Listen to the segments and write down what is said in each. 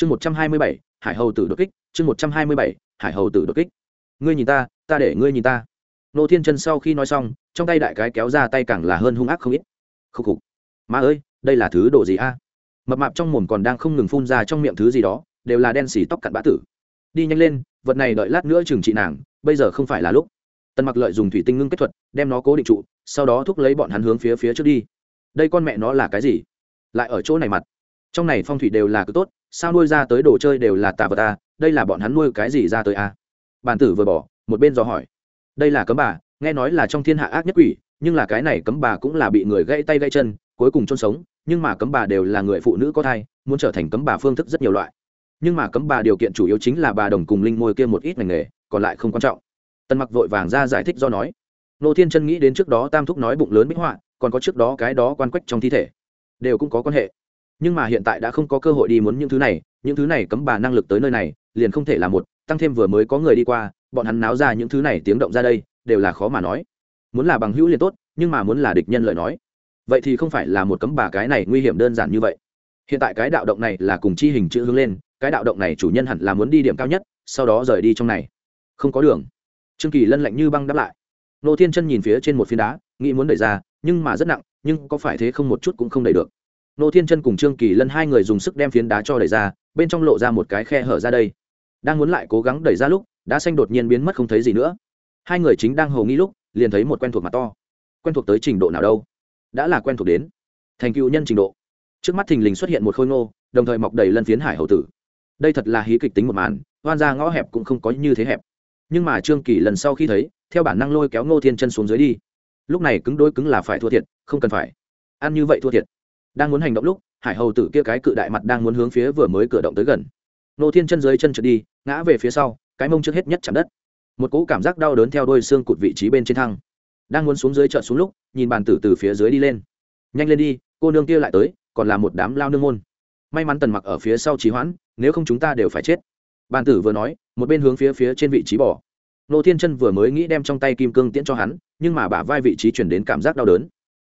chương một trăm hai mươi bảy, hải hầu tử đột kích, chương một trăm hai mươi bảy, hải hầu tử đột kích. Ngươi nhìn ta ta để ngươi nhìn ta. Nô thiên chân sau khi nói xong, trong tay đại cái kéo ra tay càng là hơn hung ác không ít. Khúc khục. Má ơi, đây là thứ đồ gì a? Mập mạp trong mồm còn đang không ngừng phun ra trong miệng thứ gì đó, đều là đen xì tóc cặn bã tử. Đi nhanh lên, vật này đợi lát nữa trừng trị nàng, bây giờ không phải là lúc. Tần mặc lợi dùng thủy tinh ngưng kết thuật, đem nó cố định trụ, sau đó thúc lấy bọn hắn hướng phía phía trước đi. Đây con mẹ nó là cái gì? Lại ở chỗ này mặt trong này phong thủy đều là cứ tốt, sao nuôi ra tới đồ chơi đều là tà vật ta đây là bọn hắn nuôi cái gì ra tới a à? bàn tử vừa bỏ, một bên dò hỏi. Đây là cấm bà, nghe nói là trong thiên hạ ác nhất quỷ, nhưng là cái này cấm bà cũng là bị người gãy tay gãy chân, cuối cùng chôn sống, nhưng mà cấm bà đều là người phụ nữ có thai, muốn trở thành cấm bà phương thức rất nhiều loại. Nhưng mà cấm bà điều kiện chủ yếu chính là bà đồng cùng linh môi kia một ít ngành nghề, còn lại không quan trọng. Tần mặc vội vàng ra giải thích do nói. Nô thiên chân nghĩ đến trước đó tam thúc nói bụng lớn bích họa, còn có trước đó cái đó quan quách trong thi thể, đều cũng có quan hệ nhưng mà hiện tại đã không có cơ hội đi muốn những thứ này, những thứ này cấm bà năng lực tới nơi này, liền không thể là một, tăng thêm vừa mới có người đi qua, bọn hắn náo ra những thứ này tiếng động ra đây, đều là khó mà nói. Muốn là bằng hữu liền tốt, nhưng mà muốn là địch nhân lời nói. Vậy thì không phải là một cấm bà cái này nguy hiểm đơn giản như vậy. Hiện tại cái đạo động này là cùng chi hình chữ hướng lên, cái đạo động này chủ nhân hẳn là muốn đi điểm cao nhất, sau đó rời đi trong này. Không có đường. Trương kỳ lân lạnh như băng đáp lại. Nô thiên chân nhìn phía trên một phiến đá, nghĩ muốn đẩy ra, nhưng mà rất nặng, nhưng có phải thế không một chút cũng không đẩy được nô thiên chân cùng trương kỳ lân hai người dùng sức đem phiến đá cho đẩy ra, bên trong lộ ra một cái khe hở ra đây. Đang muốn lại cố gắng đẩy ra lúc, đá xanh đột nhiên biến mất không thấy gì nữa. Hai người chính đang hầu nghĩ lúc, liền thấy một quen thuộc mặt to. Quen thuộc tới trình độ nào đâu? Đã là quen thuộc đến. Thành cựu nhân trình độ. Trước mắt thình lình xuất hiện một khôi ngô, đồng thời mọc đầy lân phiến hải hậu tử. Đây thật là hí kịch tính một màn hoan ra ngõ hẹp cũng không có như thế hẹp. Nhưng mà trương kỳ lần sau khi thấy, theo bản năng lôi kéo ngô thiên chân xuống dưới đi. Lúc này cứng đôi cứng là phải thua thiệt, không cần phải. Ăn như vậy thua thiệt đang muốn hành động lúc, hải hầu tử kia cái cự đại mặt đang muốn hướng phía vừa mới cửa động tới gần. Nô thiên chân dưới chân trượt đi, ngã về phía sau, cái mông trước hết nhất chạm đất. Một cỗ cảm giác đau đớn theo đôi xương cụt vị trí bên trên thăng. Đang muốn xuống dưới chợ xuống lúc, nhìn bàn tử từ phía dưới đi lên. Nhanh lên đi, cô nương kia lại tới, còn là một đám lao nương môn. May mắn tần mặc ở phía sau trí hoãn, nếu không chúng ta đều phải chết. Bàn tử vừa nói, một bên hướng phía phía trên vị trí bỏ. Nô thiên chân vừa mới nghĩ đem trong tay kim cương tiễn cho hắn, nhưng mà bả vai vị trí chuyển đến cảm giác đau đớn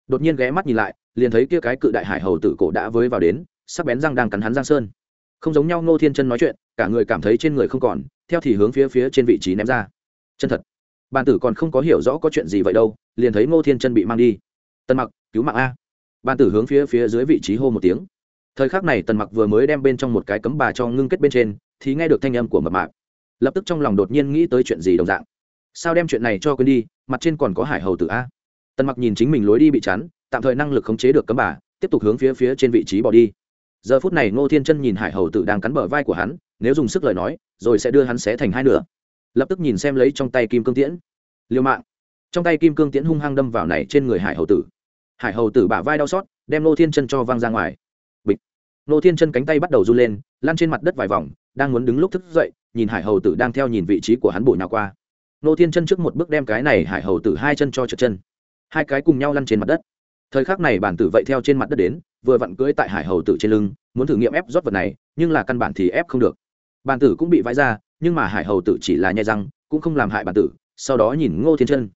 đột nhiên ghé mắt nhìn lại, liền thấy kia cái cự đại hải hầu tử cổ đã với vào đến, sắc bén răng đang cắn hắn giang sơn. Không giống nhau Ngô thiên chân nói chuyện, cả người cảm thấy trên người không còn, theo thì hướng phía phía trên vị trí ném ra. Chân thật. Bàn tử còn không có hiểu rõ có chuyện gì vậy đâu, liền thấy ngô thiên chân bị mang đi. Tần mặc, cứu mạng a. Bàn tử hướng phía phía dưới vị trí hô một tiếng. Thời khắc này tần mặc vừa mới đem bên trong một cái cấm bà cho ngưng kết bên trên, thì nghe được thanh âm của mập mạc lập tức trong lòng đột nhiên nghĩ tới chuyện gì đồng dạng. Sao đem chuyện này cho quên đi, mặt trên còn có hải hầu tử a? Tần mặc nhìn chính mình lối đi bị chắn, tạm thời năng lực khống chế được cấm bà, tiếp tục hướng phía phía trên vị trí bỏ đi. Giờ phút này ngô thiên chân nhìn hải hầu tử đang cắn bờ vai của hắn, nếu dùng sức lời nói, rồi sẽ đưa hắn xé thành hai nửa. Lập tức nhìn xem lấy trong tay kim cương tiễn. Liêu mạng. Trong tay kim cương tiễn hung hăng đâm vào này trên người hải hầu tử. Hải hầu tử bả vai đau xót, đem Ngô thiên chân cho văng ra ngoài. Bịch. Ngô thiên chân cánh tay bắt đầu run lên, lăn trên mặt đất vài vòng, đang muốn đứng lúc thức dậy, nhìn hải hầu tử đang theo nhìn vị trí của hắn bổ nhào qua. Ngô thiên chân trước một bước đem cái này hải hầu tử hai chân cho trượt chân hai cái cùng nhau lăn trên mặt đất. Thời khắc này bản tử vậy theo trên mặt đất đến, vừa vặn cưỡi tại hải hầu tử trên lưng, muốn thử nghiệm ép rót vật này, nhưng là căn bản thì ép không được. Bản tử cũng bị vãi ra, nhưng mà hải hầu tử chỉ là nhai răng, cũng không làm hại bản tử, sau đó nhìn ngô thiên chân.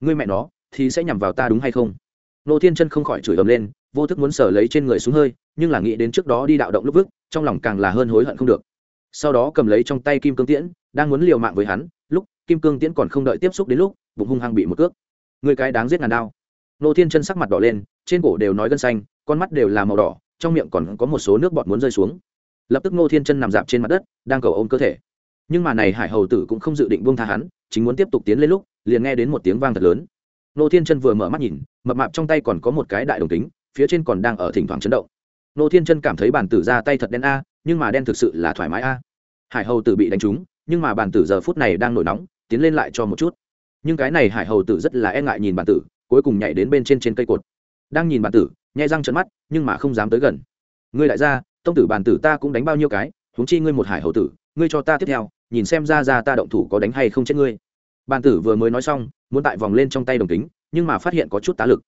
Ngươi mẹ nó, thì sẽ nhằm vào ta đúng hay không? Ngô thiên chân không khỏi chửi ầm lên, vô thức muốn sở lấy trên người xuống hơi, nhưng là nghĩ đến trước đó đi đạo động lúc vức trong lòng càng là hơn hối hận không được. Sau đó cầm lấy trong tay kim cương tiễn, đang muốn liều mạng với hắn, lúc kim cương tiễn còn không đợi tiếp xúc đến lúc, bụng hung hăng bị một cước người cái đáng giết ngàn đao. Nô thiên chân sắc mặt đỏ lên, trên cổ đều nói gân xanh, con mắt đều là màu đỏ, trong miệng còn có một số nước bọt muốn rơi xuống. Lập tức nô thiên chân nằm dạp trên mặt đất, đang cầu ôm cơ thể. Nhưng mà này hải hầu tử cũng không dự định buông tha hắn, chính muốn tiếp tục tiến lên lúc, liền nghe đến một tiếng vang thật lớn. Nô thiên chân vừa mở mắt nhìn, mập mạp trong tay còn có một cái đại đồng tính phía trên còn đang ở thỉnh thoảng chấn động. Nô thiên chân cảm thấy bản tử ra tay thật đen a, nhưng mà đen thực sự là thoải mái a. Hải hầu tử bị đánh trúng, nhưng mà bản tử giờ phút này đang nổi nóng, tiến lên lại cho một chút nhưng cái này hải hầu tử rất là e ngại nhìn bản tử, cuối cùng nhảy đến bên trên trên cây cột. Đang nhìn bản tử, nhai răng trận mắt, nhưng mà không dám tới gần. Ngươi lại ra tông tử bản tử ta cũng đánh bao nhiêu cái, huống chi ngươi một hải hầu tử, ngươi cho ta tiếp theo, nhìn xem ra ra ta động thủ có đánh hay không chết ngươi. Bản tử vừa mới nói xong, muốn tại vòng lên trong tay đồng tính nhưng mà phát hiện có chút tá lực.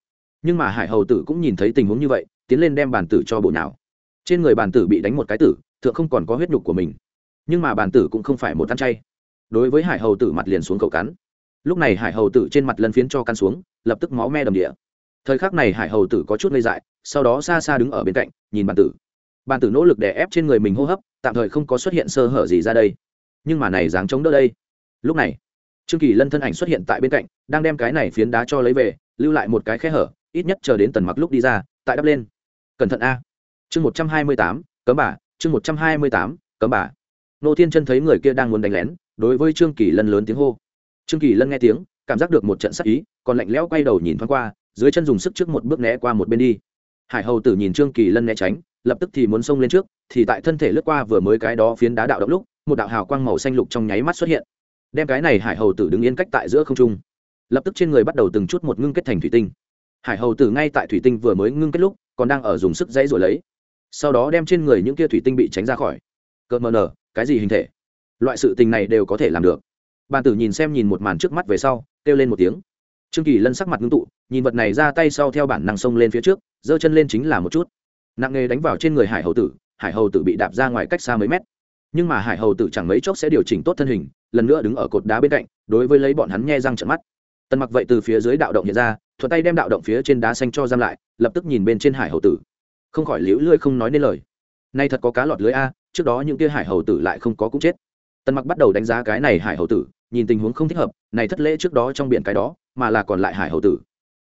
Nhưng mà hải hầu tử cũng nhìn thấy tình huống như vậy, tiến lên đem bản tử cho bộ nào. Trên người bản tử bị đánh một cái tử, thượng không còn có huyết nhục của mình. Nhưng mà bản tử cũng không phải một ăn chay. Đối với hải hầu tử mặt liền xuống cầu cắn lúc này hải hầu tử trên mặt lân phiến cho căn xuống, lập tức máu me đầm địa. Thời khắc này hải hầu tử có chút ngây dại, sau đó xa xa đứng ở bên cạnh, nhìn bàn tử. Bàn tử nỗ lực đè ép trên người mình hô hấp, tạm thời không có xuất hiện sơ hở gì ra đây. Nhưng mà này dáng chống đỡ đây. Lúc này, trương kỳ lân thân ảnh xuất hiện tại bên cạnh, đang đem cái này phiến đá cho lấy về, lưu lại một cái khe hở, ít nhất chờ đến tần mặc lúc đi ra, tại đắp lên. Cẩn thận a. Chương một trăm hai mươi tám, cấm bà, chương một trăm hai mươi tám, cấm bà. Nô thiên chân thấy người kia đang muốn đánh lén, đối với trương kỳ lân lớn tiếng hô trương kỳ lân nghe tiếng, cảm giác được một trận sắc ý, còn lạnh lẽo quay đầu nhìn thoáng qua, dưới chân dùng sức trước một bước né qua một bên đi. Hải hầu tử nhìn trương kỳ lân né tránh, lập tức thì muốn xông lên trước, thì tại thân thể lướt qua vừa mới cái đó phiến đá đạo động lúc, một đạo hào quang màu xanh lục trong nháy mắt xuất hiện. Đem cái này hải hầu tử đứng yên cách tại giữa không trung. Lập tức trên người bắt đầu từng chút một ngưng kết thành thủy tinh. Hải hầu tử ngay tại thủy tinh vừa mới ngưng kết lúc, còn đang ở dùng sức dãy rồi lấy. Sau đó đem trên người những kia thủy tinh bị tránh ra khỏi. Cợt mờ nở, cái gì hình thể? Loại sự tình này đều có thể làm được bàn tử nhìn xem nhìn một màn trước mắt về sau, kêu lên một tiếng. Trương kỳ lân sắc mặt ngưng tụ, nhìn vật này ra tay sau theo bản năng xông lên phía trước, giơ chân lên chính là một chút. Nặng nghề đánh vào trên người hải hầu tử, hải hầu tử bị đạp ra ngoài cách xa mấy mét. Nhưng mà hải hầu tử chẳng mấy chốc sẽ điều chỉnh tốt thân hình, lần nữa đứng ở cột đá bên cạnh, đối với lấy bọn hắn nghe răng trận mắt. Tần mặc vậy từ phía dưới đạo động hiện ra thuật tay đem đạo động phía trên đá xanh cho giam lại, lập tức nhìn bên trên hải hầu tử. Không khỏi liễu lưỡi không nói nên lời. Nay thật có cá lọt lưới a, trước đó những kia hải hầu tử lại không có cũng chết. Tần mặc bắt đầu đánh giá cái này hải hầu tử nhìn tình huống không thích hợp, này thất lễ trước đó trong biển cái đó, mà là còn lại hải hầu tử.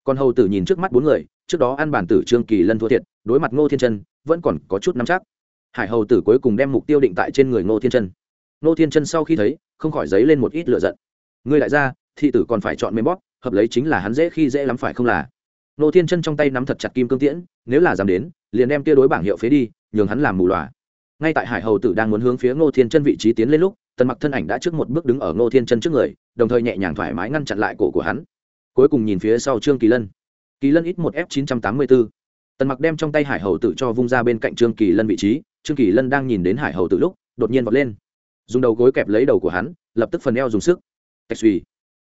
Còn hầu tử nhìn trước mắt bốn người, trước đó ăn bản tử trương kỳ lân thua thiệt, đối mặt ngô thiên chân, vẫn còn có chút nắm chắc. Hải hầu tử cuối cùng đem mục tiêu định tại trên người ngô thiên chân. Ngô thiên chân sau khi thấy, không khỏi giấy lên một ít lựa giận. Ngươi lại ra thị tử còn phải chọn mềm bóp, hợp lấy chính là hắn dễ khi dễ lắm phải không là? Ngô thiên chân trong tay nắm thật chặt kim cương tiễn, nếu là dám đến, liền đem tia đối bảng hiệu phế đi, nhường hắn làm mù loà. Ngay tại hải hầu tử đang muốn hướng phía ngô thiên chân vị trí tiến lên lúc tần mặc thân ảnh đã trước một bước đứng ở ngô thiên chân trước người, đồng thời nhẹ nhàng thoải mái ngăn chặn lại cổ của hắn. Cuối cùng nhìn phía sau trương kỳ lân. Kỳ lân ít một f chín trăm tám mươi bốn tần mặc đem trong tay hải hầu tử cho vung ra bên cạnh trương kỳ lân vị trí, trương kỳ lân đang nhìn đến hải hầu tử lúc, đột nhiên vọt lên. Dùng đầu gối kẹp lấy đầu của hắn, lập tức phần eo dùng sức. Tạch suy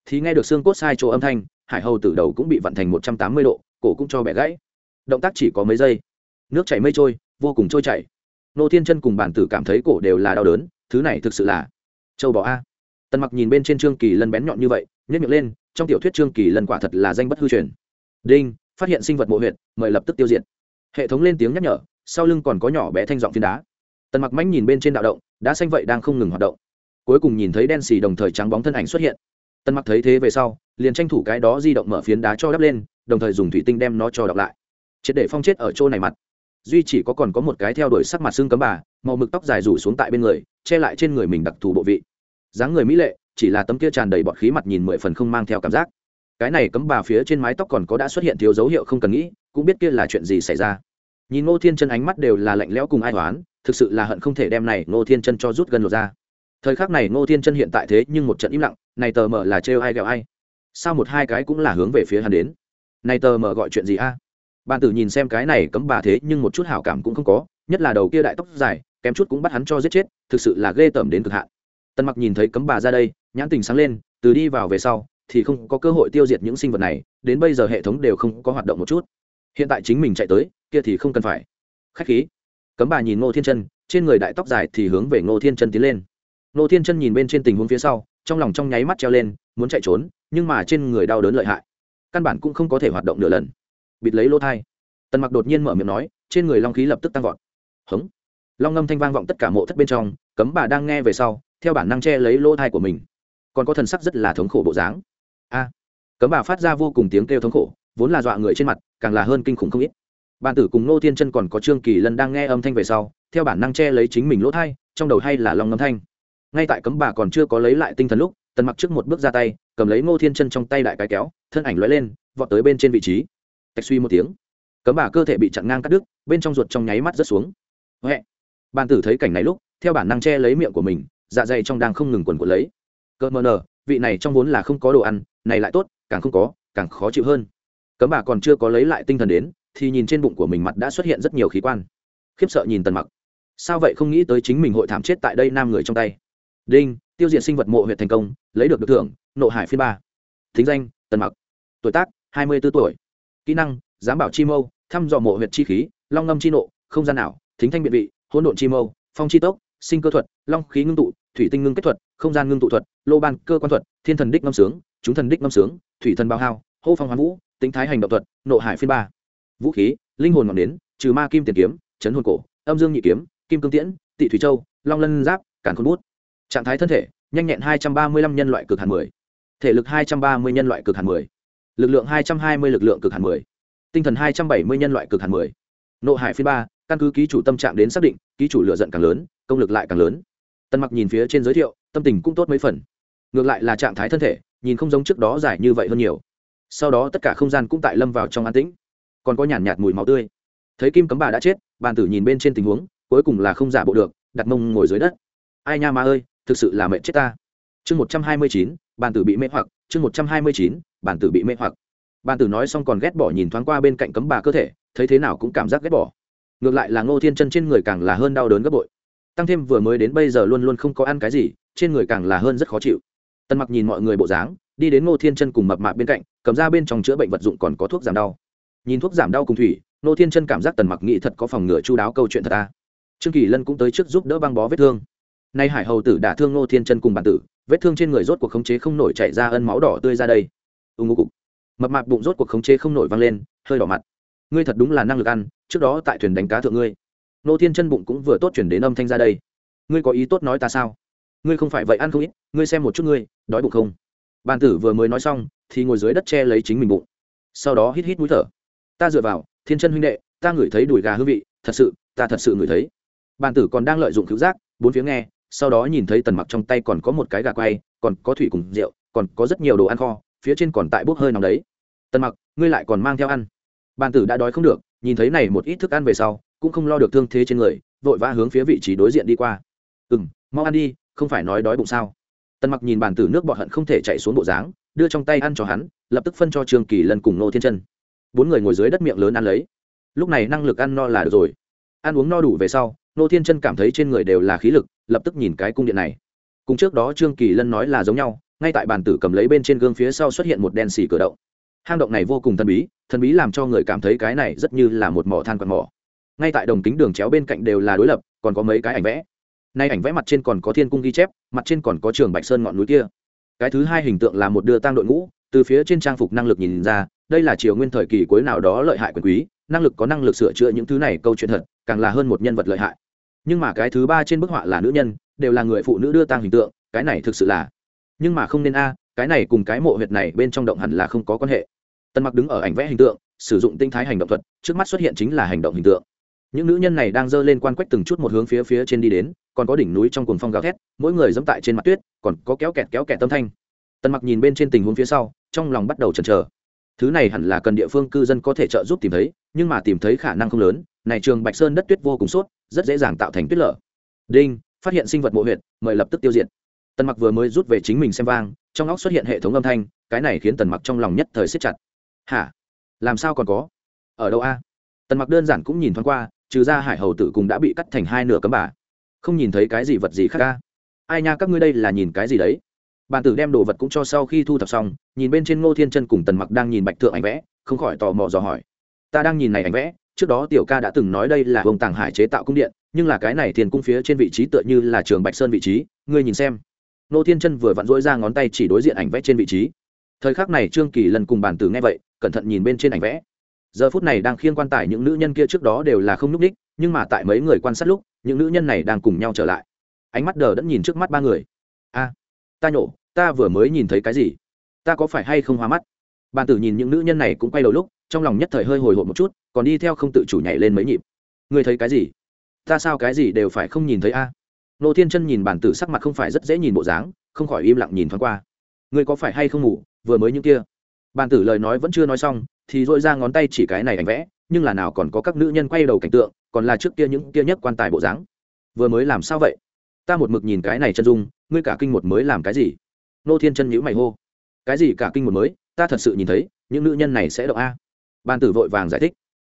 thì nghe được xương cốt sai chỗ âm thanh, hải hầu tử đầu cũng bị vặn thành một trăm tám mươi độ, cổ cũng cho bẻ gãy. Động tác chỉ có mấy giây. Nước chảy mây trôi, vô cùng trôi chảy. Nô thiên chân cùng bản tử cảm thấy cổ đều là đau đớn, thứ này thực sự là châu bò a. Tần mặc nhìn bên trên trương kỳ lân bén nhọn như vậy nhét miệng lên, trong tiểu thuyết trương kỳ lân quả thật là danh bất hư truyền. Đinh, phát hiện sinh vật mộ huyện mời lập tức tiêu diệt. Hệ thống lên tiếng nhắc nhở, sau lưng còn có nhỏ bé thanh giọng phiến đá. Tần mặc mánh nhìn bên trên đạo động đá xanh vậy đang không ngừng hoạt động. Cuối cùng nhìn thấy đen xì đồng thời trắng bóng thân ảnh xuất hiện. Tần mặc thấy thế về sau, liền tranh thủ cái đó di động mở phiến đá cho đắp lên, đồng thời dùng thủy tinh đem nó cho đọc lại. Triệt để phong chết ở chỗ này mặt. Duy chỉ có còn có một cái theo đuổi sắc mặt xương cấm bà, màu mực tóc dài rủ xuống tại bên người, che lại trên người mình đặc thù bộ vị dáng người mỹ lệ, chỉ là tấm kia tràn đầy bọt khí mặt nhìn mười phần không mang theo cảm giác. Cái này cấm bà phía trên mái tóc còn có đã xuất hiện thiếu dấu hiệu không cần nghĩ, cũng biết kia là chuyện gì xảy ra. Nhìn ngô thiên chân ánh mắt đều là lạnh lẽo cùng ai toán thực sự là hận không thể đem này ngô thiên chân cho rút gần lột ra. Thời khắc này ngô thiên chân hiện tại thế nhưng một trận im lặng, này tờ mờ là trêu ai ghẹo ai? Sao một hai cái cũng là hướng về phía hắn đến? Này tờ mờ gọi chuyện gì a? À? bàn tử nhìn xem cái này cấm bà thế nhưng một chút hảo cảm cũng không có, nhất là đầu kia đại tóc dài, kém chút cũng bắt hắn cho giết chết, thực sự là ghê tởm đến cực hạn tân mặc nhìn thấy cấm bà ra đây, nhãn tình sáng lên, từ đi vào về sau, thì không có cơ hội tiêu diệt những sinh vật này, đến bây giờ hệ thống đều không có hoạt động một chút. Hiện tại chính mình chạy tới, kia thì không cần phải. Khách khí. Cấm bà nhìn ngô thiên chân, trên người đại tóc dài thì hướng về ngô thiên chân tiến lên. Ngô thiên chân nhìn bên trên tình huống phía sau, trong lòng trong nháy mắt treo lên, muốn chạy trốn, nhưng mà trên người đau đớn lợi hại. Căn bản cũng không có thể hoạt động nửa lần. Bịt lấy lỗ thai. Tần mặc đột nhiên mở miệng nói, trên người long khí lập tức tăng vọt. Hống. Long ngâm thanh vang vọng tất cả mộ thất bên trong, cấm bà đang nghe về sau theo bản năng che lấy lỗ thai của mình. Còn có thần sắc rất là thống khổ bộ dáng. A, cấm bà phát ra vô cùng tiếng kêu thống khổ, vốn là dọa người trên mặt, càng là hơn kinh khủng không ít. Bàn tử cùng nô thiên chân còn có trương kỳ lân đang nghe âm thanh về sau, theo bản năng che lấy chính mình lỗ thai, trong đầu hay là lòng âm thanh. Ngay tại cấm bà còn chưa có lấy lại tinh thần lúc, tần mặc trước một bước ra tay, cầm lấy ngô thiên chân trong tay đại cái kéo, thân ảnh lóe lên, vọt tới bên trên vị trí. Tạch suy một tiếng, cấm bà cơ thể bị chặn ngang cắt đứt, bên trong ruột trong nháy mắt rớt xuống. Huệ, bàn tử thấy cảnh này lúc, theo bản năng che lấy miệng của mình dạ dày trong đang không ngừng quần của lấy. Cơ mờ nờ, vị này trong vốn là không có đồ ăn, này lại tốt, càng không có, càng khó chịu hơn. Cấm bà còn chưa có lấy lại tinh thần đến, thì nhìn trên bụng của mình mặt đã xuất hiện rất nhiều khí quan. Khiếp sợ nhìn tần mặc. Sao vậy không nghĩ tới chính mình hội thảm chết tại đây nam người trong tay? Đinh, tiêu diệt sinh vật mộ huyện thành công, lấy được được thưởng, nộ hải phiên ba. Thính danh, tần mặc. Tuổi tác, hai mươi 24 tuổi. Kỹ năng giám bảo chi mâu, thăm dò mộ huyện chi khí, long ngâm chi nộ, không gian nào thính thanh biện vị, hỗn độn chi mâu, phong chi tốc, sinh cơ thuật, long khí ngưng tụ thủy tinh ngưng kết thuật, không gian ngưng tụ thuật, lô ban cơ quan thuật, thiên thần đích ngâm sướng, chúng thần đích ngâm sướng, thủy thần bao hao, hô phong hoán vũ tính thái hành động thuật, nộ hải phiên ba. Vũ khí, linh hồn ngọn đến trừ ma kim tiền kiếm, chấn hồn cổ, âm dương nhị kiếm, kim cương tiễn, tị thủy châu, long lân giáp cản khôn bút. Trạng thái thân thể, nhanh nhẹn hai trăm ba mươi lăm nhân loại cực hàn mười. Thể lực hai trăm ba mươi nhân loại cực hàn mười. Lực lượng hai trăm hai mươi lực lượng cực hàn mười. Tinh thần hai trăm bảy mươi nhân loại cực hàn mười. Nộ hải phiên ba, căn cứ ký chủ tâm trạng đến xác định, ký chủ lựa giận càng lớn, công lực lại càng lớn. Tần mặc nhìn phía trên giới thiệu tâm tình cũng tốt mấy phần. Ngược lại là trạng thái thân thể nhìn không giống trước đó dài như vậy hơn nhiều. Sau đó tất cả không gian cũng tại lâm vào trong an tĩnh. Còn có nhàn nhạt, mùi máu tươi. Thấy kim cấm bà đã chết bàn tử nhìn bên trên tình huống cuối cùng là không giả bộ được đặt mông ngồi dưới đất. Ai nha ma ơi thực sự là mẹ chết ta. Chương một trăm hai mươi chín bàn tử bị mê hoặc chương một trăm hai mươi chín bàn tử bị mê hoặc. Bàn tử nói xong còn ghét bỏ nhìn thoáng qua bên cạnh cấm bà cơ thể thấy thế nào cũng cảm giác ghét bỏ. Ngược lại là ngô thiên chân trên người càng là hơn đau đớn gấp bội tăng thêm vừa mới đến bây giờ luôn luôn không có ăn cái gì, trên người càng là hơn rất khó chịu. Tân mặc nhìn mọi người bộ dáng, đi đến ngô thiên chân cùng mập mạp bên cạnh, cầm ra bên trong chữa bệnh vật dụng còn có thuốc giảm đau. Nhìn thuốc giảm đau cùng thủy, ngô thiên chân cảm giác tần mặc nghĩ thật có phòng ngừa chu đáo câu chuyện thật ta trương kỳ lân cũng tới trước giúp đỡ băng bó vết thương. Nay hải hầu tử đả thương ngô thiên chân cùng bản tử, vết thương trên người rốt cuộc khống chế không nổi chạy ra ân máu đỏ tươi ra đây. Ưng ngô cục. Mập mạp bụng rốt cuộc khống chế không nổi văng lên, hơi đỏ mặt. Ngươi thật đúng là năng lực ăn, trước đó tại thuyền đánh cá thượng ngươi nô thiên chân bụng cũng vừa tốt chuyển đến âm thanh ra đây. Ngươi có ý tốt nói ta sao? Ngươi không phải vậy ăn không ít, ngươi xem một chút ngươi, đói bụng không? Bàn tử vừa mới nói xong, thì ngồi dưới đất che lấy chính mình bụng. Sau đó hít hít mũi thở. Ta dựa vào, thiên chân huynh đệ, ta ngửi thấy đùi gà hương vị, thật sự, ta thật sự ngửi thấy. Bàn tử còn đang lợi dụng cứu giác, bốn phía nghe, sau đó nhìn thấy tần mặc trong tay còn có một cái gà quay, còn có thủy cùng rượu, còn có rất nhiều đồ ăn kho, phía trên còn tại bốc hơi nóng đấy. Tần mặc, ngươi lại còn mang theo ăn. Bàn tử đã đói không được, nhìn thấy này một ít thức ăn về sau cũng không lo được thương thế trên người, vội vã hướng phía vị trí đối diện đi qua. Ừ m mau ăn đi, không phải nói đói bụng sao? Tần mặc nhìn bàn tử nước bọt hận không thể chạy xuống bộ dáng, đưa trong tay ăn cho hắn, lập tức phân cho trương kỳ lần cùng nô thiên chân. Bốn người ngồi dưới đất miệng lớn ăn lấy. Lúc này năng lực ăn no là được rồi. Ăn uống no đủ về sau nô thiên chân cảm thấy trên người đều là khí lực, lập tức nhìn cái cung điện này. Cùng trước đó trương kỳ lân nói là giống nhau, ngay tại bàn tử cầm lấy bên trên gương phía sau xuất hiện một đen xì cửa động. Hang động này vô cùng thần bí thần bí làm cho người cảm thấy cái này rất như là một mỏ than quạt mỏ ngay tại đồng kính đường chéo bên cạnh đều là đối lập, còn có mấy cái ảnh vẽ. Nay ảnh vẽ mặt trên còn có thiên cung ghi chép, mặt trên còn có trường bạch sơn ngọn núi kia. Cái thứ hai hình tượng là một đưa tăng đội ngũ, từ phía trên trang phục năng lực nhìn ra, đây là triều nguyên thời kỳ cuối nào đó lợi hại quyền quý, năng lực có năng lực sửa chữa những thứ này câu chuyện thật, càng là hơn một nhân vật lợi hại. Nhưng mà cái thứ ba trên bức họa là nữ nhân, đều là người phụ nữ đưa tăng hình tượng, cái này thực sự là. Nhưng mà không nên a, cái này cùng cái mộ huyệt này bên trong động hẳn là không có quan hệ. Tân mặc đứng ở ảnh vẽ hình tượng, sử dụng tinh thái hành động thuật, trước mắt xuất hiện chính là hành động hình tượng những nữ nhân này đang dơ lên quan quách từng chút một hướng phía phía trên đi đến, còn có đỉnh núi trong cuồng phong gào thét, mỗi người dẫm tại trên mặt tuyết, còn có kéo kẹt kéo kẹt tâm thanh. Tần mặc nhìn bên trên tình huống phía sau, trong lòng bắt đầu chần chờ. Thứ này hẳn là cần địa phương cư dân có thể trợ giúp tìm thấy, nhưng mà tìm thấy khả năng không lớn, này trường bạch sơn đất tuyết vô cùng sốt, rất dễ dàng tạo thành tuyết lở. Đinh, phát hiện sinh vật mộ huyệt, mời lập tức tiêu diệt. Tần mặc vừa mới rút về chính mình xem vang, trong óc xuất hiện hệ thống âm thanh, cái này khiến tần mặc trong lòng nhất thời siết chặt. Hả? Làm sao còn có? Ở đâu a? Tần mặc đơn giản cũng nhìn thoáng qua trừ ra hải hầu tử cùng đã bị cắt thành hai nửa cấm bà. Không nhìn thấy cái gì vật gì khác ca ai nha, các ngươi đây là nhìn cái gì đấy? Bàn tử đem đồ vật cũng cho sau khi thu thập xong, nhìn bên trên ngô thiên chân cùng tần mặc đang nhìn bạch thượng ảnh vẽ, không khỏi tò mò dò hỏi. Ta đang nhìn này ảnh vẽ, trước đó tiểu ca đã từng nói đây là vùng tàng hải chế tạo cung điện, nhưng là cái này thiền cung phía trên vị trí tựa như là trường bạch sơn vị trí, ngươi nhìn xem. Ngô thiên chân vừa vặn rỗi ra ngón tay chỉ đối diện ảnh vẽ trên vị trí. Thời khắc này trương kỳ lần cùng bàn tử nghe vậy, cẩn thận nhìn bên trên ảnh vẽ giờ phút này đang khiêng quan tài những nữ nhân kia trước đó đều là không nhúc ních nhưng mà tại mấy người quan sát lúc, những nữ nhân này đang cùng nhau trở lại. Ánh mắt đờ đẫn nhìn trước mắt ba người. A, ta nhổ, ta vừa mới nhìn thấy cái gì? Ta có phải hay không hoa mắt? Bàn tử nhìn những nữ nhân này cũng quay đầu lúc, trong lòng nhất thời hơi hồi hộp một chút, còn đi theo không tự chủ nhảy lên mấy nhịp. Ngươi thấy cái gì? Ta sao cái gì đều phải không nhìn thấy a? Nô thiên chân nhìn bản tử sắc mặt không phải rất dễ nhìn bộ dáng, không khỏi im lặng nhìn thoáng qua. Ngươi có phải hay không ngủ, vừa mới những kia? Bàn tử lời nói vẫn chưa nói xong thì dội ra ngón tay chỉ cái này ảnh vẽ, nhưng là nào còn có các nữ nhân quay đầu cảnh tượng, còn là trước kia những kia nhất quan tài bộ dáng. Vừa mới làm sao vậy? Ta một mực nhìn cái này chân dung, ngươi cả kinh một mới làm cái gì? Nô thiên chân nhữ mày hô. Cái gì cả kinh một mới? Ta thật sự nhìn thấy, những nữ nhân này sẽ động a. Bàn tử vội vàng giải thích.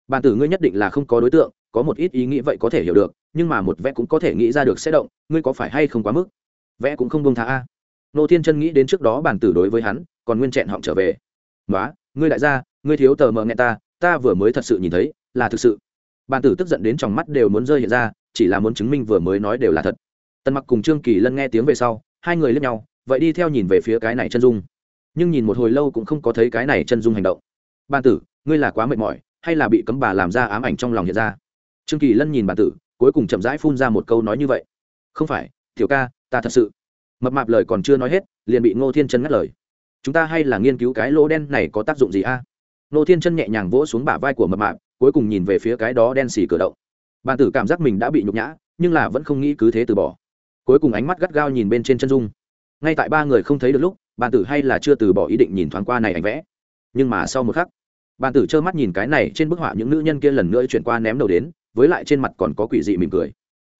Bàn tử ngươi nhất định là không có đối tượng, có một ít ý nghĩ vậy có thể hiểu được, nhưng mà một vẽ cũng có thể nghĩ ra được sẽ động, ngươi có phải hay không quá mức? Vẽ cũng không bông tha a. Nô thiên chân nghĩ đến trước đó bàn tử đối với hắn, còn nguyên trẹn họng trở về. Nói ngươi đại gia, ngươi thiếu tờ mờ nghe ta ta vừa mới thật sự nhìn thấy, là thực sự. Bàn tử tức giận đến trong mắt đều muốn rơi hiện ra, chỉ là muốn chứng minh vừa mới nói đều là thật. Tần mặc cùng trương kỳ lân nghe tiếng về sau, hai người lướt nhau, vậy đi theo nhìn về phía cái này chân dung. Nhưng nhìn một hồi lâu cũng không có thấy cái này chân dung hành động. Bàn tử, ngươi là quá mệt mỏi, hay là bị cấm bà làm ra ám ảnh trong lòng hiện ra? Trương kỳ lân nhìn bàn tử, cuối cùng chậm rãi phun ra một câu nói như vậy. Không phải, tiểu ca, ta thật sự. Mập mạp lời còn chưa nói hết, liền bị ngô thiên chân ngắt lời chúng ta hay là nghiên cứu cái lỗ đen này có tác dụng gì a? Nô thiên chân nhẹ nhàng vỗ xuống bả vai của mập mạp, cuối cùng nhìn về phía cái đó đen xì cửa động. Bàn tử cảm giác mình đã bị nhục nhã, nhưng là vẫn không nghĩ cứ thế từ bỏ. Cuối cùng ánh mắt gắt gao nhìn bên trên chân dung. Ngay tại ba người không thấy được lúc bàn tử hay là chưa từ bỏ ý định nhìn thoáng qua này ảnh vẽ. Nhưng mà sau một khắc bàn tử trơ mắt nhìn cái này trên bức họa những nữ nhân kia lần nữa chuyển qua ném đầu đến, với lại trên mặt còn có quỷ dị mỉm cười.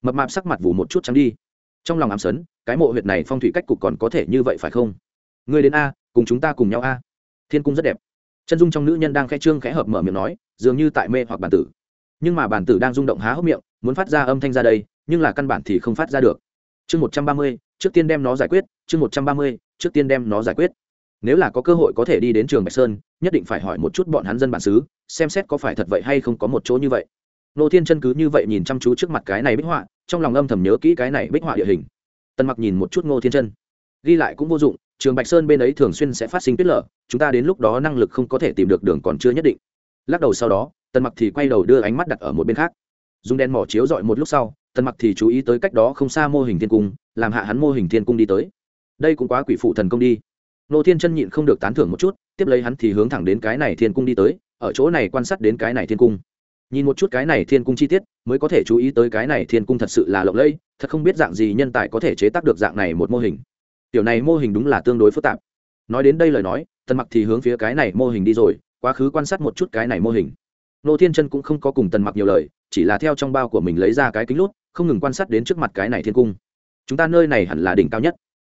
Mập mạp sắc mặt vù một chút trắng đi. Trong lòng ám sấn, cái mộ huyệt này phong thủy cách cục còn có thể như vậy phải không? Người đến a cùng chúng ta cùng nhau a. Thiên cung rất đẹp. Chân dung trong nữ nhân đang khẽ trương khẽ hợp mở miệng nói, dường như tại mê hoặc bản tử. Nhưng mà bản tử đang rung động há hốc miệng, muốn phát ra âm thanh ra đây, nhưng là căn bản thì không phát ra được. Chương một trăm ba mươi, trước tiên đem nó giải quyết, chương một trăm ba mươi, trước tiên đem nó giải quyết. Nếu là có cơ hội có thể đi đến trường bạch sơn, nhất định phải hỏi một chút bọn hắn dân bản xứ, xem xét có phải thật vậy hay không có một chỗ như vậy. Nô thiên chân cứ như vậy nhìn chăm chú trước mặt cái này bích họa, trong lòng âm thầm nhớ kỹ cái này bích họa địa hình. Tần mặc nhìn một chút ngô thiên chân. Ghi lại cũng vô dụng trường bạch sơn bên ấy thường xuyên sẽ phát sinh tuyết lở, chúng ta đến lúc đó năng lực không có thể tìm được đường còn chưa nhất định. Lắc đầu sau đó, tần mặc thì quay đầu đưa ánh mắt đặt ở một bên khác. Dùng đèn mỏ chiếu dọi một lúc sau, tần mặc thì chú ý tới cách đó không xa mô hình thiên cung, làm hạ hắn mô hình thiên cung đi tới. Đây cũng quá quỷ phụ thần công đi. Nô thiên chân nhịn không được tán thưởng một chút, tiếp lấy hắn thì hướng thẳng đến cái này thiên cung đi tới, ở chỗ này quan sát đến cái này thiên cung. Nhìn một chút cái này thiên cung chi tiết, mới có thể chú ý tới cái này thiên cung thật sự là lộng lẫy, thật không biết dạng gì nhân tài có thể chế tác được dạng này một mô hình tiểu này mô hình đúng là tương đối phức tạp. Nói đến đây lời nói, tần mặc thì hướng phía cái này mô hình đi rồi, quá khứ quan sát một chút cái này mô hình. Nô thiên chân cũng không có cùng tần mặc nhiều lời, chỉ là theo trong bao của mình lấy ra cái kính lút, không ngừng quan sát đến trước mặt cái này thiên cung. Chúng ta nơi này hẳn là đỉnh cao nhất.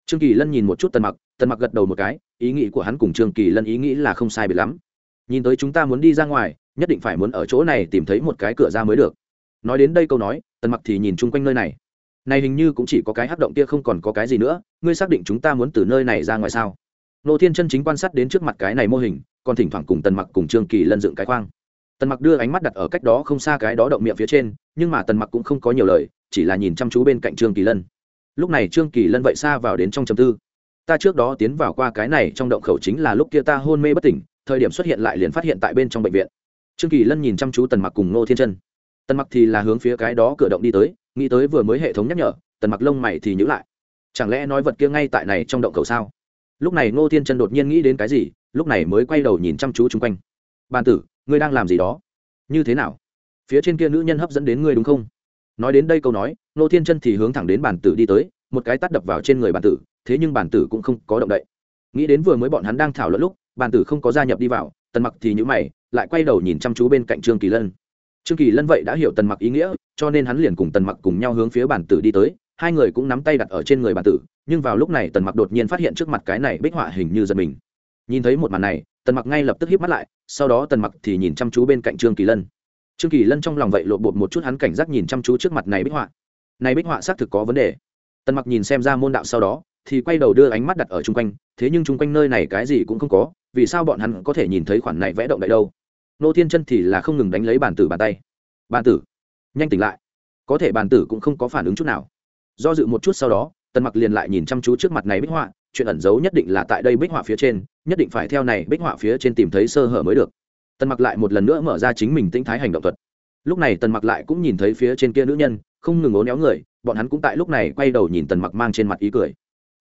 Trương kỳ lân nhìn một chút tần mặc tần mặc gật đầu một cái, ý nghĩ của hắn cùng trương kỳ lân ý nghĩ là không sai biệt lắm. Nhìn tới chúng ta muốn đi ra ngoài, nhất định phải muốn ở chỗ này tìm thấy một cái cửa ra mới được. Nói đến đây câu nói, tần mặc thì nhìn chung quanh nơi này này hình như cũng chỉ có cái hắc động kia không còn có cái gì nữa, ngươi xác định chúng ta muốn từ nơi này ra ngoài sao? Nô thiên chân chính quan sát đến trước mặt cái này mô hình, còn thỉnh thoảng cùng tần mặc cùng trương kỳ lân dựng cái khoang. Tần mặc đưa ánh mắt đặt ở cách đó không xa cái đó động miệng phía trên, nhưng mà tần mặc cũng không có nhiều lời, chỉ là nhìn chăm chú bên cạnh trương kỳ lân. Lúc này trương kỳ lân vậy xa vào đến trong chầm tư. Ta trước đó tiến vào qua cái này trong động khẩu chính là lúc kia ta hôn mê bất tỉnh, thời điểm xuất hiện lại liền phát hiện tại bên trong bệnh viện. Trương kỳ lân nhìn chăm chú tần mặc cùng Nô thiên chân. Tần mặc thì là hướng phía cái đó cửa động đi tới nghĩ tới vừa mới hệ thống nhắc nhở, tần mặc lông mày thì nhữ lại. Chẳng lẽ nói vật kia ngay tại này trong động cầu sao? Lúc này ngô thiên chân đột nhiên nghĩ đến cái gì, lúc này mới quay đầu nhìn chăm chú chung quanh. Bàn tử, ngươi đang làm gì đó? Như thế nào? Phía trên kia nữ nhân hấp dẫn đến ngươi đúng không? Nói đến đây câu nói, ngô thiên chân thì hướng thẳng đến bàn tử đi tới, một cái tắt đập vào trên người bàn tử, thế nhưng bàn tử cũng không có động đậy. Nghĩ đến vừa mới bọn hắn đang thảo luận lúc, bàn tử không có gia nhập đi vào, tần mặc thì nhữ mày, lại quay đầu nhìn chăm chú bên cạnh trương kỳ lân trương kỳ lân vậy đã hiểu tần mặc ý nghĩa, cho nên hắn liền cùng tần mặc cùng nhau hướng phía bản tử đi tới, hai người cũng nắm tay đặt ở trên người bản tử, nhưng vào lúc này tần mặc đột nhiên phát hiện trước mặt cái này bích họa hình như giật mình. Nhìn thấy một màn này, tần mặc ngay lập tức híp mắt lại, sau đó tần mặc thì nhìn chăm chú bên cạnh trương kỳ lân. Trương kỳ lân trong lòng vậy lộ bột một chút hắn cảnh giác nhìn chăm chú trước mặt này bích họa. Này bích họa xác thực có vấn đề. Tần mặc nhìn xem ra môn đạo sau đó, thì quay đầu đưa ánh mắt đặt ở chung quanh, thế nhưng chung quanh nơi này cái gì cũng không có, vì sao bọn hắn có thể nhìn thấy khoản này vẽ động đậy đâu? Nô thiên chân thì là không ngừng đánh lấy bàn tử bàn tay. Bàn tử, nhanh tỉnh lại. Có thể bàn tử cũng không có phản ứng chút nào. Do dự một chút sau đó, tần mặc liền lại nhìn chăm chú trước mặt này bích họa, chuyện ẩn giấu nhất định là tại đây bích họa phía trên, nhất định phải theo này bích họa phía trên tìm thấy sơ hở mới được. Tần mặc lại một lần nữa mở ra chính mình tinh thái hành động thuật. Lúc này tần mặc lại cũng nhìn thấy phía trên kia nữ nhân, không ngừng ố néo người, bọn hắn cũng tại lúc này quay đầu nhìn tần mặc mang trên mặt ý cười.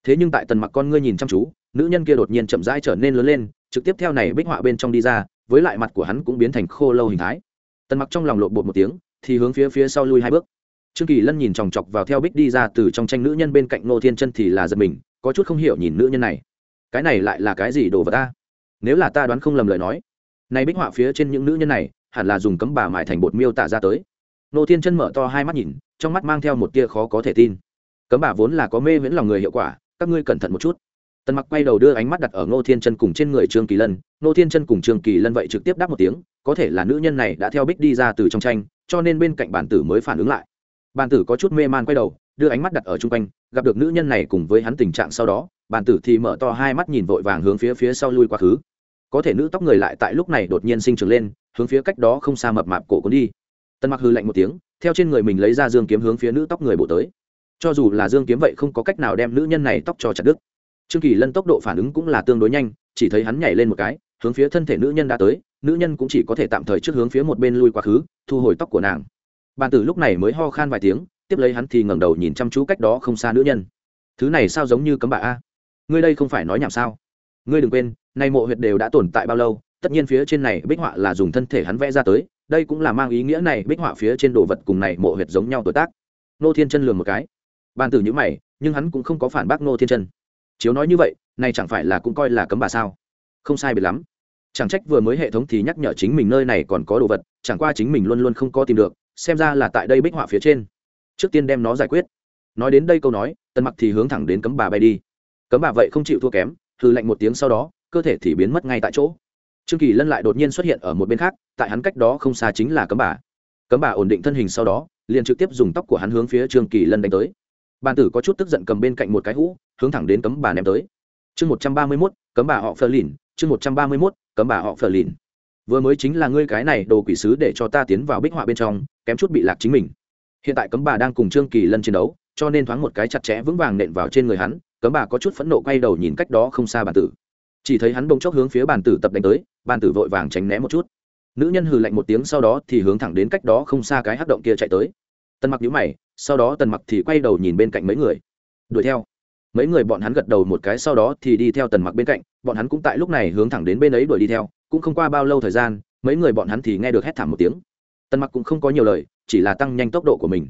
Thế nhưng tại tần mặc con ngươi nhìn chăm chú, nữ nhân kia đột nhiên chậm rãi trở nên lớn lên, trực tiếp theo này bích họa bên trong đi ra với lại mặt của hắn cũng biến thành khô lâu hình thái. Tần mặc trong lòng lộn bột một tiếng, thì hướng phía phía sau lui hai bước. Trương kỳ lân nhìn chòng chọc vào theo bích đi ra từ trong tranh nữ nhân bên cạnh ngô thiên chân thì là giật mình, có chút không hiểu nhìn nữ nhân này. Cái này lại là cái gì đồ vật ta? Nếu là ta đoán không lầm lời nói, này bích họa phía trên những nữ nhân này hẳn là dùng cấm bà mại thành bột miêu tả ra tới. Ngô thiên chân mở to hai mắt nhìn, trong mắt mang theo một tia khó có thể tin. Cấm bà vốn là có mê miễn lòng người hiệu quả, các ngươi cẩn thận một chút tần mặc quay đầu đưa ánh mắt đặt ở ngô thiên chân cùng trên người trương kỳ lân. Ngô thiên chân cùng trương kỳ lân vậy trực tiếp đáp một tiếng, có thể là nữ nhân này đã theo bích đi ra từ trong tranh, cho nên bên cạnh bản tử mới phản ứng lại. Bản tử có chút mê man quay đầu, đưa ánh mắt đặt ở chung quanh, gặp được nữ nhân này cùng với hắn tình trạng sau đó, bản tử thì mở to hai mắt nhìn vội vàng hướng phía phía sau lui quá khứ có thể nữ tóc người lại tại lúc này đột nhiên sinh trưởng lên, hướng phía cách đó không xa mập mạp cổ cuốn đi. Tần mặc hư lạnh một tiếng, theo trên người mình lấy ra dương kiếm hướng phía nữ tóc người bổ tới. Cho dù là dương kiếm vậy không có cách nào đem nữ nhân này tóc cho chặt đứt trương kỳ lân tốc độ phản ứng cũng là tương đối nhanh, chỉ thấy hắn nhảy lên một cái, hướng phía thân thể nữ nhân đã tới, nữ nhân cũng chỉ có thể tạm thời trước hướng phía một bên lui quá khứ, thu hồi tóc của nàng. Bàn tử lúc này mới ho khan vài tiếng, tiếp lấy hắn thì ngẩng đầu nhìn chăm chú cách đó không xa nữ nhân. Thứ này sao giống như cấm bà a? Ngươi đây không phải nói nhảm sao? Ngươi đừng quên, nay mộ huyệt đều đã tồn tại bao lâu, tất nhiên phía trên này bích họa là dùng thân thể hắn vẽ ra tới, đây cũng là mang ý nghĩa này bích họa phía trên đồ vật cùng này mộ huyệt giống nhau tuổi tác. Nô thiên chân lường một cái. Bàn tử nhữ mày, nhưng hắn cũng không có phản bác nô thiên chân chiếu nói như vậy, này chẳng phải là cũng coi là cấm bà sao? Không sai biệt lắm. Chẳng trách vừa mới hệ thống thì nhắc nhở chính mình nơi này còn có đồ vật, chẳng qua chính mình luôn luôn không có tìm được, xem ra là tại đây bích họa phía trên. Trước tiên đem nó giải quyết. Nói đến đây câu nói, tần mặc thì hướng thẳng đến cấm bà bay đi. Cấm bà vậy không chịu thua kém hư lạnh một tiếng sau đó, cơ thể thì biến mất ngay tại chỗ. Trương kỳ lân lại đột nhiên xuất hiện ở một bên khác, tại hắn cách đó không xa chính là cấm bà. Cấm bà ổn định thân hình sau đó, liền trực tiếp dùng tóc của hắn hướng phía trương kỳ lân đánh tới bàn tử có chút tức giận cầm bên cạnh một cái hũ, hướng thẳng đến cấm bà ném tới. Chương một trăm ba mươi mốt, cấm bà họ phờ lìn, chương một trăm ba mươi mốt, cấm bà họ phờ lìn. Vừa mới chính là ngươi cái này đồ quỷ sứ để cho ta tiến vào bích họa bên trong, kém chút bị lạc chính mình. Hiện tại cấm bà đang cùng trương kỳ lân chiến đấu, cho nên thoáng một cái chặt chẽ vững vàng nện vào trên người hắn, cấm bà có chút phẫn nộ quay đầu nhìn cách đó không xa bàn tử. Chỉ thấy hắn bông chốc hướng phía bàn tử tập đánh tới, bàn tử vội vàng tránh né một chút. Nữ nhân hừ lạnh một tiếng sau đó thì hướng thẳng đến cách đó không xa cái hắc động kia chạy tới. Tân mặc nhíu mày sau đó tần mặc thì quay đầu nhìn bên cạnh mấy người. Đuổi theo. Mấy người bọn hắn gật đầu một cái sau đó thì đi theo tần mặc bên cạnh, bọn hắn cũng tại lúc này hướng thẳng đến bên ấy đuổi đi theo, cũng không qua bao lâu thời gian, mấy người bọn hắn thì nghe được hét thảm một tiếng. Tần mặc cũng không có nhiều lời, chỉ là tăng nhanh tốc độ của mình.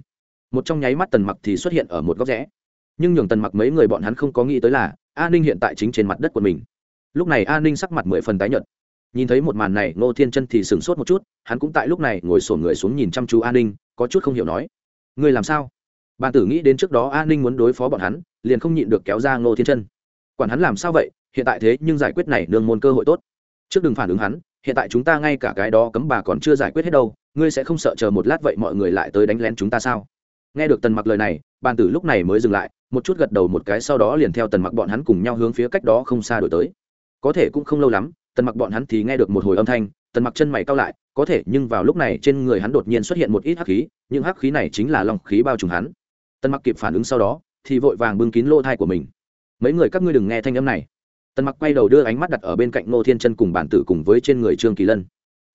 Một trong nháy mắt tần mặc thì xuất hiện ở một góc rẽ. Nhưng nhường tần mặc mấy người bọn hắn không có nghĩ tới là an ninh hiện tại chính trên mặt đất của mình. Lúc này an ninh sắc mặt mười phần tái nhợt. Nhìn thấy một màn này, ngô thiên chân thì sửng sốt một chút, hắn cũng tại lúc này ngồi sổn người xuống nhìn chăm chú an ninh, có chút không hiểu nói người làm sao? Bàn tử nghĩ đến trước đó an ninh muốn đối phó bọn hắn, liền không nhịn được kéo ra ngô thiên chân. Quản hắn làm sao vậy, hiện tại thế nhưng giải quyết này nương môn cơ hội tốt. Trước đừng phản ứng hắn, hiện tại chúng ta ngay cả cái đó cấm bà còn chưa giải quyết hết đâu, ngươi sẽ không sợ chờ một lát vậy mọi người lại tới đánh lén chúng ta sao? Nghe được tần mặc lời này, bàn tử lúc này mới dừng lại, một chút gật đầu một cái sau đó liền theo tần mặc bọn hắn cùng nhau hướng phía cách đó không xa đổi tới. Có thể cũng không lâu lắm, tần mặc bọn hắn thì nghe được một hồi âm thanh tần mặc chân mày cao lại, có thể nhưng vào lúc này trên người hắn đột nhiên xuất hiện một ít hắc khí, những hắc khí này chính là long khí bao trùm hắn. Tần mặc kịp phản ứng sau đó, thì vội vàng bưng kín lỗ thai của mình. Mấy người các ngươi đừng nghe thanh âm này. Tần mặc quay đầu đưa ánh mắt đặt ở bên cạnh ngô thiên chân cùng bản tử cùng với trên người trương kỳ lân.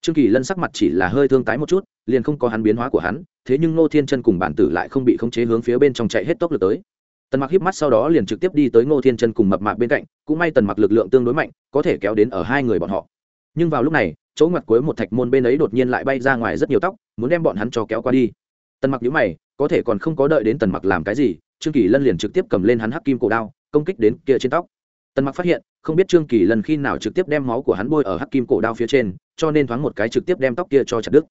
Trương kỳ lân sắc mặt chỉ là hơi thương tái một chút, liền không có hắn biến hóa của hắn, thế nhưng ngô thiên chân cùng bản tử lại không bị khống chế hướng phía bên trong chạy hết tốc lực tới. Tần mặc híp mắt sau đó liền trực tiếp đi tới ngô thiên chân cùng mập mạp bên cạnh, cũng may tần mặc lực lượng tương đối mạnh, có thể kéo đến ở hai người bọn họ. Nhưng vào lúc này chỗ ngoặt cuối một thạch môn bên ấy đột nhiên lại bay ra ngoài rất nhiều tóc, muốn đem bọn hắn cho kéo qua đi. Tần mặc nhíu mày, có thể còn không có đợi đến tần mặc làm cái gì, trương kỳ lân liền trực tiếp cầm lên hắn hắc kim cổ đao, công kích đến kia trên tóc. Tần mặc phát hiện, không biết trương kỳ lân khi nào trực tiếp đem máu của hắn bôi ở hắc kim cổ đao phía trên, cho nên thoáng một cái trực tiếp đem tóc kia cho chặt đứt.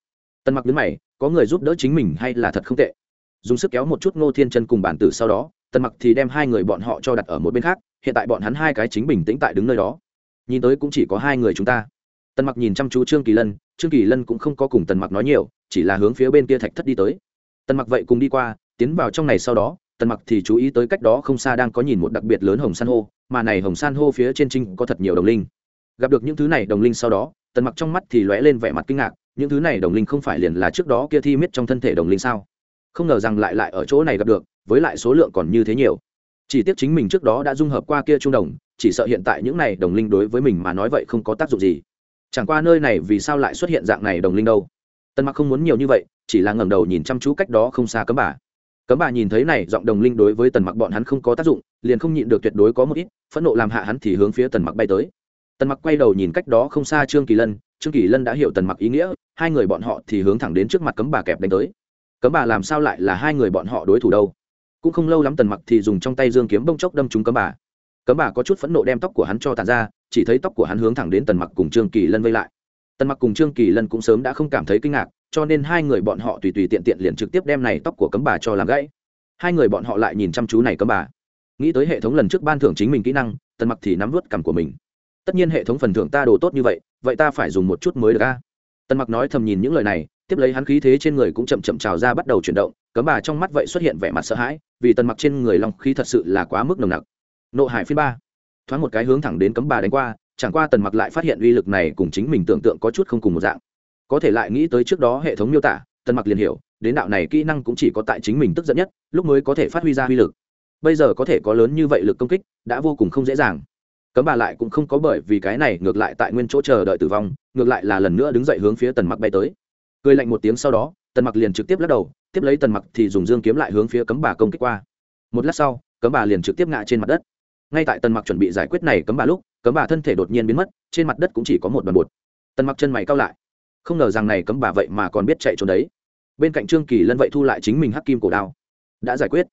Tần mặc đứng mày, có người giúp đỡ chính mình hay là thật không tệ? Dùng sức kéo một chút ngô thiên chân cùng bản tử sau đó, tần mặc thì đem hai người bọn họ cho đặt ở một bên khác, hiện tại bọn hắn hai cái chính bình tĩnh tại đứng nơi đó. Nhìn tới cũng chỉ có hai người chúng ta tần mặc nhìn chăm chú trương kỳ lân, trương kỳ lân cũng không có cùng tần mặc nói nhiều, chỉ là hướng phía bên kia thạch thất đi tới. Tần mặc vậy cùng đi qua, tiến vào trong này sau đó, tần mặc thì chú ý tới cách đó không xa đang có nhìn một đặc biệt lớn hồng san hô, mà này hồng san hô phía trên trinh có thật nhiều đồng linh. Gặp được những thứ này đồng linh sau đó, tần mặc trong mắt thì lóe lên vẻ mặt kinh ngạc, những thứ này đồng linh không phải liền là trước đó kia thi miết trong thân thể đồng linh sao? Không ngờ rằng lại lại ở chỗ này gặp được, với lại số lượng còn như thế nhiều. Chỉ tiếc chính mình trước đó đã dung hợp qua kia trung đồng, chỉ sợ hiện tại những này đồng linh đối với mình mà nói vậy không có tác dụng gì chẳng qua nơi này vì sao lại xuất hiện dạng này đồng linh đâu? Tần mặc không muốn nhiều như vậy, chỉ là ngẩng đầu nhìn chăm chú cách đó không xa cấm bà. Cấm bà nhìn thấy này, giọng đồng linh đối với tần mặc bọn hắn không có tác dụng, liền không nhịn được tuyệt đối có một ít, phẫn nộ làm hạ hắn thì hướng phía tần mặc bay tới. Tần mặc quay đầu nhìn cách đó không xa trương kỳ lân, trương kỳ lân đã hiểu tần mặc ý nghĩa, hai người bọn họ thì hướng thẳng đến trước mặt cấm bà kẹp đánh tới. Cấm bà làm sao lại là hai người bọn họ đối thủ đâu? Cũng không lâu lắm tần mặc thì dùng trong tay dương kiếm bông chốc đâm trúng cấm bà cấm bà có chút phẫn nộ đem tóc của hắn cho tàn ra, chỉ thấy tóc của hắn hướng thẳng đến tần mặc cùng trương kỳ lân vây lại. Tần mặc cùng trương kỳ lân cũng sớm đã không cảm thấy kinh ngạc, cho nên hai người bọn họ tùy tùy tiện tiện liền trực tiếp đem này tóc của cấm bà cho làm gãy. Hai người bọn họ lại nhìn chăm chú này cấm bà. Nghĩ tới hệ thống lần trước ban thưởng chính mình kỹ năng, tần mặc thì nắm vớt cằm của mình. Tất nhiên hệ thống phần thưởng ta đồ tốt như vậy vậy ta phải dùng một chút mới được a. Tần mặc nói thầm nhìn những lời này, tiếp lấy hắn khí thế trên người cũng chậm chậm trào ra bắt đầu chuyển động, cấm bà trong mắt vậy xuất hiện vẻ mặt sợ hãi, vì tần mặc trên người long khí thật sự là quá mức nồng nặc nộ hải phiên ba. Thoáng một cái hướng thẳng đến cấm bà đánh qua, chẳng qua tần mặc lại phát hiện uy lực này cùng chính mình tưởng tượng có chút không cùng một dạng. Có thể lại nghĩ tới trước đó hệ thống miêu tả, tần mặc liền hiểu, đến đạo này kỹ năng cũng chỉ có tại chính mình tức giận nhất, lúc mới có thể phát huy ra uy lực. Bây giờ có thể có lớn như vậy lực công kích, đã vô cùng không dễ dàng. Cấm bà lại cũng không có bởi vì cái này ngược lại tại nguyên chỗ chờ đợi tử vong, ngược lại là lần nữa đứng dậy hướng phía tần mặc bay tới. Cười lạnh một tiếng sau đó, tần mặc liền trực tiếp lắc đầu, tiếp lấy tần mặc thì dùng dương kiếm lại hướng phía cấm bà công kích qua. Một lát sau, cấm bà liền trực tiếp ngã trên mặt đất ngay tại tần mặc chuẩn bị giải quyết này cấm bà lúc, cấm bà thân thể đột nhiên biến mất, trên mặt đất cũng chỉ có một đoàn bột. Tần mặc chân mày cao lại. Không ngờ rằng này cấm bà vậy mà còn biết chạy trốn đấy. Bên cạnh trương kỳ lân vậy thu lại chính mình hắc kim cổ đao. Đã giải quyết.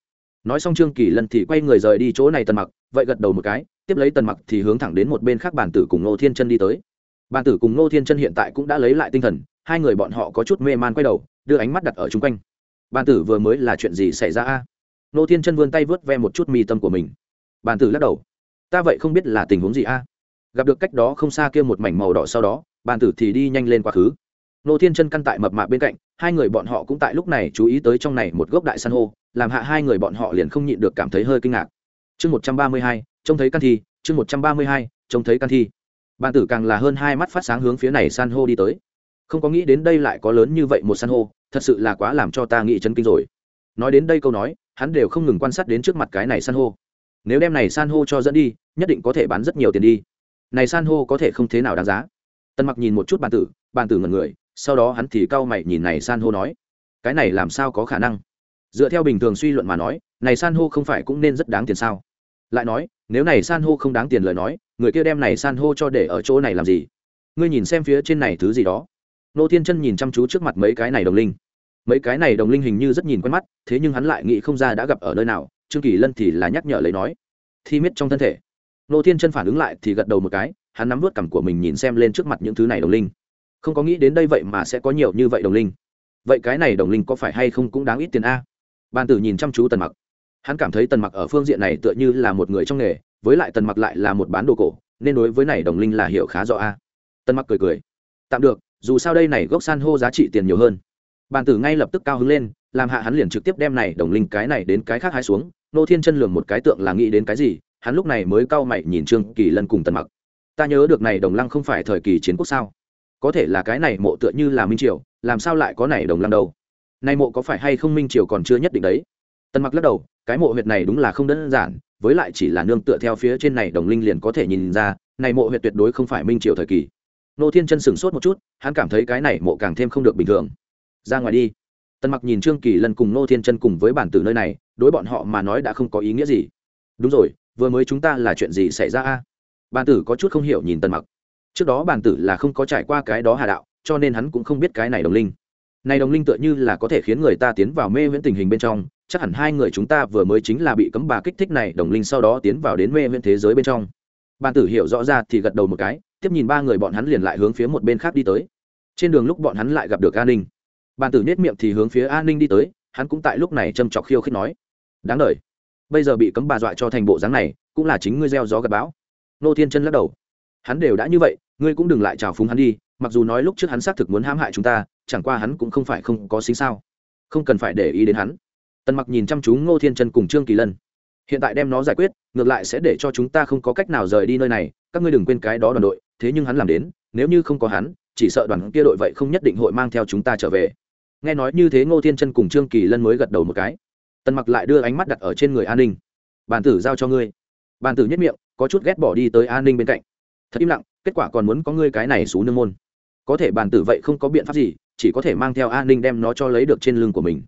Nói xong trương kỳ lân thì quay người rời đi chỗ này tần mặc, vậy gật đầu một cái, tiếp lấy tần mặc thì hướng thẳng đến một bên khác bản tử cùng ngô thiên chân đi tới. Bản tử cùng ngô thiên chân hiện tại cũng đã lấy lại tinh thần, hai người bọn họ có chút mê man quay đầu, đưa ánh mắt đặt ở chung quanh. Bản tử vừa mới là chuyện gì xảy ra a? Ngô thiên chân vươn tay vớt ve một chút mi tâm của mình bàn tử lắc đầu. Ta vậy không biết là tình huống gì a. Gặp được cách đó không xa kia một mảnh màu đỏ sau đó, bàn tử thì đi nhanh lên quá khứ. Nô thiên chân căn tại mập mạp bên cạnh, hai người bọn họ cũng tại lúc này chú ý tới trong này một gốc đại san hô, làm hạ hai người bọn họ liền không nhịn được cảm thấy hơi kinh ngạc. Chương một trăm ba mươi hai, trông thấy căn thi, chương một trăm ba mươi hai, trông thấy căn thi. Bàn tử càng là hơn hai mắt phát sáng hướng phía này san hô đi tới. Không có nghĩ đến đây lại có lớn như vậy một san hô, thật sự là quá làm cho ta nghĩ chấn kinh rồi. Nói đến đây câu nói, hắn đều không ngừng quan sát đến trước mặt cái này san hô nếu đem này san hô cho dẫn đi, nhất định có thể bán rất nhiều tiền đi. Này san hô có thể không thế nào đáng giá. Tân mặc nhìn một chút bàn tử bàn tử ngẩn người, sau đó hắn thì cau mày nhìn này san hô nói, cái này làm sao có khả năng? Dựa theo bình thường suy luận mà nói, này san hô không phải cũng nên rất đáng tiền sao? Lại nói, nếu này san hô không đáng tiền lời nói, người kia đem này san hô cho để ở chỗ này làm gì? Ngươi nhìn xem phía trên này thứ gì đó. Nô thiên chân nhìn chăm chú trước mặt mấy cái này đồng linh. Mấy cái này đồng linh hình như rất nhìn quen mắt, thế nhưng hắn lại nghĩ không ra đã gặp ở nơi nào trương kỳ lân thì là nhắc nhở lấy nói, thi miết trong thân thể. Nô thiên chân phản ứng lại thì gật đầu một cái, hắn nắm vớt cằm của mình nhìn xem lên trước mặt những thứ này đồng linh. Không có nghĩ đến đây vậy mà sẽ có nhiều như vậy đồng linh. Vậy cái này đồng linh có phải hay không cũng đáng ít tiền a? Ban tử nhìn chăm chú tần mặc. Hắn cảm thấy tần mặc ở phương diện này tựa như là một người trong nghề, với lại tần mặc lại là một bán đồ cổ, nên đối với này đồng linh là hiểu khá rõ a. Tần mặc cười cười. Tạm được, dù sao đây này gốc san hô giá trị tiền nhiều hơn. Bàn tử ngay lập tức cao hứng lên làm hạ hắn liền trực tiếp đem này đồng linh cái này đến cái khác hai xuống, nô thiên chân lường một cái tượng là nghĩ đến cái gì, hắn lúc này mới cau mày nhìn trương kỳ lân cùng tần mặc. Ta nhớ được này đồng lăng không phải thời kỳ chiến quốc sao? Có thể là cái này mộ tựa như là minh triều, làm sao lại có này đồng lăng đâu? Nay mộ có phải hay không minh triều còn chưa nhất định đấy? Tần mặc lắc đầu, cái mộ huyệt này đúng là không đơn giản, với lại chỉ là nương tựa theo phía trên này đồng linh liền có thể nhìn ra, này mộ huyệt tuyệt đối không phải minh triều thời kỳ. Nô thiên chân sửng sốt một chút, hắn cảm thấy cái này mộ càng thêm không được bình thường. Ra ngoài đi tần mặc nhìn trương kỳ lần cùng nô thiên chân cùng với bản tử nơi này, đối bọn họ mà nói đã không có ý nghĩa gì. Đúng rồi, vừa mới chúng ta là chuyện gì xảy ra a? Bản tử có chút không hiểu nhìn tần mặc. Trước đó bản tử là không có trải qua cái đó hà đạo, cho nên hắn cũng không biết cái này đồng linh. Này đồng linh tựa như là có thể khiến người ta tiến vào mê viễn tình hình bên trong, chắc hẳn hai người chúng ta vừa mới chính là bị cấm bà kích thích này, đồng linh sau đó tiến vào đến mê viễn thế giới bên trong. Bản tử hiểu rõ ra thì gật đầu một cái, tiếp nhìn ba người bọn hắn liền lại hướng phía một bên khác đi tới. Trên đường lúc bọn hắn lại gặp được an ninh bàn tử nhét miệng thì hướng phía an ninh đi tới, hắn cũng tại lúc này châm chọc khiêu khích nói. Đáng đ bây giờ bị cấm bà dọa cho thành bộ dáng này, cũng là chính ngươi gieo gió gặp bão. Nô thiên chân lắc đầu. Hắn đều đã như vậy, ngươi cũng đừng lại trào phúng hắn đi, mặc dù nói lúc trước hắn xác thực muốn hãm hại chúng ta, chẳng qua hắn cũng không phải không có xính sao. Không cần phải để ý đến hắn. Tần mặc nhìn chăm chú ngô thiên chân cùng trương kỳ lân. Hiện tại đem nó giải quyết, ngược lại sẽ để cho chúng ta không có cách nào rời đi nơi này, các ngươi đừng quên cái đó đoàn đội, thế nhưng hắn làm đến, nếu như không có hắn, chỉ sợ đoàn kia đội vậy không nhất định hội mang theo chúng ta trở về nghe nói như thế ngô thiên chân cùng trương kỳ lân mới gật đầu một cái. Tần mặc lại đưa ánh mắt đặt ở trên người an ninh. Bàn tử giao cho ngươi. Bàn tử nhất miệng, có chút ghét bỏ đi tới an ninh bên cạnh. Thật im lặng, kết quả còn muốn có ngươi cái này xú nương môn. Có thể bàn tử vậy không có biện pháp gì, chỉ có thể mang theo an ninh đem nó cho lấy được trên lưng của mình.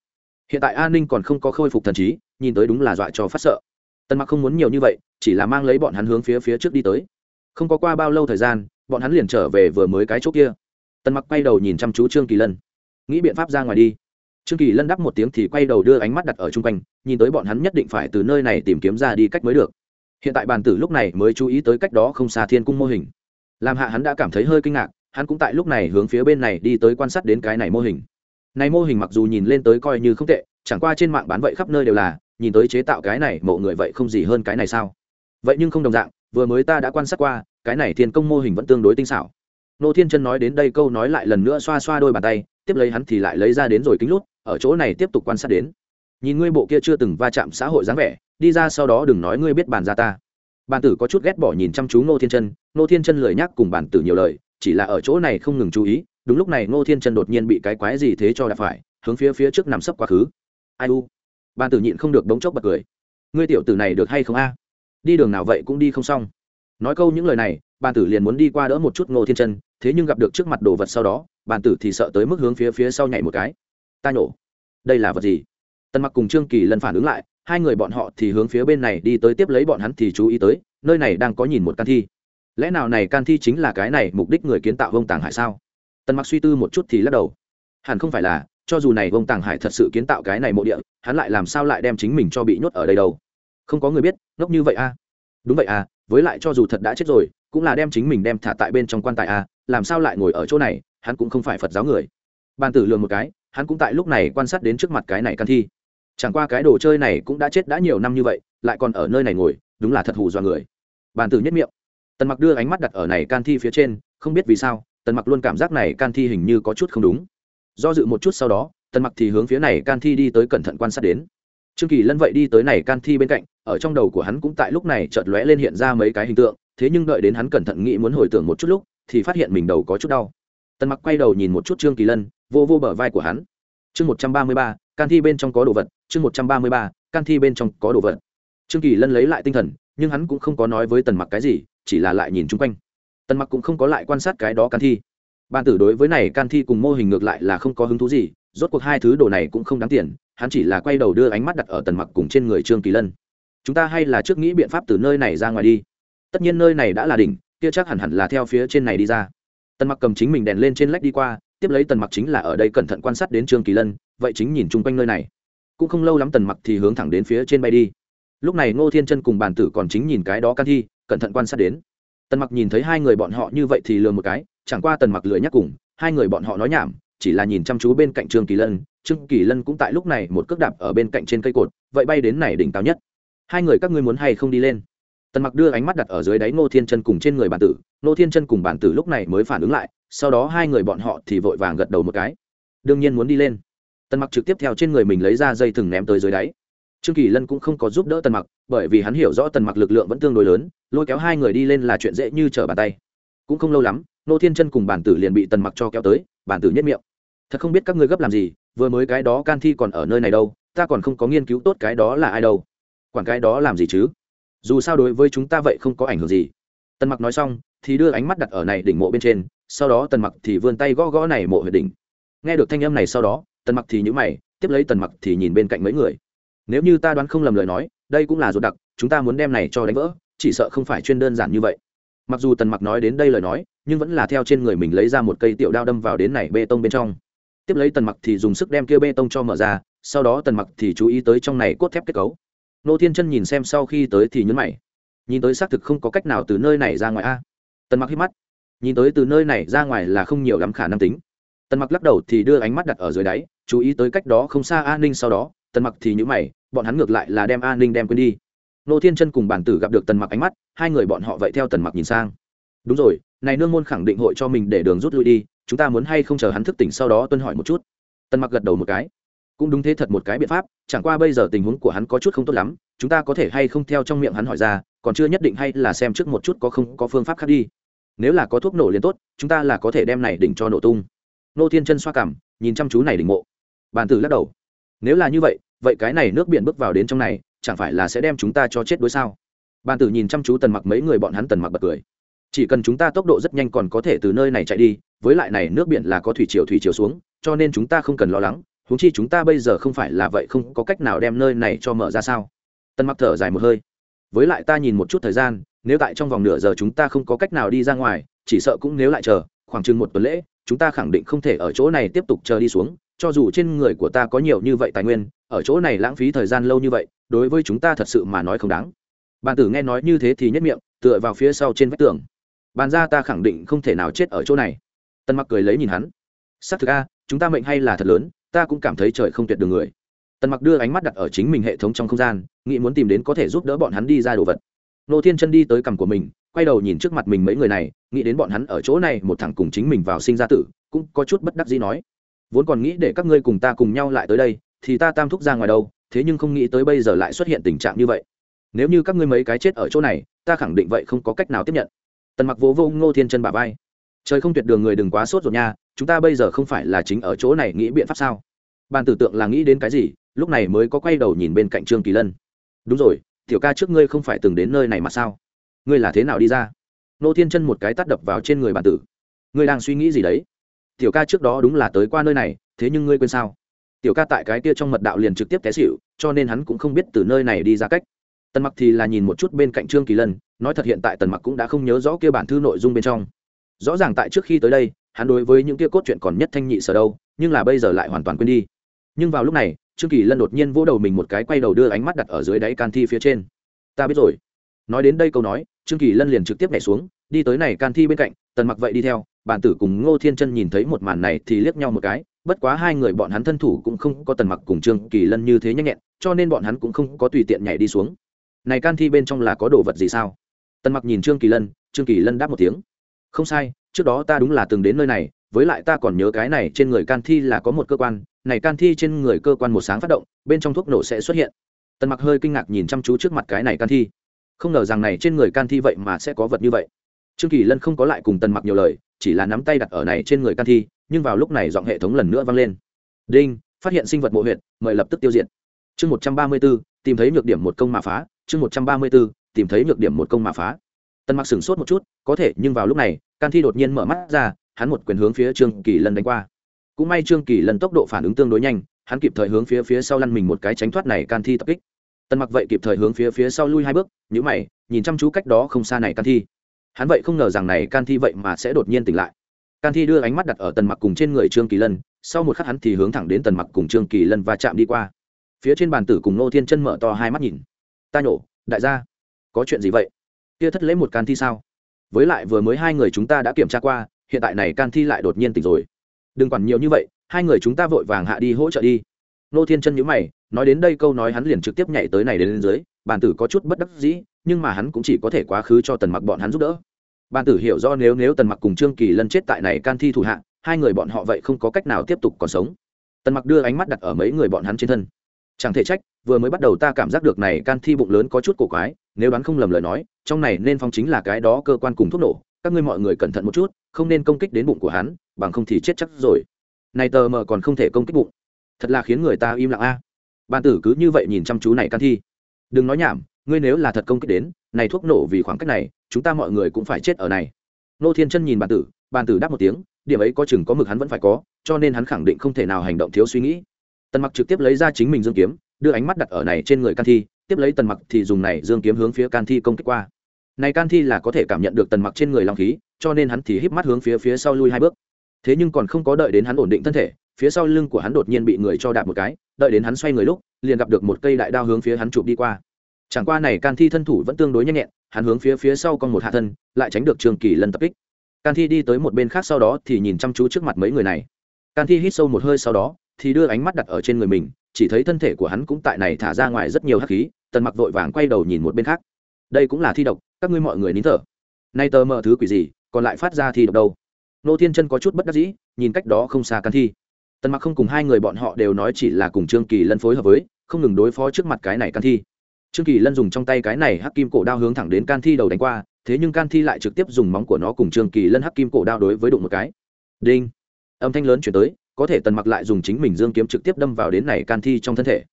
Hiện tại an ninh còn không có khôi phục thần trí, nhìn tới đúng là dọa cho phát sợ. Tần mặc không muốn nhiều như vậy, chỉ là mang lấy bọn hắn hướng phía phía trước đi tới. Không có qua bao lâu thời gian, bọn hắn liền trở về vừa mới cái chỗ kia. Tần mặc quay đầu nhìn chăm chú trương kỳ lân nghĩ biện pháp ra ngoài đi. Trương kỳ lân đắp một tiếng thì quay đầu đưa ánh mắt đặt ở chung quanh, nhìn tới bọn hắn nhất định phải từ nơi này tìm kiếm ra đi cách mới được. Hiện tại bàn tử lúc này mới chú ý tới cách đó không xa thiên cung mô hình. Làm hạ hắn đã cảm thấy hơi kinh ngạc, hắn cũng tại lúc này hướng phía bên này đi tới quan sát đến cái này mô hình. Này mô hình mặc dù nhìn lên tới coi như không tệ, chẳng qua trên mạng bán vậy khắp nơi đều là, nhìn tới chế tạo cái này mộ người vậy không gì hơn cái này sao? Vậy nhưng không đồng dạng, vừa mới ta đã quan sát qua, cái này thiên công mô hình vẫn tương đối tinh xảo. Nô thiên chân nói đến đây câu nói lại lần nữa xoa xoa đôi bàn tay tiếp lấy hắn thì lại lấy ra đến rồi kính lút, ở chỗ này tiếp tục quan sát đến. Nhìn ngươi bộ kia chưa từng va chạm xã hội dáng vẻ, đi ra sau đó đừng nói ngươi biết bàn ra ta. Bàn tử có chút ghét bỏ nhìn chăm chú Ngô thiên chân, Ngô thiên chân lười nhắc cùng bàn tử nhiều lời, chỉ là ở chỗ này không ngừng chú ý, đúng lúc này ngô thiên Chân đột nhiên bị cái quái gì thế cho đạp phải, hướng phía phía trước nằm sấp quá khứ. Ai u? Ban tử nhịn không được đống chốc bật cười. Ngươi tiểu tử này được hay không a? Đi đường nào vậy cũng đi không xong. Nói câu những lời này bàn tử liền muốn đi qua đỡ một chút ngô thiên chân, thế nhưng gặp được trước mặt đồ vật sau đó bàn tử thì sợ tới mức hướng phía phía sau nhảy một cái. Ta nhổ. Đây là vật gì? Tần mặc cùng trương kỳ lân phản ứng lại hai người bọn họ thì hướng phía bên này đi tới tiếp lấy bọn hắn thì chú ý tới nơi này đang có nhìn một can thi. Lẽ nào này can thi chính là cái này mục đích người kiến tạo vông tàng hải sao? Tần mặc suy tư một chút thì lắc đầu. Hẳn không phải là cho dù này vông tàng hải thật sự kiến tạo cái này mộ địa hắn lại làm sao lại đem chính mình cho bị nhốt ở đây đâu? Không có người biết ngốc như vậy a à? đúng vậy à với lại cho dù thật đã chết rồi cũng là đem chính mình đem thả tại bên trong quan tài à, làm sao lại ngồi ở chỗ này hắn cũng không phải phật giáo người. Bàn tử lường một cái, hắn cũng tại lúc này quan sát đến trước mặt cái này can thi. Chẳng qua cái đồ chơi này cũng đã chết đã nhiều năm như vậy, lại còn ở nơi này ngồi, đúng là thật hù dọa người. Bàn tử nhất miệng. Tần mặc đưa ánh mắt đặt ở này can thi phía trên, không biết vì sao, tần mặc luôn cảm giác này can thi hình như có chút không đúng. Do dự một chút sau đó, tần mặc thì hướng phía này can thi đi tới cẩn thận quan sát đến. Trương kỳ lân vậy đi tới này can thi bên cạnh, ở trong đầu của hắn cũng tại lúc này chợt lóe lên hiện ra mấy cái hình tượng, thế nhưng đợi đến hắn cẩn thận nghĩ muốn hồi tưởng một chút lúc, thì phát hiện mình đầu có chút đau tần mặc quay đầu nhìn một chút trương kỳ lân, vô vô bờ vai của hắn. Chương một trăm ba mươi ba, can thi bên trong có đồ vật. Chương một trăm ba mươi ba, can thi bên trong có đồ vật. Trương kỳ lân lấy lại tinh thần, nhưng hắn cũng không có nói với tần mặc cái gì, chỉ là lại nhìn chung quanh. Tần mặc cũng không có lại quan sát cái đó can thi. Ban tử đối với này can thi cùng mô hình ngược lại là không có hứng thú gì, rốt cuộc hai thứ đồ này cũng không đáng tiền, hắn chỉ là quay đầu đưa ánh mắt đặt ở tần mặc cùng trên người trương kỳ lân. Chúng ta hay là trước nghĩ biện pháp từ nơi này ra ngoài đi. Tất nhiên nơi này đã là đỉnh, kia chắc hẳn hẳn là theo phía trên này đi ra tần mặc cầm chính mình đèn lên trên lách đi qua, tiếp lấy tần mặc chính là ở đây cẩn thận quan sát đến trương kỳ lân, vậy chính nhìn chung quanh nơi này. Cũng không lâu lắm tần mặc thì hướng thẳng đến phía trên bay đi. Lúc này ngô thiên chân cùng bàn tử còn chính nhìn cái đó can thi, cẩn thận quan sát đến. Tần mặc nhìn thấy hai người bọn họ như vậy thì lừa một cái, chẳng qua tần mặc lừa nhắc cùng, hai người bọn họ nói nhảm, chỉ là nhìn chăm chú bên cạnh trương kỳ lân. Trương kỳ lân cũng tại lúc này một cước đạp ở bên cạnh trên cây cột, vậy bay đến này đỉnh cao nhất. Hai người các ngươi muốn hay không đi lên? Tần mặc đưa ánh mắt đặt ở dưới đáy ngô thiên chân cùng trên người bản tử. Ngô thiên chân cùng bản tử lúc này mới phản ứng lại, sau đó hai người bọn họ thì vội vàng gật đầu một cái. Đương nhiên muốn đi lên. Tần mặc trực tiếp theo trên người mình lấy ra dây thừng ném tới dưới đáy. Trương kỳ lân cũng không có giúp đỡ tần mặc, bởi vì hắn hiểu rõ tần mặc lực lượng vẫn tương đối lớn, lôi kéo hai người đi lên là chuyện dễ như trở bàn tay. Cũng không lâu lắm nô thiên chân cùng bản tử liền bị tần mặc cho kéo tới, bản tử nhất miệng. Thật không biết các ngươi gấp làm gì, vừa mới cái đó can thi còn ở nơi này đâu, ta còn không có nghiên cứu tốt cái đó là ai đâu. Quản cái đó làm gì chứ? Dù sao đối với chúng ta vậy không có ảnh hưởng gì. Tần mặc nói xong, thì đưa ánh mắt đặt ở này đỉnh mộ bên trên, sau đó tần mặc thì vươn tay gõ gõ này mộ huyệt đỉnh. Nghe được thanh âm này sau đó, tần mặc thì nhữ mày, tiếp lấy tần mặc thì nhìn bên cạnh mấy người. Nếu như ta đoán không lầm lời nói, đây cũng là ruột đặc, chúng ta muốn đem này cho đánh vỡ, chỉ sợ không phải chuyên đơn giản như vậy. Mặc dù tần mặc nói đến đây lời nói, nhưng vẫn là theo trên người mình lấy ra một cây tiểu đao đâm vào đến này bê tông bên trong. Tiếp lấy tần mặc thì dùng sức đem kia bê tông cho mở ra, sau đó tần mặc thì chú ý tới trong này cốt thép kết cấu nô thiên chân nhìn xem sau khi tới thì nhấn mày. Nhìn tới xác thực không có cách nào từ nơi này ra ngoài a. Tần mặc hít mắt. Nhìn tới từ nơi này ra ngoài là không nhiều lắm khả năng tính. Tần mặc lắc đầu thì đưa ánh mắt đặt ở dưới đáy, chú ý tới cách đó không xa an ninh sau đó, tần mặc thì nhữ mày, bọn hắn ngược lại là đem an ninh đem quên đi. Nô thiên chân cùng bản tử gặp được tần mặc ánh mắt, hai người bọn họ vậy theo tần mặc nhìn sang. Đúng rồi, này nương môn khẳng định hội cho mình để đường rút lui đi, chúng ta muốn hay không chờ hắn thức tỉnh sau đó tuân hỏi một chút. Tần mặc gật đầu một cái cũng đúng thế thật một cái biện pháp, chẳng qua bây giờ tình huống của hắn có chút không tốt lắm, chúng ta có thể hay không theo trong miệng hắn hỏi ra, còn chưa nhất định hay là xem trước một chút có không có phương pháp khác đi. Nếu là có thuốc nổ liền tốt, chúng ta là có thể đem này đỉnh cho nổ tung. Nô thiên chân xoa cảm, nhìn chăm chú này đỉnh mộ. Bàn tử lắc đầu. Nếu là như vậy vậy cái này nước biển bước vào đến trong này, chẳng phải là sẽ đem chúng ta cho chết đối sao? Bàn tử nhìn chăm chú tần mặc mấy người bọn hắn tần mặc bật cười. Chỉ cần chúng ta tốc độ rất nhanh còn có thể từ nơi này chạy đi, với lại này nước biển là có thủy chiều thủy chiều xuống, cho nên chúng ta không cần lo lắng huống chi chúng ta bây giờ không phải là vậy, không có cách nào đem nơi này cho mở ra sao? Tân mặc thở dài một hơi. Với lại ta nhìn một chút thời gian, nếu tại trong vòng nửa giờ chúng ta không có cách nào đi ra ngoài, chỉ sợ cũng nếu lại chờ, khoảng chừng một tuần lễ, chúng ta khẳng định không thể ở chỗ này tiếp tục chờ đi xuống. Cho dù trên người của ta có nhiều như vậy tài nguyên, ở chỗ này lãng phí thời gian lâu như vậy, đối với chúng ta thật sự mà nói không đáng. Bàn tử nghe nói như thế thì nhất miệng, tựa vào phía sau trên vách tường. Bàn ra ta khẳng định không thể nào chết ở chỗ này. Tân mặc cười lấy nhìn hắn. Xác thực a, chúng ta mệnh hay là thật lớn ta cũng cảm thấy trời không tuyệt đường người. Tần mặc đưa ánh mắt đặt ở chính mình hệ thống trong không gian, nghĩ muốn tìm đến có thể giúp đỡ bọn hắn đi ra đồ vật. Nô thiên chân đi tới cằm của mình, quay đầu nhìn trước mặt mình mấy người này, nghĩ đến bọn hắn ở chỗ này một thằng cùng chính mình vào sinh ra tử, cũng có chút bất đắc dĩ nói, vốn còn nghĩ để các ngươi cùng ta cùng nhau lại tới đây, thì ta tam thúc ra ngoài đâu, thế nhưng không nghĩ tới bây giờ lại xuất hiện tình trạng như vậy. Nếu như các ngươi mấy cái chết ở chỗ này, ta khẳng định vậy không có cách nào tiếp nhận. Tần mặc vô vô ngô thiên chân bà vai trời không tuyệt đường người đừng quá sốt rồi nha, chúng ta bây giờ không phải là chính ở chỗ này nghĩ biện pháp sao? Bàn tử tượng là nghĩ đến cái gì, lúc này mới có quay đầu nhìn bên cạnh trương kỳ lân. Đúng rồi, tiểu ca trước ngươi không phải từng đến nơi này mà sao? Ngươi là thế nào đi ra? Nô thiên chân một cái tắt đập vào trên người bàn tử. Ngươi đang suy nghĩ gì đấy? Tiểu ca trước đó đúng là tới qua nơi này, thế nhưng ngươi quên sao? Tiểu ca tại cái kia trong mật đạo liền trực tiếp té xịu cho nên hắn cũng không biết từ nơi này đi ra cách. Tần mặc thì là nhìn một chút bên cạnh trương kỳ lân, nói thật hiện tại tần mặc cũng đã không nhớ rõ kia bản thư nội dung bên trong rõ ràng tại trước khi tới đây, hắn đối với những kia cốt truyện còn nhất thanh nhị sở đâu, nhưng là bây giờ lại hoàn toàn quên đi. Nhưng vào lúc này, trương kỳ lân đột nhiên vỗ đầu mình một cái quay đầu đưa ánh mắt đặt ở dưới đáy can thi phía trên. Ta biết rồi. Nói đến đây câu nói, trương kỳ lân liền trực tiếp nhảy xuống, đi tới này can thi bên cạnh, tần mặc vậy đi theo, bản tử cùng ngô thiên chân nhìn thấy một màn này thì liếc nhau một cái, bất quá hai người bọn hắn thân thủ cũng không có tần mặc cùng trương kỳ lân như thế nhanh nhẹn, cho nên bọn hắn cũng không có tùy tiện nhảy đi xuống. Này can thi bên trong là có đồ vật gì sao? Tần mặc nhìn trương kỳ lân, trương kỳ lân đáp một tiếng không sai, trước đó ta đúng là từng đến nơi này, với lại ta còn nhớ cái này trên người can thi là có một cơ quan, này can thi trên người cơ quan một sáng phát động, bên trong thuốc nổ sẽ xuất hiện. Tần mặc hơi kinh ngạc nhìn chăm chú trước mặt cái này can thi. Không ngờ rằng này trên người can thi vậy mà sẽ có vật như vậy. Trương kỳ lân không có lại cùng tần mặc nhiều lời, chỉ là nắm tay đặt ở này trên người can thi, nhưng vào lúc này giọng hệ thống lần nữa vang lên. Đinh, phát hiện sinh vật mộ huyện mời lập tức tiêu diệt. Chương một trăm ba mươi b ố tìm thấy nhược điểm một công mà phá. Chương một trăm ba mươi b ố tìm thấy nhược điểm một công mà phá tần mặc sửng sốt một chút, có thể, nhưng vào lúc này, can thi đột nhiên mở mắt ra, hắn một quyền hướng phía trương kỳ lân đánh qua. Cũng may trương kỳ lân tốc độ phản ứng tương đối nhanh, hắn kịp thời hướng phía phía sau lăn mình một cái tránh thoát này can thi tập kích. Tần mặc vậy kịp thời hướng phía phía sau lui hai bước nhữ mày, nhìn chăm chú cách đó không xa này can thi. Hắn vậy không ngờ rằng này can thi vậy mà sẽ đột nhiên tỉnh lại. Can thi đưa ánh mắt đặt ở tần mặc cùng trên người trương kỳ lân, sau một khắc hắn thì hướng thẳng đến tần mặc cùng trương kỳ lân và chạm đi qua. Phía trên bàn tử cùng nô thiên chân mở to hai mắt nhìn. Ta nhổ, đại gia, có chuyện gì vậy? Kia thất lễ một can thi sao? Với lại vừa mới hai người chúng ta đã kiểm tra qua, hiện tại này can thi lại đột nhiên tỉnh rồi. Đừng quản nhiều như vậy, hai người chúng ta vội vàng hạ đi hỗ trợ đi. Nô thiên chân nhữ mày, nói đến đây câu nói hắn liền trực tiếp nhảy tới này đến lên dưới bàn tử có chút bất đắc dĩ, nhưng mà hắn cũng chỉ có thể quá khứ cho tần mặc bọn hắn giúp đỡ. Bàn tử hiểu do nếu nếu tần mặc cùng trương kỳ lân chết tại này can thi thủ hạ, hai người bọn họ vậy không có cách nào tiếp tục còn sống. Tần mặc đưa ánh mắt đặt ở mấy người bọn hắn trên thân chẳng thể trách, vừa mới bắt đầu ta cảm giác được này can thi bụng lớn có chút cổ quái, nếu đoán không lầm lời nói, trong này nên phong chính là cái đó cơ quan cùng thuốc nổ, các ngươi mọi người cẩn thận một chút, không nên công kích đến bụng của hắn, bằng không thì chết chắc rồi. Này tờ mờ còn không thể công kích bụng. Thật là khiến người ta im lặng a. À. ban tử cứ như vậy nhìn chăm chú này can thi. Đừng nói nhảm, ngươi nếu là thật công kích đến, này thuốc nổ vì khoảng cách này, chúng ta mọi người cũng phải chết ở này. Nô thiên chân nhìn bàn tử bàn tử đáp một tiếng, điểm ấy có chừng có mực hắn vẫn phải có, cho nên hắn khẳng định không thể nào hành động thiếu suy nghĩ tần mặc trực tiếp lấy ra chính mình dương kiếm, đưa ánh mắt đặt ở này trên người can thi, tiếp lấy tần mặc thì dùng này dương kiếm hướng phía can thi công kích qua. Này can thi là có thể cảm nhận được tần mặc trên người long khí, cho nên hắn thì híp mắt hướng phía phía sau lui hai bước. Thế nhưng còn không có đợi đến hắn ổn định thân thể, phía sau lưng của hắn đột nhiên bị người cho đạp một cái, đợi đến hắn xoay người lúc, liền gặp được một cây đại đao hướng phía hắn chụp đi qua. Chẳng qua này can thi thân thủ vẫn tương đối nhanh nhẹn, hắn hướng phía phía sau con một hạ thân, lại tránh được trường kỳ lần tập kích. Can thi đi tới một bên khác sau đó thì nhìn chăm chú trước mặt mấy người này. Can thi hít sâu một hơi sau đó thì đưa ánh mắt đặt ở trên người mình, chỉ thấy thân thể của hắn cũng tại này thả ra ngoài rất nhiều hắc khí, tần mặc vội vàng quay đầu nhìn một bên khác. Đây cũng là thi độc, các ngươi mọi người nín thở. Nay tờ mờ thứ quỷ gì, còn lại phát ra thi độc đâu? Nô thiên chân có chút bất đắc dĩ, nhìn cách đó không xa can thi. Tần mặc không cùng hai người bọn họ đều nói chỉ là cùng trương kỳ lân phối hợp với, không ngừng đối phó trước mặt cái này can thi. Trương kỳ lân dùng trong tay cái này hắc kim cổ đao hướng thẳng đến can thi đầu đánh qua, thế nhưng can thi lại trực tiếp dùng móng của nó cùng trương kỳ lân hắc kim cổ đao đối với đụng một cái. Đinh! Âm thanh lớn chuyển tới có thể tần mặc lại dùng chính mình dương kiếm trực tiếp đâm vào đến này can thi trong thân thể.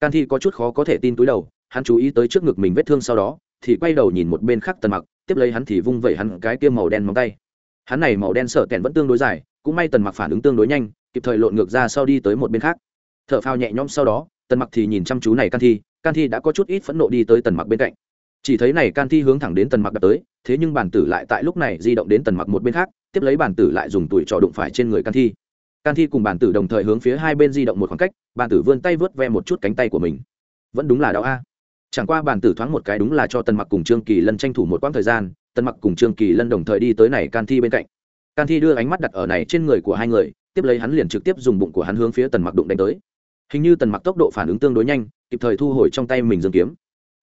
Can thi có chút khó có thể tin túi đầu, hắn chú ý tới trước ngực mình vết thương sau đó, thì quay đầu nhìn một bên khác tần mặc, tiếp lấy hắn thì vung vẩy hắn cái kia màu đen móng tay. Hắn này màu đen sợ kèn vẫn tương đối dài, cũng may tần mặc phản ứng tương đối nhanh, kịp thời lộn ngược ra sau đi tới một bên khác. Thở phao nhẹ nhõm sau đó, tần mặc thì nhìn chăm chú này can thi can thi đã có chút ít phẫn nộ đi tới tần mặc bên cạnh. Chỉ thấy này can thi hướng thẳng đến tần mặc đập tới, thế nhưng bản tử lại tại lúc này di động đến tần mặc một bên khác, tiếp lấy bản tử lại dùng tuổi trò đụng phải trên người can thi can thi cùng bản tử đồng thời hướng phía hai bên di động một khoảng cách, bản tử vươn tay vớt ve một chút cánh tay của mình. Vẫn đúng là đau a. Chẳng qua bản tử thoáng một cái đúng là cho tần mặc cùng trương kỳ lân tranh thủ một quãng thời gian, tần mặc cùng trương kỳ lân đồng thời đi tới này can thi bên cạnh. Can thi đưa ánh mắt đặt ở này trên người của hai người, tiếp lấy hắn liền trực tiếp dùng bụng của hắn hướng phía tần mặc đụng đánh tới. Hình như tần mặc tốc độ phản ứng tương đối nhanh, kịp thời thu hồi trong tay mình dương kiếm.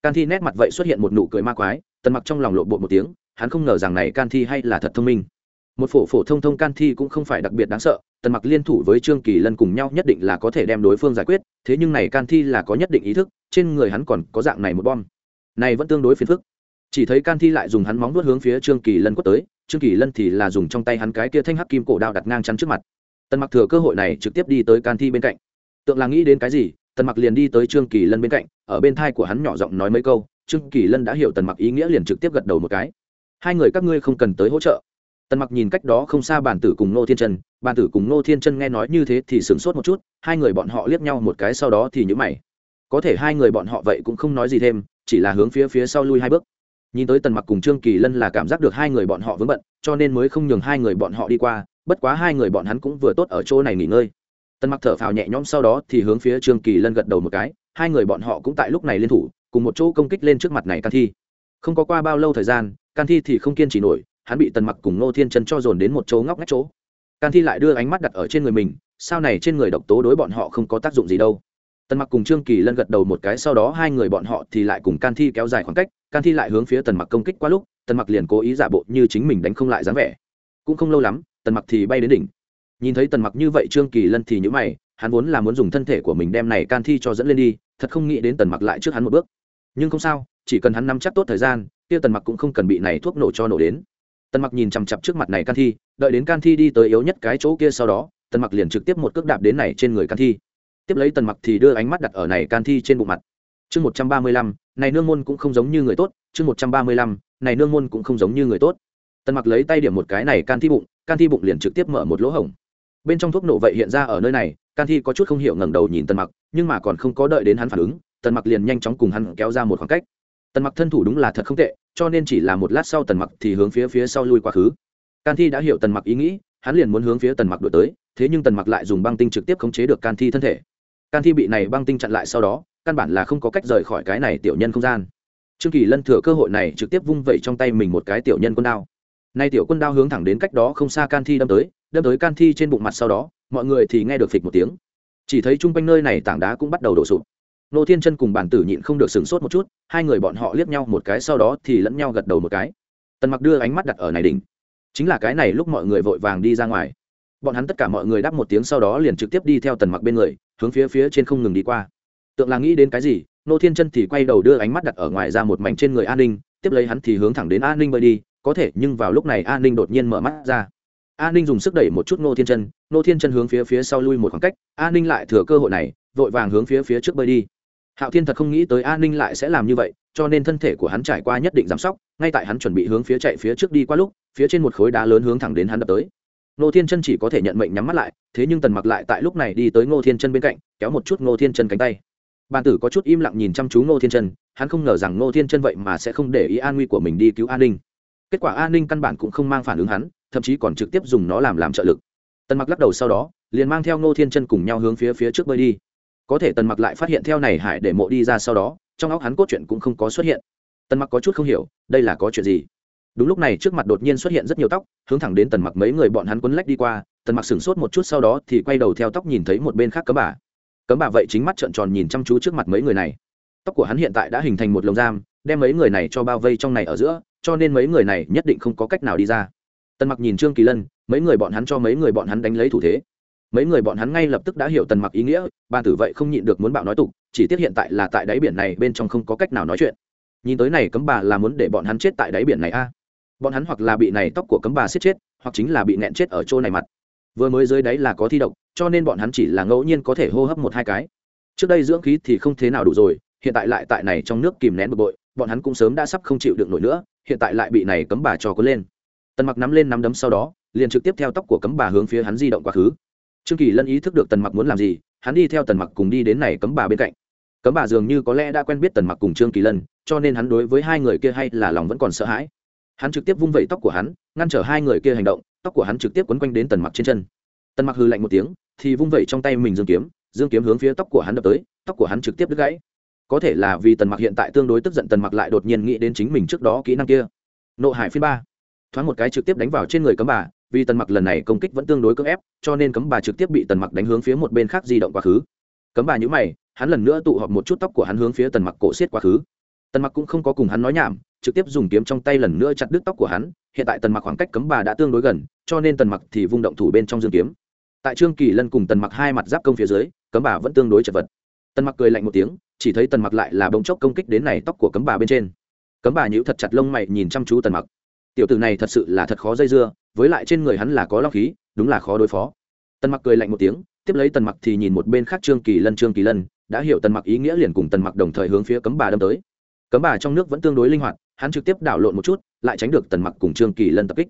Can thi nét mặt vậy xuất hiện một nụ cười ma quái, tần mặc trong lòng lộ bộ một tiếng, hắn không ngờ rằng này can thi hay là thật thông minh một phổ phổ thông thông can thi cũng không phải đặc biệt đáng sợ, tần mặc liên thủ với trương kỳ lân cùng nhau nhất định là có thể đem đối phương giải quyết, thế nhưng này can thi là có nhất định ý thức, trên người hắn còn có dạng này một bom. Này vẫn tương đối phiền phức. Chỉ thấy can thi lại dùng hắn móng vuốt hướng phía trương kỳ lân quất tới, trương kỳ lân thì là dùng trong tay hắn cái kia thanh hắc kim cổ đao đặt ngang chắn trước mặt. Tần mặc thừa cơ hội này trực tiếp đi tới can thi bên cạnh. Tượng là nghĩ đến cái gì, tần mặc liền đi tới trương kỳ lân bên cạnh, ở bên thai của hắn nhỏ giọng nói mấy câu, trương kỳ lân đã hiểu tần mặc ý nghĩa liền trực tiếp gật đầu một cái. Hai người các ngươi không cần tới hỗ trợ tần mặc nhìn cách đó không xa bản tử cùng nô thiên chân. Bản tử cùng nô thiên chân nghe nói như thế thì sửng sốt một chút, hai người bọn họ liếc nhau một cái sau đó thì nhữ mày. Có thể hai người bọn họ vậy cũng không nói gì thêm, chỉ là hướng phía phía sau lui hai bước. Nhìn tới tần mặc cùng trương kỳ lân là cảm giác được hai người bọn họ vướng bận, cho nên mới không nhường hai người bọn họ đi qua, bất quá hai người bọn hắn cũng vừa tốt ở chỗ này nghỉ ngơi. Tần mặc thở phào nhẹ nhõm sau đó thì hướng phía trương kỳ lân gật đầu một cái, hai người bọn họ cũng tại lúc này liên thủ, cùng một chỗ công kích lên trước mặt này can thi. Không có qua bao lâu thời gian, can thi thì không kiên trì nổi hắn bị tần mặc cùng nô thiên chân cho dồn đến một chỗ ngóc ngách chỗ. Can thi lại đưa ánh mắt đặt ở trên người mình, sao này trên người độc tố đối bọn họ không có tác dụng gì đâu. Tần mặc cùng trương kỳ lân gật đầu một cái, sau đó hai người bọn họ thì lại cùng can thi kéo dài khoảng cách. Can thi lại hướng phía tần mặc công kích qua lúc, tần mặc liền cố ý giả bộ như chính mình đánh không lại dáng vẻ. Cũng không lâu lắm, tần mặc thì bay đến đỉnh. Nhìn thấy tần mặc như vậy, trương kỳ lân thì nhữ mày, hắn vốn là muốn dùng thân thể của mình đem này can thi cho dẫn lên đi, thật không nghĩ đến tần mặc lại trước hắn một bước. Nhưng không sao, chỉ cần hắn nắm chắc tốt thời gian, kia tần mặc cũng không cần bị này thuốc nổ cho nổ đến tần mặc nhìn chằm chặp trước mặt này can thi, đợi đến can thi đi tới yếu nhất cái chỗ kia sau đó, tần mặc liền trực tiếp một cước đạp đến này trên người can thi. Tiếp lấy tần mặc thì đưa ánh mắt đặt ở này can thi trên bụng mặt. Chương một trăm ba mươi lăm, này nương môn cũng không giống như người tốt. Chương một trăm ba mươi lăm, này nương môn cũng không giống như người tốt. Tần mặc lấy tay điểm một cái này can thi bụng, can thi bụng liền trực tiếp mở một lỗ hổng. Bên trong thuốc nổ vậy hiện ra ở nơi này, can thi có chút không hiểu ngẩng đầu nhìn tần mặc, nhưng mà còn không có đợi đến hắn phản ứng, tần mặc liền nhanh chóng cùng hắn kéo ra một khoảng cách tần mặc thân thủ đúng là thật không tệ, cho nên chỉ là một lát sau tần mặc thì hướng phía phía sau lui quá khứ. Can thi đã hiểu tần mặc ý nghĩ, hắn liền muốn hướng phía tần mặc đuổi tới, thế nhưng tần mặc lại dùng băng tinh trực tiếp khống chế được can thi thân thể. Can thi bị này băng tinh chặn lại sau đó, căn bản là không có cách rời khỏi cái này tiểu nhân không gian. Trương kỳ lân thừa cơ hội này trực tiếp vung vẩy trong tay mình một cái tiểu nhân quân đao. Nay tiểu quân đao hướng thẳng đến cách đó không xa can thi đâm tới đâm tới can thi trên bụng mặt sau đó, mọi người thì nghe được phịch một tiếng. Chỉ thấy chung quanh nơi này tảng đá cũng bắt đầu đổ sụp nô thiên chân cùng bản tử nhịn không được sửng sốt một chút, hai người bọn họ liếc nhau một cái sau đó thì lẫn nhau gật đầu một cái. Tần mặc đưa ánh mắt đặt ở này đỉnh. Chính là cái này lúc mọi người vội vàng đi ra ngoài. Bọn hắn tất cả mọi người đáp một tiếng sau đó liền trực tiếp đi theo tần mặc bên người, hướng phía phía trên không ngừng đi qua. Tượng là nghĩ đến cái gì, nô thiên chân thì quay đầu đưa ánh mắt đặt ở ngoài ra một mảnh trên người an ninh, tiếp lấy hắn thì hướng thẳng đến an ninh bơi đi, có thể nhưng vào lúc này an ninh đột nhiên mở mắt ra. An ninh dùng sức đẩy một chút nô thiên chân, nô thiên chân hướng phía phía sau lui một khoảng cách an ninh lại thừa cơ hội này, vội vàng hướng phía phía trước bơi đi hạo thiên thật không nghĩ tới an ninh lại sẽ làm như vậy, cho nên thân thể của hắn trải qua nhất định giám sóc, ngay tại hắn chuẩn bị hướng phía chạy phía trước đi qua lúc, phía trên một khối đá lớn hướng thẳng đến hắn đập tới. Ngô thiên chân chỉ có thể nhận mệnh nhắm mắt lại, thế nhưng tần mặc lại tại lúc này đi tới ngô thiên chân bên cạnh, kéo một chút ngô thiên chân cánh tay. Bàn tử có chút im lặng nhìn chăm chú ngô thiên chân, hắn không ngờ rằng ngô thiên chân vậy mà sẽ không để ý an nguy của mình đi cứu an ninh. Kết quả an ninh căn bản cũng không mang phản ứng hắn, thậm chí còn trực tiếp dùng nó làm làm trợ lực. Tần mặc lắc đầu sau đó, liền mang theo ngô thiên chân cùng nhau hướng phía phía trước bơi đi có thể tần mặc lại phát hiện theo này hải để mộ đi ra sau đó, trong óc hắn cốt truyện cũng không có xuất hiện. Tần mặc có chút không hiểu, đây là có chuyện gì? Đúng lúc này trước mặt đột nhiên xuất hiện rất nhiều tóc, hướng thẳng đến tần mặc mấy người bọn hắn quấn lách đi qua, tần mặc sửng sốt một chút sau đó thì quay đầu theo tóc nhìn thấy một bên khác cấm bà. Cấm bà vậy chính mắt trợn tròn nhìn chăm chú trước mặt mấy người này. Tóc của hắn hiện tại đã hình thành một lồng giam, đem mấy người này cho bao vây trong này ở giữa, cho nên mấy người này nhất định không có cách nào đi ra. Tần mặc nhìn trương kỳ lân, mấy người bọn hắn cho mấy người bọn hắn đánh lấy thủ thế mấy người bọn hắn ngay lập tức đã hiểu tần mặc ý nghĩa ban tử vậy không nhịn được muốn bạo nói tục, chỉ tiếc hiện tại là tại đáy biển này bên trong không có cách nào nói chuyện. Nhìn tới này cấm bà là muốn để bọn hắn chết tại đáy biển này a. Bọn hắn hoặc là bị này tóc của cấm bà siết chết, hoặc chính là bị nẹn chết ở chỗ này mặt. Vừa mới dưới đáy là có thi độc, cho nên bọn hắn chỉ là ngẫu nhiên có thể hô hấp một hai cái. Trước đây dưỡng khí thì không thế nào đủ rồi, hiện tại lại tại này trong nước kìm nén bực bội, bọn hắn cũng sớm đã sắp không chịu được nổi nữa, hiện tại lại bị này cấm bà trò có lên. Tần mặc nắm lên nắm đấm sau đó, liền trực tiếp theo tóc của cấm bà hướng phía hắn di động quá khứ trương kỳ lân ý thức được tần mặc muốn làm gì, hắn đi theo tần mặc cùng đi đến này cấm bà bên cạnh. Cấm bà dường như có lẽ đã quen biết tần mặc cùng trương kỳ lân, cho nên hắn đối với hai người kia hay là lòng vẫn còn sợ hãi. Hắn trực tiếp vung vẩy tóc của hắn, ngăn trở hai người kia hành động, tóc của hắn trực tiếp quấn quanh đến tần mặc trên chân. Tần mặc hư lạnh một tiếng, thì vung vẩy trong tay mình dương kiếm dương kiếm hướng phía tóc của hắn đập tới, tóc của hắn trực tiếp đứt gãy. Có thể là vì tần mặc hiện tại tương đối tức giận, tần mặc lại đột nhiên nghĩ đến chính mình trước đó kỹ năng kia. Nộ hải phiên ba. Thoáng một cái trực tiếp đánh vào trên người cấm bà vì tần mặc lần này công kích vẫn tương đối cưỡng ép, cho nên cấm bà trực tiếp bị tần mặc đánh hướng phía một bên khác di động quá khứ. Cấm bà nhữ mày, hắn lần nữa tụ họp một chút tóc của hắn hướng phía tần mặc cổ xiết quá khứ. Tần mặc cũng không có cùng hắn nói nhảm, trực tiếp dùng kiếm trong tay lần nữa chặt đứt tóc của hắn, hiện tại tần mặc khoảng cách cấm bà đã tương đối gần, cho nên tần mặc thì vung động thủ bên trong dương kiếm. Tại trương kỳ lân cùng tần mặc hai mặt giáp công phía dưới, cấm bà vẫn tương đối chật vật. Tần mặc cười lạnh một tiếng, chỉ thấy tần mặc lại là bông chốc công kích đến này tóc của cấm bà bên trên. Cấm bà nhíu thật chặt lông mày nhìn chăm chú tần mặc. Tiểu tử này thật sự là thật khó dây dưa với lại trên người hắn là có long khí, đúng là khó đối phó. Tần mặc cười lạnh một tiếng, tiếp lấy tần mặc thì nhìn một bên khác trương kỳ lân. Trương kỳ lân đã hiểu tần mặc ý nghĩa liền cùng tần mặc đồng thời hướng phía cấm bà đâm tới. Cấm bà trong nước vẫn tương đối linh hoạt, hắn trực tiếp đảo lộn một chút, lại tránh được tần mặc cùng trương kỳ lân tập kích.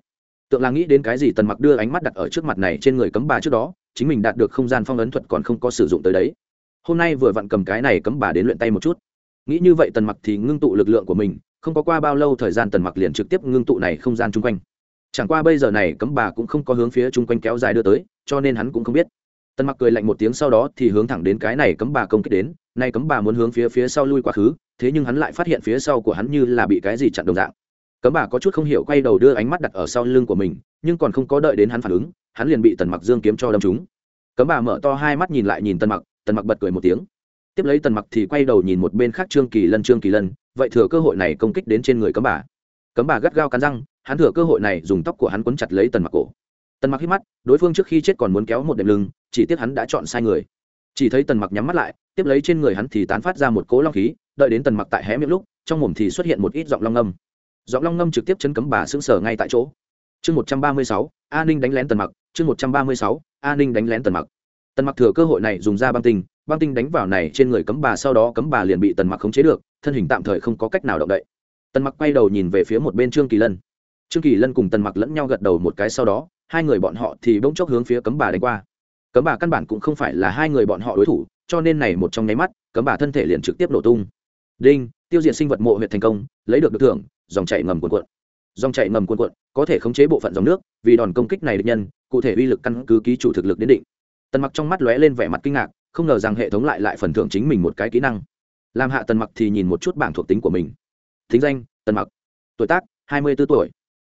Tượng là nghĩ đến cái gì tần mặc đưa ánh mắt đặt ở trước mặt này trên người cấm bà trước đó, chính mình đạt được không gian phong ấn thuật còn không có sử dụng tới đấy. Hôm nay vừa vặn cầm cái này cấm bà đến luyện tay một chút. Nghĩ như vậy tần mặc thì ngưng tụ lực lượng của mình, không có qua bao lâu thời gian tần mặc liền trực tiếp ngưng tụ này không gian chung quanh chẳng qua bây giờ này cấm bà cũng không có hướng phía chung quanh kéo dài đưa tới, cho nên hắn cũng không biết. Tần mặc cười lạnh một tiếng sau đó thì hướng thẳng đến cái này cấm bà công kích đến, nay cấm bà muốn hướng phía phía sau lui quá khứ, thế nhưng hắn lại phát hiện phía sau của hắn như là bị cái gì chặn đồng dạng. Cấm bà có chút không hiểu quay đầu đưa ánh mắt đặt ở sau lưng của mình, nhưng còn không có đợi đến hắn phản ứng, hắn liền bị tần mặc dương kiếm cho đâm trúng. Cấm bà mở to hai mắt nhìn lại nhìn tần mặc tần mặc bật cười một tiếng. Tiếp lấy tần mặc thì quay đầu nhìn một bên khác trương kỳ lân, trương kỳ lân, vậy thừa cơ hội này công kích đến trên người cấm bà cấm bà gắt gao cắn răng, hắn thừa cơ hội này dùng tóc của hắn quấn chặt lấy tần mặc cổ. Tần mặc hít mắt, đối phương trước khi chết còn muốn kéo một đệm lưng, chỉ tiếc hắn đã chọn sai người. Chỉ thấy tần mặc nhắm mắt lại, tiếp lấy trên người hắn thì tán phát ra một cỗ long khí, đợi đến tần mặc tại hé miệng lúc, trong mồm thì xuất hiện một ít giọng long ngâm. Giọng long ngâm trực tiếp chấn cấm bà xứng sở ngay tại chỗ. Chương một trăm ba mươi sáu an ninh đánh lén tần mặc, chương một trăm ba mươi sáu an ninh đánh lén tần mặc. Tần mặc thừa cơ hội này dùng ra băng tinh băng tinh đánh vào này trên người cấm bà sau đó cấm bà liền bị tần mặc khống chế được, thân hình tạm thời không có cách nào động đậy tần mặc quay đầu nhìn về phía một bên trương kỳ lân. Trương kỳ lân cùng tần mặc lẫn nhau gật đầu một cái sau đó, hai người bọn họ thì bỗng chốc hướng phía cấm bà đánh qua. Cấm bà căn bản cũng không phải là hai người bọn họ đối thủ, cho nên này một trong nháy mắt, cấm bà thân thể liền trực tiếp nổ tung. Đinh, tiêu diệt sinh vật mộ huyệt thành công, lấy được được thưởng, dòng chảy ngầm cuộn cuộn. Dòng chảy ngầm cuộn cuộn, có thể khống chế bộ phận dòng nước, vì đòn công kích này được nhân, cụ thể uy lực căn cứ ký chủ thực lực đến định. Tần mặc trong mắt lóe lên vẻ mặt kinh ngạc, không ngờ rằng hệ thống lại lại phần thưởng chính mình một cái kỹ năng. Làm hạ tần mặc thì nhìn một chút bảng thuộc tính của mình thính danh tần mặc. Tuổi tác hai mươi 24 tuổi.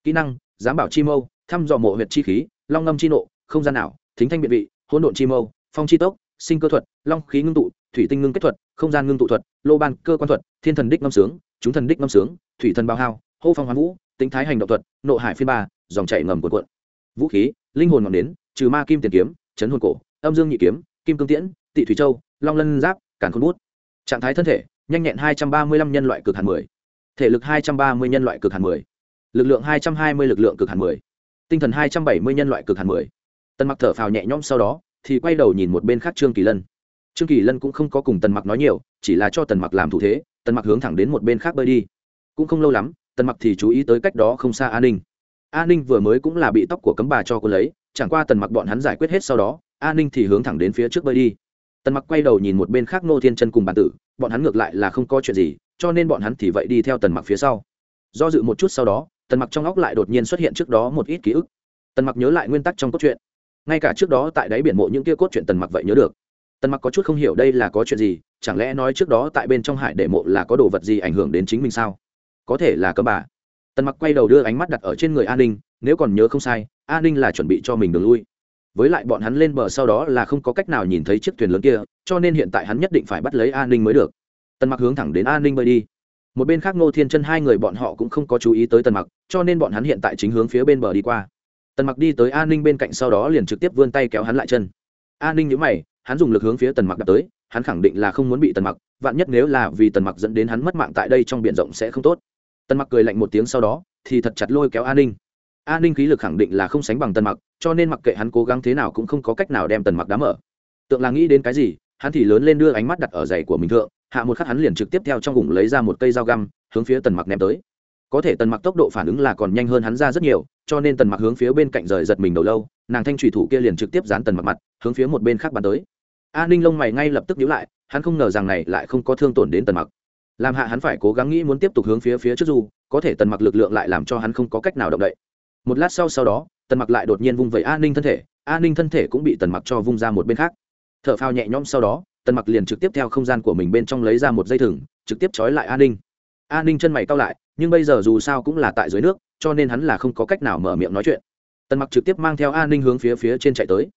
Kỹ năng giám bảo chi mâu thăm dò mộ huyệt chi khí long ngâm chi nộ không gian ảo, thính thanh biện vị hỗn độn chi mâu phong chi tốc sinh cơ thuật long khí ngưng tụ thủy tinh ngưng kết thuật không gian ngưng tụ thuật lô ban cơ quan thuật thiên thần đích ngâm sướng chúng thần đích ngâm sướng thủy thần bao hao hô phong hoán vũ tính thái hành động thuật nộ hải phiên ba dòng chảy ngầm cuộn cuộn. Vũ khí linh hồn ngọn nến trừ ma kim tiền kiếm chấn hồn cổ âm dương nhị kiếm kim cương tiễn tị thủy châu long lân giáp cản khôn bút. Trạng thái thân thể nhanh nhẹn hai trăm ba mươi lăm nhân loại cực hàn mười thể lực hai trăm ba mươi nhân loại cực hàn mười. Lực lượng hai trăm hai mươi lực lượng cực hàn mười. Tinh thần hai trăm bảy mươi nhân loại cực hàn mười. Tần mặc thở phào nhẹ nhõm sau đó, thì quay đầu nhìn một bên khác trương kỳ lân. Trương kỳ lân cũng không có cùng tần mặc nói nhiều, chỉ là cho tần mặc làm thủ thế, tần mặc hướng thẳng đến một bên khác bơi đi. Cũng không lâu lắm, tần mặc thì chú ý tới cách đó không xa an ninh. An ninh vừa mới cũng là bị tóc của cấm bà cho cô lấy, chẳng qua tần mặc bọn hắn giải quyết hết sau đó an ninh thì hướng thẳng đến phía trước bơi đi tần mặc quay đầu nhìn một bên khác nô thiên chân cùng bản tử, bọn hắn ngược lại là không có chuyện gì, cho nên bọn hắn thì vậy đi theo tần mặc phía sau. Do dự một chút sau đó, tần mặc trong óc lại đột nhiên xuất hiện trước đó một ít ký ức. Tần mặc nhớ lại nguyên tắc trong cốt truyện. Ngay cả trước đó tại đáy biển mộ những kia cốt truyện tần mặc vậy nhớ được. Tần mặc có chút không hiểu đây là có chuyện gì, chẳng lẽ nói trước đó tại bên trong hải để mộ là có đồ vật gì ảnh hưởng đến chính mình sao? Có thể là cấm bà tần mặc quay đầu đưa ánh mắt đặt ở trên người an ninh, nếu còn nhớ không sai an ninh là chuẩn bị cho mình đường lui với lại bọn hắn lên bờ sau đó là không có cách nào nhìn thấy chiếc thuyền lớn kia, cho nên hiện tại hắn nhất định phải bắt lấy an ninh mới được. Tần mặc hướng thẳng đến an ninh bơi đi. Một bên khác ngô thiên chân hai người bọn họ cũng không có chú ý tới tần mặc, cho nên bọn hắn hiện tại chính hướng phía bên bờ đi qua. Tần mặc đi tới an ninh bên cạnh sau đó liền trực tiếp vươn tay kéo hắn lại chân. An ninh nhữ mày, hắn dùng lực hướng phía tần mặc đập tới, hắn khẳng định là không muốn bị tần mặc, vạn nhất nếu là vì tần mặc dẫn đến hắn mất mạng tại đây trong b i ể n rộng sẽ không tốt. Tần mặc cười lạnh một tiếng sau đó, thì thật chặt lôi kéo an ninh. An ninh khí lực khẳng định là không sánh bằng tần mặc cho nên mặc kệ hắn cố gắng thế nào cũng không có cách nào đem tần mặc đá mở. Tượng là nghĩ đến cái gì, hắn thì lớn lên đưa ánh mắt đặt ở giày của mình thượng, hạ một khắc hắn liền trực tiếp theo trong vùng lấy ra một cây dao găm, hướng phía tần mặc ném tới. Có thể tần mặc tốc độ phản ứng là còn nhanh hơn hắn ra rất nhiều, cho nên tần mặc hướng phía bên cạnh rời giật mình đầu lâu, nàng thanh thủy thủ kia liền trực tiếp dán tần mặc mặt, hướng phía một bên khác bắn tới. A ninh lông mày ngay lập tức nhíu lại, hắn không ngờ rằng này lại không có thương tổn đến tần mặc. Làm hạ hắn phải cố gắng nghĩ muốn tiếp tục hướng phía phía trước du, có thể tần mặc lực lượng lại làm cho hắn không có cách nào động đậy. Một lát sau sau đó tần mặc lại đột nhiên vung vẩy An ninh thân thể, An ninh thân thể cũng bị tần mặc cho vung ra một bên khác. T h ở phao nhẹ nhõm sau đó, tần mặc liền trực tiếp theo không gian của mình bên trong lấy ra một dây thừng, trực tiếp trói lại an ninh. An ninh chân mày cao lại, nhưng bây giờ dù sao cũng là tại dưới nước, cho nên hắn là không có cách nào mở miệng nói chuyện. Tần mặc trực tiếp mang theo an ninh hướng phía phía trên chạy tới.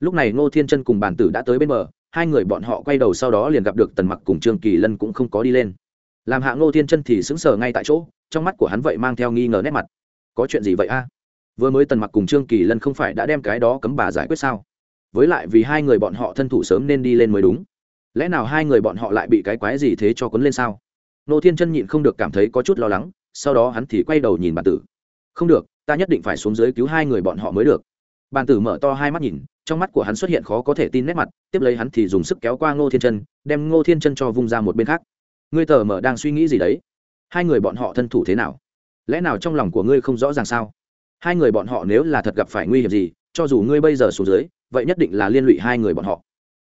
Lúc này ngô thiên chân cùng bản tử đã tới bên bờ, hai người bọn họ quay đầu sau đó liền gặp được tần mặc cùng trương kỳ lân cũng không có đi lên. Làm hạ ngô thiên chân thì sững sờ ngay tại chỗ, trong mắt của hắn vậy mang theo nghi ngờ nét mặt. Có chuyện gì vậy a? Vừa mới tần mặc cùng trương kỳ lân không phải đã đem cái đó cấm bà giải quyết sao? Với lại vì hai người bọn họ thân thủ sớm nên đi lên mới đúng. Lẽ nào hai người bọn họ lại bị cái quái gì thế cho quấn lên sao? Nô thiên chân nhịn không được cảm thấy có chút lo lắng, sau đó hắn thì quay đầu nhìn bản tử. Không được, ta nhất định phải xuống dưới cứu hai người bọn họ mới được. Bản tử mở to hai mắt nhìn, trong mắt của hắn xuất hiện khó có thể tin nét mặt, tiếp lấy hắn thì dùng sức kéo qua ngô thiên chân, đem ngô thiên chân cho vung ra một bên khác. Ngươi tờ mở đang suy nghĩ gì đấy? Hai người bọn họ thân thủ thế nào? Lẽ nào trong lòng của ngươi không rõ ràng sao? Hai người bọn họ nếu là thật gặp phải nguy hiểm gì, cho dù ngươi bây giờ xuống dưới, vậy nhất định là liên lụy hai người bọn họ.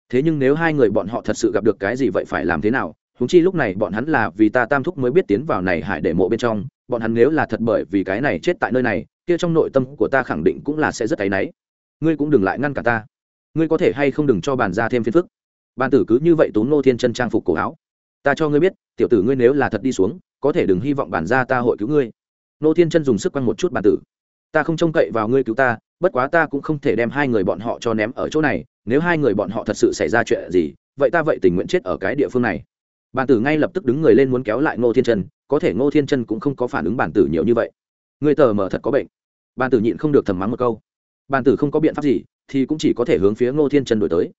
Thế nhưng nếu hai người bọn họ thật sự gặp được cái gì vậy phải làm thế nào? Húng chi lúc này bọn hắn là vì ta tam thúc mới biết tiến vào này hải để mộ bên trong, bọn hắn nếu là thật bởi vì cái này chết tại nơi này, kia trong nội tâm của ta khẳng định cũng là sẽ rất áy náy. Ngươi cũng đừng lại ngăn cả ta. Ngươi có thể hay không đừng cho bàn ra thêm phiền phức. Bàn tử cứ như vậy tốn nô thiên chân trang phục cổ áo. Ta cho ngươi biết, tiểu tử ngươi nếu là thật đi xuống, có thể đừng hy vọng bàn ra ta hội cứu ngươi. Nô thiên chân dùng sức quăng một chút bàn tử ta không trông cậy vào ngươi cứu ta, bất quá ta cũng không thể đem hai người bọn họ cho ném ở chỗ này, nếu hai người bọn họ thật sự xảy ra chuyện gì, vậy ta vậy tình nguyện chết ở cái địa phương này. Bản tử ngay lập tức đứng người lên muốn kéo lại ngô thiên chân, có thể ngô thiên chân cũng không có phản ứng bản tử nhiều như vậy. Người tờ mờ thật có bệnh. Bản tử nhịn không được thầm mắng một câu. Bản tử không có biện pháp gì, thì cũng chỉ có thể hướng phía ngô thiên chân đổi tới.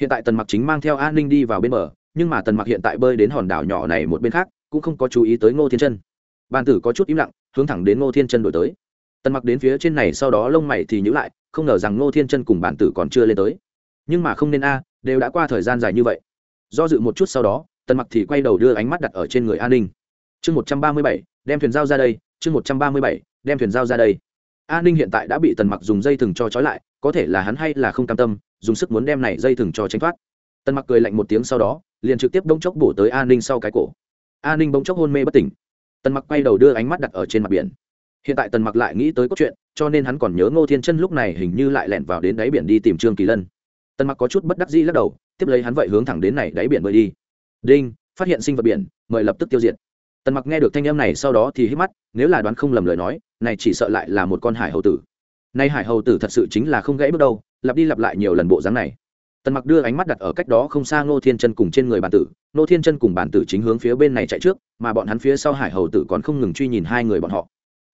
Hiện tại tần mặc chính mang theo an ninh đi vào bên bờ, nhưng mà tần mặc hiện tại bơi đến hòn đảo nhỏ này một bên khác, cũng không có chú ý tới ngô thiên chân. Bản tử có chút im lặng, hướng thẳng đến ngô thiên chân đổi tới tần mặc đến phía trên này sau đó lông mày thì nhữ lại, không ngờ rằng ngô thiên chân cùng bản tử còn chưa lên tới. Nhưng mà không nên a, đều đã qua thời gian dài như vậy. Do dự một chút sau đó, tần mặc thì quay đầu đưa ánh mắt đặt ở trên người an ninh. Chương một trăm ba mươi bảy, đem thuyền giao ra đây, chương một trăm ba mươi bảy, đem thuyền giao ra đây. An ninh hiện tại đã bị tần mặc dùng dây thừng cho trói lại, có thể là hắn hay là không cam tâm, dùng sức muốn đem này dây thừng cho tránh thoát. Tần mặc cười lạnh một tiếng sau đó, liền trực tiếp bông chốc bổ tới an ninh sau cái cổ. An ninh bông chốc hôn mê bất tỉnh. Tần mặc quay đầu đưa ánh mắt đặt ở trên mặt biển hiện tại tần mặc lại nghĩ tới cốt truyện, cho nên hắn còn nhớ ngô thiên chân lúc này hình như lại lẻn vào đến đáy biển đi tìm trương kỳ lân. Tần mặc có chút bất đắc dĩ lắc đầu, tiếp lấy hắn vậy hướng thẳng đến này đáy biển bơi đi. Đinh, phát hiện sinh vật biển, mời lập tức tiêu diệt. Tần mặc nghe được thanh âm này sau đó thì hít mắt, nếu là đoán không lầm lời nói, này chỉ sợ lại là một con hải hầu tử. Nay hải hầu tử thật sự chính là không gãy bước đâu, lặp đi lặp lại nhiều lần bộ dáng này. Tần mặc đưa ánh mắt đặt ở cách đó không xa ngô thiên chân cùng trên người bản tử, ngô thiên chân cùng bản tử chính hướng phía bên này chạy trước, mà bọn hắn phía sau hải hầu tử còn không ngừng truy nhìn hai người bọn họ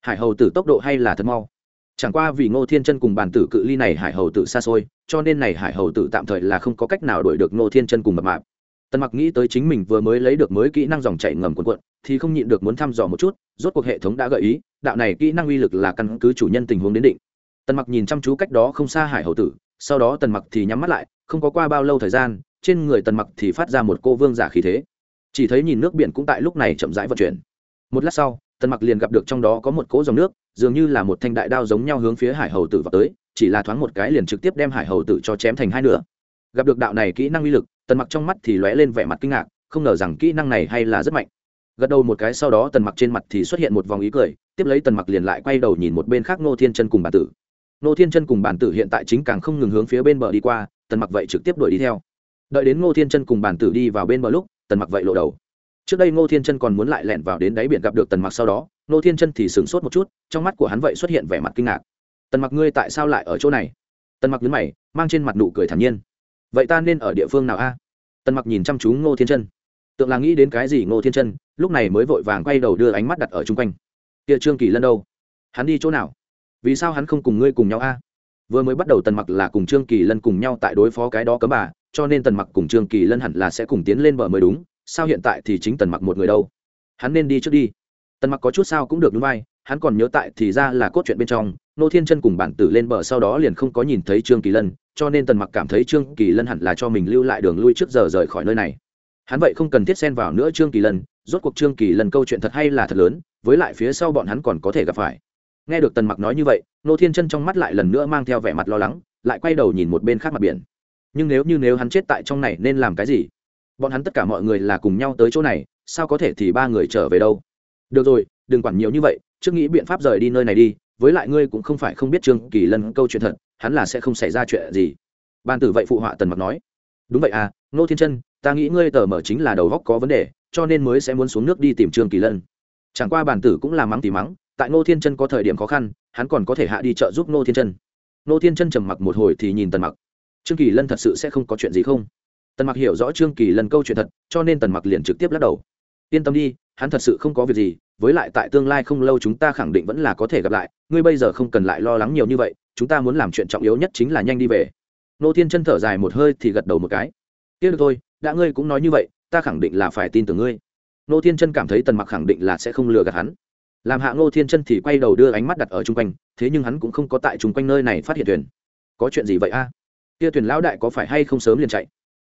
hải hầu tử tốc độ hay là thật mau? Chẳng qua vì ngô thiên chân cùng bản tử cự ly này hải hầu tử xa xôi, cho nên này hải hầu tử tạm thời là không có cách nào đuổi được ngô thiên chân cùng mập mạp. Tần mặc nghĩ tới chính mình vừa mới lấy được mới kỹ năng dòng chảy ngầm quần quận thì không nhịn được muốn thăm dò một chút, rốt cuộc hệ thống đã gợi ý, đạo này kỹ năng uy lực là căn cứ chủ nhân tình huống đến định. Tần mặc nhìn chăm chú cách đó không xa hải hầu tử, sau đó tần mặc thì nhắm mắt lại, không có qua bao lâu thời gian, trên người tần mặc thì phát ra một cô vương giả khí thế. Chỉ thấy nhìn nước biển cũng tại lúc này chậm rãi vận chuyển. Một lát sau tần mặc liền gặp được trong đó có một cỗ dòng nước, dường như là một thanh đại đao giống nhau hướng phía hải hầu tử vào tới, chỉ là thoáng một cái liền trực tiếp đem hải hầu tử cho chém thành hai nửa. Gặp được đạo này kỹ năng uy lực, tần mặc trong mắt thì lóe lên vẻ mặt kinh ngạc, không ngờ rằng kỹ năng này hay là rất mạnh. Gật đầu một cái sau đó tần mặc trên mặt thì xuất hiện một vòng ý cười, tiếp lấy tần mặc liền lại quay đầu nhìn một bên khác nô thiên chân cùng bản tử. Nô thiên chân cùng bản tử hiện tại chính càng không ngừng hướng phía bên bờ đi qua, tần mặc vậy trực tiếp đuổi đi theo. Đợi đến ngô thiên chân cùng bản tử đi vào bên bờ lúc, tần mặc vậy lộ đầu trước đây ngô thiên chân còn muốn lại lẹn vào đến đáy biển gặp được tần mặc, sau đó, ngô thiên chân thì sửng sốt một chút, trong mắt của hắn vậy xuất hiện vẻ mặt kinh ngạc. Tần mặc, ngươi tại sao lại ở chỗ này? Tần mặc nhấn mày, mang trên mặt nụ cười thản nhiên. Vậy ta nên ở địa phương nào a? Tần mặc nhìn chăm chú ngô thiên chân. Tượng là nghĩ đến cái gì ngô thiên chân, lúc này mới vội vàng quay đầu đưa ánh mắt đặt ở chung quanh. Kia trương kỳ lân đâu? Hắn đi chỗ nào? Vì sao hắn không cùng ngươi cùng nhau a? Vừa mới bắt đầu tần mặc là cùng trương kỳ lân cùng nhau tại đối phó cái đó cấm bà, cho nên tần mặc cùng trương kỳ lân hẳn là sẽ cùng tiến lên bờ mới đúng sao hiện tại thì chính tần mặc một người đâu? Hắn nên đi trước đi. Tần mặc có chút sao cũng được đúng vai, hắn còn nhớ tại thì ra là cốt truyện bên trong, nô thiên chân cùng bản tử lên bờ sau đó liền không có nhìn thấy trương kỳ lân, cho nên tần mặc cảm thấy trương kỳ lân hẳn là cho mình lưu lại đường lui trước giờ rời khỏi nơi này. Hắn vậy không cần thiết xen vào nữa trương kỳ lân, rốt cuộc trương kỳ lân câu chuyện thật hay là thật lớn, với lại phía sau bọn hắn còn có thể gặp phải. Nghe được tần mặc nói như vậy, nô thiên chân trong mắt lại lần nữa mang theo vẻ mặt lo lắng, lại quay đầu nhìn một bên khác mặt biển. Nhưng nếu như nếu hắn chết tại trong này nên làm cái gì? Bọn hắn tất cả mọi người là cùng nhau tới chỗ này, sao có thể thì ba người trở về đâu? Được rồi, đừng quản nhiều như vậy, trước nghĩ biện pháp rời đi nơi này đi, với lại ngươi cũng không phải không biết trương kỳ lân câu chuyện thật, hắn là sẽ không xảy ra chuyện gì. Ban tử vậy phụ họa tần mặc nói. Đúng vậy à nô thiên chân, ta nghĩ ngươi tờ mở chính là đầu góc có vấn đề, cho nên mới sẽ muốn xuống nước đi tìm trương kỳ lân. Chẳng qua bản tử cũng là mắng tỉ mắng, tại nô thiên chân có thời điểm khó khăn, hắn còn có thể hạ đi trợ giúp nô thiên chân. Nô thiên chân trầm mặc một hồi thì nhìn tần mặc. Trương kỳ lân thật sự sẽ không có chuyện gì không? Tần mặc hiểu rõ trương kỳ lần câu chuyện thật, cho nên tần mặc liền trực tiếp lắc đầu. Yên tâm đi, hắn thật sự không có việc gì, với lại tại tương lai không lâu chúng ta khẳng định vẫn là có thể gặp lại, ngươi bây giờ không cần lại lo lắng nhiều như vậy, chúng ta muốn làm chuyện trọng yếu nhất chính là nhanh đi về. Nô thiên chân thở dài một hơi thì gật đầu một cái. Tiếc được thôi, đã ngươi cũng nói như vậy, ta khẳng định là phải tin tưởng ngươi. Nô thiên chân cảm thấy tần mặc khẳng định là sẽ không lừa gạt hắn. Làm hạ nô thiên chân thì quay đầu đưa ánh mắt đặt ở chung quanh, thế nhưng hắn cũng không có tại chung quanh nơi này phát hiện thuyền. Có chuyện gì vậy a? Kia thuyền lão đại có phải hay không sớm liền chạy?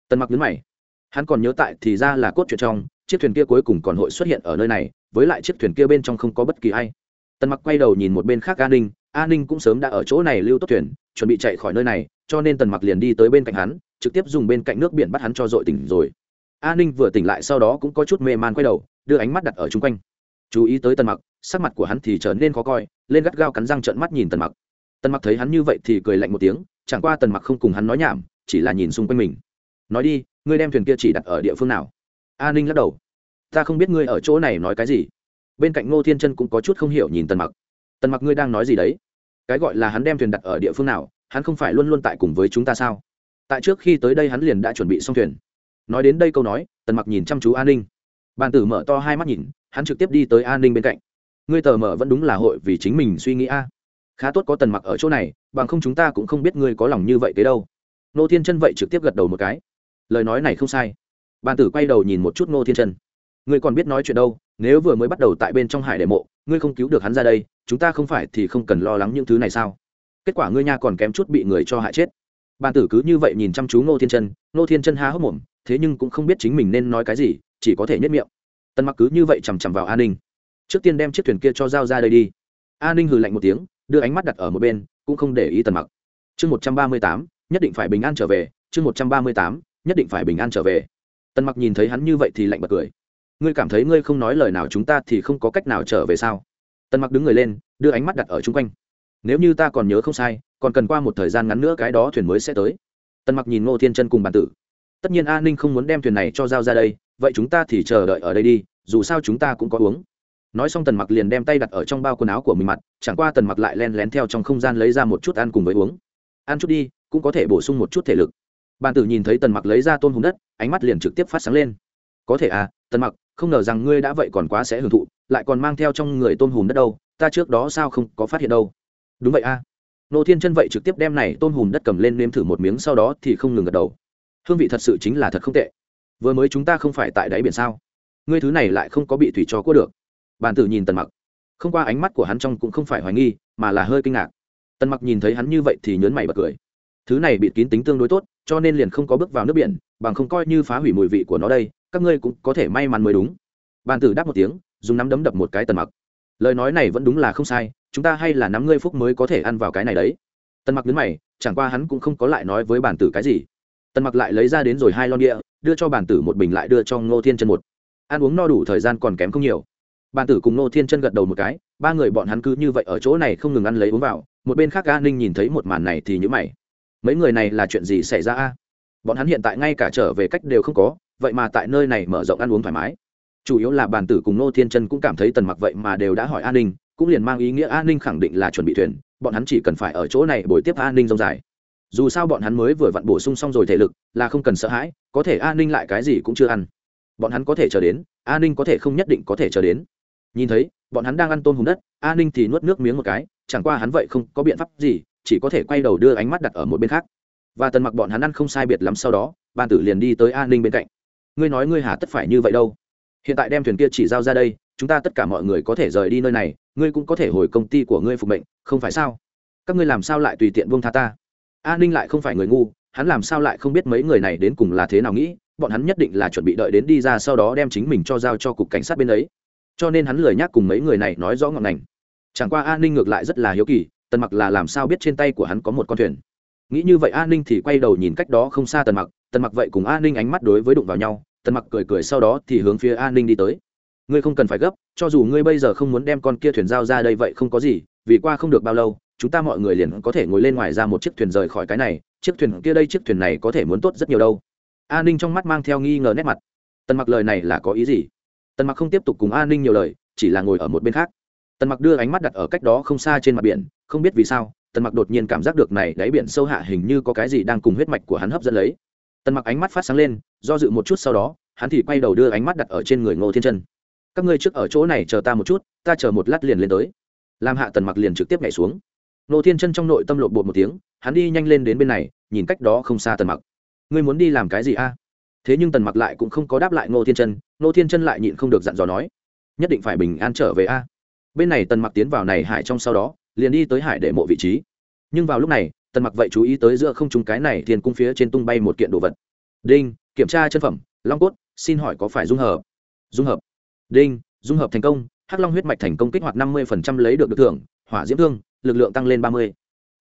Tần mặc nhấn mày. Hắn còn nhớ tại thì ra là cốt truyện trong, chiếc thuyền kia cuối cùng còn hội xuất hiện ở nơi này, với lại chiếc thuyền kia bên trong không có bất kỳ ai. Tần mặc quay đầu nhìn một bên khác an ninh, a ninh cũng sớm đã ở chỗ này lưu tốt thuyền, chuẩn bị chạy khỏi nơi này, cho nên tần mặc liền đi tới bên cạnh hắn, trực tiếp dùng bên cạnh nước biển bắt hắn cho dội tỉnh rồi. A ninh vừa tỉnh lại sau đó cũng có chút mê man quay đầu, đưa ánh mắt đặt ở chung quanh. Chú ý tới tần mặc, sắc mặt của hắn thì trở nên khó coi, lên gắt gao cắn răng trợn mắt nhìn tần mặc. Tần mặc thấy hắn như vậy thì cười lạnh một tiếng, chẳng qua tần mặc không cùng hắn nói nhảm, chỉ là nhìn xung quanh mình nói đi, ngươi đem thuyền kia chỉ đặt ở địa phương nào? A ninh lắc đầu. Ta không biết ngươi ở chỗ này nói cái gì. Bên cạnh ngô thiên chân cũng có chút không hiểu nhìn tần mặc. Tần mặc ngươi đang nói gì đấy? Cái gọi là hắn đem thuyền đặt ở địa phương nào, hắn không phải luôn luôn tại cùng với chúng ta sao? Tại trước khi tới đây hắn liền đã chuẩn bị xong thuyền. Nói đến đây câu nói, tần mặc nhìn chăm chú an ninh. Bàn tử mở to hai mắt nhìn, hắn trực tiếp đi tới an ninh bên cạnh. Ngươi tờ mở vẫn đúng là hội vì chính mình suy nghĩ a. Khá tốt có tần mặc ở chỗ này, bằng không chúng ta cũng không biết ngươi có lòng như vậy tới đâu. Nô thiên chân vậy trực tiếp gật đầu một cái lời nói này không sai. Bàn tử quay đầu nhìn một chút Ngô thiên chân. Ngươi còn biết nói chuyện đâu, nếu vừa mới bắt đầu tại bên trong hải đệ mộ, ngươi không cứu được hắn ra đây, chúng ta không phải thì không cần lo lắng những thứ này sao? Kết quả ngươi nha còn kém chút bị người cho hại chết. Bàn tử cứ như vậy nhìn chăm chú ngô thiên chân, ngô thiên chân há hốc mồm, thế nhưng cũng không biết chính mình nên nói cái gì, chỉ có thể nhất miệng. Tần mặc cứ như vậy chằm chằm vào an ninh. Trước tiên đem chiếc thuyền kia cho giao ra đây đi. An ninh hừ lạnh một tiếng, đưa ánh mắt đặt ở một bên, cũng không để ý tần mặc. Chương một trăm ba mươi tám, nhất định phải bình an trở về, chương một trăm ba mươi tám nhất định phải bình an trở về. Tần mặc nhìn thấy hắn như vậy thì lạnh bật cười. Ngươi cảm thấy ngươi không nói lời nào chúng ta thì không có cách nào trở về sao? Tần mặc đứng người lên, đưa ánh mắt đặt ở chung quanh. Nếu như ta còn nhớ không sai, còn cần qua một thời gian ngắn nữa cái đó thuyền mới sẽ tới. Tần mặc nhìn ngô thiên chân cùng bàn tử. Tất nhiên an ninh không muốn đem thuyền này cho giao ra đây, vậy chúng ta thì chờ đợi ở đây đi, dù sao chúng ta cũng có uống. Nói xong tần mặc liền đem tay đặt ở trong bao quần áo của mình mặt, chẳng qua tần mặc lại len lén theo trong không gian lấy ra một chút ăn cùng với uống. Ăn chút đi, cũng có thể bổ sung một chút thể lực bàn tử nhìn thấy tần mặc lấy ra tôn hùng đất ánh mắt liền trực tiếp phát sáng lên. Có thể à tần mặc không ngờ rằng ngươi đã vậy còn quá sẽ hưởng thụ lại còn mang theo trong người tôn hùm đất đâu ta trước đó sao không có phát hiện đâu. Đúng vậy à, nô thiên chân vậy trực tiếp đem này tôn hùm đất cầm lên nếm thử một miếng sau đó thì không ngừng gật đầu. Hương vị thật sự chính là thật không tệ. Vừa mới chúng ta không phải tại đáy biển sao? Ngươi thứ này lại không có bị thủy cho cua được. Bàn tử nhìn tần mặc. Không qua ánh mắt của hắn trong cũng không phải hoài nghi mà là hơi kinh ngạc. Tần mặc nhìn thấy hắn như vậy thì nhớn mày bật cười thứ này bị kín tính tương đối tốt, cho nên liền không có bước vào nước biển, bằng không coi như phá hủy mùi vị của nó đây, các ngươi cũng có thể may mắn mới đúng. Bàn tử đáp một tiếng, dùng nắm đấm đập một cái tần mặc. Lời nói này vẫn đúng là không sai, chúng ta hay là nắm ngươi phúc mới có thể ăn vào cái này đấy. Tần mặc đứng mày, chẳng qua hắn cũng không có lại nói với bản tử cái gì. Tần mặc lại lấy ra đến rồi hai lon địa đưa cho bản tử một bình lại đưa cho ngô thiên chân một. Ăn uống no đủ thời gian còn kém không nhiều. Bản tử cùng ngô thiên chân gật đầu một cái, ba người bọn hắn cứ như vậy ở chỗ này không ngừng ăn lấy uống vào, một bên khác a ninh nhìn thấy một màn này thì nhữ mày mấy người này là chuyện gì xảy ra a? Bọn hắn hiện tại ngay cả trở về cách đều không có, vậy mà tại nơi này mở rộng ăn uống thoải mái. Chủ yếu là bàn tử cùng nô thiên chân cũng cảm thấy tần mặc vậy mà đều đã hỏi an ninh, cũng liền mang ý nghĩa an ninh khẳng định là chuẩn bị thuyền, bọn hắn chỉ cần phải ở chỗ này bồi tiếp an ninh rông dài. Dù sao bọn hắn mới vừa vặn bổ sung xong rồi thể lực, là không cần sợ hãi, có thể an ninh lại cái gì cũng chưa ăn. Bọn hắn có thể chờ đến, an ninh có thể không nhất định có thể chờ đến. Nhìn thấy, bọn hắn đang ăn tôm hùm đất, an ninh thì nuốt nước miếng một cái, chẳng qua hắn vậy không có biện pháp gì chỉ có thể quay đầu đưa ánh mắt đặt ở một bên khác. Và tần mặc bọn hắn ăn không sai biệt lắm sau đó, ban tử liền đi tới an ninh bên cạnh. Ngươi nói ngươi hà tất phải như vậy đâu? Hiện tại đem thuyền kia chỉ giao ra đây, chúng ta tất cả mọi người có thể rời đi nơi này, ngươi cũng có thể hồi công ty của ngươi phục mệnh, không phải sao? Các ngươi làm sao lại tùy tiện vương tha ta? An ninh lại không phải người ngu, hắn làm sao lại không biết mấy người này đến cùng là thế nào nghĩ, bọn hắn nhất định là chuẩn bị đợi đến đi ra sau đó đem chính mình cho giao cho cục cảnh sát bên ấy. Cho nên hắn lười nhắc cùng mấy người này nói rõ ngọn ngành. Chẳng qua an ninh ngược lại rất là hiếu kỳ tần mặc là làm sao biết trên tay của hắn có một con thuyền? Nghĩ như vậy a ninh thì quay đầu nhìn cách đó không xa tần mặc tần mặc vậy cùng a ninh ánh mắt đối với đụng vào nhau, tần mặc cười cười sau đó thì hướng phía a ninh đi tới. Ngươi không cần phải gấp, cho dù ngươi bây giờ không muốn đem con kia thuyền giao ra đây vậy không có gì, vì qua không được bao lâu, chúng ta mọi người liền có thể ngồi lên ngoài ra một chiếc thuyền rời khỏi cái này, chiếc thuyền kia đây chiếc thuyền này có thể muốn tốt rất nhiều đâu. A ninh trong mắt mang theo nghi ngờ nét mặt. Tần mặc lời này là có ý gì? Tần mặc không tiếp tục cùng a ninh nhiều lời, chỉ là ngồi ở một bên khác. Tần mặc đưa ánh mắt đặt ở cách đó không xa trên mặt biển không biết vì sao, tần mặc đột nhiên cảm giác được này đáy biển sâu hạ hình như có cái gì đang cùng huyết mạch của hắn hấp dẫn lấy. Tần mặc ánh mắt phát sáng lên, do dự một chút sau đó, hắn thì quay đầu đưa ánh mắt đặt ở trên người ngô thiên chân. Các ngươi trước ở chỗ này chờ ta một chút, ta chờ một lát liền lên tới. Làm hạ tần mặc liền trực tiếp nhảy xuống. Ngô thiên chân trong nội tâm lộn bột một tiếng, hắn đi nhanh lên đến bên này, nhìn cách đó không xa tần mặc. Ngươi muốn đi làm cái gì a? Thế nhưng tần mặc lại cũng không có đáp lại ngô thiên chân, ngô thiên chân lại nhịn không được dặn dò nói, nhất định phải bình an trở về a. Bên này tần mặc tiến vào này hải trong sau đó liền đi tới hải để mộ vị trí. Nhưng vào lúc này, tần mặc vậy chú ý tới giữa không trung cái này thiên cung phía trên tung bay một kiện đồ vật. Đinh, kiểm tra chân phẩm, long cốt, xin hỏi có phải dung hợp? Dung hợp. Đinh, dung hợp thành công, hắc long huyết mạch thành công kích hoạt năm mươi lấy được được thưởng, hỏa diễm thương, lực lượng tăng lên ba mươi.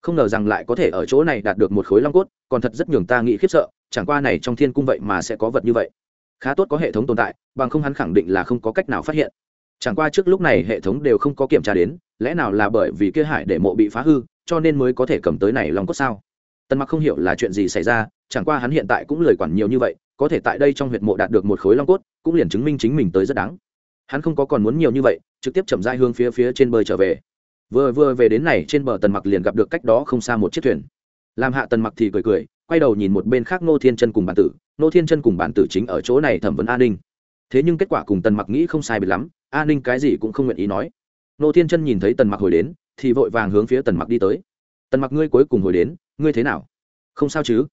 Không ngờ rằng lại có thể ở chỗ này đạt được một khối long cốt, còn thật rất nhường ta nghĩ khiếp sợ, chẳng qua này trong thiên cung vậy mà sẽ có vật như vậy. Khá tốt có hệ thống tồn tại, bằng không hắn khẳng định là không có cách nào phát hiện chẳng qua trước lúc này hệ thống đều không có kiểm tra đến, lẽ nào là bởi vì kia hải để mộ bị phá hư, cho nên mới có thể cầm tới này long cốt sao? Tần mặc không hiểu là chuyện gì xảy ra, chẳng qua hắn hiện tại cũng lời quản nhiều như vậy, có thể tại đây trong huyệt mộ đạt được một khối long cốt, cũng liền chứng minh chính mình tới rất đáng. Hắn không có còn muốn nhiều như vậy, trực tiếp chậm rãi hướng phía phía trên bơi trở về. Vừa vừa về đến này trên bờ tần mặc liền gặp được cách đó không xa một chiếc thuyền. Làm hạ tần mặc thì cười cười, quay đầu nhìn một bên khác nô thiên chân cùng bản tử. Nô thiên chân cùng bản tử chính ở chỗ này thẩm vấn an ninh thế nhưng kết quả cùng tần mặc nghĩ không sai biệt lắm, a ninh cái gì cũng không nguyện ý nói. Nô thiên chân nhìn thấy tần mặc hồi đến, thì vội vàng hướng phía tần mặc đi tới. Tần mặc ngươi cuối cùng hồi đến, ngươi thế nào? Không sao chứ.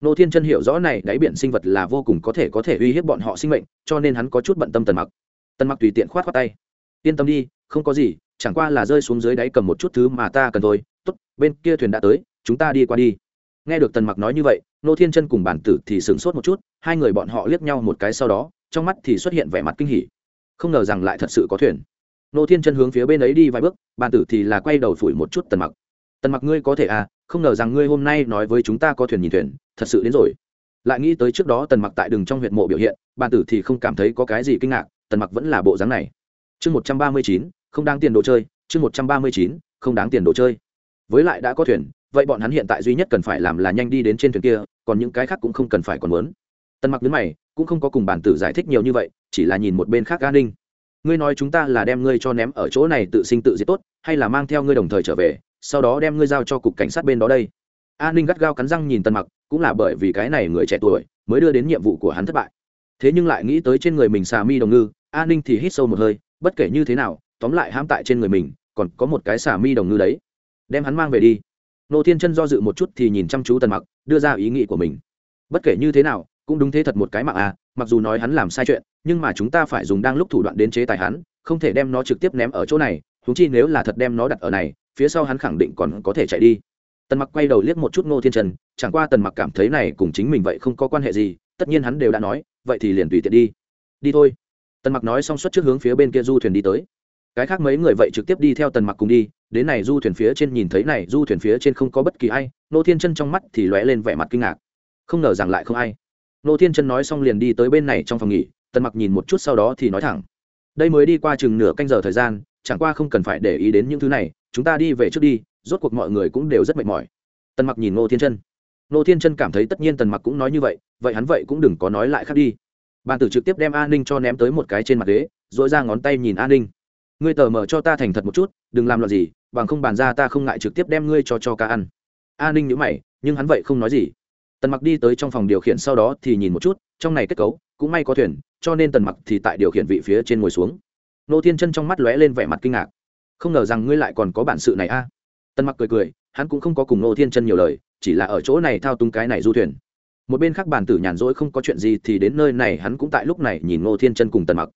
Nô thiên chân hiểu rõ này đáy biển sinh vật là vô cùng có thể có thể uy hiếp bọn họ sinh mệnh, cho nên hắn có chút bận tâm tần mặc. Tần mặc tùy tiện khoát khoát tay. Yên tâm đi, không có gì, chẳng qua là rơi xuống dưới đáy cầm một chút thứ mà ta cần thôi. Tốt, bên kia thuyền đã tới, chúng ta đi qua đi. Nghe được tần mặc nói như vậy, nô thiên chân cùng bản tử thì sửng sốt một chút, hai người bọn họ liếc nhau một cái sau đó trong mắt thì xuất hiện vẻ mặt kinh hỉ. Không ngờ rằng lại thật sự có thuyền. Nô thiên chân hướng phía bên ấy đi vài bước, bàn tử thì là quay đầu phủi một chút tần mặc. Tần mặc ngươi có thể à không ngờ rằng ngươi hôm nay nói với chúng ta có thuyền nhìn thuyền, thật sự đến rồi. Lại nghĩ tới trước đó tần mặc tại đường trong huyện mộ biểu hiện, bàn tử thì không cảm thấy có cái gì kinh ngạc, tần mặc vẫn là bộ dáng này. Chương một trăm ba mươi chín, không đáng tiền đồ chơi, chương một trăm ba mươi chín, không đáng tiền đồ chơi. Với lại đã có thuyền, vậy bọn hắn hiện tại duy nhất cần phải làm là nhanh đi đến trên thuyền kia, còn những cái khác cũng không cần phải còn muốn. Tần mặc nhấn mày cũng không có cùng bản tử giải thích nhiều như vậy, chỉ là nhìn một bên khác an ninh. Ngươi nói chúng ta là đem ngươi cho ném ở chỗ này tự sinh tự diệt tốt, hay là mang theo ngươi đồng thời trở về, sau đó đem ngươi giao cho cục cảnh sát bên đó đây? An ninh gắt gao cắn răng nhìn tần mặc, cũng là bởi vì cái này người trẻ tuổi mới đưa đến nhiệm vụ của hắn thất bại. Thế nhưng lại nghĩ tới trên người mình xà mi đồng ngư, an ninh thì hít sâu một hơi, bất kể như thế nào, tóm lại hãm tại trên người mình, còn có một cái xà mi đồng ngư đấy. Đem hắn mang về đi. Nô thiên chân do dự một chút thì nhìn chăm chú tần mặc, đưa ra ý nghĩ của mình. Bất kể như thế nào cũng đúng thế thật một cái mạng à mặc dù nói hắn làm sai chuyện, nhưng mà chúng ta phải dùng đang lúc thủ đoạn đến chế tài hắn, không thể đem nó trực tiếp ném ở chỗ này thúng chi nếu là thật đem nó đặt ở này, phía sau hắn khẳng định còn có thể chạy đi. Tần mặc quay đầu liếc một chút ngô thiên trần, chẳng qua tần mặc cảm thấy này cùng chính mình vậy không có quan hệ gì, tất nhiên hắn đều đã nói, vậy thì liền tùy tiện đi. Đi thôi. Tần mặc nói xong suất trước hướng phía bên kia du thuyền đi tới. Cái khác mấy người vậy trực tiếp đi theo tần mặc cùng đi, đến này du thuyền phía trên nhìn thấy này du thuyền phía trên không có bất kỳ ai nô thiên chân trong mắt thì lóe lên vẻ mặt kinh ngạc. Không ngờ rằng lại không ai nô thiên chân nói xong liền đi tới bên này trong phòng nghỉ, tần mặc nhìn một chút sau đó thì nói thẳng. Đây mới đi qua chừng nửa canh giờ thời gian, chẳng qua không cần phải để ý đến những thứ này, chúng ta đi về trước đi, rốt cuộc mọi người cũng đều rất mệt mỏi. Tần mặc nhìn nô thiên chân. Nô thiên chân cảm thấy tất nhiên tần mặc cũng nói như vậy vậy hắn vậy cũng đừng có nói lại khác đi. Bàn tử trực tiếp đem an ninh cho ném tới một cái trên mặt ghế dội ra ngón tay nhìn an ninh. Ngươi tờ mở cho ta thành thật một chút, đừng làm loạn gì, bằng không bàn ra ta không ngại trực tiếp đem ngươi cho cho ca ăn. An ninh nhữ mày, nhưng hắn vậy không nói gì tần mặc đi tới trong phòng điều khiển sau đó thì nhìn một chút, trong này kết cấu cũng may có thuyền, cho nên tần mặc thì tại điều khiển vị phía trên ngồi xuống. Nô thiên chân trong mắt lóe lên vẻ mặt kinh ngạc. Không ngờ rằng ngươi lại còn có bản sự này a. Tần mặc cười cười, hắn cũng không có cùng nô thiên chân nhiều lời, chỉ là ở chỗ này thao túng cái này du thuyền. Một bên khác bản tử nhàn rỗi không có chuyện gì thì đến nơi này hắn cũng tại lúc này nhìn nô thiên chân cùng tần mặc.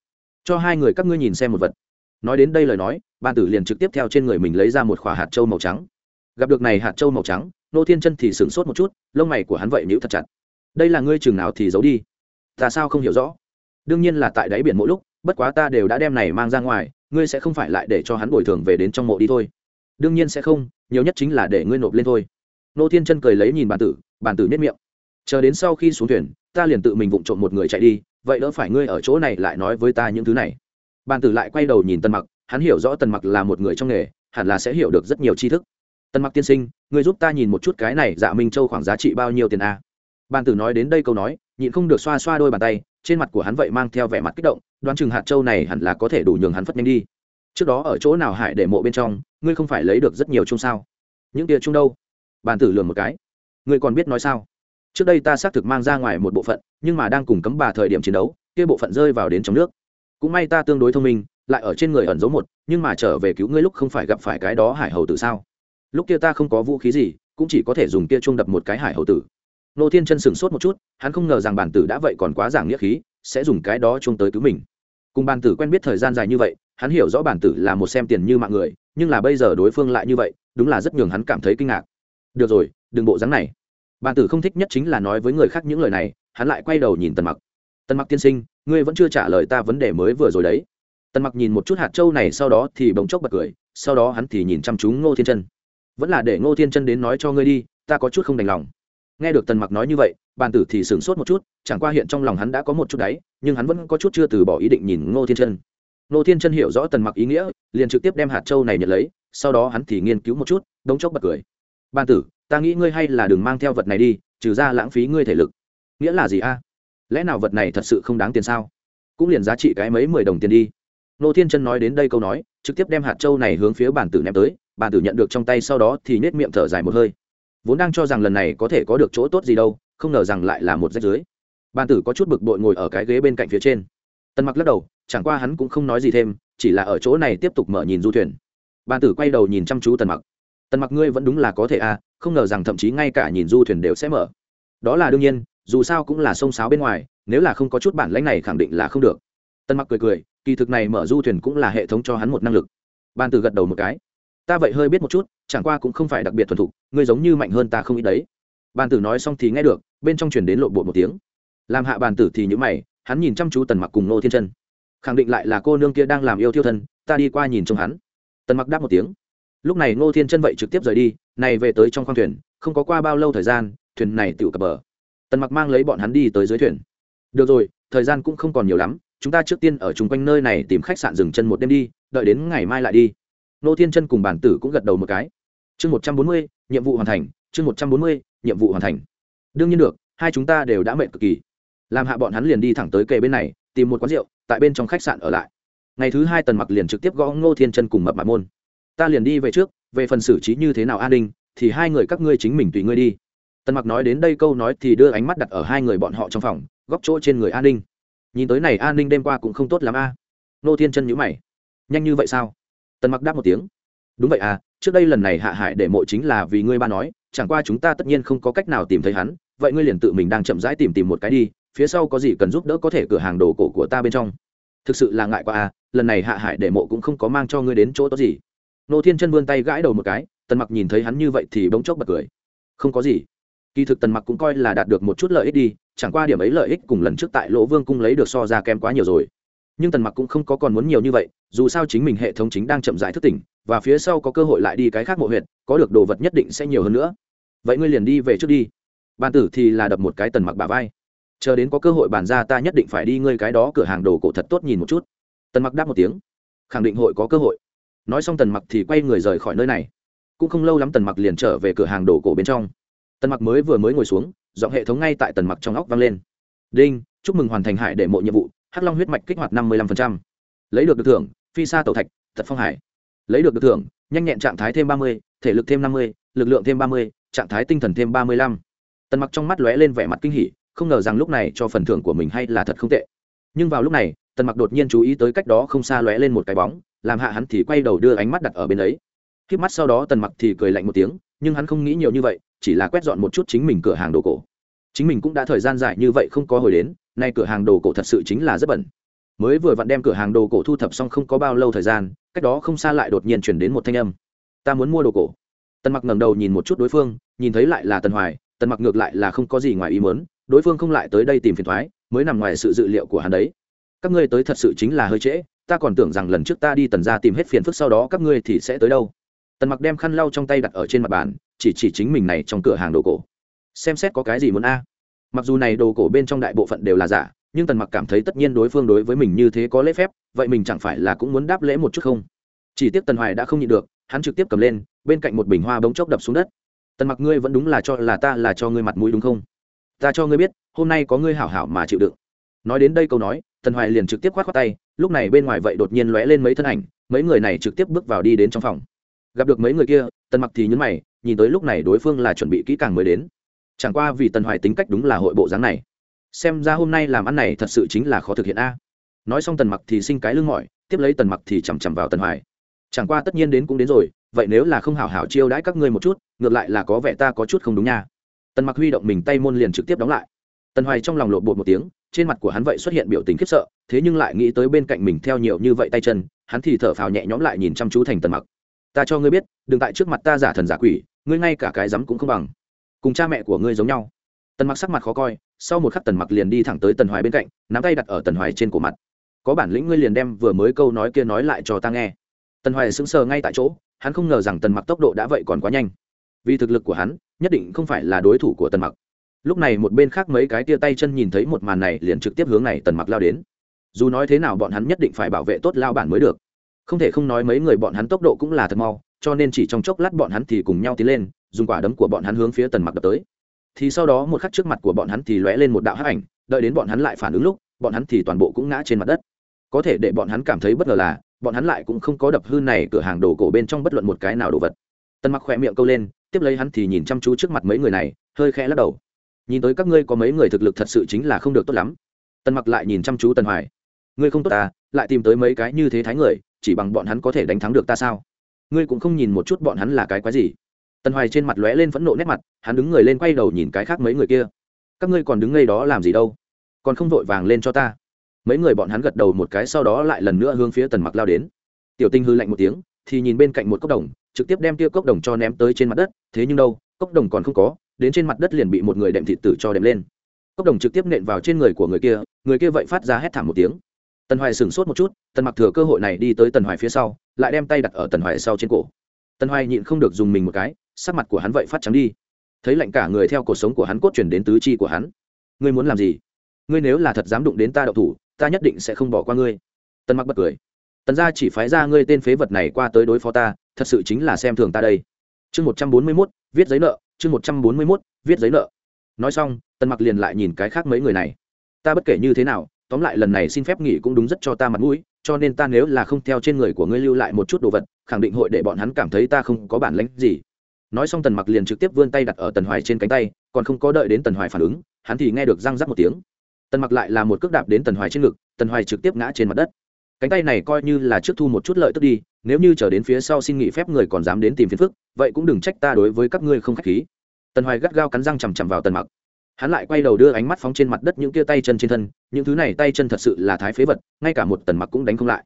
Cho hai người các ngươi nhìn xem một vật. Nói đến đây lời nói bản tử liền trực tiếp theo trên người mình lấy ra một khỏa hạt trâu màu trắng gặp được này hạt trâu màu trắng, nô thiên chân thì sửng sốt một chút, lông mày của hắn vậy nhíu thật chặt. Đây là ngươi chừng nào thì giấu đi? Ta sao không hiểu rõ? Đương nhiên là tại đáy biển mỗi lúc, bất quá ta đều đã đem này mang ra ngoài, ngươi sẽ không phải lại để cho hắn bồi thường về đến trong mộ đi thôi. Đương nhiên sẽ không, nhiều nhất chính là để ngươi nộp lên thôi. Nô thiên chân cười lấy nhìn bàn tử bàn tử miết miệng. Chờ đến sau khi xuống thuyền, ta liền tự mình vụng trộm một người chạy đi, vậy đỡ phải ngươi ở chỗ này lại nói với ta những thứ này. Bàn tử lại quay đầu nhìn tần mặc, hắn hiểu rõ tần mặc là một người trong nghề, hẳn là sẽ hiểu được rất nhiều tri thức tần mặc tiên sinh người giúp ta nhìn một chút cái này dạ minh châu khoảng giá trị bao nhiêu tiền a? Bàn tử nói đến đây câu nói, nhịn không được xoa xoa đôi bàn tay, trên mặt của hắn vậy mang theo vẻ mặt kích động, đoán chừng hạt châu này hẳn là có thể đủ nhường hắn phất nhanh đi. Trước đó ở chỗ nào hải để mộ bên trong, ngươi không phải lấy được rất nhiều chung sao? Những tia chung đâu? Bàn tử lườm một cái. Ngươi còn biết nói sao? Trước đây ta xác thực mang ra ngoài một bộ phận, nhưng mà đang cùng cấm bà thời điểm chiến đấu, kia bộ phận rơi vào đến trong nước. Cũng may ta tương đối thông minh, lại ở trên người ẩn giấu một, nhưng mà trở về cứu ngươi lúc không phải gặp phải cái đó hải hầu tử sao? Lúc kia ta không có vũ khí gì, cũng chỉ có thể dùng kia chung đập một cái hải hậu tử. Nô thiên chân sửng sốt một chút, hắn không ngờ rằng bản tử đã vậy còn quá giảng nghĩa khí, sẽ dùng cái đó chung tới cứu mình. Cùng bản tử quen biết thời gian dài như vậy, hắn hiểu rõ bản tử là một xem tiền như mạng người, nhưng là bây giờ đối phương lại như vậy, đúng là rất nhường hắn cảm thấy kinh ngạc. Được rồi, đừng bộ dáng này. Bản tử không thích nhất chính là nói với người khác những lời này, hắn lại quay đầu nhìn tần mặc. Tần mặc tiên sinh, ngươi vẫn chưa trả lời ta vấn đề mới vừa rồi đấy. Tần mặc nhìn một chút hạt trâu này, sau đó thì bỗng chốc bật cười, sau đó hắn thì nhìn chăm chú ngô thiên chân vẫn là để ngô thiên chân đến nói cho ngươi đi, ta có chút không đành lòng. Nghe được tần mặc nói như vậy, bàn tử thì sửng sốt một chút, chẳng qua hiện trong lòng hắn đã có một chút đáy, nhưng hắn vẫn có chút chưa từ bỏ ý định nhìn ngô thiên chân. Ngô thiên chân hiểu rõ tần mặc ý nghĩa, liền trực tiếp đem hạt châu này nhận lấy, sau đó hắn thì nghiên cứu một chút, đống chốc bật cười. Bàn tử, ta nghĩ ngươi hay là đừng mang theo vật này đi, trừ ra lãng phí ngươi thể lực. Nghĩa là gì a? Lẽ nào vật này thật sự không đáng tiền sao? Cũng liền giá trị cái mấy mười đồng tiền đi. Nô thiên chân nói đến đây câu nói, trực tiếp đem hạt châu này hướng phía bản tử ném tới bàn tử nhận được trong tay sau đó thì nết miệng thở dài một hơi. Vốn đang cho rằng lần này có thể có được chỗ tốt gì đâu, không ngờ rằng lại là một rách dưới bàn tử có chút bực bội ngồi ở cái ghế bên cạnh phía trên. Tần mặc lắc đầu, chẳng qua hắn cũng không nói gì thêm, chỉ là ở chỗ này tiếp tục mở nhìn du thuyền. Bàn tử quay đầu nhìn chăm chú tần mặc. Tần mặc ngươi vẫn đúng là có thể à không ngờ rằng thậm chí ngay cả nhìn du thuyền đều sẽ mở. Đó là đương nhiên, dù sao cũng là sông sáo bên ngoài, nếu là không có chút bản lãnh này khẳng định là không được. Tân mặc cười cười, kỳ thực này mở du thuyền cũng là hệ thống cho hắn một năng lực. Ban từ gật đầu một cái ta vậy hơi biết một chút, chẳng qua cũng không phải đặc biệt thuần thục, ngươi giống như mạnh hơn ta không ít đấy. Ban tử nói xong thì nghe được, bên trong truyền đến lộ bộ một tiếng. Làm hạ bàn tử thì nhữ mày, hắn nhìn chăm chú tần mặc cùng nô thiên chân. Khẳng định lại là cô nương kia đang làm yêu thiêu thân, ta đi qua nhìn trông hắn. Tần mặc đáp một tiếng. Lúc này ngô thiên chân vậy trực tiếp rời đi, này về tới trong khoang thuyền, không có qua bao lâu thời gian, thuyền này tự cập bờ. Tần mặc mang lấy bọn hắn đi tới dưới thuyền. Được rồi, thời gian cũng không còn nhiều lắm, chúng ta trước tiên ở chung quanh nơi này tìm khách sạn dừng chân một đêm đi, đợi đến ngày mai lại đi nô thiên chân cùng bản tử cũng gật đầu một cái. Chương một trăm bốn mươi, nhiệm vụ hoàn thành, chương một trăm bốn mươi, nhiệm vụ hoàn thành. Đương nhiên được, hai chúng ta đều đã mệt cực kỳ. Làm hạ bọn hắn liền đi thẳng tới kề bên này, tìm một quán rượu, tại bên trong khách sạn ở lại. Ngày thứ hai tần mặc liền trực tiếp gõ ngô thiên chân cùng mập mạp môn. Ta liền đi về trước, về phần xử trí như thế nào an ninh, thì hai người các ngươi chính mình tùy ngươi đi. Tần mặc nói đến đây câu nói thì đưa ánh mắt đặt ở hai người bọn họ trong phòng, góc chỗ trên người an ninh. Nhìn tới này an ninh đêm qua cũng không tốt lắm a. Nô thiên chân nhữ mày. Nhanh như vậy sao? Tần mặc đáp một tiếng. Đúng vậy à trước đây lần này hạ hải để mộ chính là vì ngươi ba nói, chẳng qua chúng ta tất nhiên không có cách nào tìm thấy hắn, vậy ngươi liền tự mình đang chậm rãi tìm tìm một cái đi, phía sau có gì cần giúp đỡ có thể cửa hàng đồ cổ của ta bên trong. Thực sự là ngại quá à lần này hạ hải để mộ cũng không có mang cho ngươi đến chỗ tốt gì. Nô thiên chân vươn tay gãi đầu một cái, tần mặc nhìn thấy hắn như vậy thì bỗng chốc bật cười. Không có gì. Kỳ thực tần mặc cũng coi là đạt được một chút lợi ích đi, chẳng qua điểm ấy lợi ích cùng lần trước tại lỗ vương cung lấy được so ra kém quá nhiều rồi nhưng tần mặc cũng không có còn muốn nhiều như vậy, dù sao chính mình hệ thống chính đang chậm rãi thức tỉnh, và phía sau có cơ hội lại đi cái khác mộ huyện có được đồ vật nhất định sẽ nhiều hơn nữa. Vậy ngươi liền đi về trước đi. Bàn tử thì là đập một cái tần mặc bà vai. Chờ đến có cơ hội bàn ra ta nhất định phải đi ngươi cái đó cửa hàng đồ cổ thật tốt nhìn một chút. Tần mặc đáp một tiếng. Khẳng định hội có cơ hội. Nói xong tần mặc thì quay người rời khỏi nơi này. Cũng không lâu lắm tần mặc liền trở về cửa hàng đồ cổ bên trong. Tần mặc mới vừa mới ngồi xuống, giọng hệ thống ngay tại tần mặc trong óc vang lên. Đinh, chúc mừng hoàn thành hải để mộ nhiệm vụ hắc long huyết mạch kích hoạt năm mươi lăm lấy được được thưởng, phi sa tẩu thạch, thật phong hải. Lấy được được thưởng, nhanh nhẹn trạng thái thêm ba mươi, thể lực thêm năm mươi, lực lượng thêm ba mươi, trạng thái tinh thần thêm ba mươi lăm. Tần mặc trong mắt lóe lên vẻ mặt kinh hỉ, không ngờ rằng lúc này cho phần thưởng của mình hay là thật không tệ. Nhưng vào lúc này, tần mặc đột nhiên chú ý tới cách đó không xa lóe lên một cái bóng, làm hạ hắn thì quay đầu đưa ánh mắt đặt ở bên ấy. Khi mắt sau đó tần mặc thì cười lạnh một tiếng, nhưng hắn không nghĩ nhiều như vậy, chỉ là quét dọn một chút chính mình cửa hàng đồ cổ. Chính mình cũng đã thời gian dài như vậy không có hồi đến nay cửa hàng đồ cổ thật sự chính là rất bẩn. Mới vừa vặn đem cửa hàng đồ cổ thu thập xong không có bao lâu thời gian, cách đó không xa lại đột nhiên chuyển đến một thanh âm. Ta muốn mua đồ cổ. Tần mặc ngẩng đầu nhìn một chút đối phương, nhìn thấy lại là tần hoài, tần mặc ngược lại là không có gì ngoài ý muốn, đối phương không lại tới đây tìm phiền thoái, mới nằm ngoài sự dự liệu của hắn đấy. Các ngươi tới thật sự chính là hơi trễ, ta còn tưởng rằng lần trước ta đi tần ra tìm hết phiền phức sau đó các ngươi thì sẽ tới đâu. Tần mặc đem khăn lau trong tay đặt ở trên mặt bàn, chỉ chỉ chính mình này trong cửa hàng đồ cổ. Xem xét có cái gì muốn a mặc dù này đồ cổ bên trong đại bộ phận đều là giả, nhưng tần mặc cảm thấy tất nhiên đối phương đối với mình như thế có lễ phép, vậy mình chẳng phải là cũng muốn đáp lễ một chút không? Chỉ tiếc tần hoài đã không nhịn được, hắn trực tiếp cầm lên, bên cạnh một bình hoa bỗng chốc đập xuống đất. Tần mặc ngươi vẫn đúng là cho, là ta là cho ngươi mặt mũi đúng không? Ta cho ngươi biết, hôm nay có ngươi hảo hảo mà chịu đựng. Nói đến đây câu nói, tần hoài liền trực tiếp khoát khoát tay, lúc này bên ngoài vậy đột nhiên lóe lên mấy thân ảnh, mấy người này trực tiếp bước vào đi đến trong phòng. Gặp được mấy người kia, tần mặc thì nhấn mày, nhìn tới lúc này đối phương là chuẩn bị kỹ càng mới đến chẳng qua vì tần hoài tính cách đúng là hội bộ dáng này. Xem ra hôm nay làm ăn này thật sự chính là khó thực hiện a. Nói xong tần mặc thì sinh cái lưng mỏi, tiếp lấy tần mặc thì chằm chằm vào tần hoài. Chẳng qua tất nhiên đến cũng đến rồi, vậy nếu là không hảo hảo chiêu đãi các ngươi một chút, ngược lại là có vẻ ta có chút không đúng nha. Tần mặc huy động mình tay môn liền trực tiếp đóng lại. Tần hoài trong lòng lộ bột một tiếng, trên mặt của hắn vậy xuất hiện biểu tình khiếp sợ, thế nhưng lại nghĩ tới bên cạnh mình theo nhiều như vậy tay chân, hắn thì thở phào nhẹ nhõm lại nhìn chăm chú thành tần mặc. Ta cho ngươi biết, đừng tại trước mặt ta giả thần giả quỷ, ngươi ngay cả cái rắm cũng không bằng cùng cha mẹ của ngươi giống nhau. Tần mặc sắc mặt khó coi, sau một khắc tần mặc liền đi thẳng tới tần hoài bên cạnh, nắm tay đặt ở tần hoài trên cổ mặt. Có bản lĩnh ngươi liền đem vừa mới câu nói kia nói lại cho ta nghe. Tần hoài sững sờ ngay tại chỗ, hắn không ngờ rằng tần mặc tốc độ đã vậy còn quá nhanh. Vì thực lực của hắn, nhất định không phải là đối thủ của tần mặc. Lúc này một bên khác mấy cái tia tay chân nhìn thấy một màn này liền trực tiếp hướng này tần mặc lao đến. Dù nói thế nào bọn hắn nhất định phải bảo vệ tốt lao bản mới được. Không thể không nói mấy người bọn hắn tốc độ cũng là thật mau, cho nên chỉ trong chốc lát bọn hắn thì cùng nhau tiến lên dùng quả đấm của bọn hắn hướng phía tần mặc đập tới. Thì sau đó một khắc trước mặt của bọn hắn thì lóe lên một đạo hắc ảnh, đợi đến bọn hắn lại phản ứng lúc, bọn hắn thì toàn bộ cũng ngã trên mặt đất. Có thể để bọn hắn cảm thấy bất ngờ là, bọn hắn lại cũng không có đập hư này cửa hàng đồ cổ bên trong bất luận một cái nào đồ vật. Tần mặc khỏe miệng câu lên, tiếp lấy hắn thì nhìn chăm chú trước mặt mấy người này, hơi khẽ lắc đầu. Nhìn tới các ngươi có mấy người thực lực thật sự chính là không được tốt lắm. Tần mặc lại nhìn chăm chú tần hoài. Ngươi không tốt ta lại tìm tới mấy cái như thế thái người, chỉ bằng bọn hắn có thể đánh thắng được ta sao? Ngươi cũng không nhìn một chút bọn hắn là cái quái gì tần hoài trên mặt lóe lên phẫn nộ nét mặt, hắn đứng người lên quay đầu nhìn cái khác mấy người kia. Các ngươi còn đứng ngay đó làm gì đâu? Còn không vội vàng lên cho ta. Mấy người bọn hắn gật đầu một cái sau đó lại lần nữa hướng phía tần mặc lao đến. Tiểu tinh hư lạnh một tiếng, thì nhìn bên cạnh một cốc đồng, trực tiếp đem tia cốc đồng cho ném tới trên mặt đất. Thế nhưng đâu, cốc đồng còn không có, đến trên mặt đất liền bị một người đệm thịt tử cho đệm lên. Cốc đồng trực tiếp nện vào trên người của người kia người kia vậy phát ra hét thảm một tiếng. Tần hoài sửng sốt một chút, tần mặc thừa cơ hội này đi tới tần hoài phía sau, lại đem tay đặt ở tần hoài sau trên cổ. Tần hoài nhịn không được dùng mình một cái sắc mặt của hắn vậy phát trắng đi. Thấy lạnh cả người theo cuộc sống của hắn cốt chuyển đến tứ chi của hắn. Ngươi muốn làm gì? Ngươi nếu là thật dám đụng đến ta đậu thủ, ta nhất định sẽ không bỏ qua ngươi. Tần mặc bật cười. Tần gia chỉ phái ra ngươi tên phế vật này qua tới đối phó ta, thật sự chính là xem thường ta đây. Chương một trăm bốn mươi mốt, viết giấy nợ, chương một trăm bốn mươi mốt, viết giấy nợ. Nói xong, tần mặc liền lại nhìn cái khác mấy người này. Ta bất kể như thế nào, tóm lại lần này xin phép nghỉ cũng đúng rất cho ta mặt mũi, cho nên ta nếu là không theo trên người của ngươi lưu lại một chút đồ vật, khẳng định hội để bọn hắn cảm thấy ta không có bản lãnh gì nói xong tần mặc liền trực tiếp vươn tay đặt ở tần hoài trên cánh tay, còn không có đợi đến tần hoài phản ứng, hắn thì nghe được răng rắc một tiếng. Tần mặc lại là một cước đạp đến tần hoài trên ngực, tần hoài trực tiếp ngã trên mặt đất. Cánh tay này coi như là trước thu một chút lợi tức đi, nếu như trở đến phía sau xin nghỉ phép người còn dám đến tìm phiền phức, vậy cũng đừng trách ta đối với các ngươi không k h á c h khí. Tần hoài gắt gao cắn răng chằm chằm vào tần mặc. Hắn lại quay đầu đưa ánh mắt phóng trên mặt đất những kia tay chân trên thân, những thứ này tay chân thật sự là thái phế vật, ngay cả một tần mặc cũng đánh không lại.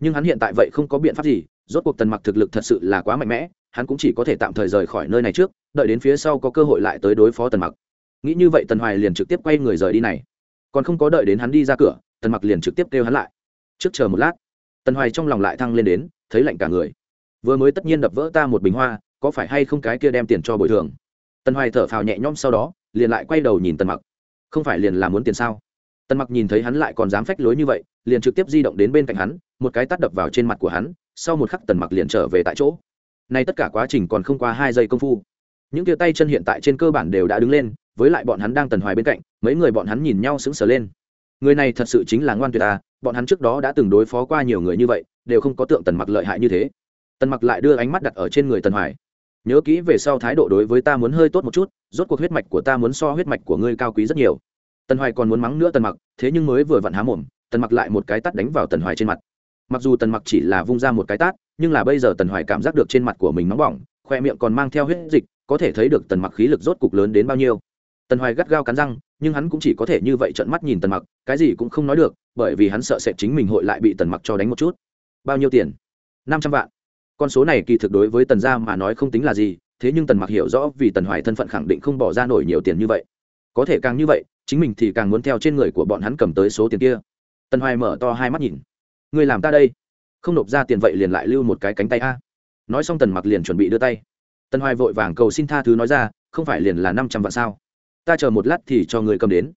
Nhưng hắn hiện tại vậy không có biện pháp gì, rốt cuộc tần mặc thực lực thật sự là quá mạnh mẽ hắn cũng chỉ có thể tạm thời rời khỏi nơi này trước, đợi đến phía sau có cơ hội lại tới đối phó tần mặc. Nghĩ như vậy tần hoài liền trực tiếp quay người rời đi này. Còn không có đợi đến hắn đi ra cửa, tần mặc liền trực tiếp kêu hắn lại. Trước chờ một lát, tần hoài trong lòng lại thăng lên đến, thấy lạnh cả người. Vừa mới tất nhiên đập vỡ ta một bình hoa, có phải hay không cái kia đem tiền cho bồi thường? Tần hoài thở phào nhẹ nhõm sau đó, liền lại quay đầu nhìn tần mặc. Không phải liền là muốn tiền sao? Tần mặc nhìn thấy hắn lại còn dám phách lối như vậy, liền trực tiếp di động đến bên cạnh hắn, một cái tắt đập vào trên mặt của hắn, sau một khắc tần mặc liền trở về tại chỗ nay tất cả quá trình còn không qua hai giây công phu. Những tia tay chân hiện tại trên cơ bản đều đã đứng lên, với lại bọn hắn đang tần hoài bên cạnh, mấy người bọn hắn nhìn nhau sững sờ lên. Người này thật sự chính là ngoan tuyệt à bọn hắn trước đó đã từng đối phó qua nhiều người như vậy, đều không có tượng tần mặc lợi hại như thế. Tần mặc lại đưa ánh mắt đặt ở trên người tần hoài. Nhớ kỹ về sau thái độ đối với ta muốn hơi tốt một chút, rốt cuộc huyết mạch của ta muốn so huyết mạch của ngươi cao quý rất nhiều. Tần hoài còn muốn mắng nữa tần mặc, thế nhưng mới vừa vặn há mồm, tần mặc lại một cái tắt đánh vào tần hoài trên mặt. Mặc dù tần mặc chỉ là vung ra một cái tát nhưng là bây giờ tần hoài cảm giác được trên mặt của mình nóng bỏng, khoe miệng còn mang theo huyết dịch, có thể thấy được tần mặc khí lực rốt cục lớn đến bao nhiêu. Tần hoài gắt gao cắn răng, nhưng hắn cũng chỉ có thể như vậy trợn mắt nhìn tần mặc, cái gì cũng không nói được, bởi vì hắn sợ sẽ chính mình hội lại bị tần mặc cho đánh một chút. Bao nhiêu tiền? Năm trăm vạn. Con số này kỳ thực đối với tần gia mà nói không tính là gì, thế nhưng tần mặc hiểu rõ vì tần hoài thân phận khẳng định không bỏ ra nổi nhiều tiền như vậy. Có thể càng như vậy, chính mình thì càng muốn theo trên người của bọn hắn cầm tới số tiền kia. Tần hoài mở to hai mắt nhìn. Người làm ta đây? Không nộp ra tiền vậy liền lại lưu một cái cánh tay a. Nói xong tần mặc liền chuẩn bị đưa tay. Tần hoài vội vàng cầu xin tha thứ nói ra, không phải liền là năm trăm vạn sao? Ta chờ một lát thì cho người cầm đến.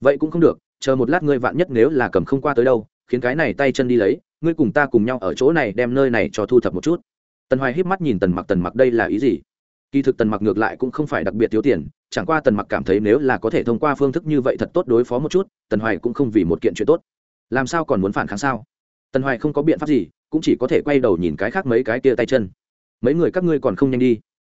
Vậy cũng không được, chờ một lát ngươi vạn nhất nếu là cầm không qua tới đâu, khiến cái này tay chân đi lấy, ngươi cùng ta cùng nhau ở chỗ này đem nơi này cho thu thập một chút. Tần hoài híp mắt nhìn tần mặc tần mặc đây là ý gì? Kỳ thực tần mặc ngược lại cũng không phải đặc biệt thiếu tiền, chẳng qua tần mặc cảm thấy nếu là có thể thông qua phương thức như vậy thật tốt đối phó một chút, tần hoài cũng không vì một kiện chuyện tốt. Làm sao còn muốn phản kháng sao? Tần hoài không có biện pháp gì, cũng chỉ có thể quay đầu nhìn cái khác mấy cái kia tay chân. Mấy người các ngươi còn không nhanh đi.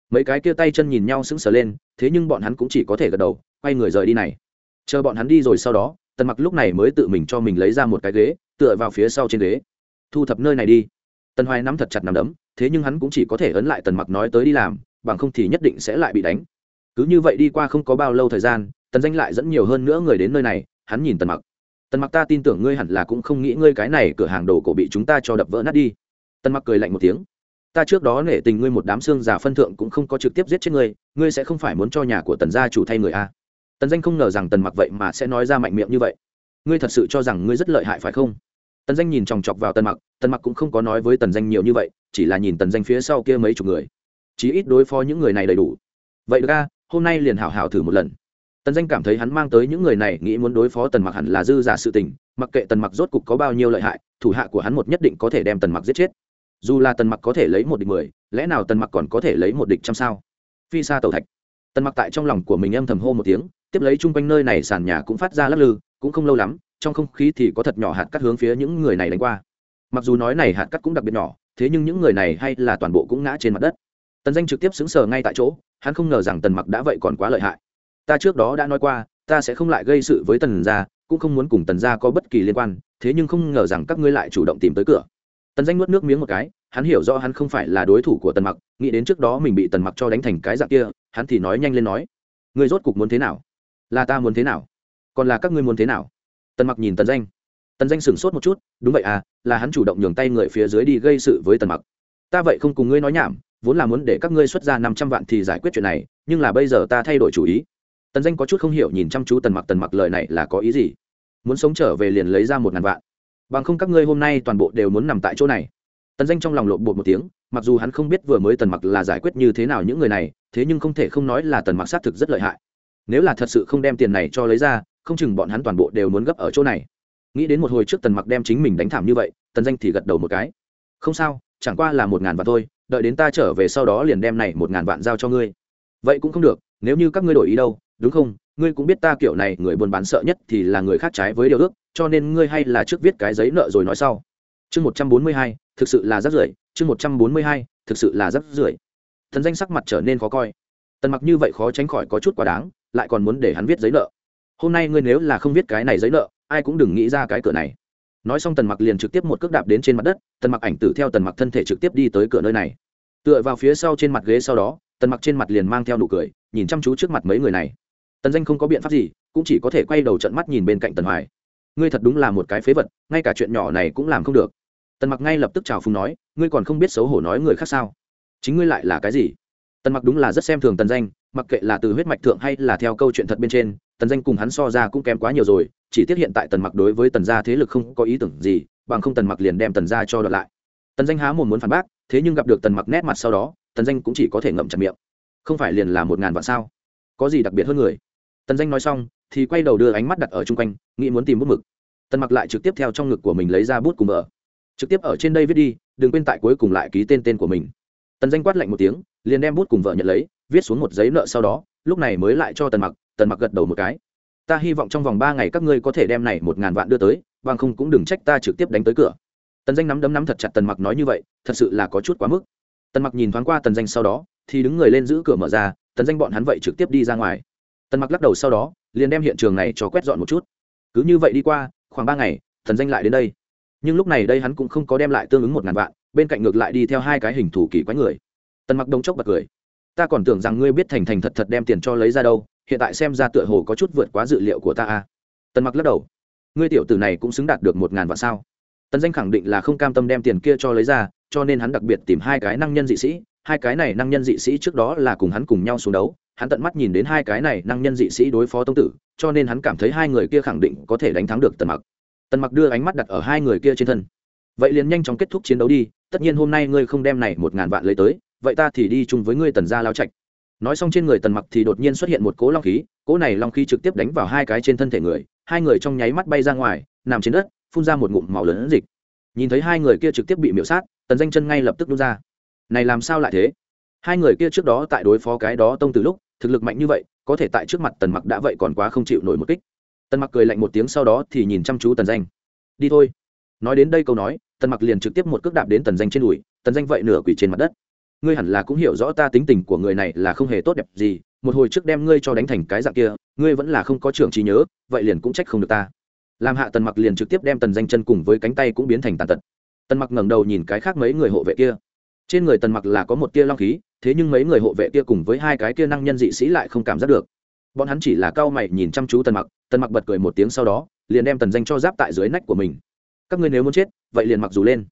Mấy cái kia tay chân nhìn nhau sững sờ lên, thế nhưng bọn hắn cũng chỉ có thể gật đầu, quay người rời đi này. Chờ bọn hắn đi rồi sau đó, tần mặc lúc này mới tự mình cho mình lấy ra một cái ghế, tựa vào phía sau trên ghế. Thu thập nơi này đi. Tần hoài nắm thật chặt nắm đấm, thế nhưng hắn cũng chỉ có thể ấn lại tần mặc nói tới đi làm, bằng không thì nhất định sẽ lại bị đánh. Cứ như vậy đi qua không có bao lâu thời gian, tần danh lại dẫn nhiều hơn nữa người đến nơi này, hắn nhìn tần mặc tần mặc ta tin tưởng ngươi hẳn là cũng không nghĩ ngươi cái này cửa hàng đồ cổ bị chúng ta cho đập vỡ nát đi. Tần mặc cười lạnh một tiếng. Ta trước đó nể tình ngươi một đám xương già phân thượng cũng không có trực tiếp giết chết ngươi ngươi sẽ không phải muốn cho nhà của tần gia chủ thay người a tần danh không ngờ rằng tần mặc vậy mà sẽ nói ra mạnh miệng như vậy. Ngươi thật sự cho rằng ngươi rất lợi hại phải không? Tần danh nhìn chòng chọc vào tần mặc tần mặc cũng không có nói với tần danh nhiều như vậy, chỉ là nhìn tần danh phía sau kia mấy chục người. Chí ít đối phó những người này đầy đủ. Vậy được a, hôm nay liền hảo hảo thử một lần tần danh cảm thấy hắn mang tới những người này nghĩ muốn đối phó tần mặc hẳn là dư giả sự tình, mặc kệ tần mặc rốt cục có bao nhiêu lợi hại, thủ hạ của hắn một nhất định có thể đem tần mặc giết chết. Dù là tần mặc có thể lấy một địch mười, lẽ nào tần mặc còn có thể lấy một địch trăm sao? Phi xa tàu thạch. Tần mặc tại trong lòng của mình âm thầm hô một tiếng, tiếp lấy chung quanh nơi này sàn nhà cũng phát ra lắc lư, cũng không lâu lắm, trong không khí thì có thật nhỏ hạt cắt hướng phía những người này đánh qua. Mặc dù nói này hạt cắt cũng đặc biệt nhỏ, thế nhưng những người này hay là toàn bộ cũng ngã trên mặt đất. Tần danh trực tiếp xứng sờ ngay tại chỗ, hắn không ngờ rằng tần mặc đã vậy còn quá lợi hại ta trước đó đã nói qua, ta sẽ không lại gây sự với tần gia, cũng không muốn cùng tần gia có bất kỳ liên quan, thế nhưng không ngờ rằng các ngươi lại chủ động tìm tới cửa. Tần danh nuốt nước miếng một cái, hắn hiểu rõ hắn không phải là đối thủ của tần mặc, nghĩ đến trước đó mình bị tần mặc cho đánh thành cái dạng kia, hắn thì nói nhanh lên nói. Người rốt cục muốn thế nào? Là ta muốn thế nào? Còn là các ngươi muốn thế nào? Tần mặc nhìn tần danh. Tần danh sửng sốt một chút, đúng vậy à là hắn chủ động nhường tay người phía dưới đi gây sự với tần mặc. Ta vậy không cùng ngươi nói nhảm, vốn là muốn để các ngươi xuất ra năm trăm vạn thì giải quyết chuyện này, nhưng là bây giờ ta thay đổi chủ ý tần danh có chút không hiểu nhìn chăm chú tần mặc tần mặc lời này là có ý gì? Muốn sống trở về liền lấy ra một ngàn vạn. Bằng không các ngươi hôm nay toàn bộ đều muốn nằm tại chỗ này. Tần danh trong lòng lộn bột một tiếng, mặc dù hắn không biết vừa mới tần mặc là giải quyết như thế nào những người này, thế nhưng không thể không nói là tần mặc xác thực rất lợi hại. Nếu là thật sự không đem tiền này cho lấy ra, không chừng bọn hắn toàn bộ đều muốn gấp ở chỗ này. Nghĩ đến một hồi trước tần mặc đem chính mình đánh thảm như vậy, tần danh thì gật đầu một cái. Không sao, chẳng qua là một ngàn vạn thôi, đợi đến ta trở về sau đó liền đem này một ngàn vạn giao cho ngươi. Vậy cũng không được, nếu như các ngươi đổi ý đâu đúng không? Ngươi cũng biết ta kiểu này, người buôn bán sợ nhất thì là người khác trái với điều ước, cho nên ngươi hay là trước viết cái giấy nợ rồi nói sau. Chương một trăm bốn mươi hai, thực sự là rất rưởi. Chương một trăm bốn mươi hai, thực sự là rất rưởi. Thần danh sắc mặt trở nên khó coi. Tần mặc như vậy khó tránh khỏi có chút quá đáng, lại còn muốn để hắn viết giấy nợ. Hôm nay ngươi nếu là không viết cái này giấy nợ, ai cũng đừng nghĩ ra cái cửa này. Nói xong tần mặc liền trực tiếp một cước đạp đến trên mặt đất, tần mặc ảnh tử theo tần mặc thân thể trực tiếp đi tới cửa nơi này. Tựa vào phía sau trên mặt ghế sau đó, tần mặc trên mặt liền mang theo nụ cười, nhìn chăm chú trước mặt mấy người này tần danh không có biện pháp gì, cũng chỉ có thể quay đầu trận mắt nhìn bên cạnh tần hoài. Ngươi thật đúng là một cái phế vật, ngay cả chuyện nhỏ này cũng làm không được. Tần mặc ngay lập tức chào phùng nói, ngươi còn không biết xấu hổ nói người khác sao? Chính ngươi lại là cái gì? Tần mặc đúng là rất xem thường tần danh, mặc kệ là từ huyết mạch thượng hay là theo câu chuyện thật bên trên, tần danh cùng hắn so ra cũng kém quá nhiều rồi, chỉ tiếc hiện tại tần mặc đối với tần gia thế lực không có ý tưởng gì, bằng không tần mặc liền đem tần gia cho đợt lại. Tần danh há mồm muốn phản bác, thế nhưng gặp được tần mặc nét mặt sau đó, tần danh cũng chỉ có thể ngậm chặt miệng. Không phải liền là một ngàn vạn sao? Có gì đặc biệt hơn người? Tần danh nói xong, thì quay đầu đưa ánh mắt đặt ở chung quanh, nghĩ muốn tìm bút mực. Tần mặc lại trực tiếp theo trong ngực của mình lấy ra bút cùng mở trực tiếp ở trên đây viết đi, đừng quên tại cuối cùng lại ký tên tên của mình. Tần danh quát lạnh một tiếng, liền đem bút cùng vợ nhận lấy, viết xuống một giấy nợ sau đó, lúc này mới lại cho tần mặc tần mặc gật đầu một cái. Ta hy vọng trong vòng ba ngày các ngươi có thể đem này một ngàn vạn đưa tới, bằng không cũng đừng trách ta trực tiếp đánh tới cửa. Tần danh nắm đấm nắm thật chặt tần mặc nói như vậy, thật sự là có chút quá mức. Tần mặc nhìn thoáng qua tần danh sau đó, thì đứng người lên giữ cửa mở ra, tần danh bọn hắn vậy trực tiếp đi ra ngoài tần mặc lắc đầu sau đó, liền đem hiện trường này cho quét dọn một chút. Cứ như vậy đi qua, khoảng ba ngày tần danh lại đến đây. Nhưng lúc này đây hắn cũng không có đem lại tương ứng một ngàn vạn, bên cạnh ngược lại đi theo hai cái hình thủ kỳ quái người. Tần mặc đông chốc bật cười. Ta còn tưởng rằng ngươi biết thành thành thật thật đem tiền cho lấy ra đâu, hiện tại xem ra tựa hồ có chút vượt quá dự liệu của ta a à. tần mặc lắc đầu. Ngươi tiểu tử này cũng xứng đạt được một ngàn vạn sao? Tần danh khẳng định là không cam tâm đem tiền kia cho lấy ra, cho nên hắn đặc biệt tìm hai cái năng nhân dị sĩ, hai cái này năng nhân dị sĩ trước đó là cùng hắn cùng nhau xuống đấu hắn tận mắt nhìn đến hai cái này năng nhân dị sĩ đối phó tông tử, cho nên hắn cảm thấy hai người kia khẳng định có thể đánh thắng được tần mặc. Tần mặc đưa ánh mắt đặt ở hai người kia trên thân. Vậy liền nhanh chóng kết thúc chiến đấu đi, tất nhiên hôm nay ngươi không đem này một ngàn vạn lấy tới, vậy ta thì đi chung với ngươi tần gia lao trạch. Nói xong trên người tần mặc thì đột nhiên xuất hiện một cỗ long khí, cỗ này long khí trực tiếp đánh vào hai cái trên thân thể người, hai người trong nháy mắt bay ra ngoài, nằm trên đất, phun ra một ngụm màu lớn dịch. Nhìn thấy hai người kia trực tiếp bị miễu sát, tần danh chân ngay lập tức đút ra. Này làm sao lại thế? Hai người kia trước đó tại đối phó cái đó tông từ lúc, thực lực mạnh như vậy, có thể tại trước mặt tần mặc đã vậy còn quá không chịu nổi một kích. Tần mặc cười lạnh một tiếng sau đó thì nhìn chăm chú tần danh. Đi thôi. Nói đến đây câu nói, tần mặc liền trực tiếp một cước đạp đến tần danh trên đùi, tần danh vậy nửa quỷ trên mặt đất. Ngươi hẳn là cũng hiểu rõ ta tính tình của người này là không hề tốt đẹp gì, một hồi trước đem ngươi cho đánh thành cái dạng kia, ngươi vẫn là không có trưởng trí nhớ, vậy liền cũng trách không được ta. Làm hạ tần mặc liền trực tiếp đem tần danh chân cùng với cánh tay cũng biến thành tàn tật. Tần mặc ngẩng đầu nhìn cái khác mấy người hộ vệ kia trên người tần mặc là có một tia long khí, thế nhưng mấy người hộ vệ kia cùng với hai cái kia năng nhân dị sĩ lại không cảm giác được. Bọn hắn chỉ là cao mày nhìn chăm chú tần mặc tần mặc bật cười một tiếng sau đó, liền đem tần danh cho giáp tại dưới nách của mình. Các ngươi nếu muốn chết, vậy liền mặc dù lên.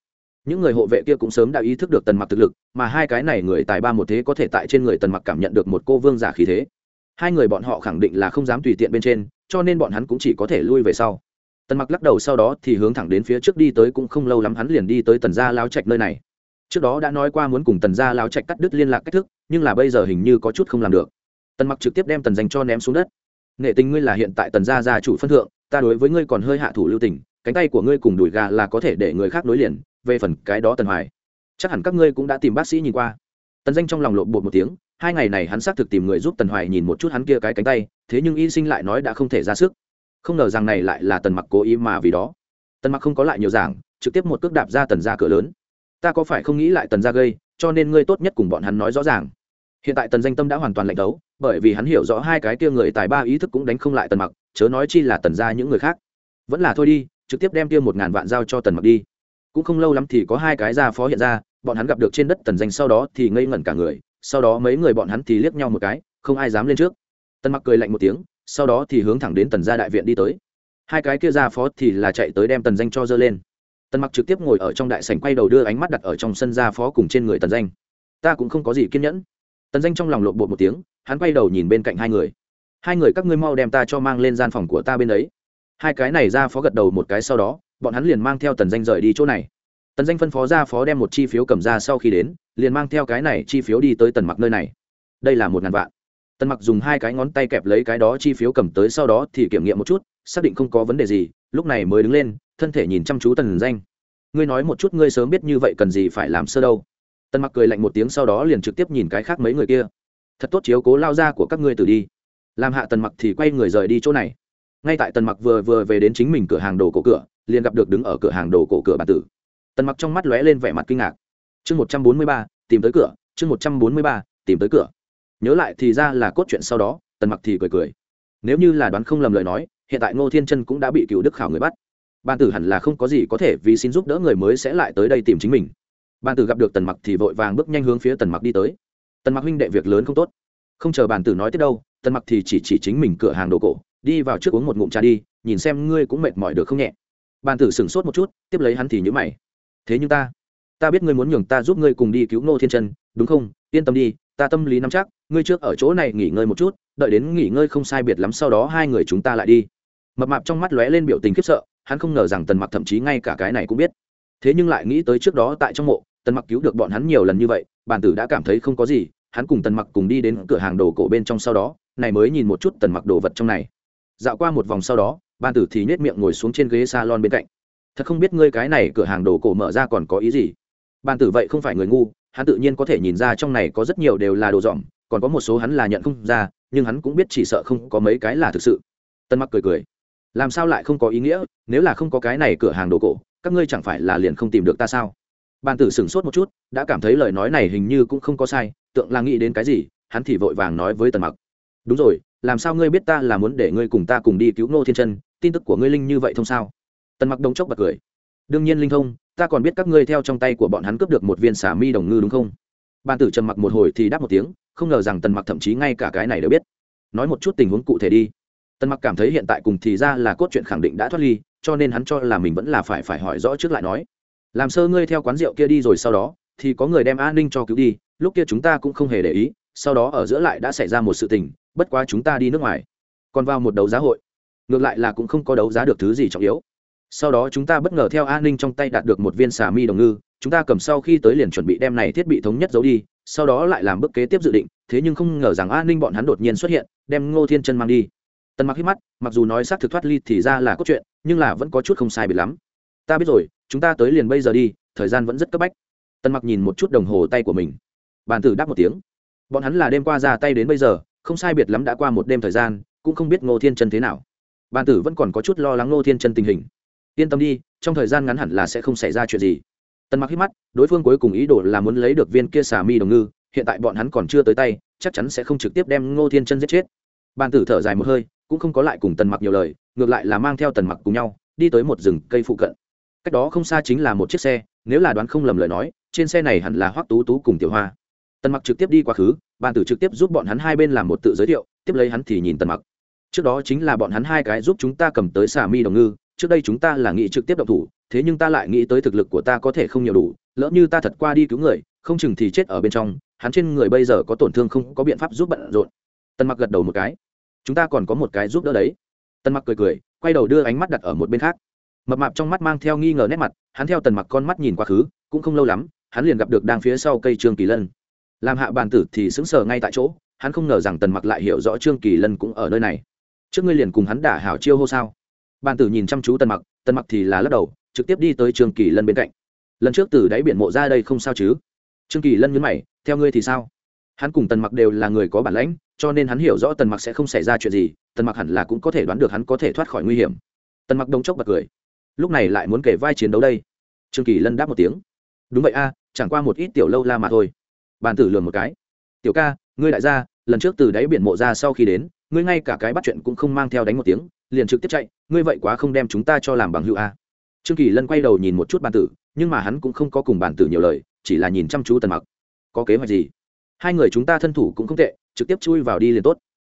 Những người hộ vệ kia cũng sớm đã ý thức được tần mặc thực lực, mà hai cái này người tài ba một thế có thể tại trên người tần mặc cảm nhận được một cô vương giả khí thế. Hai người bọn họ khẳng định là không dám tùy tiện bên trên, cho nên bọn hắn cũng chỉ có thể lui về sau. Tần mặc lắc đầu sau đó thì hướng thẳng đến phía trước đi tới, cũng không lâu lắm hắn liền đi tới tần gia lao trạch nơi này trước đó đã nói qua muốn cùng tần gia lao trạch cắt đứt liên lạc cách thức, nhưng là bây giờ hình như có chút không làm được. Tần mặc trực tiếp đem tần danh cho ném xuống đất. Nghệ tình ngươi là hiện tại tần gia gia chủ phân thượng, ta đối với ngươi còn hơi hạ thủ lưu tình, cánh tay của ngươi cùng đùi gà là có thể để người khác nối liền, về phần cái đó tần hoài. Chắc hẳn các ngươi cũng đã tìm bác sĩ nhìn qua. Tần danh trong lòng lộn bột một tiếng, hai ngày này hắn xác thực tìm người giúp tần hoài nhìn một chút hắn kia cái cánh tay, thế nhưng y sinh lại nói đã không thể ra sức. Không ngờ rằng này lại là tần mặc cố ý mà vì đó. Tần mặc không có lại nhiều giảng, trực tiếp một cước đạp ra tần ra cửa lớn ta có phải không nghĩ lại tần ra gây, cho nên ngươi tốt nhất cùng bọn hắn nói rõ ràng. Hiện tại tần danh tâm đã hoàn toàn lạnh đấu, bởi vì hắn hiểu rõ hai cái kia người tài ba ý thức cũng đánh không lại tần mặc, chớ nói chi là tần ra những người khác. Vẫn là thôi đi, trực tiếp đem kia một ngàn vạn giao cho tần mặc đi. Cũng không lâu lắm thì có hai cái gia phó hiện ra, bọn hắn gặp được trên đất tần danh sau đó thì ngây ngẩn cả người, sau đó mấy người bọn hắn thì liếc nhau một cái, không ai dám lên trước. Tần mặc cười lạnh một tiếng, sau đó thì hướng thẳng đến tần gia đại viện đi tới. Hai cái kia gia phó thì là chạy tới đem tần danh cho dơ lên tần mặc trực tiếp ngồi ở trong đại sảnh quay đầu đưa ánh mắt đặt ở trong sân ra phó cùng trên người tần danh. Ta cũng không có gì kiên nhẫn. Tần danh trong lòng lộn bột một tiếng, hắn quay đầu nhìn bên cạnh hai người. Hai người các ngươi mau đem ta cho mang lên gian phòng của ta bên đấy hai cái này gia phó gật đầu một cái sau đó, bọn hắn liền mang theo tần danh rời đi chỗ này. Tần danh phân phó gia phó đem một chi phiếu cầm ra sau khi đến, liền mang theo cái này chi phiếu đi tới tần mặc nơi này. Đây là một ngàn vạn. Tần mặc dùng hai cái ngón tay kẹp lấy cái đó chi phiếu cầm tới sau đó thì kiểm nghiệm một chút, xác định không có vấn đề gì, lúc này mới đứng lên thân thể nhìn chăm chú tần danh. Ngươi nói một chút ngươi sớm biết như vậy cần gì phải làm sơ đâu. Tần mặc cười lạnh một tiếng sau đó liền trực tiếp nhìn cái khác mấy người kia. Thật tốt chiếu cố lao ra của các ngươi từ đi. Làm hạ tần mặc thì quay người rời đi chỗ này. Ngay tại tần mặc vừa vừa về đến chính mình cửa hàng đồ cổ cửa, liền gặp được đứng ở cửa hàng đồ cổ cửa bà tử. Tần mặc trong mắt lóe lên vẻ mặt kinh ngạc. Chương một trăm bốn mươi ba, tìm tới cửa. Chương một trăm bốn mươi ba, tìm tới cửa. Nhớ lại thì ra là cốt truyện sau đó, tần mặc thì cười cười. Nếu như là đoán không lầm lời nói, hiện tại ngô thiên chân cũng đã bị cựu đức khảo người bắt ban tử hẳn là không có gì có thể vì xin giúp đỡ người mới sẽ lại tới đây tìm chính mình. ban tử gặp được tần mặc thì vội vàng bước nhanh hướng phía tần mặc đi tới. tần mặc huynh đệ việc lớn không tốt. không chờ bàn tử nói tiếp đâu, tần mặc thì chỉ chỉ chính mình cửa hàng đồ cổ, đi vào trước uống một ngụm trà đi, nhìn xem ngươi cũng mệt mỏi được không nhẹ. bàn tử sửng sốt một chút, tiếp lấy hắn thì nhữ mày. thế nhưng ta ta biết ngươi muốn nhường ta giúp ngươi cùng đi cứu ngô thiên chân, đúng không? yên tâm đi, ta tâm lý nắm chắc, ngươi trước ở chỗ này nghỉ ngơi một chút, đợi đến nghỉ ngơi không sai biệt lắm sau đó hai người chúng ta lại đi. mập mạp trong mắt lóe lên biểu tình khiếp sợ hắn không ngờ rằng tần mặc thậm chí ngay cả cái này cũng biết. Thế nhưng lại nghĩ tới trước đó tại trong mộ, tần mặc cứu được bọn hắn nhiều lần như vậy, bản tử đã cảm thấy không có gì, hắn cùng tần mặc cùng đi đến cửa hàng đồ cổ bên trong sau đó, này mới nhìn một chút tần mặc đồ vật trong này. Dạo qua một vòng sau đó, bản tử thì nhét miệng ngồi xuống trên ghế salon bên cạnh. Thật không biết ngươi cái này cửa hàng đồ cổ mở ra còn có ý gì. Bản tử vậy không phải người ngu, hắn tự nhiên có thể nhìn ra trong này có rất nhiều đều là đồ dỏm, còn có một số hắn là nhận không ra, nhưng hắn cũng biết chỉ sợ không có mấy cái là thực sự. Tân mặc cười cười làm sao lại không có ý nghĩa, nếu là không có cái này cửa hàng đồ cổ, các ngươi chẳng phải là liền không tìm được ta sao? Bàn tử sửng sốt một chút, đã cảm thấy lời nói này hình như cũng không có sai, tượng là nghĩ đến cái gì, hắn thì vội vàng nói với tần mặc. Đúng rồi, làm sao ngươi biết ta là muốn để ngươi cùng ta cùng đi cứu nô thiên chân, tin tức của ngươi linh như vậy thông sao? Tần mặc đông chốc bật cười. Đương nhiên linh thông, ta còn biết các ngươi theo trong tay của bọn hắn cướp được một viên xả mi đồng ngư đúng không? Ban tử trầm mặc một hồi thì đáp một tiếng, không ngờ rằng tần mặc thậm chí ngay cả cái này đều biết. Nói một chút tình huống cụ thể đi tần mặc cảm thấy hiện tại cùng thì ra là cốt truyện khẳng định đã thoát ly, cho nên hắn cho là mình vẫn là phải phải hỏi rõ trước lại nói. Làm sơ ngươi theo quán rượu kia đi rồi sau đó, thì có người đem an ninh cho cứu đi, lúc kia chúng ta cũng không hề để ý, sau đó ở giữa lại đã xảy ra một sự tình, bất quá chúng ta đi nước ngoài. Còn vào một đấu giá hội. Ngược lại là cũng không có đấu giá được thứ gì trọng yếu. Sau đó chúng ta bất ngờ theo an ninh trong tay đạt được một viên xà mi đồng ngư, chúng ta cầm sau khi tới liền chuẩn bị đem này thiết bị thống nhất giấu đi, sau đó lại làm bước kế tiếp dự định, thế nhưng không ngờ rằng an ninh bọn hắn đột nhiên xuất hiện, đem ngô thiên chân mang đi tần mặc hít mắt, mặc dù nói xác thực thoát ly thì ra là cốt truyện, nhưng là vẫn có chút không sai biệt lắm. Ta biết rồi, chúng ta tới liền bây giờ đi, thời gian vẫn rất cấp bách. Tần mặc nhìn một chút đồng hồ tay của mình. Bàn tử đáp một tiếng. Bọn hắn là đêm qua ra tay đến bây giờ, không sai biệt lắm đã qua một đêm thời gian, cũng không biết ngô thiên chân thế nào. Bàn tử vẫn còn có chút lo lắng ngô thiên chân tình hình. Yên tâm đi, trong thời gian ngắn hẳn là sẽ không xảy ra chuyện gì. Tần mặc hít mắt, đối phương cuối cùng ý đồ là muốn lấy được viên kia xà mi đồng ngư, hiện tại bọn hắn còn chưa tới tay, chắc chắn sẽ không trực tiếp đem ngô thiên chân giết chết. Bàn tử thở dài một hơi cũng không có lại cùng tần mặc nhiều lời, ngược lại là mang theo tần mặc cùng nhau, đi tới một rừng cây phụ cận. Cách đó không xa chính là một chiếc xe, nếu là đoán không lầm lời nói, trên xe này hẳn là hoắc tú tú cùng tiểu hoa. Tần mặc trực tiếp đi quá khứ, bàn tử trực tiếp giúp bọn hắn hai bên làm một tự giới thiệu, tiếp lấy hắn thì nhìn tần mặc. Trước đó chính là bọn hắn hai cái giúp chúng ta cầm tới xà mi đồng ngư, trước đây chúng ta là nghĩ trực tiếp động thủ, thế nhưng ta lại nghĩ tới thực lực của ta có thể không nhiều đủ, lỡ như ta thật qua đi cứu người, không chừng thì chết ở bên trong, hắn trên người bây giờ có tổn thương không có biện pháp giúp bận rộn. Tần mặc gật đầu một cái chúng ta còn có một cái giúp đỡ đấy tần mặc cười cười quay đầu đưa ánh mắt đặt ở một bên khác mập mạp trong mắt mang theo nghi ngờ nét mặt hắn theo tần mặc con mắt nhìn quá khứ cũng không lâu lắm hắn liền gặp được đang phía sau cây trương kỳ lân làm hạ bàn tử thì sững sờ ngay tại chỗ hắn không ngờ rằng tần mặc lại hiểu rõ trương kỳ lân cũng ở nơi này trước ngươi liền cùng hắn đả hảo chiêu hô sao bàn tử nhìn chăm chú tần mặc tần mặc thì là lắc đầu trực tiếp đi tới trương kỳ lân bên cạnh lần trước từ đáy biển mộ ra đây không sao chứ trương kỳ lân nhấn mày theo ngươi thì sao hắn cùng tần mặc đều là người có bản lãnh cho nên hắn hiểu rõ tần mặc sẽ không xảy ra chuyện gì, tần mặc hẳn là cũng có thể đoán được hắn có thể thoát khỏi nguy hiểm. Tần mặc đông chốc bật cười. Lúc này lại muốn kể vai chiến đấu đây. Trương kỳ lân đáp một tiếng. Đúng vậy a, chẳng qua một ít tiểu lâu la mà thôi. Bàn tử lường một cái. Tiểu ca, ngươi đại gia lần trước từ đáy biển mộ ra sau khi đến, ngươi ngay cả cái bắt chuyện cũng không mang theo đánh một tiếng, liền trực tiếp chạy, ngươi vậy quá không đem chúng ta cho làm bằng hữu a. Trương kỳ lân quay đầu nhìn một chút bàn tử, nhưng mà hắn cũng không có cùng bàn tử nhiều lời, chỉ là nhìn chăm chú tần mặc. Có kế hoạch gì? Hai người chúng ta thân thủ cũng không tệ trực tiếp chui vào đi liền tốt.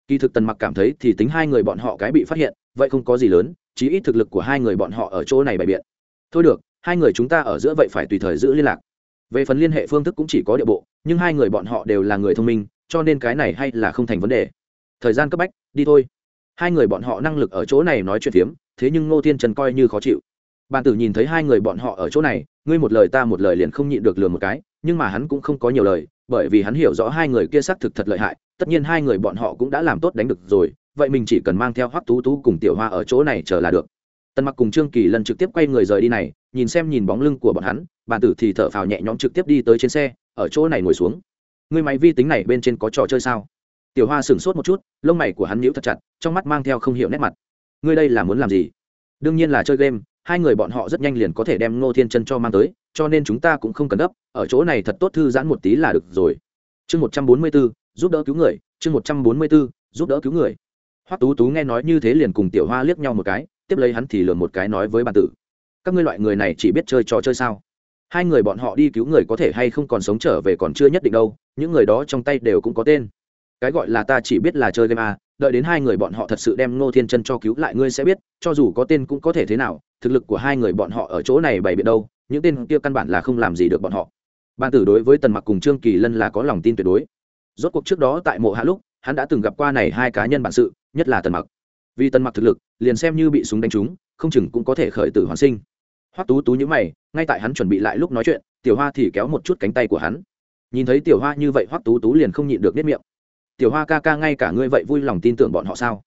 Kỳ thực tần mặc cảm thấy thì tính hai người bọn họ cái bị phát hiện, vậy không có gì lớn, chí ít thực lực của hai người bọn họ ở chỗ này bày biện. Thôi được, hai người chúng ta ở giữa vậy phải tùy thời giữ liên lạc. Về phần liên hệ phương thức cũng chỉ có địa bộ, nhưng hai người bọn họ đều là người thông minh, cho nên cái này hay là không thành vấn đề. Thời gian cấp bách, đi thôi. Hai người bọn họ năng lực ở chỗ này nói chuyện phiếm, thế nhưng ngô thiên trần coi như khó chịu. Bàn tử nhìn thấy hai người bọn họ ở chỗ này, ngươi một lời ta một lời liền không nhịn được lừa một cái, nhưng mà hắn cũng không có nhiều lời bởi vì hắn hiểu rõ hai người kia xác thực thật lợi hại, tất nhiên hai người bọn họ cũng đã làm tốt đánh được rồi, vậy mình chỉ cần mang theo hoắc tú tú cùng tiểu hoa ở chỗ này chờ là được. Tần mặc cùng trương kỳ lần trực tiếp quay người rời đi này, nhìn xem nhìn bóng lưng của bọn hắn, bàn tử thì thở phào nhẹ nhõm trực tiếp đi tới trên xe, ở chỗ này ngồi xuống. Người máy vi tính này bên trên có trò chơi sao? Tiểu hoa sửng sốt một chút, lông mày của hắn nhíu thật chặt, trong mắt mang theo không hiểu nét mặt. Ngươi đây là muốn làm gì? Đương nhiên là chơi game hai người bọn họ rất nhanh liền có thể đem ngô thiên chân cho mang tới, cho nên chúng ta cũng không cần gấp, ở chỗ này thật tốt thư giãn một tí là được rồi. Chương một trăm bốn mươi b ố giúp đỡ cứu người, chương một trăm bốn mươi b ố giúp đỡ cứu người. Hoắc tú tú nghe nói như thế liền cùng tiểu hoa liếc nhau một cái, tiếp lấy hắn thì lường một cái nói với bàn tử, các ngươi loại người này chỉ biết chơi trò chơi sao? Hai người bọn họ đi cứu người có thể hay không còn sống trở về còn chưa nhất định đâu, những người đó trong tay đều cũng có tên. Cái gọi là ta chỉ biết là chơi game à? Đợi đến hai người bọn họ thật sự đem ngô thiên chân cho cứu lại ngươi sẽ biết, cho dù có tên cũng có thể thế nào, thực lực của hai người bọn họ ở chỗ này bày biện đâu, những tên kia căn bản là không làm gì được bọn họ. Ban tử đối với tần mặc cùng trương kỳ lân là có lòng tin tuyệt đối. Rốt cuộc trước đó tại mộ hạ lúc, hắn đã từng gặp qua này hai cá nhân bản sự, nhất là tần mặc. Vì tần mặc thực lực, liền xem như bị súng đánh trúng, không chừng cũng có thể khởi tử hoàn sinh. Hoắc tú tú như mày, ngay tại hắn chuẩn bị lại lúc nói chuyện, tiểu hoa thì kéo một chút cánh tay của hắn. Nhìn thấy tiểu hoa như vậy, hoắc tú tú liền không nhịn được nếp miệng tiểu hoa ca ca ngay cả ngươi vậy vui lòng tin tưởng bọn họ sao?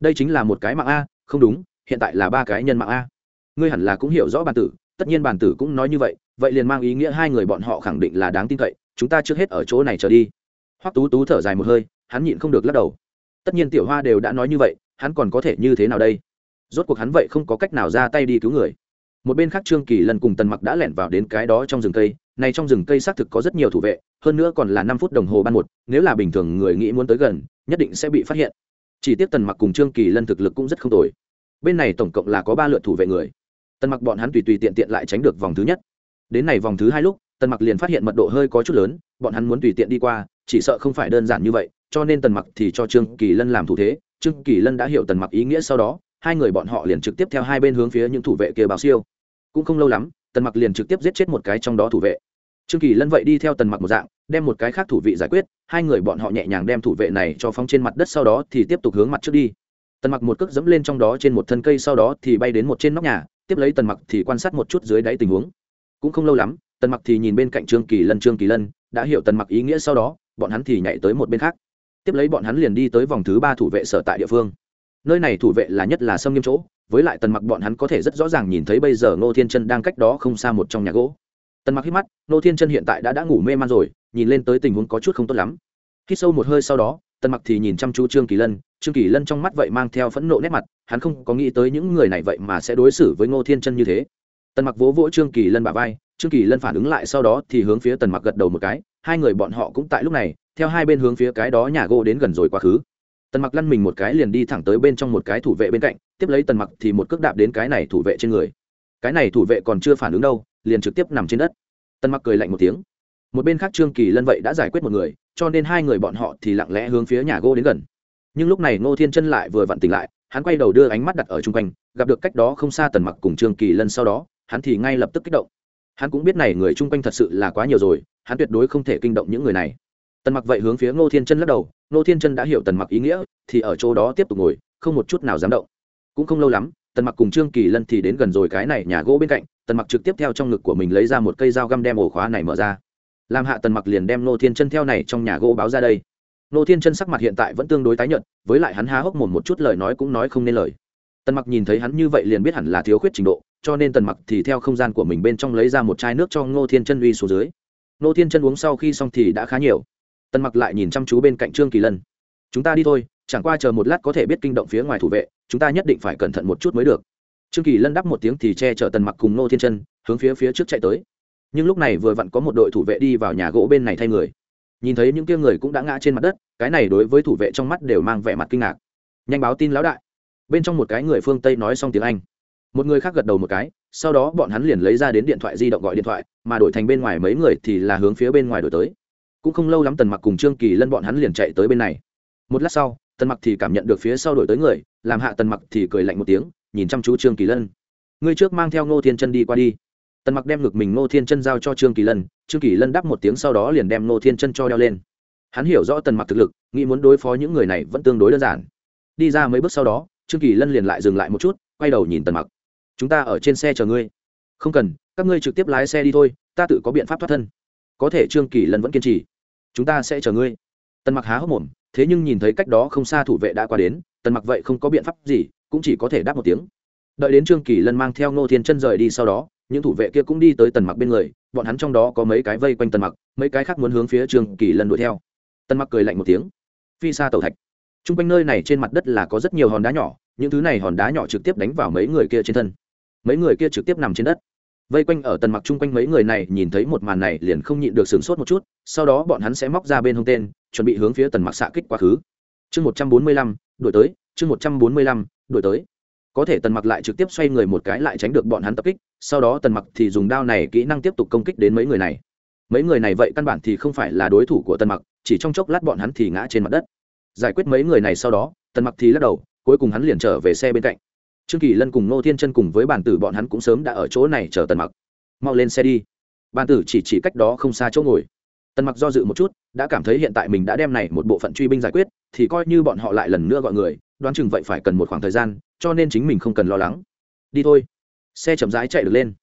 Đây chính là một cái mạng a, không đúng, hiện tại là ba cái nhân mạng a. Ngươi hẳn là cũng hiểu rõ bản tử, tất nhiên bản tử cũng nói như vậy vậy liền mang ý nghĩa hai người bọn họ khẳng định là đáng tin cậy, chúng ta trước hết ở chỗ này trở đi. Hoắc tú tú thở dài một hơi, hắn nhịn không được lắc đầu. Tất nhiên tiểu hoa đều đã nói như vậy, hắn còn có thể như thế nào đây? Rốt cuộc hắn vậy không có cách nào ra tay đi cứu người. Một bên khác trương kỳ lần cùng tần mặc đã lẻn vào đến cái đó trong rừng cây, này trong rừng cây xác thực có rất nhiều thủ vệ hơn nữa còn là năm phút đồng hồ ban một, nếu là bình thường người nghĩ muốn tới gần, nhất định sẽ bị phát hiện. Chỉ tiếc tần mặc cùng trương kỳ lân thực lực cũng rất không tồi. Bên này tổng cộng là có ba lượt thủ vệ người. Tần mặc bọn hắn tùy tùy tiện tiện lại tránh được vòng thứ nhất. Đến này vòng thứ hai lúc, tần mặc liền phát hiện mật độ hơi có chút lớn, bọn hắn muốn tùy tiện đi qua, chỉ sợ không phải đơn giản như vậy, cho nên tần mặc thì cho trương kỳ lân làm thủ thế. Trương kỳ lân đã hiểu tần mặc ý nghĩa sau đó, hai người bọn họ liền trực tiếp theo hai bên hướng phía những thủ vệ kia báo siêu. Cũng không lâu lắm, tần mặc liền trực tiếp giết chết một cái trong đó thủ vệ trương kỳ lân vậy đi theo tần mặc một dạng, đem một cái khác thủ vị giải quyết, hai người bọn họ nhẹ nhàng đem thủ vệ này cho phóng trên mặt đất sau đó thì tiếp tục hướng mặt trước đi. Tần mặc một cước dẫm lên trong đó trên một thân cây sau đó thì bay đến một trên nóc nhà, tiếp lấy tần mặc thì quan sát một chút dưới đáy tình huống. Cũng không lâu lắm, tần mặc thì nhìn bên cạnh trương kỳ lân, trương kỳ lân đã hiểu tần mặc ý nghĩa sau đó, bọn hắn thì nhảy tới một bên khác. Tiếp lấy bọn hắn liền đi tới vòng thứ ba thủ vệ sở tại địa phương. Nơi này thủ vệ là nhất là sâm nghiêm chỗ, với lại tần mặc bọn hắn có thể rất rõ ràng nhìn thấy bây giờ ngô thiên chân đang cách đó không xa một trong nhà gỗ tần mặc hít mắt ngô thiên chân hiện tại đã đã ngủ mê man rồi, nhìn lên tới tình huống có chút không tốt lắm. Hít sâu một hơi sau đó, tần mặc thì nhìn chăm chú trương kỳ lân, trương kỳ lân trong mắt vậy mang theo phẫn nộ nét mặt, hắn không có nghĩ tới những người này vậy mà sẽ đối xử với ngô thiên chân như thế. Tần mặc vỗ vỗ trương kỳ lân bà vai, trương kỳ lân phản ứng lại sau đó thì hướng phía tần mặc gật đầu một cái, hai người bọn họ cũng tại lúc này, theo hai bên hướng phía cái đó nhà gỗ đến gần rồi quá khứ. Tần mặc lăn mình một cái liền đi thẳng tới bên trong một cái thủ vệ bên cạnh, tiếp lấy tần mặc thì một cước đạp đến cái này thủ vệ trên người. Cái này thủ vệ còn chưa phản ứng đâu liền trực tiếp nằm trên đất. Tần mặc cười lạnh một tiếng. Một bên khác trương kỳ lân vậy đã giải quyết một người, cho nên hai người bọn họ thì lặng lẽ hướng phía nhà gỗ đến gần. Nhưng lúc này ngô thiên chân lại vừa vặn tỉnh lại, hắn quay đầu đưa ánh mắt đặt ở chung quanh, gặp được cách đó không xa tần mặc cùng trương kỳ lân sau đó, hắn thì ngay lập tức kích động. Hắn cũng biết này người chung quanh thật sự là quá nhiều rồi, hắn tuyệt đối không thể kinh động những người này. Tần mặc vậy hướng phía ngô thiên chân lắc đầu, ngô thiên chân đã hiểu tần mặc ý nghĩa, thì ở chỗ đó tiếp tục ngồi, không một chút nào dám động. Cũng không lâu lắm tần mặc cùng trương kỳ lân thì đến gần rồi cái này nhà gỗ bên cạnh, tần mặc trực tiếp theo trong ngực của mình lấy ra một cây dao găm đem ổ khóa này mở ra. Làm hạ tần mặc liền đem nô thiên chân theo này trong nhà gỗ báo ra đây. Nô thiên chân sắc mặt hiện tại vẫn tương đối tái nhợt, với lại hắn há hốc mồm một chút lời nói cũng nói không nên lời. Tần mặc nhìn thấy hắn như vậy liền biết hẳn là thiếu khuyết trình độ, cho nên tần mặc thì theo không gian của mình bên trong lấy ra một chai nước cho ngô thiên chân uy xuống dưới. Ngô thiên chân uống sau khi xong thì đã khá nhiều. Tần mặc lại nhìn chăm chú bên cạnh trương kỳ lân. Chúng ta đi thôi, chẳng qua chờ một lát có thể biết kinh động phía ngoài thủ vệ chúng ta nhất định phải cẩn thận một chút mới được. Trương kỳ lân đắp một tiếng thì che chở tần mặc cùng Nô thiên chân, hướng phía phía trước chạy tới. Nhưng lúc này vừa vặn có một đội thủ vệ đi vào nhà gỗ bên này thay người. Nhìn thấy những kia người cũng đã ngã trên mặt đất, cái này đối với thủ vệ trong mắt đều mang vẻ mặt kinh ngạc. Nhanh báo tin lão đại. Bên trong một cái người phương tây nói xong tiếng anh. Một người khác gật đầu một cái, sau đó bọn hắn liền lấy ra đến điện thoại di động gọi điện thoại, mà đổi thành bên ngoài mấy người thì là hướng phía bên ngoài đổi tới. Cũng không lâu lắm tần mặc cùng trương kỳ lân bọn hắn liền chạy tới bên này. Một lát sau tần mặc thì cảm nhận được phía sau đổi tới người, làm hạ tần mặc thì cười lạnh một tiếng, nhìn chăm chú trương kỳ lân. Người trước mang theo ngô thiên chân đi qua đi. Tần mặc đem ngực mình ngô thiên chân giao cho trương kỳ lân, trương kỳ lân đáp một tiếng sau đó liền đem ngô thiên chân cho đeo lên. Hắn hiểu rõ tần mặc thực lực, nghĩ muốn đối phó những người này vẫn tương đối đơn giản. Đi ra mấy bước sau đó, trương kỳ lân liền lại dừng lại một chút, quay đầu nhìn tần mặc. Chúng ta ở trên xe chờ ngươi. Không cần, các ngươi trực tiếp lái xe đi thôi, ta tự có biện pháp thoát thân. Có thể trương kỳ lân vẫn kiên trì. Chúng ta sẽ chờ ngươi. Tần mặc há hốc mồm thế nhưng nhìn thấy cách đó không xa thủ vệ đã qua đến, tần mặc vậy không có biện pháp gì, cũng chỉ có thể đáp một tiếng. Đợi đến trương kỳ lân mang theo ngô thiên chân rời đi sau đó, những thủ vệ kia cũng đi tới tần mặc bên người, bọn hắn trong đó có mấy cái vây quanh tần mặc, mấy cái khác muốn hướng phía trương kỳ lân đuổi theo. Tần mặc cười lạnh một tiếng. Phi xa tàu thạch. T r u n g quanh nơi này trên mặt đất là có rất nhiều hòn đá nhỏ, những thứ này hòn đá nhỏ trực tiếp đánh vào mấy người kia trên thân. Mấy người kia trực tiếp nằm trên đất vây quanh ở tần mặc chung quanh mấy người này nhìn thấy một màn này liền không nhịn được sửng sốt một chút, sau đó bọn hắn sẽ móc ra bên hông tên, chuẩn bị hướng phía tần mặc xạ kích quá khứ. Chương một trăm bốn mươi lăm, đổi tới, chương một trăm bốn mươi lăm, đổi tới. Có thể tần mặc lại trực tiếp xoay người một cái lại tránh được bọn hắn tập kích, sau đó tần mặc thì dùng đao này kỹ năng tiếp tục công kích đến mấy người này. Mấy người này vậy căn bản thì không phải là đối thủ của tần mặc, chỉ trong chốc lát bọn hắn thì ngã trên mặt đất. Giải quyết mấy người này sau đó, tần mặc thì lắc đầu, cuối cùng hắn liền trở về xe bên cạnh trương kỳ lân cùng nô thiên chân cùng với bản tử bọn hắn cũng sớm đã ở chỗ này chờ tần mặc. Mau lên xe đi. Bản tử chỉ chỉ cách đó không xa chỗ ngồi. Tần mặc do dự một chút, đã cảm thấy hiện tại mình đã đem này một bộ phận truy binh giải quyết, thì coi như bọn họ lại lần nữa gọi người, đoán chừng vậy phải cần một khoảng thời gian, cho nên chính mình không cần lo lắng. Đi thôi. Xe chậm rãi chạy được lên.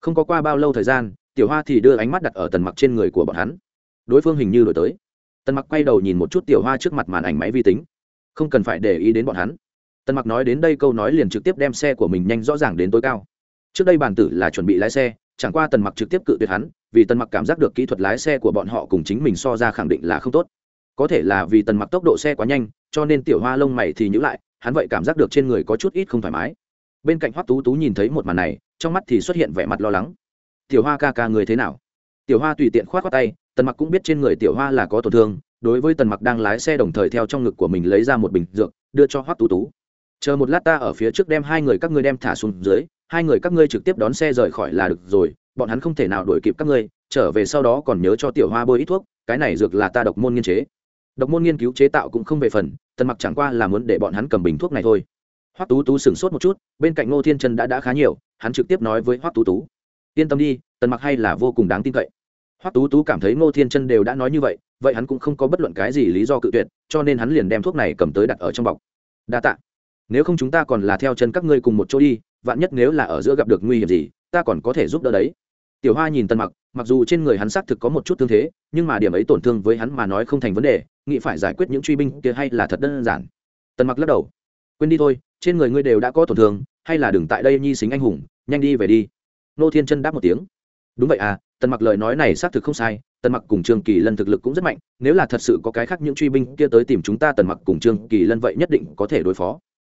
Không có qua bao lâu thời gian, tiểu hoa thì đưa ánh mắt đặt ở tần mặc trên người của bọn hắn. Đối phương hình như đổi tới. Tần mặc quay đầu nhìn một chút tiểu hoa trước mặt màn ảnh máy vi tính. Không cần phải để ý đến bọn hắn tần mặc nói đến đây câu nói liền trực tiếp đem xe của mình nhanh rõ ràng đến tối cao. Trước đây bản tử là chuẩn bị lái xe, chẳng qua tần mặc trực tiếp cự tuyệt hắn, vì tần mặc cảm giác được kỹ thuật lái xe của bọn họ cùng chính mình so ra khẳng định là không tốt. Có thể là vì tần mặc tốc độ xe quá nhanh, cho nên tiểu hoa lông mày thì nhữ lại, hắn vậy cảm giác được trên người có chút ít không thoải mái. Bên cạnh hoắc tú tú nhìn thấy một màn này, trong mắt thì xuất hiện vẻ mặt lo lắng. Tiểu hoa ca ca người thế nào? Tiểu hoa tùy tiện k h o á t tay, tần mặc cũng biết trên người tiểu hoa là có tổn thương, đối với tần mặc đang lái xe đồng thời theo trong ngực của mình lấy ra một bình dược, đưa cho hoắc tú tú chờ một lát ta ở phía trước đem hai người các ngươi đem thả xuống dưới, hai người các ngươi trực tiếp đón xe rời khỏi là được rồi, bọn hắn không thể nào đuổi kịp các ngươi, trở về sau đó còn nhớ cho tiểu hoa bôi ít thuốc, cái này dược là ta độc môn nghiên chế. Độc môn nghiên cứu chế tạo cũng không về phần, tần mặc chẳng qua là muốn để bọn hắn cầm bình thuốc này thôi. Hoắc tú tú sửng sốt một chút, bên cạnh ngô thiên trần đã đã khá nhiều, hắn trực tiếp nói với hoắc tú tú. Yên tâm đi, tần mặc hay là vô cùng đáng tin cậy. Hoắc tú tú cảm thấy ngô thiên trân đều đã nói như vậy vậy hắn cũng không có bất luận cái gì lý do cự tuyệt, cho nên hắn liền đem thuốc này cầm tới đặt ở trong bọc. Đa tạ nếu không chúng ta còn là theo chân các ngươi cùng một chỗ đi, vạn nhất nếu là ở giữa gặp được nguy hiểm gì, ta còn có thể giúp đỡ đấy. Tiểu hoa nhìn tần mặc mặc dù trên người hắn xác thực có một chút thương thế, nhưng mà điểm ấy tổn thương với hắn mà nói không thành vấn đề, nghĩ phải giải quyết những truy binh kia hay là thật đơn giản? Tần mặc lắc đầu. Quên đi thôi, trên người ngươi đều đã có tổn thương, hay là đừng tại đây nhi xính anh hùng, nhanh đi về đi. Nô thiên chân đáp một tiếng. Đúng vậy à tần mặc lời nói này xác thực không sai, tần mặc cùng trương kỳ lân thực lực cũng rất mạnh, nếu là thật sự có cái khác những truy binh kia tới tìm chúng ta, tần mặc cùng trương kỳ lân vậy nhất định có thể đối phó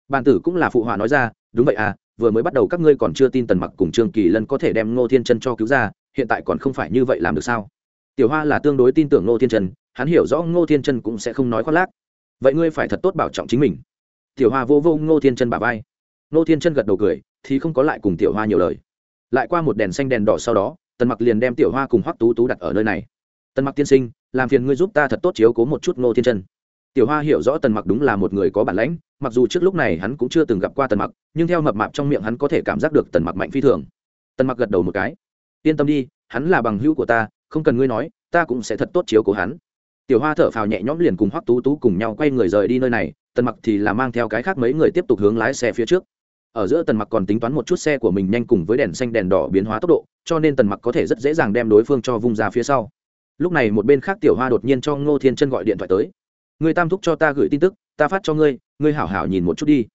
bàn tử cũng là phụ họa nói ra, đúng vậy à vừa mới bắt đầu các ngươi còn chưa tin tần mặc cùng trương kỳ lân có thể đem ngô thiên chân cho cứu ra, hiện tại còn không phải như vậy làm được sao? Tiểu hoa là tương đối tin tưởng ngô thiên chân, hắn hiểu rõ ngô thiên chân cũng sẽ không nói khoác lác. Vậy ngươi phải thật tốt bảo trọng chính mình. Tiểu hoa vô vô ngô thiên chân bà vai. Ngô thiên chân gật đầu cười, thì không có lại cùng tiểu hoa nhiều lời. Lại qua một đèn xanh đèn đỏ sau đó, tần mặc liền đem tiểu hoa cùng hoắc tú tú đặt ở nơi này. Tần mặc tiên sinh, làm phiền ngươi giúp ta thật tốt chiếu cố một chút ngô thiên chân tiểu hoa hiểu rõ tần mặc đúng là một người có bản lãnh, mặc dù trước lúc này hắn cũng chưa từng gặp qua tần mặc, nhưng theo mập mạp trong miệng hắn có thể cảm giác được tần mặc mạnh phi thường. Tần mặc gật đầu một cái. Yên tâm đi, hắn là bằng hữu của ta, không cần ngươi nói, ta cũng sẽ thật tốt chiếu của hắn. Tiểu hoa thở phào nhẹ nhõm liền cùng hoắc tú tú cùng nhau quay người rời đi nơi này, tần mặc thì là mang theo cái khác mấy người tiếp tục hướng lái xe phía trước. Ở giữa tần mặc còn tính toán một chút xe của mình nhanh cùng với đèn xanh đèn đỏ biến hóa tốc độ, cho nên tần mặc có thể rất dễ dàng đem đối phương cho vung ra phía sau. Lúc này một bên khác tiểu hoa đột nhiên cho ngô thiên chân gọi điện thoại tới người tam thúc cho ta gửi tin tức, ta phát cho ngươi ngươi hảo hảo nhìn một chút đi.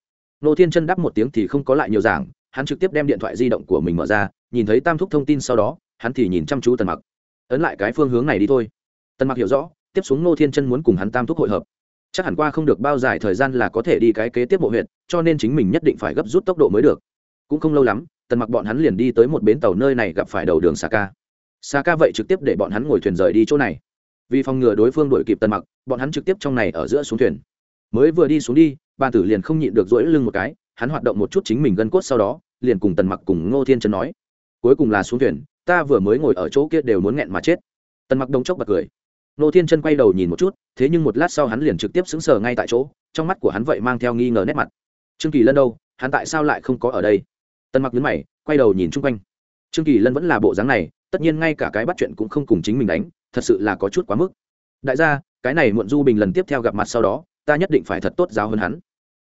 Nô thiên chân đáp một tiếng thì không có lại nhiều giảng, hắn trực tiếp đem điện thoại di động của mình mở ra, nhìn thấy tam thúc thông tin sau đó, hắn thì nhìn chăm chú tần mặc. Ấn lại cái phương hướng này đi thôi. Tần mặc hiểu rõ, tiếp xuống Nô thiên chân muốn cùng hắn tam thúc hội hợp. Chắc hẳn qua không được bao dài thời gian là có thể đi cái kế tiếp bộ huyện cho nên chính mình nhất định phải gấp rút tốc độ mới được. Cũng không lâu lắm, tần mặc bọn hắn liền đi tới một bến tàu nơi này gặp phải đầu đường xà ca. Xà ca vậy trực tiếp để bọn hắn ngồi thuyền rời đi chỗ này vì phòng ngừa đối phương đuổi kịp tần mặc, bọn hắn trực tiếp trong này ở giữa xuống thuyền. Mới vừa đi xuống đi bàn tử liền không nhịn được rỗi lưng một cái, hắn hoạt động một chút chính mình gân cốt sau đó, liền cùng tần mặc cùng ngô thiên trần nói, cuối cùng là xuống thuyền, ta vừa mới ngồi ở chỗ kia đều muốn nghẹn mà chết. Tần mặc đông chốc bật cười. Ngô thiên chân quay đầu nhìn một chút, thế nhưng một lát sau hắn liền trực tiếp xứng sờ ngay tại chỗ, trong mắt của hắn vậy mang theo nghi ngờ nét mặt. Trương kỳ lân đâu? Hắn tại sao lại không có ở đây? Tần mặc nhấn mày, quay đầu nhìn chung quanh. Trương kỳ lân vẫn là bộ dáng này, tất nhiên ngay cả cái bắt chuyện cũng không cùng chính mình đánh thật sự là có chút quá mức. Đại gia, cái này muộn du bình lần tiếp theo gặp mặt sau đó, ta nhất định phải thật tốt giáo hơn hắn.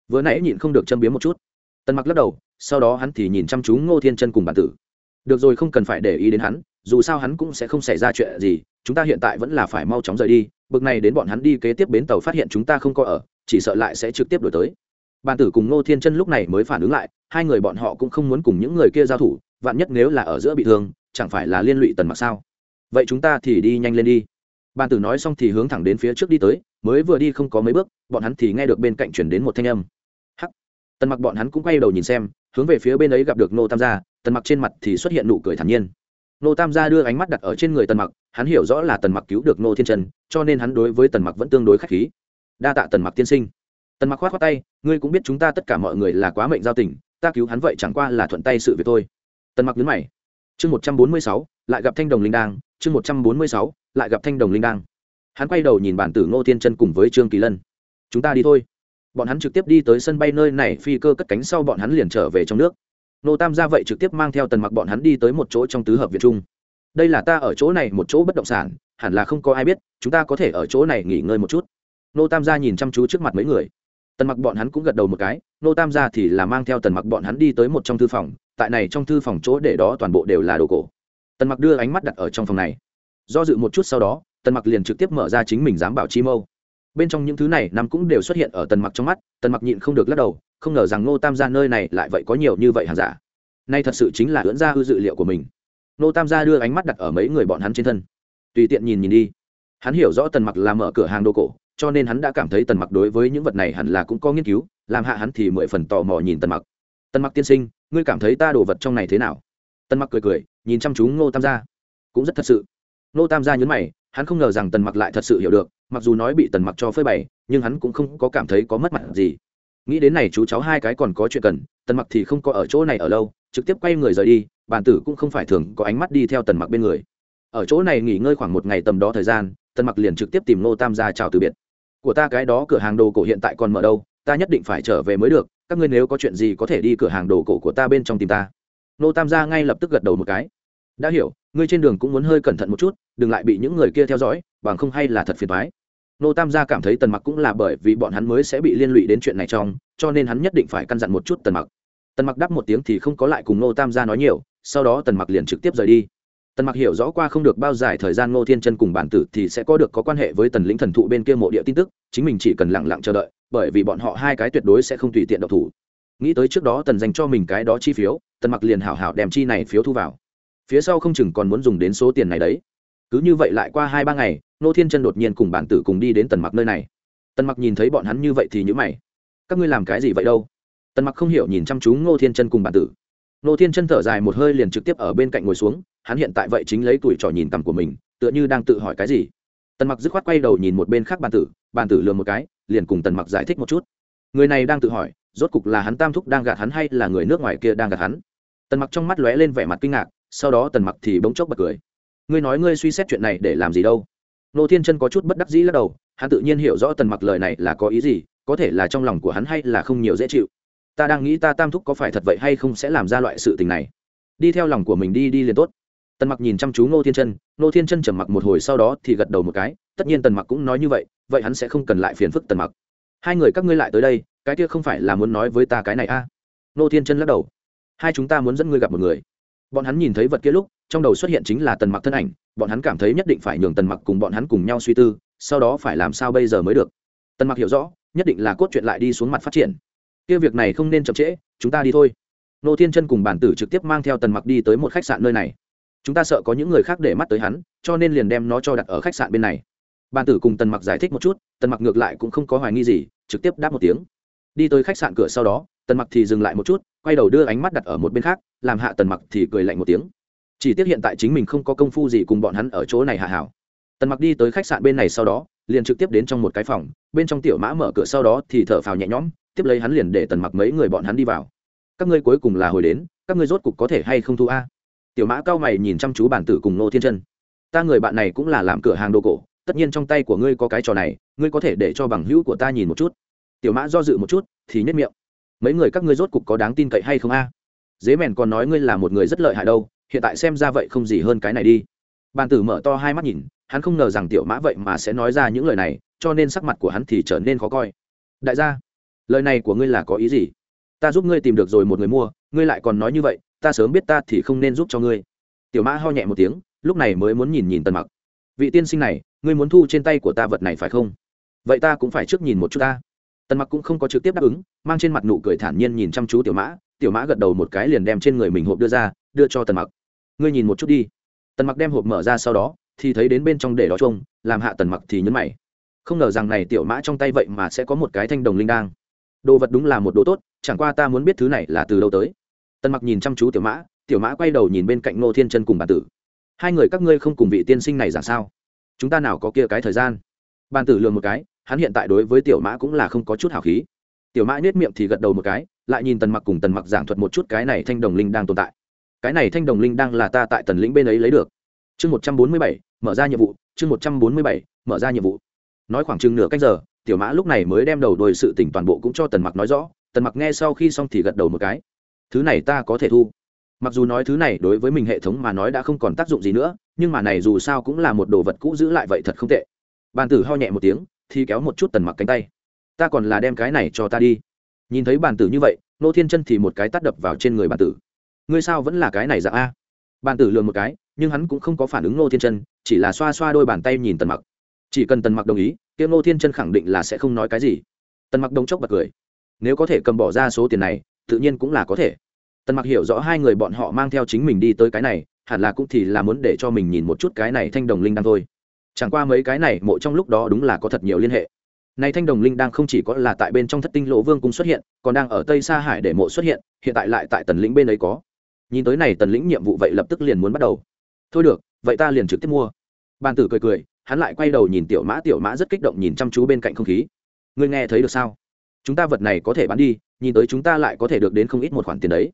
Vừa nãy nhịn không được châm biếm một chút. Tần mặc lắc đầu, sau đó hắn thì nhìn chăm chú ngô thiên chân cùng bản tử. Được rồi, không cần phải để ý đến hắn, dù sao hắn cũng sẽ không xảy ra chuyện gì, chúng ta hiện tại vẫn là phải mau chóng rời đi, bực này đến bọn hắn đi kế tiếp bến tàu phát hiện chúng ta không có ở, chỉ sợ lại sẽ trực tiếp đổi tới. Bàn tử cùng ngô thiên chân lúc này mới phản ứng lại, hai người bọn họ cũng không muốn cùng những người kia giao thủ, vạn nhất nếu là ở giữa bị thương, chẳng phải là liên lụy tần mặc sao? Vậy chúng ta thì đi nhanh lên đi. Bàn tử nói xong thì hướng thẳng đến phía trước đi tới, mới vừa đi không có mấy bước, bọn hắn thì nghe được bên cạnh chuyển đến một thanh âm. Hắc. Tần mặc bọn hắn cũng quay đầu nhìn xem, hướng về phía bên ấy gặp được nô tam gia, tần mặc trên mặt thì xuất hiện nụ cười thản nhiên. Nô tam gia đưa ánh mắt đặt ở trên người tần mặc, hắn hiểu rõ là tần mặc cứu được nô thiên trần, cho nên hắn đối với tần mặc vẫn tương đối khách khí. Đa tạ tần mặc tiên sinh. Tần mặc khoát khoát tay, ngươi cũng biết chúng ta tất cả mọi người là quá mệnh giao tình, ta cứu hắn vậy chẳng qua là thuận tay sự việc thôi. Tần mặc nhấn mày. Chương một trăm bốn mươi sáu, lại gặp thanh đồng linh đang chương một trăm bốn mươi sáu, lại gặp thanh đồng linh đang hắn quay đầu nhìn bản tử ngô tiên chân cùng với trương kỳ lân. Chúng ta đi thôi. Bọn hắn trực tiếp đi tới sân bay nơi này, phi cơ cất cánh sau bọn hắn liền trở về trong nước. Nô tam gia vậy trực tiếp mang theo tần mặc bọn hắn đi tới một chỗ trong tứ hợp viện trung đây là ta ở chỗ này, một chỗ bất động sản, hẳn là không có ai biết, chúng ta có thể ở chỗ này nghỉ ngơi một chút. Nô tam gia nhìn chăm chú trước mặt mấy người. Tần mặc bọn hắn cũng gật đầu một cái nô tam gia thì là mang theo tần mặc bọn hắn đi tới một trong thư phòng, tại này trong thư phòng chỗ để đó toàn bộ đều là đồ cổ tần mặc đưa ánh mắt đặt ở trong phòng này. Do dự một chút sau đó, tần mặc liền trực tiếp mở ra chính mình dám bảo chi mâu. Bên trong những thứ này nằm cũng đều xuất hiện ở tần mặc trong mắt, tần mặc nhịn không được lắc đầu, không ngờ rằng nô tam gia nơi này lại vậy có nhiều như vậy hàng giả. Nay thật sự chính là ưỡn ra hư dự liệu của mình. Nô tam gia đưa ánh mắt đặt ở mấy người bọn hắn trên thân. Tùy tiện nhìn nhìn đi. Hắn hiểu rõ tần mặc là mở cửa hàng đồ cổ, cho nên hắn đã cảm thấy tần mặc đối với những vật này hẳn là cũng có nghiên cứu, làm hạ hắn thì mười phần tò mò nhìn tần mặc. Tần mặc tiên sinh, ngươi cảm thấy ta đồ vật trong này thế nào? Tần mặc cười cười nhìn chăm chú ngô tam gia. Cũng rất thật sự. Ngô tam gia nhấn mày, hắn không ngờ rằng tần mặc lại thật sự hiểu được, mặc dù nói bị tần mặc cho phơi bày, nhưng hắn cũng không có cảm thấy có mất mặt gì. Nghĩ đến này chú cháu hai cái còn có chuyện cần, tần mặc thì không có ở chỗ này ở lâu, trực tiếp quay người rời đi, bản tử cũng không phải thường có ánh mắt đi theo tần mặc bên người. Ở chỗ này nghỉ ngơi khoảng một ngày tầm đó thời gian, tần mặc liền trực tiếp tìm nô tam gia chào từ biệt. Của ta cái đó cửa hàng đồ cổ hiện tại còn mở đâu, ta nhất định phải trở về mới được, các ngươi nếu có chuyện gì có thể đi cửa hàng đồ cổ của ta bên trong tìm ta. Nô tam gia ngay lập tức gật đầu một cái đã hiểu, ngươi trên đường cũng muốn hơi cẩn thận một chút, đừng lại bị những người kia theo dõi, bằng không hay là thật phiền thoái nô tam gia cảm thấy tần mặc cũng là bởi vì bọn hắn mới sẽ bị liên lụy đến chuyện này trong, cho nên hắn nhất định phải căn dặn một chút tần mặc. Tần mặc đáp một tiếng thì không có lại cùng nô tam gia nói nhiều, sau đó tần mặc liền trực tiếp rời đi. Tần mặc hiểu rõ qua không được bao dài thời gian ngô thiên chân cùng bản tử thì sẽ có được có quan hệ với tần lĩnh thần thụ bên kia mộ địa tin tức, chính mình chỉ cần lặng lặng chờ đợi, bởi vì bọn họ hai cái tuyệt đối sẽ không tùy tiện độc thủ. Nghĩ tới trước đó tần dành cho mình cái đó chi phiếu, tần mặc liền hảo hảo đem chi này phiếu thu vào phía sau không chừng còn muốn dùng đến số tiền này đấy. Cứ như vậy lại qua hai ba ngày, nô thiên chân đột nhiên cùng bản tử cùng đi đến tần mặc nơi này. Tần mặc nhìn thấy bọn hắn như vậy thì nhữ mày. Các ngươi làm cái gì vậy đâu? Tần mặc không hiểu nhìn chăm chú ngô thiên chân cùng bản tử. Ngô thiên chân thở dài một hơi liền trực tiếp ở bên cạnh ngồi xuống, hắn hiện tại vậy chính lấy tuổi trò nhìn tầm của mình, tựa như đang tự hỏi cái gì. Tần mặc dứt khoát quay đầu nhìn một bên khác bản tử bản tử lừa một cái, liền cùng tần mặc giải thích một chút. Người này đang tự hỏi, rốt cục là hắn tam thúc đang gạt hắn hay là người nước ngoài kia đang gạt hắn? Tần mặc trong mắt lóe lên vẻ mặt kinh ngạc sau đó tần mặc thì bỗng chốc bật cười. Ngươi nói ngươi suy xét chuyện này để làm gì đâu? Nô thiên chân có chút bất đắc dĩ lắc đầu, hắn tự nhiên hiểu rõ tần mặc lời này là có ý gì, có thể là trong lòng của hắn hay là không nhiều dễ chịu. Ta đang nghĩ ta tam thúc có phải thật vậy hay không sẽ làm ra loại sự tình này. Đi theo lòng của mình đi đi liền tốt. Tần mặc nhìn chăm chú ngô thiên chân ngô thiên chân trầm mặc một hồi sau đó thì gật đầu một cái, tất nhiên tần mặc cũng nói như vậy vậy hắn sẽ không cần lại phiền phức tần mặc. Hai người các ngươi lại tới đây, cái kia không phải là muốn nói với ta cái này a? À? nô thiên chân lắc đầu. Hai chúng ta muốn dẫn ngươi gặp một người bọn hắn nhìn thấy vật kia lúc, trong đầu xuất hiện chính là tần mặc thân ảnh, bọn hắn cảm thấy nhất định phải nhường tần mặc cùng bọn hắn cùng nhau suy tư, sau đó phải làm sao bây giờ mới được. Tần mặc hiểu rõ, nhất định là cốt truyện lại đi xuống mặt phát triển. Kia việc này không nên chậm trễ, chúng ta đi thôi. Nô thiên chân cùng bản tử trực tiếp mang theo tần mặc đi tới một khách sạn nơi này. Chúng ta sợ có những người khác để mắt tới hắn, cho nên liền đem nó cho đặt ở khách sạn bên này. Bản tử cùng tần mặc giải thích một chút, tần mặc ngược lại cũng không có hoài nghi gì, trực tiếp đáp một tiếng. Đi tới khách sạn cửa sau đó tần mặc thì dừng lại một chút, quay đầu đưa ánh mắt đặt ở một bên khác, làm hạ tần mặc thì cười lạnh một tiếng. Chỉ tiếc hiện tại chính mình không có công phu gì cùng bọn hắn ở chỗ này hạ hảo. Tần mặc đi tới khách sạn bên này sau đó, liền trực tiếp đến trong một cái phòng, bên trong tiểu mã mở cửa sau đó thì thở phào nhẹ nhõm, tiếp lấy hắn liền để tần mặc mấy người bọn hắn đi vào. Các ngươi cuối cùng là hồi đến, các ngươi rốt cục có thể hay không thu a? Tiểu mã cao mày nhìn chăm chú bản tử cùng nô thiên chân. Ta người bạn này cũng là làm cửa hàng đồ cổ, tất nhiên trong tay của ngươi có cái trò này, ngươi có thể để cho bằng hữu của ta nhìn một chút. Tiểu mã do dự một chút, thì nhất miệng mấy người các ngươi rốt cục có đáng tin cậy hay không a? Dế mèn còn nói ngươi là một người rất lợi hại đâu, hiện tại xem ra vậy không gì hơn cái này đi. Bàn tử mở to hai mắt nhìn, hắn không ngờ rằng tiểu mã vậy mà sẽ nói ra những lời này, cho nên sắc mặt của hắn thì trở nên khó coi. Đại gia, lời này của ngươi là có ý gì? Ta giúp ngươi tìm được rồi một người mua, ngươi lại còn nói như vậy, ta sớm biết ta thì không nên giúp cho ngươi. Tiểu mã ho nhẹ một tiếng, lúc này mới muốn nhìn nhìn tần mặc. Vị tiên sinh này, ngươi muốn thu trên tay của ta vật này phải không? Vậy ta cũng phải trước nhìn một chút ta tần mặc cũng không có trực tiếp đáp ứng, mang trên mặt nụ cười thản nhiên nhìn chăm chú tiểu mã tiểu mã gật đầu một cái liền đem trên người mình hộp đưa ra, đưa cho tần mặc. Ngươi nhìn một chút đi. Tần mặc đem hộp mở ra sau đó, thì thấy đến bên trong để đó trông làm hạ tần mặc thì nhấn mày. Không ngờ rằng này tiểu mã trong tay vậy mà sẽ có một cái thanh đồng linh đang đồ vật đúng là một đồ tốt, chẳng qua ta muốn biết thứ này là từ đâu tới. Tần mặc nhìn chăm chú tiểu mã tiểu mã quay đầu nhìn bên cạnh ngô thiên chân cùng bản tử. Hai người các ngươi không cùng vị tiên sinh này giảng sao? Chúng ta nào có kia cái thời gian? Bản tử lường một cái hắn hiện tại đối với tiểu mã cũng là không có chút hào khí. Tiểu mã nết miệng thì gật đầu một cái, lại nhìn tần mặc cùng tần mặc giảng thuật một chút cái này thanh đồng linh đang tồn tại. Cái này thanh đồng linh đang là ta tại tần lĩnh bên ấy lấy được. Chương một trăm bốn mươi bảy, mở ra nhiệm vụ, chương một trăm bốn mươi bảy, mở ra nhiệm vụ. Nói khoảng chừng nửa cách giờ, tiểu mã lúc này mới đem đầu đôi sự tỉnh toàn bộ cũng cho tần mặc nói rõ, tần mặc nghe sau khi xong thì gật đầu một cái. Thứ này ta có thể thu. Mặc dù nói thứ này đối với mình hệ thống mà nói đã không còn tác dụng gì nữa, nhưng mà này dù sao cũng là một đồ vật cũ giữ lại vậy thật không tệ. Bàn tử ho nhẹ một tiếng thì kéo một chút tần mặc cánh tay. Ta còn là đem cái này cho ta đi. Nhìn thấy bàn tử như vậy, nô thiên chân thì một cái tắt đập vào trên người bàn tử. Ngươi sao vẫn là cái này dạng a? Bàn tử lừa một cái, nhưng hắn cũng không có phản ứng nô thiên chân, chỉ là xoa xoa đôi bàn tay nhìn tần mặc. Chỉ cần tần mặc đồng ý, kia nô thiên chân khẳng định là sẽ không nói cái gì. Tần mặc đông chốc bật cười. Nếu có thể cầm bỏ ra số tiền này, tự nhiên cũng là có thể. Tần mặc hiểu rõ hai người bọn họ mang theo chính mình đi tới cái này, hẳn là cũng thì là muốn để cho mình nhìn một chút cái này thanh đồng linh đăng thôi chẳng qua mấy cái này mộ trong lúc đó đúng là có thật nhiều liên hệ. Này thanh đồng linh đang không chỉ có là tại bên trong thất tinh lộ vương cung xuất hiện, còn đang ở tây sa hải để mộ xuất hiện hiện tại lại tại tần lĩnh bên ấy có. Nhìn tới này tần lĩnh nhiệm vụ vậy lập tức liền muốn bắt đầu. Thôi được, vậy ta liền trực tiếp mua. Bàn tử cười cười, hắn lại quay đầu nhìn tiểu mã tiểu mã rất kích động nhìn chăm chú bên cạnh không khí. Ngươi nghe thấy được sao? Chúng ta vật này có thể bán đi, nhìn tới chúng ta lại có thể được đến không ít một khoản tiền đấy.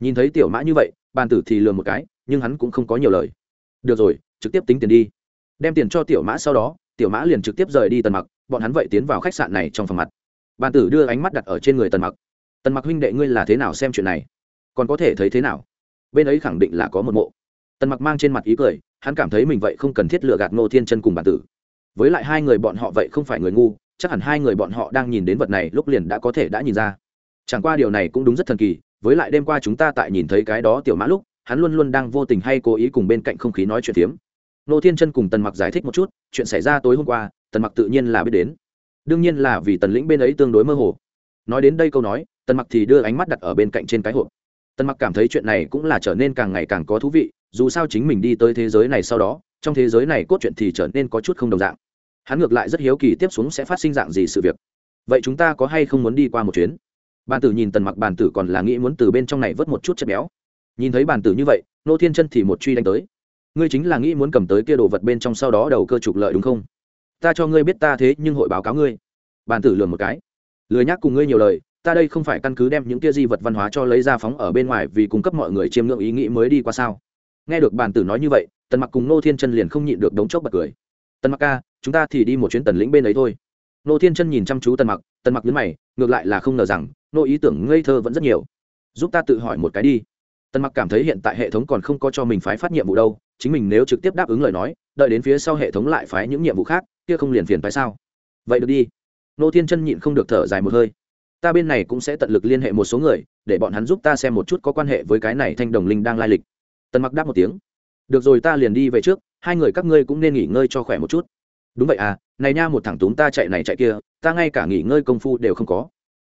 Nhìn thấy tiểu mã như vậy, bàn tử thì lừa một cái, nhưng hắn cũng không có nhiều lời. Được rồi, trực tiếp tính tiền đi đem tiền cho tiểu mã sau đó, tiểu mã liền trực tiếp rời đi tần mặc, bọn hắn vậy tiến vào khách sạn này trong phòng mặt. Bàn tử đưa ánh mắt đặt ở trên người tần mặc. Tần mặc huynh đệ ngươi là thế nào xem chuyện này? Còn có thể thấy thế nào? Bên ấy khẳng định là có một mộ. Tần mặc mang trên mặt ý cười, hắn cảm thấy mình vậy không cần thiết lừa gạt ngô thiên chân cùng bàn tử. Với lại hai người bọn họ vậy không phải người ngu, chắc hẳn hai người bọn họ đang nhìn đến vật này lúc liền đã có thể đã nhìn ra. Chẳng qua điều này cũng đúng rất thần kỳ, với lại đêm qua chúng ta tại nhìn thấy cái đó tiểu mã lúc, hắn luôn luôn đang vô tình hay cố ý cùng bên cạnh không khí nói chuyện tiếm nô thiên chân cùng tần mặc giải thích một chút, chuyện xảy ra tối hôm qua, tần mặc tự nhiên là biết đến. Đương nhiên là vì tần lĩnh bên ấy tương đối mơ hồ. Nói đến đây câu nói, tần mặc thì đưa ánh mắt đặt ở bên cạnh trên cái hộp. Tần mặc cảm thấy chuyện này cũng là trở nên càng ngày càng có thú vị, dù sao chính mình đi tới thế giới này sau đó, trong thế giới này cốt truyện thì trở nên có chút không đồng dạng. Hắn ngược lại rất hiếu kỳ tiếp xuống sẽ phát sinh dạng gì sự việc. Vậy chúng ta có hay không muốn đi qua một chuyến? Bàn tử nhìn tần mặc bàn tử còn là nghĩ muốn từ bên trong này vớt một chút chất béo. Nhìn thấy bàn tử như vậy, nô thiên chân thì một truy đánh tới ngươi chính là nghĩ muốn cầm tới kia đồ vật bên trong sau đó đầu cơ trục lợi đúng không? Ta cho ngươi biết ta thế nhưng hội báo cáo ngươi. Bàn tử lường một cái. Lười nhắc cùng ngươi nhiều lời, ta đây không phải căn cứ đem những kia di vật văn hóa cho lấy ra phóng ở bên ngoài vì cung cấp mọi người chiêm ngưỡng ý nghĩ mới đi qua sao? Nghe được bàn tử nói như vậy, tần mặc cùng nô thiên chân liền không nhịn được đống chốc bật cười. Tần mặc ca, chúng ta thì đi một chuyến tần lĩnh bên ấy thôi. Nô thiên chân nhìn chăm chú tần mặc tần mặc nhấn mày, ngược lại là không ngờ rằng, nô ý tưởng ngây thơ vẫn rất nhiều. Giúp ta tự hỏi một cái đi. Tần mặc cảm thấy hiện tại hệ thống còn không có cho mình phái phát nhiệm vụ đâu chính mình nếu trực tiếp đáp ứng lời nói, đợi đến phía sau hệ thống lại phái những nhiệm vụ khác, kia không liền phiền phái sao? Vậy được đi. Nô thiên chân nhịn không được thở dài một hơi. Ta bên này cũng sẽ tận lực liên hệ một số người, để bọn hắn giúp ta xem một chút có quan hệ với cái này thanh đồng linh đang lai lịch. Tần mặc đáp một tiếng. Được rồi, ta liền đi về trước, hai người các ngươi cũng nên nghỉ ngơi cho khỏe một chút. Đúng vậy à này nha, một thằng túng ta chạy này chạy kia, ta ngay cả nghỉ ngơi công phu đều không có.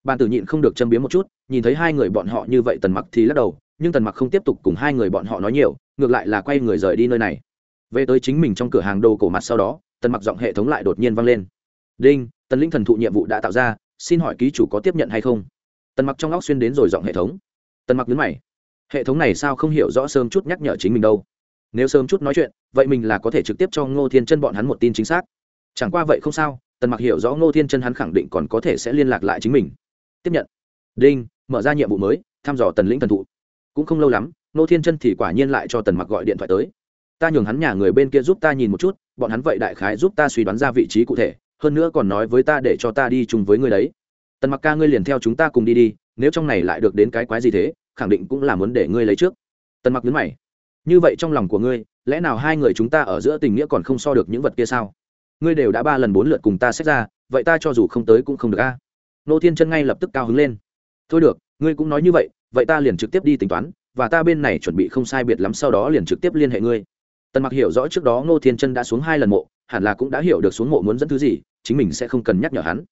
Bàn tử nhịn không được châm biếm một chút, nhìn thấy hai người bọn họ như vậy, tần mặc thì lắc đầu nhưng tần mặc không tiếp tục cùng hai người bọn họ nói nhiều, ngược lại là quay người rời đi nơi này. Về tới chính mình trong cửa hàng đồ cổ mặt sau đó, tần mặc giọng hệ thống lại đột nhiên vang lên. Đinh, tần linh thần thụ nhiệm vụ đã tạo ra, xin hỏi ký chủ có tiếp nhận hay không? Tần mặc trong óc xuyên đến rồi giọng hệ thống. Tần mặc nhấn mày. Hệ thống này sao không hiểu rõ sớm chút nhắc nhở chính mình đâu? Nếu sớm chút nói chuyện, vậy mình là có thể trực tiếp cho ngô thiên chân bọn hắn một tin chính xác. Chẳng qua vậy không sao, tần mặc hiểu rõ ngô thiên chân hắn khẳng định còn có thể sẽ liên lạc lại chính mình. Tiếp nhận. Đinh, mở ra nhiệm vụ mới, thăm dò tần lĩnh thần thụ cũng không lâu lắm, nô thiên chân thì quả nhiên lại cho tần mặc gọi điện thoại tới. Ta nhường hắn nhà người bên kia giúp ta nhìn một chút, bọn hắn vậy đại khái giúp ta suy đoán ra vị trí cụ thể, hơn nữa còn nói với ta để cho ta đi chung với ngươi đấy. Tần mặc ca ngươi liền theo chúng ta cùng đi đi, nếu trong này lại được đến cái quái gì thế, khẳng định cũng là muốn để ngươi lấy trước. Tần mặc nhấn mày. Như vậy trong lòng của ngươi, lẽ nào hai người chúng ta ở giữa tình nghĩa còn không so được những vật kia sao? Ngươi đều đã ba lần bốn lượt cùng ta xét ra, vậy ta cho dù không tới cũng không được a. Nô thiên chân ngay lập tức cao hứng lên. Thôi được, ngươi cũng nói như vậy vậy ta liền trực tiếp đi tính toán, và ta bên này chuẩn bị không sai biệt lắm, sau đó liền trực tiếp liên hệ ngươi. Tần mặc hiểu rõ trước đó ngô thiên chân đã xuống hai lần mộ, hẳn là cũng đã hiểu được xuống mộ muốn dẫn thứ gì, chính mình sẽ không cần nhắc nhở hắn.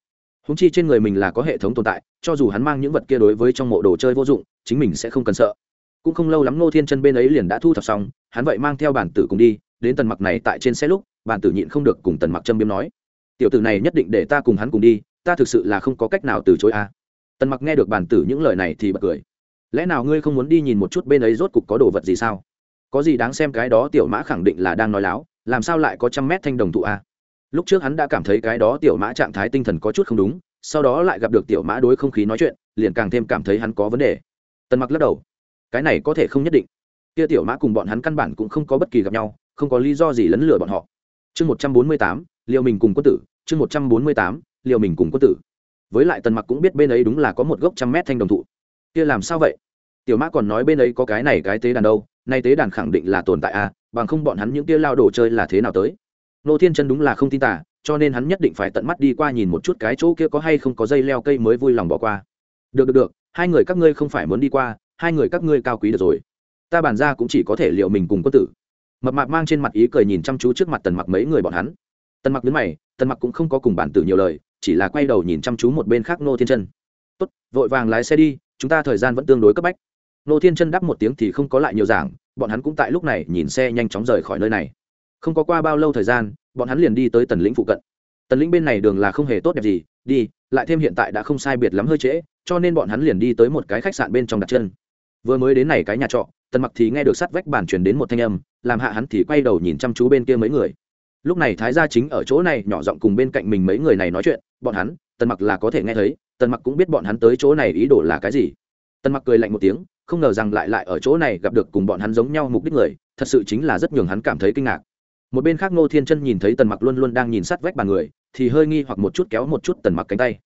Húng chi trên người mình là có hệ thống tồn tại, cho dù hắn mang những vật kia đối với trong mộ đồ chơi vô dụng, chính mình sẽ không cần sợ. Cũng không lâu lắm ngô thiên chân bên ấy liền đã thu thập xong, hắn vậy mang theo bản tử cùng đi, đến tần mặc này tại trên xe lúc, bản tử nhịn không được cùng tần mặc châm biếm nói, tiểu tử này nhất định để ta cùng hắn cùng đi, ta thực sự là không có cách nào từ chối a. À. tần mặc nghe được bản tử những lời này thì bật cười lẽ nào ngươi không muốn đi nhìn một chút bên ấy rốt cục có đồ vật gì sao? Có gì đáng xem cái đó tiểu mã khẳng định là đang nói láo, làm sao lại có trăm mét thanh đồng thụ a lúc trước hắn đã cảm thấy cái đó tiểu mã trạng thái tinh thần có chút không đúng, sau đó lại gặp được tiểu mã đối không khí nói chuyện, liền càng thêm cảm thấy hắn có vấn đề. Tần mặc lắc đầu. Cái này có thể không nhất định. Kia tiểu mã cùng bọn hắn căn bản cũng không có bất kỳ gặp nhau, không có lý do gì lấn lừa bọn họ. Chương một trăm bốn mươi tám liều mình cùng quân tử, chương một trăm bốn mươi tám liều mình cùng quân tử. Với lại tần mặc cũng biết bên ấy đúng là có một gốc trăm mét thanh đồng thụ kia làm sao vậy? Tiểu mã còn nói bên ấy có cái này cái tế đàn đâu, nay tế đàn khẳng định là tồn tại à bằng không bọn hắn những kia lao đồ chơi là thế nào tới? Nô thiên chân đúng là không tin tả cho nên hắn nhất định phải tận mắt đi qua nhìn một chút cái chỗ kia có hay không có dây leo cây mới vui lòng bỏ qua. Được được được, hai người các ngươi không phải muốn đi qua, hai người các ngươi cao quý được rồi. Ta bàn ra cũng chỉ có thể liệu mình cùng quân tử. Mập mạp mang trên mặt ý cười nhìn chăm chú trước mặt tần mặc mấy người bọn hắn. Tần mặc đứng mày, tần mặc cũng không có cùng bản tử nhiều lời, chỉ là quay đầu nhìn chăm chú một bên khác nô thiên chân. Tốt, vội vàng lái xe đi chúng ta thời gian vẫn tương đối cấp bách. Nô thiên chân đáp một tiếng thì không có lại nhiều giảng, bọn hắn cũng tại lúc này nhìn xe nhanh chóng rời khỏi nơi này. Không có qua bao lâu thời gian, bọn hắn liền đi tới tần lĩnh phụ cận. Tần lĩnh bên này đường là không hề tốt đẹp gì, đi, lại thêm hiện tại đã không sai biệt lắm hơi trễ, cho nên bọn hắn liền đi tới một cái khách sạn bên trong đặt chân. Vừa mới đến này cái nhà trọ, tần mặc thì nghe được sắt vách bàn truyền đến một thanh âm, làm hạ hắn thì quay đầu nhìn chăm chú bên kia mấy người. Lúc này thái gia chính ở chỗ này, nhỏ giọng cùng bên cạnh mình mấy người này nói chuyện, bọn hắn, tần mặc là có thể nghe thấy tần mặc cũng biết bọn hắn tới chỗ này ý đồ là cái gì. Tần mặc cười lạnh một tiếng, không ngờ rằng lại lại ở chỗ này gặp được cùng bọn hắn giống nhau mục đích người, thật sự chính là rất nhường hắn cảm thấy kinh ngạc. Một bên khác ngô thiên chân nhìn thấy tần mặc luôn luôn đang nhìn sát vách bàn người, thì hơi nghi hoặc một chút kéo một chút tần mặc cánh tay.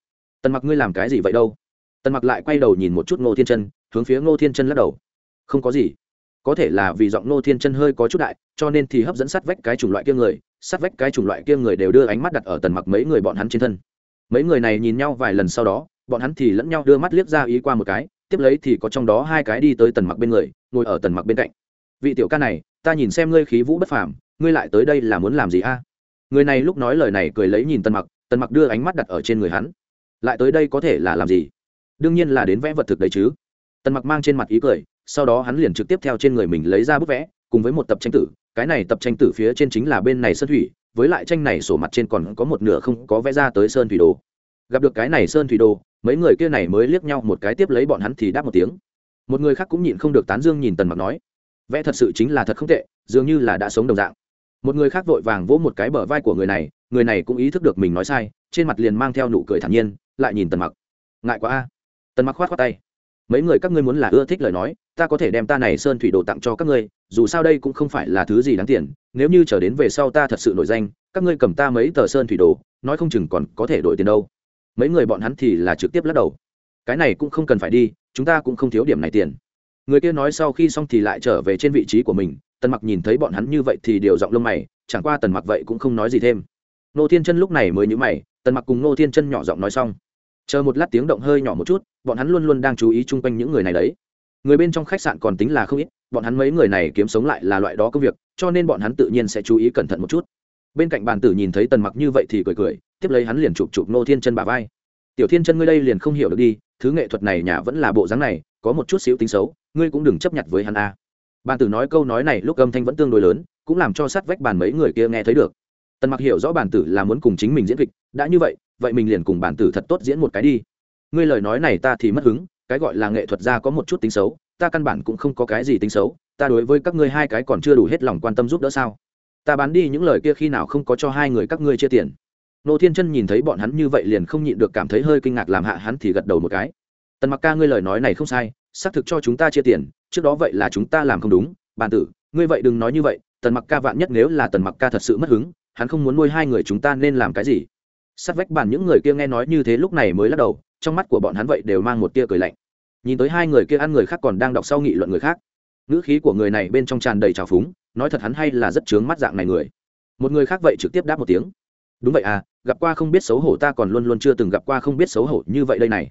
Tần mặc ngươi làm cái gì vậy đâu? Tần mặc lại quay đầu nhìn một chút ngô thiên chân, hướng phía ngô thiên chân lắc đầu. Không có gì. Có thể là vì giọng ngô thiên chân hơi có chút đại, cho nên thì hấp dẫn sát vách cái chủng loại kia người, sát vách cái chủng loại kia người đều đưa ánh mắt đặt ở tần mặc mấy người bọn hắn trên thân mấy người này nhìn nhau vài lần sau đó, bọn hắn thì lẫn nhau đưa mắt liếc ra ý qua một cái, tiếp lấy thì có trong đó hai cái đi tới tần mặc bên người, ngồi ở tần mặc bên cạnh. Vị tiểu ca này, ta nhìn xem ngươi khí vũ bất phàm, ngươi lại tới đây là muốn làm gì a? Người này lúc nói lời này cười lấy nhìn tần mặc tần mặc đưa ánh mắt đặt ở trên người hắn. Lại tới đây có thể là làm gì? Đương nhiên là đến vẽ vật thực đấy chứ. Tần mặc mang trên mặt ý cười, sau đó hắn liền trực tiếp theo trên người mình lấy ra bức vẽ, cùng với một tập tranh tử. Cái này tập tranh tử phía trên chính là bên này sân thủy với lại tranh này sổ mặt trên còn có một nửa không có vẽ ra tới sơn thủy đồ. Gặp được cái này sơn thủy đồ, mấy người kia này mới liếc nhau một cái tiếp lấy bọn hắn thì đáp một tiếng. Một người khác cũng nhịn không được tán dương nhìn tần mặc nói, vẽ thật sự chính là thật không tệ, dường như là đã sống đồng dạng. Một người khác vội vàng vỗ một cái bờ vai của người này người này cũng ý thức được mình nói sai, trên mặt liền mang theo nụ cười thản nhiên, lại nhìn tần mặc. Ngại quá a. Tần mặc khoát khoát tay. Mấy người các ngươi muốn là ưa thích lời nói ta có thể đem ta này sơn thủy đồ tặng cho các ngươi, dù sao đây cũng không phải là thứ gì đáng tiền, nếu như trở đến về sau ta thật sự nổi danh, các ngươi cầm ta mấy tờ sơn thủy đồ, nói không chừng còn có thể đổi tiền đâu. Mấy người bọn hắn thì là trực tiếp lắc đầu. Cái này cũng không cần phải đi, chúng ta cũng không thiếu điểm này tiền. Người kia nói sau khi xong thì lại trở về trên vị trí của mình, tần mặc nhìn thấy bọn hắn như vậy thì đều giọng lông mày, chẳng qua tần mặc vậy cũng không nói gì thêm. Nô thiên chân lúc này mới nhữ mày, tần mặc cùng nô thiên chân nhỏ giọng nói xong. Chờ một lát tiếng động hơi nhỏ một chút, bọn hắn luôn luôn đang chú ý chung quanh những người này đấy người bên trong khách sạn còn tính là không ít, bọn hắn mấy người này kiếm sống lại là loại đó công việc, cho nên bọn hắn tự nhiên sẽ chú ý cẩn thận một chút. Bên cạnh bàn tử nhìn thấy tần mặc như vậy thì cười cười, tiếp lấy hắn liền chụp chụp nô thiên chân bà vai. Tiểu thiên chân ngươi đây liền không hiểu được đi, thứ nghệ thuật này nhà vẫn là bộ dáng này, có một chút xíu tính xấu, ngươi cũng đừng chấp nhận với hắn a. Bàn tử nói câu nói này lúc âm thanh vẫn tương đối lớn, cũng làm cho sát vách bàn mấy người kia nghe thấy được. Tần mặc hiểu rõ bản tử là muốn cùng chính mình diễn kịch, đã như vậy vậy mình liền cùng bản tử thật tốt diễn một cái đi. Ngươi lời nói này ta thì mất hứng cái gọi là nghệ thuật gia có một chút tính xấu, ta căn bản cũng không có cái gì tính xấu, ta đối với các ngươi hai cái còn chưa đủ hết lòng quan tâm giúp đỡ sao? Ta bán đi những lời kia khi nào không có cho hai người các ngươi chia tiền? Nô thiên chân nhìn thấy bọn hắn như vậy liền không nhịn được cảm thấy hơi kinh ngạc làm hạ hắn thì gật đầu một cái. Tần mặc ca, ngươi lời nói này không sai, xác thực cho chúng ta chia tiền, trước đó vậy là chúng ta làm không đúng. Bàn tử, ngươi vậy đừng nói như vậy, tần mặc ca vạn nhất nếu là tần mặc ca thật sự mất hứng, hắn không muốn nuôi hai người chúng ta nên làm cái gì? Sát vách bàn những người kia nghe nói như thế lúc này mới lắc đầu, trong mắt của bọn hắn vậy đều mang một tia cười lạnh. Nhìn tới hai người kia ăn người khác còn đang đọc sau nghị luận người khác. Ngữ khí của người này bên trong tràn đầy trào phúng, nói thật hắn hay là rất chướng mắt dạng này người. Một người khác vậy trực tiếp đáp một tiếng. Đúng vậy à gặp qua không biết xấu hổ ta còn luôn luôn chưa từng gặp qua không biết xấu hổ như vậy đây này.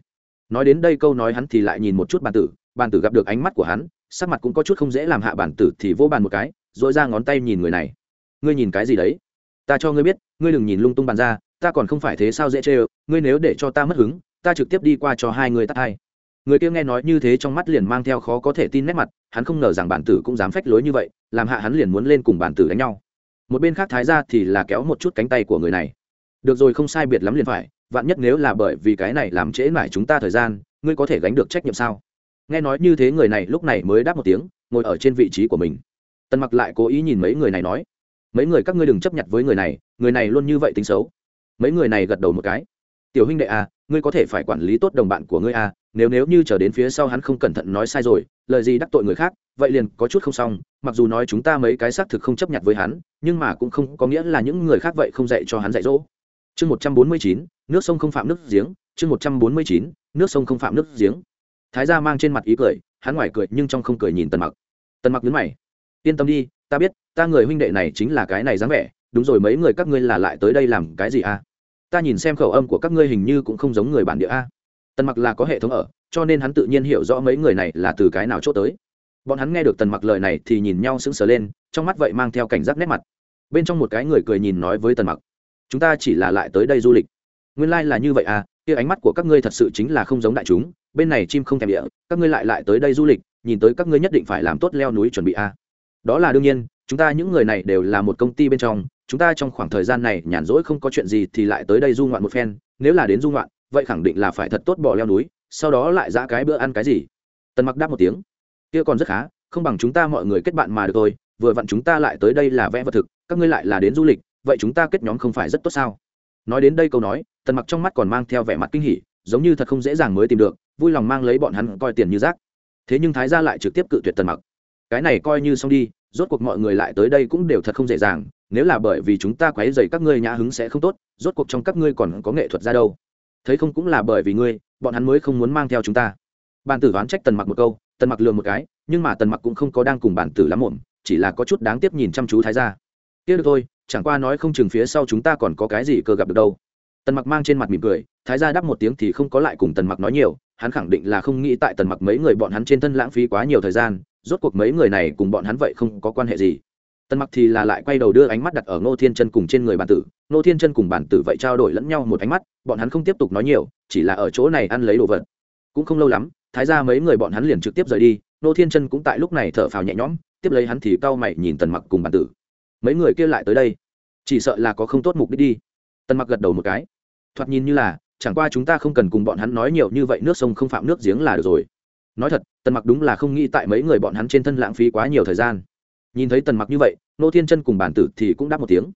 Nói đến đây câu nói hắn thì lại nhìn một chút bàn tử bàn tử gặp được ánh mắt của hắn, sắc mặt cũng có chút không dễ làm hạ bàn tử thì vỗ bàn một cái dội ra ngón tay nhìn người này. Ngươi nhìn cái gì đấy? Ta cho ngươi biết, ngươi đừng nhìn lung tung bàn ra ta còn không phải thế sao dễ chê ơ, ngươi nếu để cho ta mất hứng, ta trực tiếp đi qua cho hai người tắt hai. Người kia nghe nói như thế trong mắt liền mang theo khó có thể tin nét mặt, hắn không ngờ rằng bản tử cũng dám phách lối như vậy, làm hạ hắn liền muốn lên cùng bản tử đánh nhau. Một bên khác thái ra thì là kéo một chút cánh tay của người này. Được rồi, không sai biệt lắm liền phải, vạn nhất nếu là bởi vì cái này làm trễ mải chúng ta thời gian, ngươi có thể gánh được trách nhiệm sao? Nghe nói như thế người này lúc này mới đáp một tiếng, ngồi ở trên vị trí của mình. Tần mặc lại cố ý nhìn mấy người này nói, mấy người các ngươi đừng chấp nhận với người này người này luôn như vậy tính xấu mấy người này gật đầu một cái. Tiểu huynh đệ à ngươi có thể phải quản lý tốt đồng bạn của ngươi à nếu nếu như trở đến phía sau hắn không cẩn thận nói sai rồi, lời gì đắc tội người khác, vậy liền có chút không xong, mặc dù nói chúng ta mấy cái xác thực không chấp nhận với hắn, nhưng mà cũng không có nghĩa là những người khác vậy không dạy cho hắn dạy dỗ. Chương một trăm bốn mươi chín, nước sông không phạm nước giếng, chương một trăm bốn mươi chín, nước sông không phạm nước giếng. Thái gia mang trên mặt ý cười, hắn ngoài cười nhưng trong không cười nhìn tần mặc. Tần mặc nhấn mày. Yên tâm đi, ta biết, ta người huynh đệ này chính là cái này dáng vẻ đúng rồi, mấy người các ngươi là lại tới đây làm cái gì a ta nhìn xem khẩu âm của các ngươi hình như cũng không giống người bản địa a. Tần mặc là có hệ thống ở, cho nên hắn tự nhiên hiểu rõ mấy người này là từ cái nào chỗ tới. Bọn hắn nghe được tần mặc lời này thì nhìn nhau sững sờ lên, trong mắt vậy mang theo cảnh giác nét mặt. Bên trong một cái người cười nhìn nói với tần mặc, chúng ta chỉ là lại tới đây du lịch. Nguyên lai、like、là như vậy à kia ánh mắt của các ngươi thật sự chính là không giống đại chúng, bên này chim không thèm địa, các ngươi lại lại tới đây du lịch, nhìn tới các ngươi nhất định phải làm tốt leo núi chuẩn bị à. đó là đương nhiên, chúng ta những người này đều là một công ty bên trong chúng ta trong khoảng thời gian này nhàn rỗi không có chuyện gì thì lại tới đây du ngoạn một phen, nếu là đến du ngoạn, vậy khẳng định là phải thật tốt bỏ leo núi, sau đó lại ra cái bữa ăn cái gì. Tần mặc đáp một tiếng. Kia còn rất khá, không bằng chúng ta mọi người kết bạn mà được thôi, vừa vặn chúng ta lại tới đây là vẽ vật thực, các ngươi lại là đến du lịch, vậy chúng ta kết nhóm không phải rất tốt sao? Nói đến đây câu nói, tần mặc trong mắt còn mang theo vẻ mặt kinh hỉ, giống như thật không dễ dàng mới tìm được, vui lòng mang lấy bọn hắn coi tiền như rác. Thế nhưng thái gia lại trực tiếp cự tuyệt tần mặc. Cái này coi như xong đi, rốt cuộc mọi người lại tới đây cũng đều thật không dễ dàng nếu là bởi vì chúng ta quấy rầy các ngươi nhã hứng sẽ không tốt, rốt cuộc trong các ngươi còn có nghệ thuật ra đâu. Thấy không cũng là bởi vì ngươi, bọn hắn mới không muốn mang theo chúng ta. Bàn tử đoán trách tần mặc một câu, tần mặc lừa một cái, nhưng mà tần mặc cũng không có đang cùng bản tử lắm muộn, chỉ là có chút đáng tiếc nhìn chăm chú thái gia. Tiếc được thôi, chẳng qua nói không chừng phía sau chúng ta còn có cái gì cơ gặp được đâu. Tần mặc mang trên mặt mỉm cười, thái gia đáp một tiếng thì không có lại cùng tần mặc nói nhiều, hắn khẳng định là không nghĩ tại tần mặc mấy người bọn hắn trên thân lãng phí quá nhiều thời gian, rốt cuộc mấy người này cùng bọn hắn vậy không có quan hệ gì tần mặc thì là lại quay đầu đưa ánh mắt đặt ở ngô thiên chân cùng trên người bản tử. Ngô thiên chân cùng bản tử vậy trao đổi lẫn nhau một ánh mắt, bọn hắn không tiếp tục nói nhiều, chỉ là ở chỗ này ăn lấy đồ vật. Cũng không lâu lắm, thái ra mấy người bọn hắn liền trực tiếp rời đi, ngô thiên chân cũng tại lúc này thở phào nhẹ nhõm, tiếp lấy hắn thì cau mày nhìn tần mặc cùng bản tử. Mấy người kia lại tới đây, chỉ sợ là có không tốt mục đích đi. Tần mặc gật đầu một cái, thoạt nhìn như là, chẳng qua chúng ta không cần cùng bọn hắn nói nhiều như vậy, nước sông không phạm nước giếng là được rồi. Nói thật, tần mặc đúng là không nghĩ tại mấy người bọn hắn trên thân lãng phí quá nhiều thời gian. Nhìn thấy tần mặc như vậy nô thiên chân cùng bản tử thì cũng đáp một tiếng.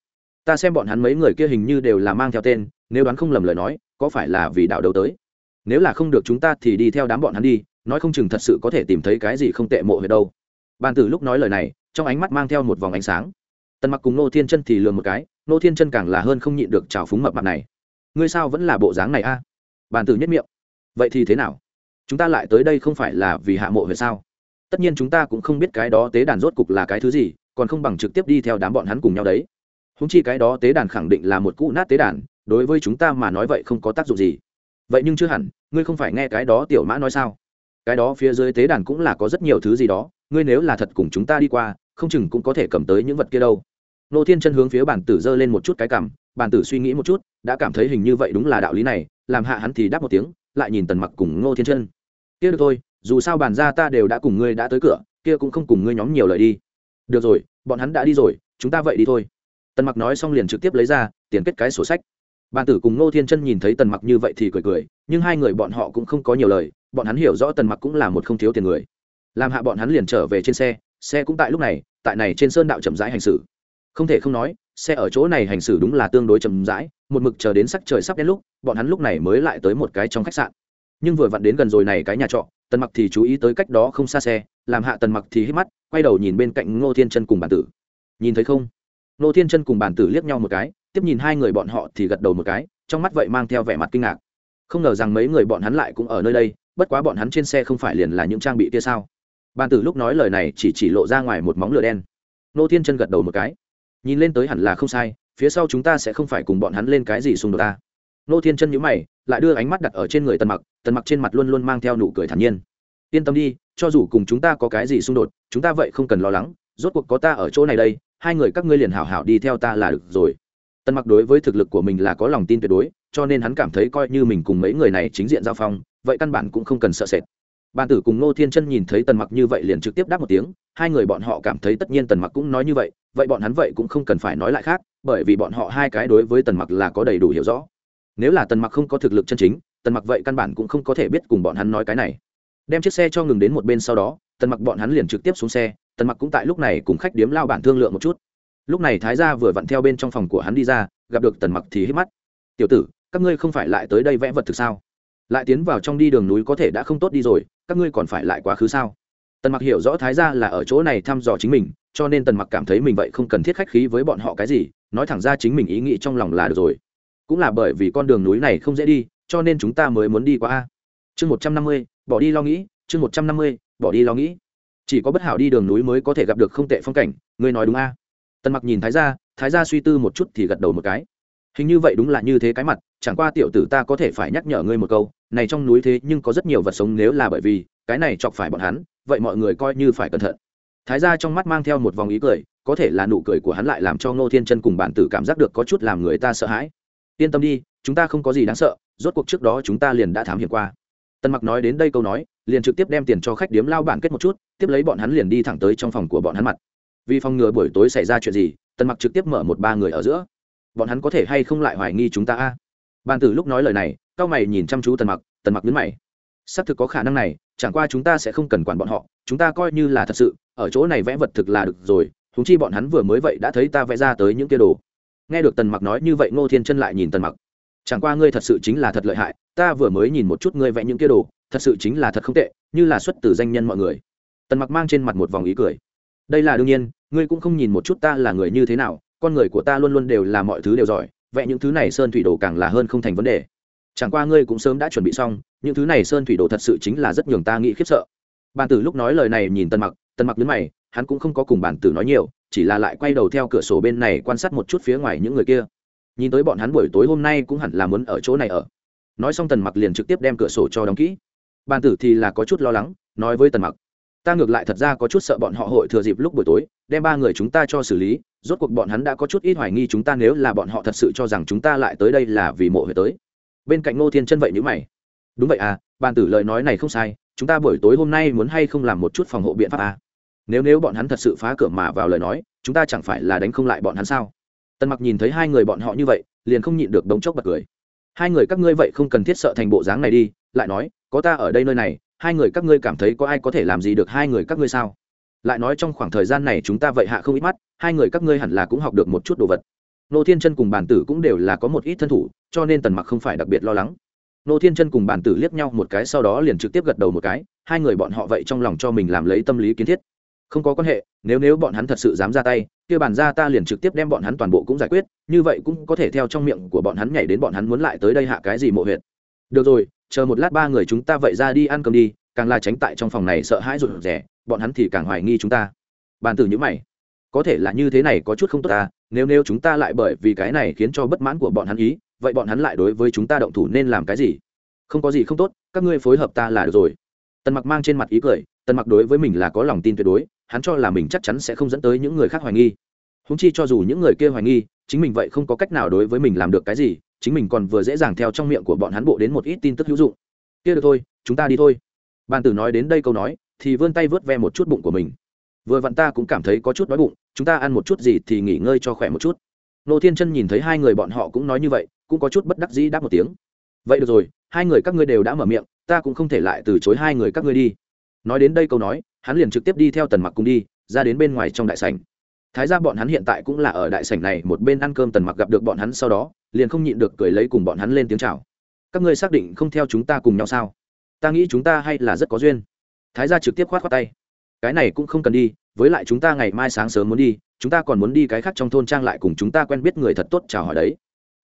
Ta xem bọn hắn mấy người kia hình như đều là mang theo tên, nếu đoán không lầm lời nói, có phải là vì đạo đầu tới? Nếu là không được chúng ta thì đi theo đám bọn hắn đi, nói không chừng thật sự có thể tìm thấy cái gì không tệ mộ về đâu. Bàn tử lúc nói lời này, trong ánh mắt mang theo một vòng ánh sáng. Tần mặc cùng nô thiên chân thì lừa một cái, nô thiên chân càng là hơn không nhịn được trào phúng mập mặt này. Ngươi sao vẫn là bộ dáng này a? À? bàn tử nhất miệng. Vậy thì thế nào? Chúng ta lại tới đây không phải là vì hạ mộ về sao? Tất nhiên chúng ta cũng không biết cái đó tế đàn rốt cục là cái thứ gì còn không bằng trực tiếp đi theo đám bọn hắn cùng nhau đấy. Húng chi cái đó tế đàn khẳng định là một cũ nát tế đàn, đối với chúng ta mà nói vậy không có tác dụng gì. Vậy nhưng chưa hẳn, ngươi không phải nghe cái đó tiểu mã nói sao? Cái đó phía dưới tế đàn cũng là có rất nhiều thứ gì đó, ngươi nếu là thật cùng chúng ta đi qua, không chừng cũng có thể cầm tới những vật kia đâu. Nô thiên chân hướng phía bản tử giơ lên một chút cái cảm bản tử suy nghĩ một chút, đã cảm thấy hình như vậy đúng là đạo lý này, làm hạ hắn thì đáp một tiếng, lại nhìn tần mặc cùng ngô thiên chân. Kia được thôi, dù sao bản ra ta đều đã cùng ngươi đã tới cửa, kia cũng không cùng ngươi nhóm nhiều lời đi được rồi, bọn hắn đã đi rồi, chúng ta vậy đi thôi. Tần mặc nói xong liền trực tiếp lấy ra, tiền kết cái sổ sách. Bàn tử cùng ngô thiên chân nhìn thấy tần mặc như vậy thì cười cười, nhưng hai người bọn họ cũng không có nhiều lời, bọn hắn hiểu rõ tần mặc cũng là một không thiếu tiền người. Làm hạ bọn hắn liền trở về trên xe xe cũng tại lúc này, tại này trên sơn đạo chậm rãi hành xử. Không thể không nói, xe ở chỗ này hành xử đúng là tương đối chậm rãi, một mực chờ đến sắc trời sắp đến lúc, bọn hắn lúc này mới lại tới một cái trong khách sạn. Nhưng vừa vặn đến gần rồi này cái nhà trọ tần mặc thì chú ý tới cách đó không xa xe, làm hạ tần mặc thì hít mắt, quay đầu nhìn bên cạnh ngô thiên chân cùng bản tử. Nhìn thấy không? Ngô thiên chân cùng bản tử liếc nhau một cái, tiếp nhìn hai người bọn họ thì gật đầu một cái, trong mắt vậy mang theo vẻ mặt kinh ngạc. Không ngờ rằng mấy người bọn hắn lại cũng ở nơi đây, bất quá bọn hắn trên xe không phải liền là những trang bị kia sao? Bàn tử lúc nói lời này chỉ chỉ lộ ra ngoài một móng lửa đen. Nô thiên chân gật đầu một cái. Nhìn lên tới hẳn là không sai, phía sau chúng ta sẽ không phải cùng bọn hắn lên cái gì xung đột ta. Nô thiên chân nhữ mày lại đưa ánh mắt đặt ở trên người tần mặc tần mặc trên mặt luôn luôn mang theo nụ cười thản nhiên. Yên tâm đi, cho dù cùng chúng ta có cái gì xung đột, chúng ta vậy không cần lo lắng, rốt cuộc có ta ở chỗ này đây, hai người các ngươi liền hảo hảo đi theo ta là được rồi. Tần mặc đối với thực lực của mình là có lòng tin tuyệt đối, cho nên hắn cảm thấy coi như mình cùng mấy người này chính diện giao phong, vậy căn bản cũng không cần sợ sệt. Bàn tử cùng ngô thiên chân nhìn thấy tần mặc như vậy liền trực tiếp đáp một tiếng, hai người bọn họ cảm thấy tất nhiên tần mặc cũng nói như vậy vậy bọn hắn vậy cũng không cần phải nói lại khác, bởi vì bọn họ hai cái đối với tần mặc là có đầy đủ hiểu rõ nếu là tần mặc không có thực lực chân chính, tần mặc vậy căn bản cũng không có thể biết cùng bọn hắn nói cái này. Đem chiếc xe cho ngừng đến một bên sau đó, tần mặc bọn hắn liền trực tiếp xuống xe, tần mặc cũng tại lúc này cùng khách điếm lao bản thương lượng một chút. Lúc này thái gia vừa vặn theo bên trong phòng của hắn đi ra, gặp được tần mặc thì hít mắt. Tiểu tử, các ngươi không phải lại tới đây vẽ vật thực sao? Lại tiến vào trong đi đường núi có thể đã không tốt đi rồi, các ngươi còn phải lại quá khứ sao? Tần mặc hiểu rõ thái gia là ở chỗ này thăm dò chính mình, cho nên tần mặc cảm thấy mình vậy không cần thiết khách khí với bọn họ cái gì, nói thẳng ra chính mình ý nghĩ trong lòng là được rồi cũng là bởi vì con đường núi này không dễ đi, cho nên chúng ta mới muốn đi qua a. Chương một trăm năm mươi, bỏ đi lo nghĩ, chương một trăm năm mươi, bỏ đi lo nghĩ. Chỉ có bất hảo đi đường núi mới có thể gặp được không tệ phong cảnh, ngươi nói đúng a. Tần mặc nhìn thái gia thái gia suy tư một chút thì gật đầu một cái. Hình như vậy đúng là như thế cái mặt, chẳng qua tiểu tử ta có thể phải nhắc nhở ngươi một câu, này trong núi thế nhưng có rất nhiều vật sống nếu là bởi vì, cái này chọc phải bọn hắn, vậy mọi người coi như phải cẩn thận. Thái gia trong mắt mang theo một vòng ý cười, có thể là nụ cười của hắn lại làm cho ngô thiên chân cùng bản tử cảm giác được có chút làm người ta sợ hãi yên tâm đi, chúng ta không có gì đáng sợ, rốt cuộc trước đó chúng ta liền đã thám hiểm qua. Tần mặc nói đến đây câu nói, liền trực tiếp đem tiền cho khách điếm lao bản kết một chút, tiếp lấy bọn hắn liền đi thẳng tới trong phòng của bọn hắn mặt. Vì phòng ngừa buổi tối xảy ra chuyện gì, Tần mặc trực tiếp mở một ba người ở giữa. Bọn hắn có thể hay không lại hoài nghi chúng ta a? Bàn tử lúc nói lời này, cao mày nhìn chăm chú tần mặc tần mặc nhấn mày. Xác thực có khả năng này, chẳng qua chúng ta sẽ không cần quản bọn họ, chúng ta coi như là thật sự, ở chỗ này vẽ vật thực là được rồi thúng chi bọn hắn vừa mới vậy đã thấy ta vẽ ra tới những kia đồ nghe được tần mặc nói như vậy, ngô thiên chân lại nhìn tần mặc. Chẳng qua ngươi thật sự chính là thật lợi hại, ta vừa mới nhìn một chút ngươi vẽ những kia đồ, thật sự chính là thật không tệ, như là xuất từ danh nhân mọi người. Tần mặc mang trên mặt một vòng ý cười. Đây là đương nhiên, ngươi cũng không nhìn một chút ta là người như thế nào, con người của ta luôn luôn đều là mọi thứ đều giỏi, vẽ những thứ này sơn thủy đồ càng là hơn không thành vấn đề. Chẳng qua ngươi cũng sớm đã chuẩn bị xong, những thứ này sơn thủy đồ thật sự chính là rất nhường ta nghĩ khiếp sợ. Bàn tử lúc nói lời này nhìn Tần mặc Tần mặc nhấn mày hắn cũng không có cùng bàn tử nói nhiều, chỉ là lại quay đầu theo cửa sổ bên này quan sát một chút phía ngoài những người kia. Nhìn tới bọn hắn buổi tối hôm nay cũng hẳn là muốn ở chỗ này ở. Nói xong tần mặc liền trực tiếp đem cửa sổ cho đóng kỹ. Bàn tử thì là có chút lo lắng, nói với tần mặc, ta ngược lại thật ra có chút sợ bọn họ hội thừa dịp lúc buổi tối, đem ba người chúng ta cho xử lý, rốt cuộc bọn hắn đã có chút ít hoài nghi chúng ta nếu là bọn họ thật sự cho rằng chúng ta lại tới đây là vì mộ huệ tới. Bên cạnh ngô thiên chân vậy nhữ mày, đúng vậy à bàn tử lời nói này không sai, chúng ta buổi tối hôm nay muốn hay không làm một chút phòng hộ biện pháp à? Nếu nếu bọn hắn thật sự phá cửa mà vào lời nói, chúng ta chẳng phải là đánh không lại bọn hắn sao? Tần mặc nhìn thấy hai người bọn họ như vậy, liền không nhịn được đống chốc bật cười. Hai người các ngươi vậy không cần thiết sợ thành bộ dáng này đi, lại nói, có ta ở đây nơi này, hai người các ngươi cảm thấy có ai có thể làm gì được hai người các ngươi sao? Lại nói trong khoảng thời gian này chúng ta vậy hạ không ít mắt, hai người các ngươi hẳn là cũng học được một chút đồ vật. Nô thiên chân cùng bản tử cũng đều là có một ít thân thủ, cho nên tần mặc không phải đặc biệt lo lắng. Nô thiên chân cùng bản tử liếc nhau một cái, sau đó liền trực tiếp gật đầu một cái, hai người bọn họ vậy trong lòng cho mình làm lấy tâm lý kiến thiết không có quan hệ, nếu nếu bọn hắn thật sự dám ra tay, kia bàn ra ta liền trực tiếp đem bọn hắn toàn bộ cũng giải quyết, như vậy cũng có thể theo trong miệng của bọn hắn nhảy đến bọn hắn muốn lại tới đây hạ cái gì mộ huyện được rồi, chờ một lát ba người chúng ta vậy ra đi ăn cơm đi, càng là tránh tại trong phòng này sợ hãi rụt rẻ bọn hắn thì càng hoài nghi chúng ta. Bàn tử nhữ mày. Có thể là như thế này có chút không tốt ta, nếu nếu chúng ta lại bởi vì cái này khiến cho bất mãn của bọn hắn ý, vậy bọn hắn lại đối với chúng ta động thủ nên làm cái gì? Không có gì không tốt, các ngươi phối hợp ta là được rồi. Tần mặc mang trên mặt ý cười, tần mặc đối với mình là có lòng tin tuyệt đối hắn cho là mình chắc chắn sẽ không dẫn tới những người khác hoài nghi. Húng chi cho dù những người kia hoài nghi, chính mình vậy không có cách nào đối với mình làm được cái gì, chính mình còn vừa dễ dàng theo trong miệng của bọn hắn bộ đến một ít tin tức hữu dụng. Kia được thôi, chúng ta đi thôi. Bàn tử nói đến đây câu nói, thì vươn tay vớt ve một chút bụng của mình. Vừa vặn ta cũng cảm thấy có chút đói bụng, chúng ta ăn một chút gì thì nghỉ ngơi cho khỏe một chút. Nô thiên chân nhìn thấy hai người bọn họ cũng nói như vậy, cũng có chút bất đắc dĩ đáp một tiếng. Vậy được rồi, hai người các ngươi đều đã mở miệng, ta cũng không thể lại từ chối hai người các ngươi đi. Nói đến đây câu nói hắn liền trực tiếp đi theo tần mặc cùng đi, ra đến bên ngoài trong đại sảnh. Thái ra bọn hắn hiện tại cũng là ở đại sảnh này một bên ăn cơm tần mặc gặp được bọn hắn sau đó, liền không nhịn được cười lấy cùng bọn hắn lên tiếng chào. Các ngươi xác định không theo chúng ta cùng nhau sao? Ta nghĩ chúng ta hay là rất có duyên. Thái gia trực tiếp khoát khoát tay. Cái này cũng không cần đi, với lại chúng ta ngày mai sáng sớm muốn đi, chúng ta còn muốn đi cái khác trong thôn trang lại cùng chúng ta quen biết người thật tốt chào hỏi đấy.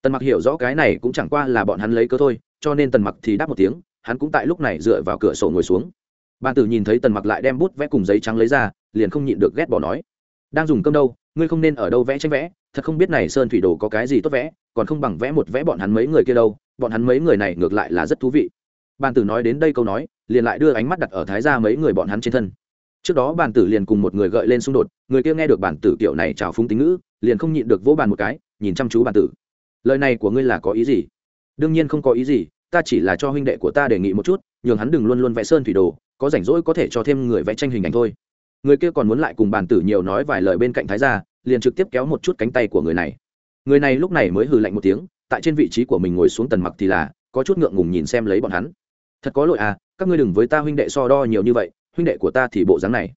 Tần mặc hiểu rõ cái này cũng chẳng qua là bọn hắn lấy cớ thôi, cho nên tần mặc thì đáp một tiếng, hắn cũng tại lúc này dựa vào cửa sổ ngồi xuống bàn tử nhìn thấy tần mặc lại đem bút vẽ cùng giấy trắng lấy ra, liền không nhịn được ghét bỏ nói, đang dùng cơm đâu, ngươi không nên ở đâu vẽ tranh vẽ, thật không biết này sơn thủy đồ có cái gì tốt vẽ, còn không bằng vẽ một vẽ bọn hắn mấy người kia đâu, bọn hắn mấy người này ngược lại là rất thú vị. Bàn tử nói đến đây câu nói, liền lại đưa ánh mắt đặt ở thái gia mấy người bọn hắn trên thân. Trước đó bàn tử liền cùng một người gợi lên xung đột, người kia nghe được bàn tử kiểu này trào phúng tính ngữ, liền không nhịn được vỗ bàn một cái, nhìn chăm chú bàn tử. Lời này của ngươi là có ý gì? Đương nhiên không có ý gì, ta chỉ là cho huynh đệ của ta đề nghị một chút nhường hắn đừng luôn luôn vẽ sơn thủy đồ, có rảnh rỗi có thể cho thêm người vẽ tranh hình ảnh thôi. Người kia còn muốn lại cùng bàn tử nhiều nói vài lời bên cạnh thái gia, liền trực tiếp kéo một chút cánh tay của người này. Người này lúc này mới hừ lạnh một tiếng, tại trên vị trí của mình ngồi xuống tần mặc thì là, có chút ngượng ngùng nhìn xem lấy bọn hắn. Thật có lỗi à các ngươi đừng với ta huynh đệ so đo nhiều như vậy, huynh đệ của ta thì bộ dáng này.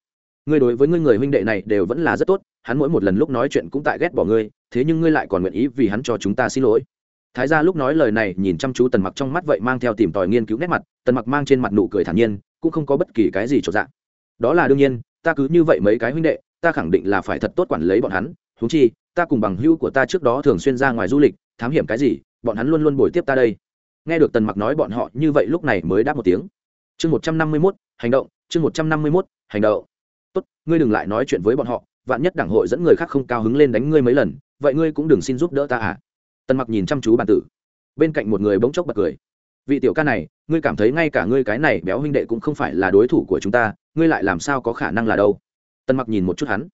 Ngươi đối với ngươi người huynh đệ này đều vẫn là rất tốt, hắn mỗi một lần lúc nói chuyện cũng tại ghét bỏ ngươi, thế nhưng ngươi lại còn nguyện ý vì hắn cho chúng ta xin lỗi thái gia lúc nói lời này nhìn chăm chú tần mặc trong mắt vậy mang theo tìm tòi nghiên cứu nét mặt, tần mặc mang trên mặt nụ cười thản nhiên, cũng không có bất kỳ cái gì trọn dạng đó là đương nhiên, ta cứ như vậy mấy cái huynh đệ, ta khẳng định là phải thật tốt quản lấy bọn hắn. Huống chi, ta cùng bằng hữu của ta trước đó thường xuyên ra ngoài du lịch, thám hiểm cái gì, bọn hắn luôn luôn bồi tiếp ta đây. Nghe được tần mặc nói bọn họ như vậy lúc này mới đáp một tiếng. Chương một trăm năm mươi mốt, hành động, chương một trăm năm mươi mốt, hành động. Tốt, ngươi đừng lại nói chuyện với bọn họ, vạn nhất đảng hội dẫn người khác không cao hứng lên đánh ngươi mấy lần, vậy ngươi cũng đừng xin giúp đỡ ta à? Tần mặc nhìn chăm chú bàn tử. Bên cạnh một người bỗng chốc bật cười. Vị tiểu ca này, ngươi cảm thấy ngay cả ngươi cái này béo huynh đệ cũng không phải là đối thủ của chúng ta, ngươi lại làm sao có khả năng là đâu? Tần mặc nhìn một chút hắn.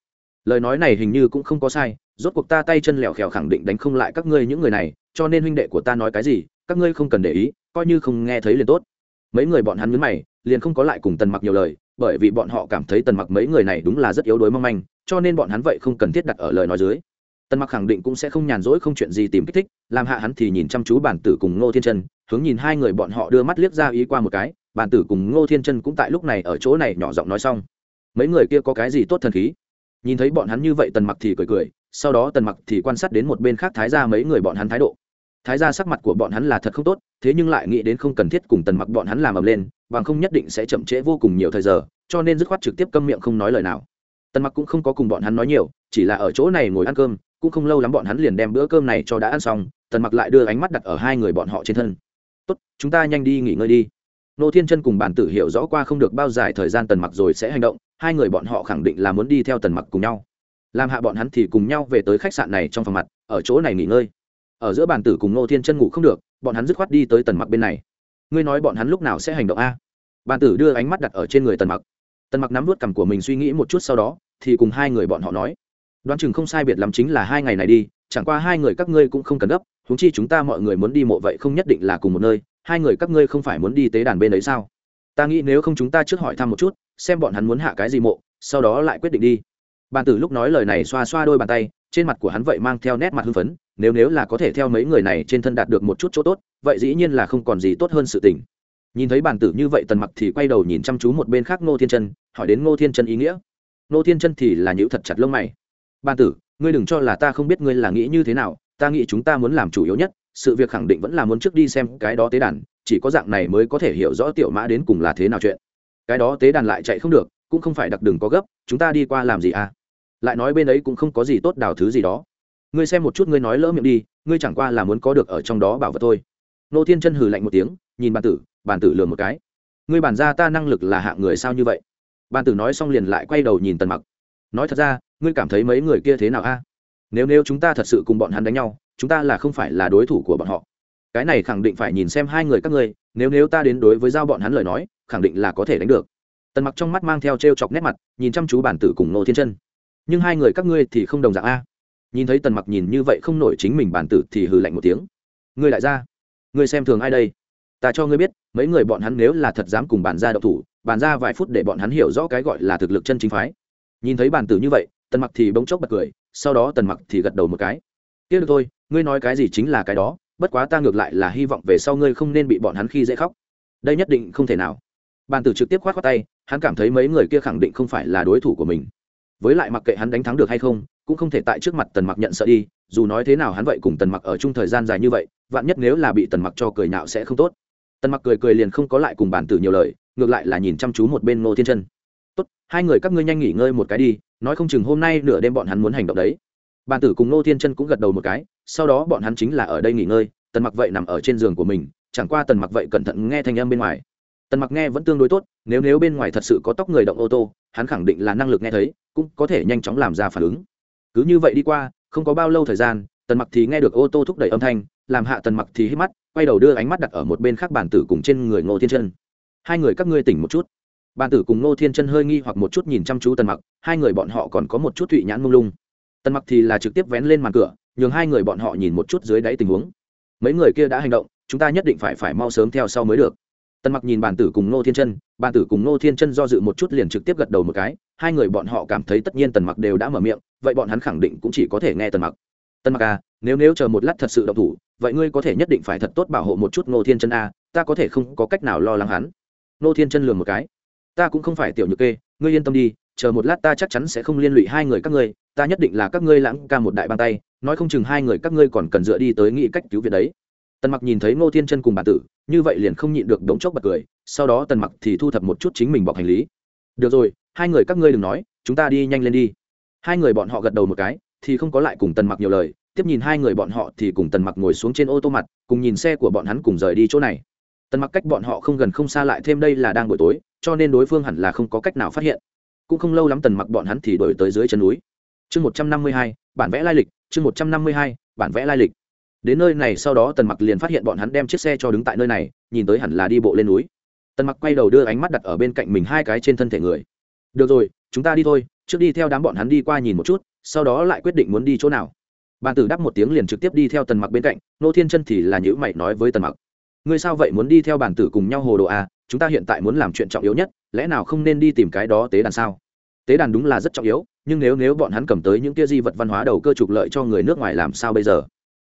Lời nói này hình như cũng không có sai, rốt cuộc ta tay chân lẹo khèo khẳng định đánh không lại các ngươi những người này, cho nên huynh đệ của ta nói cái gì, các ngươi không cần để ý, coi như không nghe thấy liền tốt. Mấy người bọn hắn nhấn mày, liền không có lại cùng tần mặc nhiều lời, bởi vì bọn họ cảm thấy tần mặc mấy người này đúng là rất yếu đuối mong manh, cho nên bọn hắn vậy không cần thiết đặt ở lời nói dưới tần mặc khẳng định cũng sẽ không nhàn rỗi không chuyện gì tìm kích thích, làm hạ hắn thì nhìn chăm chú bản tử cùng ngô thiên chân, hướng nhìn hai người bọn họ đưa mắt liếc ra ý qua một cái, bản tử cùng ngô thiên chân cũng tại lúc này ở chỗ này nhỏ giọng nói xong. Mấy người kia có cái gì tốt thần khí? Nhìn thấy bọn hắn như vậy tần mặc thì cười cười, sau đó tần mặc thì quan sát đến một bên khác thái ra mấy người bọn hắn thái độ. Thái ra sắc mặt của bọn hắn là thật không tốt, thế nhưng lại nghĩ đến không cần thiết cùng tần mặc bọn hắn làm ầm lên, bằng không nhất định sẽ chậm trễ vô cùng nhiều thời giờ, cho nên dứt khoát trực tiếp câm miệng không nói lời nào. Tần mặc cũng không có cùng bọn hắn nói nhiều, chỉ là ở chỗ này ngồi ăn cơm cũng không lâu lắm bọn hắn liền đem bữa cơm này cho đã ăn xong, tần mặc lại đưa ánh mắt đặt ở hai người bọn họ trên thân. Tốt, chúng ta nhanh đi nghỉ ngơi đi. Nô thiên chân cùng bản tử hiểu rõ qua không được bao dài thời gian tần mặc rồi sẽ hành động, hai người bọn họ khẳng định là muốn đi theo tần mặc cùng nhau. Làm hạ bọn hắn thì cùng nhau về tới khách sạn này trong phòng mặt, ở chỗ này nghỉ ngơi. Ở giữa bàn tử cùng nô thiên chân ngủ không được, bọn hắn dứt khoát đi tới tần mặc bên này. Ngươi nói bọn hắn lúc nào sẽ hành động a? Bàn tử đưa ánh mắt đặt ở trên người tần mặc. Tần mặc nắm vút cằm của mình suy nghĩ một chút sau đó, thì cùng hai người bọn họ nói đoán chừng không sai biệt lắm chính là hai ngày này đi, chẳng qua hai người các ngươi cũng không cần gấp húng chi chúng ta mọi người muốn đi mộ vậy không nhất định là cùng một nơi, hai người các ngươi không phải muốn đi tế đàn bên đấy sao? Ta nghĩ nếu không chúng ta trước hỏi thăm một chút, xem bọn hắn muốn hạ cái gì mộ, sau đó lại quyết định đi. Bàn tử lúc nói lời này xoa xoa đôi bàn tay, trên mặt của hắn vậy mang theo nét mặt hưng phấn, nếu nếu là có thể theo mấy người này trên thân đạt được một chút chỗ tốt, vậy dĩ nhiên là không còn gì tốt hơn sự tình. Nhìn thấy bàn tử như vậy tần mặc thì quay đầu nhìn chăm chú một bên khác ngô thiên chân, hỏi đến ngô thiên chân ý nghĩa. Ngô thiên chân thì là nhữ thật chặt lông mày. Ban tử, ngươi đừng cho là ta không biết ngươi là nghĩ như thế nào, ta nghĩ chúng ta muốn làm chủ yếu nhất, sự việc khẳng định vẫn là muốn trước đi xem cái đó tế đàn, chỉ có dạng này mới có thể hiểu rõ tiểu mã đến cùng là thế nào chuyện. Cái đó tế đàn lại chạy không được, cũng không phải đặc đừng có gấp, chúng ta đi qua làm gì à? Lại nói bên ấy cũng không có gì tốt đào thứ gì đó. Ngươi xem một chút ngươi nói lỡ miệng đi, ngươi chẳng qua là muốn có được ở trong đó bảo vật thôi. Nô thiên chân hừ lạnh một tiếng, nhìn bàn tử bàn tử lừa một cái. Ngươi bản ra ta năng lực là hạng người sao như vậy? Bàn tử nói xong liền lại quay đầu nhìn tần mặc nói thật ra, ngươi cảm thấy mấy người kia thế nào a? Nếu nếu chúng ta thật sự cùng bọn hắn đánh nhau, chúng ta là không phải là đối thủ của bọn họ. Cái này khẳng định phải nhìn xem hai người các ngươi, nếu nếu ta đến đối với giao bọn hắn lời nói, khẳng định là có thể đánh được. Tần mặc trong mắt mang theo t r e o chọc nét mặt, nhìn chăm chú bản tử cùng nô thiên chân. Nhưng hai người các ngươi thì không đồng dạng a. Nhìn thấy tần mặc nhìn như vậy không nổi chính mình bản tử thì hừ lạnh một tiếng. Ngươi lại ra ngươi xem thường ai đây? Ta cho ngươi biết, mấy người bọn hắn nếu là thật dám cùng bản ra đậu thủ bàn ra vài phút để bọn hắn hiểu rõ cái gọi là thực lực chân chính phái nhìn thấy bản tử như vậy, tần mặc thì bỗng chốc bật cười, sau đó tần mặc thì gật đầu một cái. Tiếc được thôi, ngươi nói cái gì chính là cái đó, bất quá ta ngược lại là hy vọng về sau ngươi không nên bị bọn hắn khi dễ khóc. Đây nhất định không thể nào. Bàn tử trực tiếp khoát khoát tay, hắn cảm thấy mấy người kia khẳng định không phải là đối thủ của mình. Với lại mặc kệ hắn đánh thắng được hay không, cũng không thể tại trước mặt tần mặc nhận sợ đi, dù nói thế nào hắn vậy cùng tần mặc ở chung thời gian dài như vậy, vạn nhất nếu là bị tần mặc cho cười nạo sẽ không tốt. Tần mặc cười cười liền không có lại cùng bàn tử nhiều lời, ngược lại là nhìn chăm chú một bên ngô thiên chân hai người các ngươi nhanh nghỉ ngơi một cái đi, nói không chừng hôm nay nửa đêm bọn hắn muốn hành động đấy. Bàn tử cùng ngô thiên chân cũng gật đầu một cái, sau đó bọn hắn chính là ở đây nghỉ ngơi, tần mặc vậy nằm ở trên giường của mình, chẳng qua tần mặc vậy cẩn thận nghe thanh âm bên ngoài. Tần mặc nghe vẫn tương đối tốt, nếu nếu bên ngoài thật sự có tóc người động ô tô, hắn khẳng định là năng lực nghe thấy, cũng có thể nhanh chóng làm ra phản ứng. Cứ như vậy đi qua, không có bao lâu thời gian, tần mặc thì nghe được ô tô thúc đẩy âm thanh, làm hạ tần mặc thì hít mắt, quay đầu đưa ánh mắt đặt ở một bên khác bản tử cùng trên người ngô thiên chân. Hai người các ngươi tỉnh một chút. Bàn tử cùng Nô thiên chân hơi nghi hoặc một chút nhìn chăm chú tần mặc hai người bọn họ còn có một chút thụy nhãn mông lung. Tần mặc thì là trực tiếp vén lên màn cửa nhường hai người bọn họ nhìn một chút dưới đáy tình huống. Mấy người kia đã hành động chúng ta nhất định phải phải mau sớm theo sau mới được. Tần mặc nhìn bàn tử cùng nô thiên chân bàn tử cùng nô thiên chân do dự một chút liền trực tiếp gật đầu một cái hai người bọn họ cảm thấy tất nhiên tần mặc đều đã mở miệng vậy bọn hắn khẳng định cũng chỉ có thể nghe tần mặc. Tần mặc à nếu nếu chờ một lát thật sự độc thủ vậy ngươi có thể nhất định phải thật tốt bảo hộ một chút nô thiên chân a à, ta có thể không có cách nào lo lắng hắn. Nô thiên chân lường một cái ta cũng không phải tiểu nhược kê, ngươi yên tâm đi, chờ một lát ta chắc chắn sẽ không liên lụy hai người các ngươi, ta nhất định là các ngươi lãng ca một đại bàn tay, nói không chừng hai người các ngươi còn cần dựa đi tới nghĩ cách cứu viện đấy. Tần mặc nhìn thấy ngô thiên chân cùng bà tử, như vậy liền không nhịn được đống chốc bật cười, sau đó tần mặc thì thu thập một chút chính mình bọc hành lý. Được rồi, hai người các ngươi đừng nói, chúng ta đi nhanh lên đi. Hai người bọn họ gật đầu một cái, thì không có lại cùng tần mặc nhiều lời, tiếp nhìn hai người bọn họ thì cùng tần mặc ngồi xuống trên ô tô mặt, cùng nhìn xe của bọn hắn cùng rời đi chỗ này. Tần mặc cách bọn họ không gần không xa lại thêm đây là đang buổi tối cho nên đối phương hẳn là không có cách nào phát hiện. Cũng không lâu lắm tần mặc bọn hắn thì đổi tới dưới chân núi. Chương một trăm năm mươi hai, bản vẽ lai lịch, chương một trăm năm mươi hai, bản vẽ lai lịch. Đến nơi này sau đó tần mặc liền phát hiện bọn hắn đem chiếc xe cho đứng tại nơi này, nhìn tới hẳn là đi bộ lên núi. Tần mặc quay đầu đưa ánh mắt đặt ở bên cạnh mình hai cái trên thân thể người. Được rồi, chúng ta đi thôi, trước đi theo đám bọn hắn đi qua nhìn một chút, sau đó lại quyết định muốn đi chỗ nào. Bàn tử đáp một tiếng liền trực tiếp đi theo tần mặc bên cạnh, nô thiên chân thì là nhữ mày nói với tần mặc ngươi sao vậy muốn đi theo bản tử cùng nhau hồ đồ à chúng ta hiện tại muốn làm chuyện trọng yếu nhất, lẽ nào không nên đi tìm cái đó tế đàn sao? Tế đàn đúng là rất trọng yếu, nhưng nếu nếu bọn hắn cầm tới những kia di vật văn hóa đầu cơ trục lợi cho người nước ngoài làm sao bây giờ?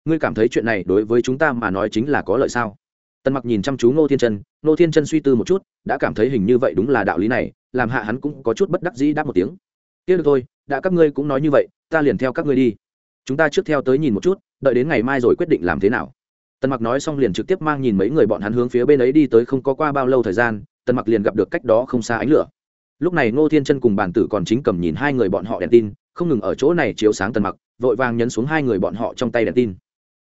Ngươi cảm thấy chuyện này đối với chúng ta mà nói chính là có lợi sao? Tần mặc nhìn chăm chú ngô thiên chân, ngô thiên chân suy tư một chút, đã cảm thấy hình như vậy đúng là đạo lý này, làm hạ hắn cũng có chút bất đắc dĩ đáp một tiếng. Tiếc được thôi, đã các ngươi cũng nói như vậy, ta liền theo các ngươi đi. Chúng ta trước theo tới nhìn một chút, đợi đến ngày mai rồi quyết định làm thế nào tần mặc nói xong liền trực tiếp mang nhìn mấy người bọn hắn hướng phía bên ấy đi tới không có qua bao lâu thời gian, tần mặc liền gặp được cách đó không xa ánh lửa. Lúc này ngô thiên chân cùng bàn tử còn chính cầm nhìn hai người bọn họ đèn tin, không ngừng ở chỗ này chiếu sáng tần mặc, vội vàng nhấn xuống hai người bọn họ trong tay đèn tin.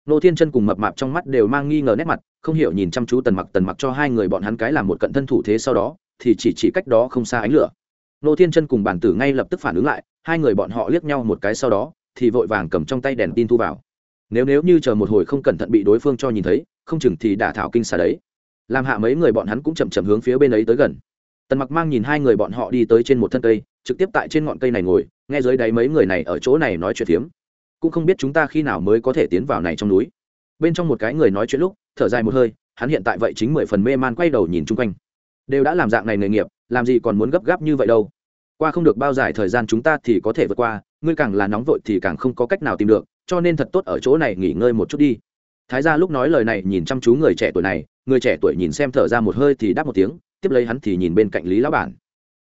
Ngô thiên chân cùng mập mạp trong mắt đều mang nghi ngờ nét mặt, không hiểu nhìn chăm chú tần mặc tần mặc cho hai người bọn hắn cái làm một cận thân thủ thế sau đó, thì chỉ chỉ cách đó không xa ánh lửa. Ngô thiên chân cùng bàn tử ngay lập tức phản ứng lại, hai người bọn họ liếc nhau một cái sau đó, thì vội vàng cầm trong tay đèn tin thu vào nếu nếu như chờ một hồi không cẩn thận bị đối phương cho nhìn thấy, không chừng thì đả thảo kinh xà đấy. Làm hạ mấy người bọn hắn cũng chậm chậm hướng phía bên ấy tới gần. Tần mặc mang nhìn hai người bọn họ đi tới trên một thân cây, trực tiếp tại trên ngọn cây này ngồi, nghe dưới đáy mấy người này ở chỗ này nói chuyện phiếm. Cũng không biết chúng ta khi nào mới có thể tiến vào này trong núi. Bên trong một cái người nói chuyện lúc, thở dài một hơi, hắn hiện tại vậy chính mười phần mê man quay đầu nhìn chung quanh. Đều đã làm dạng này nghề nghiệp, làm gì còn muốn gấp gáp như vậy đâu. Qua không được bao dài thời gian chúng ta thì có thể vượt qua, ngươi càng là nóng vội thì càng không có cách nào tìm được cho nên thật tốt ở chỗ này nghỉ ngơi một chút đi. Thái gia lúc nói lời này nhìn chăm chú người trẻ tuổi này, người trẻ tuổi nhìn xem thở ra một hơi thì đáp một tiếng, tiếp lấy hắn thì nhìn bên cạnh lý lão bản.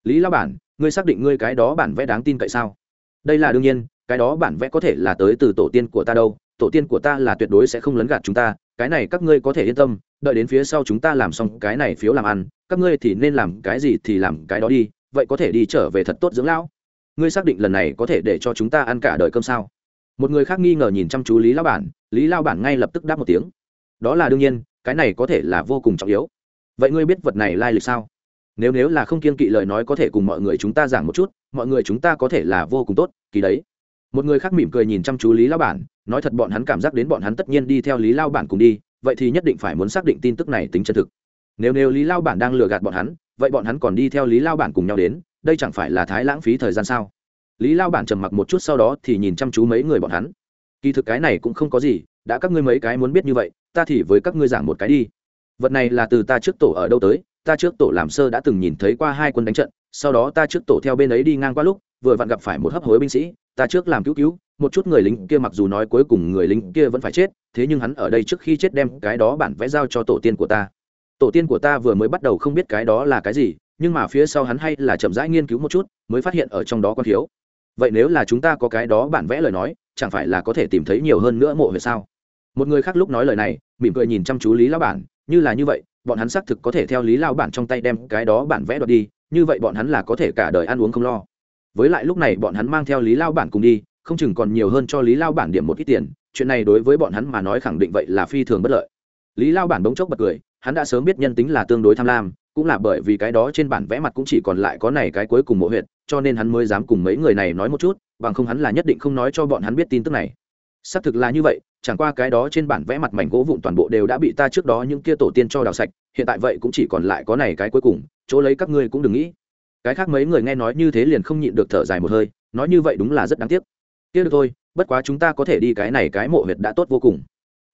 Lý lão bản, ngươi xác định ngươi cái đó bản vẽ đáng tin cậy sao? Đây là đương nhiên, cái đó bản vẽ có thể là tới từ tổ tiên của ta đâu, tổ tiên của ta là tuyệt đối sẽ không lấn gạt chúng ta, cái này các ngươi có thể yên tâm, đợi đến phía sau chúng ta làm xong cái này phiếu làm ăn, các ngươi thì nên làm cái gì thì làm cái đó đi, vậy có thể đi trở về thật tốt dưỡng lão. Ngươi xác định lần này có thể để cho chúng ta ăn cả đời cơm sao? Một người khác nghi ngờ nhìn chăm chú lý lao bản, lý lao bản ngay lập tức đáp một tiếng. Đó là đương nhiên, cái này có thể là vô cùng trọng yếu. Vậy ngươi biết vật này lai lịch sao? Nếu nếu là không kiên kỵ lời nói có thể cùng mọi người chúng ta giảng một chút, mọi người chúng ta có thể là vô cùng tốt, kỳ đấy. Một người khác mỉm cười nhìn chăm chú lý lao bản, nói thật bọn hắn cảm giác đến bọn hắn tất nhiên đi theo lý lao bản cùng đi, vậy thì nhất định phải muốn xác định tin tức này tính chân thực. Nếu nếu lý lao bản đang lừa gạt bọn hắn, vậy bọn hắn còn đi theo lý lao bản cùng nhau đến, đây chẳng phải là thái lãng phí thời gian sao? Lý lao bản trầm mặc một chút sau đó thì nhìn chăm chú mấy người bọn hắn. Kỳ thực cái này cũng không có gì, đã các ngươi mấy cái muốn biết như vậy, ta thì với các ngươi giảng một cái đi. Vật này là từ ta trước tổ ở đâu tới, ta trước tổ làm sơ đã từng nhìn thấy qua hai quân đánh trận, sau đó ta trước tổ theo bên ấy đi ngang qua lúc, vừa vặn gặp phải một hấp hối binh sĩ, ta trước làm cứu cứu, một chút người lính kia mặc dù nói cuối cùng người lính kia vẫn phải chết, thế nhưng hắn ở đây trước khi chết đem cái đó bản vẽ giao cho tổ tiên của ta. Tổ tiên của ta vừa mới bắt đầu không biết cái đó là cái gì, nhưng mà phía sau hắn hay là chậm rãi nghiên cứu một chút, mới phát hiện ở trong đó con thiếu vậy nếu là chúng ta có cái đó bản vẽ lời nói, chẳng phải là có thể tìm thấy nhiều hơn nữa mộ huyệt sao? Một người khác lúc nói lời này, mỉm cười nhìn chăm chú lý lao bản, như là như vậy, bọn hắn xác thực có thể theo lý lao bản trong tay đem cái đó bản vẽ đoạt đi, như vậy bọn hắn là có thể cả đời ăn uống không lo. Với lại lúc này bọn hắn mang theo lý lao bản cùng đi, không chừng còn nhiều hơn cho lý lao bản điểm một ít tiền, chuyện này đối với bọn hắn mà nói khẳng định vậy là phi thường bất lợi. Lý lao bản bỗng chốc bật cười, hắn đã sớm biết nhân tính là tương đối tham lam, cũng là bởi vì cái đó trên bản vẽ mặt cũng chỉ còn lại có này cái cuối cùng mộ huyệt cho nên hắn mới dám cùng mấy người này nói một chút, bằng không hắn là nhất định không nói cho bọn hắn biết tin tức này. Xác thực là như vậy, chẳng qua cái đó trên bản vẽ mặt mảnh gỗ vụn toàn bộ đều đã bị ta trước đó những kia tổ tiên cho đào sạch, hiện tại vậy cũng chỉ còn lại có này cái cuối cùng, chỗ lấy các ngươi cũng đừng nghĩ. Cái khác mấy người nghe nói như thế liền không nhịn được thở dài một hơi, nói như vậy đúng là rất đáng tiếc. Tiếc được thôi, bất quá chúng ta có thể đi cái này cái mộ huyệt đã tốt vô cùng.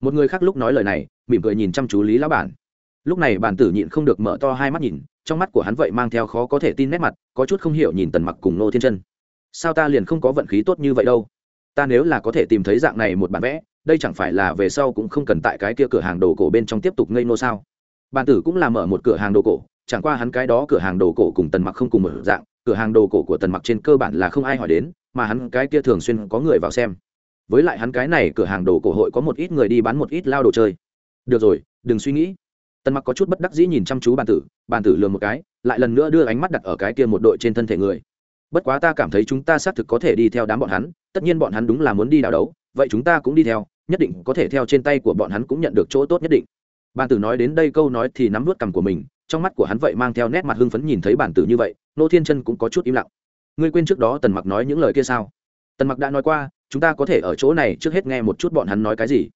Một người khác lúc nói lời này, mỉm cười nhìn chăm chú lý lão bản lúc này bản tử nhịn không được mở to hai mắt nhìn, trong mắt của hắn vậy mang theo khó có thể tin nét mặt, có chút không hiểu nhìn tần mặc cùng nô thiên chân. Sao ta liền không có vận khí tốt như vậy đâu? Ta nếu là có thể tìm thấy dạng này một bản vẽ, đây chẳng phải là về sau cũng không cần tại cái kia cửa hàng đồ cổ bên trong tiếp tục ngây nô sao? Bản tử cũng là mở một cửa hàng đồ cổ, chẳng qua hắn cái đó cửa hàng đồ cổ cùng tần mặc không cùng một dạng, cửa hàng đồ cổ của tần mặc trên cơ bản là không ai hỏi đến, mà hắn cái kia thường xuyên có người vào xem. Với lại hắn cái này cửa hàng đồ cổ hội có một ít người đi bán một ít lao đồ chơi. Được rồi, đừng suy nghĩ tần mặc có chút bất đắc dĩ nhìn chăm chú bàn tử bàn tử lừa một cái, lại lần nữa đưa ánh mắt đặt ở cái kia một đội trên thân thể người. Bất quá ta cảm thấy chúng ta xác thực có thể đi theo đám bọn hắn, tất nhiên bọn hắn đúng là muốn đi đào đấu, vậy chúng ta cũng đi theo, nhất định có thể theo trên tay của bọn hắn cũng nhận được chỗ tốt nhất định. Bàn tử nói đến đây câu nói thì nắm vớt cằm của mình, trong mắt của hắn vậy mang theo nét mặt hưng phấn nhìn thấy bản tử như vậy, nô thiên chân cũng có chút im lặng. Ngươi quên trước đó tần mặc nói những lời kia sao? Tần mặc đã nói qua, chúng ta có thể ở chỗ này trước hết nghe một chút bọn hắn nói cái gì.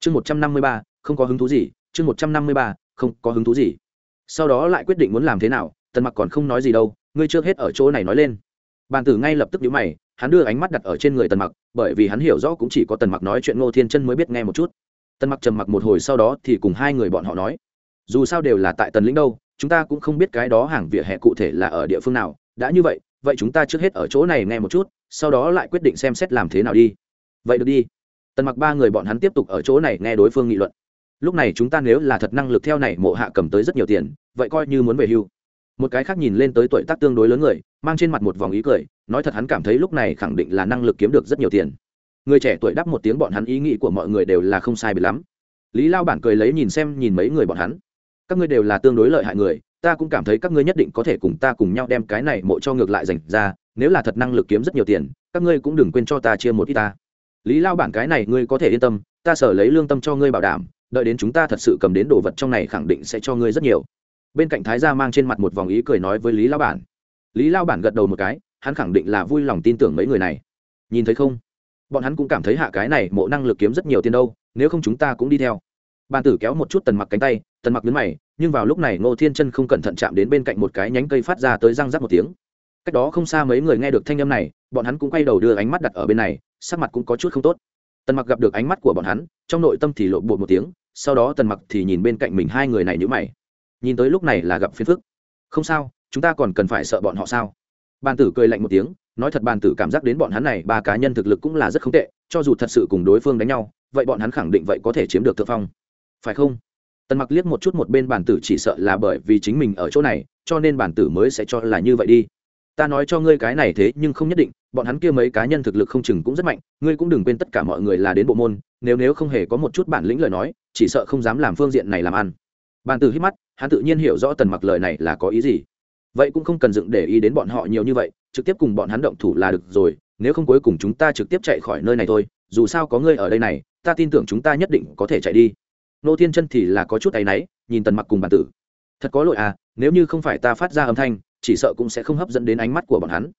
Chương một trăm năm mươi ba, không có hứng thú gì, chương một trăm năm mươi ba không có hứng thú gì. Sau đó lại quyết định muốn làm thế nào, tần mặc còn không nói gì đâu, ngươi trước hết ở chỗ này nói lên. Bàn tử ngay lập tức nhíu mày, hắn đưa ánh mắt đặt ở trên người tần mặc, bởi vì hắn hiểu rõ cũng chỉ có tần mặc nói chuyện ngô thiên chân mới biết nghe một chút. Tần mặc trầm mặc một hồi sau đó thì cùng hai người bọn họ nói, dù sao đều là tại tần lĩnh đâu, chúng ta cũng không biết cái đó hàng vỉa hè cụ thể là ở địa phương nào. Đã như vậy vậy chúng ta trước hết ở chỗ này nghe một chút, sau đó lại quyết định xem xét làm thế nào đi. Vậy được đi. Tần mặc ba người bọn hắn tiếp tục ở chỗ này nghe đối phương nghị luận lúc này chúng ta nếu là thật năng lực theo này mộ hạ cầm tới rất nhiều tiền, vậy coi như muốn về hưu. Một cái khác nhìn lên tới tuổi tác tương đối lớn người, mang trên mặt một vòng ý cười, nói thật hắn cảm thấy lúc này khẳng định là năng lực kiếm được rất nhiều tiền. Người trẻ tuổi đáp một tiếng bọn hắn ý nghĩ của mọi người đều là không sai bị lắm. Lý lao bản cười lấy nhìn xem nhìn mấy người bọn hắn. Các ngươi đều là tương đối lợi hại người, ta cũng cảm thấy các ngươi nhất định có thể cùng ta cùng nhau đem cái này mộ cho ngược lại dành ra, nếu là thật năng lực kiếm rất nhiều tiền, các ngươi cũng đừng quên cho ta chia một ít ta. Lý lao bản cái này ngươi có thể yên tâm, ta sở lấy lương tâm cho ngươi bảo đảm đợi đến chúng ta thật sự cầm đến đồ vật trong này khẳng định sẽ cho ngươi rất nhiều. Bên cạnh thái gia mang trên mặt một vòng ý cười nói với lý lao bản. Lý lao bản gật đầu một cái, hắn khẳng định là vui lòng tin tưởng mấy người này. Nhìn thấy không? Bọn hắn cũng cảm thấy hạ cái này mộ năng lực kiếm rất nhiều tiền đâu, nếu không chúng ta cũng đi theo. Bàn tử kéo một chút tần mặc cánh tay, tần mặc đứng mày, nhưng vào lúc này ngô thiên chân không cẩn thận chạm đến bên cạnh một cái nhánh cây phát ra tới răng rắc một tiếng. Cách đó không xa mấy người nghe được thanh âm này, bọn hắn cũng quay đầu đưa ánh mắt đặt ở bên này, sắc mặt cũng có chút không tốt tần mặc gặp được ánh mắt của bọn hắn, trong nội tâm thì lộn bột một tiếng, sau đó tần mặc thì nhìn bên cạnh mình hai người này nhữ mày. Nhìn tới lúc này là gặp phiền phức. Không sao, chúng ta còn cần phải sợ bọn họ sao? Bàn tử cười lạnh một tiếng, nói thật bàn tử cảm giác đến bọn hắn này ba cá nhân thực lực cũng là rất không tệ, cho dù thật sự cùng đối phương đánh nhau, vậy bọn hắn khẳng định vậy có thể chiếm được thượng phong. Phải không? Tần mặc liếc một chút một bên bản tử chỉ sợ là bởi vì chính mình ở chỗ này, cho nên bản tử mới sẽ cho là như vậy đi. Ta nói cho ngươi cái này thế nhưng không nhất định bọn hắn kia mấy cá nhân thực lực không chừng cũng rất mạnh, ngươi cũng đừng quên tất cả mọi người là đến bộ môn, nếu nếu không hề có một chút bản lĩnh lời nói, chỉ sợ không dám làm phương diện này làm ăn. Bàn tử hít mắt, hắn tự nhiên hiểu rõ tần mặc lời này là có ý gì. Vậy cũng không cần dựng để ý đến bọn họ nhiều như vậy, trực tiếp cùng bọn hắn động thủ là được rồi, nếu không cuối cùng chúng ta trực tiếp chạy khỏi nơi này thôi, dù sao có ngươi ở đây này, ta tin tưởng chúng ta nhất định có thể chạy đi. Nô thiên chân thì là có chút tay náy, nhìn tần mặc cùng Bàn tử. Thật có lỗi à nếu như không phải ta phát ra âm thanh, chỉ sợ cũng sẽ không hấp dẫn đến ánh mắt của bọn hắn.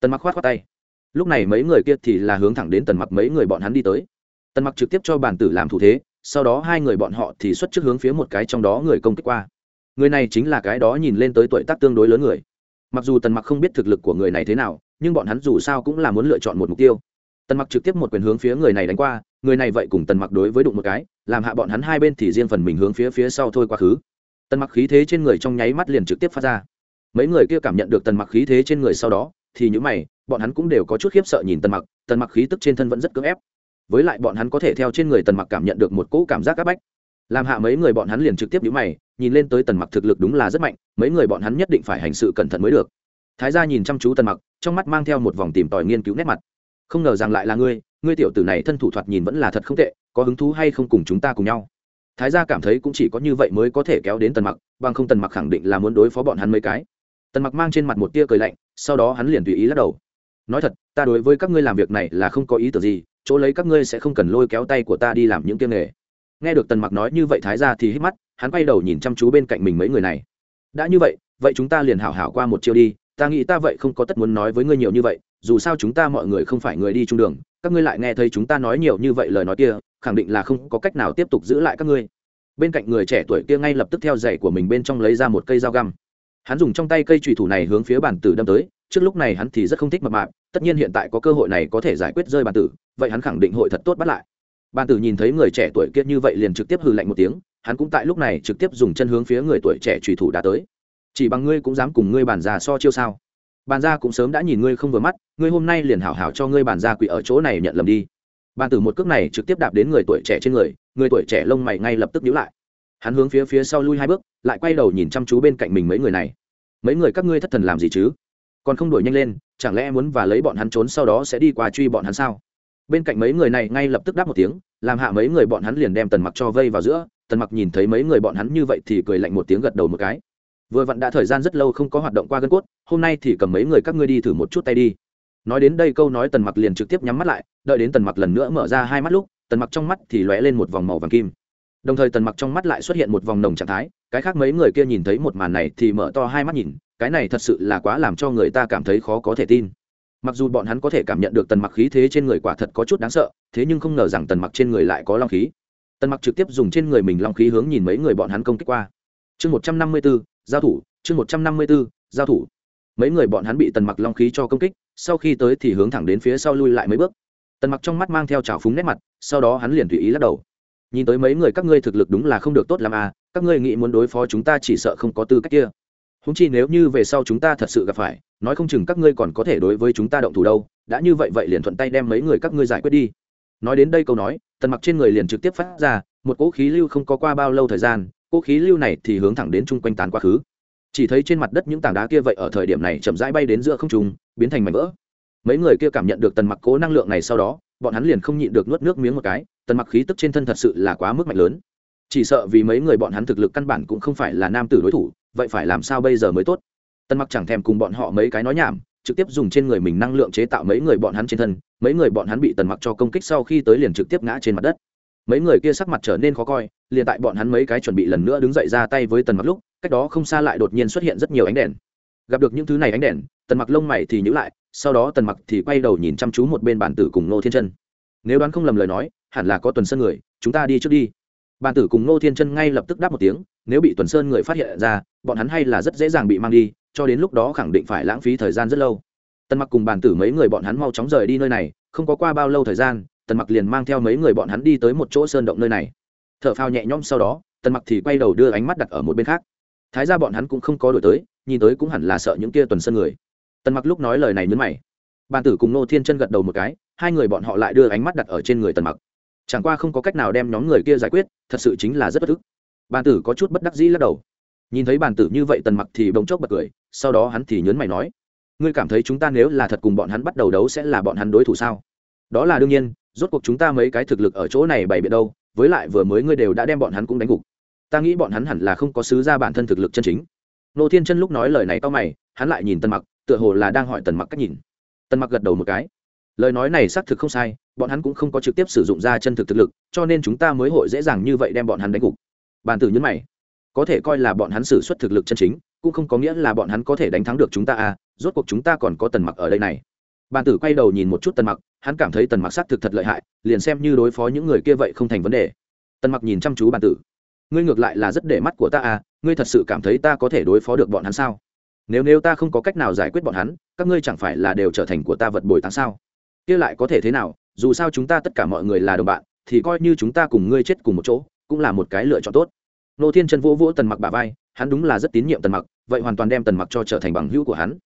Tần mặc khoát khoát tay lúc này mấy người kia thì là hướng thẳng đến tần mặc mấy người bọn hắn đi tới. Tần mặc trực tiếp cho bản tử làm thủ thế, sau đó hai người bọn họ thì xuất trước hướng phía một cái trong đó người công kích qua. Người này chính là cái đó nhìn lên tới tuổi tác tương đối lớn người. Mặc dù tần mặc không biết thực lực của người này thế nào, nhưng bọn hắn dù sao cũng là muốn lựa chọn một mục tiêu. Tần mặc trực tiếp một quyền hướng phía người này đánh qua, người này vậy cùng tần mặc đối với đụng một cái, làm hạ bọn hắn hai bên thì riêng phần mình hướng phía phía sau thôi quá khứ. Tần mặc khí thế trên người trong nháy mắt liền trực tiếp phát ra. Mấy người kia cảm nhận được tần mặc khí thế trên người sau đó thì những mày, bọn hắn cũng đều có chút khiếp sợ nhìn tần mặc tần mặc khí tức trên thân vẫn rất cưỡng ép. Với lại bọn hắn có thể theo trên người tần mặc cảm nhận được một cỗ cảm giác áp bách. Làm hạ mấy người bọn hắn liền trực tiếp nhíu mày, nhìn lên tới tần mặc thực lực đúng là rất mạnh, mấy người bọn hắn nhất định phải hành sự cẩn thận mới được. Thái gia nhìn chăm chú tần mặc, trong mắt mang theo một vòng tìm tòi nghiên cứu nét mặt. Không ngờ rằng lại là ngươi ngươi tiểu tử này thân thủ thoạt nhìn vẫn là thật không tệ, có hứng thú hay không cùng chúng ta cùng nhau? Thái gia cảm thấy cũng chỉ có như vậy mới có thể kéo đến tần mặc, bằng không tần mặc khẳng định là muốn đối phó bọn hắn mấy cái tần mặc mang trên mặt một tia cười lạnh, sau đó hắn liền tùy ý lắc đầu. Nói thật, ta đối với các ngươi làm việc này là không có ý tưởng gì, chỗ lấy các ngươi sẽ không cần lôi kéo tay của ta đi làm những kiêng nghề. Nghe được tần mặc nói như vậy thái ra thì hít mắt, hắn quay đầu nhìn chăm chú bên cạnh mình mấy người này. Đã như vậy vậy chúng ta liền hảo hảo qua một chiêu đi, ta nghĩ ta vậy không có tất muốn nói với ngươi nhiều như vậy, dù sao chúng ta mọi người không phải người đi trung đường, các ngươi lại nghe thấy chúng ta nói nhiều như vậy lời nói kia, khẳng định là không có cách nào tiếp tục giữ lại các ngươi. Bên cạnh người trẻ tuổi kia ngay lập tức theo giày của mình bên trong lấy ra một cây dao găm hắn dùng trong tay cây trùy thủ này hướng phía bản tử đâm tới, trước lúc này hắn thì rất không thích mập mạp, tất nhiên hiện tại có cơ hội này có thể giải quyết rơi bản tử, vậy hắn khẳng định hội thật tốt bắt lại. Bản tử nhìn thấy người trẻ tuổi kia như vậy liền trực tiếp hừ lạnh một tiếng, hắn cũng tại lúc này trực tiếp dùng chân hướng phía người tuổi trẻ trùy thủ đã tới. Chỉ bằng ngươi cũng dám cùng ngươi bàn già so chiêu sao? Bàn gia cũng sớm đã nhìn ngươi không vừa mắt, ngươi hôm nay liền hảo hảo cho ngươi bàn gia quỷ ở chỗ này nhận lầm đi. Bàn tử một cước này trực tiếp đạp đến người tuổi trẻ trên người người tuổi trẻ lông mày ngay lập tức nhíu lại hắn hướng phía phía sau lui hai bước, lại quay đầu nhìn chăm chú bên cạnh mình mấy người này. Mấy người các ngươi thất thần làm gì chứ? Còn không đuổi nhanh lên, chẳng lẽ muốn và lấy bọn hắn trốn sau đó sẽ đi qua truy bọn hắn sao? Bên cạnh mấy người này ngay lập tức đáp một tiếng, làm hạ mấy người bọn hắn liền đem tần mặc cho vây vào giữa. Tần mặc nhìn thấy mấy người bọn hắn như vậy thì cười lạnh một tiếng gật đầu một cái. Vừa vặn đã thời gian rất lâu không có hoạt động qua gân cốt, hôm nay thì cầm mấy người các ngươi đi thử một chút tay đi. Nói đến đây câu nói tần mặc liền trực tiếp nhắm mắt lại, đợi đến tần mặc lần nữa mở ra hai mắt lúc, tần mặc trong mắt thì lóe lên một vòng màu vàng kim đồng thời tần mặc trong mắt lại xuất hiện một vòng nồng trạng thái, cái khác mấy người kia nhìn thấy một màn này thì mở to hai mắt nhìn, cái này thật sự là quá làm cho người ta cảm thấy khó có thể tin. Mặc dù bọn hắn có thể cảm nhận được tần mặc khí thế trên người quả thật có chút đáng sợ, thế nhưng không ngờ rằng tần mặc trên người lại có long khí. Tần mặc trực tiếp dùng trên người mình long khí hướng nhìn mấy người bọn hắn công kích qua. Chương một trăm năm mươi b ố giao thủ, chương một trăm năm mươi b ố giao thủ. Mấy người bọn hắn bị tần mặc long khí cho công kích, sau khi tới thì hướng thẳng đến phía sau lui lại mấy bước. Tần mặc trong mắt mang theo trào phúng nét mặt, sau đó hắn liền tùy ý lắc đầu nhìn tới mấy người các ngươi thực lực đúng là không được tốt làm à các ngươi nghĩ muốn đối phó chúng ta chỉ sợ không có tư cách kia. Húng chi nếu như về sau chúng ta thật sự gặp phải, nói không chừng các ngươi còn có thể đối với chúng ta động thủ đâu. Đã như vậy vậy liền thuận tay đem mấy người các ngươi giải quyết đi. Nói đến đây câu nói, tần mặc trên người liền trực tiếp phát ra, một cỗ khí lưu không có qua bao lâu thời gian, cỗ khí lưu này thì hướng thẳng đến chung quanh tán quá khứ. Chỉ thấy trên mặt đất những tảng đá kia vậy ở thời điểm này chậm rãi bay đến giữa không trung, biến thành mảnh vỡ. Mấy người kia cảm nhận được tần mặc cố năng lượng này sau đó, bọn hắn liền không nhịn được nuốt nước miếng một cái tần mặc khí tức trên thân thật sự là quá mức mạnh lớn. Chỉ sợ vì mấy người bọn hắn thực lực căn bản cũng không phải là nam tử đối thủ, vậy phải làm sao bây giờ mới tốt? Tần mặc chẳng thèm cùng bọn họ mấy cái nói nhảm, trực tiếp dùng trên người mình năng lượng chế tạo mấy người bọn hắn trên thân, mấy người bọn hắn bị tần mặc cho công kích sau khi tới liền trực tiếp ngã trên mặt đất. Mấy người kia sắc mặt trở nên khó coi, liền tại bọn hắn mấy cái chuẩn bị lần nữa đứng dậy ra tay với tần mặc lúc, cách đó không xa lại đột nhiên xuất hiện rất nhiều ánh đèn. Gặp được những thứ này ánh đèn, tần mặc lông mày thì nhữ lại, sau đó tần mặc thì quay đầu nhìn chăm chú một bên bản tử cùng nô thiên chân. Nếu đoán không lầm lời nói hẳn là có tuần sơn người, chúng ta đi trước đi. Bàn tử cùng nô thiên chân ngay lập tức đáp một tiếng, nếu bị tuần sơn người phát hiện ra, bọn hắn hay là rất dễ dàng bị mang đi, cho đến lúc đó khẳng định phải lãng phí thời gian rất lâu. Tần mặc cùng bàn tử mấy người bọn hắn mau chóng rời đi nơi này, không có qua bao lâu thời gian, tần mặc liền mang theo mấy người bọn hắn đi tới một chỗ sơn động nơi này. T h ở phao nhẹ nhõm sau đó, tần mặc thì quay đầu đưa ánh mắt đặt ở một bên khác. Thái ra bọn hắn cũng không có đổi tới, nhìn tới cũng hẳn là sợ những kia tuần sơn người. Tần mặc lúc nói lời này nhấn mày. Bàn tử cùng nô thiên chân gật đầu một cái, hai người bọn họ lại đưa ánh mắt đặt ở trên người tần mặc chẳng qua không có cách nào đem nhóm người kia giải quyết, thật sự chính là rất bất ức. Bàn tử có chút bất đắc dĩ lắc đầu. Nhìn thấy bàn tử như vậy tần mặc thì bỗng chốc bật cười, sau đó hắn thì nhớn mày nói, ngươi cảm thấy chúng ta nếu là thật cùng bọn hắn bắt đầu đấu sẽ là bọn hắn đối thủ sao? Đó là đương nhiên, rốt cuộc chúng ta mấy cái thực lực ở chỗ này bày biện đâu, với lại vừa mới ngươi đều đã đem bọn hắn cũng đánh gục. Ta nghĩ bọn hắn hẳn là không có sứ ra bản thân thực lực chân chính. Nô thiên chân lúc nói lời này to mày, hắn lại nhìn tần mặc, tựa hồ là đang hỏi tần mặc cách nhìn. Tần mặc gật đầu một cái lời nói này xác thực không sai, bọn hắn cũng không có trực tiếp sử dụng ra chân thực thực lực, cho nên chúng ta mới hội dễ dàng như vậy đem bọn hắn đánh gục. Bàn tử nhấn mày. Có thể coi là bọn hắn sử xuất thực lực chân chính, cũng không có nghĩa là bọn hắn có thể đánh thắng được chúng ta à rốt cuộc chúng ta còn có tần mặc ở đây này. Bàn tử quay đầu nhìn một chút tần mặc, hắn cảm thấy tần mặc xác thực thật lợi hại, liền xem như đối phó những người kia vậy không thành vấn đề. Tần mặc nhìn chăm chú bàn tử. Ngươi ngược lại là rất để mắt của ta à ngươi thật sự cảm thấy ta có thể đối phó được bọn hắn sao? Nếu nếu ta không có cách nào giải quyết bọn hắn, các ngươi chẳng phải là đều trở thành của ta vật bồi táng sao? Kia lại có thể thế nào, dù sao chúng ta tất cả mọi người là đồng bạn, thì coi như chúng ta cùng ngươi chết cùng một chỗ, cũng là một cái lựa chọn tốt. Nô thiên chân vỗ vỗ tần mặc bà vai, hắn đúng là rất tín nhiệm tần mặc, vậy hoàn toàn đem tần mặc cho trở thành bằng hữu của hắn.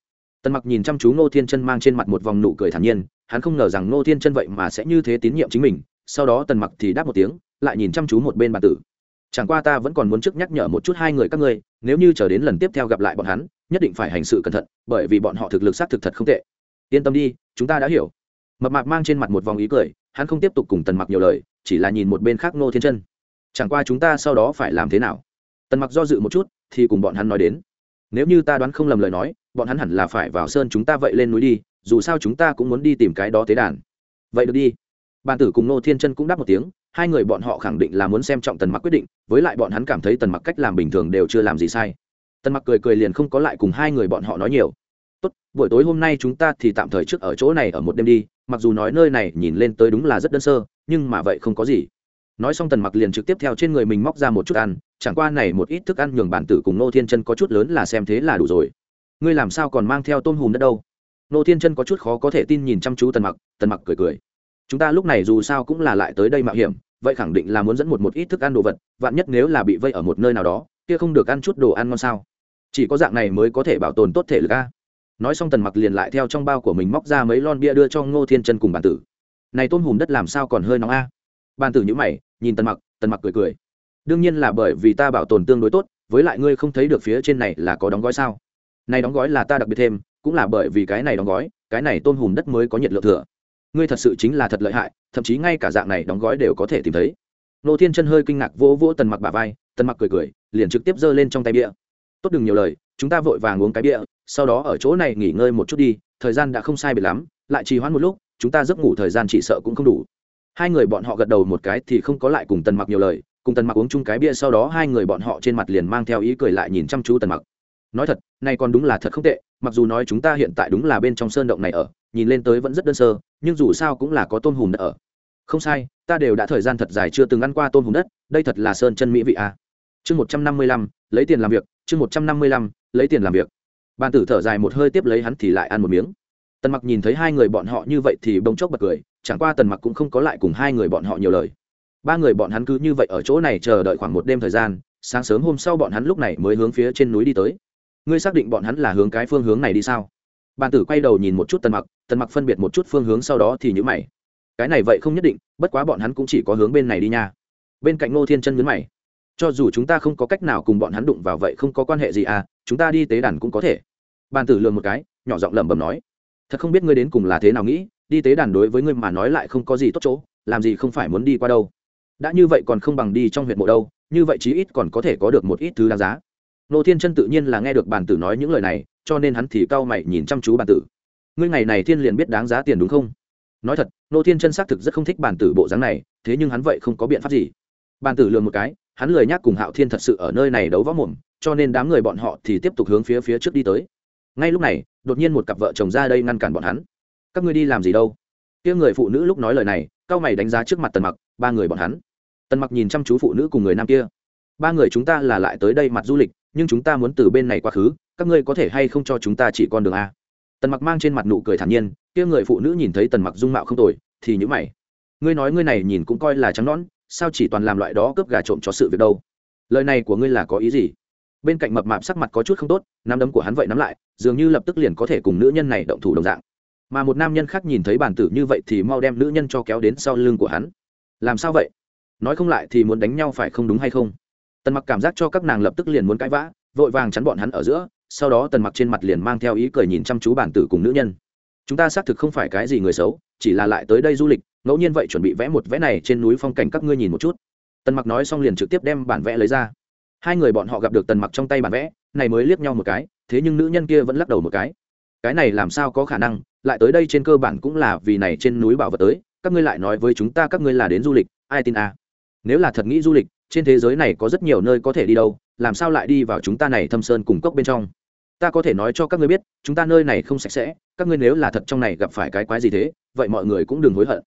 Tần mặc nhìn chăm chú nô thiên chân mang trên mặt một vòng nụ cười thản nhiên, hắn không ngờ rằng nô thiên chân vậy mà sẽ như thế tín nhiệm chính mình, sau đó tần mặc thì đáp một tiếng, lại nhìn chăm chú một bên bà tử. Chẳng qua ta vẫn còn muốn trước nhắc nhở một chút hai người các ngươi, nếu như chờ đến lần tiếp theo gặp lại bọn hắn, nhất định phải hành sự cẩn thận, bởi vì bọn họ thực lực xác thực thật không tệ. Yên tâm đi, chúng ta đã hiểu mập mạp mang trên mặt một vòng ý cười, hắn không tiếp tục cùng tần mặc nhiều lời, chỉ là nhìn một bên khác nô thiên chân. Chẳng qua chúng ta sau đó phải làm thế nào? Tần mặc do dự một chút, thì cùng bọn hắn nói đến. Nếu như ta đoán không lầm lời nói, bọn hắn hẳn là phải vào sơn chúng ta vậy lên núi đi, dù sao chúng ta cũng muốn đi tìm cái đó tế đàn. Vậy được đi. Bàn tử cùng nô thiên chân cũng đáp một tiếng, hai người bọn họ khẳng định là muốn xem trọng tần mặc quyết định, với lại bọn hắn cảm thấy tần mặc cách làm bình thường đều chưa làm gì sai. Tần mặc cười cười liền không có lại cùng hai người bọn họ nói nhiều tốt, buổi tối hôm nay chúng ta thì tạm thời trước ở chỗ này ở một đêm đi, mặc dù nói nơi này nhìn lên tới đúng là rất đơn sơ, nhưng mà vậy không có gì. Nói xong tần mặc liền trực tiếp theo trên người mình móc ra một chút ăn, chẳng qua này một ít thức ăn nhường bản tử cùng nô thiên chân có chút lớn là xem thế là đủ rồi. Ngươi làm sao còn mang theo tôm hùm đất đâu? Nô thiên chân có chút khó có thể tin nhìn chăm chú tần mặc tần mặc cười cười. Chúng ta lúc này dù sao cũng là lại tới đây mạo hiểm, vậy khẳng định là muốn dẫn một một ít thức ăn đồ vật, vạn nhất nếu là bị vây ở một nơi nào đó, kia không được ăn chút đồ ăn ngon sao? Chỉ có dạng này mới có thể bảo tồn tốt thể lực a nói xong tần mặc liền lại theo trong bao của mình móc ra mấy lon bia đưa cho ngô thiên chân cùng bản tử. Này tôm hùm đất làm sao còn hơi nóng a? Bản tử nhữ mày, nhìn tần mặc tần mặc cười cười. Đương nhiên là bởi vì ta bảo tồn tương đối tốt, với lại ngươi không thấy được phía trên này là có đóng gói sao? Này đóng gói là ta đặc biệt thêm, cũng là bởi vì cái này đóng gói, cái này tôm hùm đất mới có nhiệt lượng thừa. Ngươi thật sự chính là thật lợi hại, thậm chí ngay cả dạng này đóng gói đều có thể tìm thấy. Nô thiên chân hơi kinh ngạc vỗ vỗ tần mặc bà vai, tần mặc cười cười, liền trực tiếp giơ lên trong tay bia. Tốt đừng nhiều lời, chúng ta vội vàng uống cái bia sau đó ở chỗ này nghỉ ngơi một chút đi, thời gian đã không sai biệt lắm, lại trì hoãn một lúc, chúng ta giấc ngủ thời gian chỉ sợ cũng không đủ. Hai người bọn họ gật đầu một cái thì không có lại cùng tần mặc nhiều lời, cùng tần mặc uống chung cái bia sau đó hai người bọn họ trên mặt liền mang theo ý cười lại nhìn chăm chú tần mặc. Nói thật, này còn đúng là thật không tệ, mặc dù nói chúng ta hiện tại đúng là bên trong sơn động này ở, nhìn lên tới vẫn rất đơn sơ, nhưng dù sao cũng là có tôm hùm đất ở. Không sai, ta đều đã thời gian thật dài chưa từng ăn qua tôm hùm đất, đây thật là sơn chân mỹ vị à. chương một trăm năm mươi lăm, lấy tiền làm việc, chương một trăm năm mươi lăm, lấy tiền làm việc bàn tử thở dài một hơi tiếp lấy hắn thì lại ăn một miếng. Tần mặc nhìn thấy hai người bọn họ như vậy thì bỗng chốc bật cười, chẳng qua tần mặc cũng không có lại cùng hai người bọn họ nhiều lời. Ba người bọn hắn cứ như vậy ở chỗ này chờ đợi khoảng một đêm thời gian, sáng sớm hôm sau bọn hắn lúc này mới hướng phía trên núi đi tới. Ngươi xác định bọn hắn là hướng cái phương hướng này đi sao? Bàn tử quay đầu nhìn một chút tần mặc tần mặc phân biệt một chút phương hướng sau đó thì nhữ mày. Cái này vậy không nhất định, bất quá bọn hắn cũng chỉ có hướng bên này đi nha. Bên cạnh ngô thiên chân nhấn mày. Cho dù chúng ta không có cách nào cùng bọn hắn đụng vào vậy không có quan hệ gì à chúng ta đi tế đàn cũng có thể. Bàn tử lường một cái, nhỏ giọng lẩm bẩm nói. Thật không biết ngươi đến cùng là thế nào nghĩ, đi tế đàn đối với ngươi mà nói lại không có gì tốt chỗ, làm gì không phải muốn đi qua đâu. Đã như vậy còn không bằng đi trong huyện mộ đâu, như vậy chí ít còn có thể có được một ít thứ đáng giá. Nô thiên chân tự nhiên là nghe được bàn tử nói những lời này, cho nên hắn thì cau mày nhìn chăm chú bàn tử. Ngươi ngày này thiên liền biết đáng giá tiền đúng không? Nói thật, nô thiên chân xác thực rất không thích bàn tử bộ dáng này, thế nhưng hắn vậy không có biện pháp gì. Bàn tử lường một cái hắn lười nhác cùng hạo thiên thật sự ở nơi này đấu võ mồm, cho nên đám người bọn họ thì tiếp tục hướng phía phía trước đi tới. Ngay lúc này, đột nhiên một cặp vợ chồng ra đây ngăn cản bọn hắn. Các ngươi đi làm gì đâu? Kia người phụ nữ lúc nói lời này, cao mày đánh giá trước mặt tần mặc, ba người bọn hắn. Tần mặc nhìn chăm chú phụ nữ cùng người nam kia. Ba người chúng ta là lại tới đây mặt du lịch, nhưng chúng ta muốn từ bên này qua khứ, các ngươi có thể hay không cho chúng ta chỉ con đường a? Tần mặc mang trên mặt nụ cười thản nhiên, kia người phụ nữ nhìn thấy tần mặc dung mạo không tồi, thì nhữ mày. Ngươi nói ngươi này nhìn cũng coi là trắng nõn sao chỉ toàn làm loại đó cướp gà trộm cho sự việc đâu? Lời này của ngươi là có ý gì? Bên cạnh mập mạp sắc mặt có chút không tốt, nắm đấm của hắn vậy nắm lại, dường như lập tức liền có thể cùng nữ nhân này động thủ đồng dạng. Mà một nam nhân khác nhìn thấy bản tử như vậy thì mau đem nữ nhân cho kéo đến sau lưng của hắn. Làm sao vậy? Nói không lại thì muốn đánh nhau phải không đúng hay không? Tần mặc cảm giác cho các nàng lập tức liền muốn cãi vã, vội vàng chắn bọn hắn ở giữa, sau đó tần mặc trên mặt liền mang theo ý cười nhìn chăm chú bản tử cùng nữ nhân. Chúng ta xác thực không phải cái gì người xấu, chỉ là lại tới đây du lịch ngẫu nhiên vậy chuẩn bị vẽ một vẽ này trên núi phong cảnh các ngươi nhìn một chút. Tần mặc nói xong liền trực tiếp đem bản vẽ lấy ra. Hai người bọn họ gặp được tần mặc trong tay bản vẽ, này mới liếc nhau một cái, thế nhưng nữ nhân kia vẫn lắc đầu một cái. Cái này làm sao có khả năng, lại tới đây trên cơ bản cũng là vì này trên núi bảo vật tới, các ngươi lại nói với chúng ta các ngươi là đến du lịch, ai tin à? Nếu là thật nghĩ du lịch, trên thế giới này có rất nhiều nơi có thể đi đâu, làm sao lại đi vào chúng ta này thâm sơn cùng cốc bên trong? Ta có thể nói cho các ngươi biết, chúng ta nơi này không sạch sẽ, các ngươi nếu là thật trong này gặp phải cái quái gì thế, vậy mọi người cũng đừng hối hận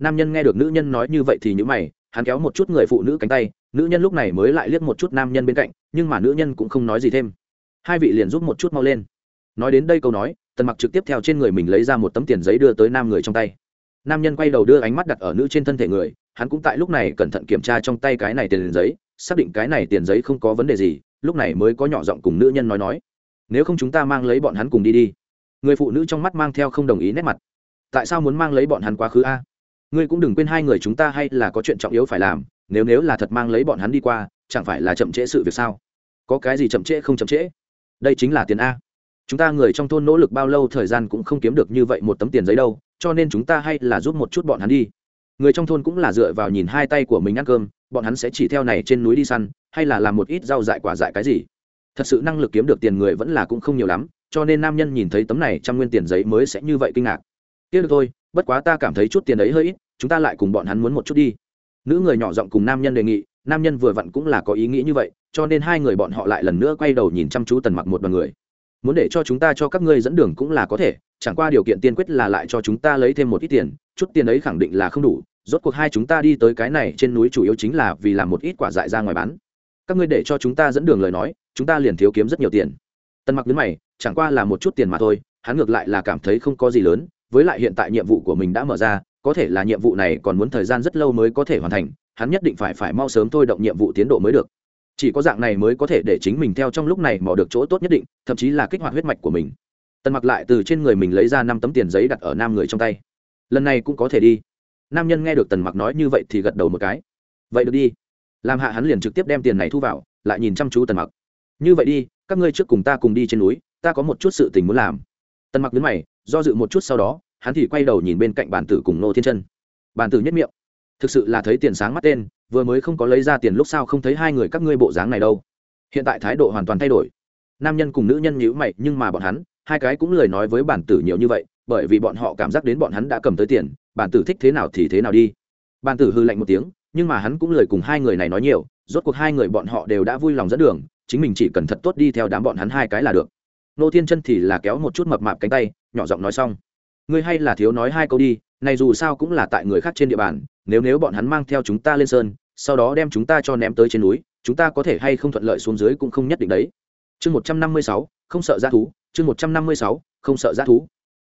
nam nhân nghe được nữ nhân nói như vậy thì nhữ mày, hắn kéo một chút người phụ nữ cánh tay, nữ nhân lúc này mới lại liếc một chút nam nhân bên cạnh, nhưng mà nữ nhân cũng không nói gì thêm. Hai vị liền giúp một chút mau lên. Nói đến đây câu nói, tần mặc trực tiếp theo trên người mình lấy ra một tấm tiền giấy đưa tới nam người trong tay. Nam nhân quay đầu đưa ánh mắt đặt ở nữ trên thân thể người, hắn cũng tại lúc này cẩn thận kiểm tra trong tay cái này tiền giấy, xác định cái này tiền giấy không có vấn đề gì, lúc này mới có nhỏ giọng cùng nữ nhân nói nói. Nếu không chúng ta mang lấy bọn hắn cùng đi đi. Người phụ nữ trong mắt mang theo không đồng ý nét mặt. Tại sao muốn mang lấy bọn hắn quá khứ a? Ngươi cũng đừng quên hai người chúng ta hay là có chuyện trọng yếu phải làm, nếu nếu là thật mang lấy bọn hắn đi qua, chẳng phải là chậm trễ sự việc sao? Có cái gì chậm trễ không chậm trễ? Đây chính là tiền a. Chúng ta người trong thôn nỗ lực bao lâu thời gian cũng không kiếm được như vậy một tấm tiền giấy đâu, cho nên chúng ta hay là giúp một chút bọn hắn đi. Người trong thôn cũng là dựa vào nhìn hai tay của mình ăn cơm, bọn hắn sẽ chỉ theo này trên núi đi săn, hay là làm một ít rau dại quả dại cái gì? Thật sự năng lực kiếm được tiền người vẫn là cũng không nhiều lắm, cho nên nam nhân nhìn thấy tấm này trăm nguyên tiền giấy mới sẽ như vậy kinh ngạc. Tiếc được thôi bất quá ta cảm thấy chút tiền ấy hơi ít, chúng ta lại cùng bọn hắn muốn một chút đi. Nữ người nhỏ giọng cùng nam nhân đề nghị, nam nhân vừa vặn cũng là có ý nghĩ như vậy, cho nên hai người bọn họ lại lần nữa quay đầu nhìn chăm chú tần mặc một bằng người. Muốn để cho chúng ta cho các ngươi dẫn đường cũng là có thể, chẳng qua điều kiện tiên quyết là lại cho chúng ta lấy thêm một ít tiền, chút tiền ấy khẳng định là không đủ, rốt cuộc hai chúng ta đi tới cái này trên núi chủ yếu chính là vì làm một ít quả dại ra ngoài bán. Các ngươi để cho chúng ta dẫn đường lời nói, chúng ta liền thiếu kiếm rất nhiều tiền. Tần mặc đứng mày, chẳng qua là một chút tiền mà thôi, hắn ngược lại là cảm thấy không có gì lớn với lại hiện tại nhiệm vụ của mình đã mở ra, có thể là nhiệm vụ này còn muốn thời gian rất lâu mới có thể hoàn thành, hắn nhất định phải phải mau sớm thôi động nhiệm vụ tiến độ mới được. Chỉ có dạng này mới có thể để chính mình theo trong lúc này mò được chỗ tốt nhất định, thậm chí là kích hoạt huyết mạch của mình. Tần mặc lại từ trên người mình lấy ra năm tấm tiền giấy đặt ở nam người trong tay. Lần này cũng có thể đi. Nam nhân nghe được tần mặc nói như vậy thì gật đầu một cái. Vậy được đi. Làm hạ hắn liền trực tiếp đem tiền này thu vào, lại nhìn chăm chú tần mặc. Như vậy đi, các ngươi trước cùng ta cùng đi trên núi, ta có một chút sự tình muốn làm. Tần mặc đứng mày do dự một chút sau đó, hắn thì quay đầu nhìn bên cạnh bản tử cùng nô thiên chân. Bản tử nhất miệng, thực sự là thấy tiền sáng mắt tên, vừa mới không có lấy ra tiền lúc sao không thấy hai người các ngươi bộ dáng này đâu. Hiện tại thái độ hoàn toàn thay đổi. Nam nhân cùng nữ nhân nhữ mày, nhưng mà bọn hắn, hai cái cũng lời nói với bản tử nhiều như vậy, bởi vì bọn họ cảm giác đến bọn hắn đã cầm tới tiền bản tử thích thế nào thì thế nào đi. Bản tử hư lạnh một tiếng, nhưng mà hắn cũng lời cùng hai người này nói nhiều, rốt cuộc hai người bọn họ đều đã vui lòng dẫn đường, chính mình chỉ cần thật tốt đi theo đám bọn hắn hai cái là được nô thiên chân thì là kéo một chút mập mạp cánh tay, nhỏ giọng nói xong. Ngươi hay là thiếu nói hai câu đi, này dù sao cũng là tại người khác trên địa bàn, nếu nếu bọn hắn mang theo chúng ta lên sơn, sau đó đem chúng ta cho ném tới trên núi, chúng ta có thể hay không thuận lợi xuống dưới cũng không nhất định đấy. Chương một trăm năm mươi sáu, không sợ g thú, chương một trăm năm mươi sáu, không sợ g thú.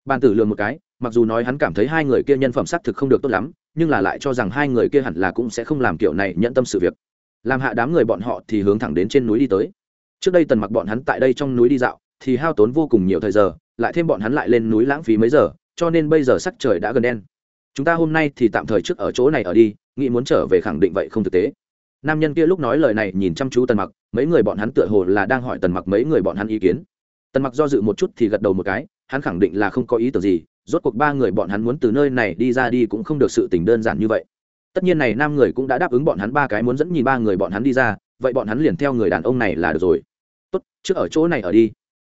Bàn tử lường một cái, mặc dù nói hắn cảm thấy hai người kia nhân phẩm xác thực không được tốt lắm, nhưng là lại cho rằng hai người kia hẳn là cũng sẽ không làm kiểu này nhận tâm sự việc. Làm hạ đám người bọn họ thì hướng thẳng đến trên núi đi tới. Trước đây tần mặc bọn hắn tại đây trong núi đi dạo thì hao tốn vô cùng nhiều thời giờ, lại thêm bọn hắn lại lên núi lãng phí mấy giờ, cho nên bây giờ sắc trời đã gần đen. Chúng ta hôm nay thì tạm thời trước ở chỗ này ở đi, nghĩ muốn trở về khẳng định vậy không thực tế. Nam nhân kia lúc nói lời này nhìn chăm chú tần mặc, mấy người bọn hắn tựa hồ là đang hỏi tần mặc mấy người bọn hắn ý kiến. Tần mặc do dự một chút thì gật đầu một cái, hắn khẳng định là không có ý tưởng gì, rốt cuộc ba người bọn hắn muốn từ nơi này đi ra đi cũng không được sự tình đơn giản như vậy. Tất nhiên này nam người cũng đã đáp ứng bọn hắn ba cái muốn dẫn nhìn ba người bọn hắn đi ra, vậy bọn hắn liền theo người đàn ông này là được rồi. Tốt, trước ở chỗ này ở đi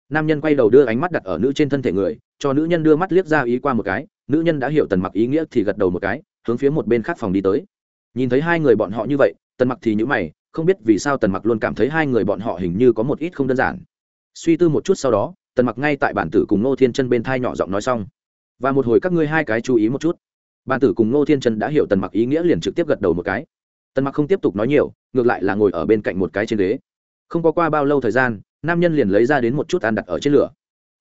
nam nhân quay đầu đưa ánh mắt đặt ở nữ trên thân thể người, cho nữ nhân đưa mắt liếc ra ý qua một cái, nữ nhân đã hiểu tần mặc ý nghĩa thì gật đầu một cái, hướng phía một bên khác phòng đi tới. Nhìn thấy hai người bọn họ như vậy, tần mặc thì nhữ mày, không biết vì sao tần mặc luôn cảm thấy hai người bọn họ hình như có một ít không đơn giản. Suy tư một chút sau đó, tần mặc ngay tại bản tử cùng ngô thiên chân bên thai nhỏ giọng nói xong. Và một hồi các ngươi hai cái chú ý một chút. Bản tử cùng ngô thiên chân đã hiểu tần mặc ý nghĩa liền trực tiếp gật đầu một cái. Tần mặc không tiếp tục nói nhiều, ngược lại là ngồi ở bên cạnh một cái trên ghế. Không có qua bao lâu thời gian nam nhân liền lấy ra đến một chút ăn đặt ở trên lửa.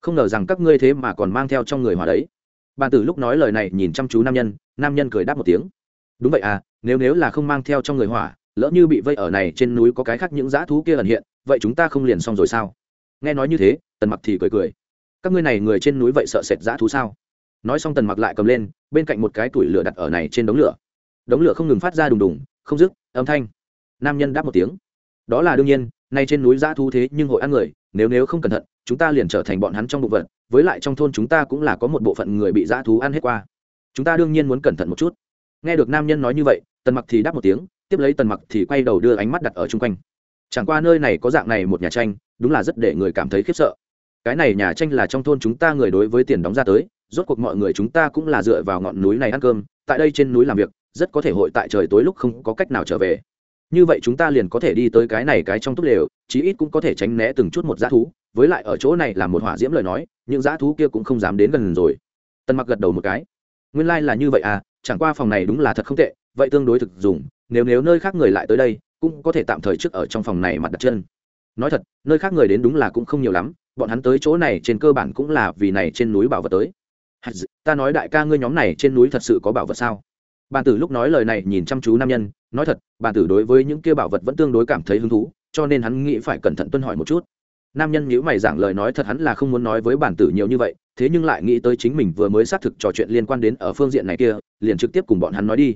Không ngờ rằng các ngươi thế mà còn mang theo trong người hòa đấy. Bàn tử lúc nói lời này nhìn chăm chú nam nhân nam nhân cười đáp một tiếng. Đúng vậy à nếu nếu là không mang theo trong người hỏa, lỡ như bị vây ở này trên núi có cái khác những dã thú kia ẩn hiện, vậy chúng ta không liền xong rồi sao? Nghe nói như thế, tần mặc thì cười cười. Các ngươi này người trên núi vậy sợ sệt dã thú sao? Nói xong tần mặc lại cầm lên, bên cạnh một cái tuổi lửa đặt ở này trên đống lửa. Đống lửa không ngừng phát ra đùng đùng, không dứt, âm thanh. Nam nhân đáp một tiếng đó là đương nhiên, nay trên núi giã thú thế nhưng hội ăn người, nếu nếu không cẩn thận, chúng ta liền trở thành bọn hắn trong bụng vật, với lại trong thôn chúng ta cũng là có một bộ phận người bị giã thú ăn hết qua. Chúng ta đương nhiên muốn cẩn thận một chút. Nghe được nam nhân nói như vậy, tần mặc thì đáp một tiếng, tiếp lấy tần mặc thì quay đầu đưa ánh mắt đặt ở chung quanh. Chẳng qua nơi này có dạng này một nhà tranh, đúng là rất để người cảm thấy khiếp sợ. Cái này nhà tranh là trong thôn chúng ta người đối với tiền đóng ra tới, rốt cuộc mọi người chúng ta cũng là dựa vào ngọn núi này ăn cơm, tại đây trên núi làm việc, rất có thể hội tại trời tối lúc không có cách nào trở về như vậy chúng ta liền có thể đi tới cái này cái trong túp lều, chí ít cũng có thể tránh né từng chút một dã thú, với lại ở chỗ này là một hỏa diễm lời nói, những dã thú kia cũng không dám đến gần rồi. Tân mặc gật đầu một cái. Nguyên lai、like、là như vậy à chẳng qua phòng này đúng là thật không tệ, vậy tương đối thực dùng, nếu nếu nơi khác người lại tới đây, cũng có thể tạm thời trước ở trong phòng này mặt đặt chân. Nói thật, nơi khác người đến đúng là cũng không nhiều lắm, bọn hắn tới chỗ này trên cơ bản cũng là vì này trên núi bảo vật tới. Ta nói đại ca ngươi nhóm này trên núi thật sự có bảo vật sao? Bàn tử lúc nói lời này nhìn chăm chú nam nhân, nói thật bàn tử đối với những kia bảo vật vẫn tương đối cảm thấy hứng thú, cho nên hắn nghĩ phải cẩn thận tuân hỏi một chút. Nam nhân nhữ mày giảng lời nói thật hắn là không muốn nói với bản tử nhiều như vậy, thế nhưng lại nghĩ tới chính mình vừa mới xác thực trò chuyện liên quan đến ở phương diện này kia, liền trực tiếp cùng bọn hắn nói đi.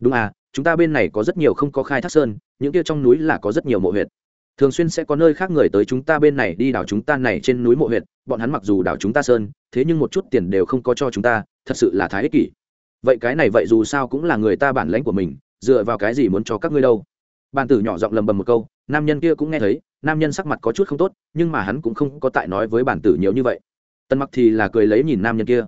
Đúng à chúng ta bên này có rất nhiều không có khai thác sơn, những kia trong núi là có rất nhiều mộ huyệt. Thường xuyên sẽ có nơi khác người tới chúng ta bên này đi đảo chúng ta này trên núi mộ huyệt, bọn hắn mặc dù đảo chúng ta sơn, thế nhưng một chút tiền đều không có cho chúng ta, thật sự là thái ích kỷ vậy cái này vậy dù sao cũng là người ta bản lãnh của mình, dựa vào cái gì muốn cho các ngươi đâu? Bàn tử nhỏ giọng lầm bầm một câu, nam nhân kia cũng nghe thấy, nam nhân sắc mặt có chút không tốt, nhưng mà hắn cũng không có tại nói với bản tử nhiều như vậy. Tần mặc thì là cười lấy nhìn nam nhân kia.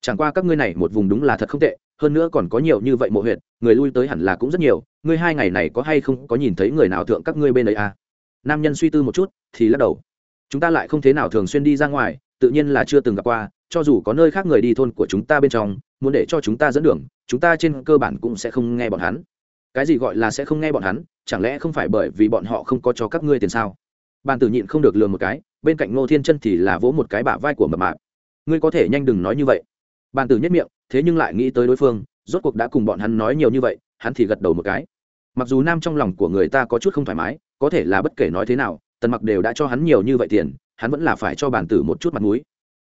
Chẳng qua các ngươi này một vùng đúng là thật không tệ, hơn nữa còn có nhiều như vậy mộ huyện người lui tới hẳn là cũng rất nhiều, ngươi hai ngày này có hay không có nhìn thấy người nào thượng các ngươi bên ấy à? Nam nhân suy tư một chút, thì lắc đầu. Chúng ta lại không thế nào thường xuyên đi ra ngoài, tự nhiên là chưa từng gặp qua, cho dù có nơi khác người đi thôn của chúng ta bên trong muốn để cho chúng ta dẫn đường, chúng ta trên cơ bản cũng sẽ không nghe bọn hắn. Cái gì gọi là sẽ không nghe bọn hắn, chẳng lẽ không phải bởi vì bọn họ không có cho các ngươi tiền sao? Bàn tử nhịn không được lừa một cái, bên cạnh ngô thiên chân thì là vỗ một cái bả vai của mập mạp. Ngươi có thể nhanh đừng nói như vậy. Bàn tử nhất miệng, thế nhưng lại nghĩ tới đối phương, rốt cuộc đã cùng bọn hắn nói nhiều như vậy, hắn thì gật đầu một cái. Mặc dù nam trong lòng của người ta có chút không thoải mái, có thể là bất kể nói thế nào, tần mặc đều đã cho hắn nhiều như vậy tiền, hắn vẫn là phải cho Bàn tử một chút mặt mũi.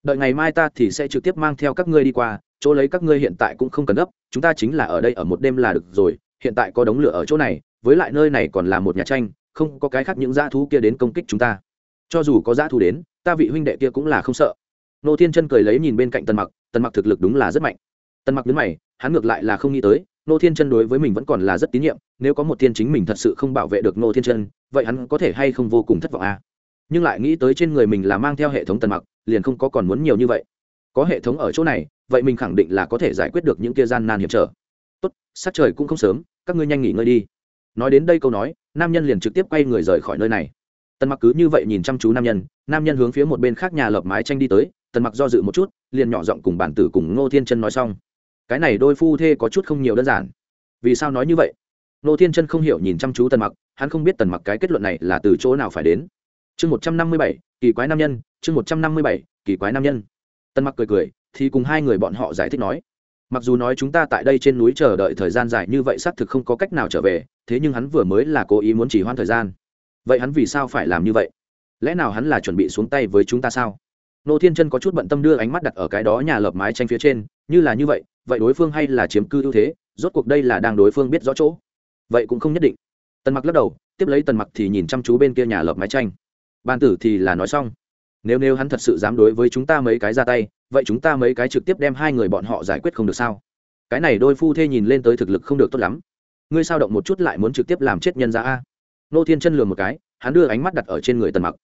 Đợi ngày mai ta thì sẽ trực tiếp mang theo các ngươi đi qua chỗ lấy các ngươi hiện tại cũng không cần gấp, chúng ta chính là ở đây ở một đêm là được rồi, hiện tại có đống lửa ở chỗ này, với lại nơi này còn là một nhà tranh, không có cái khác những dã thú kia đến công kích chúng ta. Cho dù có dã thú đến, ta vị huynh đệ kia cũng là không sợ. Nô thiên chân cười lấy nhìn bên cạnh tần mặc tần mặc thực lực đúng là rất mạnh. Tần mặc đến mày, hắn ngược lại là không nghĩ tới, nô thiên chân đối với mình vẫn còn là rất tín nhiệm, nếu có một thiên chính mình thật sự không bảo vệ được nô thiên chân, vậy hắn có thể hay không vô cùng thất vọng à? nhưng lại nghĩ tới trên người mình là mang theo hệ thống tần mặc, liền không có còn muốn nhiều như vậy. Có hệ thống ở chỗ này vậy mình khẳng định là có thể giải quyết được những kia gian nan hiểm trở. Tốt sát trời cũng không sớm, các ngươi nhanh nghỉ ngơi đi. Nói đến đây câu nói, nam nhân liền trực tiếp quay người rời khỏi nơi này. Tần mặc cứ như vậy nhìn chăm chú nam nhân nam nhân hướng phía một bên khác nhà lợp mái tranh đi tới, tần mặc do dự một chút, liền nhỏ giọng cùng bản tử cùng ngô thiên chân nói xong. Cái này đôi phu thê có chút không nhiều đơn giản. Vì sao nói như vậy? Ngô thiên chân không hiểu nhìn chăm chú tần mặc, hắn không biết tần mặc cái kết luận này là từ chỗ nào phải đến. Chương một trăm năm mươi bảy, kỳ quái nam nhân, chương một trăm năm mươi bảy, kỳ quái nam nhân. Tần mặc cười cười thì cùng hai người bọn họ giải thích nói, mặc dù nói chúng ta tại đây trên núi chờ đợi thời gian dài như vậy xác thực không có cách nào trở về, thế nhưng hắn vừa mới là cố ý muốn chỉ hoãn thời gian. Vậy hắn vì sao phải làm như vậy? Lẽ nào hắn là chuẩn bị xuống tay với chúng ta sao? Nô thiên chân có chút bận tâm đưa ánh mắt đặt ở cái đó nhà lợp mái tranh phía trên, như là như vậy vậy đối phương hay là chiếm cư ưu thế, rốt cuộc đây là đang đối phương biết rõ chỗ. Vậy cũng không nhất định. Tần mặc lắc đầu, tiếp lấy tần mặc thì nhìn chăm chú bên kia nhà lợp mái tranh. Ban tử thì là nói xong nếu nếu hắn thật sự dám đối với chúng ta mấy cái ra tay, vậy chúng ta mấy cái trực tiếp đem hai người bọn họ giải quyết không được sao? Cái này đôi phu thê nhìn lên tới thực lực không được tốt lắm. Ngươi sao động một chút lại muốn trực tiếp làm chết nhân ra a? Nô thiên chân lừa một cái, hắn đưa ánh mắt đặt ở trên người tần mặc.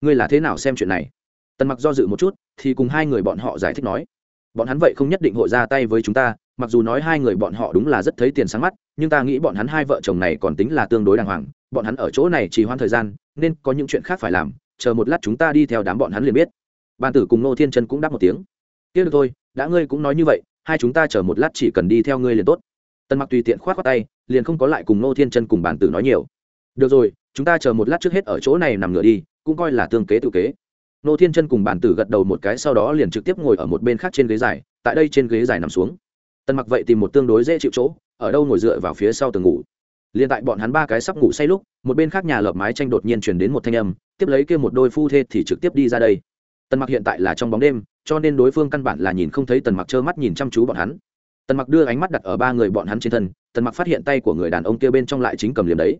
Ngươi là thế nào xem chuyện này? Tần mặc do dự một chút, thì cùng hai người bọn họ giải thích nói. Bọn hắn vậy không nhất định hội ra tay với chúng ta, mặc dù nói hai người bọn họ đúng là rất thấy tiền sáng mắt, nhưng ta nghĩ bọn hắn hai vợ chồng này còn tính là tương đối đàng hoàng. Bọn hắn ở chỗ này chỉ hoãn thời gian, nên có những chuyện khác phải làm chờ một lát chúng ta đi theo đám bọn hắn liền biết. Bàn tử cùng nô thiên chân cũng đáp một tiếng. Tiếc được thôi, đã ngươi cũng nói như vậy, hai chúng ta chờ một lát chỉ cần đi theo ngươi liền tốt. Tần mặc tùy tiện khoát khoác tay, liền không có lại cùng nô thiên chân cùng bàn tử nói nhiều. Được rồi, chúng ta chờ một lát trước hết ở chỗ này nằm ngửa đi, cũng coi là tương kế tự kế. Nô thiên chân cùng bàn tử gật đầu một cái sau đó liền trực tiếp ngồi ở một bên khác trên ghế dài, tại đây trên ghế dài nằm xuống. Tần mặc vậy tìm một tương đối dễ chịu chỗ, ở đâu ngồi dựa vào phía sau tường ngủ liền tại bọn hắn ba cái sắp ngủ say lúc, một bên khác nhà lợp mái tranh đột nhiên chuyển đến một thanh âm, tiếp lấy kia một đôi phu thê thì trực tiếp đi ra đây. Tần mặc hiện tại là trong bóng đêm, cho nên đối phương căn bản là nhìn không thấy tần mặc trơ mắt nhìn chăm chú bọn hắn. Tần mặc đưa ánh mắt đặt ở ba người bọn hắn trên thân, tần mặc phát hiện tay của người đàn ông kia bên trong lại chính cầm liềm đấy.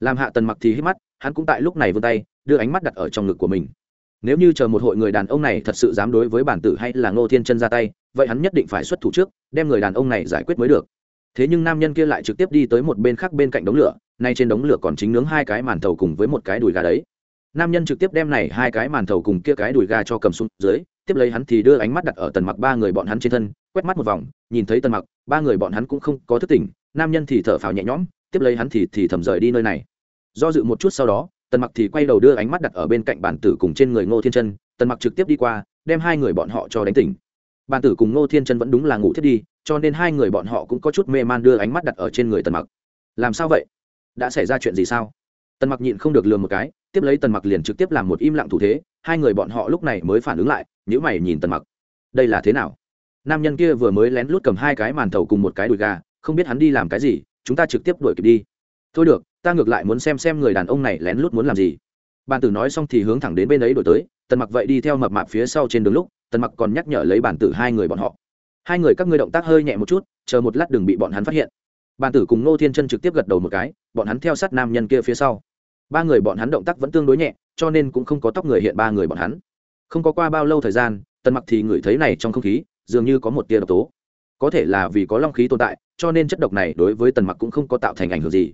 Làm hạ tần mặc thì hít mắt, hắn cũng tại lúc này vươn tay, đưa ánh mắt đặt ở trong ngực của mình. Nếu như chờ một hội người đàn ông này thật sự dám đối với bản tử hay là ngô thiên chân ra tay, vậy hắn nhất định phải xuất thủ trước, đem người đàn ông này giải quyết mới được thế nhưng nam nhân kia lại trực tiếp đi tới một bên khác bên cạnh đống lửa, nay trên đống lửa còn chính nướng hai cái màn thầu cùng với một cái đùi gà đấy. Nam nhân trực tiếp đem này hai cái màn thầu cùng kia cái đùi gà cho cầm xuống dưới, tiếp lấy hắn thì đưa ánh mắt đặt ở tần mặc ba người bọn hắn trên thân, quét mắt một vòng, nhìn thấy tần mặc, ba người bọn hắn cũng không có thức tỉnh, nam nhân thì thở phào nhẹ nhõm, tiếp lấy hắn thì thì thầm rời đi nơi này. Do dự một chút sau đó, tần mặc thì quay đầu đưa ánh mắt đặt ở bên cạnh bản tử cùng trên người ngô thiên chân, tần mặc trực tiếp đi qua, đem hai người bọn họ cho đánh tỉnh. Bản tử cùng ngô thiên chân vẫn đúng là ngủ thiết đi cho nên hai người bọn họ cũng có chút mê man đưa ánh mắt đặt ở trên người tần mặc. Làm sao vậy? Đã xảy ra chuyện gì sao? Tần mặc nhịn không được lừa một cái, tiếp lấy tần mặc liền trực tiếp làm một im lặng thủ thế, hai người bọn họ lúc này mới phản ứng lại nhữ mày nhìn tần mặc. Đây là thế nào? Nam nhân kia vừa mới lén lút cầm hai cái màn thầu cùng một cái đùi gà, không biết hắn đi làm cái gì, chúng ta trực tiếp đuổi kịp đi. Thôi được, ta ngược lại muốn xem xem người đàn ông này lén lút muốn làm gì. Bàn tử nói xong thì hướng thẳng đến bên ấy đổi tới, tần mặc vậy đi theo mập mạp phía sau trên đường lúc, tần mặc còn nhắc nhở lấy Bàn tử hai người bọn họ hai người các ngươi động tác hơi nhẹ một chút, chờ một lát đừng bị bọn hắn phát hiện. Bàn tử cùng ngô thiên chân trực tiếp gật đầu một cái, bọn hắn theo sát nam nhân kia phía sau. Ba người bọn hắn động tác vẫn tương đối nhẹ, cho nên cũng không có tóc người hiện ba người bọn hắn. Không có qua bao lâu thời gian, tần mặc thì ngửi thấy này trong không khí, dường như có một tia độc tố. Có thể là vì có long khí tồn tại, cho nên chất độc này đối với tần mặc cũng không có tạo thành ảnh hưởng gì.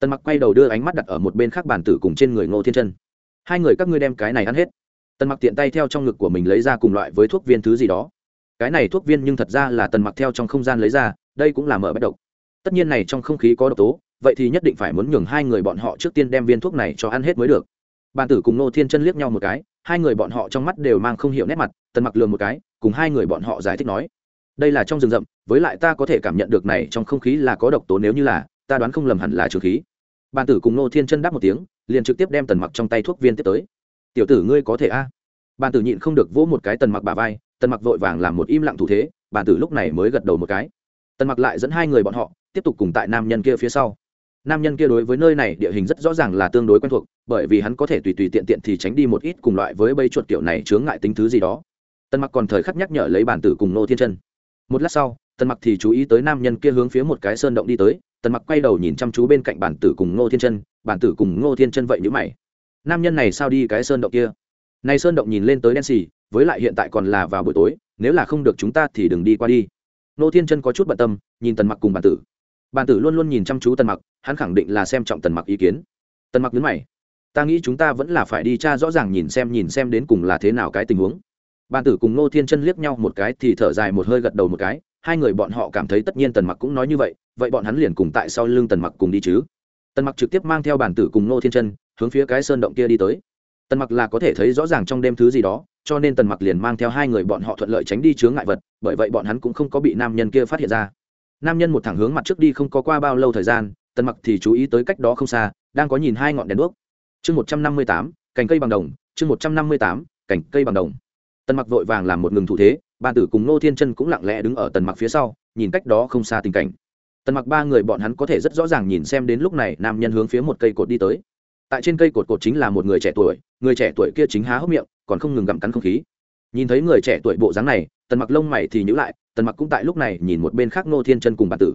Tần mặc quay đầu đưa ánh mắt đặt ở một bên khác bàn tử cùng trên người ngô thiên chân. Hai người các ngươi đem cái này ăn hết. Tần mặc tiện tay theo trong ngực của mình lấy ra cùng loại với thuốc viên thứ gì đó cái này thuốc viên nhưng thật ra là tần mặc theo trong không gian lấy ra, đây cũng là mở bất độc. Tất nhiên này trong không khí có độc tố, vậy thì nhất định phải muốn nhường hai người bọn họ trước tiên đem viên thuốc này cho ăn hết mới được. Bàn tử cùng nô thiên chân liếc nhau một cái, hai người bọn họ trong mắt đều mang không hiểu nét mặt, tần mặc lường một cái, cùng hai người bọn họ giải thích nói, đây là trong rừng rậm, với lại ta có thể cảm nhận được này trong không khí là có độc tố nếu như là, ta đoán không lầm hẳn là trường khí. Bàn tử cùng nô thiên chân đáp một tiếng, liền trực tiếp đem tần mặc trong tay thuốc viên tiếp tới. Tiểu tử ngươi có thể a? À? bàn tử nhịn không được vỗ một cái tần mặc bà vai tần mặc vội vàng làm một im lặng thủ thế, bản tử lúc này mới gật đầu một cái. Tần mặc lại dẫn hai người bọn họ, tiếp tục cùng tại nam nhân kia phía sau. Nam nhân kia đối với nơi này địa hình rất rõ ràng là tương đối quen thuộc, bởi vì hắn có thể tùy tùy tiện tiện thì tránh đi một ít cùng loại với bây chuột kiểu này chướng ngại tính thứ gì đó. Tần mặc còn thời khắc nhắc nhở lấy bản tử cùng nô thiên chân. Một lát sau, tần mặc thì chú ý tới nam nhân kia hướng phía một cái sơn động đi tới, tần mặc quay đầu nhìn chăm chú bên cạnh bản tử cùng ngô thiên chân, bản tử cùng ngô thiên chân vậy nhữ mày. Nam nhân này sao đi cái sơn động kia? Này sơn động nhìn lên tới đen xì với lại hiện tại còn là vào buổi tối, nếu là không được chúng ta thì đừng đi qua đi. Nô thiên chân có chút bận tâm, nhìn tần mặc cùng bản tử. Bản tử luôn luôn nhìn chăm chú tần mặc, hắn khẳng định là xem trọng tần mặc ý kiến. Tần mặc nhấn mày. Ta nghĩ chúng ta vẫn là phải đi tra rõ ràng nhìn xem nhìn xem đến cùng là thế nào cái tình huống. Bản tử cùng Nô thiên chân liếc nhau một cái thì thở dài một hơi gật đầu một cái, hai người bọn họ cảm thấy tất nhiên tần mặc cũng nói như vậy vậy bọn hắn liền cùng tại sau lưng tần mặc cùng đi chứ. Tần mặc trực tiếp mang theo bản tử cùng Nô thiên chân hướng phía cái sơn động kia đi tới. Tần mặc là có thể thấy rõ ràng trong đêm thứ gì đó cho nên tần mặc liền mang theo hai người bọn họ thuận lợi tránh đi chướng ngại vật, bởi vậy bọn hắn cũng không có bị nam nhân kia phát hiện ra. Nam nhân một thẳng hướng mặt trước đi không có qua bao lâu thời gian, tần mặc thì chú ý tới cách đó không xa, đang có nhìn hai ngọn đèn đuốc. Chương một trăm năm mươi tám, cành cây bằng đồng, chương một trăm năm mươi tám, cành cây bằng đồng. Tần mặc vội vàng làm một ngừng thủ thế ban tử cùng nô thiên chân cũng lặng lẽ đứng ở tần mặc phía sau, nhìn cách đó không xa tình cảnh. Tần mặc ba người bọn hắn có thể rất rõ ràng nhìn xem đến lúc này nam nhân hướng phía một cây cột đi tới tại trên cây cột cột chính là một người trẻ tuổi, người trẻ tuổi kia chính há hốc miệng, còn không ngừng gặm cắn không khí. Nhìn thấy người trẻ tuổi bộ dáng này, tần mặc lông mày thì nhữ lại, tần mặc cũng tại lúc này nhìn một bên khác nô thiên chân cùng bản tử.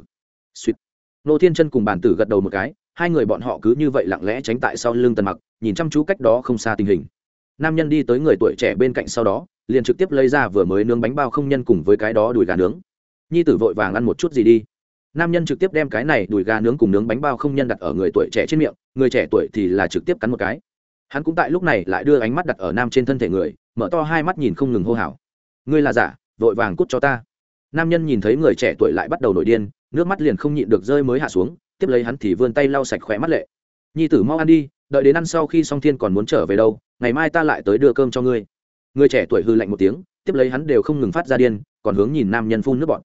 Suýt nô thiên chân cùng bản tử gật đầu một cái, hai người bọn họ cứ như vậy lặng lẽ tránh tại sau lưng tần mặc, nhìn chăm chú cách đó không xa tình hình. Nam nhân đi tới người tuổi trẻ bên cạnh sau đó, liền trực tiếp lấy ra vừa mới nướng bánh bao không nhân cùng với cái đó đùi gà nướng. Nhi tử vội vàng ăn một chút gì đi nam nhân trực tiếp đem cái này đùi gà nướng cùng nướng bánh bao không nhân đặt ở người tuổi trẻ trên miệng, người trẻ tuổi thì là trực tiếp cắn một cái. Hắn cũng tại lúc này lại đưa ánh mắt đặt ở nam trên thân thể người, mở to hai mắt nhìn không ngừng hô hào. Ngươi là giả, vội vàng cút cho ta. Nam nhân nhìn thấy người trẻ tuổi lại bắt đầu nổi điên, nước mắt liền không nhịn được rơi mới hạ xuống, tiếp lấy hắn thì vươn tay lau sạch khỏe mắt lệ. Nhi tử mau ăn đi, đợi đến ăn sau khi song thiên còn muốn trở về đâu, ngày mai ta lại tới đưa cơm cho ngươi. Người trẻ tuổi hư lạnh một tiếng, tiếp lấy hắn đều không ngừng phát ra điên, còn hướng nhìn nam nhân phun nước bọn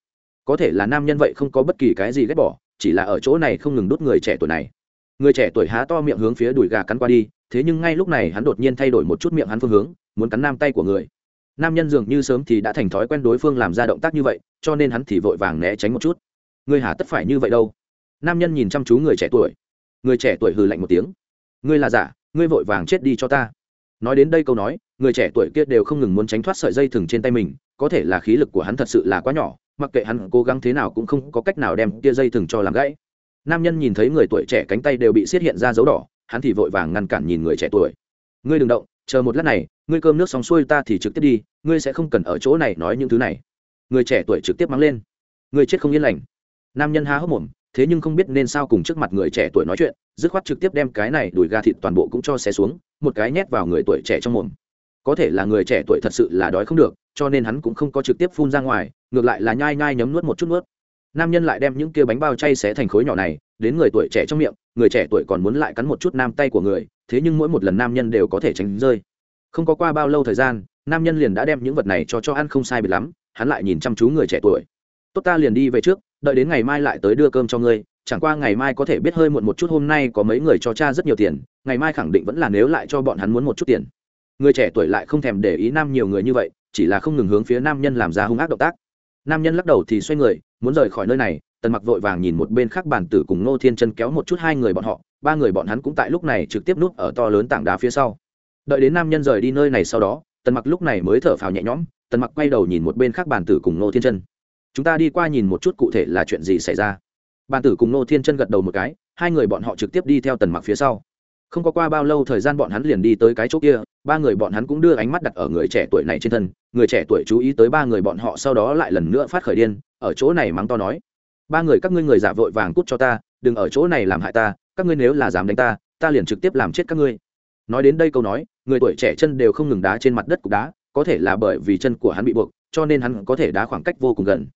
có thể là nam nhân vậy không có bất kỳ cái gì ghét bỏ, chỉ là ở chỗ này không ngừng đốt người trẻ tuổi này. Người trẻ tuổi há to miệng hướng phía đùi gà cắn qua đi, thế nhưng ngay lúc này hắn đột nhiên thay đổi một chút miệng hắn phương hướng, muốn cắn nam tay của người. Nam nhân dường như sớm thì đã thành thói quen đối phương làm ra động tác như vậy, cho nên hắn thì vội vàng né tránh một chút. Người hà tất phải như vậy đâu? Nam nhân nhìn chăm chú người trẻ tuổi. Người trẻ tuổi hừ lạnh một tiếng. Ngươi là giả, ngươi vội vàng chết đi cho ta. Nói đến đây câu nói, người trẻ tuổi kia đều không ngừng muốn tránh thoát sợi dây thừng trên tay mình, có thể là khí lực của hắn thật sự là quá nhỏ mặc kệ hắn cố gắng thế nào cũng không có cách nào đem tia dây thừng cho làm gãy. Nam nhân nhìn thấy người tuổi trẻ cánh tay đều bị xiết hiện ra dấu đỏ, hắn thì vội vàng ngăn cản nhìn người trẻ tuổi. Ngươi đừng động, chờ một lát này, ngươi cơm nước xong xuôi ta thì trực tiếp đi, ngươi sẽ không cần ở chỗ này nói những thứ này. Người trẻ tuổi trực tiếp mắng lên. Ngươi chết không yên lành. Nam nhân há hốc mồm, thế nhưng không biết nên sao cùng trước mặt người trẻ tuổi nói chuyện, dứt khoát trực tiếp đem cái này đùi ga thịt toàn bộ cũng cho xé xuống, một cái nhét vào người tuổi trẻ trong mồm có thể là người trẻ tuổi thật sự là đói không được, cho nên hắn cũng không có trực tiếp phun ra ngoài, ngược lại là nhai nhai nhấm nuốt một chút nuốt. Nam nhân lại đem những kia bánh bao chay xé thành khối nhỏ này, đến người tuổi trẻ trong miệng, người trẻ tuổi còn muốn lại cắn một chút nam tay của người, thế nhưng mỗi một lần nam nhân đều có thể tránh rơi. Không có qua bao lâu thời gian, nam nhân liền đã đem những vật này cho cho ăn không sai biệt lắm, hắn lại nhìn chăm chú người trẻ tuổi. Tốt ta liền đi về trước, đợi đến ngày mai lại tới đưa cơm cho ngươi, chẳng qua ngày mai có thể biết hơi muộn một chút, hôm nay có mấy người cho cha rất nhiều tiền, ngày mai khẳng định vẫn là nếu lại cho bọn hắn muốn một chút tiền người trẻ tuổi lại không thèm để ý nam nhiều người như vậy, chỉ là không ngừng hướng phía nam nhân làm ra hung ác động tác. Nam nhân lắc đầu thì xoay người, muốn rời khỏi nơi này, tần mặc vội vàng nhìn một bên khác bản tử cùng nô thiên chân kéo một chút hai người bọn họ, ba người bọn hắn cũng tại lúc này trực tiếp núp ở to lớn tảng đá phía sau. Đợi đến nam nhân rời đi nơi này sau đó, tần mặc lúc này mới thở phào nhẹ nhõm, tần mặc quay đầu nhìn một bên khác bản tử cùng nô thiên chân. Chúng ta đi qua nhìn một chút cụ thể là chuyện gì xảy ra. Bản tử cùng nô thiên chân gật đầu một cái, hai người bọn họ trực tiếp đi theo tần mặc phía sau không có qua bao lâu thời gian bọn hắn liền đi tới cái chỗ kia, ba người bọn hắn cũng đưa ánh mắt đặt ở người trẻ tuổi này trên thân, người trẻ tuổi chú ý tới ba người bọn họ sau đó lại lần nữa phát khởi điên, ở chỗ này mắng to nói. Ba người, các ngươi người giả vội vàng cút cho ta, đừng ở chỗ này làm hại ta, các ngươi nếu là dám đánh ta ta liền trực tiếp làm chết các ngươi. Nói đến đây câu nói, người tuổi trẻ chân đều không ngừng đá trên mặt đất cục đá, có thể là bởi vì chân của hắn bị buộc, cho nên hắn có thể đá khoảng cách vô cùng gần.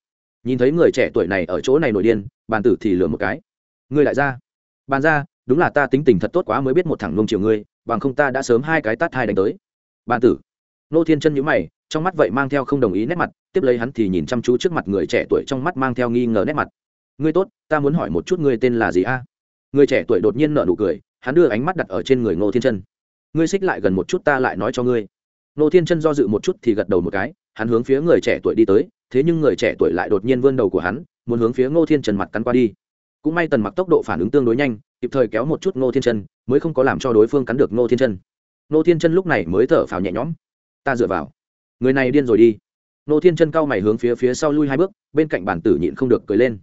Nhìn thấy người trẻ tuổi này ở chỗ này nổi điên, bàn tử thì lừa một cái. Người lại ra bàn ra đúng là ta tính tình thật tốt quá mới biết một thằng nông chiều ngươi, bằng không ta đã sớm hai cái tát hai đánh tới. Bàn tử. Nô thiên chân nhữ mày, trong mắt vậy mang theo không đồng ý nét mặt, tiếp lấy hắn thì nhìn chăm chú trước mặt người trẻ tuổi trong mắt mang theo nghi ngờ nét mặt. Ngươi tốt, ta muốn hỏi một chút ngươi tên là gì a? Người trẻ tuổi đột nhiên nợ nụ cười, hắn đưa ánh mắt đặt ở trên người ngô thiên chân. Ngươi xích lại gần một chút ta lại nói cho ngươi. Ngô thiên chân do dự một chút thì gật đầu một cái, hắn hướng phía người trẻ tuổi đi tới, thế nhưng người trẻ tuổi lại đột nhiên vươn đầu của hắn, muốn hướng phía ngô thiên trần mặt cắn qua đi cũng may tần mặc tốc độ phản ứng tương đối nhanh, kịp thời kéo một chút ngô thiên chân, mới không có làm cho đối phương cắn được ngô thiên chân. Ngô thiên chân lúc này mới thở phào nhẹ nhõm. Ta dựa vào. Người này điên rồi đi. Ngô thiên chân cao mày hướng phía phía sau lui hai bước, bên cạnh bản tử nhịn không được cười lên.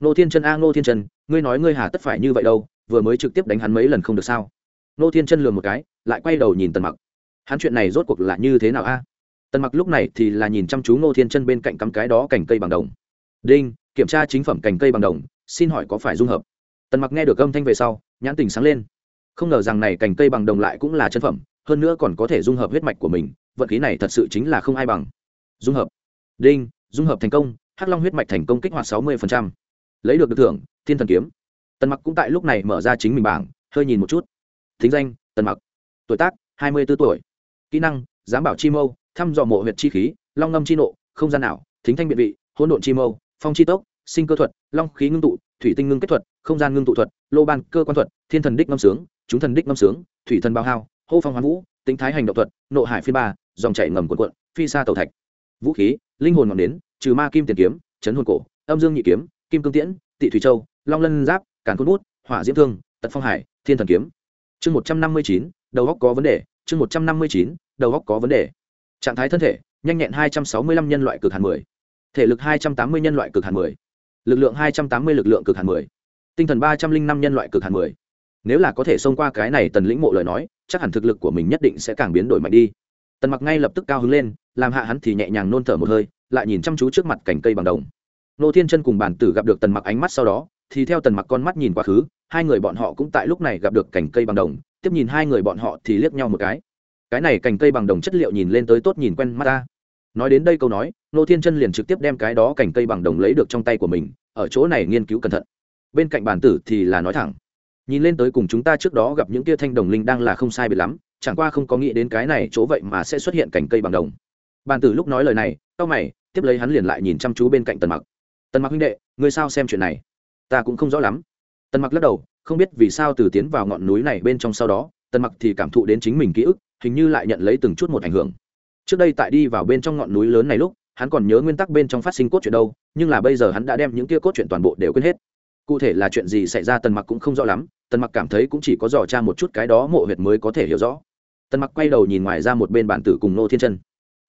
Ngô thiên chân a, ngô thiên chân, ngươi nói ngươi hà tất phải như vậy đâu, vừa mới trực tiếp đánh hắn mấy lần không được sao? Ngô thiên chân lừa một cái, lại quay đầu nhìn tần mặc. Hắn chuyện này rốt cuộc là như thế nào a? Tần mặc lúc này thì là nhìn chăm chú ngô thiên chân bên cạnh cắm cái đó cành cây bằng đồng. Đinh, kiểm tra chính phẩm cành cây bằng đồng xin hỏi có phải dung hợp? Tần mặc nghe được âm thanh về sau, nhãn tình sáng lên. Không ngờ rằng này cành cây bằng đồng lại cũng là chân phẩm, hơn nữa còn có thể dung hợp huyết mạch của mình, vận khí này thật sự chính là không ai bằng. Dung hợp. Đinh, dung hợp thành công, hắc long huyết mạch thành công kích hoạt sáu mươi lấy được được thưởng, thiên thần kiếm. Tần mặc cũng tại lúc này mở ra chính mình bảng, hơi nhìn một chút. Thính danh, tần mặc. Tuổi tác, hai mươi 24 tuổi. Kỹ năng giám bảo chi mâu, thăm dò mộ huyệt chi khí, long ngâm chi nộ, không gian nào thính thanh biện vị, hỗn độn chi mâu, phong chi tốc sinh cơ thuật, long khí ngưng tụ, thủy tinh ngưng kết thuật, không gian ngưng tụ thuật, lô ban cơ quan thuật, thiên thần đích ngâm sướng, chúng thần đích ngâm sướng, thủy thần bao hao, hô phong hoán vũ, tính thái hành động thuật, nộ hải phiên ba, dòng chảy ngầm cuộn cuộn, phi xa tàu thạch. Vũ khí, linh hồn ngọn nến, trừ ma kim tiền kiếm, chấn hồn cổ, âm dương nhị kiếm, kim cương tiễn, tị thủy châu, long lân giáp, càn cốt bút, hỏa diễm thương, tật phong hải, thiên thần kiếm. Chương một trăm năm mươi chín, đầu góc có vấn đề, chương một trăm năm mươi chín, đầu góc có vấn đề. Trạng thái thân thể, nhanh nhẹn hai trăm sáu mươi lăm nhân loại cực hàn mười. Thể lực hai trăm tám mươi nhân loại cực hàn mười lực lượng hai trăm tám mươi, lực lượng cực hạn mười. Tinh thần ba trăm linh năm nhân loại cực hạn mười. Nếu là có thể xông qua cái này tần lĩnh mộ lời nói, chắc hẳn thực lực của mình nhất định sẽ càng biến đổi mạnh đi. Tần mặc ngay lập tức cao hứng lên, làm hạ hắn thì nhẹ nhàng nôn thở một hơi, lại nhìn chăm chú trước mặt cành cây bằng đồng. Nô thiên chân cùng bản tử gặp được tần mặc ánh mắt sau đó, thì theo tần mặc con mắt nhìn quá khứ, hai người bọn họ cũng tại lúc này gặp được cành cây bằng đồng, tiếp nhìn hai người bọn họ thì liếc nhau một cái. Cái này cành cây bằng đồng chất liệu nhìn lên tới tốt nhìn quen mắt ta nói đến đây câu nói nô thiên chân liền trực tiếp đem cái đó cành cây bằng đồng lấy được trong tay của mình, ở chỗ này nghiên cứu cẩn thận. Bên cạnh bản tử thì là nói thẳng, nhìn lên tới cùng chúng ta trước đó gặp những tia thanh đồng linh đang là không sai biệt lắm, chẳng qua không có nghĩ đến cái này chỗ vậy mà sẽ xuất hiện cành cây bằng đồng. Bản tử lúc nói lời này tao mày, tiếp lấy hắn liền lại nhìn chăm chú bên cạnh tần mặc. Tần mặc huynh đệ, ngươi sao xem chuyện này? Ta cũng không rõ lắm. Tần mặc lắc đầu, không biết vì sao từ tiến vào ngọn núi này bên trong sau đó, tần mặc thì cảm thụ đến chính mình ký ức, hình như lại nhận lấy từng chút một ảnh hưởng trước đây tại đi vào bên trong ngọn núi lớn này lúc, hắn còn nhớ nguyên tắc bên trong phát sinh cốt truyện đâu, nhưng là bây giờ hắn đã đem những kia cốt truyện toàn bộ đều quên hết. Cụ thể là chuyện gì xảy ra tần mặc cũng không rõ lắm, tần mặc cảm thấy cũng chỉ có dò tra một chút cái đó mộ huyệt mới có thể hiểu rõ. Tần mặc quay đầu nhìn ngoài ra một bên bản tử cùng nô thiên chân.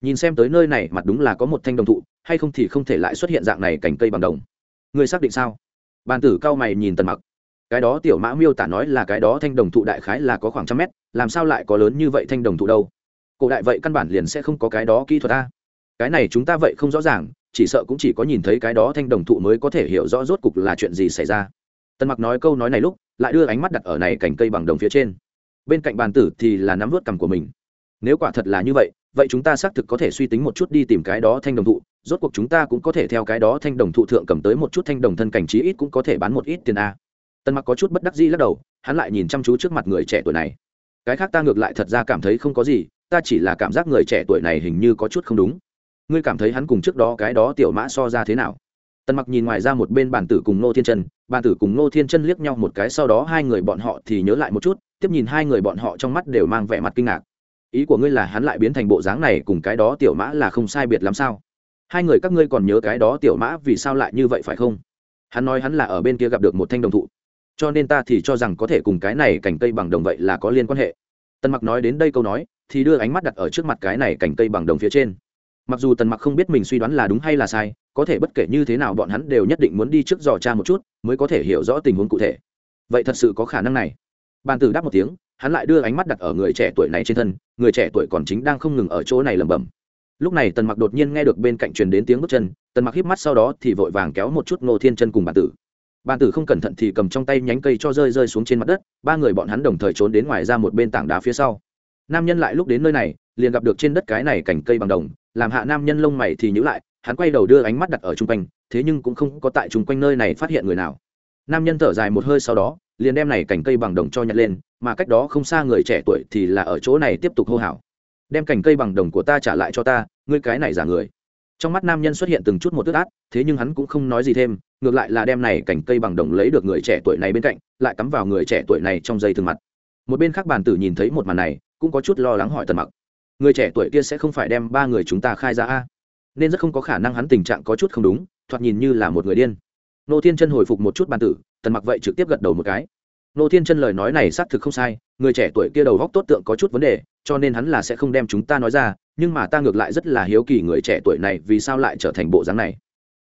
Nhìn xem tới nơi này, mặt đúng là có một thanh đồng thụ, hay không thì không thể lại xuất hiện dạng này cành cây bằng đồng. Người xác định sao? Bản tử cao mày nhìn tần mặc. Cái đó tiểu mã miêu tả nói là cái đó thanh đồng thụ đại khái là có khoảng trăm mét, làm sao lại có lớn như vậy thanh đồng thụ đâu? Cổ đại vậy căn bản liền sẽ không có cái đó kỹ thuật ta cái này chúng ta vậy không rõ ràng, chỉ sợ cũng chỉ có nhìn thấy cái đó thanh đồng thụ mới có thể hiểu rõ rốt cục là chuyện gì xảy ra. Tần mặc nói câu nói này lúc, lại đưa ánh mắt đặt ở này cành cây bằng đồng phía trên. Bên cạnh bàn tử thì là nắm vớt cằm của mình. Nếu quả thật là như vậy vậy chúng ta xác thực có thể suy tính một chút đi tìm cái đó thanh đồng thụ, rốt cuộc chúng ta cũng có thể theo cái đó thanh đồng thụ thượng cầm tới một chút thanh đồng thân cảnh trí ít cũng có thể bán một ít tiền a. Tần mặc có chút bất đắc dĩ lắc đầu, hắn lại nhìn chăm chú trước mặt người trẻ tuổi này. Cái khác ta ngược lại thật ra cảm thấy không có gì ta chỉ là cảm giác người trẻ tuổi này hình như có chút không đúng. Ngươi cảm thấy hắn cùng trước đó cái đó tiểu mã so ra thế nào? Tần mặc nhìn ngoài ra một bên bản tử cùng nô thiên chân, bản tử cùng nô thiên chân liếc nhau một cái, sau đó hai người bọn họ thì nhớ lại một chút, tiếp nhìn hai người bọn họ trong mắt đều mang vẻ mặt kinh ngạc. Ý của ngươi là hắn lại biến thành bộ dáng này cùng cái đó tiểu mã là không sai biệt lắm sao? Hai người các ngươi còn nhớ cái đó tiểu mã vì sao lại như vậy phải không? Hắn nói hắn là ở bên kia gặp được một thanh đồng thụ. Cho nên ta thì cho rằng có thể cùng cái này cành cây bằng đồng vậy là có liên quan hệ. Tần mặc nói đến đây câu nói thì đưa ánh mắt đặt ở trước mặt cái này cành cây bằng đồng phía trên. Mặc dù tần mặc không biết mình suy đoán là đúng hay là sai, có thể bất kể như thế nào bọn hắn đều nhất định muốn đi trước dò cha một chút, mới có thể hiểu rõ tình huống cụ thể. Vậy thật sự có khả năng này? Bàn tử đáp một tiếng, hắn lại đưa ánh mắt đặt ở người trẻ tuổi này trên thân, người trẻ tuổi còn chính đang không ngừng ở chỗ này lẩm bẩm. Lúc này tần mặc đột nhiên nghe được bên cạnh truyền đến tiếng bước chân, tần mặc híp mắt sau đó thì vội vàng kéo một chút ngô thiên chân cùng bàn tử. Bàn tử không cẩn thận thì cầm trong tay nhánh cây cho rơi rơi xuống trên mặt đất, ba người bọn hắn đồng thời trốn đến ngoài ra một bên tảng đá phía sau nam nhân lại lúc đến nơi này, liền gặp được trên đất cái này cành cây bằng đồng, làm hạ nam nhân lông mày thì nhữ lại, hắn quay đầu đưa ánh mắt đặt ở chung quanh, thế nhưng cũng không có tại chung quanh nơi này phát hiện người nào. Nam nhân thở dài một hơi sau đó, liền đem này cành cây bằng đồng cho nhặt lên, mà cách đó không xa người trẻ tuổi thì là ở chỗ này tiếp tục hô hào. Đem cành cây bằng đồng của ta trả lại cho ta, ngươi cái này giả người. Trong mắt nam nhân xuất hiện từng chút một tức át, thế nhưng hắn cũng không nói gì thêm, ngược lại là đem này cành cây bằng đồng lấy được người trẻ tuổi này bên cạnh, lại cắm vào người trẻ tuổi này trong dây thương mặt. Một bên khác bàn tử nhìn thấy một màn này cũng có chút lo lắng hỏi tần mặc. Người trẻ tuổi kia sẽ không phải đem ba người chúng ta khai ra a? Nên rất không có khả năng hắn tình trạng có chút không đúng, thoạt nhìn như là một người điên. Nô thiên chân hồi phục một chút bàn tử, tần mặc vậy trực tiếp gật đầu một cái. Nô thiên chân lời nói này xác thực không sai, người trẻ tuổi kia đầu góc tốt tượng có chút vấn đề, cho nên hắn là sẽ không đem chúng ta nói ra, nhưng mà ta ngược lại rất là hiếu kỳ người trẻ tuổi này vì sao lại trở thành bộ dáng này.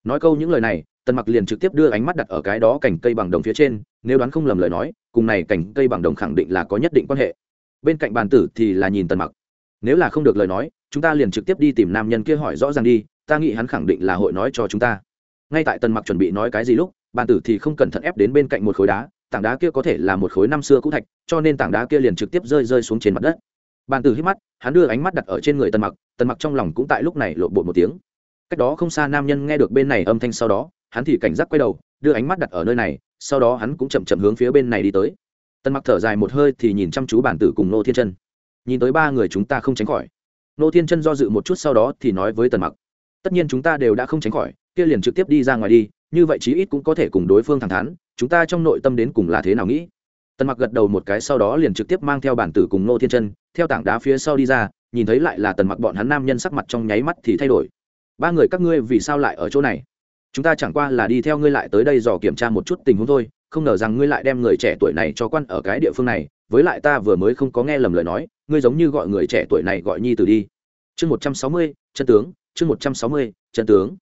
Nói câu những lời này, tần mặc liền trực tiếp đưa ánh mắt đặt ở cái đó cành cây bằng đồng phía trên, nếu đoán không lầm lời nói, cùng này cành cây bằng đồng khẳng định là có nhất định quan hệ bên cạnh bàn tử thì là nhìn tần mặc. Nếu là không được lời nói, chúng ta liền trực tiếp đi tìm nam nhân kia hỏi rõ ràng đi, ta nghĩ hắn khẳng định là hội nói cho chúng ta. Ngay tại tần mặc chuẩn bị nói cái gì lúc, bàn tử thì không cẩn thận ép đến bên cạnh một khối đá, tảng đá kia có thể là một khối năm xưa cũ thạch, cho nên tảng đá kia liền trực tiếp rơi rơi xuống trên mặt đất. Bàn tử hít mắt, hắn đưa ánh mắt đặt ở trên người tần mặc tần mặc trong lòng cũng tại lúc này lộ bột một tiếng. Cách đó không xa nam nhân nghe được bên này âm thanh sau đó, hắn thì cảnh giác quay đầu, đưa ánh mắt đặt ở nơi này, sau đó hắn cũng chậm chậm hướng phía bên này đi tới tần mặc thở dài một hơi thì nhìn chăm chú bản tử cùng nô thiên chân. Nhìn tới ba người chúng ta không tránh khỏi. Nô thiên chân do dự một chút sau đó thì nói với tần mặc. Tất nhiên chúng ta đều đã không tránh khỏi, kia liền trực tiếp đi ra ngoài đi, như vậy chí ít cũng có thể cùng đối phương thẳng thắn, chúng ta trong nội tâm đến cùng là thế nào nghĩ? Tần mặc gật đầu một cái sau đó liền trực tiếp mang theo bản tử cùng nô thiên chân, theo tảng đá phía sau đi ra, nhìn thấy lại là tần mặc bọn hắn nam nhân sắc mặt trong nháy mắt thì thay đổi. Ba người các ngươi vì sao lại ở chỗ này? Chúng ta chẳng qua là đi theo ngươi lại tới đây dò kiểm tra một chút tình huống thôi không ngờ rằng ngươi lại đem người trẻ tuổi này cho quan ở cái địa phương này, với lại ta vừa mới không có nghe lầm lời nói, ngươi giống như gọi người trẻ tuổi này gọi nhi tử đi. Chương một trăm sáu mươi, chân tướng, chương một trăm sáu mươi, chân tướng.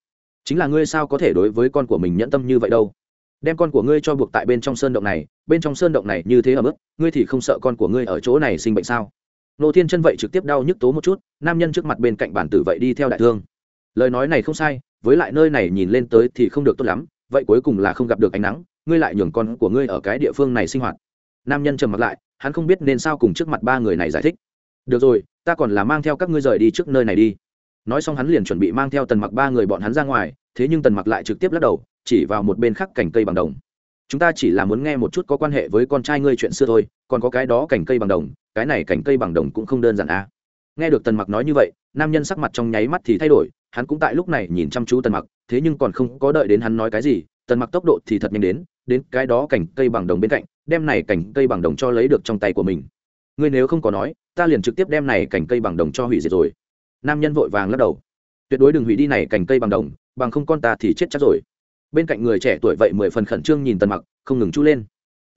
Chính là ngươi sao có thể đối với con của mình nhẫn tâm như vậy đâu? Đem con của ngươi cho buộc tại bên trong sơn động này, bên trong sơn động này như thế ở mức ngươi thì không sợ con của ngươi ở chỗ này sinh bệnh sao? Nô thiên chân vậy trực tiếp đau nhức tố một chút, nam nhân trước mặt bên cạnh bản tử vậy đi theo đại thương. Lời nói này không sai, với lại nơi này nhìn lên tới thì không được tốt lắm, vậy cuối cùng là không gặp được ánh nắng ngươi lại nhường con của ngươi ở cái địa phương này sinh hoạt. Nam nhân trầm mặt lại, hắn không biết nên sao cùng trước mặt ba người này giải thích. Được rồi, ta còn là mang theo các ngươi rời đi trước nơi này đi. Nói xong hắn liền chuẩn bị mang theo tần mặc ba người bọn hắn ra ngoài, thế nhưng tần mặc lại trực tiếp lắc đầu, chỉ vào một bên khác cành cây bằng đồng. Chúng ta chỉ là muốn nghe một chút có quan hệ với con trai ngươi chuyện xưa thôi, còn có cái đó cành cây bằng đồng, cái này cành cây bằng đồng cũng không đơn giản à. Nghe được tần mặc nói như vậy, nam nhân sắc mặt trong nháy mắt thì thay đổi, hắn cũng tại lúc này nhìn chăm chú tần mặc, thế nhưng còn không có đợi đến hắn nói cái gì, tần mặc tốc độ thì thật nhanh đến đến cái đó cành cây bằng đồng bên cạnh, đem này cành cây bằng đồng cho lấy được trong tay của mình. Ngươi nếu không có nói, ta liền trực tiếp đem này cành cây bằng đồng cho hủy diệt rồi. Nam nhân vội vàng lắc đầu. Tuyệt đối đừng hủy đi này cành cây bằng đồng, bằng không con ta thì chết chắc rồi. Bên cạnh người trẻ tuổi vậy mười phần khẩn trương nhìn tần mặc, không ngừng chú lên.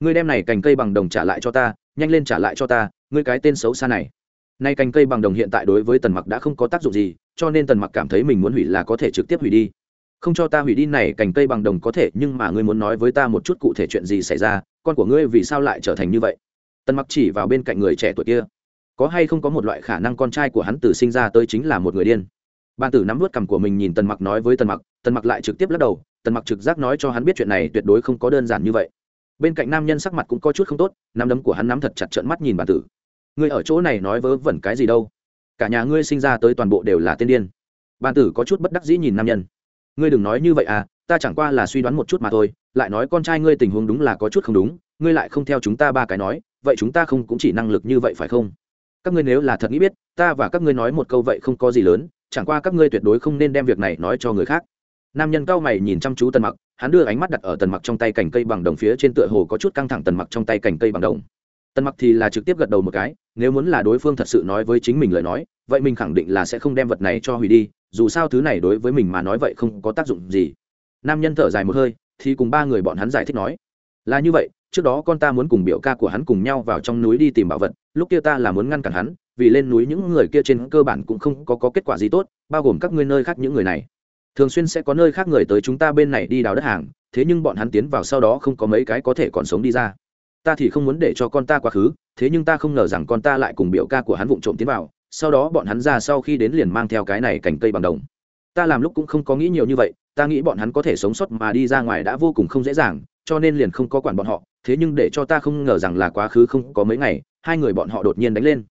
Ngươi đem này cành cây bằng đồng trả lại cho ta, nhanh lên trả lại cho ta, ngươi cái tên xấu xa này. Nay cành cây bằng đồng hiện tại đối với tần mặc đã không có tác dụng gì, cho nên tần mặc cảm thấy mình muốn hủy là có thể trực tiếp hủy đi không cho ta hủy đi này cành cây bằng đồng có thể, nhưng mà ngươi muốn nói với ta một chút cụ thể chuyện gì xảy ra, con của ngươi vì sao lại trở thành như vậy? Tần mặc chỉ vào bên cạnh người trẻ tuổi kia. Có hay không có một loại khả năng con trai của hắn từ sinh ra tới chính là một người điên? Ban tử nắm vớt cằm của mình nhìn tần mặc nói với tần mặc tần mặc lại trực tiếp lắc đầu, tần mặc trực giác nói cho hắn biết chuyện này tuyệt đối không có đơn giản như vậy. Bên cạnh nam nhân sắc mặt cũng có chút không tốt, nắm đấm của hắn nắm thật chặt trợn mắt nhìn bản tử. Ngươi ở chỗ này nói vớ vẩn cái gì đâu? Cả nhà ngươi sinh ra tới toàn bộ đều là tên điên. Bản tử có chút bất đắc dĩ nhìn nam nhân ngươi đừng nói như vậy à ta chẳng qua là suy đoán một chút mà thôi, lại nói con trai ngươi tình huống đúng là có chút không đúng, ngươi lại không theo chúng ta ba cái nói, vậy chúng ta không cũng chỉ năng lực như vậy phải không? Các ngươi nếu là thật nghĩ biết, ta và các ngươi nói một câu vậy không có gì lớn, chẳng qua các ngươi tuyệt đối không nên đem việc này nói cho người khác. Nam nhân cao mày nhìn chăm chú tần mặc, hắn đưa ánh mắt đặt ở tần mặc trong tay cành cây bằng đồng phía trên tựa hồ có chút căng thẳng tần mặc trong tay cành cây bằng đồng. Tần mặc thì là trực tiếp gật đầu một cái, nếu muốn là đối phương thật sự nói với chính mình lời nói, vậy mình khẳng định là sẽ không đem vật này cho hủy đi dù sao thứ này đối với mình mà nói vậy không có tác dụng gì. Nam nhân thở dài một hơi thì cùng ba người bọn hắn giải thích nói là như vậy trước đó con ta muốn cùng biểu ca của hắn cùng nhau vào trong núi đi tìm bảo vật lúc kia ta là muốn ngăn cản hắn vì lên núi những người kia trên cơ bản cũng không có, có kết quả gì tốt bao gồm các ngươi nơi khác những người này. Thường xuyên sẽ có nơi khác người tới chúng ta bên này đi đào đất hàng thế nhưng bọn hắn tiến vào sau đó không có mấy cái có thể còn sống đi ra. Ta thì không muốn để cho con ta quá khứ thế nhưng ta không ngờ rằng con ta lại cùng biểu ca của hắn vụng trộm tiến vào sau đó bọn hắn ra sau khi đến liền mang theo cái này cành cây bằng đồng. Ta làm lúc cũng không có nghĩ nhiều như vậy, ta nghĩ bọn hắn có thể sống sót mà đi ra ngoài đã vô cùng không dễ dàng, cho nên liền không có quản bọn họ, thế nhưng để cho ta không ngờ rằng là quá khứ không có mấy ngày, hai người bọn họ đột nhiên đánh lên.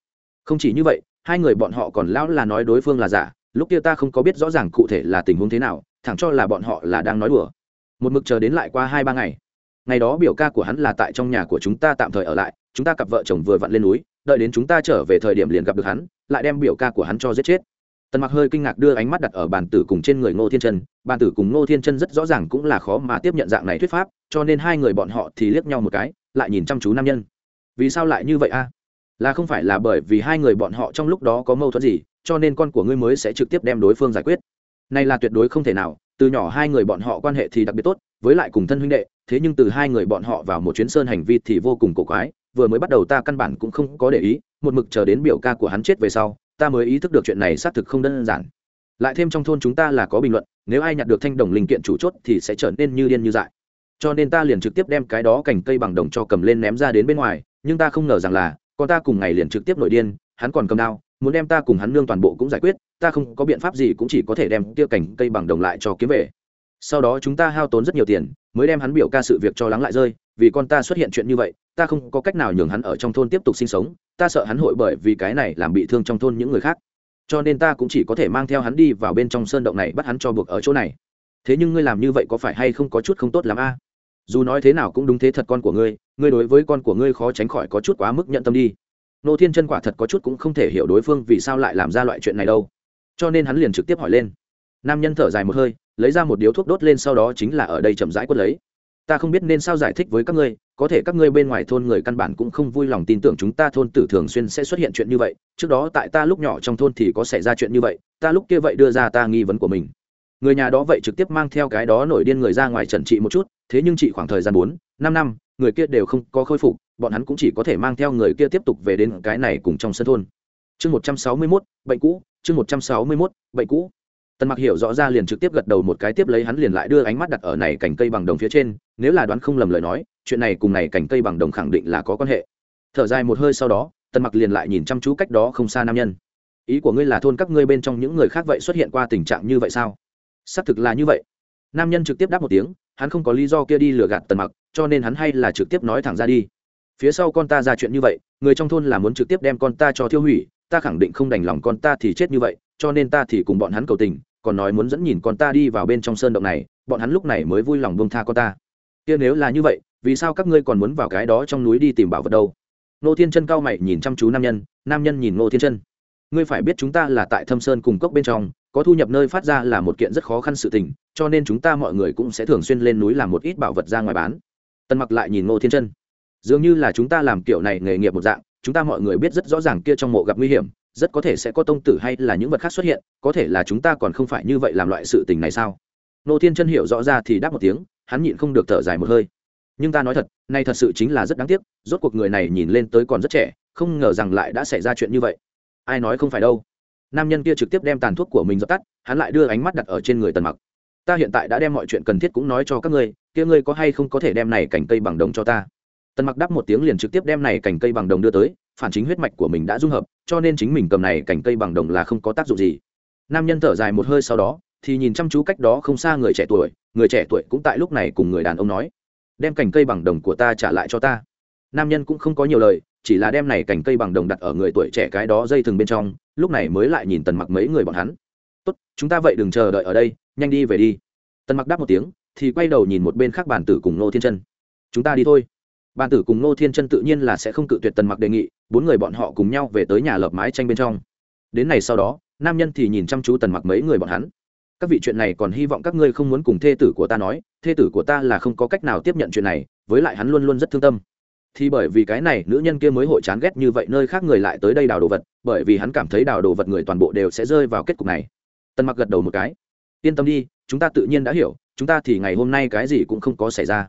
Không chỉ như vậy, hai người bọn họ còn lão là nói đối phương là giả, lúc kia ta không có biết rõ ràng cụ thể là tình huống thế nào, thẳng cho là bọn họ là đang nói đùa. Một mực chờ đến lại qua hai ba ngày. Ngày đó biểu ca của hắn là tại trong nhà của chúng ta tạm thời ở lại, chúng ta cặp vợ chồng vừa vặn lên núi đợi đến chúng ta trở về thời điểm liền gặp được hắn, lại đem biểu ca của hắn cho giết chết. Tần mặc hơi kinh ngạc đưa ánh mắt đặt ở bàn tử cùng trên người ngô thiên chân. Bàn tử cùng ngô thiên chân rất rõ ràng cũng là khó mà tiếp nhận dạng này thuyết pháp, cho nên hai người bọn họ thì liếc nhau một cái, lại nhìn chăm chú nam nhân. Vì sao lại như vậy a? Là không phải là bởi vì hai người bọn họ trong lúc đó có mâu thuẫn gì, cho nên con của ngươi mới sẽ trực tiếp đem đối phương giải quyết. Này là tuyệt đối không thể nào, từ nhỏ hai người bọn họ quan hệ thì đặc biệt tốt, với lại cùng thân huynh đệ, thế nhưng từ hai người bọn họ vào một chuyến sơn hành vi thì vô cùng cổ quái vừa mới bắt đầu ta căn bản cũng không có để ý, một mực chờ đến biểu ca của hắn chết về sau, ta mới ý thức được chuyện này xác thực không đơn giản. Lại thêm trong thôn chúng ta là có bình luận, nếu ai nhặt được thanh đồng linh kiện chủ chốt thì sẽ trở nên như điên như dại. Cho nên ta liền trực tiếp đem cái đó cành cây bằng đồng cho cầm lên ném ra đến bên ngoài, nhưng ta không ngờ rằng là, con ta cùng ngày liền trực tiếp nội điên, hắn còn cầm đao, muốn đem ta cùng hắn nương toàn bộ cũng giải quyết, ta không có biện pháp gì cũng chỉ có thể đem tia cành cây bằng đồng lại cho kiếm về sau đó chúng ta hao tốn rất nhiều tiền, mới đem hắn biểu ca sự việc cho lắng lại rơi, vì con ta xuất hiện chuyện như vậy, ta không có cách nào nhường hắn ở trong thôn tiếp tục sinh sống, ta sợ hắn hội bởi vì cái này làm bị thương trong thôn những người khác. Cho nên ta cũng chỉ có thể mang theo hắn đi vào bên trong sơn động này bắt hắn cho buộc ở chỗ này. Thế nhưng ngươi làm như vậy có phải hay không có chút không tốt l ắ m a? Dù nói thế nào cũng đúng thế thật con của ngươi ngươi đối với con của ngươi khó tránh khỏi có chút quá mức nhận tâm đi. Nô thiên chân quả thật có chút cũng không thể hiểu đối phương vì sao lại làm ra loại chuyện này đâu. Cho nên hắn liền trực tiếp hỏi lên nam nhân thở dài một hơi, lấy ra một điếu thuốc đốt lên sau đó chính là ở đây chậm rãi quất lấy. Ta không biết nên sao giải thích với các ngươi, có thể các ngươi bên ngoài thôn người căn bản cũng không vui lòng tin tưởng chúng ta thôn tử thường xuyên sẽ xuất hiện chuyện như vậy. Trước đó tại ta lúc nhỏ trong thôn thì có xảy ra chuyện như vậy, ta lúc kia vậy đưa ra ta nghi vấn của mình. Người nhà đó vậy trực tiếp mang theo cái đó nổi điên người ra ngoài trần trị một chút, thế nhưng chị khoảng thời gian bốn, năm năm, người kia đều không có khôi phục, bọn hắn cũng chỉ có thể mang theo người kia tiếp tục về đến cái này cùng trong sân thôn. Chương một trăm sáu mươi mốt, bệnh cũ, chương một trăm sáu mươi mốt, bệnh cũ tần mặc hiểu rõ ra liền trực tiếp gật đầu một cái tiếp lấy hắn liền lại đưa ánh mắt đặt ở này cành cây bằng đồng phía trên, nếu là đoán không lầm lời nói, chuyện này cùng này cành cây bằng đồng khẳng định là có quan hệ. Thở dài một hơi sau đó, tần mặc liền lại nhìn chăm chú cách đó không xa nam nhân. Ý của ngươi là thôn các ngươi bên trong những người khác vậy xuất hiện qua tình trạng như vậy sao? Xác thực là như vậy. Nam nhân trực tiếp đáp một tiếng, hắn không có lý do kia đi lừa gạt tần mặc, cho nên hắn hay là trực tiếp nói thẳng ra đi. Phía sau con ta ra chuyện như vậy, người trong thôn là muốn trực tiếp đem con ta cho thiêu hủy, ta khẳng định không đành lòng con ta thì chết như vậy, cho nên ta thì cùng bọn hắn cầu tình còn nói muốn dẫn nhìn con ta đi vào bên trong sơn động này, bọn hắn lúc này mới vui lòng bông tha con ta. Kia nếu là như vậy, vì sao các ngươi còn muốn vào cái đó trong núi đi tìm bảo vật đâu? Nô thiên chân cao mày nhìn chăm chú nam nhân nam nhân nhìn nô thiên chân. Ngươi phải biết chúng ta là tại thâm sơn cùng cốc bên trong, có thu nhập nơi phát ra là một kiện rất khó khăn sự tình, cho nên chúng ta mọi người cũng sẽ thường xuyên lên núi làm một ít bảo vật ra ngoài bán. Tân mặc lại nhìn ngô thiên chân. Dường như là chúng ta làm kiểu này nghề nghiệp một dạng, chúng ta mọi người biết rất rõ ràng kia trong mộ gặp nguy hiểm rất có thể sẽ có tông tử hay là những vật khác xuất hiện, có thể là chúng ta còn không phải như vậy làm loại sự tình này sao? Nô thiên chân hiểu rõ ra thì đáp một tiếng, hắn nhịn không được thở dài một hơi. Nhưng ta nói thật, nay thật sự chính là rất đáng tiếc, rốt cuộc người này nhìn lên tới còn rất trẻ, không ngờ rằng lại đã xảy ra chuyện như vậy. Ai nói không phải đâu. Nam nhân kia trực tiếp đem tàn thuốc của mình dập tắt, hắn lại đưa ánh mắt đặt ở trên người tần mặc. Ta hiện tại đã đem mọi chuyện cần thiết cũng nói cho các ngươi, kia ngươi có hay không có thể đem này cành cây bằng đồng cho ta? Tần mặc đáp một tiếng liền trực tiếp đem này cành cây bằng đồng đưa tới phản chính huyết mạch của mình đã dung hợp, cho nên chính mình cầm này cành cây bằng đồng là không có tác dụng gì. Nam nhân thở dài một hơi sau đó, thì nhìn chăm chú cách đó không xa người trẻ tuổi, người trẻ tuổi cũng tại lúc này cùng người đàn ông nói, đem cành cây bằng đồng của ta trả lại cho ta. Nam nhân cũng không có nhiều lời, chỉ là đem này cành cây bằng đồng đặt ở người tuổi trẻ cái đó dây thừng bên trong, lúc này mới lại nhìn tần mặc mấy người bọn hắn. Tốt, chúng ta vậy đừng chờ đợi ở đây, nhanh đi về đi. Tần mặc đáp một tiếng, thì quay đầu nhìn một bên khác bàn tử cùng nô thiên chân. Chúng ta đi thôi bàn tử cùng nô thiên chân tự nhiên là sẽ không cự tuyệt tần mặc đề nghị, bốn người bọn họ cùng nhau về tới nhà lợp mái tranh bên trong. Đến này sau đó, nam nhân thì nhìn chăm chú tần mặc mấy người bọn hắn. Các vị chuyện này còn hy vọng các ngươi không muốn cùng thê tử của ta nói, thê tử của ta là không có cách nào tiếp nhận chuyện này, với lại hắn luôn luôn rất thương tâm. Thì bởi vì cái này, nữ nhân kia mới hội chán ghét như vậy nơi khác người lại tới đây đào đồ vật, bởi vì hắn cảm thấy đào đồ vật người toàn bộ đều sẽ rơi vào kết cục này. Tần mặc gật đầu một cái. Yên tâm đi, chúng ta tự nhiên đã hiểu, chúng ta thì ngày hôm nay cái gì cũng không có xảy ra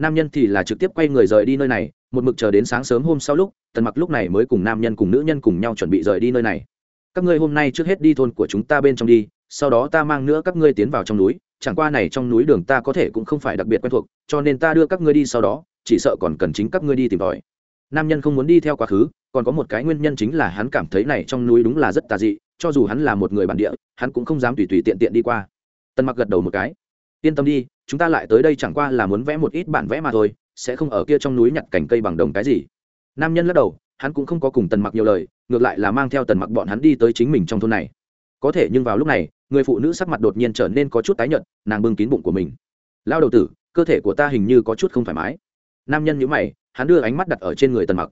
nam nhân thì là trực tiếp quay người rời đi nơi này, một mực chờ đến sáng sớm hôm sau lúc, tần mặc lúc này mới cùng nam nhân cùng nữ nhân cùng nhau chuẩn bị rời đi nơi này. Các ngươi hôm nay trước hết đi thôn của chúng ta bên trong đi, sau đó ta mang nữa các ngươi tiến vào trong núi, chẳng qua này trong núi đường ta có thể cũng không phải đặc biệt quen thuộc, cho nên ta đưa các ngươi đi sau đó, chỉ sợ còn cần chính các ngươi đi tìm tòi. Nam nhân không muốn đi theo quá khứ, còn có một cái nguyên nhân chính là hắn cảm thấy này trong núi đúng là rất tà dị, cho dù hắn là một người bản địa, hắn cũng không dám tùy tùy tiện tiện đi qua. Tần mặc gật đầu một cái yên tâm đi, chúng ta lại tới đây chẳng qua là muốn vẽ một ít bản vẽ mà thôi, sẽ không ở kia trong núi nhặt cành cây bằng đồng cái gì. Nam nhân lắc đầu, hắn cũng không có cùng tần mặc nhiều lời, ngược lại là mang theo tần mặc bọn hắn đi tới chính mình trong thôn này. Có thể nhưng vào lúc này, người phụ nữ sắc mặt đột nhiên trở nên có chút tái nhợt, nàng bưng kín bụng của mình. Lao đầu tử, cơ thể của ta hình như có chút không thoải mái. Nam nhân nhíu mày, hắn đưa ánh mắt đặt ở trên người tần mặc.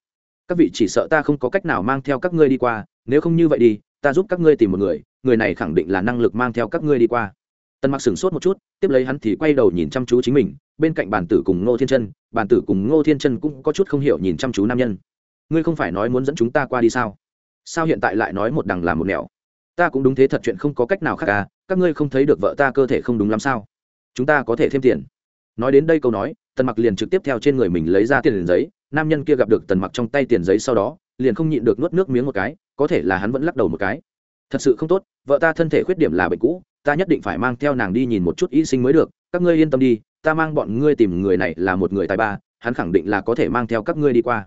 Các vị chỉ sợ ta không có cách nào mang theo các ngươi đi qua, nếu không như vậy đi, ta giúp các ngươi tìm một người người này khẳng định là năng lực mang theo các ngươi đi qua tần mặc sửng sốt một chút, tiếp lấy hắn thì quay đầu nhìn chăm chú chính mình, bên cạnh bàn tử cùng ngô thiên chân bàn tử cùng ngô thiên chân cũng có chút không hiểu nhìn chăm chú nam nhân. Ngươi không phải nói muốn dẫn chúng ta qua đi sao? Sao hiện tại lại nói một đằng làm một nẻo? Ta cũng đúng thế thật chuyện không có cách nào khác à các ngươi không thấy được vợ ta cơ thể không đúng lắm sao? Chúng ta có thể thêm tiền. Nói đến đây câu nói, tần mặc liền trực tiếp theo trên người mình lấy ra tiền giấy, nam nhân kia gặp được tần mặc trong tay tiền giấy sau đó, liền không nhịn được nuốt nước miếng một cái, có thể là hắn vẫn lắc đầu một cái. Thật sự không tốt, vợ ta thân thể khuyết điểm là bệnh cũ ta nhất định phải mang theo nàng đi nhìn một chút y sinh mới được, các ngươi yên tâm đi, ta mang bọn ngươi tìm người này là một người tài ba, hắn khẳng định là có thể mang theo các ngươi đi qua.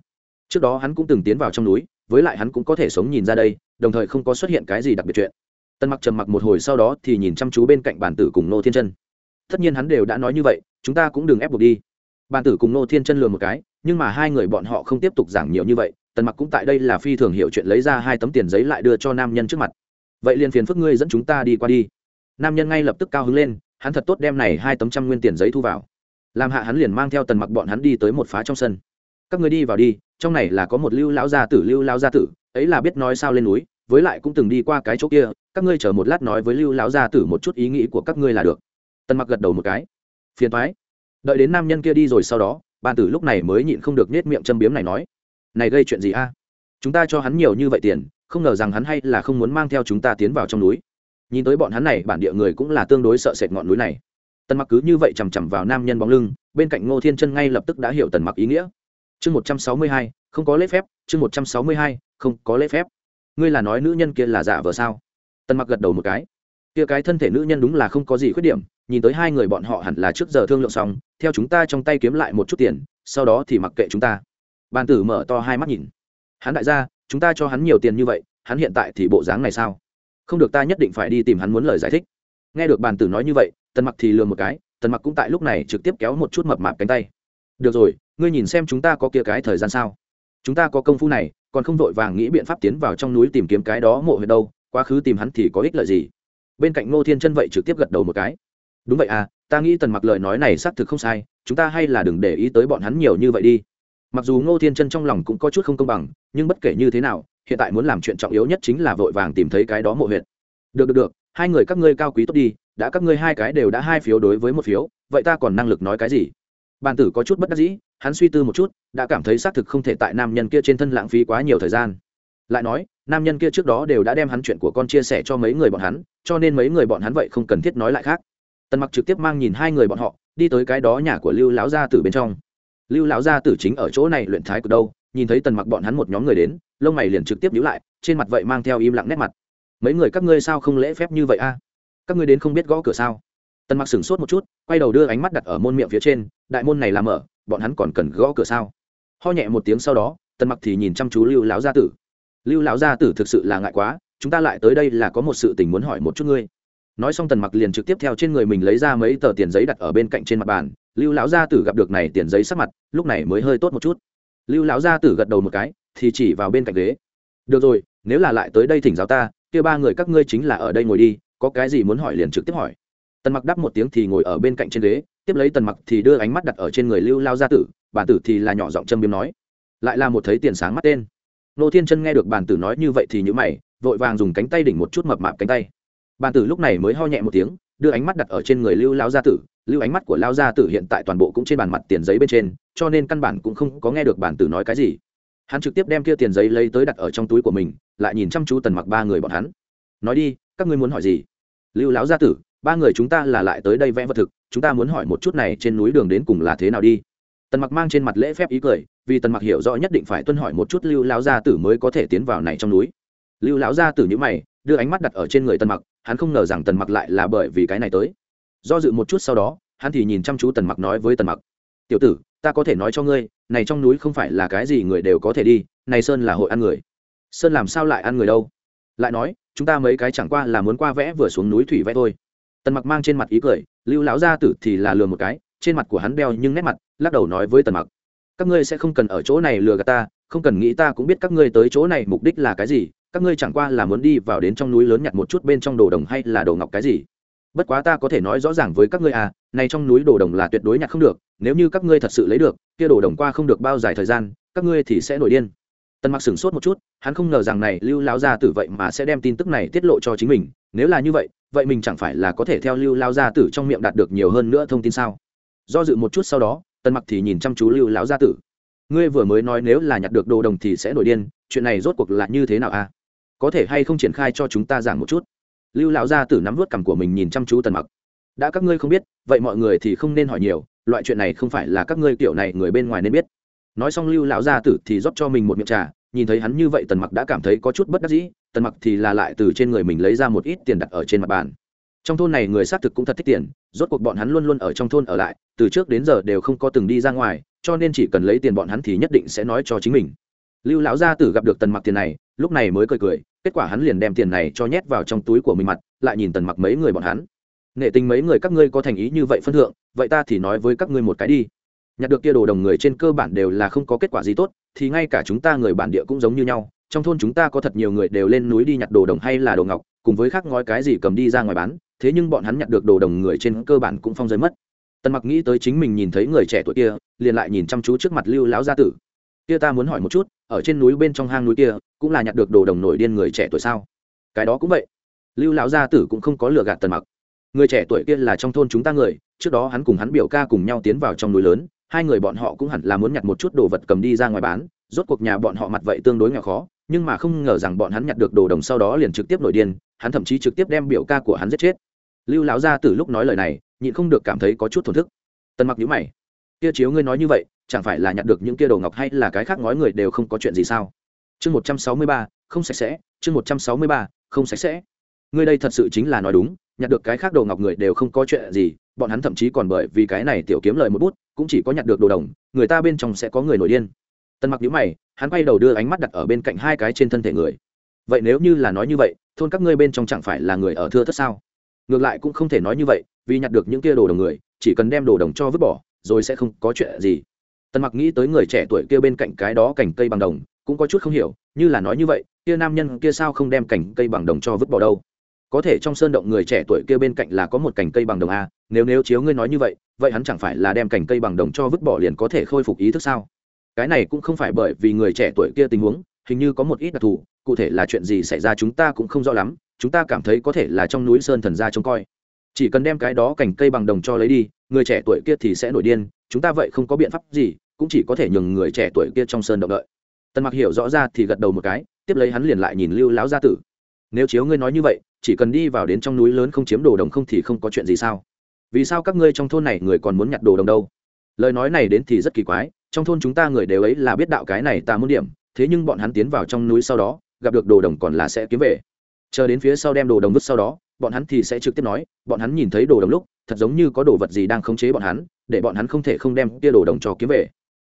Trước đó hắn cũng từng tiến vào trong núi, với lại hắn cũng có thể sống nhìn ra đây, đồng thời không có xuất hiện cái gì đặc biệt chuyện. Tân mặc trầm mặc một hồi sau đó thì nhìn chăm chú bên cạnh bản tử cùng nô thiên chân. Tất nhiên hắn đều đã nói như vậy, chúng ta cũng đừng ép buộc đi. Bản tử cùng nô thiên chân lừa một cái, nhưng mà hai người bọn họ không tiếp tục giảng nhiều như vậy, tần mặc cũng tại đây là phi thường hiểu chuyện lấy ra hai tấm tiền giấy lại đưa cho nam nhân trước mặt. Vậy liền phiền phức ngươi dẫn chúng ta đi qua đi nam nhân ngay lập tức cao hứng lên, hắn thật tốt đem này hai tấm trăm nguyên tiền giấy thu vào. Làm hạ hắn liền mang theo tần mặc bọn hắn đi tới một phá trong sân. Các người đi vào đi, trong này là có một lưu lão gia tử, lưu lão gia tử, ấy là biết nói sao lên núi, với lại cũng từng đi qua cái chỗ kia, các ngươi chờ một lát nói với lưu lão gia tử một chút ý nghĩ của các ngươi là được. Tần mặc gật đầu một cái. Phiền thoái đợi đến nam nhân kia đi rồi sau đó, bàn tử lúc này mới nhịn không được nết miệng châm biếm này nói, này gây chuyện gì a? Chúng ta cho hắn nhiều như vậy tiền, không ngờ rằng hắn hay là không muốn mang theo chúng ta tiến vào trong núi nhìn tới bọn hắn này, bản địa người cũng là tương đối sợ sệt ngọn núi này. Tần mặc cứ như vậy chằm chằm vào nam nhân bóng lưng, bên cạnh ngô thiên chân ngay lập tức đã hiểu tần mặc ý nghĩa. Chương một trăm sáu mươi hai, không có lễ phép, chương một trăm sáu mươi hai, không có lễ phép. Ngươi là nói nữ nhân kia là giả vờ sao? Tần mặc gật đầu một cái. Kia cái thân thể nữ nhân đúng là không có gì khuyết điểm, nhìn tới hai người bọn họ hẳn là trước giờ thương lượng xong, theo chúng ta trong tay kiếm lại một chút tiền, sau đó thì mặc kệ chúng ta. Bàn tử mở to hai mắt nhìn. Hắn đại gia, chúng ta cho hắn nhiều tiền như vậy, hắn hiện tại thì bộ dáng này sao? Không được ta nhất định phải đi tìm hắn muốn lời giải thích. Nghe được bàn tử nói như vậy, tần mặc thì lừa một cái, tần mặc cũng tại lúc này trực tiếp kéo một chút mập mạp cánh tay. Được rồi, ngươi nhìn xem chúng ta có kia cái thời gian sao? Chúng ta có công phu này, còn không vội vàng nghĩ biện pháp tiến vào trong núi tìm kiếm cái đó mộ huyệt đâu, quá khứ tìm hắn thì có ích lợi gì? Bên cạnh ngô thiên chân vậy trực tiếp gật đầu một cái. Đúng vậy à ta nghĩ tần mặc lời nói này xác thực không sai, chúng ta hay là đừng để ý tới bọn hắn nhiều như vậy đi. Mặc dù ngô thiên chân trong lòng cũng có chút không công bằng, nhưng bất kể như thế nào hiện tại muốn làm chuyện trọng yếu nhất chính là vội vàng tìm thấy cái đó mộ huyệt. Được được được, hai người các ngươi cao quý tốt đi, đã các ngươi hai cái đều đã hai phiếu đối với một phiếu, vậy ta còn năng lực nói cái gì? Bàn tử có chút bất đắc dĩ, hắn suy tư một chút, đã cảm thấy xác thực không thể tại nam nhân kia trên thân lãng phí quá nhiều thời gian. Lại nói, nam nhân kia trước đó đều đã đem hắn chuyện của con chia sẻ cho mấy người bọn hắn, cho nên mấy người bọn hắn vậy không cần thiết nói lại khác. Tần mặc trực tiếp mang nhìn hai người bọn họ, đi tới cái đó nhà của lưu lão gia tử bên trong. Lưu lão gia tử chính ở chỗ này luyện thái cực đâu, nhìn thấy tần mặc bọn hắn một nhóm người đến lông mày liền trực tiếp nhíu lại, trên mặt vậy mang theo im lặng nét mặt. Mấy người các ngươi sao không lễ phép như vậy a? Các ngươi đến không biết gõ cửa sao? Tần mặc sửng sốt một chút, quay đầu đưa ánh mắt đặt ở môn miệng phía trên, đại môn này làm mở, bọn hắn còn cần gõ cửa sao? Ho nhẹ một tiếng sau đó, tần mặc thì nhìn chăm chú lưu lão gia tử. Lưu lão gia tử thực sự là ngại quá, chúng ta lại tới đây là có một sự tình muốn hỏi một chút ngươi. Nói xong tần mặc liền trực tiếp theo trên người mình lấy ra mấy tờ tiền giấy đặt ở bên cạnh trên mặt bàn. Lưu lão gia tử gặp được này tiền giấy sắc mặt, lúc này mới hơi tốt một chút. Lưu lão gia tử gật đầu một cái thì chỉ vào bên cạnh ghế. Được rồi, nếu là lại tới đây thỉnh giáo ta, kia ba người các ngươi chính là ở đây ngồi đi, có cái gì muốn hỏi liền trực tiếp hỏi. Tần mặc đáp một tiếng thì ngồi ở bên cạnh trên ghế, tiếp lấy tần mặc thì đưa ánh mắt đặt ở trên người lưu lao gia tử bản tử thì là nhỏ giọng châm biếm nói. Lại là một thấy tiền sáng mắt tên. Nô thiên chân nghe được bản tử nói như vậy thì nhữ mày, vội vàng dùng cánh tay đỉnh một chút mập mạp cánh tay. Bản tử lúc này mới ho nhẹ một tiếng, đưa ánh mắt đặt ở trên người lưu lao gia tử, lưu ánh mắt của lao gia tử hiện tại toàn bộ cũng trên bàn mặt tiền giấy bên trên, cho nên căn bản cũng không có nghe được bản tử nói cái gì hắn trực tiếp đem kia tiền giấy lấy tới đặt ở trong túi của mình, lại nhìn chăm chú tần mặc ba người bọn hắn. Nói đi, các ngươi muốn hỏi gì? Lưu lão gia tử, ba người chúng ta là lại tới đây vẽ vật thực, chúng ta muốn hỏi một chút này trên núi đường đến cùng là thế nào đi? Tần mặc mang trên mặt lễ phép ý cười, vì tần mặc hiểu rõ nhất định phải tuân hỏi một chút lưu lão gia tử mới có thể tiến vào này trong núi. Lưu lão gia tử nhữ mày, đưa ánh mắt đặt ở trên người tần mặc, hắn không ngờ rằng tần mặc lại là bởi vì cái này tới. Do dự một chút sau đó, hắn thì nhìn chăm chú tần mặc nói với tần mặc tiểu tử, ta có thể nói cho ngươi, này trong núi không phải là cái gì người đều có thể đi, này sơn là hội ăn người. Sơn làm sao lại ăn người đâu? Lại nói, chúng ta mấy cái chẳng qua là muốn qua vẽ vừa xuống núi thủy vẽ thôi. Tần mặc mang trên mặt ý cười, lưu lão gia tử thì là lừa một cái, trên mặt của hắn đeo nhưng nét mặt, lắc đầu nói với tần mặc. Các ngươi sẽ không cần ở chỗ này lừa gạt ta, không cần nghĩ ta cũng biết các ngươi tới chỗ này mục đích là cái gì, các ngươi chẳng qua là muốn đi vào đến trong núi lớn nhặt một chút bên trong đồ đồng hay là đồ ngọc cái gì bất quá ta có thể nói rõ ràng với các ngươi à này trong núi đồ đồng là tuyệt đối nhặt không được, nếu như các ngươi thật sự lấy được, kia đồ đồng qua không được bao dài thời gian, các ngươi thì sẽ nổi điên. Tần mặc sửng sốt một chút, hắn không ngờ rằng này lưu lao gia tử vậy mà sẽ đem tin tức này tiết lộ cho chính mình, nếu là như vậy vậy mình chẳng phải là có thể theo lưu lao gia tử trong miệng đạt được nhiều hơn nữa thông tin sao? Do dự một chút sau đó, tần mặc thì nhìn chăm chú lưu lão gia tử. Ngươi vừa mới nói nếu là nhặt được đồ đồng thì sẽ nổi điên, chuyện này rốt cuộc là như thế nào à? có thể hay không triển khai cho chúng ta giảng một chút? Lưu lão gia tử nắm vớt cằm của mình nhìn chăm chú tần mặc. Đã các ngươi không biết, vậy mọi người thì không nên hỏi nhiều, loại chuyện này không phải là các ngươi kiểu này người bên ngoài nên biết. Nói xong lưu lão gia tử thì rót cho mình một miệng trà, nhìn thấy hắn như vậy tần mặc đã cảm thấy có chút bất đắc dĩ, tần mặc thì là lại từ trên người mình lấy ra một ít tiền đặt ở trên mặt bàn. Trong thôn này người xác thực cũng thật thích tiền, rốt cuộc bọn hắn luôn luôn ở trong thôn ở lại, từ trước đến giờ đều không có từng đi ra ngoài, cho nên chỉ cần lấy tiền bọn hắn thì nhất định sẽ nói cho chính mình. Lưu lão gia tử gặp được tần mặc tiền này, lúc này mới cười cười kết quả hắn liền đem tiền này cho nhét vào trong túi của mình mặt, lại nhìn tần mặc mấy người bọn hắn. Nghệ tình mấy người các ngươi có thành ý như vậy phân thượng, vậy ta thì nói với các ngươi một cái đi. Nhặt được kia đồ đồng người trên cơ bản đều là không có kết quả gì tốt, thì ngay cả chúng ta người bản địa cũng giống như nhau, trong thôn chúng ta có thật nhiều người đều lên núi đi nhặt đồ đồng hay là đồ ngọc, cùng với khác ngói cái gì cầm đi ra ngoài bán, thế nhưng bọn hắn nhặt được đồ đồng người trên cơ bản cũng phong giới mất. Tần mặc nghĩ tới chính mình nhìn thấy người trẻ tuổi kia, liền lại nhìn chăm chú trước mặt lưu lão gia tử kia ta muốn hỏi một chút, ở trên núi bên trong hang núi kia, cũng là nhặt được đồ đồng nổi điên người trẻ tuổi sao? Cái đó cũng vậy. Lưu lão gia tử cũng không có lừa gạt tần mặc. Người trẻ tuổi kia là trong thôn chúng ta người, trước đó hắn cùng hắn biểu ca cùng nhau tiến vào trong núi lớn, hai người bọn họ cũng hẳn là muốn nhặt một chút đồ vật cầm đi ra ngoài bán, rốt cuộc nhà bọn họ mặt vậy tương đối nghèo khó, nhưng mà không ngờ rằng bọn hắn nhặt được đồ đồng sau đó liền trực tiếp nổi điên, hắn thậm chí trực tiếp đem biểu ca của hắn giết chết. Lưu lão gia tử lúc nói lời này, nhịn không được cảm thấy có chút thổn thức. Tần mặc nhíu mày. Kia chiếu ngươi nói như vậy chẳng phải là nhặt được những kia đồ ngọc hay là cái khác ngói người đều không có chuyện gì sao? Chương một trăm sáu mươi ba, không sạch sẽ. Chương một trăm sáu mươi ba, không sạch sẽ. Ngươi đây thật sự chính là nói đúng, nhặt được cái khác đồ ngọc người đều không có chuyện gì, bọn hắn thậm chí còn bởi vì cái này tiểu kiếm lời một bút, cũng chỉ có nhặt được đồ đồng, người ta bên trong sẽ có người nổi điên. Tần mặc nhíu mày, hắn quay đầu đưa ánh mắt đặt ở bên cạnh hai cái trên thân thể người. Vậy nếu như là nói như vậy, thôn các ngươi bên trong chẳng phải là người ở thưa thất sao? Ngược lại cũng không thể nói như vậy, vì nhặt được những kia đồ đồng người, chỉ cần đem đồ đồng cho vứt bỏ, rồi sẽ không có chuyện gì tần mặc nghĩ tới người trẻ tuổi kia bên cạnh cái đó cành cây bằng đồng, cũng có chút không hiểu, như là nói như vậy, kia nam nhân kia sao không đem cành cây bằng đồng cho vứt bỏ đâu? Có thể trong sơn động người trẻ tuổi kia bên cạnh là có một cành cây bằng đồng a nếu nếu chiếu ngươi nói như vậy vậy hắn chẳng phải là đem cành cây bằng đồng cho vứt bỏ liền có thể khôi phục ý thức sao? Cái này cũng không phải bởi vì người trẻ tuổi kia tình huống, hình như có một ít đặc thù, cụ thể là chuyện gì xảy ra chúng ta cũng không rõ lắm, chúng ta cảm thấy có thể là trong núi sơn thần gia trông coi. Chỉ cần đem cái đó cành cây bằng đồng cho lấy đi, người trẻ tuổi kia thì sẽ nổi điên, chúng ta vậy không có biện pháp gì cũng chỉ có thể nhường người trẻ tuổi kia trong sơn động đợi. Tần mặc hiểu rõ ra thì gật đầu một cái, tiếp lấy hắn liền lại nhìn lưu lão gia tử. Nếu chiếu ngươi nói như vậy, chỉ cần đi vào đến trong núi lớn không chiếm đồ đồng không thì không có chuyện gì sao? Vì sao các ngươi trong thôn này người còn muốn nhặt đồ đồng đâu? Lời nói này đến thì rất kỳ quái, trong thôn chúng ta người đều ấy là biết đạo cái này ta muốn điểm, thế nhưng bọn hắn tiến vào trong núi sau đó, gặp được đồ đồng còn là sẽ kiếm về. Chờ đến phía sau đem đồ đồng vứt sau đó, bọn hắn thì sẽ trực tiếp nói, bọn hắn nhìn thấy đồ đồng lúc, thật giống như có đồ vật gì đang khống chế bọn hắn, để bọn hắn không thể không đem kia đồ đồng cho kiếm về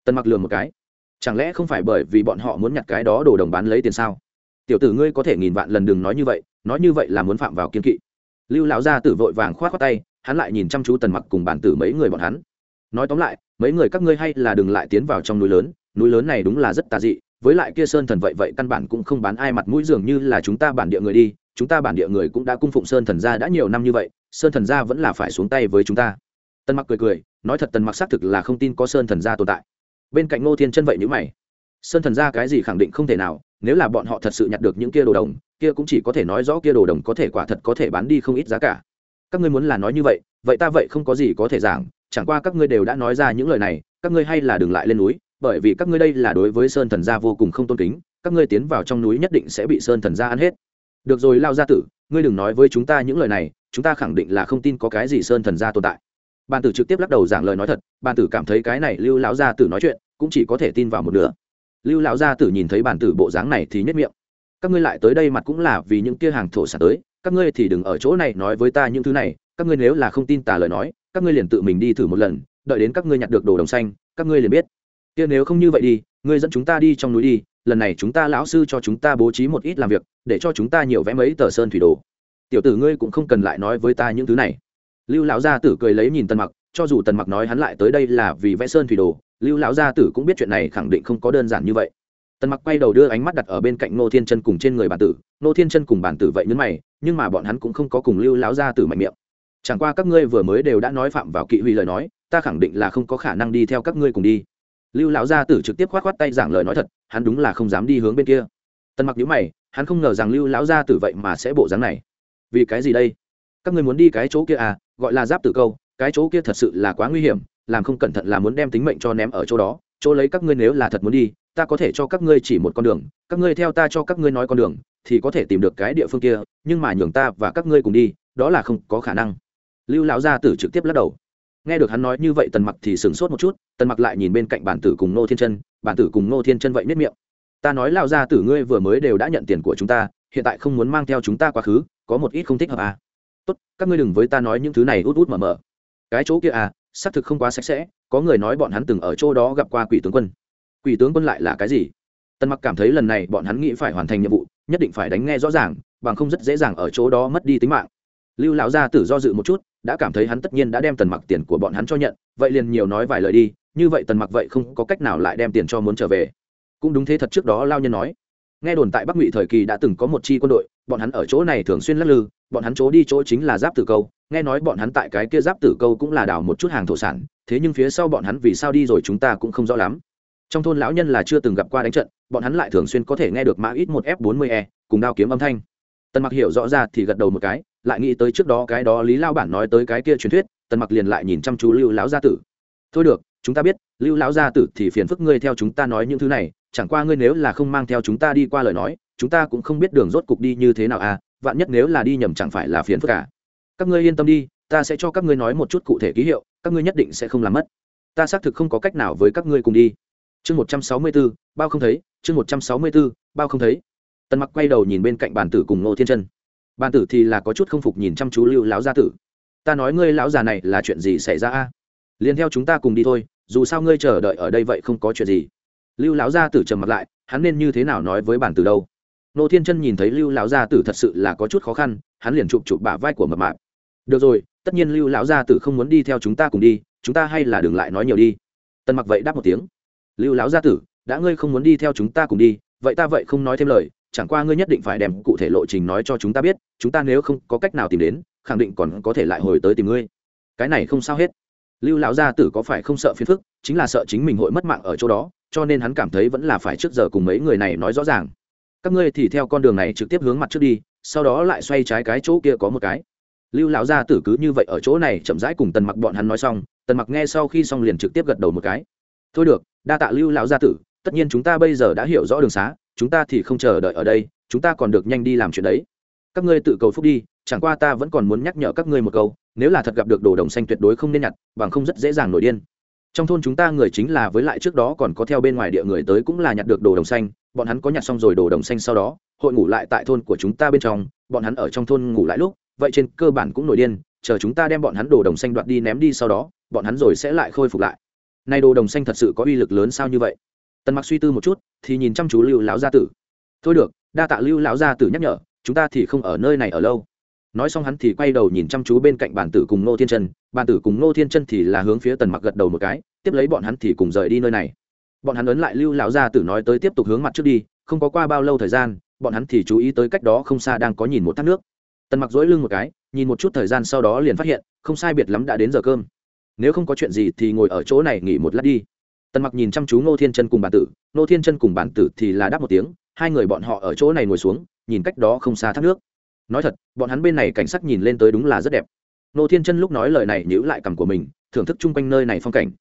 tần mặc lừa một cái. Chẳng lẽ không phải bởi vì bọn họ muốn nhặt cái đó đồ đồng bán lấy tiền sao? Tiểu tử ngươi có thể nghìn vạn lần đừng nói như vậy, nói như vậy là muốn phạm vào kiên kỵ. Lưu lão gia tử vội vàng khoát khoát tay, hắn lại nhìn chăm chú tần mặc cùng bản tử mấy người bọn hắn. Nói tóm lại, mấy người các ngươi hay là đừng lại tiến vào trong núi lớn núi lớn này đúng là rất tà dị, với lại kia sơn thần vậy vậy căn bản cũng không bán ai mặt mũi dường như là chúng ta bản địa người đi, chúng ta bản địa người cũng đã cung phụng sơn thần gia đã nhiều năm như vậy, sơn thần gia vẫn là phải xuống tay với chúng ta. Tần mặc cười cười, nói thật tần mặc xác thực là không tin có sơn thần gia tồn tại bên cạnh ngô thiên chân vậy nhữ mày. Sơn thần gia cái gì khẳng định không thể nào, nếu là bọn họ thật sự nhặt được những kia đồ đồng, kia cũng chỉ có thể nói rõ kia đồ đồng có thể quả thật có thể bán đi không ít giá cả. Các ngươi muốn là nói như vậy vậy ta vậy không có gì có thể giảng, chẳng qua các ngươi đều đã nói ra những lời này, các ngươi hay là đừng lại lên núi, bởi vì các ngươi đây là đối với sơn thần gia vô cùng không tôn kính, các ngươi tiến vào trong núi nhất định sẽ bị sơn thần gia ăn hết. Được rồi, lao gia tử, ngươi đừng nói với chúng ta những lời này, chúng ta khẳng định là không tin có cái gì sơn thần gia tồn tại bàn tử trực tiếp lắc đầu giảng lời nói thật, bàn tử cảm thấy cái này lưu lão gia tử nói chuyện cũng chỉ có thể tin vào một nửa. Lưu lão gia tử nhìn thấy bàn tử bộ dáng này thì nhất miệng. Các ngươi lại tới đây mặt cũng là vì những kia hàng thổ sản tới, các ngươi thì đừng ở chỗ này nói với ta những thứ này, các ngươi nếu là không tin tà lời nói, các ngươi liền tự mình đi thử một lần, đợi đến các ngươi nhặt được đồ đồng xanh, các ngươi liền biết. Kia nếu không như vậy đi, ngươi dẫn chúng ta đi trong núi đi, lần này chúng ta lão sư cho chúng ta bố trí một ít làm việc, để cho chúng ta nhiều vẽ mấy tờ sơn thủy đồ. Tiểu tử ngươi cũng không cần lại nói với ta những thứ này lưu lão gia tử cười lấy nhìn tần mặc, cho dù tần mặc nói hắn lại tới đây là vì vẽ sơn thủy đồ, lưu lão gia tử cũng biết chuyện này khẳng định không có đơn giản như vậy. Tần mặc quay đầu đưa ánh mắt đặt ở bên cạnh nô thiên chân cùng trên người bản tử. Nô thiên chân cùng bản tử vậy nhấn mày, nhưng mà bọn hắn cũng không có cùng lưu lão gia tử mạnh miệng. Chẳng qua các ngươi vừa mới đều đã nói phạm vào kỵ huy lời nói, ta khẳng định là không có khả năng đi theo các ngươi cùng đi. Lưu lão gia tử trực tiếp khoát khoát tay giảng lời nói thật, hắn đúng là không dám đi hướng bên kia. Tần mặc nhíu mày, hắn không ngờ rằng lưu lão gia tử vậy mà sẽ bộ dáng này. Vì cái gì đây? Các ngươi muốn đi cái chỗ kia à? Gọi là giáp tử câu, cái chỗ kia thật sự là quá nguy hiểm, làm không cẩn thận là muốn đem tính mệnh cho ném ở chỗ đó. Chỗ lấy các ngươi nếu là thật muốn đi, ta có thể cho các ngươi chỉ một con đường, các ngươi theo ta cho các ngươi nói con đường, thì có thể tìm được cái địa phương kia, nhưng mà nhường ta và các ngươi cùng đi, đó là không có khả năng. Lưu lão gia tử trực tiếp lắc đầu. Nghe được hắn nói như vậy tần mặc thì sửng sốt một chút, tần mặc lại nhìn bên cạnh bản tử cùng nô thiên chân, bản tử cùng nô thiên chân vậy miết miệng. Ta nói lão gia tử ngươi vừa mới đều đã nhận tiền của chúng ta, hiện tại không muốn mang theo chúng ta quá khứ, có một ít không thích hợp à? Tốt, các ngươi đừng với ta nói những thứ này út út mở mở. Cái chỗ kia à xác thực không quá sạch sẽ, có người nói bọn hắn từng ở chỗ đó gặp qua quỷ tướng quân. Quỷ tướng quân lại là cái gì? Tần mặc cảm thấy lần này bọn hắn nghĩ phải hoàn thành nhiệm vụ, nhất định phải đánh nghe rõ ràng, bằng không rất dễ dàng ở chỗ đó mất đi tính mạng. Lưu lão gia tử do dự một chút, đã cảm thấy hắn tất nhiên đã đem tần mặc tiền của bọn hắn cho nhận, vậy liền nhiều nói vài lời đi, như vậy tần mặc vậy không có cách nào lại đem tiền cho muốn trở về. Cũng đúng thế thật trước đó lao nhân nói nghe đồn tại bắc ngụy thời kỳ đã từng có một chi quân đội, bọn hắn ở chỗ này thường xuyên lắc lư, bọn hắn chỗ đi chỗ chính là giáp tử câu. Nghe nói bọn hắn tại cái kia giáp tử câu cũng là đào một chút hàng thổ sản, thế nhưng phía sau bọn hắn vì sao đi rồi chúng ta cũng không rõ lắm. Trong thôn lão nhân là chưa từng gặp qua đánh trận, bọn hắn lại thường xuyên có thể nghe được mã ít một f 40 e cùng đao kiếm âm thanh. Tần mặc hiểu rõ ra thì gật đầu một cái, lại nghĩ tới trước đó cái đó lý lao bản nói tới cái kia truyền thuyết, tần mặc liền lại nhìn chăm chú lưu lão gia tử. Thôi được, chúng ta biết, lưu lão gia tử thì phiền phức ngươi theo chúng ta nói những thứ này chẳng qua ngươi nếu là không mang theo chúng ta đi qua lời nói, chúng ta cũng không biết đường rốt cục đi như thế nào à vạn nhất nếu là đi nhầm chẳng phải là phiền phức cả các ngươi yên tâm đi, ta sẽ cho các ngươi nói một chút cụ thể ký hiệu, các ngươi nhất định sẽ không làm mất. Ta xác thực không có cách nào với các ngươi cùng đi. Chương một trăm sáu mươi b ố bao không thấy, chương một trăm sáu mươi b ố bao không thấy. Tần mặc quay đầu nhìn bên cạnh bàn tử cùng ngô thiên chân. Bàn tử thì là có chút không phục nhìn chăm chú lưu lão gia tử. Ta nói ngươi lão già này là chuyện gì xảy ra a? Liền theo chúng ta cùng đi thôi, dù sao ngươi chờ đợi ở đây vậy không có chuyện gì lưu lão gia tử trầm mặt lại, hắn nên như thế nào nói với bản từ đâu? Nô thiên chân nhìn thấy lưu lão gia tử thật sự là có chút khó khăn, hắn liền chụp chụp bả vai của mập mạp. Được rồi, tất nhiên lưu lão gia tử không muốn đi theo chúng ta cùng đi, chúng ta hay là đừng lại nói nhiều đi. Tân mặc vậy đáp một tiếng. Lưu lão gia tử, đã ngươi không muốn đi theo chúng ta cùng đi, vậy ta vậy không nói thêm lời, chẳng qua ngươi nhất định phải đem cụ thể lộ trình nói cho chúng ta biết, chúng ta nếu không có cách nào tìm đến, khẳng định còn có thể lại hồi tới tìm ngươi. Cái này không sao hết. Lưu lão gia tử có phải không sợ phiền phức, chính là sợ chính mình hội mất mạng ở chỗ đó cho nên hắn cảm thấy vẫn là phải trước giờ cùng mấy người này nói rõ ràng. Các ngươi thì theo con đường này trực tiếp hướng mặt trước đi, sau đó lại xoay trái cái chỗ kia có một cái. Lưu lão gia tử cứ như vậy ở chỗ này chậm rãi cùng tần mặc bọn hắn nói xong, tần mặc nghe sau khi xong liền trực tiếp gật đầu một cái. Thôi được, đa tạ lưu lão gia tử, tất nhiên chúng ta bây giờ đã hiểu rõ đường xá, chúng ta thì không chờ đợi ở đây, chúng ta còn được nhanh đi làm chuyện đấy. Các ngươi tự cầu phúc đi, chẳng qua ta vẫn còn muốn nhắc nhở các ngươi một câu, nếu là thật gặp được đồ đồng xanh tuyệt đối không nên nhặt, bằng không rất dễ dàng nổi điên trong thôn chúng ta người chính là với lại trước đó còn có theo bên ngoài địa người tới cũng là nhặt được đồ đồng xanh, bọn hắn có nhặt xong rồi đồ đồng xanh sau đó, hội ngủ lại tại thôn của chúng ta bên trong, bọn hắn ở trong thôn ngủ lại lúc, vậy trên cơ bản cũng nổi điên, chờ chúng ta đem bọn hắn đồ đồng xanh đoạt đi ném đi sau đó, bọn hắn rồi sẽ lại khôi phục lại. Nay đồ đồng xanh thật sự có uy lực lớn sao như vậy? Tần mặc suy tư một chút, thì nhìn chăm chú lưu lão gia tử. Thôi được, đa tạ lưu lão gia tử nhắc nhở, chúng ta thì không ở nơi này ở lâu nói xong hắn thì quay đầu nhìn chăm chú bên cạnh bản tử cùng nô thiên chân. Bản tử cùng nô thiên chân thì là hướng phía tần mặc gật đầu một cái, tiếp lấy bọn hắn thì cùng rời đi nơi này. Bọn hắn ấn lại lưu lão gia tử nói tới tiếp tục hướng mặt trước đi, không có qua bao lâu thời gian, bọn hắn thì chú ý tới cách đó không xa đang có nhìn một thác nước. Tần mặc dối lưng một cái, nhìn một chút thời gian sau đó liền phát hiện, không sai biệt lắm đã đến giờ cơm. Nếu không có chuyện gì thì ngồi ở chỗ này nghỉ một lát đi. Tần mặc nhìn chăm chú ngô thiên chân cùng bản tử, ngô thiên chân cùng bản tử thì là đáp một tiếng, hai người bọn họ ở chỗ này ngồi xuống, nhìn cách đó không xa thác nước nói thật, bọn hắn bên này cảnh sắc nhìn lên tới đúng là rất đẹp. Nô thiên chân lúc nói lời này nhữ lại cằm của mình, thưởng thức chung quanh nơi này phong cảnh.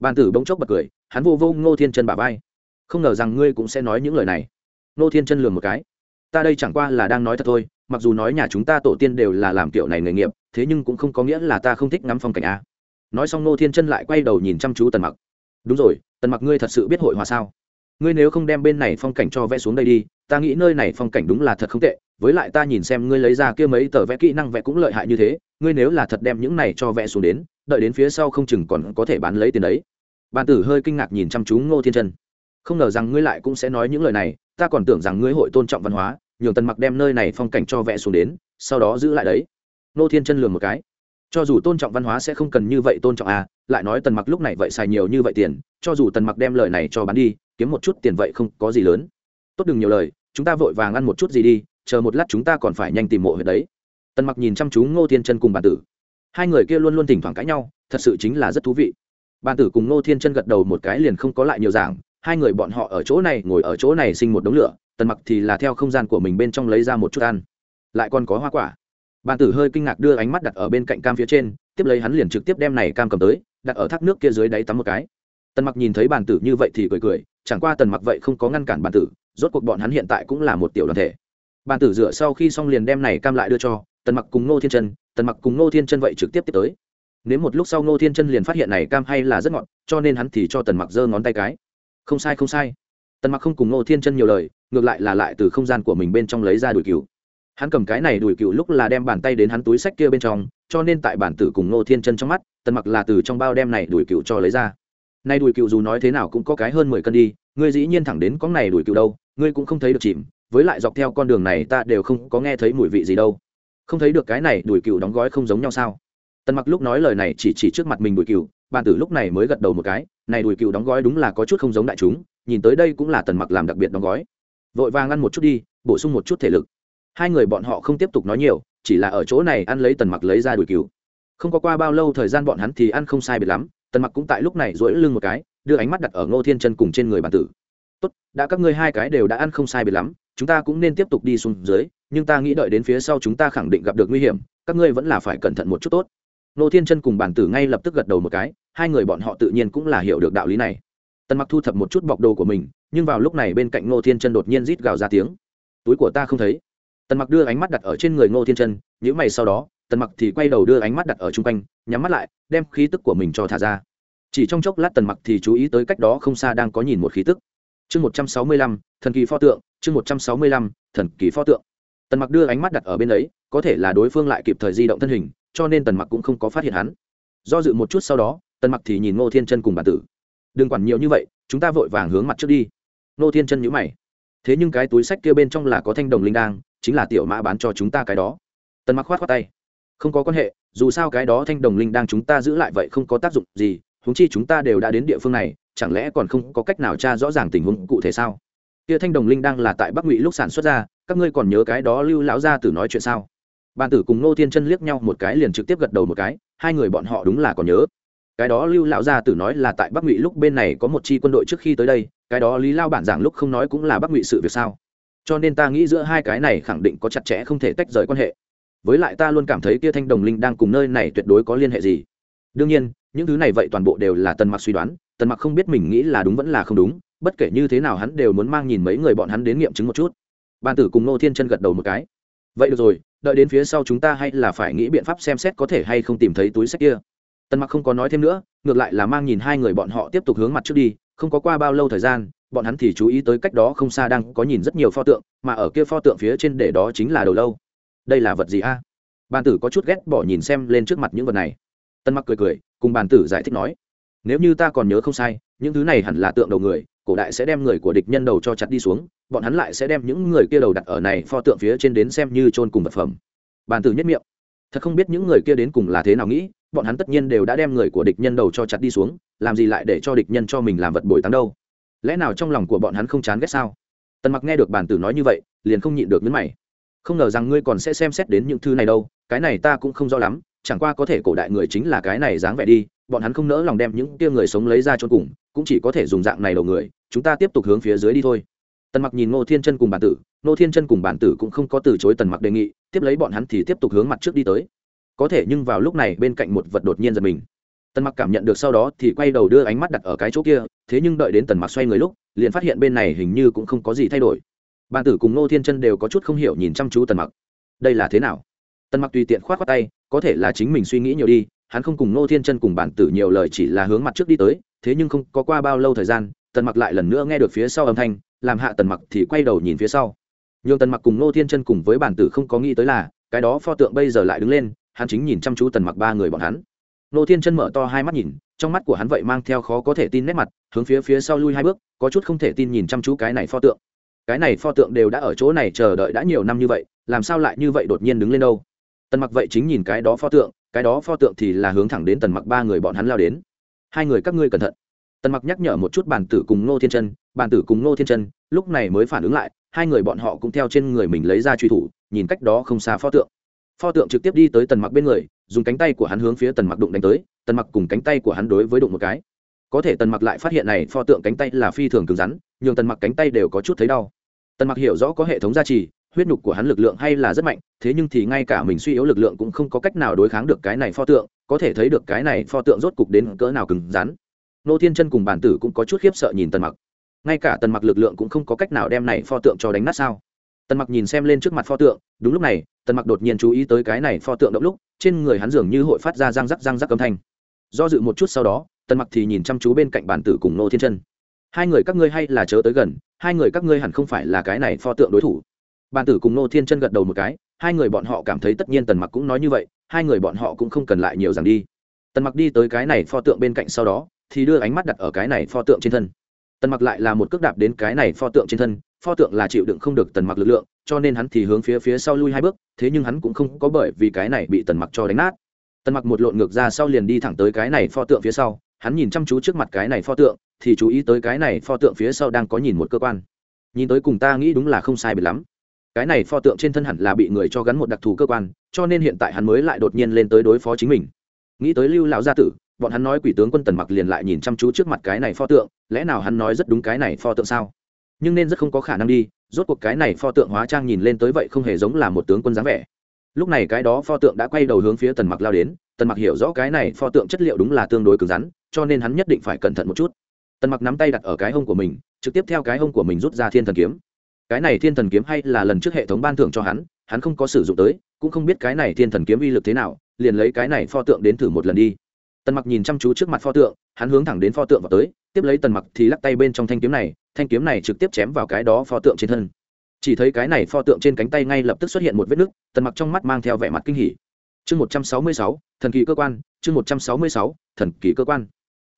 Bàn tử bỗng chốc bật cười, hắn vô vô ngô thiên chân bà vai. Không ngờ rằng ngươi cũng sẽ nói những lời này. Nô thiên chân lường một cái. Ta đây chẳng qua là đang nói thật thôi, mặc dù nói nhà chúng ta tổ tiên đều là làm kiểu này nghề nghiệp, thế nhưng cũng không có nghĩa là ta không thích ngắm phong cảnh a. Nói xong nô thiên chân lại quay đầu nhìn chăm chú tần mặc. Đúng rồi, tần mặc ngươi thật sự biết hội hòa sao? Ngươi nếu không đem bên này phong cảnh cho vẽ xuống đây đi, ta nghĩ nơi này phong cảnh đúng là thật không tệ với lại ta nhìn xem ngươi lấy ra kia mấy tờ vẽ kỹ năng vẽ cũng lợi hại như thế, ngươi nếu là thật đem những này cho vẽ xuống đến, đợi đến phía sau không chừng còn có thể bán lấy tiền đấy. Bàn tử hơi kinh ngạc nhìn chăm chú ngô thiên chân không ngờ rằng ngươi lại cũng sẽ nói những lời này, ta còn tưởng rằng ngươi hội tôn trọng văn hóa, nhường tần mặc đem nơi này phong cảnh cho vẽ xuống đến, sau đó giữ lại đấy. Ngô thiên chân lường một cái. Cho dù tôn trọng văn hóa sẽ không cần như vậy tôn trọng à lại nói tần mặc lúc này vậy xài nhiều như vậy tiền, cho dù tần mặc đem lời này cho bán đi, kiếm một chút tiền vậy không có gì lớn. Tốt đừng nhiều lời, chúng ta vội vàng ăn một chút gì đi chờ một lát chúng ta còn phải nhanh tìm mộ huyệt đấy. Tần mặc nhìn chăm chú ngô thiên chân cùng bản tử. Hai người kia luôn luôn thỉnh thoảng cãi nhau, thật sự chính là rất thú vị. Bản tử cùng ngô thiên chân gật đầu một cái liền không có lại nhiều giảng, hai người bọn họ ở chỗ này, ngồi ở chỗ này sinh một đống lửa, tần mặc thì là theo không gian của mình bên trong lấy ra một chút ăn. Lại còn có hoa quả. Bản tử hơi kinh ngạc đưa ánh mắt đặt ở bên cạnh cam phía trên, tiếp lấy hắn liền trực tiếp đem này cam cầm tới, đặt ở thác nước kia dưới đáy tắm một cái. Tần mặc nhìn thấy bản tử như vậy thì cười cười, chẳng qua tần mặc vậy không có ngăn cản bản tử, rốt cuộc bọn hắn hiện tại cũng là một tiểu đoàn thể bản tử dựa sau khi xong liền đem này cam lại đưa cho, tần mặc cùng ngô thiên chân, tần mặc cùng ngô thiên chân vậy trực tiếp tiếp tới. Nếu một lúc sau ngô thiên chân liền phát hiện này cam hay là rất ngọt, cho nên hắn thì cho tần mặc giơ ngón tay cái. Không sai không sai. Tần mặc không cùng ngô thiên chân nhiều lời, ngược lại là lại từ không gian của mình bên trong lấy ra đùi cừu. Hắn cầm cái này đùi cừu lúc là đem bàn tay đến hắn túi sách kia bên trong, cho nên tại bản tử cùng ngô thiên chân trong mắt, tần mặc là từ trong bao đem này đùi cừu cho lấy ra. Nay đùi cừu dù nói thế nào cũng có cái hơn mười cân đi, ngươi dĩ nhiên thẳng đến có này đùi cừu đâu, ngươi cũng không thấy được chìm với lại dọc theo con đường này ta đều không có nghe thấy mùi vị gì đâu. Không thấy được cái này đùi cừu đóng gói không giống nhau sao? Tần mặc lúc nói lời này chỉ chỉ trước mặt mình đùi cừu, bàn tử lúc này mới gật đầu một cái, này đùi cừu đóng gói đúng là có chút không giống đại chúng, nhìn tới đây cũng là tần mặc làm đặc biệt đóng gói. Vội vàng ăn một chút đi, bổ sung một chút thể lực. Hai người bọn họ không tiếp tục nói nhiều, chỉ là ở chỗ này ăn lấy tần mặc lấy ra đùi cừu. Không có qua bao lâu thời gian bọn hắn thì ăn không sai biệt lắm, tần mặc cũng tại lúc này dỗi lưng một cái, đưa ánh mắt đặt ở ngô thiên chân cùng trên người bàn tử. Tốt, đã các ngươi hai cái đều đã ăn không sai biệt lắm chúng ta cũng nên tiếp tục đi xuống dưới, nhưng ta nghĩ đợi đến phía sau chúng ta khẳng định gặp được nguy hiểm, các ngươi vẫn là phải cẩn thận một chút tốt. Ngô thiên chân cùng bàn tử ngay lập tức gật đầu một cái, hai người bọn họ tự nhiên cũng là hiểu được đạo lý này. Tần mặc thu thập một chút bọc đồ của mình, nhưng vào lúc này bên cạnh ngô thiên chân đột nhiên rít gào ra tiếng. Túi của ta không thấy. Tần mặc đưa ánh mắt đặt ở trên người ngô thiên chân nhữ mày sau đó, tần mặc thì quay đầu đưa ánh mắt đặt ở chung quanh, nhắm mắt lại, đem khí tức của mình cho thả ra. Chỉ trong chốc lát tần mặc thì chú ý tới cách đó không xa đang có nhìn một khí tức chương một trăm sáu mươi lăm, thần kỳ pho tượng, chương một trăm sáu mươi lăm, thần kỳ pho tượng. Tần mặc đưa ánh mắt đặt ở bên ấy, có thể là đối phương lại kịp thời di động thân hình, cho nên tần mặc cũng không có phát hiện hắn. Do dự một chút sau đó, tần mặc thì nhìn ngô thiên chân cùng bản tử. Đừng quản nhiều như vậy, chúng ta vội vàng hướng mặt trước đi. Ngô thiên chân nhữ mày. Thế nhưng cái túi sách kia bên trong là có thanh đồng linh đang chính là tiểu mã bán cho chúng ta cái đó. Tần mặc khoát khoát tay. Không có quan hệ, dù sao cái đó thanh đồng linh đang chúng ta giữ lại vậy không có tác dụng gì húng chi chúng ta đều đã đến địa phương này chẳng lẽ còn không có cách nào tra rõ ràng tình huống cụ thể sao? Kia thanh đồng linh đang là tại bắc ngụy lúc sản xuất ra, các ngươi còn nhớ cái đó lưu lão gia tử nói chuyện sao? Bàn tử cùng nô thiên chân liếc nhau một cái liền trực tiếp gật đầu một cái, hai người bọn họ đúng là còn nhớ. Cái đó lưu lão gia tử nói là tại bắc ngụy lúc bên này có một chi quân đội trước khi tới đây, cái đó lý lao bản giảng lúc không nói cũng là bắc ngụy sự việc sao? Cho nên ta nghĩ giữa hai cái này khẳng định có chặt chẽ không thể tách rời quan hệ. Với lại ta luôn cảm thấy kia thanh đồng linh đang cùng nơi này tuyệt đối có liên hệ gì đương nhiên, những thứ này vậy toàn bộ đều là tần mặc suy đoán, tần mặc không biết mình nghĩ là đúng vẫn là không đúng, bất kể như thế nào hắn đều muốn mang nhìn mấy người bọn hắn đến nghiệm chứng một chút. Ban tử cùng nô thiên chân gật đầu một cái. Vậy được rồi, đợi đến phía sau chúng ta hay là phải nghĩ biện pháp xem xét có thể hay không tìm thấy túi sách kia. Tần mặc không có nói thêm nữa, ngược lại là mang nhìn hai người bọn họ tiếp tục hướng mặt trước đi, không có qua bao lâu thời gian, bọn hắn thì chú ý tới cách đó không xa đang có nhìn rất nhiều pho tượng, mà ở kia pho tượng phía trên để đó chính là đầu lâu. Đây là vật gì a? À? bàn tử có chút ghét bỏ nhìn xem lên trước mặt những vật này tân mặc cười cười, cùng bàn tử giải thích nói, nếu như ta còn nhớ không sai, những thứ này hẳn là tượng đầu người, cổ đại sẽ đem người của địch nhân đầu cho chặt đi xuống, bọn hắn lại sẽ đem những người kia đầu đặt ở này pho tượng phía trên đến xem như chôn cùng vật phẩm. Bàn tử nhất miệng, thật không biết những người kia đến cùng là thế nào nghĩ, bọn hắn tất nhiên đều đã đem người của địch nhân đầu cho chặt đi xuống, làm gì lại để cho địch nhân cho mình làm vật bồi táng đâu? Lẽ nào trong lòng của bọn hắn không chán ghét sao? Tần mặc nghe được bàn tử nói như vậy, liền không nhịn được nhấn mày. Không ngờ rằng ngươi còn sẽ xem xét đến những thứ này đâu, cái này ta cũng không rõ lắm chẳng qua có thể cổ đại người chính là cái này dáng vẻ đi, bọn hắn không nỡ lòng đem những kia người sống lấy ra cho cùng, cũng chỉ có thể dùng dạng này đầu người, chúng ta tiếp tục hướng phía dưới đi thôi. Tần mặc nhìn ngô thiên chân cùng bản tử, ngô thiên chân cùng bản tử cũng không có từ chối tần mặc đề nghị, tiếp lấy bọn hắn thì tiếp tục hướng mặt trước đi tới. Có thể nhưng vào lúc này bên cạnh một vật đột nhiên giật mình. Tần mặc cảm nhận được sau đó thì quay đầu đưa ánh mắt đặt ở cái chỗ kia, thế nhưng đợi đến tần mặc xoay người lúc, liền phát hiện bên này hình như cũng không có gì thay đổi. Bàn tử cùng nô thiên chân đều có chút không hiểu nhìn chăm chú tần mặc. Đây là thế nào? Tần mặc tùy tiện khoát khoát tay có thể là chính mình suy nghĩ nhiều đi, hắn không cùng nô thiên chân cùng bản tử nhiều lời, chỉ là hướng mặt trước đi tới, thế nhưng không có qua bao lâu thời gian, tần mặc lại lần nữa nghe được phía sau âm thanh, làm hạ tần mặc thì quay đầu nhìn phía sau. Nhưng tần mặc cùng nô thiên chân cùng với bản tử không có nghĩ tới là, cái đó pho tượng bây giờ lại đứng lên, hắn chính nhìn chăm chú tần mặc ba người bọn hắn. Nô thiên chân mở to hai mắt nhìn, trong mắt của hắn vậy mang theo khó có thể tin nét mặt, hướng phía phía sau lui hai bước, có chút không thể tin nhìn chăm chú cái này pho tượng. Cái này pho tượng đều đã ở chỗ này chờ đợi đã nhiều năm như vậy, làm sao lại như vậy đột nhiên đứng lên đâu? Tần mặc vậy chính nhìn cái đó pho tượng, cái đó pho tượng thì là hướng thẳng đến tần mặc ba người bọn hắn lao đến. Hai người các ngươi cẩn thận. Tần mặc nhắc nhở một chút bản tử cùng nô thiên chân, bản tử cùng nô thiên chân, lúc này mới phản ứng lại, hai người bọn họ cũng theo trên người mình lấy ra truy thủ, nhìn cách đó không xa pho tượng. Pho tượng trực tiếp đi tới tần mặc bên người, dùng cánh tay của hắn hướng phía tần mặc đụng đánh tới, tần mặc cùng cánh tay của hắn đối với đụng một cái. Có thể tần mặc lại phát hiện này pho tượng cánh tay là phi thường cứng rắn, nhường tần mặc cánh tay đều có chút thấy đau. Tần mặc hiểu rõ có hệ thống gia trì huyết nhục của hắn lực lượng hay là rất mạnh, thế nhưng thì ngay cả mình suy yếu lực lượng cũng không có cách nào đối kháng được cái này pho tượng, có thể thấy được cái này pho tượng rốt cục đến cỡ nào cứng rắn. Nô thiên chân cùng bản tử cũng có chút khiếp sợ nhìn tần mặc. Ngay cả tần mặc lực lượng cũng không có cách nào đem này pho tượng cho đánh nát sao? Tần mặc nhìn xem lên trước mặt pho tượng, đúng lúc này, tần mặc đột nhiên chú ý tới cái này pho tượng động lúc, trên người hắn dường như hội phát ra răng rắc răng rắc âm thanh. Do dự một chút sau đó, tần mặc thì nhìn chăm chú bên cạnh bản tử cùng nô thiên chân. Hai người các ngươi hay là chớ tới gần, hai người các ngươi hẳn không phải là cái này pho tượng đối thủ bàn tử cùng nô thiên chân gật đầu một cái, hai người bọn họ cảm thấy tất nhiên tần mặc cũng nói như vậy, hai người bọn họ cũng không cần lại nhiều rằng đi. Tần mặc đi tới cái này pho tượng bên cạnh sau đó, thì đưa ánh mắt đặt ở cái này pho tượng trên thân. Tần mặc lại là một cước đạp đến cái này pho tượng trên thân, pho tượng là chịu đựng không được tần mặc lực lượng, cho nên hắn thì hướng phía phía sau lui hai bước, thế nhưng hắn cũng không có bởi vì cái này bị tần mặc cho đánh nát. Tần mặc một lộn ngược ra sau liền đi thẳng tới cái này pho tượng phía sau, hắn nhìn chăm chú trước mặt cái này pho tượng, thì chú ý tới cái này pho tượng phía sau đang có nhìn một cơ quan. Nhìn tới cùng ta nghĩ đúng là không sai biệt lắm cái này pho tượng trên thân hẳn là bị người cho gắn một đặc thù cơ quan, cho nên hiện tại hắn mới lại đột nhiên lên tới đối phó chính mình. Nghĩ tới lưu lão gia tử, bọn hắn nói quỷ tướng quân tần mặc liền lại nhìn chăm chú trước mặt cái này pho tượng, lẽ nào hắn nói rất đúng cái này pho tượng sao? Nhưng nên rất không có khả năng đi, rốt cuộc cái này pho tượng hóa trang nhìn lên tới vậy không hề giống là một tướng quân dáng vẻ. Lúc này cái đó pho tượng đã quay đầu hướng phía tần mặc lao đến, tần mặc hiểu rõ cái này pho tượng chất liệu đúng là tương đối cứng rắn, cho nên hắn nhất định phải cẩn thận một chút. Tần mặc nắm tay đặt ở cái hông của mình, trực tiếp theo cái hông của mình rút ra thiên thần kiếm cái này thiên thần kiếm hay là lần trước hệ thống ban thưởng cho hắn hắn không có sử dụng tới, cũng không biết cái này thiên thần kiếm uy lực thế nào, liền lấy cái này pho tượng đến thử một lần đi. Tần mặc nhìn chăm chú trước mặt pho tượng, hắn hướng thẳng đến pho tượng vào tới, tiếp lấy tần mặc thì lắc tay bên trong thanh kiếm này, thanh kiếm này trực tiếp chém vào cái đó pho tượng trên thân. Chỉ thấy cái này pho tượng trên cánh tay ngay lập tức xuất hiện một vết nứt, tần mặc trong mắt mang theo vẻ mặt kinh hỉ. Chương một trăm sáu mươi sáu, thần kỳ cơ quan, chương một trăm sáu mươi sáu, thần kỳ cơ quan.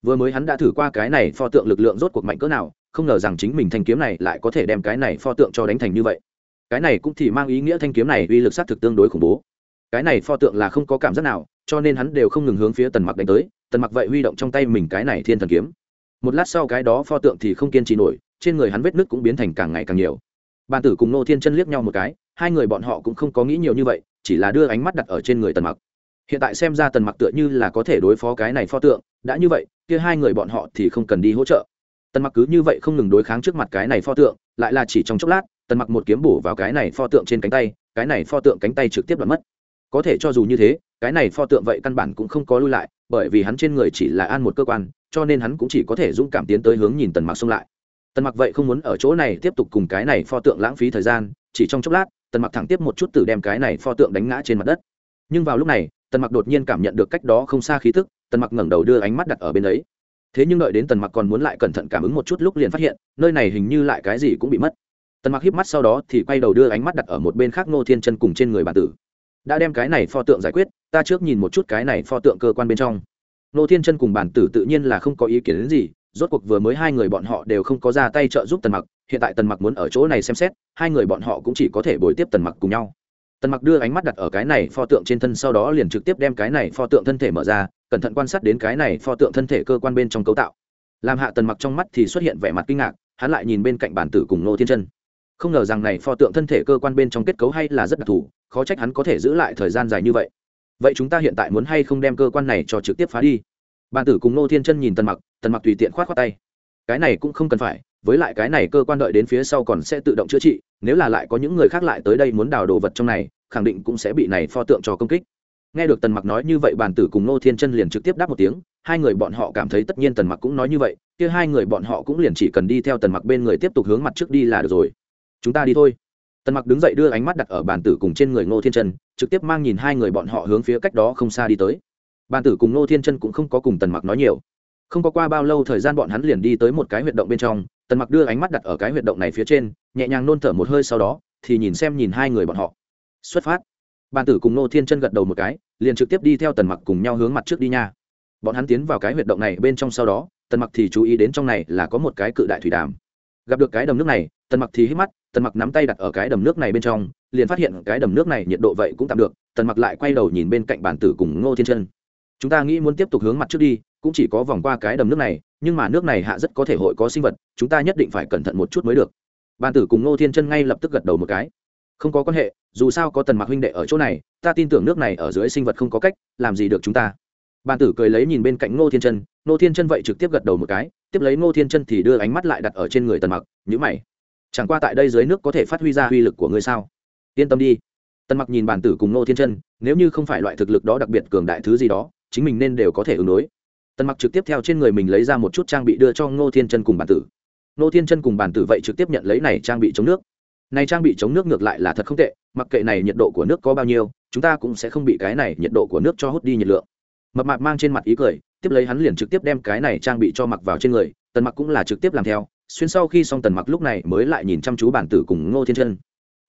Vừa mới hắn đã thử qua cái này pho tượng lực lượng rốt cuộc mạnh cỡ nào không ngờ rằng chính mình thanh kiếm này lại có thể đem cái này pho tượng cho đánh thành như vậy. Cái này cũng thì mang ý nghĩa thanh kiếm này uy lực sát thực tương đối khủng bố. Cái này pho tượng là không có cảm giác nào, cho nên hắn đều không ngừng hướng phía tần mặc đánh tới. Tần mặc vậy huy động trong tay mình cái này thiên thần kiếm. Một lát sau cái đó pho tượng thì không kiên trì nổi, trên người hắn vết nứt cũng biến thành càng ngày càng nhiều. Bàn tử cùng nô thiên chân liếc nhau một cái, hai người bọn họ cũng không có nghĩ nhiều như vậy, chỉ là đưa ánh mắt đặt ở trên người tần mặc. Hiện tại xem ra tần mặc tựa như là có thể đối phó cái này pho tượng, đã như vậy, kia hai người bọn họ thì không cần đi hỗ trợ tần mặc cứ như vậy không ngừng đối kháng trước mặt cái này pho tượng, lại là chỉ trong chốc lát, tần mặc một kiếm bổ vào cái này pho tượng trên cánh tay, cái này pho tượng cánh tay trực tiếp đoạn mất. Có thể cho dù như thế, cái này pho tượng vậy căn bản cũng không có lui lại, bởi vì hắn trên người chỉ là an một cơ quan, cho nên hắn cũng chỉ có thể dũng cảm tiến tới hướng nhìn tần mặc xông lại. Tần mặc vậy không muốn ở chỗ này tiếp tục cùng cái này pho tượng lãng phí thời gian, chỉ trong chốc lát, tần mặc thẳng tiếp một chút từ đem cái này pho tượng đánh ngã trên mặt đất. Nhưng vào lúc này, tần mặc đột nhiên cảm nhận được cách đó không xa khí tức, tần mặc ngẩng đầu đưa ánh mắt đặt ở bên ấy thế nhưng đợi đến tần mặc còn muốn lại cẩn thận cảm ứng một chút lúc liền phát hiện, nơi này hình như lại cái gì cũng bị mất. Tần mặc híp mắt sau đó thì quay đầu đưa ánh mắt đặt ở một bên khác ngô thiên chân cùng trên người bản tử. Đã đem cái này pho tượng giải quyết, ta trước nhìn một chút cái này pho tượng cơ quan bên trong. Ngô thiên chân cùng bản tử tự nhiên là không có ý kiến đến gì, rốt cuộc vừa mới hai người bọn họ đều không có ra tay trợ giúp tần mặc, hiện tại tần mặc muốn ở chỗ này xem xét, hai người bọn họ cũng chỉ có thể bồi tiếp tần mặc cùng nhau tần mặc đưa ánh mắt đặt ở cái này pho tượng trên thân sau đó liền trực tiếp đem cái này pho tượng thân thể mở ra, cẩn thận quan sát đến cái này pho tượng thân thể cơ quan bên trong cấu tạo. Làm hạ tần mặc trong mắt thì xuất hiện vẻ mặt kinh ngạc, hắn lại nhìn bên cạnh bản tử cùng nô thiên chân. Không ngờ rằng này pho tượng thân thể cơ quan bên trong kết cấu hay là rất đặc thù, khó trách hắn có thể giữ lại thời gian dài như vậy. Vậy chúng ta hiện tại muốn hay không đem cơ quan này cho trực tiếp phá đi? Bản tử cùng nô thiên chân nhìn tần mặc tần mặc tùy tiện khoát khoát tay. Cái này cũng không cần phải với lại cái này cơ quan đợi đến phía sau còn sẽ tự động chữa trị, nếu là lại có những người khác lại tới đây muốn đào đồ vật trong này, khẳng định cũng sẽ bị này pho tượng cho công kích. Nghe được tần mặc nói như vậy bàn tử cùng nô thiên chân liền trực tiếp đáp một tiếng, hai người bọn họ cảm thấy tất nhiên tần mặc cũng nói như vậy, kia hai người bọn họ cũng liền chỉ cần đi theo tần mặc bên người tiếp tục hướng mặt trước đi là được rồi. Chúng ta đi thôi. Tần mặc đứng dậy đưa ánh mắt đặt ở bàn tử cùng trên người ngô thiên chân, trực tiếp mang nhìn hai người bọn họ hướng phía cách đó không xa đi tới. Bàn tử cùng ngô thiên chân cũng không có cùng tần mặc nói nhiều. Không có qua bao lâu thời gian bọn hắn liền đi tới một cái huyệt động bên trong tần mặc đưa ánh mắt đặt ở cái huyệt động này phía trên, nhẹ nhàng nôn thở một hơi sau đó, thì nhìn xem nhìn hai người bọn họ. Xuất phát. Bàn tử cùng Nô thiên chân gật đầu một cái, liền trực tiếp đi theo tần mặc cùng nhau hướng mặt trước đi nha. Bọn hắn tiến vào cái huyệt động này bên trong sau đó, tần mặc thì chú ý đến trong này là có một cái cự đại thủy đàm. Gặp được cái đầm nước này, tần mặc thì hít mắt, tần mặc nắm tay đặt ở cái đầm nước này bên trong, liền phát hiện cái đầm nước này nhiệt độ vậy cũng tạm được, tần mặc lại quay đầu nhìn bên cạnh bản tử cùng ngô thiên chân. Chúng ta nghĩ muốn tiếp tục hướng mặt trước đi, cũng chỉ có vòng qua cái đầm nước này nhưng mà nước này hạ rất có thể hội có sinh vật, chúng ta nhất định phải cẩn thận một chút mới được. Bàn tử cùng ngô thiên chân ngay lập tức gật đầu một cái. Không có quan hệ, dù sao có tần mặc huynh đệ ở chỗ này, ta tin tưởng nước này ở dưới sinh vật không có cách, làm gì được chúng ta. Bàn tử cười lấy nhìn bên cạnh ngô thiên chân, ngô thiên chân vậy trực tiếp gật đầu một cái, tiếp lấy ngô thiên chân thì đưa ánh mắt lại đặt ở trên người tần mặc nhữ mày, chẳng qua tại đây dưới nước có thể phát huy ra uy lực của ngươi sao? Yên tâm đi. Tần mặc nhìn bàn tử cùng ngô thiên chân, nếu như không phải loại thực lực đó đặc biệt cường đại thứ gì đó, chính mình nên đều có thể ứng đối tần mặc trực tiếp theo trên người mình lấy ra một chút trang bị đưa cho ngô thiên chân cùng bản tử. Ngô thiên chân cùng bản tử vậy trực tiếp nhận lấy này trang bị chống nước. Này trang bị chống nước ngược lại là thật không tệ, mặc kệ này nhiệt độ của nước có bao nhiêu, chúng ta cũng sẽ không bị cái này nhiệt độ của nước cho hút đi nhiệt lượng. Mập mạp mang trên mặt ý cười, tiếp lấy hắn liền trực tiếp đem cái này trang bị cho mặc vào trên người, tần mặc cũng là trực tiếp làm theo, xuyên sau khi xong tần mặc lúc này mới lại nhìn chăm chú bản tử cùng ngô thiên chân.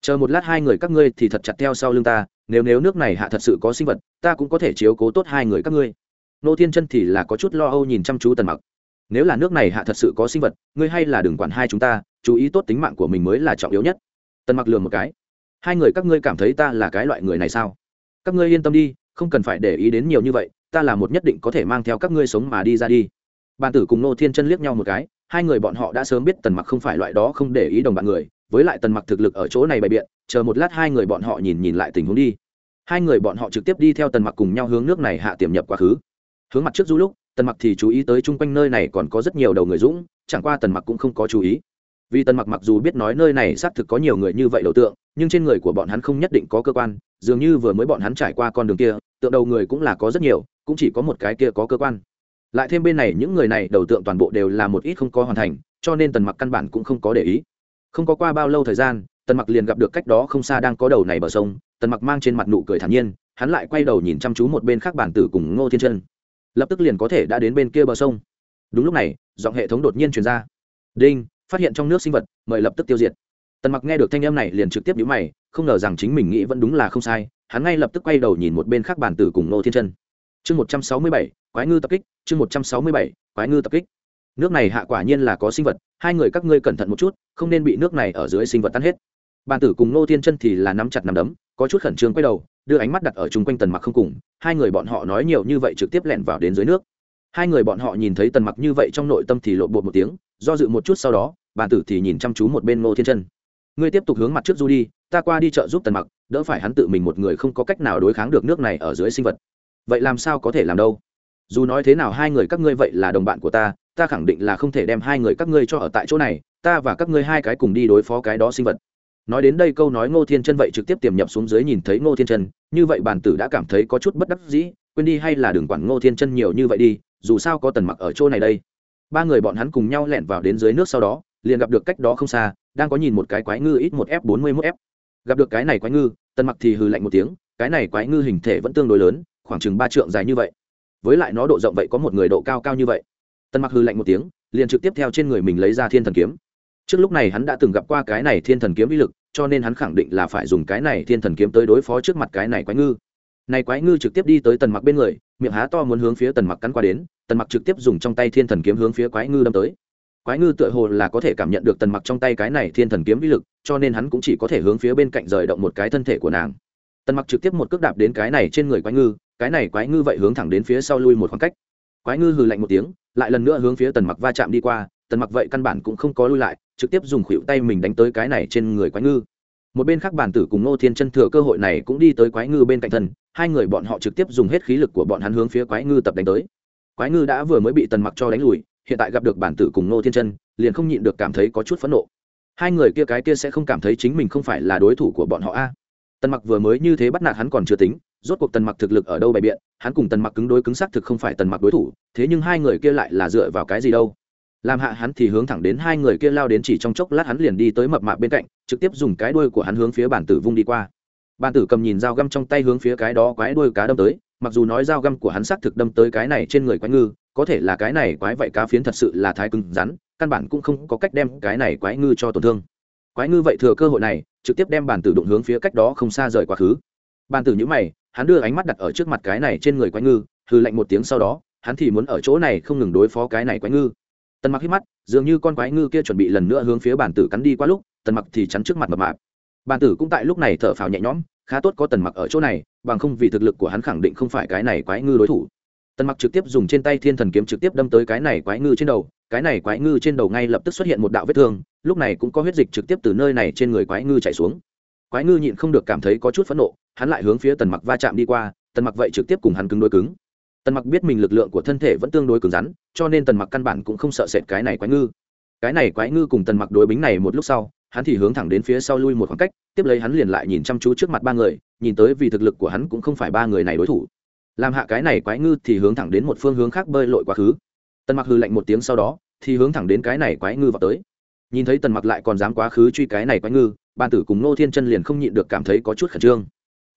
Chờ một lát hai người các ngươi thì thật chặt theo sau lưng ta, nếu nếu nước này hạ thật sự có sinh vật, ta cũng có thể chiếu cố tốt hai người các ngươi. Nô thiên chân thì là có chút lo âu nhìn chăm chú tần mặc. Nếu là nước này hạ thật sự có sinh vật, ngươi hay là đừng quản hai chúng ta, chú ý tốt tính mạng của mình mới là trọng yếu nhất. Tần mặc lường một cái. Hai người các ngươi cảm thấy ta là cái loại người này sao? Các ngươi yên tâm đi, không cần phải để ý đến nhiều như vậy, ta là một nhất định có thể mang theo các ngươi sống mà đi ra đi. Bàn tử cùng nô thiên chân liếc nhau một cái, hai người bọn họ đã sớm biết tần mặc không phải loại đó không để ý đồng bạn người, với lại tần mặc thực lực ở chỗ này bày biện, chờ một lát hai người bọn họ nhìn nhìn lại tình huống đi. Hai người bọn họ trực tiếp đi theo tần mặc cùng nhau hướng nước này hạ tiềm nhập quá khứ hướng mặt trước du lúc, tần mặc thì chú ý tới chung quanh nơi này còn có rất nhiều đầu người dũng, chẳng qua tần mặc cũng không có chú ý. Vì tần mặc mặc dù biết nói nơi này xác thực có nhiều người như vậy đầu tượng, nhưng trên người của bọn hắn không nhất định có cơ quan, dường như vừa mới bọn hắn trải qua con đường kia, tượng đầu người cũng là có rất nhiều, cũng chỉ có một cái kia có cơ quan. Lại thêm bên này những người này đầu tượng toàn bộ đều là một ít không có hoàn thành, cho nên tần mặc căn bản cũng không có để ý. Không có qua bao lâu thời gian, tần mặc liền gặp được cách đó không xa đang có đầu này bờ sông, tần mặc mang trên mặt nụ cười thản nhiên, hắn lại quay đầu nhìn chăm chú một bên khác bản tử cùng ngô thiên chân lập tức liền có thể đã đến bên kia bờ sông. Đúng lúc này, giọng hệ thống đột nhiên truyền ra. Đinh, phát hiện trong nước sinh vật, mời lập tức tiêu diệt. Tần mặc nghe được thanh âm này liền trực tiếp nhíu mày, không ngờ rằng chính mình nghĩ vẫn đúng là không sai, hắn ngay lập tức quay đầu nhìn một bên khác bản tử cùng ngô thiên chân. Chương một trăm sáu mươi bảy, quái ngư tập kích, chương một trăm sáu mươi bảy, quái ngư tập kích. Nước này hạ quả nhiên là có sinh vật, hai người các ngươi cẩn thận một chút, không nên bị nước này ở dưới sinh vật tan hết bàn tử cùng nô thiên chân thì là nắm chặt nắm đấm, có chút khẩn trương quay đầu, đưa ánh mắt đặt ở chung quanh tần mặc không cùng. Hai người bọn họ nói nhiều như vậy trực tiếp lẻn vào đến dưới nước. Hai người bọn họ nhìn thấy tần mặc như vậy trong nội tâm thì lộ bột một tiếng, do dự một chút sau đó, bàn tử thì nhìn chăm chú một bên nô thiên chân. Ngươi tiếp tục hướng mặt trước du đi, ta qua đi chợ giúp tần mặc, đỡ phải hắn tự mình một người không có cách nào đối kháng được nước này ở dưới sinh vật. Vậy làm sao có thể làm đâu? Dù nói thế nào hai người các ngươi vậy là đồng bạn của ta ta khẳng định là không thể đem hai người các ngươi cho ở tại chỗ này, ta và các ngươi hai cái cùng đi đối phó cái đó sinh vật nói đến đây câu nói ngô thiên chân vậy trực tiếp tiềm nhập xuống dưới nhìn thấy ngô thiên chân, như vậy bàn tử đã cảm thấy có chút bất đắc dĩ, quên đi hay là đừng quản ngô thiên chân nhiều như vậy đi, dù sao có tần mặc ở chỗ này đây. Ba người bọn hắn cùng nhau lẻn vào đến dưới nước sau đó, liền gặp được cách đó không xa, đang có nhìn một cái quái ngư ít một f bốn mươi mốt f gặp được cái này quái ngư, tần mặc thì hừ lạnh một tiếng, cái này quái ngư hình thể vẫn tương đối lớn, khoảng chừng ba trượng dài như vậy. Với lại nó độ rộng vậy có một người độ cao cao như vậy. Tần mặc hừ lạnh một tiếng, liền trực tiếp theo trên người mình lấy ra thiên thần kiếm trước lúc này hắn đã từng gặp qua cái này thiên thần kiếm uy lực, cho nên hắn khẳng định là phải dùng cái này thiên thần kiếm tới đối phó trước mặt cái này quái ngư. Này quái ngư trực tiếp đi tới tần mặc bên người, miệng há to muốn hướng phía tần mặc cắn qua đến, tần mặc trực tiếp dùng trong tay thiên thần kiếm hướng phía quái ngư đâm tới. Quái ngư tựa hồ là có thể cảm nhận được tần mặc trong tay cái này thiên thần kiếm uy lực, cho nên hắn cũng chỉ có thể hướng phía bên cạnh rời động một cái thân thể của nàng. Tần mặc trực tiếp một cước đạp đến cái này trên người quái ngư, cái này quái ngư vậy hướng thẳng đến phía sau lui một khoảng cách. Quái ngư hừ lạnh một tiếng, lại lần nữa hướng phía tần mặc va chạm đi qua, tần mặc vậy căn bản cũng không có lui lại trực tiếp dùng khuỷu tay mình đánh tới cái này trên người quái ngư. Một bên khác bản tử cùng ngô thiên chân thừa cơ hội này cũng đi tới quái ngư bên cạnh thân, hai người bọn họ trực tiếp dùng hết khí lực của bọn hắn hướng phía quái ngư tập đánh tới. Quái ngư đã vừa mới bị tần mặc cho đánh lùi, hiện tại gặp được bản tử cùng ngô thiên chân, liền không nhịn được cảm thấy có chút phẫn nộ. Hai người kia cái kia sẽ không cảm thấy chính mình không phải là đối thủ của bọn họ a. Tần mặc vừa mới như thế bắt nạt hắn còn chưa tính, rốt cuộc tần mặc thực lực ở đâu bày biện, hắn cùng tần mặc cứng đối cứng xác thực không phải tần mặc đối thủ, thế nhưng hai người kia lại là dựa vào cái gì đâu? Làm hạ hắn thì hướng thẳng đến hai người kia lao đến chỉ trong chốc lát hắn liền đi tới mập mạp bên cạnh, trực tiếp dùng cái đuôi của hắn hướng phía bản tử vung đi qua. Bản tử cầm nhìn dao găm trong tay hướng phía cái đó quái đuôi cá đâm tới, mặc dù nói dao găm của hắn xác thực đâm tới cái này trên người quái ngư, có thể là cái này quái vậy cá phiến thật sự là thái cứng rắn, căn bản cũng không có cách đem cái này quái ngư cho tổn thương. Quái ngư vậy thừa cơ hội này, trực tiếp đem bản tử đụng hướng phía cách đó không xa rời quá khứ. Bản tử nhữ mày, hắn đưa ánh mắt đặt ở trước mặt cái này trên người quái ngư, hừ lạnh một tiếng sau đó, hắn thì muốn ở chỗ này không ngừng đối phó cái này quái ngư tần mặc hít mắt, dường như con quái ngư kia chuẩn bị lần nữa hướng phía bản tử cắn đi qua lúc, tần mặc thì chắn trước mặt mập mạp. Bản tử cũng tại lúc này thở phào nhẹ nhõm, khá tốt có tần mặc ở chỗ này, bằng không vì thực lực của hắn khẳng định không phải cái này quái ngư đối thủ. Tần mặc trực tiếp dùng trên tay thiên thần kiếm trực tiếp đâm tới cái này quái ngư trên đầu, cái này quái ngư trên đầu ngay lập tức xuất hiện một đạo vết thương, lúc này cũng có huyết dịch trực tiếp từ nơi này trên người quái ngư chạy xuống. Quái ngư nhịn không được cảm thấy có chút phẫn nộ, hắn lại hướng phía tần mặc va chạm đi qua, tần mặc vậy trực tiếp cùng hắn cứng đối cứng tần mặc biết mình lực lượng của thân thể vẫn tương đối cứng rắn, cho nên tần mặc căn bản cũng không sợ sệt cái này quái ngư. Cái này quái ngư cùng tần mặc đối bính này một lúc sau, hắn thì hướng thẳng đến phía sau lui một khoảng cách, tiếp lấy hắn liền lại nhìn chăm chú trước mặt ba người, nhìn tới vì thực lực của hắn cũng không phải ba người này đối thủ. Làm hạ cái này quái ngư thì hướng thẳng đến một phương hướng khác bơi lội quá khứ. Tần mặc hư lạnh một tiếng sau đó, thì hướng thẳng đến cái này quái ngư vào tới. Nhìn thấy tần mặc lại còn dám quá khứ truy cái này quái ngư, bàn tử cùng nô thiên chân liền không nhịn được cảm thấy có chút khẩn trương.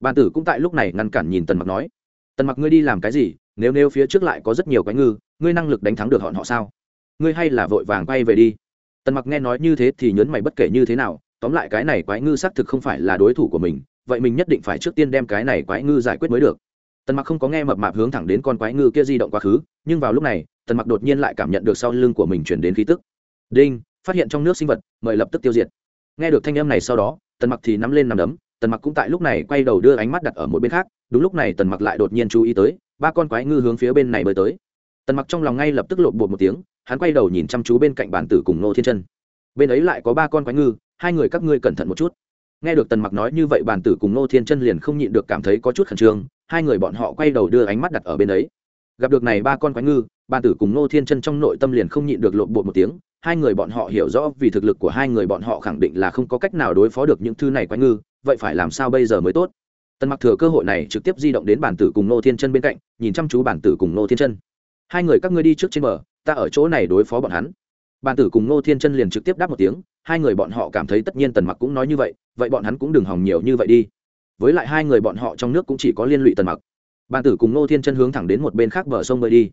Bàn tử cũng tại lúc này ngăn cản nhìn tần mặc nói, tần mặc ngươi đi làm cái gì? Nếu nếu phía trước lại có rất nhiều quái ngư, ngươi năng lực đánh thắng được họn họ sao? Ngươi hay là vội vàng quay về đi. Tần mặc nghe nói như thế thì nhớn mày bất kể như thế nào, tóm lại cái này quái ngư xác thực không phải là đối thủ của mình, vậy mình nhất định phải trước tiên đem cái này quái ngư giải quyết mới được. Tần mặc không có nghe mập mạp hướng thẳng đến con quái ngư kia di động quá khứ, nhưng vào lúc này, tần mặc đột nhiên lại cảm nhận được sau lưng của mình chuyển đến khí tức. Đinh, phát hiện trong nước sinh vật, mời lập tức tiêu diệt. Nghe được thanh âm này sau đó, tần mặc thì nắm lên nằm đấm tần mặc cũng tại lúc này quay đầu đưa ánh mắt đặt ở một bên khác, đúng lúc này tần mặc lại đột nhiên chú ý tới, ba con quái ngư hướng phía bên này bơi tới. Tần mặc trong lòng ngay lập tức lộn bột một tiếng, hắn quay đầu nhìn chăm chú bên cạnh bản tử cùng nô thiên chân. Bên ấy lại có ba con quái ngư, hai người các ngươi cẩn thận một chút. Nghe được tần mặc nói như vậy bản tử cùng nô thiên chân liền không nhịn được cảm thấy có chút khẩn trương, hai người bọn họ quay đầu đưa ánh mắt đặt ở bên ấy. Gặp được này ba con quái ngư, bản tử cùng nô thiên chân trong nội tâm liền không nhịn được lộn bột một tiếng hai người bọn họ hiểu rõ vì thực lực của hai người bọn họ khẳng định là không có cách nào đối phó được những thứ này quái ngư, vậy phải làm sao bây giờ mới tốt? Tần mặc thừa cơ hội này trực tiếp di động đến bản tử cùng nô thiên chân bên cạnh, nhìn chăm chú bản tử cùng nô thiên chân. Hai người các ngươi đi trước trên bờ, ta ở chỗ này đối phó bọn hắn. Bản tử cùng nô thiên chân liền trực tiếp đáp một tiếng, hai người bọn họ cảm thấy tất nhiên tần mặc cũng nói như vậy vậy bọn hắn cũng đừng hỏng nhiều như vậy đi. Với lại hai người bọn họ trong nước cũng chỉ có liên lụy tần mặc. Bản tử cùng nô thiên chân hướng thẳng đến một bên khác bờ sông bơi đi.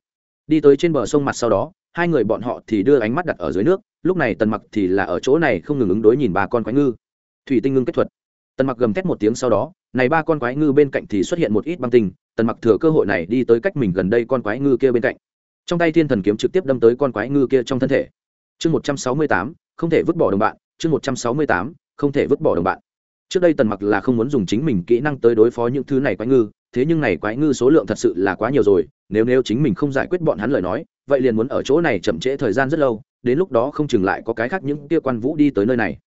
Đi tới trên bờ sông mặt sau đó hai người bọn họ thì đưa ánh mắt đặt ở dưới nước, lúc này tần mặc thì là ở chỗ này không ngừng ứng đối nhìn ba con quái ngư. Thủy tinh ngưng kết thuật. Tần mặc gầm thét một tiếng sau đó, này ba con quái ngư bên cạnh thì xuất hiện một ít băng tinh, tần mặc thừa cơ hội này đi tới cách mình gần đây con quái ngư kia bên cạnh. Trong tay thiên thần kiếm trực tiếp đâm tới con quái ngư kia trong thân thể. Chương một trăm sáu mươi tám, không thể vứt bỏ đồng bạn, chương một trăm sáu mươi tám, không thể vứt bỏ đồng bạn. Trước đây tần mặc là không muốn dùng chính mình kỹ năng tới đối phó những thứ này quái ngư, thế nhưng này quái ngư số lượng thật sự là quá nhiều rồi, nếu nếu chính mình không giải quyết bọn hắn lời nói vậy liền muốn ở chỗ này chậm trễ thời gian rất lâu, đến lúc đó không chừng lại có cái khác những kia quan vũ đi tới nơi này.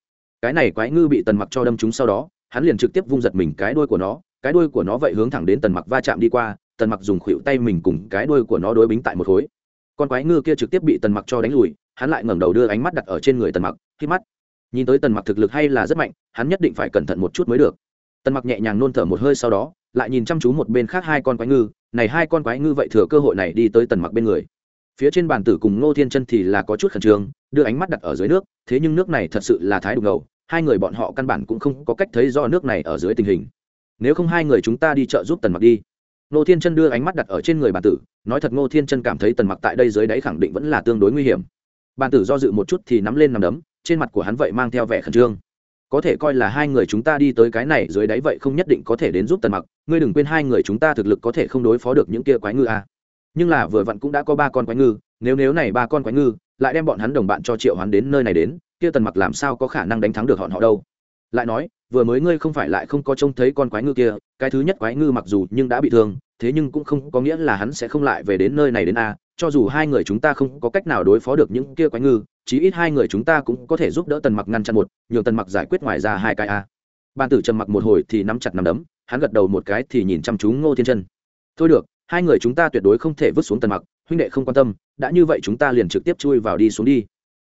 Cái này quái ngư bị tần mặc cho đâm chúng sau đó, hắn liền trực tiếp vung giật mình cái đuôi của nó, cái đuôi của nó vậy hướng thẳng đến tần mặc va chạm đi qua, tần mặc dùng khuỷu tay mình cùng cái đuôi của nó đối bính tại một khối. Con quái ngư kia trực tiếp bị tần mặc cho đánh lùi, hắn lại ngẩng đầu đưa ánh mắt đặt ở trên người tần mặc, khi mắt. Nhìn tới tần mặc thực lực hay là rất mạnh, hắn nhất định phải cẩn thận một chút mới được. Tần mặc nhẹ nhàng nôn thở một hơi sau đó, lại nhìn chăm chú một bên khác hai con quái ngư, này hai con quái ngư vậy thừa cơ hội này đi tới tần mặc bên người phía trên bàn tử cùng ngô thiên chân thì là có chút khẩn trương, đưa ánh mắt đặt ở dưới nước, thế nhưng nước này thật sự là thái đục ngầu, hai người bọn họ căn bản cũng không có cách thấy do nước này ở dưới tình hình. Nếu không hai người chúng ta đi chợ giúp tần mặc đi. Ngô thiên chân đưa ánh mắt đặt ở trên người bàn tử, nói thật ngô thiên chân cảm thấy tần mặc tại đây dưới đáy khẳng định vẫn là tương đối nguy hiểm. Bàn tử do dự một chút thì nắm lên nằm đấm, trên mặt của hắn vậy mang theo vẻ khẩn trương. Có thể coi là hai người chúng ta đi tới cái này dưới đáy vậy không nhất định có thể đến giúp tần mặc, ngươi đừng quên hai người chúng ta thực lực có thể không đối phó được những kia quái ngư à nhưng là vừa vặn cũng đã có ba con quái ngư, nếu nếu này ba con quái ngư lại đem bọn hắn đồng bạn cho triệu hoán đến nơi này đến, kia tần mặc làm sao có khả năng đánh thắng được họ họ đâu? Lại nói, vừa mới ngươi không phải lại không có trông thấy con quái ngư kia, cái thứ nhất quái ngư mặc dù nhưng đã bị thương, thế nhưng cũng không có nghĩa là hắn sẽ không lại về đến nơi này đến a, cho dù hai người chúng ta không có cách nào đối phó được những kia quái ngư, chí ít hai người chúng ta cũng có thể giúp đỡ tần mặc ngăn chặn một, nhường tần mặc giải quyết ngoài ra hai cái a. Ban tử trầm mặc một hồi thì nắm chặt nắm đấm, hắn gật đầu một cái thì nhìn chăm chú ngô thiên chân. Thôi được hai người chúng ta tuyệt đối không thể vứt xuống tần mặc, huynh đệ không quan tâm, đã như vậy chúng ta liền trực tiếp chui vào đi xuống đi.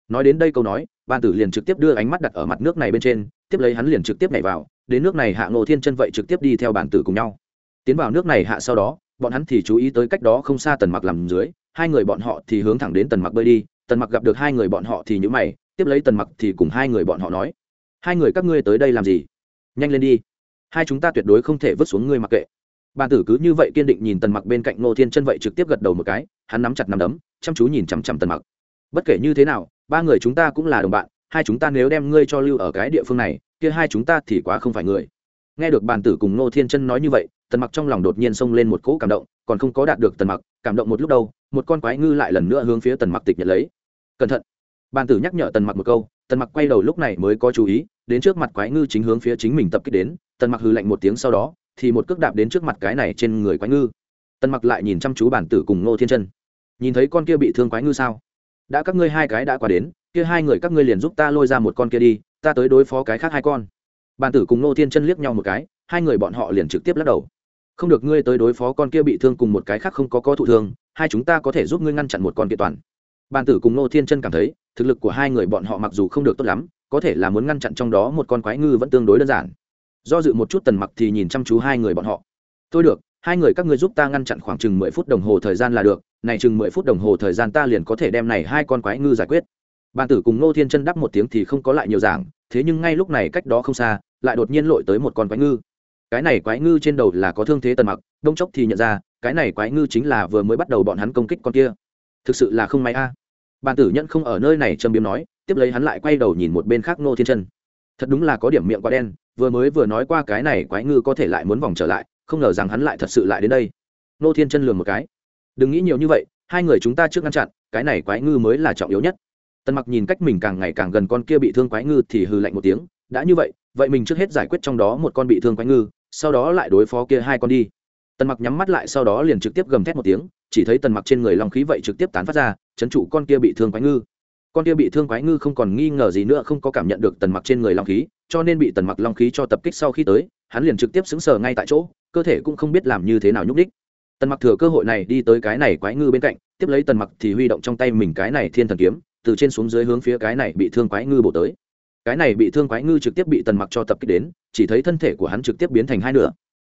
Nói đến đây câu nói ban tử liền trực tiếp đưa ánh mắt đặt ở mặt nước này bên trên, tiếp lấy hắn liền trực tiếp nhảy vào, đến nước này hạ ngộ thiên chân vậy trực tiếp đi theo bản tử cùng nhau. Tiến vào nước này hạ sau đó, bọn hắn thì chú ý tới cách đó không xa tần mặc làm dưới, hai người bọn họ thì hướng thẳng đến tần mặc bơi đi, tần mặc gặp được hai người bọn họ thì nhữ mày, tiếp lấy tần mặc thì cùng hai người bọn họ nói, hai người các ngươi tới đây làm gì? Nhanh lên đi. Hai chúng ta tuyệt đối không thể vứt xuống ngươi mặc kệ bàn tử cứ như vậy kiên định nhìn tần mặc bên cạnh ngô thiên chân vậy trực tiếp gật đầu một cái, hắn nắm chặt nắm đấm, chăm chú nhìn chằm chằm tần mặc. Bất kể như thế nào, ba người chúng ta cũng là đồng bạn, hai chúng ta nếu đem ngươi cho lưu ở cái địa phương này, kia hai chúng ta thì quá không phải người. Nghe được bàn tử cùng ngô thiên chân nói như vậy, tần mặc trong lòng đột nhiên xông lên một cỗ cảm động, còn không có đạt được tần mặc, cảm động một lúc đâu, một con quái ngư lại lần nữa hướng phía tần mặc tịch nhận lấy. Cẩn thận! Bàn tử nhắc nhở tần mặc một câu, tần mặc quay đầu lúc này mới có chú ý, đến trước mặt quái ngư chính hướng phía chính mình tập kích đến, tần mặc hư lạnh một tiếng sau đó thì một cước đạp đến trước mặt cái này trên người quái ngư. Tần mặc lại nhìn chăm chú bản tử cùng ngô thiên chân. Nhìn thấy con kia bị thương quái ngư sao? Đã các ngươi hai cái đã qua đến, kia hai người các ngươi liền giúp ta lôi ra một con kia đi, ta tới đối phó cái khác hai con. Bản tử cùng ngô thiên chân liếc nhau một cái, hai người bọn họ liền trực tiếp lắc đầu. Không được ngươi tới đối phó con kia bị thương cùng một cái khác không có có thụ thương, hai chúng ta có thể giúp ngươi ngăn chặn một con kia toàn. Bàn tử cùng ngô thiên chân cảm thấy, thực lực của hai người bọn họ mặc dù không được tốt lắm, có thể là muốn ngăn chặn trong đó một con quái ngư vẫn tương đối đơn giản do dự một chút tần mặc thì nhìn chăm chú hai người bọn họ. Tôi được, hai người các ngươi giúp ta ngăn chặn khoảng chừng mười phút đồng hồ thời gian là được, này chừng mười phút đồng hồ thời gian ta liền có thể đem này hai con quái ngư giải quyết. Bàn tử cùng ngô thiên chân đắp một tiếng thì không có lại nhiều giảng, thế nhưng ngay lúc này cách đó không xa, lại đột nhiên lội tới một con quái ngư. Cái này quái ngư trên đầu là có thương thế tần mặc, đông chốc thì nhận ra, cái này quái ngư chính là vừa mới bắt đầu bọn hắn công kích con kia. Thực sự là không may a. Bàn tử nhận không ở nơi này châm biếm nói, tiếp lấy hắn lại quay đầu nhìn một bên khác ngô thiên chân. Thật đúng là có điểm miệng quá đen vừa mới vừa nói qua cái này quái ngư có thể lại muốn vòng trở lại, không ngờ rằng hắn lại thật sự lại đến đây. Nô thiên chân lường một cái. Đừng nghĩ nhiều như vậy, hai người chúng ta trước ngăn chặn, cái này quái ngư mới là trọng yếu nhất. Tần mặc nhìn cách mình càng ngày càng gần con kia bị thương quái ngư thì hư lạnh một tiếng, đã như vậy vậy mình trước hết giải quyết trong đó một con bị thương quái ngư, sau đó lại đối phó kia hai con đi. Tần mặc nhắm mắt lại sau đó liền trực tiếp gầm thét một tiếng, chỉ thấy tần mặc trên người long khí vậy trực tiếp tán phát ra, chấn trụ con kia bị thương quái ngư con kia bị thương quái ngư không còn nghi ngờ gì nữa, không có cảm nhận được tần mặc trên người long khí, cho nên bị tần mặc long khí cho tập kích sau khi tới, hắn liền trực tiếp xứng sờ ngay tại chỗ, cơ thể cũng không biết làm như thế nào nhúc đích tần mặc thừa cơ hội này đi tới cái này quái ngư bên cạnh, tiếp lấy tần mặc thì huy động trong tay mình cái này thiên thần kiếm, từ trên xuống dưới hướng phía cái này bị thương quái ngư bổ tới. Cái này bị thương quái ngư trực tiếp bị tần mặc cho tập kích đến, chỉ thấy thân thể của hắn trực tiếp biến thành hai nửa.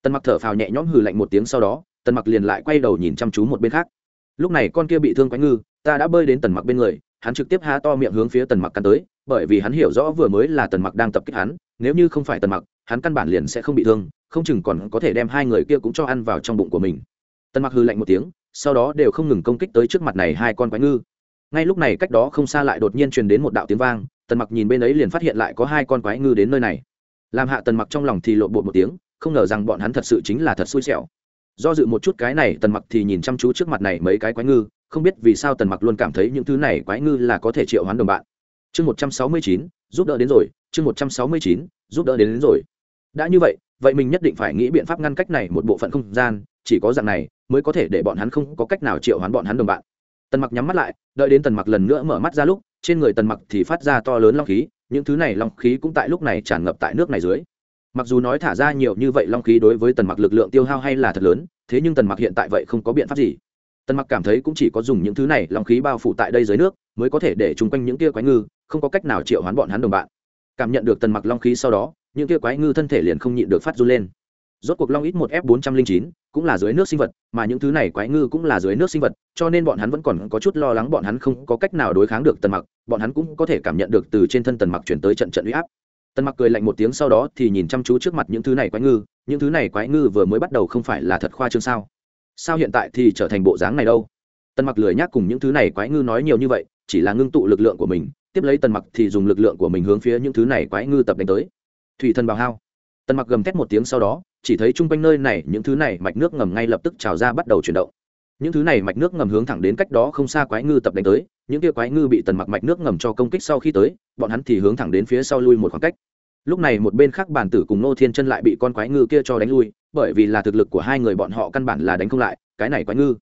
Tần mặc thở phào nhẹ nhõm hừ lạnh một tiếng sau đó, tần mặc liền lại quay đầu nhìn chăm chú một bên khác. Lúc này con kia bị thương quái ngư, ta đã bơi đến tần mặc bên người hắn trực tiếp há to miệng hướng phía tần mặc căn tới, bởi vì hắn hiểu rõ vừa mới là tần mặc đang tập kích hắn, nếu như không phải tần mặc, hắn căn bản liền sẽ không bị thương, không chừng còn có thể đem hai người kia cũng cho ăn vào trong bụng của mình. Tần mặc hư lạnh một tiếng, sau đó đều không ngừng công kích tới trước mặt này hai con quái ngư. Ngay lúc này cách đó không xa lại đột nhiên truyền đến một đạo tiếng vang, tần mặc nhìn bên ấy liền phát hiện lại có hai con quái ngư đến nơi này. Làm hạ tần mặc trong lòng thì lộn bột một tiếng, không ngờ rằng bọn hắn thật sự chính là thật xui xẻo. Do dự một chút cái này, tần mặc thì nhìn chăm chú trước mặt này mấy cái quái ngư không biết vì sao tần mặc luôn cảm thấy những thứ này quái ngư là có thể triệu hoán đồng bạn. Chương một trăm sáu mươi chín giúp đỡ đến rồi chương một trăm sáu mươi chín giúp đỡ đến, đến rồi. Đã như vậy vậy mình nhất định phải nghĩ biện pháp ngăn cách này một bộ phận không gian chỉ có dạng này mới có thể để bọn hắn không có cách nào triệu hoán bọn hắn đồng bạn. Tần mặc nhắm mắt lại đợi đến tần mặc lần nữa mở mắt ra lúc trên người tần mặc thì phát ra to lớn long khí những thứ này long khí cũng tại lúc này tràn ngập tại nước này dưới. Mặc dù nói thả ra nhiều như vậy long khí đối với tần mặc lực lượng tiêu hao hay là thật lớn thế nhưng tần mặc hiện tại vậy không có biện pháp gì tần mặc cảm thấy cũng chỉ có dùng những thứ này long khí bao phủ tại đây dưới nước mới có thể để chung quanh những tia quái ngư, không có cách nào triệu hoán bọn hắn đồng bạn. Cảm nhận được tần mặc long khí sau đó, những tia quái ngư thân thể liền không nhịn được phát run lên. Rốt cuộc long ít một f bốn trăm linh chín cũng là dưới nước sinh vật, mà những thứ này quái ngư cũng là dưới nước sinh vật, cho nên bọn hắn vẫn còn có chút lo lắng bọn hắn không có cách nào đối kháng được tần mặc, bọn hắn cũng có thể cảm nhận được từ trên thân tần mặc chuyển tới trận trận uy áp. Tần mặc cười lạnh một tiếng sau đó thì nhìn chăm chú trước mặt những thứ này quái ngư, những thứ này quái ngư vừa mới bắt đầu không phải là thật khoa trương sao? Sao hiện tại thì trở thành bộ dáng này đâu? Tần mặc lười nhác cùng những thứ này quái ngư nói nhiều như vậy, chỉ là ngưng tụ lực lượng của mình, tiếp lấy tần mặc thì dùng lực lượng của mình hướng phía những thứ này quái ngư tập đánh tới. Thủy thần bào hao. Tần mặc gầm thét một tiếng sau đó, chỉ thấy chung quanh nơi này, những thứ này mạch nước ngầm ngay lập tức trào ra bắt đầu chuyển động. Những thứ này mạch nước ngầm hướng thẳng đến cách đó không xa quái ngư tập đánh tới, những kia quái ngư bị tần mặc mạch nước ngầm cho công kích sau khi tới, bọn hắn thì hướng thẳng đến phía sau lui một khoảng cách lúc này một bên khác bản tử cùng nô thiên chân lại bị con quái ngư kia cho đánh lui, bởi vì là thực lực của hai người bọn họ căn bản là đánh không lại, cái này quái ngư.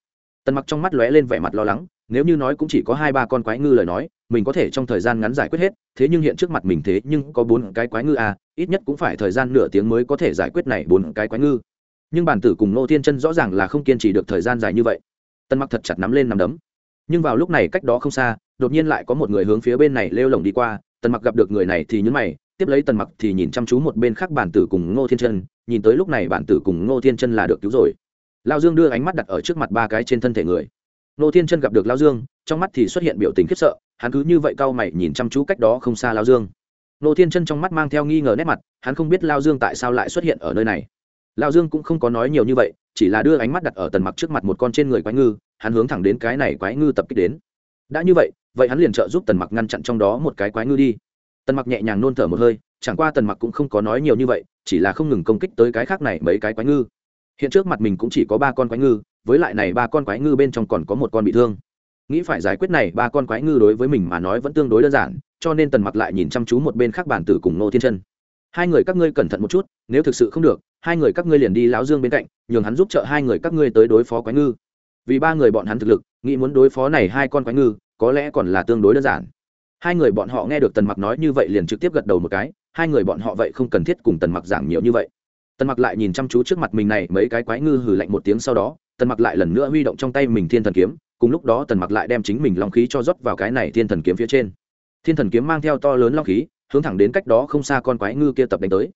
Tần mặc trong mắt lóe lên vẻ mặt lo lắng, nếu như nói cũng chỉ có hai ba con quái ngư lời nói, mình có thể trong thời gian ngắn giải quyết hết, thế nhưng hiện trước mặt mình thế nhưng có bốn cái quái ngư à ít nhất cũng phải thời gian nửa tiếng mới có thể giải quyết này bốn cái quái ngư. Nhưng bản tử cùng nô thiên chân rõ ràng là không kiên trì được thời gian dài như vậy. Tân mặc thật chặt nắm lên nắm đấm. Nhưng vào lúc này cách đó không xa, đột nhiên lại có một người hướng phía bên này lêu lồng đi qua, tần mặc gặp được người này thì nhấn mày tiếp lấy tần mặc thì nhìn chăm chú một bên khác bản tử cùng ngô thiên chân, nhìn tới lúc này bản tử cùng ngô thiên chân là được cứu rồi. Lao dương đưa ánh mắt đặt ở trước mặt ba cái trên thân thể người. Ngô thiên chân gặp được lao dương, trong mắt thì xuất hiện biểu tình khiếp sợ, hắn cứ như vậy cau mày nhìn chăm chú cách đó không xa lao dương. Ngô thiên chân trong mắt mang theo nghi ngờ nét mặt, hắn không biết lao dương tại sao lại xuất hiện ở nơi này. Lao dương cũng không có nói nhiều như vậy, chỉ là đưa ánh mắt đặt ở tần mặc trước mặt một con trên người quái ngư, hắn hướng thẳng đến cái này quái ngư tập kích đến. Đã như vậy vậy hắn liền trợ giúp tần mặc ngăn chặn trong đó một cái quái ngư đi tần mặc nhẹ nhàng nôn thở một hơi, chẳng qua tần mặc cũng không có nói nhiều như vậy, chỉ là không ngừng công kích tới cái khác này mấy cái quái ngư. Hiện trước mặt mình cũng chỉ có ba con quái ngư, với lại này ba con quái ngư bên trong còn có một con bị thương. Nghĩ phải giải quyết này ba con quái ngư đối với mình mà nói vẫn tương đối đơn giản, cho nên tần mặc lại nhìn chăm chú một bên khác bản tử cùng nô thiên chân. Hai người các ngươi cẩn thận một chút, nếu thực sự không được, hai người các ngươi liền đi láo dương bên cạnh, nhường hắn giúp trợ hai người các ngươi tới đối phó quái ngư. Vì ba người bọn hắn thực lực, nghĩ muốn đối phó này hai con quái ngư, có lẽ còn là tương đối đơn giản hai người bọn họ nghe được tần mặc nói như vậy liền trực tiếp gật đầu một cái, hai người bọn họ vậy không cần thiết cùng tần mặc giảng nhiều như vậy. Tần mặc lại nhìn chăm chú trước mặt mình này mấy cái quái ngư hừ lạnh một tiếng sau đó, tần mặc lại lần nữa huy động trong tay mình thiên thần kiếm, cùng lúc đó tần mặc lại đem chính mình long khí cho rót vào cái này thiên thần kiếm phía trên. Thiên thần kiếm mang theo to lớn long khí, hướng thẳng đến cách đó không xa con quái ngư kia tập đánh tới.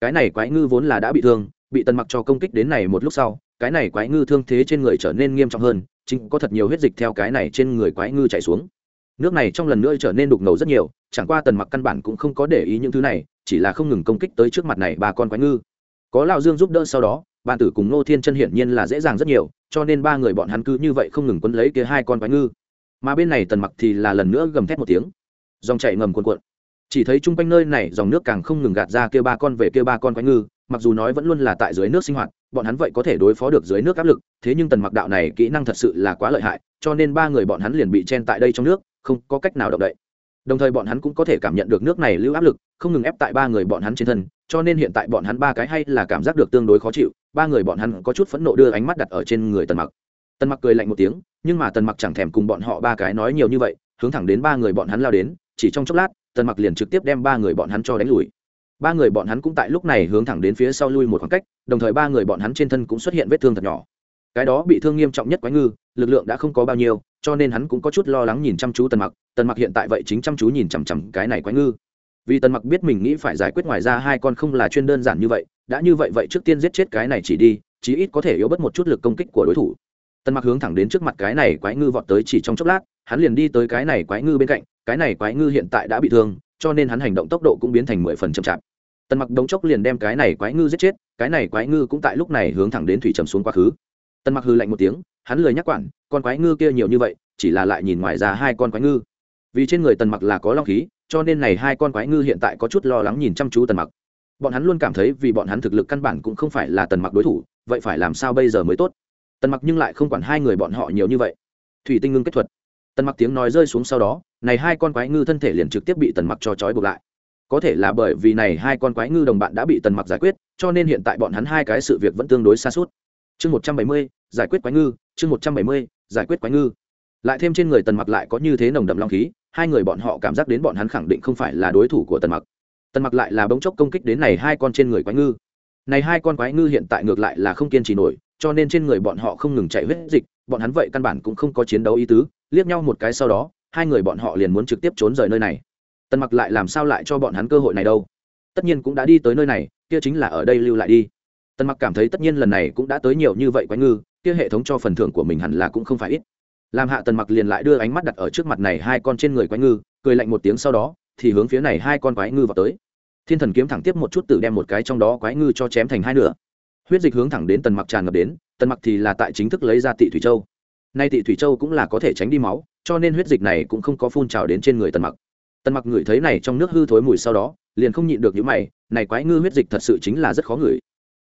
Cái này quái ngư vốn là đã bị thương, bị tần mặc cho công kích đến này một lúc sau, cái này quái ngư thương thế trên người trở nên nghiêm trọng hơn, chính có thật nhiều huyết dịch theo cái này trên người quái ngư chảy xuống nước này trong lần nữa trở nên đục ngầu rất nhiều, chẳng qua tần mặc căn bản cũng không có để ý những thứ này, chỉ là không ngừng công kích tới trước mặt này ba con quái ngư. Có lão dương giúp đỡ sau đó, bàn tử cùng nô thiên chân hiển nhiên là dễ dàng rất nhiều, cho nên ba người bọn hắn cứ như vậy không ngừng quấn lấy kia hai con quái ngư. Mà bên này tần mặc thì là lần nữa gầm thét một tiếng. Dòng chảy ngầm cuồn cuộn. Chỉ thấy chung quanh nơi này dòng nước càng không ngừng gạt ra kia ba con về kia ba con quái ngư, mặc dù nói vẫn luôn là tại dưới nước sinh hoạt, bọn hắn vậy có thể đối phó được dưới nước áp lực, thế nhưng tần mặc đạo này kỹ năng thật sự là quá lợi hại, cho nên ba người bọn hắn liền bị chen tại đây trong nước không có cách nào động đậy. Đồng thời bọn hắn cũng có thể cảm nhận được nước này lưu áp lực, không ngừng ép tại ba người bọn hắn trên thân, cho nên hiện tại bọn hắn ba cái hay là cảm giác được tương đối khó chịu, ba người bọn hắn có chút phẫn nộ đưa ánh mắt đặt ở trên người tần mặc. Tần mặc cười lạnh một tiếng, nhưng mà tần mặc chẳng thèm cùng bọn họ ba cái nói nhiều như vậy, hướng thẳng đến ba người bọn hắn lao đến, chỉ trong chốc lát, tần mặc liền trực tiếp đem ba người bọn hắn cho đánh lùi. Ba người bọn hắn cũng tại lúc này hướng thẳng đến phía sau lui một khoảng cách, đồng thời ba người bọn hắn trên thân cũng xuất hiện vết thương thật nhỏ. Cái đó bị thương nghiêm trọng nhất quái ngư lực lượng đã không có bao nhiêu, cho nên hắn cũng có chút lo lắng nhìn chăm chú tần mặc. Tần mặc hiện tại vậy chính chăm chú nhìn chằm chằm cái này quái ngư. Vì tần mặc biết mình nghĩ phải giải quyết ngoài ra, hai con không là chuyên đơn giản như vậy, đã như vậy vậy trước tiên giết chết cái này chỉ đi, chí ít có thể yếu bớt một chút lực công kích của đối thủ. Tần mặc hướng thẳng đến trước mặt cái này quái ngư vọt tới chỉ trong chốc lát, hắn liền đi tới cái này quái ngư bên cạnh, cái này quái ngư hiện tại đã bị thương, cho nên hắn hành động tốc độ cũng biến thành mười phần chậm chạp. Tần mặc đống chốc liền đem cái này quái ngư giết chết, cái này quái ngư cũng tại lúc này hướng thẳng đến thủy trầm xuống quá khứ. Tần mặc hư lạnh một tiếng hắn lười nhắc quản, con quái ngư kia nhiều như vậy, chỉ là lại nhìn ngoài ra hai con quái ngư. Vì trên người tần mặc là có long khí, cho nên này hai con quái ngư hiện tại có chút lo lắng nhìn chăm chú tần mặc. Bọn hắn luôn cảm thấy vì bọn hắn thực lực căn bản cũng không phải là tần mặc đối thủ, vậy phải làm sao bây giờ mới tốt? Tần mặc nhưng lại không quản hai người bọn họ nhiều như vậy. Thủy tinh ngưng kết thuật. Tần mặc tiếng nói rơi xuống sau đó, này hai con quái ngư thân thể liền trực tiếp bị tần mặc cho trói buộc lại. Có thể là bởi vì này hai con quái ngư đồng bạn đã bị tần mặc giải quyết, cho nên hiện tại bọn hắn hai cái sự việc vẫn tương đối xa suốt chương một trăm bảy mươi, giải quyết quái ngư, chương một trăm bảy mươi, giải quyết quái ngư. Lại thêm trên người tần mặc lại có như thế nồng đậm long khí, hai người bọn họ cảm giác đến bọn hắn khẳng định không phải là đối thủ của tần mặc. Tần mặc lại là bỗng chốc công kích đến này hai con trên người quái ngư. Này hai con quái ngư hiện tại ngược lại là không kiên trì nổi, cho nên trên người bọn họ không ngừng chạy huyết dịch, bọn hắn vậy căn bản cũng không có chiến đấu ý tứ, liếc nhau một cái sau đó, hai người bọn họ liền muốn trực tiếp trốn rời nơi này. Tần mặc lại làm sao lại cho bọn hắn cơ hội này đâu? Tất nhiên cũng đã đi tới nơi này, kia chính là ở đây lưu lại đi tần mặc cảm thấy tất nhiên lần này cũng đã tới nhiều như vậy quái ngư, kia hệ thống cho phần thưởng của mình hẳn là cũng không phải ít. Làm hạ tần mặc liền lại đưa ánh mắt đặt ở trước mặt này hai con trên người quái ngư, cười lạnh một tiếng sau đó, thì hướng phía này hai con quái ngư vào tới. Thiên thần kiếm thẳng tiếp một chút tự đem một cái trong đó quái ngư cho chém thành hai nửa. Huyết dịch hướng thẳng đến tần mặc tràn ngập đến, tần mặc thì là tại chính thức lấy ra tị thủy châu. Nay tị thủy châu cũng là có thể tránh đi máu, cho nên huyết dịch này cũng không có phun trào đến trên người tần mặc. Tần mặc ngửi thấy này trong nước hư thối mùi sau đó, liền không nhịn được những mày, này quái ngư huyết dịch thật sự chính là rất khó ngửi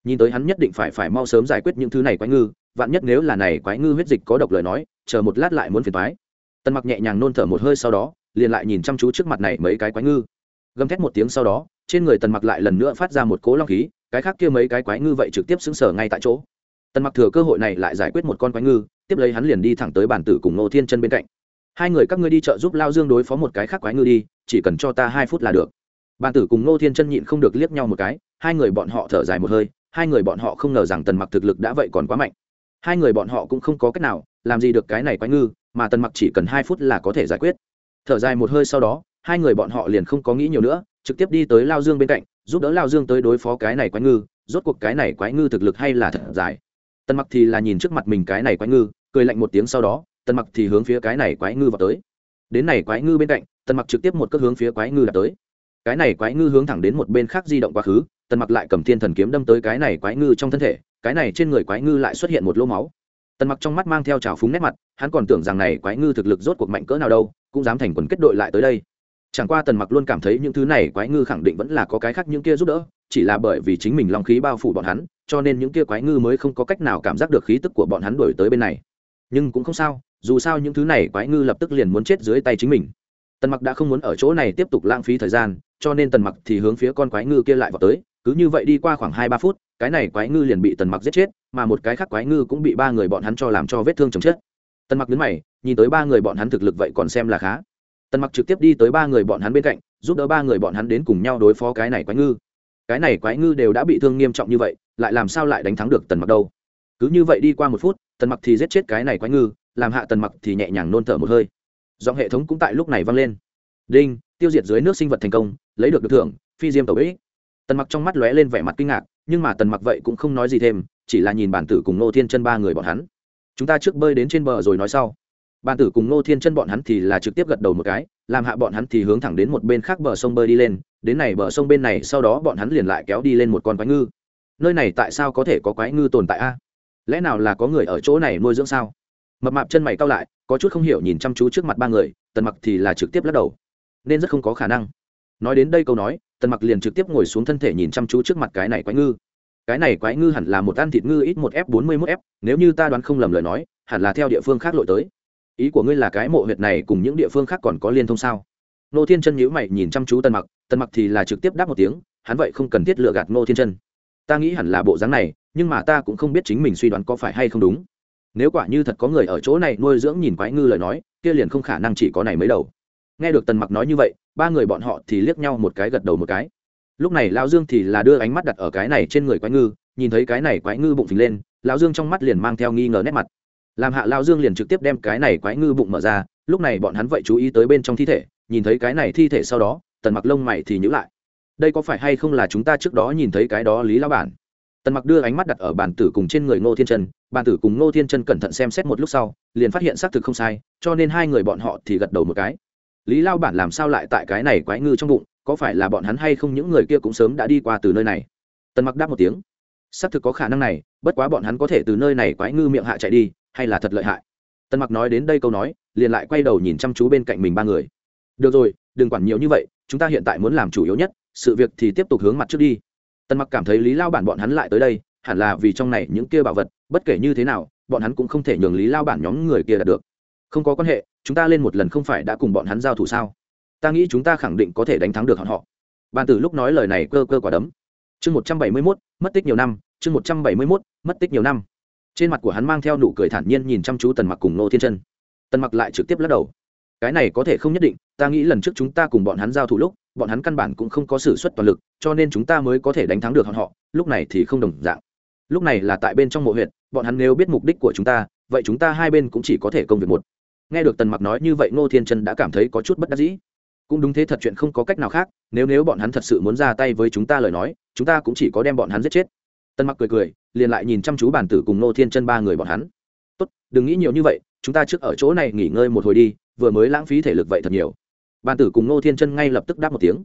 nhìn tới hắn nhất định phải phải mau sớm giải quyết những thứ này quái ngư, vạn nhất nếu là này quái ngư huyết dịch có độc lời nói, chờ một lát lại muốn phiền thoái tần mặc nhẹ nhàng nôn thở một hơi sau đó, liền lại nhìn chăm chú trước mặt này mấy cái quái ngư. Gầm thét một tiếng sau đó, trên người tần mặc lại lần nữa phát ra một cỗ long khí, cái khác kia mấy cái quái ngư vậy trực tiếp xứng sở ngay tại chỗ. Tần mặc thừa cơ hội này lại giải quyết một con quái ngư, tiếp lấy hắn liền đi thẳng tới bản tử cùng nô thiên chân bên cạnh. Hai người các ngươi đi chợ giúp lao dương đối phó một cái khác quái ngư đi, chỉ cần cho ta hai phút là được. Bản tử cùng nô thiên chân nhịn không được liếc nhau một cái, hai người bọn họ thở dài một hơi hai người bọn họ không ngờ rằng tần mặc thực lực đã vậy còn quá mạnh. Hai người bọn họ cũng không có cách nào, làm gì được cái này quái ngư, mà tần mặc chỉ cần hai phút là có thể giải quyết. Thở dài một hơi sau đó, hai người bọn họ liền không có nghĩ nhiều nữa, trực tiếp đi tới lao dương bên cạnh, giúp đỡ lao dương tới đối phó cái này quái ngư, rốt cuộc cái này quái ngư thực lực hay là thật dài. Tần mặc thì là nhìn trước mặt mình cái này quái ngư, cười lạnh một tiếng sau đó, tần mặc thì hướng phía cái này quái ngư vào tới. Đến này quái ngư bên cạnh, tần mặc trực tiếp một cước hướng phía quái ngư đạp tới. Cái này quái ngư hướng thẳng đến một bên khác di động quá khứ tần mặc lại cầm thiên thần kiếm đâm tới cái này quái ngư trong thân thể, cái này trên người quái ngư lại xuất hiện một lỗ máu. Tần mặc trong mắt mang theo trào phúng nét mặt, hắn còn tưởng rằng này quái ngư thực lực rốt cuộc mạnh cỡ nào đâu, cũng dám thành quần kết đội lại tới đây. Chẳng qua tần mặc luôn cảm thấy những thứ này quái ngư khẳng định vẫn là có cái khác những kia giúp đỡ, chỉ là bởi vì chính mình long khí bao phủ bọn hắn, cho nên những kia quái ngư mới không có cách nào cảm giác được khí tức của bọn hắn đổi tới bên này. Nhưng cũng không sao, dù sao những thứ này quái ngư lập tức liền muốn chết dưới tay chính mình. Tần mặc đã không muốn ở chỗ này tiếp tục lãng phí thời gian, cho nên tần mặc thì hướng phía con quái ngư kia lại vào tới cứ như vậy đi qua khoảng hai ba phút, cái này quái ngư liền bị tần mặc giết chết, mà một cái khác quái ngư cũng bị ba người bọn hắn cho làm cho vết thương chồng chết tần mặc đứng mày, nhìn tới ba người bọn hắn thực lực vậy còn xem là khá. Tần mặc trực tiếp đi tới ba người bọn hắn bên cạnh, giúp đỡ ba người bọn hắn đến cùng nhau đối phó cái này quái ngư. Cái này quái ngư đều đã bị thương nghiêm trọng như vậy, lại làm sao lại đánh thắng được tần mặc đâu? Cứ như vậy đi qua một phút, tần mặc thì giết chết cái này quái ngư, làm hạ tần mặc thì nhẹ nhàng nôn thở một hơi. Giọng hệ thống cũng tại lúc này vang lên. Đinh, tiêu diệt dưới nước sinh vật thành công, lấy được được thưởng, phi diêm tẩu ích tần mặc trong mắt lóe lên vẻ mặt kinh ngạc, nhưng mà tần mặc vậy cũng không nói gì thêm, chỉ là nhìn bản tử cùng nô thiên chân ba người bọn hắn. Chúng ta trước bơi đến trên bờ rồi nói sau. Bản tử cùng nô thiên chân bọn hắn thì là trực tiếp gật đầu một cái, làm hạ bọn hắn thì hướng thẳng đến một bên khác bờ sông bơi đi lên, đến này bờ sông bên này sau đó bọn hắn liền lại kéo đi lên một con quái ngư. Nơi này tại sao có thể có quái ngư tồn tại a? Lẽ nào là có người ở chỗ này nuôi dưỡng sao? Mập mạp chân mày cao lại, có chút không hiểu nhìn chăm chú trước mặt ba người, tần mặc thì là trực tiếp lắc đầu. Nên rất không có khả năng. Nói đến đây câu nói tần mặc liền trực tiếp ngồi xuống thân thể nhìn chăm chú trước mặt cái này quái ngư. Cái này quái ngư hẳn là một ăn thịt ngư ít một f bốn mươi mốt f nếu như ta đoán không lầm lời nói, hẳn là theo địa phương khác lội tới. Ý của ngươi là cái mộ huyệt này cùng những địa phương khác còn có liên thông sao? Nô thiên chân nhữ mày nhìn chăm chú tần mặc tần mặc thì là trực tiếp đáp một tiếng, hắn vậy không cần thiết lựa gạt nô thiên chân. Ta nghĩ hẳn là bộ dáng này, nhưng mà ta cũng không biết chính mình suy đoán có phải hay không đúng. Nếu quả như thật có người ở chỗ này nuôi dưỡng nhìn quái ngư lời nói, kia liền không khả năng chỉ có này mới đầu nghe được tần mặc nói như vậy, ba người bọn họ thì liếc nhau một cái gật đầu một cái. Lúc này lão dương thì là đưa ánh mắt đặt ở cái này trên người quái ngư, nhìn thấy cái này quái ngư bụng phình lên, lão dương trong mắt liền mang theo nghi ngờ nét mặt. Làm hạ lão dương liền trực tiếp đem cái này quái ngư bụng mở ra, lúc này bọn hắn vậy chú ý tới bên trong thi thể, nhìn thấy cái này thi thể sau đó, tần mặc lông mày thì nhữ lại. Đây có phải hay không là chúng ta trước đó nhìn thấy cái đó lý lão bản? Tần mặc đưa ánh mắt đặt ở bàn tử cùng trên người ngô thiên trân bàn tử cùng ngô thiên trân cẩn thận xem xét một lúc sau, liền phát hiện xác thực không sai, cho nên hai người bọn họ thì gật đầu một cái lý lao bản làm sao lại tại cái này quái ngư trong bụng, có phải là bọn hắn hay không những người kia cũng sớm đã đi qua từ nơi này? Tần mặc đáp một tiếng. Xác thực có khả năng này, bất quá bọn hắn có thể từ nơi này quái ngư miệng hạ chạy đi, hay là thật lợi hại? Tần mặc nói đến đây câu nói, liền lại quay đầu nhìn chăm chú bên cạnh mình ba người. Được rồi, đừng quản nhiều như vậy, chúng ta hiện tại muốn làm chủ yếu nhất, sự việc thì tiếp tục hướng mặt trước đi. Tần mặc cảm thấy lý lao bản bọn hắn lại tới đây, hẳn là vì trong này những kia bảo vật, bất kể như thế nào, bọn hắn cũng không thể nhường lý lao bản nhóm người kia đạt được. Không có quan hệ chúng ta lên một lần không phải đã cùng bọn hắn giao thủ sao? Ta nghĩ chúng ta khẳng định có thể đánh thắng được họ họ. Bàn tử lúc nói lời này cơ cơ quả đấm. Chương một trăm bảy mươi mốt, mất tích nhiều năm, chương một trăm bảy mươi mốt, mất tích nhiều năm. Trên mặt của hắn mang theo nụ cười thản nhiên nhìn chăm chú tần mặc cùng nô thiên chân. Tần mặc lại trực tiếp lắc đầu. Cái này có thể không nhất định, ta nghĩ lần trước chúng ta cùng bọn hắn giao thủ lúc, bọn hắn căn bản cũng không có s ử suất toàn lực, cho nên chúng ta mới có thể đánh thắng được họ, lúc này thì không đồng dạng. Lúc này là tại bên trong mộ huyện bọn hắn nếu biết mục đích của chúng ta, vậy chúng ta hai bên cũng chỉ có thể công việc một nghe được tần mặc nói như vậy, ngô thiên trân đã cảm thấy có chút bất đắc dĩ. Cũng đúng thế, thật chuyện không có cách nào khác, nếu nếu bọn hắn thật sự muốn ra tay với chúng ta lời nói, chúng ta cũng chỉ có đem bọn hắn giết chết. Tần mặc cười cười, liền lại nhìn chăm chú bản tử cùng ngô thiên chân ba người bọn hắn. Tốt, đừng nghĩ nhiều như vậy, chúng ta trước ở chỗ này nghỉ ngơi một hồi đi, vừa mới lãng phí thể lực vậy thật nhiều. Bản tử cùng ngô thiên chân ngay lập tức đáp một tiếng.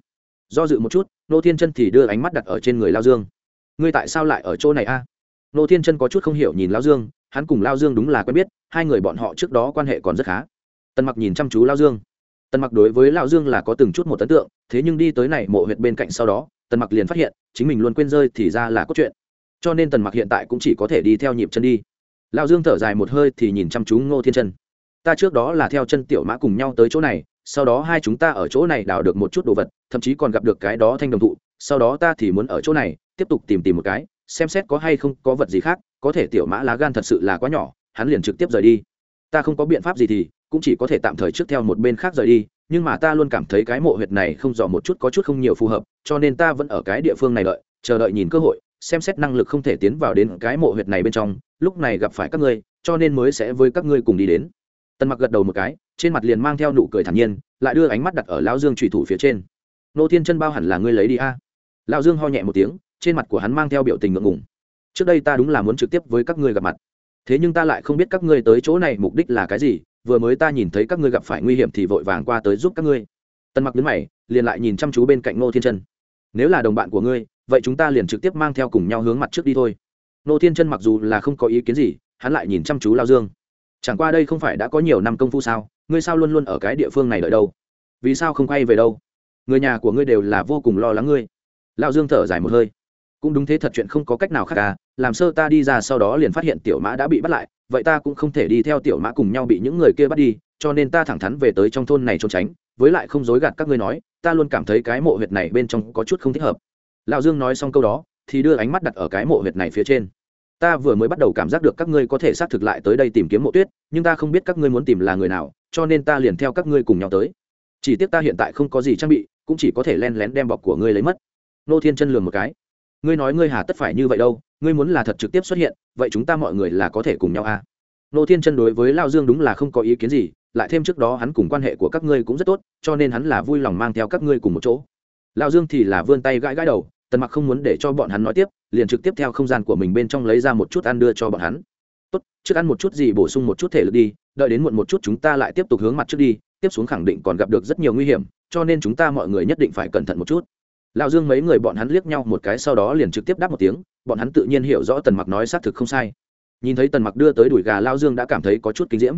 Do dự một chút, ngô thiên chân thì đưa ánh mắt đặt ở trên người lao dương. Ngươi tại sao lại ở chỗ này a? Ngô thiên chân có chút không hiểu nhìn lao dương hắn cùng lao dương đúng là quen biết, hai người bọn họ trước đó quan hệ còn rất khá. Tần mặc nhìn chăm chú lao dương. Tần mặc đối với lao dương là có từng chút một ấn tượng, thế nhưng đi tới này mộ huyệt bên cạnh sau đó, tần mặc liền phát hiện, chính mình luôn quên rơi thì ra là cốt truyện. Cho nên tần mặc hiện tại cũng chỉ có thể đi theo nhịp chân đi. Lao dương thở dài một hơi thì nhìn chăm chú ngô thiên chân. Ta trước đó là theo chân tiểu mã cùng nhau tới chỗ này, sau đó hai chúng ta ở chỗ này đào được một chút đồ vật, thậm chí còn gặp được cái đó thanh đồng thụ, sau đó ta thì muốn ở chỗ này, tiếp tục tìm tìm một cái, xem xét có hay không có vật gì khác có thể tiểu mã lá gan thật sự là quá nhỏ, hắn liền trực tiếp rời đi. Ta không có biện pháp gì thì, cũng chỉ có thể tạm thời trước theo một bên khác rời đi, nhưng mà ta luôn cảm thấy cái mộ huyệt này không dò một chút có chút không nhiều phù hợp, cho nên ta vẫn ở cái địa phương này đợi, chờ đợi nhìn cơ hội, xem xét năng lực không thể tiến vào đến cái mộ huyệt này bên trong, lúc này gặp phải các ngươi, cho nên mới sẽ với các ngươi cùng đi đến. Tần mặc gật đầu một cái, trên mặt liền mang theo nụ cười thản nhiên, lại đưa ánh mắt đặt ở lão dương trùy thủ phía trên. Nô thiên chân bao hẳn là ngươi lấy đi a. Lão dương ho nhẹ một tiếng, trên mặt của hắn mang theo biểu tình ngượng ngùng trước đây ta đúng là muốn trực tiếp với các ngươi gặp mặt. Thế nhưng ta lại không biết các ngươi tới chỗ này mục đích là cái gì, vừa mới ta nhìn thấy các ngươi gặp phải nguy hiểm thì vội vàng qua tới giúp các ngươi. Tần mặc đứng mày, liền lại nhìn chăm chú bên cạnh ngô thiên chân. Nếu là đồng bạn của ngươi, vậy chúng ta liền trực tiếp mang theo cùng nhau hướng mặt trước đi thôi. Ngô thiên chân mặc dù là không có ý kiến gì, hắn lại nhìn chăm chú lao dương. Chẳng qua đây không phải đã có nhiều năm công phu sao, ngươi sao luôn luôn ở cái địa phương này đợi đâu? Vì sao không quay về đâu? Người nhà của ngươi đều là vô cùng lo lắng ngươi. Lao dương thở dài một hơi cũng đúng thế thật chuyện không có cách nào khác à làm sơ ta đi ra sau đó liền phát hiện tiểu mã đã bị bắt lại, vậy ta cũng không thể đi theo tiểu mã cùng nhau bị những người kia bắt đi, cho nên ta thẳng thắn về tới trong thôn này trốn tránh, với lại không dối gạt các ngươi nói, ta luôn cảm thấy cái mộ huyệt này bên trong có chút không thích hợp. Lão dương nói xong câu đó, thì đưa ánh mắt đặt ở cái mộ huyệt này phía trên. Ta vừa mới bắt đầu cảm giác được các ngươi có thể xác thực lại tới đây tìm kiếm mộ tuyết, nhưng ta không biết các ngươi muốn tìm là người nào, cho nên ta liền theo các ngươi cùng nhau tới. Chỉ tiếc ta hiện tại không có gì trang bị, cũng chỉ có thể len lén đem bọc của ngươi lấy mất. Nô thiên chân lường một cái ngươi nói ngươi hà tất phải như vậy đâu, ngươi muốn là thật trực tiếp xuất hiện, vậy chúng ta mọi người là có thể cùng nhau à? Nô thiên chân đối với lao dương đúng là không có ý kiến gì, lại thêm trước đó hắn cùng quan hệ của các ngươi cũng rất tốt, cho nên hắn là vui lòng mang theo các ngươi cùng một chỗ. Lao dương thì là vươn tay gãi gãi đầu, tần mặc không muốn để cho bọn hắn nói tiếp, liền trực tiếp theo không gian của mình bên trong lấy ra một chút ăn đưa cho bọn hắn. Tốt, trước ăn một chút gì bổ sung một chút thể lực đi, đợi đến muộn một chút chúng ta lại tiếp tục hướng mặt trước đi, tiếp xuống khẳng định còn gặp được rất nhiều nguy hiểm, cho nên chúng ta mọi người nhất định phải cẩn thận một chút lão dương mấy người bọn hắn liếc nhau một cái sau đó liền trực tiếp đáp một tiếng, bọn hắn tự nhiên hiểu rõ tần mặc nói xác thực không sai. Nhìn thấy tần mặc đưa tới đùi gà lao dương đã cảm thấy có chút kinh diễm.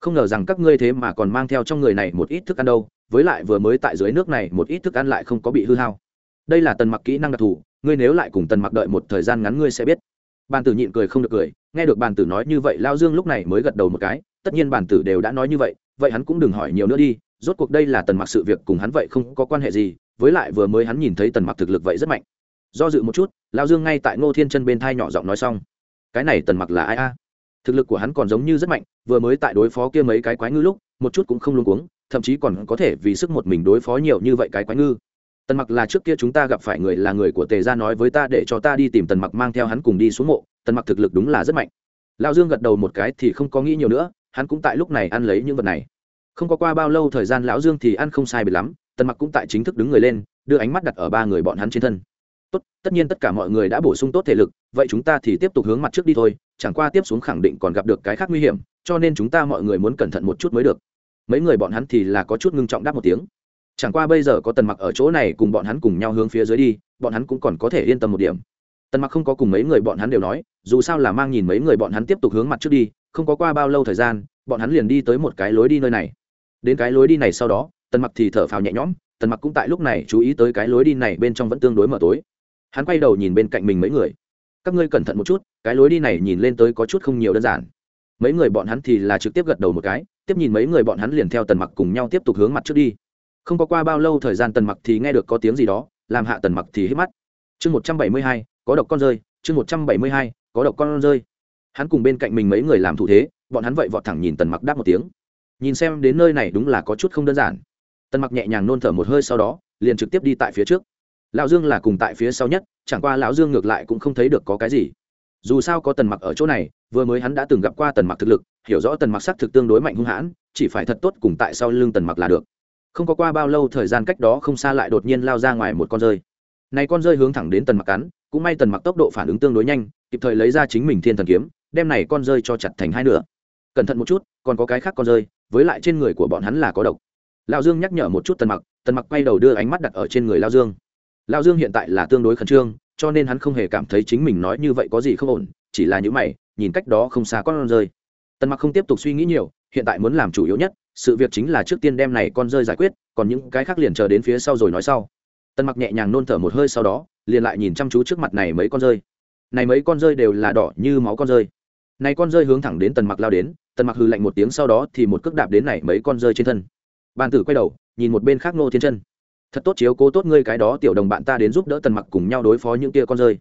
Không ngờ rằng các ngươi thế mà còn mang theo trong người này một ít thức ăn đâu, với lại vừa mới tại dưới nước này một ít thức ăn lại không có bị hư hao. Đây là tần mặc kỹ năng đặc thù, ngươi nếu lại cùng tần mặc đợi một thời gian ngắn ngươi sẽ biết. Bàn tử nhịn cười không được cười, nghe được bàn tử nói như vậy lao dương lúc này mới gật đầu một cái, tất nhiên bàn tử đều đã nói như vậy vậy hắn cũng đừng hỏi nhiều nữa đi rốt cuộc đây là tần mặc sự việc cùng hắn vậy không có quan hệ gì, với lại vừa mới hắn nhìn thấy tần mặc thực lực vậy rất mạnh. Do dự một chút lao dương ngay tại ngô thiên chân bên thai nhỏ giọng nói xong. Cái này tần mặc là ai a? Thực lực của hắn còn giống như rất mạnh, vừa mới tại đối phó kia mấy cái quái ngư lúc, một chút cũng không luôn cuống, thậm chí còn có thể vì sức một mình đối phó nhiều như vậy cái quái ngư. Tần mặc là trước kia chúng ta gặp phải người là người của tề gia nói với ta để cho ta đi tìm tần mặc mang theo hắn cùng đi xuống mộ, tần mặc thực lực đúng là rất mạnh. Lao dương gật đầu một cái thì không có nghĩ nhiều nữa, hắn cũng tại lúc này ăn lấy những vật này không có qua bao lâu thời gian lão dương thì ăn không sai biệt lắm, tần mặc cũng tại chính thức đứng người lên, đưa ánh mắt đặt ở ba người bọn hắn trên thân. Tốt, tất nhiên tất cả mọi người đã bổ sung tốt thể lực, vậy chúng ta thì tiếp tục hướng mặt trước đi thôi, chẳng qua tiếp xuống khẳng định còn gặp được cái khác nguy hiểm, cho nên chúng ta mọi người muốn cẩn thận một chút mới được. Mấy người bọn hắn thì là có chút ngưng trọng đáp một tiếng. Chẳng qua bây giờ có tần mặc ở chỗ này cùng bọn hắn cùng nhau hướng phía dưới đi, bọn hắn cũng còn có thể yên tâm một điểm. Tần mặc không có cùng mấy người bọn hắn đều nói, dù sao là mang nhìn mấy người bọn hắn tiếp tục hướng mặt trước đi, không có qua bao lâu thời gian, bọn hắn liền đi tới một cái lối đi nơi này đến cái lối đi này sau đó, tần mặc thì thở phào nhẹ nhõm, tần mặc cũng tại lúc này chú ý tới cái lối đi này bên trong vẫn tương đối mờ tối. Hắn quay đầu nhìn bên cạnh mình mấy người. Các ngươi cẩn thận một chút, cái lối đi này nhìn lên tới có chút không nhiều đơn giản. Mấy người bọn hắn thì là trực tiếp gật đầu một cái, tiếp nhìn mấy người bọn hắn liền theo tần mặc cùng nhau tiếp tục hướng mặt trước đi. Không có qua bao lâu thời gian tần mặc thì nghe được có tiếng gì đó, làm hạ tần mặc thì hít mắt. Chương một trăm bảy mươi hai, có độc con rơi, chương một trăm bảy mươi hai, có độc con rơi. Hắn cùng bên cạnh mình mấy người làm thủ thế, bọn hắn vậy vọt thẳng nhìn tần mặc đáp một tiếng nhìn xem đến nơi này đúng là có chút không đơn giản. Tần mặc nhẹ nhàng nôn thở một hơi sau đó, liền trực tiếp đi tại phía trước. Lão dương là cùng tại phía sau nhất, chẳng qua lão dương ngược lại cũng không thấy được có cái gì. Dù sao có tần mặc ở chỗ này, vừa mới hắn đã từng gặp qua tần mặc thực lực, hiểu rõ tần mặc sắc thực tương đối mạnh hung hãn, chỉ phải thật tốt cùng tại sau lưng tần mặc là được. Không có qua bao lâu thời gian cách đó không xa lại đột nhiên lao ra ngoài một con rơi. Này con rơi hướng thẳng đến tần mặc cắn, cũng may tần mặc tốc độ phản ứng tương đối nhanh, kịp thời lấy ra chính mình thiên thần kiếm, đem này con rơi cho chặt thành hai nửa. Cẩn thận một chút, còn có cái khác con rơi với lại trên người của bọn hắn là có độc. Lao dương nhắc nhở một chút tần mặc tần mặc quay đầu đưa ánh mắt đặt ở trên người lao dương. Lao dương hiện tại là tương đối khẩn trương, cho nên hắn không hề cảm thấy chính mình nói như vậy có gì không ổn, chỉ là những mày, nhìn cách đó không xa con rơi. Tần mặc không tiếp tục suy nghĩ nhiều, hiện tại muốn làm chủ yếu nhất, sự việc chính là trước tiên đem này con rơi giải quyết, còn những cái khác liền chờ đến phía sau rồi nói sau. Tần mặc nhẹ nhàng nôn thở một hơi sau đó, liền lại nhìn chăm chú trước mặt này mấy con rơi. Này mấy con rơi đều là đỏ như máu con rơi này con rơi hướng thẳng đến tần mặc lao đến, tần mặc hư lạnh một tiếng sau đó thì một cước đạp đến này mấy con rơi trên thân. Bàn tử quay đầu, nhìn một bên khác ngô thiên chân. Thật tốt chiếu cố tốt ngươi cái đó tiểu đồng bạn ta đến giúp đỡ tần mặc cùng nhau đối phó những kia con rơi.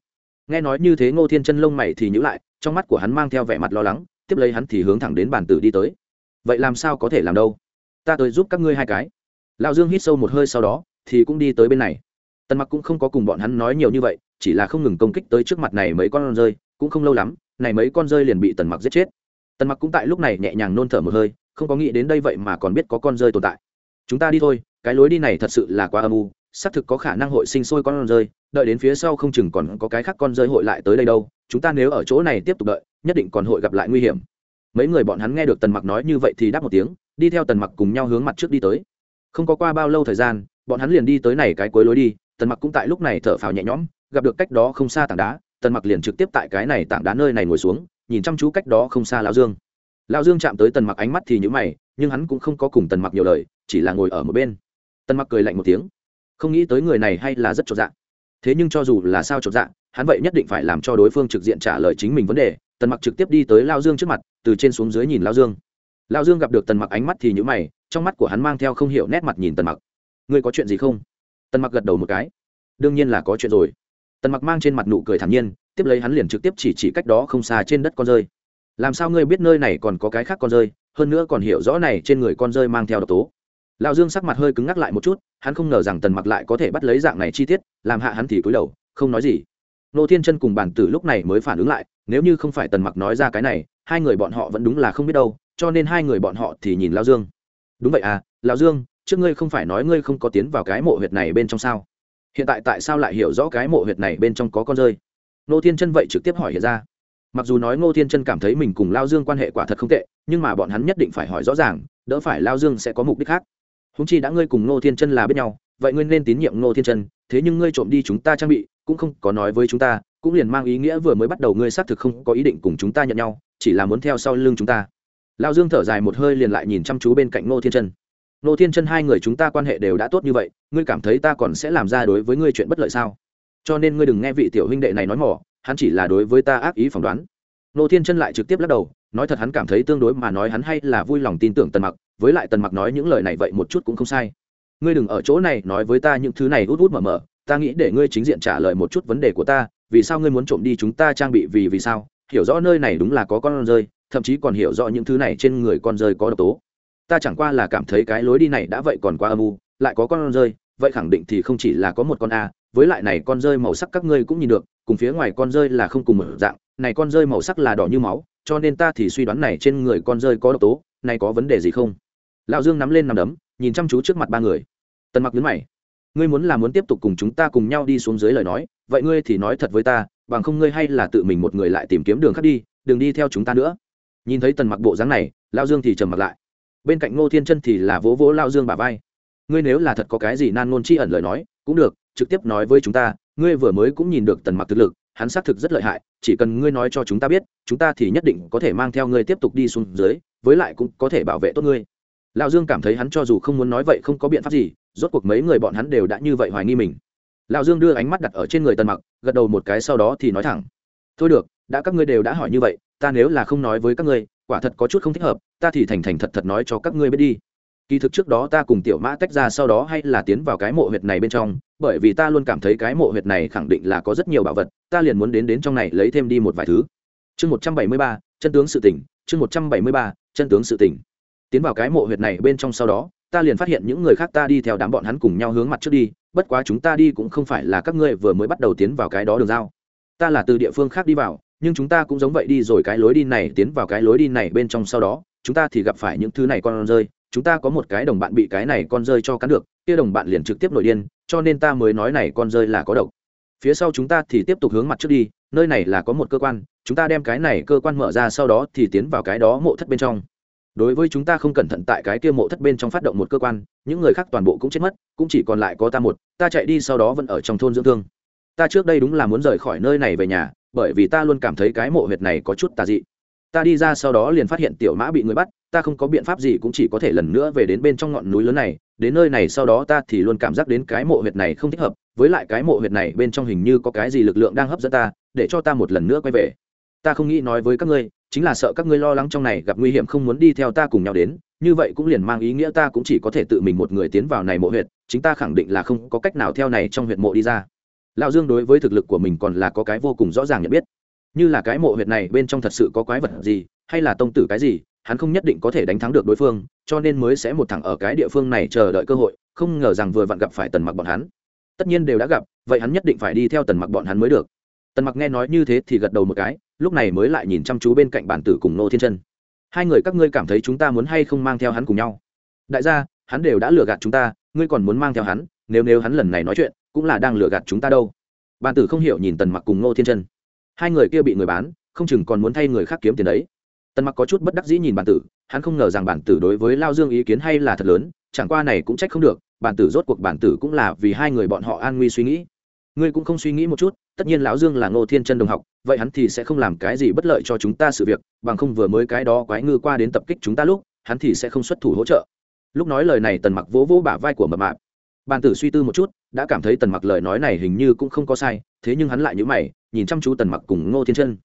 Nghe nói như thế ngô thiên chân lông mày thì nhữ lại, trong mắt của hắn mang theo vẻ mặt lo lắng, tiếp lấy hắn thì hướng thẳng đến bàn tử đi tới. Vậy làm sao có thể làm đâu? Ta tới giúp các ngươi hai cái. Lão dương hít sâu một hơi sau đó, thì cũng đi tới bên này. Tần mặc cũng không có cùng bọn hắn nói nhiều như vậy, chỉ là không ngừng công kích tới trước mặt này mấy con rơi, cũng không lâu lắm này mấy con rơi liền bị tần mặc giết chết. Tần mặc cũng tại lúc này nhẹ nhàng nôn thở một hơi, không có nghĩ đến đây vậy mà còn biết có con rơi tồn tại. Chúng ta đi thôi, cái lối đi này thật sự là quá âm u, xác thực có khả năng hội sinh sôi con rơi, đợi đến phía sau không chừng còn có cái khác con rơi hội lại tới đây đâu, chúng ta nếu ở chỗ này tiếp tục đợi, nhất định còn hội gặp lại nguy hiểm. Mấy người bọn hắn nghe được tần mặc nói như vậy thì đáp một tiếng, đi theo tần mặc cùng nhau hướng mặt trước đi tới. Không có qua bao lâu thời gian, bọn hắn liền đi tới này cái cuối lối đi, tần mặc cũng tại lúc này thở phào nhẹ nhõm, gặp được cách đó không xa tảng đá tần mặc liền trực tiếp tại cái này tảng đá nơi này ngồi xuống nhìn chăm chú cách đó không xa lão dương. Lão dương chạm tới tần mặc ánh mắt thì nhữ mày nhưng hắn cũng không có cùng tần mặc nhiều lời chỉ là ngồi ở một bên. Tần mặc cười lạnh một tiếng. Không nghĩ tới người này hay là rất trọn dạ. thế nhưng cho dù là sao trọn dạ, hắn vậy nhất định phải làm cho đối phương trực diện trả lời chính mình vấn đề. Tần mặc trực tiếp đi tới lao dương trước mặt từ trên xuống dưới nhìn lao dương. Lao dương gặp được tần mặc ánh mắt thì nhữ mày trong mắt của hắn mang theo không hiểu nét mặt nhìn tần mặc. Ngươi có chuyện gì không? Tần mặc gật đầu một cái. Đương nhiên là có chuyện rồi tần mặc mang trên mặt nụ cười thản nhiên, tiếp lấy hắn liền trực tiếp chỉ chỉ cách đó không xa trên đất con rơi. Làm sao ngươi biết nơi này còn có cái khác con rơi, hơn nữa còn hiểu rõ này trên người con rơi mang theo độc tố. Lão dương sắc mặt hơi cứng ngắc lại một chút, hắn không ngờ rằng tần mặc lại có thể bắt lấy dạng này chi tiết, làm hạ hắn thì cúi đầu, không nói gì. Nô thiên chân cùng bản tử lúc này mới phản ứng lại, nếu như không phải tần mặc nói ra cái này, hai người bọn họ vẫn đúng là không biết đâu, cho nên hai người bọn họ thì nhìn lão dương. Đúng vậy à lão dương, trước ngươi không phải nói ngươi không có tiến vào cái mộ huyệt này bên trong sao? Hiện tại tại sao lại hiểu rõ cái mộ huyệt này bên trong có con rơi? Nô thiên chân vậy trực tiếp hỏi hiện ra. Mặc dù nói ngô thiên chân cảm thấy mình cùng lao dương quan hệ quả thật không tệ, nhưng mà bọn hắn nhất định phải hỏi rõ ràng, đỡ phải lao dương sẽ có mục đích khác. Húng chi đã ngươi cùng ngô thiên chân là biết nhau, vậy ngươi nên tín nhiệm ngô thiên chân, thế nhưng ngươi trộm đi chúng ta trang bị, cũng không có nói với chúng ta, cũng liền mang ý nghĩa vừa mới bắt đầu ngươi xác thực không có ý định cùng chúng ta nhận nhau, chỉ là muốn theo sau lưng chúng ta. Lao dương thở dài một hơi liền lại nhìn chăm chú bên cạnh ngô thiên chân. Nô thiên chân hai người chúng ta quan hệ đều đã tốt như vậy, ngươi cảm thấy ta còn sẽ làm ra đối với ngươi chuyện bất lợi sao? Cho nên ngươi đừng nghe vị tiểu huynh đệ này nói mỏ, hắn chỉ là đối với ta ác ý phỏng đoán. Nô thiên chân lại trực tiếp lắc đầu, nói thật hắn cảm thấy tương đối mà nói hắn hay là vui lòng tin tưởng tần mặc, với lại tần mặc nói những lời này vậy một chút cũng không sai. Ngươi đừng ở chỗ này nói với ta những thứ này út út mở mở, ta nghĩ để ngươi chính diện trả lời một chút vấn đề của ta, vì sao ngươi muốn trộm đi chúng ta trang bị vì vì sao? Hiểu rõ nơi này đúng là có con rơi, thậm chí còn hiểu rõ những thứ này trên người con rơi có độc tố ta chẳng qua là cảm thấy cái lối đi này đã vậy còn quá âm u, lại có con rơi, vậy khẳng định thì không chỉ là có một con a, với lại này con rơi màu sắc các ngươi cũng nhìn được, cùng phía ngoài con rơi là không cùng một dạng, này con rơi màu sắc là đỏ như máu, cho nên ta thì suy đoán này trên người con rơi có độc tố, này có vấn đề gì không? Lão dương nắm lên nằm đấm, nhìn chăm chú trước mặt ba người. Tần mặc nhấn mày. Ngươi muốn là muốn tiếp tục cùng chúng ta cùng nhau đi xuống dưới lời nói, vậy ngươi thì nói thật với ta, bằng không ngươi hay là tự mình một người lại tìm kiếm đường khác đi, đừng đi theo chúng ta nữa. Nhìn thấy tần mặc bộ dáng này, lão dương thì trầm mặc lại bên cạnh ngô thiên chân thì là vỗ vỗ lão dương bà vai. Ngươi nếu là thật có cái gì nan ngôn chi ẩn lời nói, cũng được, trực tiếp nói với chúng ta, ngươi vừa mới cũng nhìn được tần mặc thực lực, hắn xác thực rất lợi hại, chỉ cần ngươi nói cho chúng ta biết, chúng ta thì nhất định có thể mang theo ngươi tiếp tục đi xuống dưới, với lại cũng có thể bảo vệ tốt ngươi. Lão dương cảm thấy hắn cho dù không muốn nói vậy không có biện pháp gì, rốt cuộc mấy người bọn hắn đều đã như vậy hoài nghi mình. Lão dương đưa ánh mắt đặt ở trên người tần mặc, gật đầu một cái sau đó thì nói thẳng. Thôi được, đã các ngươi đều đã hỏi như vậy ta nếu là không nói với các ngươi, quả thật có chút không thích hợp, ta thì thành thành thật thật nói cho các ngươi biết đi. Kỳ thực trước đó ta cùng tiểu mã tách ra sau đó hay là tiến vào cái mộ huyệt này bên trong, bởi vì ta luôn cảm thấy cái mộ huyệt này khẳng định là có rất nhiều bảo vật, ta liền muốn đến đến trong này lấy thêm đi một vài thứ. Chương một trăm bảy mươi ba, chân tướng sự tỉnh chương một trăm bảy mươi ba, chân tướng sự tỉnh tiến vào cái mộ huyệt này bên trong sau đó, ta liền phát hiện những người khác ta đi theo đám bọn hắn cùng nhau hướng mặt trước đi, bất quá chúng ta đi cũng không phải là các ngươi vừa mới bắt đầu tiến vào cái đó đường giao. Ta là từ địa phương khác đi vào nhưng chúng ta cũng giống vậy đi rồi, cái lối đi này tiến vào cái lối đi này bên trong sau đó, chúng ta thì gặp phải những thứ này con rơi. Chúng ta có một cái đồng bạn bị cái này con rơi cho cắn được, kia đồng bạn liền trực tiếp nổi điên, cho nên ta mới nói này con rơi là có độc. Phía sau chúng ta thì tiếp tục hướng mặt trước đi, nơi này là có một cơ quan, chúng ta đem cái này cơ quan mở ra sau đó thì tiến vào cái đó mộ thất bên trong. Đối với chúng ta không cẩn thận tại cái kia mộ thất bên trong phát động một cơ quan, những người khác toàn bộ cũng chết mất, cũng chỉ còn lại có ta một, ta chạy đi sau đó vẫn ở trong thôn dưỡng thương. Ta trước đây đúng là muốn rời khỏi nơi này về nhà bởi vì ta luôn cảm thấy cái mộ huyệt này có chút tà dị. Ta đi ra sau đó liền phát hiện tiểu mã bị người bắt, ta không có biện pháp gì cũng chỉ có thể lần nữa về đến bên trong ngọn núi lớn này, đến nơi này sau đó ta thì luôn cảm giác đến cái mộ huyệt này không thích hợp, với lại cái mộ huyệt này bên trong hình như có cái gì lực lượng đang hấp dẫn ta, để cho ta một lần nữa quay về. Ta không nghĩ nói với các ngươi, chính là sợ các ngươi lo lắng trong này gặp nguy hiểm không muốn đi theo ta cùng nhau đến, như vậy cũng liền mang ý nghĩa ta cũng chỉ có thể tự mình một người tiến vào này mộ huyệt, chính ta khẳng định là không có cách nào theo này trong huyệt mộ đi ra lão dương đối với thực lực của mình còn là có cái vô cùng rõ ràng nhận biết. Như là cái mộ huyệt này bên trong thật sự có quái vật gì, hay là tông tử cái gì, hắn không nhất định có thể đánh thắng được đối phương, cho nên mới sẽ một thẳng ở cái địa phương này chờ đợi cơ hội, không ngờ rằng vừa vặn gặp phải tần mặc bọn hắn. Tất nhiên đều đã gặp, vậy hắn nhất định phải đi theo tần mặc bọn hắn mới được. Tần mặc nghe nói như thế thì gật đầu một cái, lúc này mới lại nhìn chăm chú bên cạnh bản tử cùng nô thiên chân. Hai người các ngươi cảm thấy chúng ta muốn hay không mang theo hắn cùng nhau? Đại gia, hắn đều đã lừa gạt chúng ta, ngươi còn muốn mang theo hắn, nếu nếu hắn lần này nói chuyện cũng là đang lừa gạt chúng ta đâu. Bàn tử không hiểu nhìn tần mặc cùng ngô thiên chân. Hai người kia bị người bán, không chừng còn muốn thay người khác kiếm tiền đấy. Tần mặc có chút bất đắc dĩ nhìn bản tử, hắn không ngờ rằng bản tử đối với lao dương ý kiến hay là thật lớn, chẳng qua này cũng trách không được bản tử rốt cuộc bản tử cũng là vì hai người bọn họ an nguy suy nghĩ. Ngươi cũng không suy nghĩ một chút, tất nhiên lão dương là ngô thiên chân đồng học, vậy hắn thì sẽ không làm cái gì bất lợi cho chúng ta sự việc, bằng không vừa mới cái đó quái ngư qua đến tập kích chúng ta lúc, hắn thì sẽ không xuất thủ hỗ trợ. Lúc nói lời này tần mặc vỗ vỗ bả vai của mập mạp bàn tử suy tư một chút, đã cảm thấy tần mặc lời nói này hình như cũng không có sai, thế nhưng hắn lại nhữ mày, nhìn chăm chú tần mặc cùng ngô thiên chân.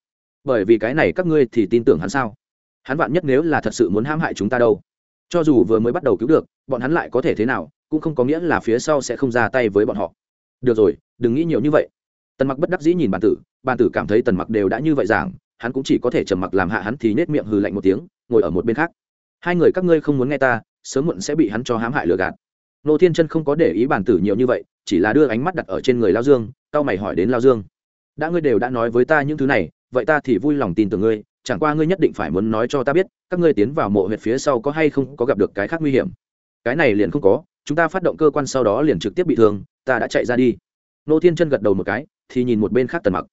Bởi vì cái này các ngươi thì tin tưởng hắn sao? Hắn vạn nhất nếu là thật sự muốn hãm hại chúng ta đâu? Cho dù vừa mới bắt đầu cứu được, bọn hắn lại có thể thế nào, cũng không có nghĩa là phía sau sẽ không ra tay với bọn họ. Được rồi, đừng nghĩ nhiều như vậy. Tần mặc bất đắc dĩ nhìn bàn tử bàn tử cảm thấy tần mặc đều đã như vậy giảng, hắn cũng chỉ có thể trầm mặc làm hạ hắn thì nết miệng hừ lạnh một tiếng, ngồi ở một bên khác. Hai người các ngươi không muốn nghe ta, sớm muộn sẽ bị hắn cho hãm hại lừa gạt nô thiên chân không có để ý bản tử nhiều như vậy, chỉ là đưa ánh mắt đặt ở trên người lao dương tao mày hỏi đến lao dương. Đã ngươi đều đã nói với ta những thứ này, vậy ta thì vui lòng tin tưởng ngươi, chẳng qua ngươi nhất định phải muốn nói cho ta biết, các ngươi tiến vào mộ huyệt phía sau có hay không có gặp được cái khác nguy hiểm? Cái này liền không có, chúng ta phát động cơ quan sau đó liền trực tiếp bị thương, ta đã chạy ra đi. Nô thiên chân gật đầu một cái, thì nhìn một bên khác tần mặc.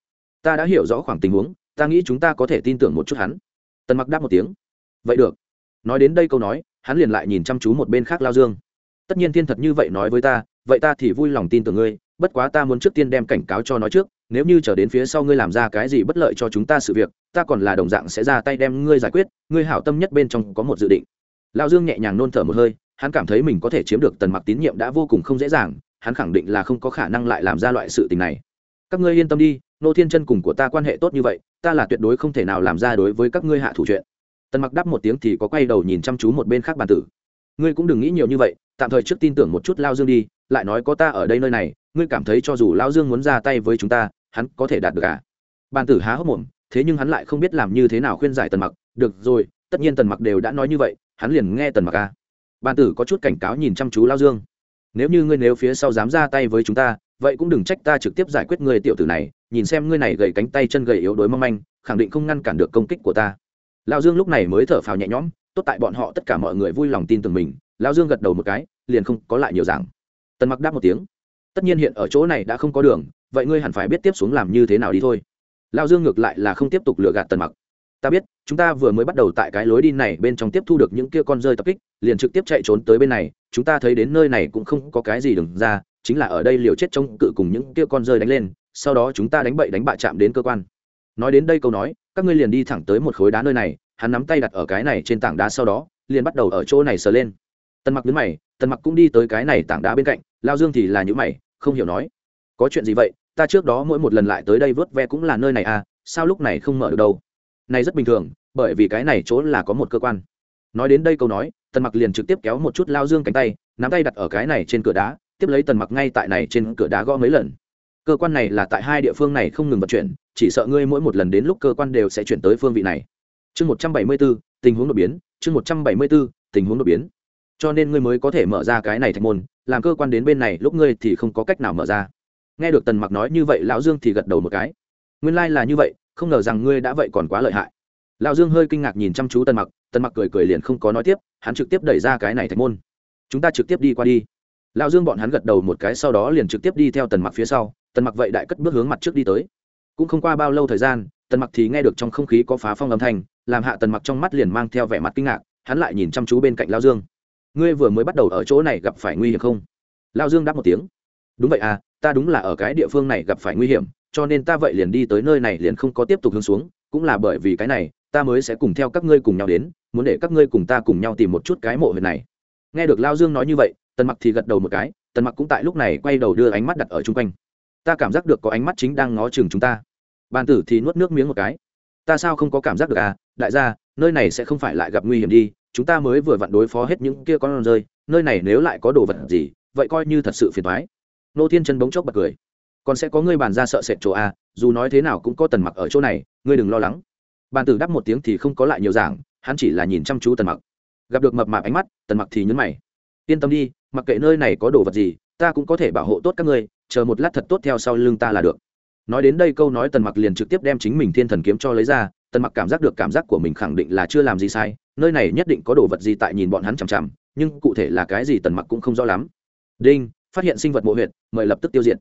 Ta đã hiểu rõ khoảng tình huống, ta nghĩ chúng ta có thể tin tưởng một chút hắn. Tần mặc đáp một tiếng. Vậy được. Nói đến đây câu nói, hắn liền lại nhìn chăm chú một bên khác lao dương tất nhiên thiên thật như vậy nói với ta, vậy ta thì vui lòng tin tưởng ngươi, bất quá ta muốn trước tiên đem cảnh cáo cho nói trước, nếu như trở đến phía sau ngươi làm ra cái gì bất lợi cho chúng ta sự việc, ta còn là đồng dạng sẽ ra tay đem ngươi giải quyết, ngươi hảo tâm nhất bên trong có một dự định. Lao dương nhẹ nhàng nôn thở một hơi, hắn cảm thấy mình có thể chiếm được tần mặc tín nhiệm đã vô cùng không dễ dàng, hắn khẳng định là không có khả năng lại làm ra loại sự tình này. Các ngươi yên tâm đi, nô thiên chân cùng của ta quan hệ tốt như vậy, ta là tuyệt đối không thể nào làm ra đối với các ngươi hạ thủ chuyện. Tần mặc đáp một tiếng thì có quay đầu nhìn chăm chú một bên khác bàn tử. Ngươi cũng đừng nghĩ nhiều như vậy tạm thời trước tin tưởng một chút lao dương đi, lại nói có ta ở đây nơi này, ngươi cảm thấy cho dù lao dương muốn ra tay với chúng ta, hắn có thể đạt được à? Bàn tử há hốc mồm, thế nhưng hắn lại không biết làm như thế nào khuyên giải tần mặc. Được rồi, tất nhiên tần mặc đều đã nói như vậy, hắn liền nghe tần mặc à? Bàn tử có chút cảnh cáo nhìn chăm chú lao dương. Nếu như ngươi nếu phía sau dám ra tay với chúng ta, vậy cũng đừng trách ta trực tiếp giải quyết ngươi tiểu tử này, nhìn xem ngươi này gầy cánh tay chân gầy yếu đuối mong manh, khẳng định không ngăn cản được công kích của ta. Lao dương lúc này mới thở phào nhẹ nhõm, tốt tại bọn họ tất cả mọi người vui lòng tin tưởng mình Lão dương gật đầu một cái, liền không có lại nhiều giảng. Tần mặc đáp một tiếng. Tất nhiên hiện ở chỗ này đã không có đường, vậy ngươi hẳn phải biết tiếp xuống làm như thế nào đi thôi. Lão dương ngược lại là không tiếp tục lừa gạt tần mặc. Ta biết, chúng ta vừa mới bắt đầu tại cái lối đi này bên trong tiếp thu được những kia con rơi tập kích, liền trực tiếp chạy trốn tới bên này, chúng ta thấy đến nơi này cũng không có cái gì đừng ra, chính là ở đây liều chết chống cự cùng những kia con rơi đánh lên, sau đó chúng ta đánh bậy đánh bạ chạm đến cơ quan. Nói đến đây câu nói, các ngươi liền đi thẳng tới một khối đá nơi này, hắn nắm tay đặt ở cái này trên tảng đá sau đó, liền bắt đầu ở chỗ này sờ lên tần mặc đứng mày tần mặc cũng đi tới cái này tảng đá bên cạnh lao dương thì là những mày không hiểu nói có chuyện gì vậy? Ta trước đó mỗi một lần lại tới đây vớt ve cũng là nơi này à sao lúc này không mở được đâu? Này rất bình thường bởi vì cái này chỗ là có một cơ quan. Nói đến đây câu nói tần mặc liền trực tiếp kéo một chút lao dương cánh tay nắm tay đặt ở cái này trên cửa đá tiếp lấy tần mặc ngay tại này trên cửa đá gõ mấy lần. Cơ quan này là tại hai địa phương này không ngừng vận chuyển chỉ sợ ngươi mỗi một lần đến lúc cơ quan đều sẽ chuyển tới phương vị này. Chương một trăm bảy mươi 174, tình huống đột biến chương một trăm bảy mươi 174, tình huống đột biến cho nên ngươi mới có thể mở ra cái này thành môn, làm cơ quan đến bên này, lúc ngươi thì không có cách nào mở ra. Nghe được tần mặc nói như vậy, lão dương thì gật đầu một cái. Nguyên lai là như vậy, không ngờ rằng ngươi đã vậy còn quá lợi hại. Lão dương hơi kinh ngạc nhìn chăm chú tần mặc tần mặc cười cười liền không có nói tiếp, hắn trực tiếp đẩy ra cái này thành môn. Chúng ta trực tiếp đi qua đi. Lão dương bọn hắn gật đầu một cái, sau đó liền trực tiếp đi theo tần mặc phía sau. Tần mặc vậy đại cất bước hướng mặt trước đi tới. Cũng không qua bao lâu thời gian, tần mặc thì nghe được trong không khí có phá phong âm thanh, làm hạ tần mặc trong mắt liền mang theo vẻ mặt kinh ngạc, hắn lại nhìn chăm chú bên cạnh lao dương ngươi vừa mới bắt đầu ở chỗ này gặp phải nguy hiểm không? Lao dương đáp một tiếng. Đúng vậy à ta đúng là ở cái địa phương này gặp phải nguy hiểm, cho nên ta vậy liền đi tới nơi này liền không có tiếp tục hướng xuống, cũng là bởi vì cái này, ta mới sẽ cùng theo các ngươi cùng nhau đến, muốn để các ngươi cùng ta cùng nhau tìm một chút cái mộ huyệt này. Nghe được lao dương nói như vậy, tần mặc thì gật đầu một cái, tần mặc cũng tại lúc này quay đầu đưa ánh mắt đặt ở chung quanh. Ta cảm giác được có ánh mắt chính đang ngó chừng chúng ta. Bàn tử thì nuốt nước miếng một cái. Ta sao không có cảm giác được à đại gia nơi này sẽ không phải lại gặp nguy hiểm đi, chúng ta mới vừa vặn đối phó hết những kia con rơi, nơi này nếu lại có đồ vật gì, vậy coi như thật sự phiền thoái nô thiên chân bỗng chốc bật cười. Còn sẽ có ngươi bàn ra sợ sệt chỗ a dù nói thế nào cũng có tần mặc ở chỗ này, ngươi đừng lo lắng. Bàn tử đáp một tiếng thì không có lại nhiều giảng, hắn chỉ là nhìn chăm chú tần mặc. Gặp được mập mạp ánh mắt, tần mặc thì nhấn mày. Yên tâm đi, mặc kệ nơi này có đồ vật gì, ta cũng có thể bảo hộ tốt các ngươi, chờ một lát thật tốt theo sau lưng ta là được. Nói đến đây câu nói tần mặc liền trực tiếp đem chính mình thiên thần kiếm cho lấy ra tần mặc cảm giác được cảm giác của mình khẳng định là chưa làm gì sai, nơi này nhất định có đồ vật gì tại nhìn bọn hắn chằm chằm, nhưng cụ thể là cái gì tần mặc cũng không rõ lắm. Đinh, phát hiện sinh vật mộ huyện mời lập tức tiêu diệt.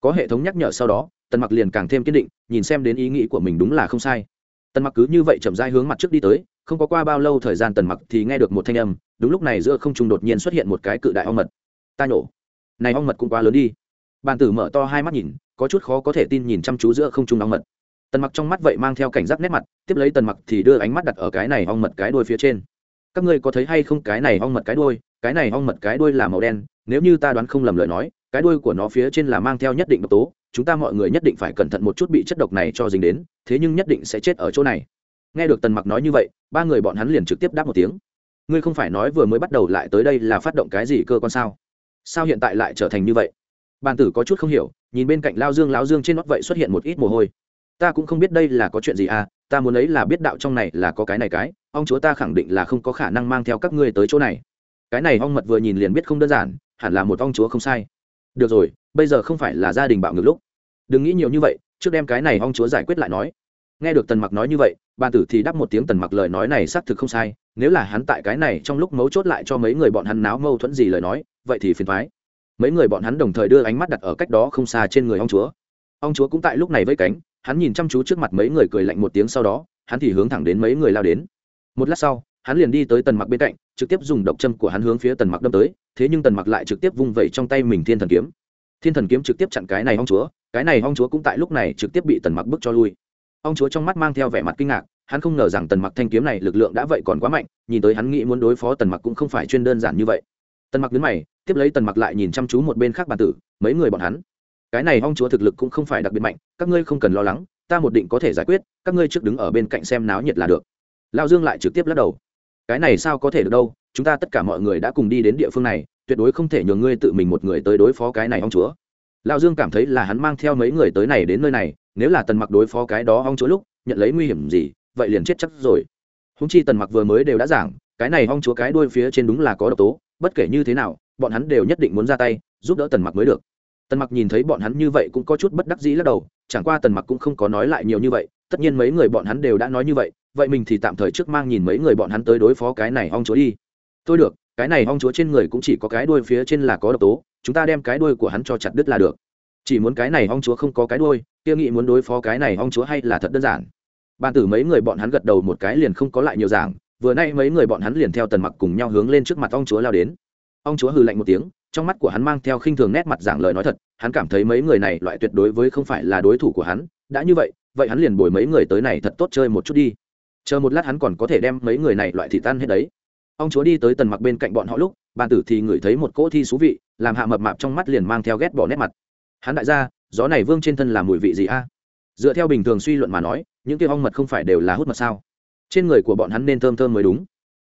Có hệ thống nhắc nhở sau đó, tần mặc liền càng thêm kiên định, nhìn xem đến ý nghĩ của mình đúng là không sai. Tần mặc cứ như vậy chậm rãi hướng mặt trước đi tới, không có qua bao lâu thời gian tần mặc thì nghe được một thanh âm, đúng lúc này giữa không trung đột nhiên xuất hiện một cái cự đại ong mật. Ta nhổ. Này ong mật cũng quá lớn đi. Bàn tử mở to hai mắt nhìn, có chút khó có thể tin nhìn chăm chú giữa không trung ong mật tần mặc trong mắt vậy mang theo cảnh giác nét mặt, tiếp lấy tần mặc thì đưa ánh mắt đặt ở cái này ong mật cái đuôi phía trên. Các ngươi có thấy hay không cái này ong mật cái đuôi? Cái này ong mật cái đuôi là màu đen, nếu như ta đoán không lầm lời nói, cái đuôi của nó phía trên là mang theo nhất định độc tố, chúng ta mọi người nhất định phải cẩn thận một chút bị chất độc này cho dính đến, thế nhưng nhất định sẽ chết ở chỗ này. Nghe được tần mặc nói như vậy, ba người bọn hắn liền trực tiếp đáp một tiếng. Ngươi không phải nói vừa mới bắt đầu lại tới đây là phát động cái gì cơ quan sao? Sao hiện tại lại trở thành như vậy? Bàn tử có chút không hiểu, nhìn bên cạnh lao dương lao dương trên nót vậy xuất hiện một ít mồ hôi ta cũng không biết đây là có chuyện gì à ta muốn ấy là biết đạo trong này là có cái này cái, ông chúa ta khẳng định là không có khả năng mang theo các ngươi tới chỗ này. Cái này ong mật vừa nhìn liền biết không đơn giản, hẳn là một ong chúa không sai. Được rồi, bây giờ không phải là gia đình bạo ngược lúc. Đừng nghĩ nhiều như vậy, trước đem cái này ong chúa giải quyết lại nói. Nghe được tần mặc nói như vậy, bàn tử thì đáp một tiếng tần mặc lời nói này xác thực không sai, nếu là hắn tại cái này trong lúc mấu chốt lại cho mấy người bọn hắn náo mâu thuẫn gì lời nói, vậy thì phiền thoái mấy người bọn hắn đồng thời đưa ánh mắt đặt ở cách đó không xa trên người ong chúa. Ong chúa cũng tại lúc này với cánh hắn nhìn chăm chú trước mặt mấy người cười lạnh một tiếng sau đó, hắn thì hướng thẳng đến mấy người lao đến. Một lát sau, hắn liền đi tới tần mặc bên cạnh, trực tiếp dùng độc châm của hắn hướng phía tần mặc đâm tới, thế nhưng tần mặc lại trực tiếp vung vẩy trong tay mình thiên thần kiếm. Thiên thần kiếm trực tiếp chặn cái này hong chúa, cái này hong chúa cũng tại lúc này trực tiếp bị tần mặc bước cho lui. Hong chúa trong mắt mang theo vẻ mặt kinh ngạc, hắn không ngờ rằng tần mặc thanh kiếm này lực lượng đã vậy còn quá mạnh, nhìn tới hắn nghĩ muốn đối phó tần mặc cũng không phải chuyên đơn giản như vậy. Tần mặc đứng mày, tiếp lấy tần mặc lại nhìn chăm chú một bên khác bàn tử, mấy người bọn hắn cái này hong chúa thực lực cũng không phải đặc biệt mạnh, các ngươi không cần lo lắng, ta một định có thể giải quyết, các ngươi trước đứng ở bên cạnh xem náo nhiệt là được. Lao dương lại trực tiếp lắc đầu. Cái này sao có thể được đâu, chúng ta tất cả mọi người đã cùng đi đến địa phương này, tuyệt đối không thể nhường ngươi tự mình một người tới đối phó cái này hong chúa. Lao dương cảm thấy là hắn mang theo mấy người tới này đến nơi này, nếu là tần mặc đối phó cái đó hong chúa lúc, nhận lấy nguy hiểm gì, vậy liền chết chắc rồi. Húng chi tần mặc vừa mới đều đã giảng, cái này hong chúa cái đuôi phía trên đúng là có độc tố, bất kể như thế nào, bọn hắn đều nhất định muốn ra tay, giúp đỡ tần mặc mới được tần mặc nhìn thấy bọn hắn như vậy cũng có chút bất đắc dĩ lắc đầu, chẳng qua tần mặc cũng không có nói lại nhiều như vậy, tất nhiên mấy người bọn hắn đều đã nói như vậy vậy mình thì tạm thời trước mang nhìn mấy người bọn hắn tới đối phó cái này ong chúa đi. Tôi được, cái này ong chúa trên người cũng chỉ có cái đuôi phía trên là có độc tố, chúng ta đem cái đuôi của hắn cho chặt đứt là được. Chỉ muốn cái này ong chúa không có cái đuôi, kia nghĩ muốn đối phó cái này ong chúa hay là thật đơn giản? Ban tử mấy người bọn hắn gật đầu một cái liền không có lại nhiều giảng, vừa nay mấy người bọn hắn liền theo tần mặc cùng nhau hướng lên trước mặt ong chúa lao đến. Ong chúa hừ lạnh một tiếng trong mắt của hắn mang theo khinh thường nét mặt giảng lời nói thật, hắn cảm thấy mấy người này loại tuyệt đối với không phải là đối thủ của hắn, đã như vậy vậy hắn liền bồi mấy người tới này thật tốt chơi một chút đi. Chờ một lát hắn còn có thể đem mấy người này loại thị tan hết đấy. Ông chúa đi tới tần mặc bên cạnh bọn họ lúc, bàn tử thì ngửi thấy một cỗ thi thú vị, làm hạ mập mạp trong mắt liền mang theo ghét bỏ nét mặt. Hắn đại gia, gió này vương trên thân làm mùi vị gì a? Dựa theo bình thường suy luận mà nói, những cái ong mật không phải đều là hút mật sao? Trên người của bọn hắn nên thơm thơm mới đúng.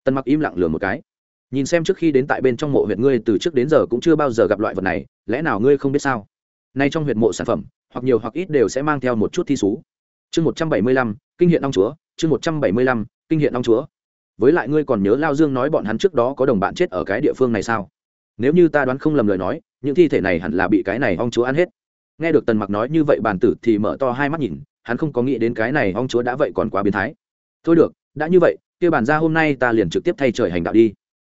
Tần mặc im lặng lừa một cái nhìn xem trước khi đến tại bên trong mộ huyện ngươi, từ trước đến giờ cũng chưa bao giờ gặp loại vật này, lẽ nào ngươi không biết sao? Nay trong huyện mộ sản phẩm, hoặc nhiều hoặc ít đều sẽ mang theo một chút thi xú. Chương một trăm bảy mươi lăm, kinh hiện long chúa, chương một trăm bảy mươi lăm, kinh hiện long chúa. Với lại ngươi còn nhớ lao dương nói bọn hắn trước đó có đồng bạn chết ở cái địa phương này sao? Nếu như ta đoán không lầm lời nói, những thi thể này hẳn là bị cái này ong chúa ăn hết. Nghe được tần mặc nói như vậy bàn tử thì mở to hai mắt nhìn, hắn không có nghĩ đến cái này ong chúa đã vậy còn quá biến thái. Thôi được, đã như vậy, kia bàn ra hôm nay ta liền trực tiếp thay trời hành đạo đi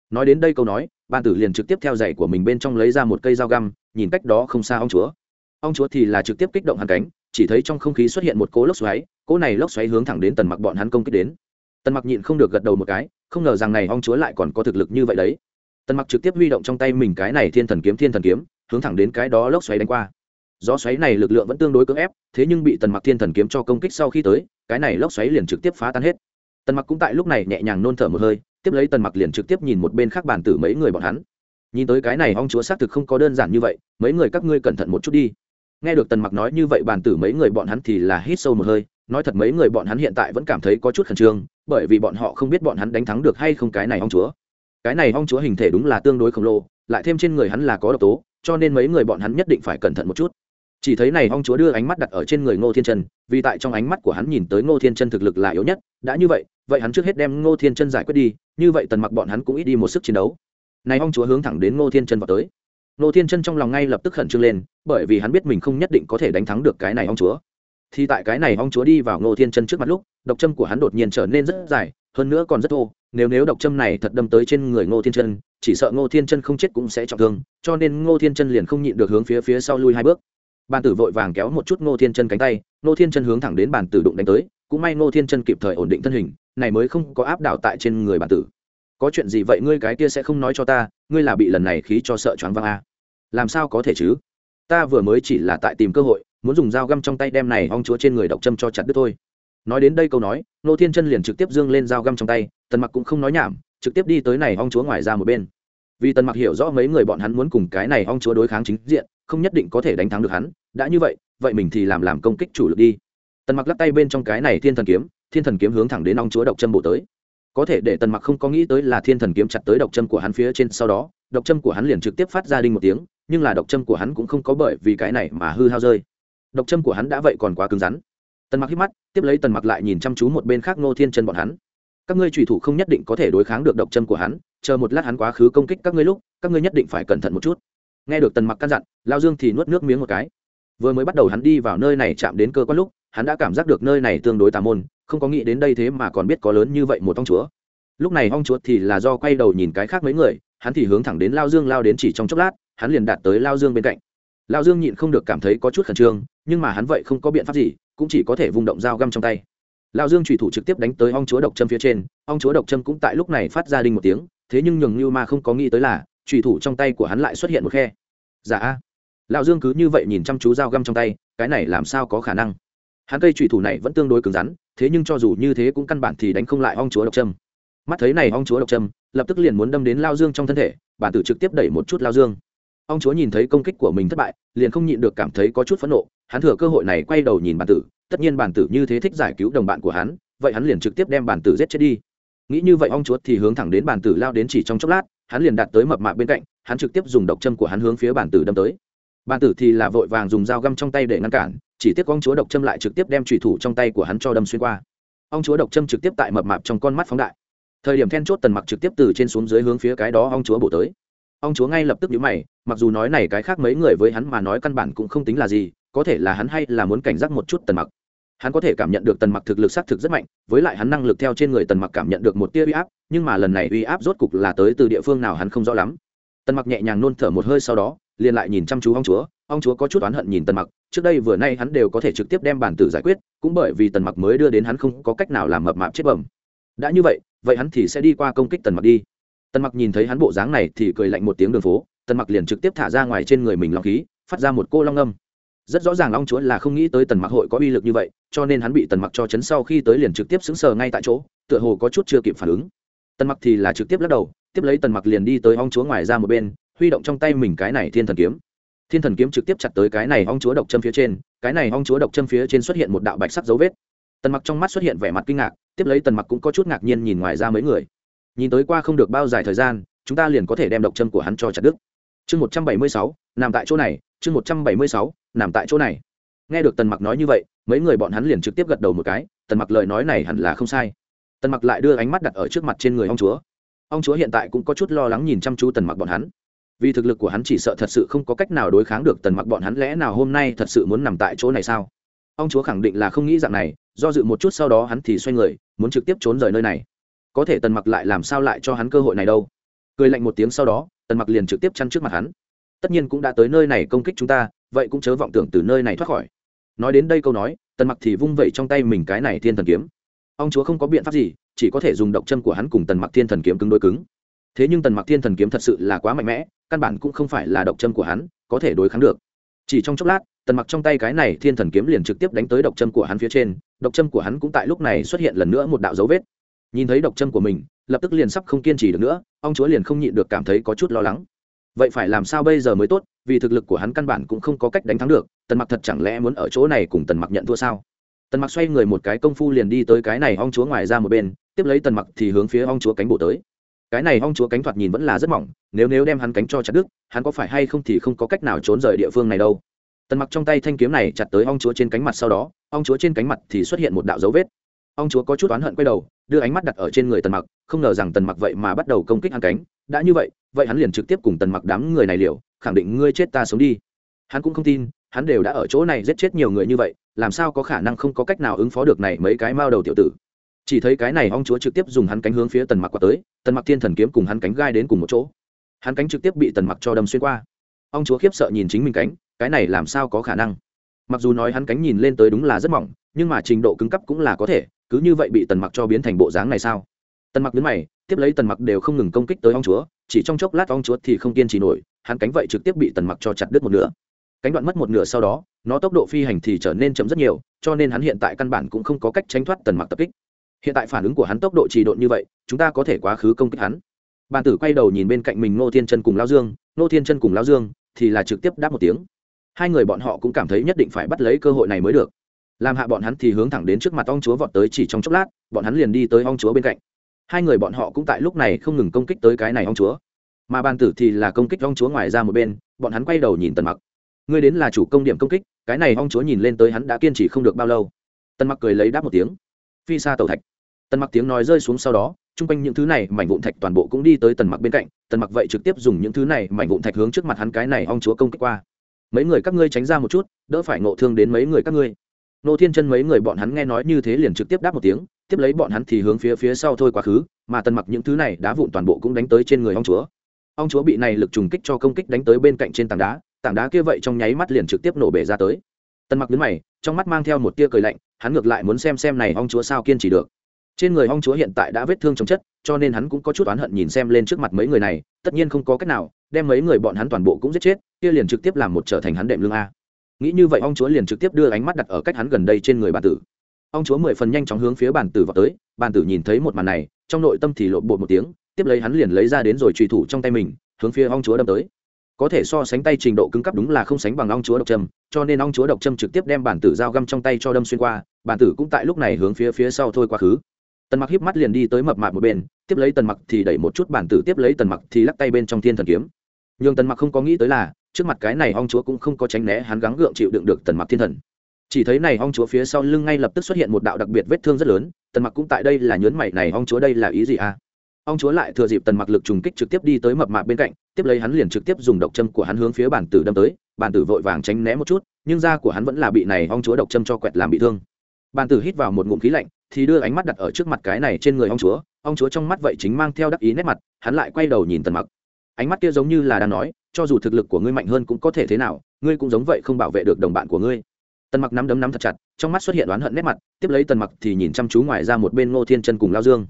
nói đến đây câu nói ban tử liền trực tiếp theo giày của mình bên trong lấy ra một cây dao găm, nhìn cách đó không xa ong chúa. Ong chúa thì là trực tiếp kích động hàn cánh, chỉ thấy trong không khí xuất hiện một cỗ lốc xoáy, cỗ này lốc xoáy hướng thẳng đến tần mặc bọn hắn công kích đến. Tần mặc nhịn không được gật đầu một cái, không ngờ rằng này ong chúa lại còn có thực lực như vậy đấy. Tần mặc trực tiếp huy động trong tay mình cái này thiên thần kiếm, thiên thần kiếm, hướng thẳng đến cái đó lốc xoáy đánh qua. Gió xoáy này lực lượng vẫn tương đối cưỡng ép, thế nhưng bị tần mặc thiên thần kiếm cho công kích sau khi tới, cái này lốc xoáy liền trực tiếp phá tan hết. Tần mặc cũng tại lúc này nhẹ nhàng nôn thở một hơi tiếp lấy tần mặc liền trực tiếp nhìn một bên khác bàn tử mấy người bọn hắn. Nhìn tới cái này ong chúa xác thực không có đơn giản như vậy, mấy người các ngươi cẩn thận một chút đi. Nghe được tần mặc nói như vậy bàn tử mấy người bọn hắn thì là hít sâu một hơi, nói thật mấy người bọn hắn hiện tại vẫn cảm thấy có chút khẩn trương, bởi vì bọn họ không biết bọn hắn đánh thắng được hay không cái này ong chúa. Cái này ong chúa hình thể đúng là tương đối khổng lồ, lại thêm trên người hắn là có độc tố, cho nên mấy người bọn hắn nhất định phải cẩn thận một chút chỉ thấy này ong chúa đưa ánh mắt đặt ở trên người ngô thiên chân, vì tại trong ánh mắt của hắn nhìn tới ngô thiên chân thực lực là yếu nhất, đã như vậy vậy hắn trước hết đem ngô thiên chân giải quyết đi, như vậy tần mặc bọn hắn cũng ít đi một sức chiến đấu. Này ong chúa hướng thẳng đến ngô thiên chân vào tới. Ngô thiên chân trong lòng ngay lập tức khẩn trương lên, bởi vì hắn biết mình không nhất định có thể đánh thắng được cái này ong chúa. Thì tại cái này ong chúa đi vào ngô thiên chân trước mặt lúc, độc châm của hắn đột nhiên trở nên rất dài, hơn nữa còn rất thô, nếu nếu độc châm này thật đâm tới trên người ngô thiên chân, chỉ sợ ngô thiên chân không chết cũng sẽ trọng thương, cho nên ngô thiên chân liền không nhịn được hướng phía phía sau lui hai bước bàn tử vội vàng kéo một chút ngô thiên chân cánh tay, ngô thiên chân hướng thẳng đến bàn tử đụng đánh tới, cũng may ngô thiên chân kịp thời ổn định thân hình, này mới không có áp đảo tại trên người bàn tử. Có chuyện gì vậy ngươi cái kia sẽ không nói cho ta, ngươi là bị lần này khí cho sợ choáng văng à. làm sao có thể chứ? Ta vừa mới chỉ là tại tìm cơ hội, muốn dùng dao găm trong tay đem này ong chúa trên người độc châm cho chặt đứt thôi. Nói đến đây câu nói nô thiên chân liền trực tiếp dương lên dao găm trong tay, tần mặc cũng không nói nhảm, trực tiếp đi tới này ong chúa ngoài ra một bên. Vì tần mặc hiểu rõ mấy người bọn hắn muốn cùng cái này ong chúa đối kháng chính diện không nhất định có thể đánh thắng được hắn, đã như vậy vậy mình thì làm làm công kích chủ lực đi. Tần mặc lắc tay bên trong cái này thiên thần kiếm, thiên thần kiếm hướng thẳng đến ong chúa độc châm bộ tới. Có thể để tần mặc không có nghĩ tới là thiên thần kiếm chặt tới độc châm của hắn phía trên sau đó, độc châm của hắn liền trực tiếp phát ra đinh một tiếng, nhưng là độc châm của hắn cũng không có bởi vì cái này mà hư hao rơi. Độc châm của hắn đã vậy còn quá cứng rắn. Tần mặc hít mắt, tiếp lấy tần mặc lại nhìn chăm chú một bên khác ngô thiên chân bọn hắn. Các ngươi trùy thủ không nhất định có thể đối kháng được độc châm của hắn, chờ một lát hắn quá khứ công kích các ngươi lúc, các ngươi nhất định phải cẩn thận một chút nghe được tần mặc căn dặn, lao dương thì nuốt nước miếng một cái. Vừa mới bắt đầu hắn đi vào nơi này chạm đến cơ quan lúc, hắn đã cảm giác được nơi này tương đối tà môn, không có nghĩ đến đây thế mà còn biết có lớn như vậy một ong chúa. Lúc này ong chúa thì là do quay đầu nhìn cái khác mấy người, hắn thì hướng thẳng đến lao dương lao đến chỉ trong chốc lát, hắn liền đạt tới lao dương bên cạnh. Lao dương nhịn không được cảm thấy có chút khẩn trương, nhưng mà hắn vậy không có biện pháp gì, cũng chỉ có thể vung động dao găm trong tay. Lao dương trùy thủ trực tiếp đánh tới ong chúa độc châm phía trên ong chúa độc châm cũng tại lúc này phát ra đinh một tiếng, thế nhưng nhường như ma không có nghĩ tới là trùy thủ trong tay của hắn lại xuất hiện một khe. Dạ lao dương cứ như vậy nhìn chăm chú dao găm trong tay, cái này làm sao có khả năng? Hắn cây trùy thủ này vẫn tương đối cứng rắn, thế nhưng cho dù như thế cũng căn bản thì đánh không lại ong chúa độc trâm. mắt thấy này ong chúa độc trâm lập tức liền muốn đâm đến lao dương trong thân thể, bản tử trực tiếp đẩy một chút lao dương. Ong chúa nhìn thấy công kích của mình thất bại, liền không nhịn được cảm thấy có chút phẫn nộ, hắn thừa cơ hội này quay đầu nhìn bản tử, tất nhiên bản tử như thế thích giải cứu đồng bạn của hắn, vậy hắn liền trực tiếp đem bản tử giết chết đi. Nghĩ như vậy ong chúa thì hướng thẳng đến bản tử lao đến chỉ trong chốc lát hắn liền đạt tới mập mạp bên cạnh, hắn trực tiếp dùng độc châm của hắn hướng phía bản tử đâm tới. Bản tử thì là vội vàng dùng dao găm trong tay để ngăn cản, chỉ tiếc ông chúa độc châm lại trực tiếp đem trùy thủ trong tay của hắn cho đâm xuyên qua. Ông chúa độc châm trực tiếp tại mập mạp trong con mắt phóng đại. Thời điểm then chốt tần mặc trực tiếp từ trên xuống dưới hướng phía cái đó ông chúa bổ tới. Ông chúa ngay lập tức nhíu mày, mặc dù nói này cái khác mấy người với hắn mà nói căn bản cũng không tính là gì, có thể là hắn hay là muốn cảnh giác một chút tần mặc hắn có thể cảm nhận được tần mặc thực lực xác thực rất mạnh, với lại hắn năng lực theo trên người tần mặc cảm nhận được một tia uy áp, nhưng mà lần này uy áp rốt cục là tới từ địa phương nào hắn không rõ lắm. Tần mặc nhẹ nhàng nôn thở một hơi sau đó, liền lại nhìn chăm chú ông chúa. Ông chúa có chút oán hận nhìn tần mặc, trước đây vừa nay hắn đều có thể trực tiếp đem bản tử giải quyết, cũng bởi vì tần mặc mới đưa đến hắn không có cách nào làm mập mạp chết bẩm. Đã như vậy vậy hắn thì sẽ đi qua công kích tần mặc đi. Tần mặc nhìn thấy hắn bộ dáng này thì cười lạnh một tiếng đường phố, tần mặc liền trực tiếp thả ra ngoài trên người mình long khí, phát ra một cô long âm rất rõ ràng long chúa là không nghĩ tới tần mặc hội có uy lực như vậy, cho nên hắn bị tần mặc cho chấn sau khi tới liền trực tiếp xứng sờ ngay tại chỗ, tựa hồ có chút chưa kịp phản ứng. Tần mặc thì là trực tiếp lắc đầu, tiếp lấy tần mặc liền đi tới ong chúa ngoài ra một bên, huy động trong tay mình cái này thiên thần kiếm. Thiên thần kiếm trực tiếp chặt tới cái này ong chúa độc châm phía trên, cái này ong chúa độc châm phía trên xuất hiện một đạo bạch sắc dấu vết. Tần mặc trong mắt xuất hiện vẻ mặt kinh ngạc, tiếp lấy tần mặc cũng có chút ngạc nhiên nhìn ngoài ra mấy người. Nhìn tới qua không được bao dài thời gian, chúng ta liền có thể đem độc châm của hắn cho chặt đứt. Chương một trăm bảy mươi sáu, nằm tại chỗ này chương một trăm bảy mươi sáu, nằm tại chỗ này. Nghe được tần mặc nói như vậy, mấy người bọn hắn liền trực tiếp gật đầu một cái, tần mặc lời nói này hẳn là không sai. Tần mặc lại đưa ánh mắt đặt ở trước mặt trên người ông chúa. Ông chúa hiện tại cũng có chút lo lắng nhìn chăm chú tần mặc bọn hắn. Vì thực lực của hắn chỉ sợ thật sự không có cách nào đối kháng được tần mặc bọn hắn lẽ nào hôm nay thật sự muốn nằm tại chỗ này sao? Ông chúa khẳng định là không nghĩ dạng này, do dự một chút sau đó hắn thì xoay người, muốn trực tiếp trốn rời nơi này. Có thể tần mặc lại làm sao lại cho hắn cơ hội này đâu? Cười lạnh một tiếng sau đó, tần mặc liền trực tiếp chăn trước mặt hắn tất nhiên cũng đã tới nơi này công kích chúng ta, vậy cũng chớ vọng tưởng từ nơi này thoát khỏi. Nói đến đây câu nói, tần mặc thì vung vẩy trong tay mình cái này thiên thần kiếm. Ông chúa không có biện pháp gì, chỉ có thể dùng độc châm của hắn cùng tần mặc thiên thần kiếm cứng đôi cứng. Thế nhưng tần mặc thiên thần kiếm thật sự là quá mạnh mẽ, căn bản cũng không phải là độc châm của hắn, có thể đối kháng được. Chỉ trong chốc lát, tần mặc trong tay cái này thiên thần kiếm liền trực tiếp đánh tới độc châm của hắn phía trên, độc châm của hắn cũng tại lúc này xuất hiện lần nữa một đạo dấu vết. Nhìn thấy độc châm của mình, lập tức liền sắp không kiên trì được nữa, ông chúa liền không nhịn được cảm thấy có chút lo lắng vậy phải làm sao bây giờ mới tốt? Vì thực lực của hắn căn bản cũng không có cách đánh thắng được, tần mặc thật chẳng lẽ muốn ở chỗ này cùng tần mặc nhận thua sao? Tần mặc xoay người một cái công phu liền đi tới cái này ong chúa ngoài ra một bên, tiếp lấy tần mặc thì hướng phía ong chúa cánh bổ tới. Cái này ong chúa cánh thoạt nhìn vẫn là rất mỏng, nếu nếu đem hắn cánh cho chặt đứt, hắn có phải hay không thì không có cách nào trốn rời địa phương này đâu. Tần mặc trong tay thanh kiếm này chặt tới ong chúa trên cánh mặt sau đó, ong chúa trên cánh mặt thì xuất hiện một đạo dấu vết. Ong chúa có chút oán hận quay đầu đưa ánh mắt đặt ở trên người tần mặc, không ngờ rằng tần mặc vậy mà bắt đầu công kích hắn cánh. Đã như vậy vậy hắn liền trực tiếp cùng tần mặc đám người này liều, khẳng định ngươi chết ta sống đi. Hắn cũng không tin, hắn đều đã ở chỗ này giết chết nhiều người như vậy, làm sao có khả năng không có cách nào ứng phó được này mấy cái mao đầu tiểu tử. Chỉ thấy cái này ong chúa trực tiếp dùng hắn cánh hướng phía tần mặc qua tới, tần mặc thiên thần kiếm cùng hắn cánh gai đến cùng một chỗ. Hắn cánh trực tiếp bị tần mặc cho đâm xuyên qua. Ong chúa khiếp sợ nhìn chính mình cánh, cái này làm sao có khả năng? Mặc dù nói hắn cánh nhìn lên tới đúng là rất mỏng, nhưng mà trình độ cứng cấp cũng là có thể cứ như vậy bị tần mặc cho biến thành bộ dáng này sao? Tần mặc đứng mày, tiếp lấy tần mặc đều không ngừng công kích tới ong chúa, chỉ trong chốc lát ong chúa thì không kiên trì nổi, hắn cánh vậy trực tiếp bị tần mặc cho chặt đứt một nửa. Cánh đoạn mất một nửa sau đó, nó tốc độ phi hành thì trở nên chậm rất nhiều, cho nên hắn hiện tại căn bản cũng không có cách tránh thoát tần mặc tập kích. Hiện tại phản ứng của hắn tốc độ trì độn như vậy, chúng ta có thể quá khứ công kích hắn. Bàn tử quay đầu nhìn bên cạnh mình nô thiên chân cùng lao dương nô thiên chân cùng lao dương thì là trực tiếp đáp một tiếng. Hai người bọn họ cũng cảm thấy nhất định phải bắt lấy cơ hội này mới được làm hạ bọn hắn thì hướng thẳng đến trước mặt ong chúa vọt tới chỉ trong chốc lát, bọn hắn liền đi tới ong chúa bên cạnh. Hai người bọn họ cũng tại lúc này không ngừng công kích tới cái này ong chúa. Mà bàn tử thì là công kích ong chúa ngoài ra một bên, bọn hắn quay đầu nhìn tần mặc. Ngươi đến là chủ công điểm công kích, cái này ong chúa nhìn lên tới hắn đã kiên trì không được bao lâu. Tần mặc cười lấy đáp một tiếng. Phi xa tàu thạch. Tần mặc tiếng nói rơi xuống sau đó, chung quanh những thứ này mảnh vụn thạch toàn bộ cũng đi tới tần mặc bên cạnh. Tần mặc vậy trực tiếp dùng những thứ này mảnh vụn thạch hướng trước mặt hắn cái này ong chúa công kích qua. Mấy người các ngươi tránh ra một chút, đỡ phải ngộ thương đến mấy người các ngươi nô thiên chân mấy người bọn hắn nghe nói như thế liền trực tiếp đáp một tiếng, tiếp lấy bọn hắn thì hướng phía phía sau thôi quá khứ, mà tần mặc những thứ này đá vụn toàn bộ cũng đánh tới trên người ong chúa. Ong chúa bị này lực trùng kích cho công kích đánh tới bên cạnh trên tảng đá tảng đá kia vậy trong nháy mắt liền trực tiếp nổ bể ra tới. Tần mặc nhấn mày, trong mắt mang theo một tia cười lạnh, hắn ngược lại muốn xem xem này ong chúa sao kiên trì được. Trên người ong chúa hiện tại đã vết thương chống chất, cho nên hắn cũng có chút oán hận nhìn xem lên trước mặt mấy người này, tất nhiên không có cách nào, đem mấy người bọn hắn toàn bộ cũng giết chết, kia liền trực tiếp làm một trở thành hắn đệm lương a nghĩ như vậy ong chúa liền trực tiếp đưa ánh mắt đặt ở cách hắn gần đây trên người bản tử. Ong chúa mười phần nhanh chóng hướng phía bản tử vào tới, bản tử nhìn thấy một màn này, trong nội tâm thì lộn bột một tiếng, tiếp lấy hắn liền lấy ra đến rồi trùy thủ trong tay mình, hướng phía ong chúa đâm tới. Có thể so sánh tay trình độ cứng cấp đúng là không sánh bằng ong chúa độc trâm, cho nên ong chúa độc trâm trực tiếp đem bản tử dao găm trong tay cho đâm xuyên qua, bản tử cũng tại lúc này hướng phía phía sau thôi quá khứ. Tần mặc híp mắt liền đi tới mập mạp một bên, tiếp lấy tần mặc thì đẩy một chút bản tử, tiếp lấy tần mặc thì lắc tay bên trong thiên thần kiếm. Nhưng tần mặc không có nghĩ tới là trước mặt cái này ong chúa cũng không có tránh né hắn gắng gượng chịu đựng được tần mặc thiên thần. Chỉ thấy này ong chúa phía sau lưng ngay lập tức xuất hiện một đạo đặc biệt vết thương rất lớn, tần mặc cũng tại đây là nhớn mày này ong chúa đây là ý gì à? Ong chúa lại thừa dịp tần mặc lực trùng kích trực tiếp đi tới mập mạp bên cạnh, tiếp lấy hắn liền trực tiếp dùng độc châm của hắn hướng phía bản tử đâm tới, bản tử vội vàng tránh né một chút, nhưng da của hắn vẫn là bị này ong chúa độc châm cho quẹt làm bị thương. Bản tử hít vào một ngụm khí lạnh, thì đưa ánh mắt đặt ở trước mặt cái này trên người ong chúa ong chúa trong mắt vậy chính mang theo đắc ý nét mặt, hắn lại quay đầu nhìn tần mặc. Ánh mắt kia giống như là đang nói cho dù thực lực của ngươi mạnh hơn cũng có thể thế nào, ngươi cũng giống vậy không bảo vệ được đồng bạn của ngươi. Tần mặc nắm đấm nắm thật chặt, trong mắt xuất hiện oán hận nét mặt, tiếp lấy tần mặc thì nhìn chăm chú ngoài ra một bên ngô thiên chân cùng lao dương.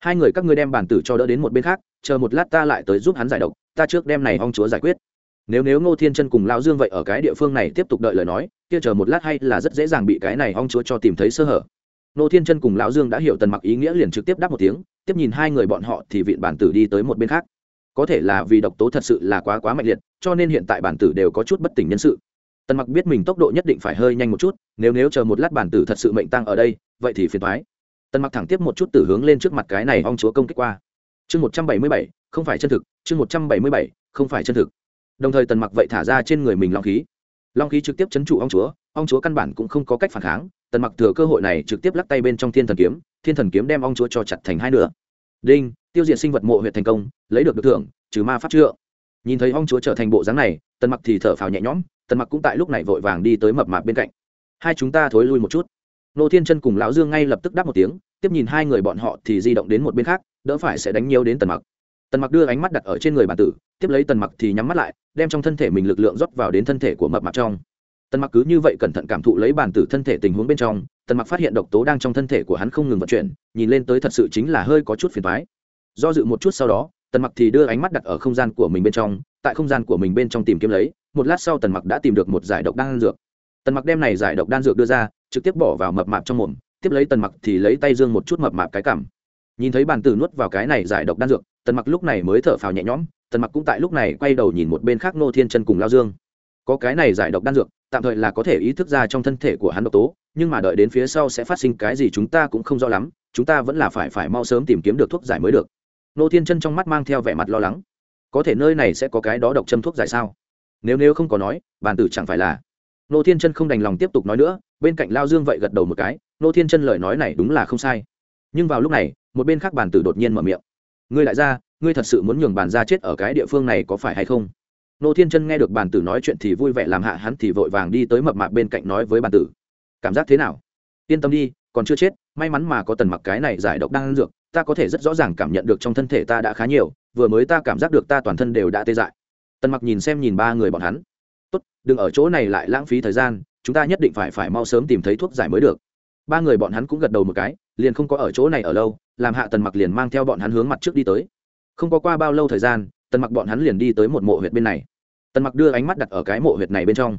Hai người các ngươi đem bản tử cho đỡ đến một bên khác, chờ một lát ta lại tới giúp hắn giải độc, ta trước đem này ong chúa giải quyết. Nếu nếu ngô thiên chân cùng lao dương vậy ở cái địa phương này tiếp tục đợi lời nói, kia chờ một lát hay là rất dễ dàng bị cái này ong chúa cho tìm thấy sơ hở. Ngô thiên chân cùng lão dương đã hiểu tần mặc ý nghĩa liền trực tiếp đáp một tiếng, tiếp nhìn hai người bọn họ thì viện bản tử đi tới một bên khác có thể là vì độc tố thật sự là quá quá mạnh liệt, cho nên hiện tại bản tử đều có chút bất tỉnh nhân sự. Tần mặc biết mình tốc độ nhất định phải hơi nhanh một chút, nếu nếu chờ một lát bản tử thật sự mệnh tăng ở đây, vậy thì phiền thoái tần mặc thẳng tiếp một chút tử hướng lên trước mặt cái này ong chúa công kích qua. Chương một trăm bảy mươi bảy, không phải chân thực, chương một trăm bảy mươi bảy, không phải chân thực. Đồng thời tần mặc vậy thả ra trên người mình long khí. Long khí trực tiếp chấn trụ ong chúa ong chúa căn bản cũng không có cách phản kháng. Tần mặc thừa cơ hội này trực tiếp lắc tay bên trong thiên thần kiếm, thiên thần kiếm đem ong chúa cho chặt thành hai nửa. Đinh tiêu diệt sinh vật mộ huyện thành công, lấy được được thưởng, trừ ma pháp chữa nhìn thấy hong chúa trở thành bộ dáng này, tần mặc thì thở phào nhẹ nhõm, tần mặc cũng tại lúc này vội vàng đi tới mập mạp bên cạnh. Hai chúng ta thối lui một chút. Nô thiên chân cùng lão dương ngay lập tức đáp một tiếng, tiếp nhìn hai người bọn họ thì di động đến một bên khác, đỡ phải sẽ đánh nhiều đến tần mặc. Tần mặc đưa ánh mắt đặt ở trên người bản tử, tiếp lấy tần mặc thì nhắm mắt lại, đem trong thân thể mình lực lượng rót vào đến thân thể của mập mạp trong. Tần mặc cứ như vậy cẩn thận cảm thụ lấy bản tử thân thể tình huống bên trong, tần mặc phát hiện độc tố đang trong thân thể của hắn không ngừng vận chuyển, nhìn lên tới thật sự chính là hơi có chút phiền thoái do dự một chút sau đó, tần mặc thì đưa ánh mắt đặt ở không gian của mình bên trong, tại không gian của mình bên trong tìm kiếm lấy, một lát sau tần mặc đã tìm được một giải độc đan dược. Tần mặc đem này giải độc đan dược đưa ra, trực tiếp bỏ vào mập mạp trong mồm, tiếp lấy tần mặc thì lấy tay dương một chút mập mạp cái cảm nhìn thấy bàn tử nuốt vào cái này giải độc đan dược, tần mặc lúc này mới thở phào nhẹ nhõm, tần mặc cũng tại lúc này quay đầu nhìn một bên khác nô thiên chân cùng lao dương. Có cái này giải độc đan dược, tạm thời là có thể ý thức ra trong thân thể của hắn độc tố, nhưng mà đợi đến phía sau sẽ phát sinh cái gì chúng ta cũng không rõ lắm, chúng ta vẫn là phải phải mau sớm tìm kiếm được thuốc giải mới được nô thiên chân trong mắt mang theo vẻ mặt lo lắng. Có thể nơi này sẽ có cái đó độc châm thuốc giải sao? Nếu nếu không có nói bàn tử chẳng phải là. Nô thiên chân không đành lòng tiếp tục nói nữa, bên cạnh lao dương vậy gật đầu một cái, nô thiên chân lời nói này đúng là không sai. Nhưng vào lúc này, một bên khác bàn tử đột nhiên mở miệng. Ngươi lại ra ngươi thật sự muốn nhường bàn ra chết ở cái địa phương này có phải hay không? Nô thiên chân nghe được bàn tử nói chuyện thì vui vẻ làm hạ hắn thì vội vàng đi tới mập mạp bên cạnh nói với bàn tử. Cảm giác thế nào? Yên tâm đi, còn chưa chết, may mắn mà có tần mặc cái này giải độc đang ăn dược ta có thể rất rõ ràng cảm nhận được trong thân thể ta đã khá nhiều, vừa mới ta cảm giác được ta toàn thân đều đã tê dại. Tần mặc nhìn xem nhìn ba người bọn hắn. Tốt, đừng ở chỗ này lại lãng phí thời gian, chúng ta nhất định phải phải mau sớm tìm thấy thuốc giải mới được. Ba người bọn hắn cũng gật đầu một cái, liền không có ở chỗ này ở lâu, làm hạ tần mặc liền mang theo bọn hắn hướng mặt trước đi tới. Không có qua bao lâu thời gian, tần mặc bọn hắn liền đi tới một mộ huyệt bên này. Tần mặc đưa ánh mắt đặt ở cái mộ huyệt này bên trong.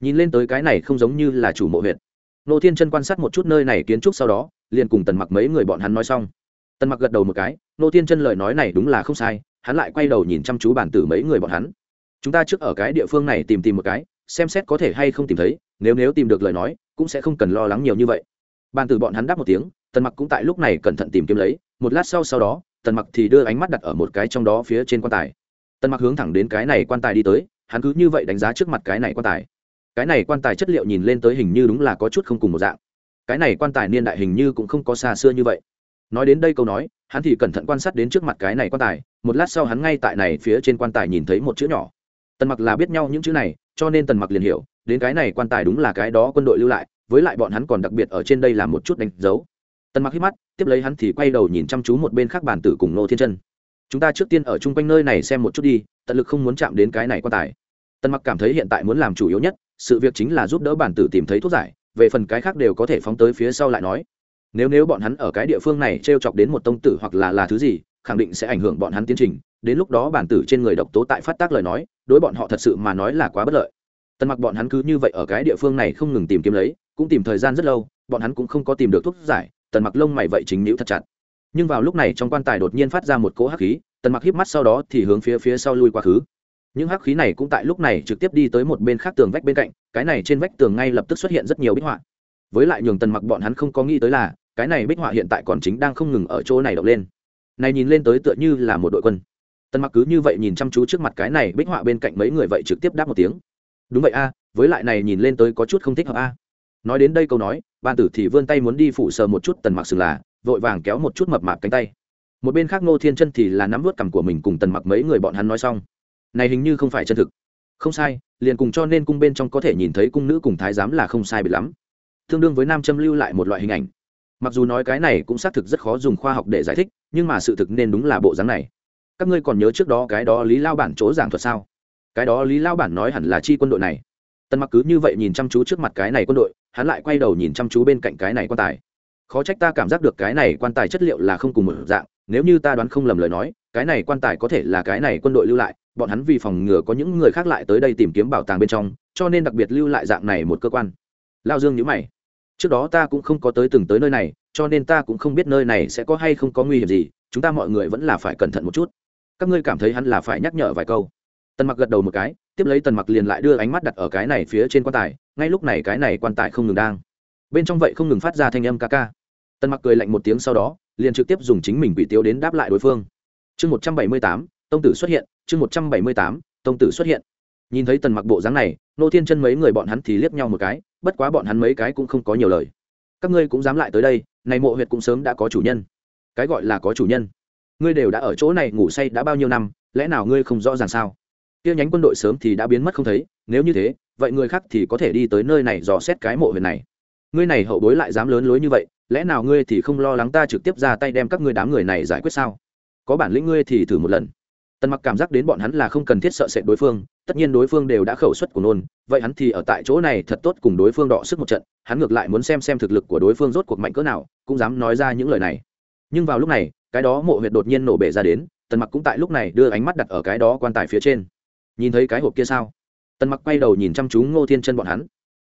Nhìn lên tới cái này không giống như là chủ mộ huyệt. Nô thiên chân quan sát một chút nơi này kiến trúc sau đó, liền cùng tần mặc mấy người bọn hắn nói xong tần mặc gật đầu một cái, nô thiên chân lời nói này đúng là không sai, hắn lại quay đầu nhìn chăm chú bản tử mấy người bọn hắn. Chúng ta trước ở cái địa phương này tìm tìm một cái, xem xét có thể hay không tìm thấy, nếu nếu tìm được lời nói, cũng sẽ không cần lo lắng nhiều như vậy. Bàn tử bọn hắn đáp một tiếng, tần mặc cũng tại lúc này cẩn thận tìm kiếm lấy, một lát sau sau đó, tần mặc thì đưa ánh mắt đặt ở một cái trong đó phía trên quan tài. Tần mặc hướng thẳng đến cái này quan tài đi tới, hắn cứ như vậy đánh giá trước mặt cái này quan tài. Cái này quan tài chất liệu nhìn lên tới hình như đúng là có chút không cùng một dạng. Cái này quan tài niên đại hình như cũng không có xa xưa như vậy nói đến đây câu nói, hắn thì cẩn thận quan sát đến trước mặt cái này quan tài, một lát sau hắn ngay tại này phía trên quan tài nhìn thấy một chữ nhỏ. Tần mặc là biết nhau những chữ này, cho nên tần mặc liền hiểu, đến cái này quan tài đúng là cái đó quân đội lưu lại, với lại bọn hắn còn đặc biệt ở trên đây làm một chút đánh dấu. Tần mặc hít mắt, tiếp lấy hắn thì quay đầu nhìn chăm chú một bên khác bàn tử cùng nô thiên chân. Chúng ta trước tiên ở chung quanh nơi này xem một chút đi, tận lực không muốn chạm đến cái này quan tài. Tần mặc cảm thấy hiện tại muốn làm chủ yếu nhất, sự việc chính là giúp đỡ bản tử tìm thấy thuốc giải, về phần cái khác đều có thể phóng tới phía sau lại nói nếu nếu bọn hắn ở cái địa phương này t r e o chọc đến một tông tử hoặc là là thứ gì, khẳng định sẽ ảnh hưởng bọn hắn tiến trình. Đến lúc đó bản tử trên người độc tố tại phát tác lời nói, đối bọn họ thật sự mà nói là quá bất lợi. Tần mặc bọn hắn cứ như vậy ở cái địa phương này không ngừng tìm kiếm lấy, cũng tìm thời gian rất lâu, bọn hắn cũng không có tìm được thuốc giải, tần mặc lông mày vậy chính nữ thật chặt. Nhưng vào lúc này trong quan tài đột nhiên phát ra một cỗ hắc khí, tần mặc híp mắt sau đó thì hướng phía phía sau lui quá khứ. Những hắc khí này cũng tại lúc này trực tiếp đi tới một bên khác tường vách bên cạnh, cái này trên vách tường ngay lập tức xuất hiện rất nhiều bích họa với lại nhường tần mặc bọn hắn không có nghĩ tới là, cái này bích họa hiện tại còn chính đang không ngừng ở chỗ này động lên. Này nhìn lên tới tựa như là một đội quân. Tần mặc cứ như vậy nhìn chăm chú trước mặt cái này bích họa bên cạnh mấy người vậy trực tiếp đáp một tiếng. Đúng vậy a, với lại này nhìn lên tới có chút không thích hợp a. Nói đến đây câu nói, ban tử thì vươn tay muốn đi phủ sờ một chút tần mặc sừng là, vội vàng kéo một chút mập mạp cánh tay. Một bên khác ngô thiên chân thì là nắm vớt cằm của mình cùng tần mặc mấy người bọn hắn nói xong. Này hình như không phải chân thực. Không sai, liền cùng cho nên cung bên trong có thể nhìn thấy cung nữ cùng thái giám là không sai biệt lắm tương đương với nam châm lưu lại một loại hình ảnh. Mặc dù nói cái này cũng xác thực rất khó dùng khoa học để giải thích, nhưng mà sự thực nên đúng là bộ dáng này. Các ngươi còn nhớ trước đó cái đó lý lao bản chỗ giảng thuật sao? Cái đó lý lao bản nói hẳn là chi quân đội này. Tân mặc cứ như vậy nhìn chăm chú trước mặt cái này quân đội, hắn lại quay đầu nhìn chăm chú bên cạnh cái này quan tài. Khó trách ta cảm giác được cái này quan tài chất liệu là không cùng một dạng, nếu như ta đoán không lầm lời nói, cái này quan tài có thể là cái này quân đội lưu lại, bọn hắn vì phòng ngừa có những người khác lại tới đây tìm kiếm bảo tàng bên trong, cho nên đặc biệt lưu lại dạng này một cơ quan. Lao dương nhữ mày trước đó ta cũng không có tới từng tới nơi này, cho nên ta cũng không biết nơi này sẽ có hay không có nguy hiểm gì, chúng ta mọi người vẫn là phải cẩn thận một chút. Các ngươi cảm thấy hắn là phải nhắc nhở vài câu. Tần mặc gật đầu một cái, tiếp lấy tần mặc liền lại đưa ánh mắt đặt ở cái này phía trên quan tài, ngay lúc này cái này quan tài không ngừng đang. Bên trong vậy không ngừng phát ra thanh âm ca ca. Tần mặc cười lạnh một tiếng sau đó, liền trực tiếp dùng chính mình quỷ tiêu đến đáp lại đối phương. Chương một trăm bảy mươi tám, tông tử xuất hiện, chương một trăm bảy mươi tám, tông tử xuất hiện nhìn thấy tần mặc bộ dáng này, nô thiên chân mấy người bọn hắn thì liếc nhau một cái, bất quá bọn hắn mấy cái cũng không có nhiều lời. Các ngươi cũng dám lại tới đây, này mộ huyệt cũng sớm đã có chủ nhân. Cái gọi là có chủ nhân. Ngươi đều đã ở chỗ này ngủ say đã bao nhiêu năm, lẽ nào ngươi không rõ ràng sao? Kia nhánh quân đội sớm thì đã biến mất không thấy, nếu như thế, vậy người khác thì có thể đi tới nơi này dò xét cái mộ huyệt này. Ngươi này hậu bối lại dám lớn lối như vậy, lẽ nào ngươi thì không lo lắng ta trực tiếp ra tay đem các ngươi đám người này giải quyết sao? Có bản lĩnh ngươi thì thử một lần tần mặc cảm giác đến bọn hắn là không cần thiết sợ sệt đối phương, tất nhiên đối phương đều đã khẩu suất của nôn, vậy hắn thì ở tại chỗ này thật tốt cùng đối phương đọ sức một trận, hắn ngược lại muốn xem xem thực lực của đối phương rốt cuộc mạnh cỡ nào, cũng dám nói ra những lời này. Nhưng vào lúc này, cái đó mộ huyệt đột nhiên nổ bể ra đến, tần mặc cũng tại lúc này đưa ánh mắt đặt ở cái đó quan tài phía trên. Nhìn thấy cái hộp kia sao? Tần mặc quay đầu nhìn chăm chú ngô thiên chân bọn hắn.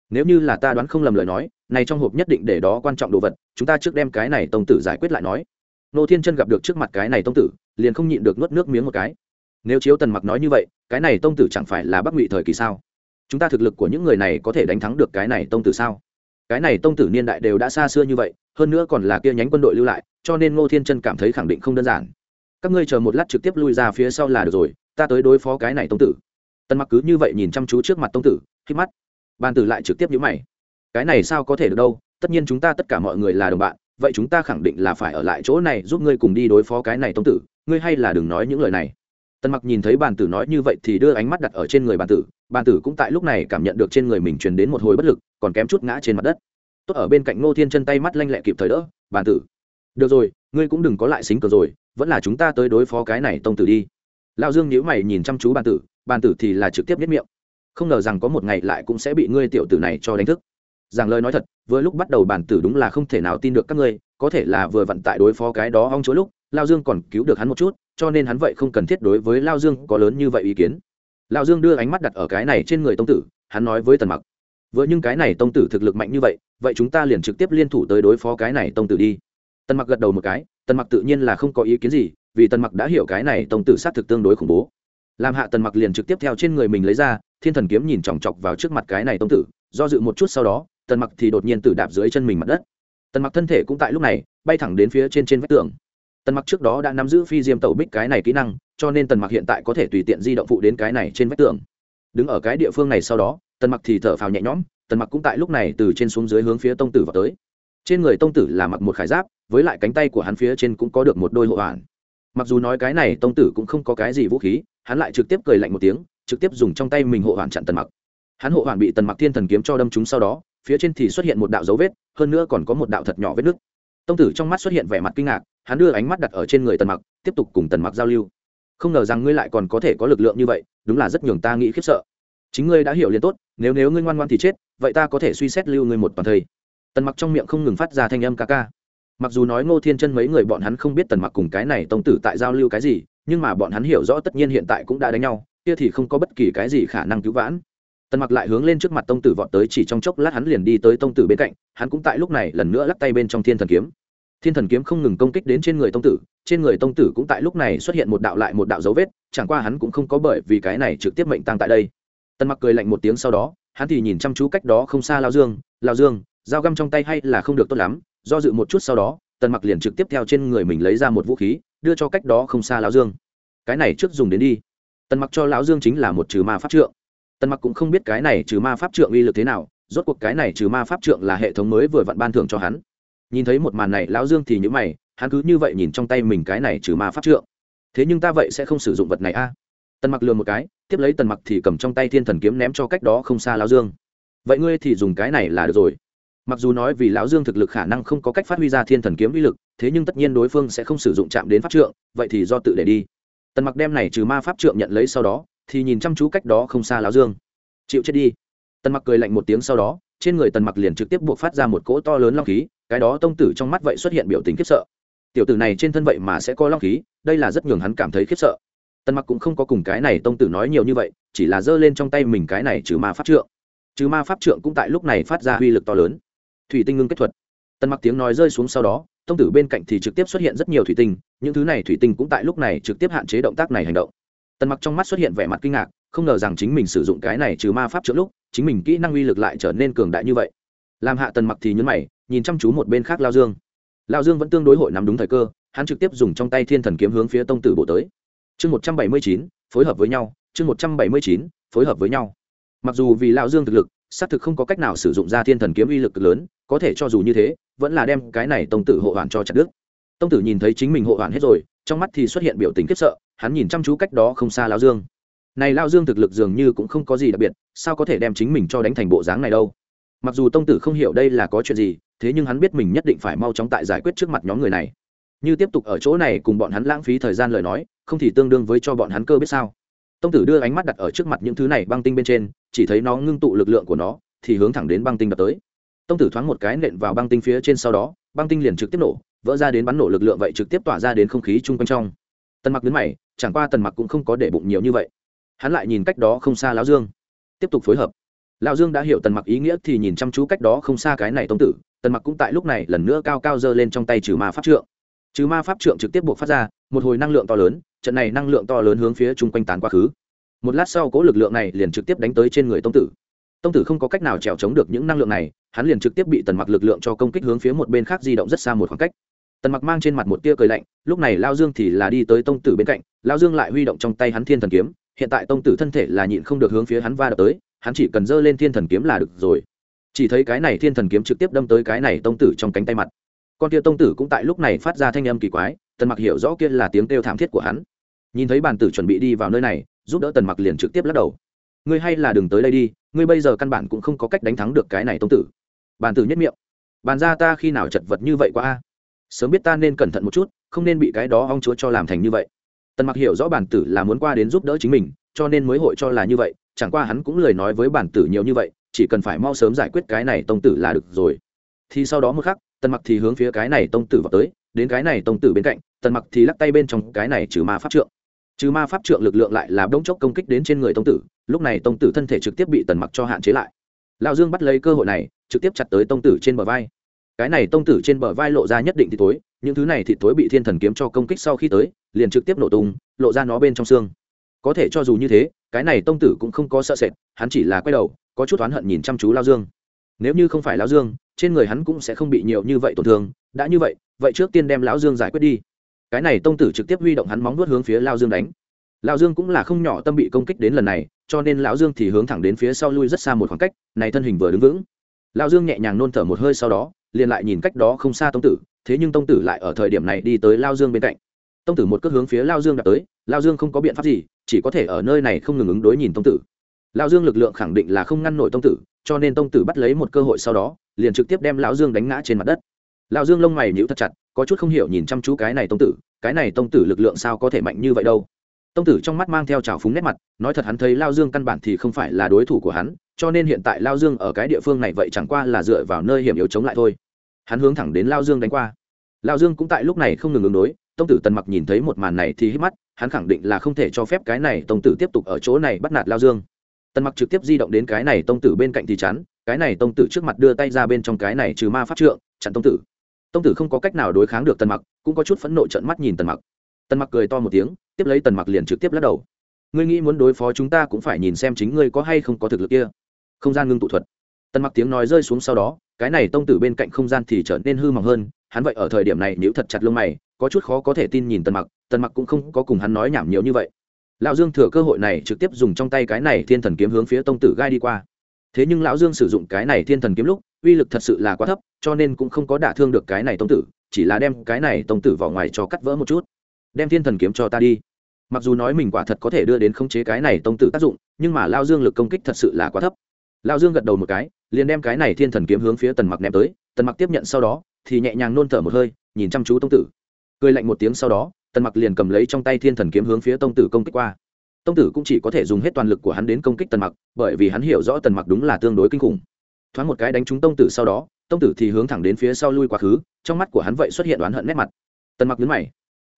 Nếu như là ta đoán không lầm lời nói, này trong hộp nhất định để đó quan trọng đồ vật, chúng ta trước đem cái này tông tử giải quyết lại nói. Ngô thiên chân gặp được trước mặt cái này tông tử, liền không nhịn được nuốt nước miếng một cái nếu chiếu tần mặc nói như vậy, cái này tông tử chẳng phải là bắc ngụy thời kỳ sao? Chúng ta thực lực của những người này có thể đánh thắng được cái này tông tử sao? Cái này tông tử niên đại đều đã xa xưa như vậy, hơn nữa còn là kia nhánh quân đội lưu lại, cho nên ngô thiên chân cảm thấy khẳng định không đơn giản. Các ngươi chờ một lát trực tiếp lui ra phía sau là được rồi, ta tới đối phó cái này tông tử. Tần mặc cứ như vậy nhìn chăm chú trước mặt tông tử khi mắt. Ban tử lại trực tiếp nhíu mày. Cái này sao có thể được đâu? Tất nhiên chúng ta tất cả mọi người là đồng bạn, vậy chúng ta khẳng định là phải ở lại chỗ này giúp ngươi cùng đi đối phó cái này tông tử. Ngươi hay là đừng nói những lời này tần mặc nhìn thấy bàn tử nói như vậy thì đưa ánh mắt đặt ở trên người bàn tử. Bàn tử cũng tại lúc này cảm nhận được trên người mình truyền đến một hồi bất lực, còn kém chút ngã trên mặt đất. Tốt ở bên cạnh ngô thiên chân tay mắt lanh lẹ kịp thời đỡ, bàn tử, được rồi, ngươi cũng đừng có lại xính cờ rồi, vẫn là chúng ta tới đối phó cái này tông tử đi. Lao dương nhíu mày nhìn chăm chú bàn tử bàn tử thì là trực tiếp nhất miệng. Không ngờ rằng có một ngày lại cũng sẽ bị ngươi tiểu tử này cho đánh thức. Rằng lời nói thật, vừa lúc bắt đầu bàn tử đúng là không thể nào tin được các ngươi, có thể là vừa vận tại đối phó cái đó ong chúa lúc lao dương còn cứu được hắn một chút, cho nên hắn vậy không cần thiết đối với lao dương có lớn như vậy ý kiến. Lao dương đưa ánh mắt đặt ở cái này trên người tông tử, hắn nói với tần mặc, vừa nhưng cái này tông tử thực lực mạnh như vậy vậy chúng ta liền trực tiếp liên thủ tới đối phó cái này tông tử đi. Tần mặc gật đầu một cái, tần mặc tự nhiên là không có ý kiến gì, vì tần mặc đã hiểu cái này tông tử sát thực tương đối khủng bố. Làm hạ tần mặc liền trực tiếp theo trên người mình lấy ra, thiên thần kiếm nhìn chòng chọc vào trước mặt cái này tông tử, do dự một chút sau đó, tần mặc thì đột nhiên tử đạp dưới chân mình mặt đất. Tần mặc thân thể cũng tại lúc này, bay thẳng đến phía trên trên vách tường tần mặc trước đó đã nắm giữ phi diêm tẩu bích cái này kỹ năng, cho nên tần mặc hiện tại có thể tùy tiện di động phụ đến cái này trên vách tường. Đứng ở cái địa phương này sau đó, tần mặc thì thở phào nhẹ nhõm, tần mặc cũng tại lúc này từ trên xuống dưới hướng phía tông tử vào tới. Trên người tông tử là mặc một khải giáp, với lại cánh tay của hắn phía trên cũng có được một đôi hộ hoàn. Mặc dù nói cái này tông tử cũng không có cái gì vũ khí, hắn lại trực tiếp cười lạnh một tiếng, trực tiếp dùng trong tay mình hộ hoàn chặn tần mặc. Hắn hộ hoàn bị tần mặc thiên thần kiếm cho đâm trúng sau đó, phía trên thì xuất hiện một đạo dấu vết, hơn nữa còn có một đạo thật nhỏ vết nứt. Tông tử trong mắt xuất hiện vẻ mặt kinh ngạc hắn đưa ánh mắt đặt ở trên người tần mặc, tiếp tục cùng tần mặc giao lưu. Không ngờ rằng ngươi lại còn có thể có lực lượng như vậy, đúng là rất nhường ta nghĩ khiếp sợ. Chính ngươi đã hiểu liền tốt, nếu nếu ngươi ngoan ngoan thì chết, vậy ta có thể suy xét lưu ngươi một toàn thây. Tần mặc trong miệng không ngừng phát ra thanh âm ca ca. Mặc dù nói ngô thiên chân mấy người bọn hắn không biết tần mặc cùng cái này tông tử tại giao lưu cái gì, nhưng mà bọn hắn hiểu rõ tất nhiên hiện tại cũng đã đánh nhau, kia thì không có bất kỳ cái gì khả năng cứu vãn. Tần mặc lại hướng lên trước mặt tông tử vọt tới chỉ trong chốc lát hắn liền đi tới tông tử bên cạnh, hắn cũng tại lúc này lần nữa lắc tay bên trong thiên thần kiếm thiên thần kiếm không ngừng công kích đến trên người tông tử, trên người tông tử cũng tại lúc này xuất hiện một đạo lại một đạo dấu vết, chẳng qua hắn cũng không có bởi vì cái này trực tiếp mệnh tăng tại đây. Tần mặc cười lạnh một tiếng sau đó, hắn thì nhìn chăm chú cách đó không xa lao dương lao dương, dao găm trong tay hay là không được tốt lắm, do dự một chút sau đó, tần mặc liền trực tiếp theo trên người mình lấy ra một vũ khí, đưa cho cách đó không xa lão dương. Cái này trước dùng đến đi. Tần mặc cho lão dương chính là một trừ ma pháp trượng. Tần mặc cũng không biết cái này trừ ma pháp trượng uy lực thế nào, rốt cuộc cái này trừ ma pháp trượng là hệ thống mới vừa vặn ban thưởng cho hắn nhìn thấy một màn này, lão dương thì nhữ mày, hắn cứ như vậy nhìn trong tay mình cái này trừ ma pháp trượng. Thế nhưng ta vậy sẽ không sử dụng vật này a? Tần mặc lừa một cái, tiếp lấy tần mặc thì cầm trong tay thiên thần kiếm ném cho cách đó không xa lão dương. Vậy ngươi thì dùng cái này là được rồi. Mặc dù nói vì lão dương thực lực khả năng không có cách phát huy ra thiên thần kiếm uy lực, thế nhưng tất nhiên đối phương sẽ không sử dụng chạm đến pháp trượng, vậy thì do tự để đi. Tần mặc đem này trừ ma pháp trượng nhận lấy sau đó, thì nhìn chăm chú cách đó không xa lão dương. Chịu chết đi. Tần mặc cười lạnh một tiếng sau đó, trên người tần mặc liền trực tiếp buộc phát ra một cỗ to lớn long khí cái đó tông tử trong mắt vậy xuất hiện biểu tình khiếp sợ. Tiểu tử này trên thân vậy mà sẽ có long khí, đây là rất nhường hắn cảm thấy khiếp sợ. Tần mặc cũng không có cùng cái này tông tử nói nhiều như vậy, chỉ là giơ lên trong tay mình cái này trừ ma pháp trượng. Trừ ma pháp trượng cũng tại lúc này phát ra uy lực to lớn. Thủy tinh ngưng kết thuật. Tần mặc tiếng nói rơi xuống sau đó, tông tử bên cạnh thì trực tiếp xuất hiện rất nhiều thủy tinh, những thứ này thủy tinh cũng tại lúc này trực tiếp hạn chế động tác này hành động. Tần mặc trong mắt xuất hiện vẻ mặt kinh ngạc, không ngờ rằng chính mình sử dụng cái này trừ ma pháp trượng lúc, chính mình kỹ năng uy lực lại trở nên cường đại như vậy. Làm hạ tần mặc thì nhấn mày nhìn chăm chú một bên khác lao dương. Lao dương vẫn tương đối hội nắm đúng thời cơ, hắn trực tiếp dùng trong tay thiên thần kiếm hướng phía tông tử bộ tới. Chương một trăm bảy mươi chín, phối hợp với nhau, chương một trăm bảy mươi chín, phối hợp với nhau. Mặc dù vì lao dương thực lực, xác thực không có cách nào sử dụng ra thiên thần kiếm uy lực lớn, có thể cho dù như thế, vẫn là đem cái này tông tử hộ hoàn cho chặt đức tông tử nhìn thấy chính mình hộ hoàn hết rồi, trong mắt thì xuất hiện biểu tình khiếp sợ, hắn nhìn chăm chú cách đó không xa lao dương. Này lao dương thực lực dường như cũng không có gì đặc biệt, sao có thể đem chính mình cho đánh thành bộ dáng này đâu? Mặc dù tông tử không hiểu đây là có chuyện gì, thế nhưng hắn biết mình nhất định phải mau chóng tại giải quyết trước mặt nhóm người này. Như tiếp tục ở chỗ này cùng bọn hắn lãng phí thời gian lời nói, không thì tương đương với cho bọn hắn cơ biết sao. Tông tử đưa ánh mắt đặt ở trước mặt những thứ này băng tinh bên trên, chỉ thấy nó ngưng tụ lực lượng của nó, thì hướng thẳng đến băng tinh đập tới. Tông tử thoáng một cái nện vào băng tinh phía trên sau đó, băng tinh liền trực tiếp nổ, vỡ ra đến bắn nổ lực lượng vậy trực tiếp tỏa ra đến không khí chung quanh trong. Tần mặc đứng mày, chẳng qua tần mặc cũng không có để bụng nhiều như vậy. Hắn lại nhìn cách đó không xa lão dương, tiếp tục phối hợp lão dương đã hiểu tần mặc ý nghĩa thì nhìn chăm chú cách đó không xa cái này tông tử, tần mặc cũng tại lúc này lần nữa cao cao giơ lên trong tay trừ ma pháp trượng. Trừ ma pháp trượng trực tiếp buộc phát ra, một hồi năng lượng to lớn, trận này năng lượng to lớn hướng phía chung quanh tán quá khứ. Một lát sau cố lực lượng này liền trực tiếp đánh tới trên người tông tử. Tông tử không có cách nào trèo chống được những năng lượng này, hắn liền trực tiếp bị tần mặc lực lượng cho công kích hướng phía một bên khác di động rất xa một khoảng cách. Tần mặc mang trên mặt một tia cười lạnh, lúc này lao dương thì là đi tới tông tử bên cạnh lao dương lại huy động trong tay hắn thiên thần kiếm, hiện tại tông tử thân thể là nhịn không được hướng phía hắn va đập tới hắn chỉ cần giơ lên thiên thần kiếm là được rồi. Chỉ thấy cái này thiên thần kiếm trực tiếp đâm tới cái này tông tử trong cánh tay mặt. Con kia tông tử cũng tại lúc này phát ra thanh âm kỳ quái, tần mặc hiểu rõ kia là tiếng kêu thảm thiết của hắn. Nhìn thấy bàn tử chuẩn bị đi vào nơi này, giúp đỡ tần mặc liền trực tiếp lắc đầu. Ngươi hay là đừng tới đây đi, ngươi bây giờ căn bản cũng không có cách đánh thắng được cái này tông tử. Bàn tử nhất miệng. Bàn ra ta khi nào chật vật như vậy quá a? Sớm biết ta nên cẩn thận một chút, không nên bị cái đó ong chúa cho làm thành như vậy. Tần mặc hiểu rõ bản tử là muốn qua đến giúp đỡ chính mình, cho nên mới hội cho là như vậy chẳng qua hắn cũng lời nói với bản tử nhiều như vậy, chỉ cần phải mau sớm giải quyết cái này tông tử là được rồi. Thì sau đó một khắc, tần mặc thì hướng phía cái này tông tử vào tới, đến cái này tông tử bên cạnh, tần mặc thì lắc tay bên trong, cái này trừ ma pháp trượng. Trừ ma pháp trượng lực lượng lại là đống chốc công kích đến trên người tông tử, lúc này tông tử thân thể trực tiếp bị tần mặc cho hạn chế lại. Lão dương bắt lấy cơ hội này, trực tiếp chặt tới tông tử trên bờ vai. Cái này tông tử trên bờ vai lộ ra nhất định thì tối những thứ này thì tối bị thiên thần kiếm cho công kích sau khi tới, liền trực tiếp nổ tung, lộ ra nó bên trong xương. Có thể cho dù như thế cái này tông tử cũng không có sợ sệt, hắn chỉ là quay đầu, có chút oán hận nhìn chăm chú lao dương. Nếu như không phải lão dương, trên người hắn cũng sẽ không bị nhiều như vậy tổn thương. Đã như vậy vậy trước tiên đem lão dương giải quyết đi. Cái này tông tử trực tiếp huy động hắn móng nuốt hướng phía lao dương đánh. Lão dương cũng là không nhỏ tâm bị công kích đến lần này, cho nên lão dương thì hướng thẳng đến phía sau lui rất xa một khoảng cách, này thân hình vừa đứng vững. Lão dương nhẹ nhàng nôn thở một hơi sau đó, liền lại nhìn cách đó không xa tông tử, thế nhưng tông tử lại ở thời điểm này đi tới lao dương bên cạnh tông tử một cước hướng phía lao dương đạp tới. Lao dương không có biện pháp gì, chỉ có thể ở nơi này không ngừng ứng đối nhìn tông tử. Lao dương lực lượng khẳng định là không ngăn nổi tông tử, cho nên tông tử bắt lấy một cơ hội sau đó, liền trực tiếp đem lão dương đánh ngã trên mặt đất. Lão dương lông mày nhíu thật chặt, có chút không hiểu nhìn chăm chú cái này tông tử, cái này tông tử lực lượng sao có thể mạnh như vậy đâu? Tông tử trong mắt mang theo trào phúng nét mặt, nói thật hắn thấy lao dương căn bản thì không phải là đối thủ của hắn, cho nên hiện tại lao dương ở cái địa phương này vậy chẳng qua là dựa vào nơi hiểm yếu chống lại thôi. Hắn hướng thẳng đến lao dương đánh qua. Lão dương cũng tại lúc này không ngừng ứng đối, tông tử tần mặc nhìn thấy một màn này thì hít mắt, hắn khẳng định là không thể cho phép cái này tông tử tiếp tục ở chỗ này bắt nạt lao dương. Tần mặc trực tiếp di động đến cái này tông tử bên cạnh thì chắn, cái này tông tử trước mặt đưa tay ra bên trong cái này trừ ma pháp trượng, chặn tông tử. Tông tử không có cách nào đối kháng được tần mặc, cũng có chút phẫn nộ trận mắt nhìn tần mặc. Tần mặc cười to một tiếng, tiếp lấy tần mặc liền trực tiếp lắc đầu. Ngươi nghĩ muốn đối phó chúng ta cũng phải nhìn xem chính ngươi có hay không có thực lực kia. Không gian ngưng tụ thuật. Tần mặc tiếng nói rơi xuống sau đó, cái này tông tử bên cạnh không gian thì trở nên hư mỏng hơn hắn vậy ở thời điểm này nếu thật chặt lông mày, có chút khó có thể tin nhìn tần mặc tần mặc cũng không có cùng hắn nói nhảm nhiều như vậy. Lão dương thừa cơ hội này trực tiếp dùng trong tay cái này thiên thần kiếm hướng phía tông tử gai đi qua. Thế nhưng lão dương sử dụng cái này thiên thần kiếm lúc, uy lực thật sự là quá thấp, cho nên cũng không có đả thương được cái này tông tử, chỉ là đem cái này tông tử vào ngoài cho cắt vỡ một chút. Đem thiên thần kiếm cho ta đi. Mặc dù nói mình quả thật có thể đưa đến khống chế cái này tông tử tác dụng, nhưng mà lao dương lực công kích thật sự là quá thấp. Lao dương gật đầu một cái, liền đem cái này thiên thần kiếm hướng phía tần mặc ném tới. Tần mặc tiếp nhận sau đó thì nhẹ nhàng nôn thở một hơi, nhìn chăm chú tông tử. Cười lạnh một tiếng sau đó, tần mặc liền cầm lấy trong tay thiên thần kiếm hướng phía tông tử công kích qua. Tông tử cũng chỉ có thể dùng hết toàn lực của hắn đến công kích tần mặc, bởi vì hắn hiểu rõ tần mặc đúng là tương đối kinh khủng. Thoáng một cái đánh trúng tông tử sau đó, tông tử thì hướng thẳng đến phía sau lui quá khứ, trong mắt của hắn vậy xuất hiện oán hận nét mặt. Tần mặc nhấn mày.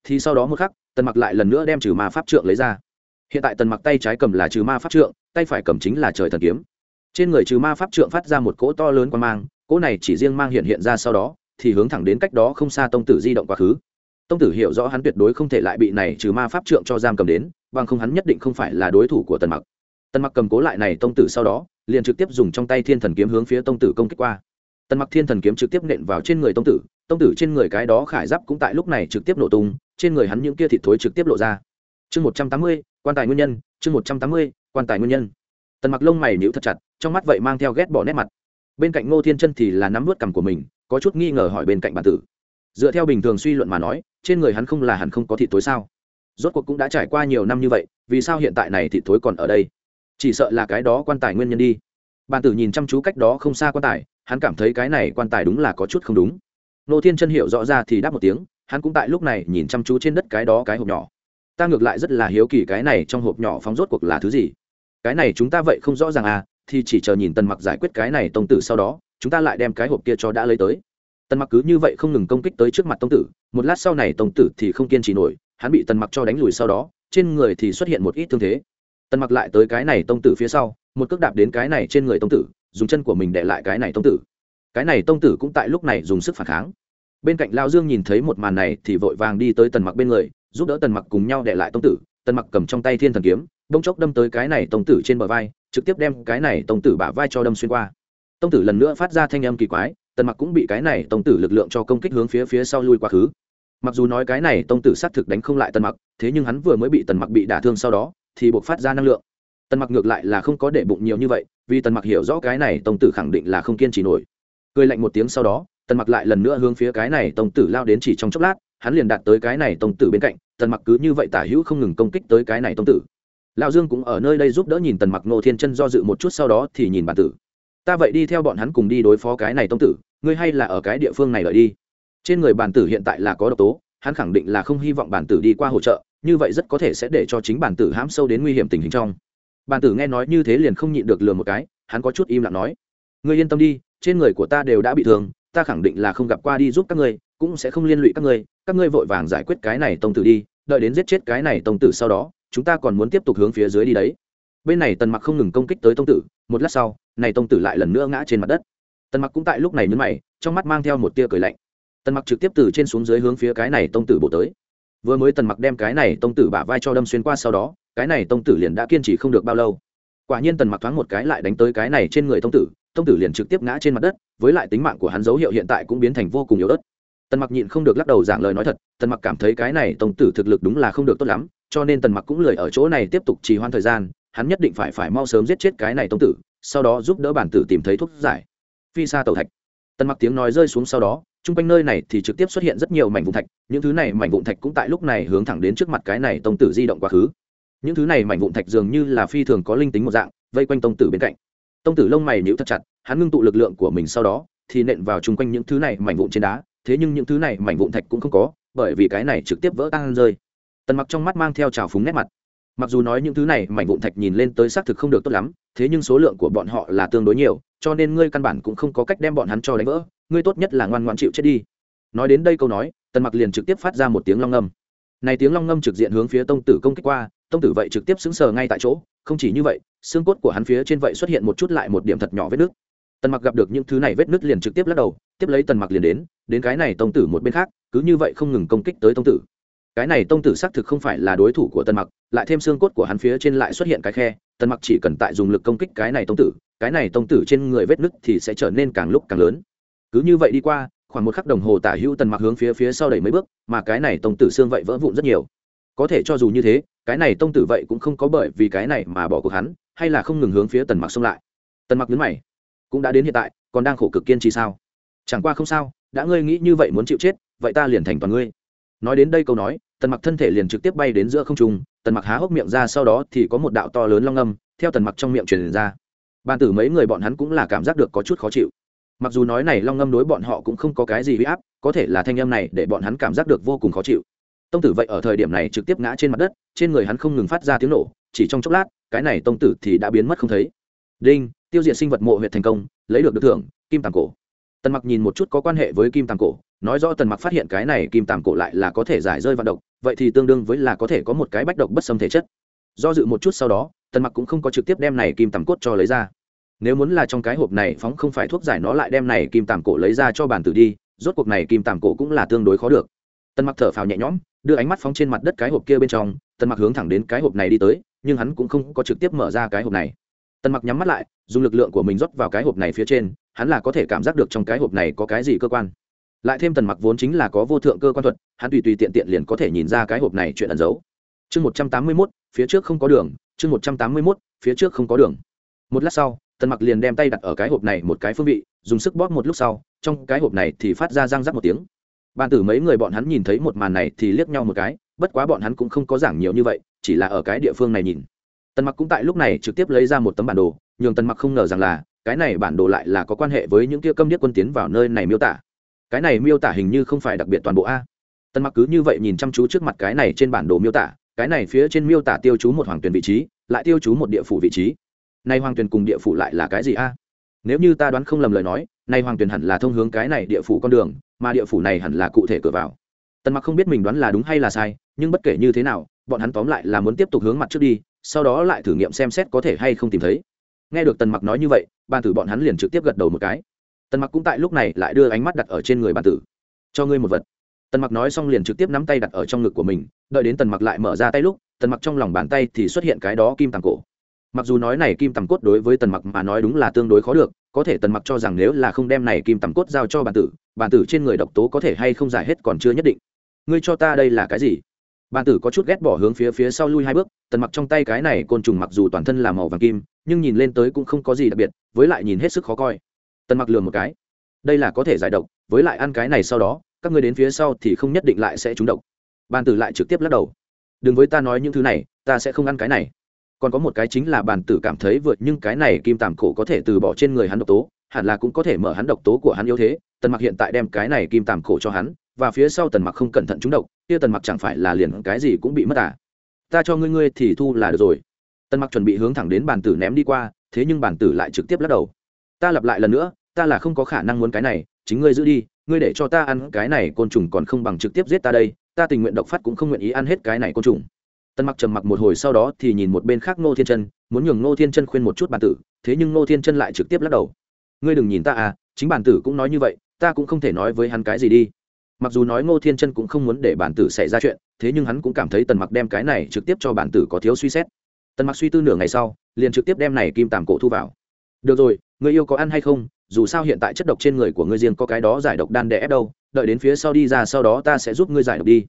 Thì sau đó một khắc, tần mặc lại lần nữa đem trừ ma pháp trượng lấy ra. Hiện tại tần mặc tay trái cầm là trừ ma pháp trượng, tay phải cầm chính là trời thần kiếm. Trên người trừ ma pháp trượng phát ra một cỗ to lớn quan mang, cỗ này chỉ riêng mang hiện hiện ra sau đó thì hướng thẳng đến cách đó không xa tông tử di động quá khứ. Tông tử hiểu rõ hắn tuyệt đối không thể lại bị này trừ ma pháp trượng cho giam cầm đến, bằng không hắn nhất định không phải là đối thủ của tần mặc. Tần mặc cầm cố lại này tông tử sau đó, liền trực tiếp dùng trong tay thiên thần kiếm hướng phía tông tử công kích qua. Tần mặc thiên thần kiếm trực tiếp nện vào trên người tông tử tông tử trên người cái đó khải giáp cũng tại lúc này trực tiếp nổ tung, trên người hắn những kia thịt thối trực tiếp lộ ra. Chương một trăm tám mươi, quan tài nguyên nhân, chương một trăm tám mươi, quan tài nguyên nhân. Tần mặc lông mày nhíu thật chặt, trong mắt vậy mang theo ghét bỏ nét mặt. Bên cạnh ngô thiên chân thì là nắm vớt cằm của mình có chút nghi ngờ hỏi bên cạnh bản tử. Dựa theo bình thường suy luận mà nói, trên người hắn không là hẳn không có thịt tối sao? Rốt cuộc cũng đã trải qua nhiều năm như vậy, vì sao hiện tại này thịt thối còn ở đây? Chỉ sợ là cái đó quan tài nguyên nhân đi. Bản tử nhìn chăm chú cách đó không xa quan tài, hắn cảm thấy cái này quan tài đúng là có chút không đúng. Nô thiên chân hiểu rõ ra thì đáp một tiếng, hắn cũng tại lúc này nhìn chăm chú trên đất cái đó cái hộp nhỏ. Ta ngược lại rất là hiếu kỳ cái này trong hộp nhỏ phóng rốt cuộc là thứ gì? Cái này chúng ta vậy không rõ ràng à thì chỉ chờ nhìn tần mặc giải quyết cái này tông tử sau đó, chúng ta lại đem cái hộp kia cho đã lấy tới. Tần mặc cứ như vậy không ngừng công kích tới trước mặt tông tử, một lát sau này tông tử thì không kiên trì nổi, hắn bị tần mặc cho đánh lùi sau đó, trên người thì xuất hiện một ít thương thế. Tần mặc lại tới cái này tông tử phía sau, một cước đạp đến cái này trên người tông tử, dùng chân của mình để lại cái này tông tử. Cái này tông tử cũng tại lúc này dùng sức phản kháng. Bên cạnh lao dương nhìn thấy một màn này thì vội vàng đi tới tần mặc bên người, giúp đỡ tần mặc cùng nhau để lại tông tử tần mặc cầm trong tay thiên thần kiếm bông chốc đâm tới cái này tông tử trên bờ vai, trực tiếp đem cái này tông tử bả vai cho đâm xuyên qua. Tông tử lần nữa phát ra thanh âm kỳ quái, tần mặc cũng bị cái này tông tử lực lượng cho công kích hướng phía phía sau lui quá khứ. Mặc dù nói cái này tông tử xác thực đánh không lại tần mặc, thế nhưng hắn vừa mới bị tần mặc bị đả thương sau đó, thì buộc phát ra năng lượng. Tần mặc ngược lại là không có để bụng nhiều như vậy, vì tần mặc hiểu rõ cái này tông tử khẳng định là không kiên trì nổi. Cười lạnh một tiếng sau đó, tần mặc lại lần nữa hướng phía cái này tông tử lao đến chỉ trong chốc lát hắn liền đạt tới cái này tông tử bên cạnh, tần mặc cứ như vậy tả hữu không ngừng công kích tới cái này tông tử. Lão dương cũng ở nơi đây giúp đỡ nhìn tần mặc ngô thiên chân do dự một chút sau đó thì nhìn bản tử. Ta vậy đi theo bọn hắn cùng đi đối phó cái này tông tử, ngươi hay là ở cái địa phương này đợi đi. Trên người bản tử hiện tại là có độc tố, hắn khẳng định là không hy vọng bản tử đi qua hỗ trợ, như vậy rất có thể sẽ để cho chính bản tử hãm sâu đến nguy hiểm tình hình trong. Bản tử nghe nói như thế liền không nhịn được lừa một cái, hắn có chút im lặng nói, ngươi yên tâm đi, trên người của ta đều đã bị thương, ta khẳng định là không gặp qua đi giúp các ngươi cũng sẽ không liên lụy các ngươi các ngươi vội vàng giải quyết cái này tông tử đi, đợi đến giết chết cái này tông tử sau đó, chúng ta còn muốn tiếp tục hướng phía dưới đi đấy. Bên này tần mặc không ngừng công kích tới tông tử, một lát sau, này tông tử lại lần nữa ngã trên mặt đất. Tần mặc cũng tại lúc này nhấn mày, trong mắt mang theo một tia cười lạnh. Tần mặc trực tiếp từ trên xuống dưới hướng phía cái này tông tử bổ tới. Vừa mới tần mặc đem cái này tông tử bả vai cho đâm xuyên qua sau đó, cái này tông tử liền đã kiên trì không được bao lâu. Quả nhiên tần mặc thoáng một cái lại đánh tới cái này trên người tông tử tông tử liền trực tiếp ngã trên mặt đất, với lại tính mạng của hắn dấu hiệu hiện tại cũng biến thành vô cùng yếu ớt tần mặc nhịn không được lắc đầu giảng lời nói thật, tần mặc cảm thấy cái này tông tử thực lực đúng là không được tốt lắm, cho nên tần mặc cũng lười ở chỗ này tiếp tục trì hoãn thời gian, hắn nhất định phải phải mau sớm giết chết cái này tông tử, sau đó giúp đỡ bản tử tìm thấy thuốc giải. Phi xa tẩu thạch. Tần mặc tiếng nói rơi xuống sau đó, chung quanh nơi này thì trực tiếp xuất hiện rất nhiều mảnh vụn thạch, những thứ này mảnh vụn thạch cũng tại lúc này hướng thẳng đến trước mặt cái này tông tử di động quá khứ. Những thứ này mảnh vụn thạch dường như là phi thường có linh tính một dạng, vây quanh tông tử bên cạnh. Tông tử lông mày nhíu thật chặt, hắn ngưng tụ lực lượng của mình sau đó, thì nện vào chung quanh những thứ này mảnh vụn trên đá thế nhưng những thứ này mảnh vụn thạch cũng không có, bởi vì cái này trực tiếp vỡ tan rơi. Tần mặc trong mắt mang theo trào phúng nét mặt. Mặc dù nói những thứ này mảnh vụn thạch nhìn lên tới xác thực không được tốt lắm, thế nhưng số lượng của bọn họ là tương đối nhiều, cho nên ngươi căn bản cũng không có cách đem bọn hắn cho đánh vỡ, ngươi tốt nhất là ngoan ngoan chịu chết đi. Nói đến đây câu nói, tần mặc liền trực tiếp phát ra một tiếng long ngâm. Này tiếng long ngâm trực diện hướng phía tông tử công kích qua, tông tử vậy trực tiếp xứng sờ ngay tại chỗ, không chỉ như vậy, xương cốt của hắn phía trên vậy xuất hiện một chút lại một điểm thật nhỏ vết nước tần mặc gặp được những thứ này vết nứt liền trực tiếp lắc đầu, tiếp lấy tần mặc liền đến đến cái này tông tử một bên khác, cứ như vậy không ngừng công kích tới tông tử. Cái này tông tử xác thực không phải là đối thủ của tần mặc, lại thêm xương cốt của hắn phía trên lại xuất hiện cái khe, tần mặc chỉ cần tại dùng lực công kích cái này tông tử, cái này tông tử trên người vết nứt thì sẽ trở nên càng lúc càng lớn. Cứ như vậy đi qua, khoảng một khắc đồng hồ tả hữu tần mặc hướng phía phía sau đẩy mấy bước, mà cái này tông tử xương vậy vỡ vụn rất nhiều. Có thể cho dù như thế, cái này tông tử vậy cũng không có bởi vì cái này mà bỏ cuộc hắn, hay là không ngừng hướng phía tần mặc xông lại. Tần mặc nhấn mày cũng đã đến hiện tại, còn đang khổ cực kiên trì sao? Chẳng qua không sao, đã ngươi nghĩ như vậy muốn chịu chết, vậy ta liền thành toàn ngươi. Nói đến đây câu nói, tần mặc thân thể liền trực tiếp bay đến giữa không trung, tần mặc há hốc miệng ra, sau đó thì có một đạo to lớn long âm, theo tần mặc trong miệng truyền ra. Bàn tử mấy người bọn hắn cũng là cảm giác được có chút khó chịu. Mặc dù nói này long âm đối bọn họ cũng không có cái gì huy áp, có thể là thanh âm này để bọn hắn cảm giác được vô cùng khó chịu. Tông tử vậy ở thời điểm này trực tiếp ngã trên mặt đất, trên người hắn không ngừng phát ra tiếng nổ, chỉ trong chốc lát, cái này tông tử thì đã biến mất không thấy. Đinh tiêu diệt sinh vật mộ huyện thành công, lấy được được thưởng, kim tàng cổ. Tần mặc nhìn một chút có quan hệ với kim tàng cổ, nói rõ tần mặc phát hiện cái này kim tàng cổ lại là có thể giải rơi vận độc, vậy thì tương đương với là có thể có một cái bách độc bất xâm thể chất. Do dự một chút sau đó, tần mặc cũng không có trực tiếp đem này kim tàng cốt cho lấy ra. Nếu muốn là trong cái hộp này phóng không phải thuốc giải nó lại đem này kim tàng cổ lấy ra cho bản tử đi, rốt cuộc này kim tàng cổ cũng là tương đối khó được. Tần mặc thở phào nhẹ nhõm, đưa ánh mắt phóng trên mặt đất cái hộp kia bên trong, tần mặc hướng thẳng đến cái hộp này đi tới, nhưng hắn cũng không có trực tiếp mở ra cái hộp này tần mặc nhắm mắt lại, dùng lực lượng của mình rót vào cái hộp này phía trên, hắn là có thể cảm giác được trong cái hộp này có cái gì cơ quan. Lại thêm tần mặc vốn chính là có vô thượng cơ quan thuật, hắn tùy tùy tiện tiện liền có thể nhìn ra cái hộp này chuyện ẩn giấu. Chương một trăm tám mươi mốt, phía trước không có đường, chương một trăm tám mươi mốt, phía trước không có đường. Một lát sau, tần mặc liền đem tay đặt ở cái hộp này một cái phương vị, dùng sức bóp một lúc sau, trong cái hộp này thì phát ra răng rắc một tiếng. Bàn tử mấy người bọn hắn nhìn thấy một màn này thì liếc nhau một cái, bất quá bọn hắn cũng không có giảng nhiều như vậy, chỉ là ở cái địa phương này nhìn tần mặc cũng tại lúc này trực tiếp lấy ra một tấm bản đồ, nhường tần mặc không ngờ rằng là, cái này bản đồ lại là có quan hệ với những kia câm điếc quân tiến vào nơi này miêu tả. Cái này miêu tả hình như không phải đặc biệt toàn bộ a. Tần mặc cứ như vậy nhìn chăm chú trước mặt cái này trên bản đồ miêu tả, cái này phía trên miêu tả tiêu chú một hoàng tuyển vị trí, lại tiêu chú một địa phủ vị trí. Nay hoàng tuyển cùng địa phủ lại là cái gì a? Nếu như ta đoán không lầm lời nói nay hoàng tuyển hẳn là thông hướng cái này địa phủ con đường, mà địa phủ này hẳn là cụ thể cửa vào. Tần mặc không biết mình đoán là đúng hay là sai, nhưng bất kể như thế nào, bọn hắn tóm lại là muốn tiếp tục hướng mặt trước đi sau đó lại thử nghiệm xem xét có thể hay không tìm thấy. Nghe được tần mặc nói như vậy, bàn tử bọn hắn liền trực tiếp gật đầu một cái. Tần mặc cũng tại lúc này lại đưa ánh mắt đặt ở trên người bàn tử. Cho ngươi một vật. Tần mặc nói xong liền trực tiếp nắm tay đặt ở trong ngực của mình, đợi đến tần mặc lại mở ra tay lúc, tần mặc trong lòng bàn tay thì xuất hiện cái đó kim tàng cổ. Mặc dù nói này kim tầm cốt đối với tần mặc mà nói đúng là tương đối khó được, có thể tần mặc cho rằng nếu là không đem này kim tầm cốt giao cho bản tử bản tử trên người độc tố có thể hay không giải hết còn chưa nhất định. Ngươi cho ta đây là cái gì? Bàn tử có chút ghét bỏ hướng phía phía sau lui hai bước, tần mặc trong tay cái này côn trùng mặc dù toàn thân là màu vàng kim, nhưng nhìn lên tới cũng không có gì đặc biệt, với lại nhìn hết sức khó coi. Tần mặc lừa một cái. Đây là có thể giải độc, với lại ăn cái này sau đó, các ngươi đến phía sau thì không nhất định lại sẽ trúng độc. Bàn tử lại trực tiếp lắc đầu. Đừng với ta nói những thứ này, ta sẽ không ăn cái này. Còn có một cái chính là bàn tử cảm thấy vượt, nhưng cái này kim tàm cổ có thể từ bỏ trên người hắn độc tố hẳn là cũng có thể mở hắn độc tố của hắn yếu thế, tần mặc hiện tại đem cái này kim tàm cổ cho hắn, và phía sau tần mặc không cẩn thận trúng độc, kia tần mặc chẳng phải là liền cái gì cũng bị mất à? Ta cho ngươi ngươi thì thu là được rồi. Tần mặc chuẩn bị hướng thẳng đến bàn tử ném đi qua, thế nhưng bàn tử lại trực tiếp lắc đầu. Ta lặp lại lần nữa, ta là không có khả năng muốn cái này, chính ngươi giữ đi, ngươi để cho ta ăn cái này côn trùng còn không bằng trực tiếp giết ta đây, ta tình nguyện độc phát cũng không nguyện ý ăn hết cái này côn trùng. Tần mặc trầm mặc một hồi sau đó thì nhìn một bên khác ngô thiên chân, muốn nhường ngô thiên chân khuyên một chút bàn tử, thế nhưng ngô thiên chân lại trực tiếp lắc đầu ngươi đừng nhìn ta à chính bản tử cũng nói như vậy, ta cũng không thể nói với hắn cái gì đi. Mặc dù nói ngô thiên chân cũng không muốn để bản tử xảy ra chuyện, thế nhưng hắn cũng cảm thấy tần mặc đem cái này trực tiếp cho bản tử có thiếu suy xét. Tần mặc suy tư nửa ngày sau, liền trực tiếp đem này kim tàm cổ thu vào. Được rồi, ngươi yêu có ăn hay không? Dù sao hiện tại chất độc trên người của ngươi riêng có cái đó giải độc đan đẻ ép đâu, đợi đến phía sau đi ra sau đó ta sẽ giúp ngươi giải độc đi.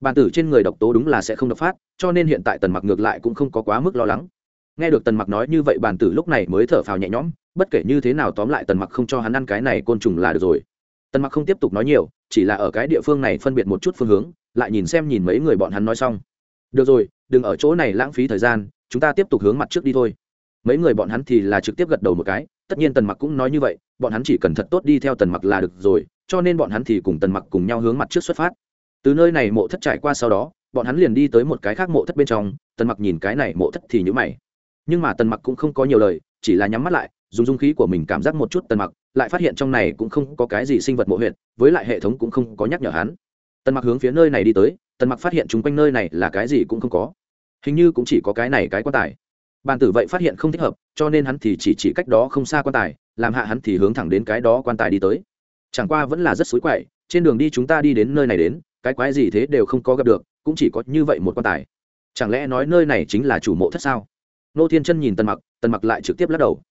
Bản tử trên người độc tố đúng là sẽ không độc phát, cho nên hiện tại tần mặc ngược lại cũng không có quá mức lo lắng nghe được tần mặc nói như vậy, bàn tử lúc này mới thở phào nhẹ nhõm, bất kể như thế nào tóm lại tần mặc không cho hắn ăn cái này côn trùng là được rồi. Tần mặc không tiếp tục nói nhiều, chỉ là ở cái địa phương này phân biệt một chút phương hướng, lại nhìn xem nhìn mấy người bọn hắn nói xong. Được rồi, đừng ở chỗ này lãng phí thời gian, chúng ta tiếp tục hướng mặt trước đi thôi. Mấy người bọn hắn thì là trực tiếp gật đầu một cái, tất nhiên tần mặc cũng nói như vậy, bọn hắn chỉ cần thật tốt đi theo tần mặc là được rồi, cho nên bọn hắn thì cùng tần mặc cùng nhau hướng mặt trước xuất phát. Từ nơi này mộ thất trải qua sau đó, bọn hắn liền đi tới một cái khác mộ thất bên trong, tần mặc nhìn cái này mộ thất thì nhữ mày nhưng mà tần mặc cũng không có nhiều lời, chỉ là nhắm mắt lại, dùng dung khí của mình cảm giác một chút tần mặc, lại phát hiện trong này cũng không có cái gì sinh vật mộ huyện với lại hệ thống cũng không có nhắc nhở hắn. Tần mặc hướng phía nơi này đi tới, tần mặc phát hiện chung quanh nơi này là cái gì cũng không có. Hình như cũng chỉ có cái này cái quan tài. Bàn tử vậy phát hiện không thích hợp, cho nên hắn thì chỉ chỉ cách đó không xa quan tài, làm hạ hắn thì hướng thẳng đến cái đó quan tài đi tới. Chẳng qua vẫn là rất xối quậy, trên đường đi chúng ta đi đến nơi này đến, cái quái gì thế đều không có gặp được, cũng chỉ có như vậy một quan tài. Chẳng lẽ nói nơi này chính là chủ mộ thất sao? Nô thiên chân nhìn tần mặc tần mặc lại trực tiếp lắc đầu.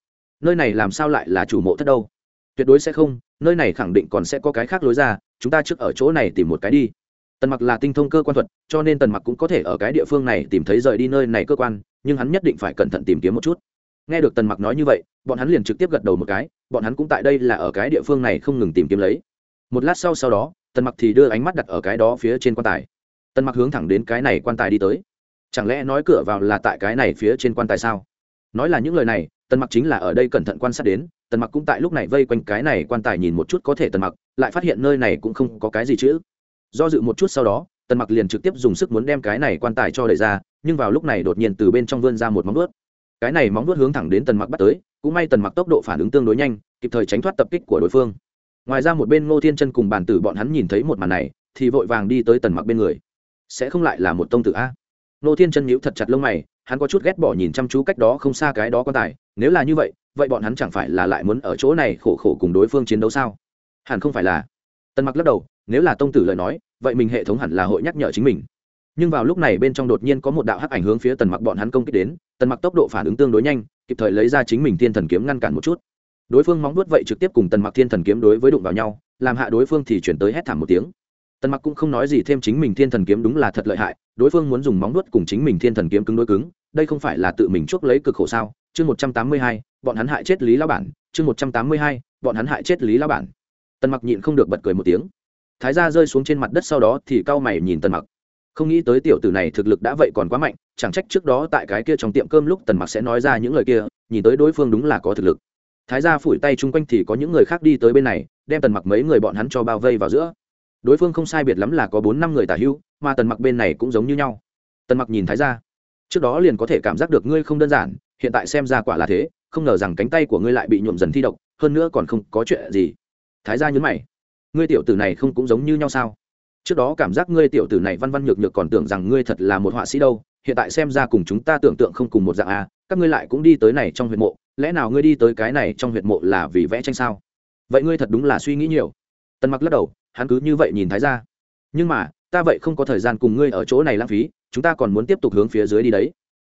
Nơi này làm sao lại là chủ mộ thất đâu? Tuyệt đối sẽ không, nơi này khẳng định còn sẽ có cái khác lối ra, chúng ta trước ở chỗ này tìm một cái đi. Tần mặc là tinh thông cơ quan thuật, cho nên tần mặc cũng có thể ở cái địa phương này tìm thấy rời đi nơi này cơ quan, nhưng hắn nhất định phải cẩn thận tìm kiếm một chút. Nghe được tần mặc nói như vậy, bọn hắn liền trực tiếp gật đầu một cái, bọn hắn cũng tại đây là ở cái địa phương này không ngừng tìm kiếm lấy. Một lát sau sau đó, tần mặc thì đưa ánh mắt đặt ở cái đó phía trên quan tài. Tần mặc hướng thẳng đến cái này quan tài đi tới chẳng lẽ nói cửa vào là tại cái này phía trên quan tài sao? Nói là những lời này, tần mặc chính là ở đây cẩn thận quan sát đến, tần mặc cũng tại lúc này vây quanh cái này quan tài nhìn một chút có thể tần mặc, lại phát hiện nơi này cũng không có cái gì chữ. Do dự một chút sau đó, tần mặc liền trực tiếp dùng sức muốn đem cái này quan tài cho đẩy ra, nhưng vào lúc này đột nhiên từ bên trong vươn ra một móng vuốt. Cái này móng vuốt hướng thẳng đến tần mặc bắt tới, cũng may tần mặc tốc độ phản ứng tương đối nhanh, kịp thời tránh thoát tập kích của đối phương. Ngoài ra một bên ngô thiên chân cùng bản tử bọn hắn nhìn thấy một màn này, thì vội vàng đi tới tần mặc bên người. Sẽ không lại là một tông tử a? Nô thiên chân nhíu thật chặt lông mày, hắn có chút ghét bỏ nhìn chăm chú cách đó không xa cái đó quan tài, nếu là như vậy vậy bọn hắn chẳng phải là lại muốn ở chỗ này khổ khổ cùng đối phương chiến đấu sao? Hẳn không phải là. Tần mặc lắc đầu, nếu là tông tử lời nói, vậy mình hệ thống hẳn là hội nhắc nhở chính mình. Nhưng vào lúc này bên trong đột nhiên có một đạo hắc ảnh hướng phía tần mặc bọn hắn công kích đến, tần mặc tốc độ phản ứng tương đối nhanh, kịp thời lấy ra chính mình thiên thần kiếm ngăn cản một chút. Đối phương móng nuốt vậy trực tiếp cùng tần mặc thiên thần kiếm đối với đụng vào nhau, làm hạ đối phương thì chuyển tới hét thảm một tiếng tần mặc cũng không nói gì thêm, chính mình thiên thần kiếm đúng là thật lợi hại, đối phương muốn dùng móng nuốt cùng chính mình thiên thần kiếm cứng đối cứng, đây không phải là tự mình chuốc lấy cực khổ sao? Chương một trăm tám mươi hai, bọn hắn hại chết lý lao bản. Chương một trăm tám mươi hai, bọn hắn hại chết lý lao bản. Tần mặc nhịn không được bật cười một tiếng. Thái gia rơi xuống trên mặt đất sau đó thì cau mày nhìn tần mặc. Không nghĩ tới tiểu tử này thực lực đã vậy còn quá mạnh, chẳng trách trước đó tại cái kia trong tiệm cơm lúc tần mặc sẽ nói ra những lời kia, nhìn tới đối phương đúng là có thực lực. Thái gia phủi tay chung quanh thì có những người khác đi tới bên này, đem tần mặc mấy người bọn hắn cho bao vây vào giữa đối phương không sai biệt lắm là có bốn năm người tả hữu, mà tần mặc bên này cũng giống như nhau. Tần mặc nhìn thái gia. Trước đó liền có thể cảm giác được ngươi không đơn giản, hiện tại xem ra quả là thế, không ngờ rằng cánh tay của ngươi lại bị nhuộm dần thi độc, hơn nữa còn không có chuyện gì. Thái gia nhấn mày. Ngươi tiểu tử này không cũng giống như nhau sao? Trước đó cảm giác ngươi tiểu tử này văn văn nhược nhược còn tưởng rằng ngươi thật là một họa sĩ đâu, hiện tại xem ra cùng chúng ta tưởng tượng không cùng một dạng à? các ngươi lại cũng đi tới này trong huyệt mộ, lẽ nào ngươi đi tới cái này trong huyệt mộ là vì vẽ tranh sao? Vậy ngươi thật đúng là suy nghĩ nhiều. Tần mặc lắc đầu hắn cứ như vậy nhìn thái ra nhưng mà, ta vậy không có thời gian cùng ngươi ở chỗ này lãng phí, chúng ta còn muốn tiếp tục hướng phía dưới đi đấy.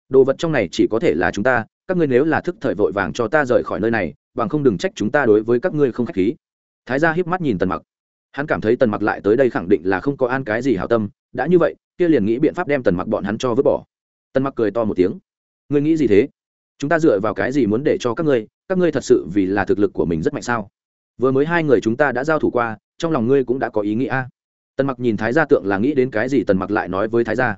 Đồ vật trong này chỉ có thể là chúng ta, các ngươi nếu là thức thời vội vàng cho ta rời khỏi nơi này, bằng không đừng trách chúng ta đối với các ngươi không khách khí. Thái gia hiếp mắt nhìn tần mặc. Hắn cảm thấy tần mặc lại tới đây khẳng định là không có an cái gì hảo tâm. Đã như vậy, kia liền nghĩ biện pháp đem tần mặc bọn hắn cho vứt bỏ. Tần mặc cười to một tiếng. Ngươi nghĩ gì thế? Chúng ta dựa vào cái gì muốn để cho các ngươi? Các ngươi thật sự vì là thực lực của mình rất mạnh sao? Vừa mới hai người chúng ta đã giao thủ qua, trong lòng ngươi cũng đã có ý nghĩa. Tần mặc nhìn thái gia tượng là nghĩ đến cái gì, tần mặc lại nói với thái gia,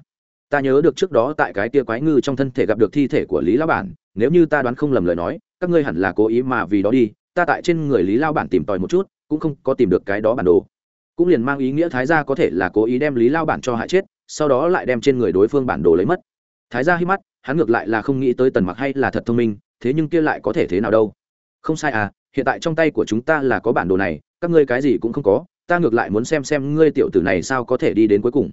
ta nhớ được trước đó tại cái tia quái ngư trong thân thể gặp được thi thể của lý lão bản, nếu như ta đoán không lầm lời nói, các ngươi hẳn là cố ý mà vì đó đi, ta tại trên người lý lao bản tìm tòi một chút, cũng không có tìm được cái đó bản đồ. Cũng liền mang ý nghĩa thái gia có thể là cố ý đem lý lao bản cho hại chết, sau đó lại đem trên người đối phương bản đồ lấy mất. Thái gia hít mắt, hắn ngược lại là không nghĩ tới tần mặc hay là thật thông minh, thế nhưng kia lại có thể thế nào đâu? Không sai à hiện tại trong tay của chúng ta là có bản đồ này, các ngươi cái gì cũng không có, ta ngược lại muốn xem xem ngươi tiểu tử này sao có thể đi đến cuối cùng.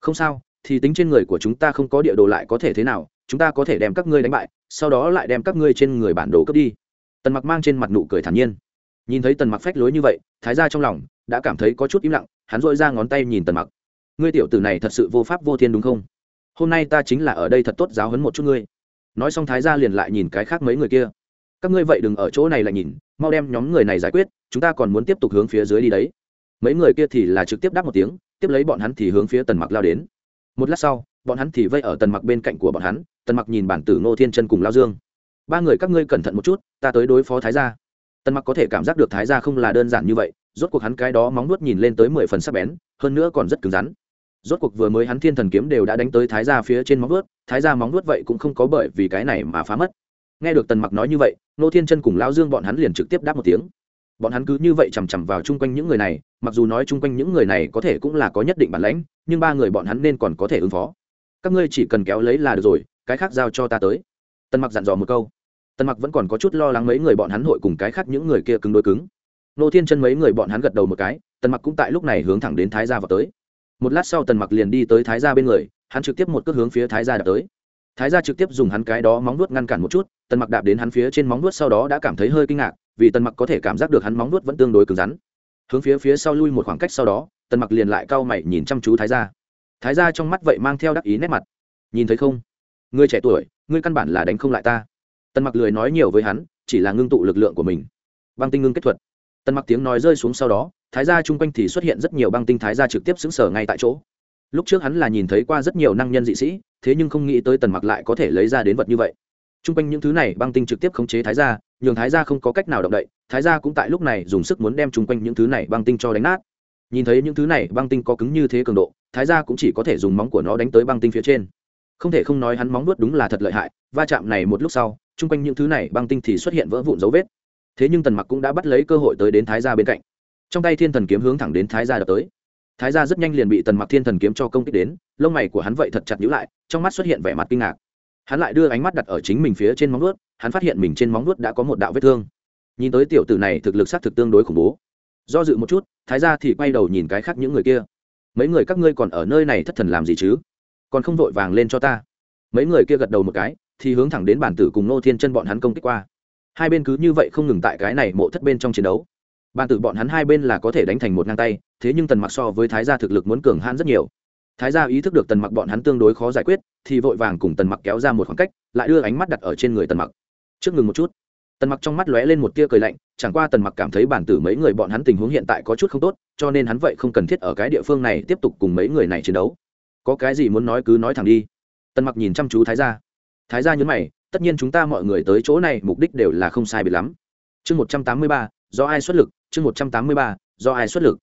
Không sao, thì tính trên người của chúng ta không có địa đồ lại có thể thế nào, chúng ta có thể đem các ngươi đánh bại, sau đó lại đem các ngươi trên người bản đồ cướp đi. Tần mặc mang trên mặt nụ cười thản nhiên. Nhìn thấy tần mặc phách lối như vậy, thái ra trong lòng đã cảm thấy có chút im lặng, hắn dội ra ngón tay nhìn tần mặc. Ngươi tiểu tử này thật sự vô pháp vô thiên đúng không? Hôm nay ta chính là ở đây thật tốt giáo hấn một chút ngươi. Nói xong thái gia liền lại nhìn cái khác mấy người kia các ngươi vậy đừng ở chỗ này lại nhìn, mau đem nhóm người này giải quyết, chúng ta còn muốn tiếp tục hướng phía dưới đi đấy. Mấy người kia thì là trực tiếp đáp một tiếng, tiếp lấy bọn hắn thì hướng phía tần mặc lao đến. Một lát sau, bọn hắn thì vây ở tần mặc bên cạnh của bọn hắn, tần mặc nhìn bản tử ngô thiên chân cùng lao dương. Ba người các ngươi cẩn thận một chút, ta tới đối phó thái gia. Tần mặc có thể cảm giác được thái gia không là đơn giản như vậy, rốt cuộc hắn cái đó móng nuốt nhìn lên tới mười phần sắc bén, hơn nữa còn rất cứng rắn. Rốt cuộc vừa mới hắn thiên thần kiếm đều đã đánh tới thái gia phía trên móng nuốt thái gia móng nuốt vậy cũng không có bởi vì cái này mà phá mất nghe được tần mặc nói như vậy, nô thiên chân cùng lão dương bọn hắn liền trực tiếp đáp một tiếng. Bọn hắn cứ như vậy chằm chằm vào chung quanh những người này, mặc dù nói chung quanh những người này có thể cũng là có nhất định bản lãnh, nhưng ba người bọn hắn nên còn có thể ứng phó. Các ngươi chỉ cần kéo lấy là được rồi, cái khác giao cho ta tới. Tần mặc dặn dò một câu. Tần mặc vẫn còn có chút lo lắng mấy người bọn hắn hội cùng cái khác những người kia cứng đối cứng. Nô thiên chân mấy người bọn hắn gật đầu một cái, tần mặc cũng tại lúc này hướng thẳng đến thái gia vào tới. Một lát sau tần mặc liền đi tới thái gia bên người, hắn trực tiếp một cước hướng phía thái gia đạp tới. Thái gia trực tiếp dùng hắn cái đó móng nuốt ngăn cản một chút tần mặc đạp đến hắn phía trên móng nuốt sau đó đã cảm thấy hơi kinh ngạc, vì tần mặc có thể cảm giác được hắn móng nuốt vẫn tương đối cứng rắn. Hướng phía phía sau lui một khoảng cách sau đó, tần mặc liền lại cau mày nhìn chăm chú thái gia. Thái gia trong mắt vậy mang theo đắc ý nét mặt. Nhìn thấy không? Ngươi trẻ tuổi ngươi căn bản là đánh không lại ta. Tần mặc lười nói nhiều với hắn, chỉ là ngưng tụ lực lượng của mình. Băng tinh ngưng kết thuật. Tần mặc tiếng nói rơi xuống sau đó, thái gia chung quanh thì xuất hiện rất nhiều băng tinh, thái gia trực tiếp xứng sở ngay tại chỗ. Lúc trước hắn là nhìn thấy qua rất nhiều năng nhân dị sĩ, thế nhưng không nghĩ tới tần mặc lại có thể lấy ra đến vật như vậy chung quanh những thứ này băng tinh trực tiếp khống chế thái gia, nhường thái gia không có cách nào động đậy, thái gia cũng tại lúc này dùng sức muốn đem chung quanh những thứ này băng tinh cho đánh nát. Nhìn thấy những thứ này băng tinh có cứng như thế cường độ, thái gia cũng chỉ có thể dùng móng của nó đánh tới băng tinh phía trên. Không thể không nói hắn móng nuốt đúng là thật lợi hại, va chạm này một lúc sau, chung quanh những thứ này băng tinh thì xuất hiện vỡ vụn dấu vết. Thế nhưng tần mặc cũng đã bắt lấy cơ hội tới đến thái gia bên cạnh. Trong tay thiên thần kiếm hướng thẳng đến thái gia đập tới. Thái gia rất nhanh liền bị tần mặc thiên thần kiếm cho công kích đến, lông mày của hắn vậy thật chặt nhữ lại, trong mắt xuất hiện vẻ mặt kinh ngạc hắn lại đưa ánh mắt đặt ở chính mình phía trên móng nuốt hắn phát hiện mình trên móng nuốt đã có một đạo vết thương. Nhìn tới tiểu tử này, thực lực s á t thực tương đối khủng bố. Do dự một chút, thái gia thì quay đầu nhìn cái khác những người kia. Mấy người các ngươi còn ở nơi này thất thần làm gì chứ? Còn không vội vàng lên cho ta. Mấy người kia gật đầu một cái, thì hướng thẳng đến bản tử cùng nô thiên chân bọn hắn công kích qua. Hai bên cứ như vậy không ngừng tại cái này mộ thất bên trong chiến đấu. Bản tử bọn hắn hai bên là có thể đánh thành một ngang tay, thế nhưng tần mặc so với thái gia thực lực muốn cường hãn rất nhiều thái gia ý thức được tần mặc bọn hắn tương đối khó giải quyết, thì vội vàng cùng tần mặc kéo ra một khoảng cách, lại đưa ánh mắt đặt ở trên người tần mặc. Trước ngừng một chút. Tần mặc trong mắt lóe lên một tia cười lạnh, chẳng qua tần mặc cảm thấy bản tử mấy người bọn hắn tình huống hiện tại có chút không tốt, cho nên hắn vậy không cần thiết ở cái địa phương này tiếp tục cùng mấy người này chiến đấu. Có cái gì muốn nói cứ nói thẳng đi. Tần mặc nhìn chăm chú thái gia. Thái gia nhấn mày, tất nhiên chúng ta mọi người tới chỗ này mục đích đều là không sai biệt lắm. Chương một trăm tám mươi ba, do ai xuất lực? Chương một trăm tám mươi ba, do ai xuất lực?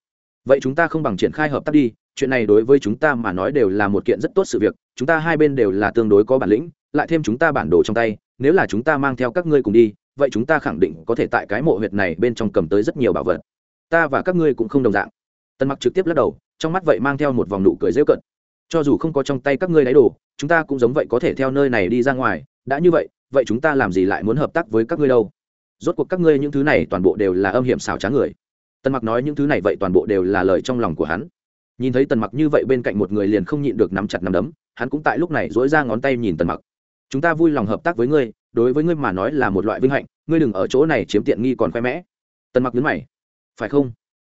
Vậy chúng ta không bằng triển khai hợp tác đi chuyện này đối với chúng ta mà nói đều là một kiện rất tốt sự việc, chúng ta hai bên đều là tương đối có bản lĩnh, lại thêm chúng ta bản đồ trong tay, nếu là chúng ta mang theo các ngươi cùng đi, vậy chúng ta khẳng định có thể tại cái mộ huyệt này bên trong cầm tới rất nhiều bảo vật. Ta và các ngươi cũng không đồng dạng. Tần mặc trực tiếp lắc đầu, trong mắt vậy mang theo một vòng nụ cười rêu cận cho dù không có trong tay các ngươi đáy đồ, chúng ta cũng giống vậy có thể theo nơi này đi ra ngoài. Đã như vậy vậy chúng ta làm gì lại muốn hợp tác với các ngươi đâu? Rốt cuộc các ngươi những thứ này toàn bộ đều là âm hiểm xảo trá người. Tần mặc nói những thứ này vậy toàn bộ đều là lời trong lòng của hắn nhìn thấy tần mặc như vậy bên cạnh một người liền không nhịn được nắm chặt nắm đấm, hắn cũng tại lúc này dỗi ra ngón tay nhìn tần mặc. Chúng ta vui lòng hợp tác với ngươi, đối với ngươi mà nói là một loại vinh hạnh, ngươi đừng ở chỗ này chiếm tiện nghi còn khoe mẽ. Tần mặc nhấn mày. Phải không?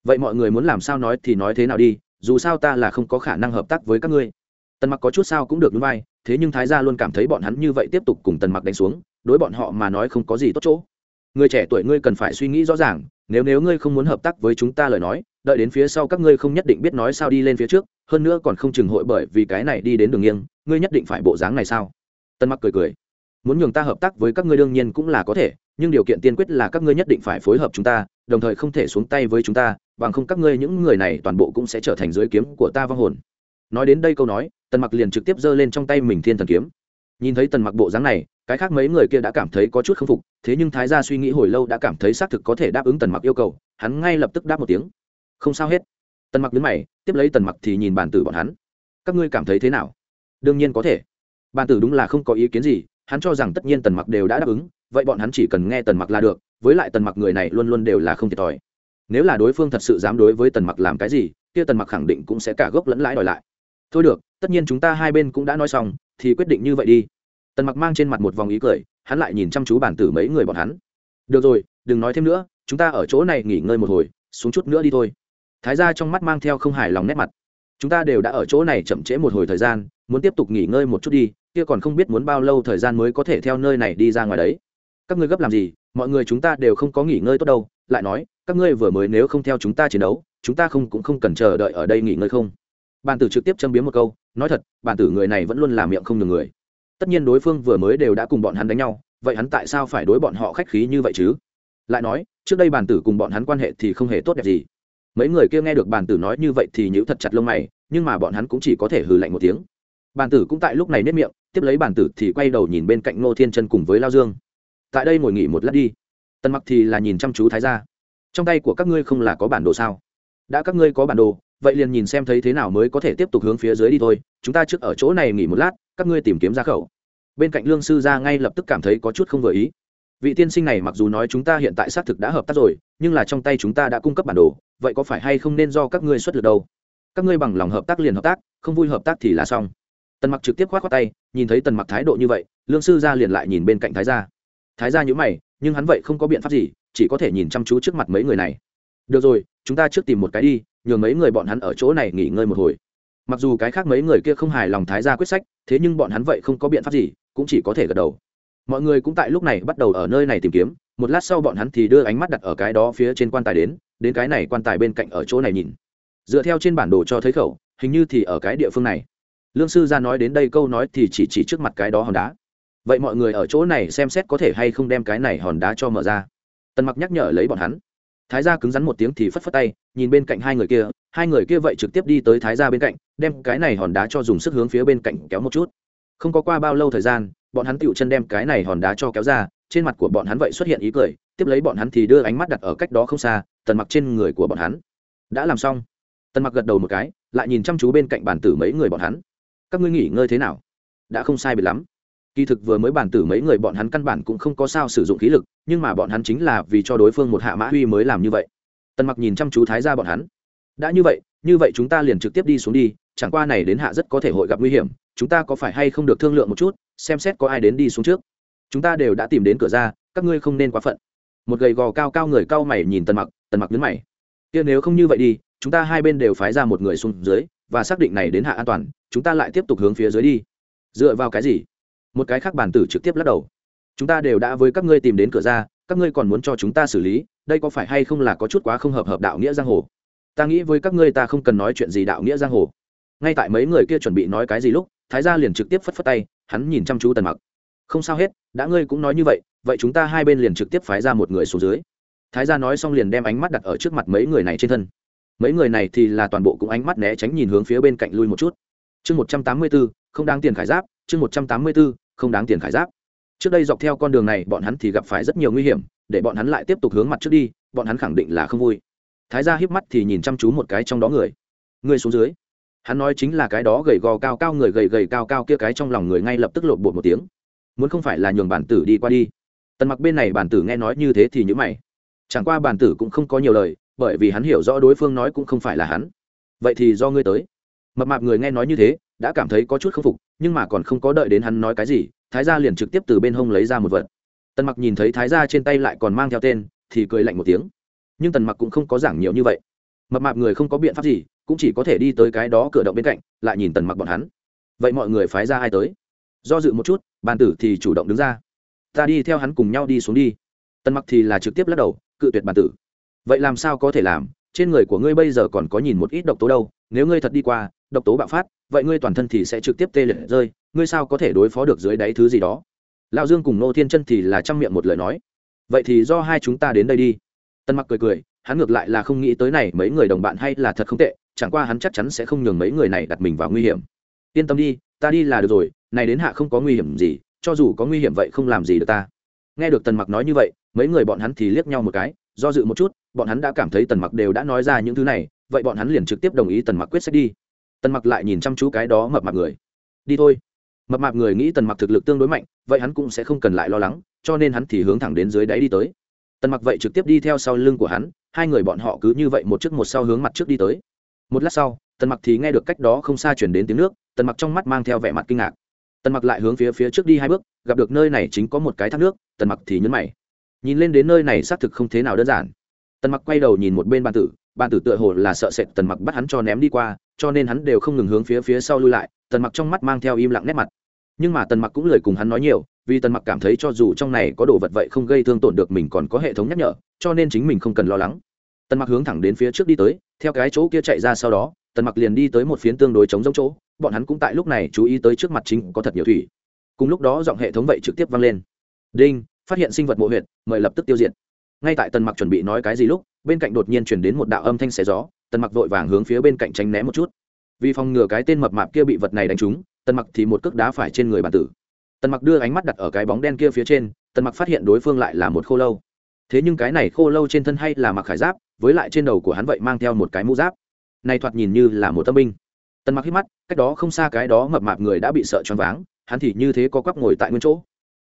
Vậy mọi người muốn làm sao nói thì nói thế nào đi, dù sao ta là không có khả năng hợp tác với các ngươi. Tần mặc có chút sao cũng được núi vai, thế nhưng thái gia luôn cảm thấy bọn hắn như vậy tiếp tục cùng tần mặc đánh xuống, đối bọn họ mà nói không có gì tốt chỗ. Người trẻ tuổi ngươi cần phải suy nghĩ rõ ràng, nếu nếu ngươi không muốn hợp tác với chúng ta lời nói đợi đến phía sau các ngươi không nhất định biết nói sao đi lên phía trước, hơn nữa còn không chừng hội bởi vì cái này đi đến đường nghiêng, ngươi nhất định phải bộ dáng này sao? Tân mặc cười cười. Muốn nhường ta hợp tác với các ngươi đương nhiên cũng là có thể, nhưng điều kiện tiên quyết là các ngươi nhất định phải phối hợp chúng ta, đồng thời không thể xuống tay với chúng ta, bằng không các ngươi những người này toàn bộ cũng sẽ trở thành dưới kiếm của ta vong hồn. Nói đến đây câu nói tần mặc liền trực tiếp giơ lên trong tay mình thiên thần kiếm. Nhìn thấy tần mặc bộ dáng này, cái khác mấy người kia đã cảm thấy có chút k phục, thế nhưng thái gia suy nghĩ hồi lâu đã cảm thấy xác thực có thể đáp ứng tần mặc yêu cầu, hắn ngay lập tức đáp một tiếng không sao hết. Tần mặc đứng mày, tiếp lấy tần mặc thì nhìn bản tử bọn hắn. Các ngươi cảm thấy thế nào? Đương nhiên có thể. Bản tử đúng là không có ý kiến gì, hắn cho rằng tất nhiên tần mặc đều đã đáp ứng, vậy bọn hắn chỉ cần nghe tần mặc là được, với lại tần mặc người này luôn luôn đều là không thiệt thòi. Nếu là đối phương thật sự dám đối với tần mặc làm cái gì, kia tần mặc khẳng định cũng sẽ cả gốc lẫn lãi đòi lại. Thôi được, tất nhiên chúng ta hai bên cũng đã nói xong, thì quyết định như vậy đi. Tần mặc mang trên mặt một vòng ý cười, hắn lại nhìn chăm chú bản tử mấy người bọn hắn. Được rồi, đừng nói thêm nữa, chúng ta ở chỗ này nghỉ ngơi một hồi, xuống chút nữa đi thôi thái ra trong mắt mang theo không hài lòng nét mặt. Chúng ta đều đã ở chỗ này chậm trễ một hồi thời gian, muốn tiếp tục nghỉ ngơi một chút đi, kia còn không biết muốn bao lâu thời gian mới có thể theo nơi này đi ra ngoài đấy. Các ngươi gấp làm gì? Mọi người chúng ta đều không có nghỉ ngơi tốt đâu. Lại nói, các ngươi vừa mới nếu không theo chúng ta chiến đấu, chúng ta không cũng không cần chờ đợi ở đây nghỉ ngơi không? Bàn tử trực tiếp châm biếm một câu, nói thật, bàn tử người này vẫn luôn làm miệng không nhường người. Tất nhiên đối phương vừa mới đều đã cùng bọn hắn đánh nhau, vậy hắn tại sao phải đối bọn họ khách khí như vậy chứ? Lại nói, trước đây bàn tử cùng bọn hắn quan hệ thì không hề tốt đẹp gì mấy người kia nghe được bàn tử nói như vậy thì nhữ thật chặt lông mày, nhưng mà bọn hắn cũng chỉ có thể hừ lạnh một tiếng. Bàn tử cũng tại lúc này nếp miệng, tiếp lấy bàn tử thì quay đầu nhìn bên cạnh ngô thiên chân cùng với lao dương. Tại đây ngồi nghỉ một lát đi. Tần mặc thì là nhìn chăm chú thái ra trong tay của các ngươi không là có bản đồ sao? Đã các ngươi có bản đồ, vậy liền nhìn xem thấy thế nào mới có thể tiếp tục hướng phía dưới đi thôi. Chúng ta trước ở chỗ này nghỉ một lát, các ngươi tìm kiếm ra khẩu. Bên cạnh lương sư ra ngay lập tức cảm thấy có chút không vừa ý vị tiên sinh này mặc dù nói chúng ta hiện tại xác thực đã hợp tác rồi, nhưng là trong tay chúng ta đã cung cấp bản đồ, vậy có phải hay không nên do các ngươi xuất lực đâu? Các ngươi bằng lòng hợp tác liền hợp tác, không vui hợp tác thì là xong. Tần mặc trực tiếp khoát khoát tay, nhìn thấy tần mặc thái độ như vậy, lương sư gia liền lại nhìn bên cạnh thái gia. Thái gia nhữ mày, nhưng hắn vậy không có biện pháp gì, chỉ có thể nhìn chăm chú trước mặt mấy người này. Được rồi, chúng ta trước tìm một cái đi, nhường mấy người bọn hắn ở chỗ này nghỉ ngơi một hồi. Mặc dù cái khác mấy người kia không hài lòng thái gia quyết sách, thế nhưng bọn hắn vậy không có biện pháp gì, cũng chỉ có thể gật đầu mọi người cũng tại lúc này bắt đầu ở nơi này tìm kiếm, một lát sau bọn hắn thì đưa ánh mắt đặt ở cái đó phía trên quan tài đến đến cái này quan tài bên cạnh ở chỗ này nhìn. Dựa theo trên bản đồ cho thấy khẩu, hình như thì ở cái địa phương này. Lương sư ra nói đến đây câu nói thì chỉ chỉ trước mặt cái đó hòn đá. Vậy mọi người ở chỗ này xem xét có thể hay không đem cái này hòn đá cho mở ra. Tần mặc nhắc nhở lấy bọn hắn. Thái gia cứng rắn một tiếng thì phất phất tay, nhìn bên cạnh hai người kia, hai người kia vậy trực tiếp đi tới thái gia bên cạnh, đem cái này hòn đá cho dùng sức hướng phía bên cạnh kéo một chút. Không có qua bao lâu thời gian bọn hắn tựu chân đem cái này hòn đá cho kéo ra, trên mặt của bọn hắn vậy xuất hiện ý cười, tiếp lấy bọn hắn thì đưa ánh mắt đặt ở cách đó không xa, tần mặc trên người của bọn hắn. Đã làm xong. Tần mặc gật đầu một cái, lại nhìn chăm chú bên cạnh bản tử mấy người bọn hắn. Các ngươi nghỉ ngơi thế nào? Đã không sai biệt lắm. Kỳ thực vừa mới bản tử mấy người bọn hắn căn bản cũng không có sao sử dụng khí lực, nhưng mà bọn hắn chính là vì cho đối phương một hạ mã huy mới làm như vậy. Tần mặc nhìn chăm chú thái ra bọn hắn. Đã như vậy như vậy chúng ta liền trực tiếp đi xuống đi, chẳng qua này đến hạ rất có thể hội gặp nguy hiểm, chúng ta có phải hay không được thương lượng một chút? Xem xét có ai đến đi xuống trước. Chúng ta đều đã tìm đến cửa ra, các ngươi không nên quá phận. Một gầy gò cao cao người cao mày nhìn tần mặc tần mặc nhấn mày. Kia nếu không như vậy đi, chúng ta hai bên đều phái ra một người xuống dưới, và xác định này đến hạ an toàn, chúng ta lại tiếp tục hướng phía dưới đi. Dựa vào cái gì? Một cái khác bản tử trực tiếp lắc đầu. Chúng ta đều đã với các ngươi tìm đến cửa ra, các ngươi còn muốn cho chúng ta xử lý, đây có phải hay không là có chút quá không hợp hợp đạo nghĩa giang hồ? Ta nghĩ với các ngươi ta không cần nói chuyện gì đạo nghĩa giang hồ. Ngay tại mấy người kia chuẩn bị nói cái gì lúc, thái gia liền trực tiếp phất phất tay hắn nhìn chăm chú tần mặc. Không sao hết, đã ngươi cũng nói như vậy vậy chúng ta hai bên liền trực tiếp phái ra một người xuống dưới. Thái gia nói xong liền đem ánh mắt đặt ở trước mặt mấy người này trên thân. Mấy người này thì là toàn bộ cũng ánh mắt né tránh nhìn hướng phía bên cạnh lui một chút. Chương một trăm tám mươi bốn không đáng tiền khải giáp, chương một trăm tám mươi bốn không đáng tiền khải giáp. Trước đây dọc theo con đường này, bọn hắn thì gặp phải rất nhiều nguy hiểm, để bọn hắn lại tiếp tục hướng mặt trước đi, bọn hắn khẳng định là không vui. Thái gia hiếp mắt thì nhìn chăm chú một cái trong đó người. Người xuống dưới hắn nói chính là cái đó gầy gò cao cao người gầy gầy cao cao kia cái trong lòng người ngay lập tức lột bột một tiếng. Muốn không phải là nhường bản tử đi qua đi. Tần mặc bên này bản tử nghe nói như thế thì nhữ mày. Chẳng qua bản tử cũng không có nhiều lời, bởi vì hắn hiểu rõ đối phương nói cũng không phải là hắn. Vậy thì do ngươi tới. Mập mạp người nghe nói như thế, đã cảm thấy có chút k phục, nhưng mà còn không có đợi đến hắn nói cái gì, thái gia liền trực tiếp từ bên hông lấy ra một vật. Tần mặc nhìn thấy thái gia trên tay lại còn mang theo tên, thì cười lạnh một tiếng. Nhưng tần mặc cũng không có giảng nhiều như vậy. Mập mạp người không có biện pháp gì cũng chỉ có thể đi tới cái đó cửa động bên cạnh, lại nhìn tần mặc bọn hắn. Vậy mọi người phái ra ai tới? Do dự một chút, bàn tử thì chủ động đứng ra. Ta đi theo hắn cùng nhau đi xuống đi. Tần mặc thì là trực tiếp lắc đầu, cự tuyệt bàn tử. Vậy làm sao có thể làm? Trên người của ngươi bây giờ còn có nhìn một ít độc tố đâu. Nếu ngươi thật đi qua, độc tố bạo phát, vậy ngươi toàn thân thì sẽ trực tiếp tê liệt rơi. Ngươi sao có thể đối phó được dưới đáy thứ gì đó? Lão dương cùng nô thiên chân thì là chăm miệng một lời nói. Vậy thì do hai chúng ta đến đây đi. Tân mặc cười cười, hắn ngược lại là không nghĩ tới này mấy người đồng bạn hay là thật không tệ chẳng qua hắn chắc chắn sẽ không nhường mấy người này đặt mình vào nguy hiểm. Yên tâm đi, ta đi là được rồi, này đến hạ không có nguy hiểm gì, cho dù có nguy hiểm vậy không làm gì được ta. Nghe được tần mặc nói như vậy, mấy người bọn hắn thì liếc nhau một cái, do dự một chút, bọn hắn đã cảm thấy tần mặc đều đã nói ra những thứ này, vậy bọn hắn liền trực tiếp đồng ý tần mặc quyết sách đi. Tần mặc lại nhìn chăm chú cái đó mập mạp người. Đi thôi. Mập mạp người nghĩ tần mặc thực lực tương đối mạnh, vậy hắn cũng sẽ không cần lại lo lắng, cho nên hắn thì hướng thẳng đến dưới đáy đi tới. Tần mặc vậy trực tiếp đi theo sau lưng của hắn, hai người bọn họ cứ như vậy một trước một sau hướng mặt trước đi tới một lát sau, tần mặc thì nghe được cách đó không xa chuyển đến tiếng nước, tần mặc trong mắt mang theo vẻ mặt kinh ngạc. Tần mặc lại hướng phía phía trước đi hai bước, gặp được nơi này chính có một cái thác nước, tần mặc thì nhấn mày. Nhìn lên đến nơi này xác thực không thế nào đơn giản. Tần mặc quay đầu nhìn một bên bàn tử bàn tử tựa hồ là sợ sệt tần mặc bắt hắn cho ném đi qua, cho nên hắn đều không ngừng hướng phía phía sau lui lại, tần mặc trong mắt mang theo im lặng nét mặt. Nhưng mà tần mặc cũng lời cùng hắn nói nhiều, vì tần mặc cảm thấy cho dù trong này có đồ vật vậy không gây thương tổn được mình còn có hệ thống nhắc nhở, cho nên chính mình không cần lo lắng tần mặc hướng thẳng đến phía trước đi tới, theo cái chỗ kia chạy ra sau đó, tần mặc liền đi tới một phiến tương đối chống giống chỗ, bọn hắn cũng tại lúc này chú ý tới trước mặt chính có thật nhiều thủy. Cùng lúc đó giọng hệ thống vậy trực tiếp vang lên. Đinh, phát hiện sinh vật mộ huyệt, mời lập tức tiêu diệt. Ngay tại tần mặc chuẩn bị nói cái gì lúc, bên cạnh đột nhiên chuyển đến một đạo âm thanh xé gió, tần mặc vội vàng hướng phía bên cạnh tránh né một chút. Vì phòng ngừa cái tên mập mạp kia bị vật này đánh trúng, tần mặc thì một cước đá phải trên người bản tử. Tần mặc đưa ánh mắt đặt ở cái bóng đen kia phía trên, tần mặc phát hiện đối phương lại là một khô lâu. Thế nhưng cái này khô lâu trên thân hay là mặc khải giáp với lại trên đầu của hắn vậy mang theo một cái mũ giáp. Này thoạt nhìn như là một tâm binh. Tần mặc hít mắt, cách đó không xa cái đó mập mạp người đã bị sợ choáng váng, hắn thì như thế có quắp ngồi tại nguyên chỗ.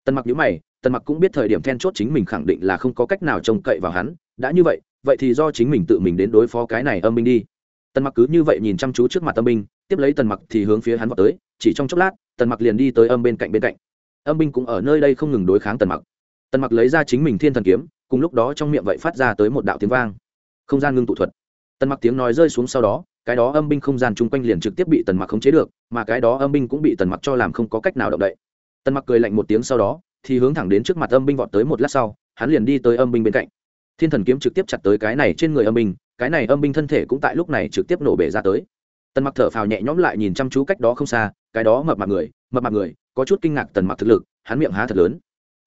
Tần mặc nhíu mày, tần mặc cũng biết thời điểm then chốt chính mình khẳng định là không có cách nào trông cậy vào hắn, đã như vậy vậy thì do chính mình tự mình đến đối phó cái này âm binh đi. Tần mặc cứ như vậy nhìn chăm chú trước mặt âm binh, tiếp lấy tần mặc thì hướng phía hắn vào tới, chỉ trong chốc lát, tần mặc liền đi tới âm bên cạnh bên cạnh. Âm binh cũng ở nơi đây không ngừng đối kháng tần mặc. Tần mặc lấy ra chính mình thiên thần kiếm, cùng lúc đó trong miệng vậy phát ra tới một đạo tiếng vang không gian ngưng tụ thuật. Tần mặc tiếng nói rơi xuống sau đó, cái đó âm binh không gian chung quanh liền trực tiếp bị tần mặc khống chế được, mà cái đó âm binh cũng bị tần mặc cho làm không có cách nào động đậy. Tần mặc cười lạnh một tiếng sau đó, thì hướng thẳng đến trước mặt âm binh vọt tới một lát sau, hắn liền đi tới âm binh bên cạnh. Thiên thần kiếm trực tiếp chặt tới cái này trên người âm binh, cái này âm binh thân thể cũng tại lúc này trực tiếp nổ bể ra tới. Tần mặc thở phào nhẹ nhõm lại nhìn chăm chú cách đó không xa, cái đó mập mặt người, mập mặt người, có chút kinh ngạc tần mặc thực lực, hắn miệng há thật lớn.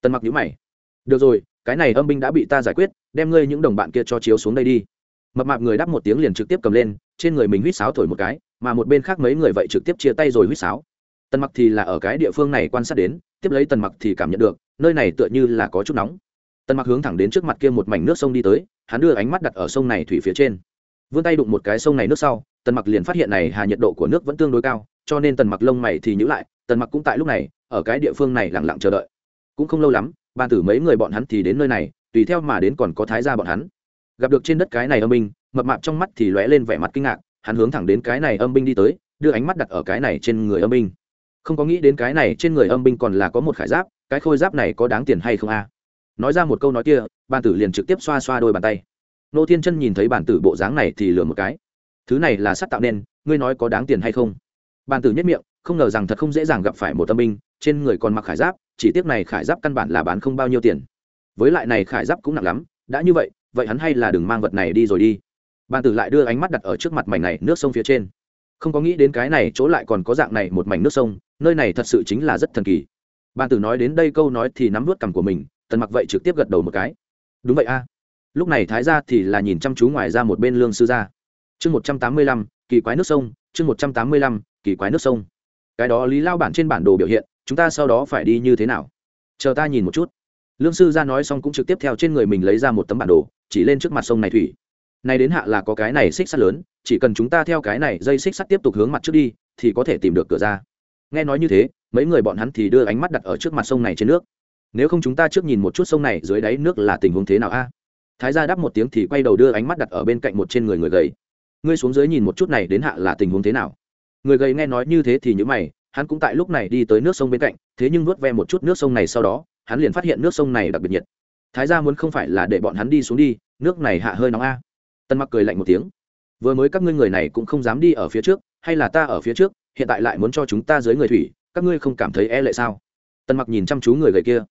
Tần mặc nhíu mày. Được rồi, cái này âm binh đã bị ta giải quyết, đem ngươi những đồng bạn kia cho chiếu xuống đây đi mập mạp người đáp một tiếng liền trực tiếp cầm lên, trên người mình huýt sáo thổi một cái, mà một bên khác mấy người vậy trực tiếp chia tay rồi huýt sáo. Tần mặc thì là ở cái địa phương này quan sát đến, tiếp lấy tần mặc thì cảm nhận được, nơi này tựa như là có chút nóng. Tần mặc hướng thẳng đến trước mặt kia một mảnh nước sông đi tới, hắn đưa ánh mắt đặt ở sông này thủy phía trên. Vươn tay đụng một cái sông này nước sau, tần mặc liền phát hiện này hà nhiệt độ của nước vẫn tương đối cao, cho nên tần mặc lông mày thì nhữ lại, tần mặc cũng tại lúc này, ở cái địa phương này lặng lặng chờ đợi. Cũng không lâu lắm ban tử mấy người bọn hắn thì đến nơi này, tùy theo mà đến còn có thái gia bọn hắn gặp được trên đất cái này âm binh, mập mạp trong mắt thì lóe lên vẻ mặt kinh ngạc, hắn hướng thẳng đến cái này âm binh đi tới, đưa ánh mắt đặt ở cái này trên người âm binh. Không có nghĩ đến cái này trên người âm binh còn là có một khải giáp, cái khôi giáp này có đáng tiền hay không a? Nói ra một câu nói kia, bàn tử liền trực tiếp xoa xoa đôi bàn tay. Nô thiên chân nhìn thấy bàn tử bộ dáng này thì lừa một cái. Thứ này là sắt tạo nên, ngươi nói có đáng tiền hay không? Bàn tử nhất miệng, không ngờ rằng thật không dễ dàng gặp phải một tâm binh, trên người còn mặc khải giáp, chỉ tiếc này khải giáp căn bản là bán không bao nhiêu tiền. Với lại này khải giáp cũng nặng lắm, đã như vậy vậy hắn hay là đừng mang vật này đi rồi đi. Bàn tử lại đưa ánh mắt đặt ở trước mặt mảnh này nước sông phía trên. Không có nghĩ đến cái này chỗ lại còn có dạng này một mảnh nước sông, nơi này thật sự chính là rất thần kỳ. Bàn tử nói đến đây câu nói thì nắm vớt cằm của mình, tần mặc vậy trực tiếp gật đầu một cái. Đúng vậy a. Lúc này thái ra thì là nhìn chăm chú ngoài ra một bên lương sư gia. Chương một trăm tám mươi lăm, kỳ quái nước sông, chương một trăm tám mươi lăm, kỳ quái nước sông. Cái đó lý lao bản trên bản đồ biểu hiện, chúng ta sau đó phải đi như thế nào? Chờ ta nhìn một chút lương sư gia nói xong cũng trực tiếp theo trên người mình lấy ra một tấm bản đồ, chỉ lên trước mặt sông này thủy. Này đến hạ là có cái này xích sắt lớn, chỉ cần chúng ta theo cái này dây xích sắt tiếp tục hướng mặt trước đi, thì có thể tìm được cửa ra. Nghe nói như thế, mấy người bọn hắn thì đưa ánh mắt đặt ở trước mặt sông này trên nước. Nếu không chúng ta trước nhìn một chút sông này dưới đáy nước là tình huống thế nào a? Thái gia đáp một tiếng thì quay đầu đưa ánh mắt đặt ở bên cạnh một trên người người gầy. Ngươi xuống dưới nhìn một chút này đến hạ là tình huống thế nào? Người gầy nghe nói như thế thì nhữ mày, hắn cũng tại lúc này đi tới nước sông bên cạnh, thế nhưng nuốt ve một chút nước sông này sau đó hắn liền phát hiện nước sông này đặc biệt nhiệt. Thái gia muốn không phải là để bọn hắn đi xuống đi, nước này hạ hơi nóng a. Tân mặc cười lạnh một tiếng. Vừa mới các ngươi người này cũng không dám đi ở phía trước, hay là ta ở phía trước, hiện tại lại muốn cho chúng ta dưới người thủy, các ngươi không cảm thấy e lệ sao? Tân mặc nhìn chăm chú người gầy kia.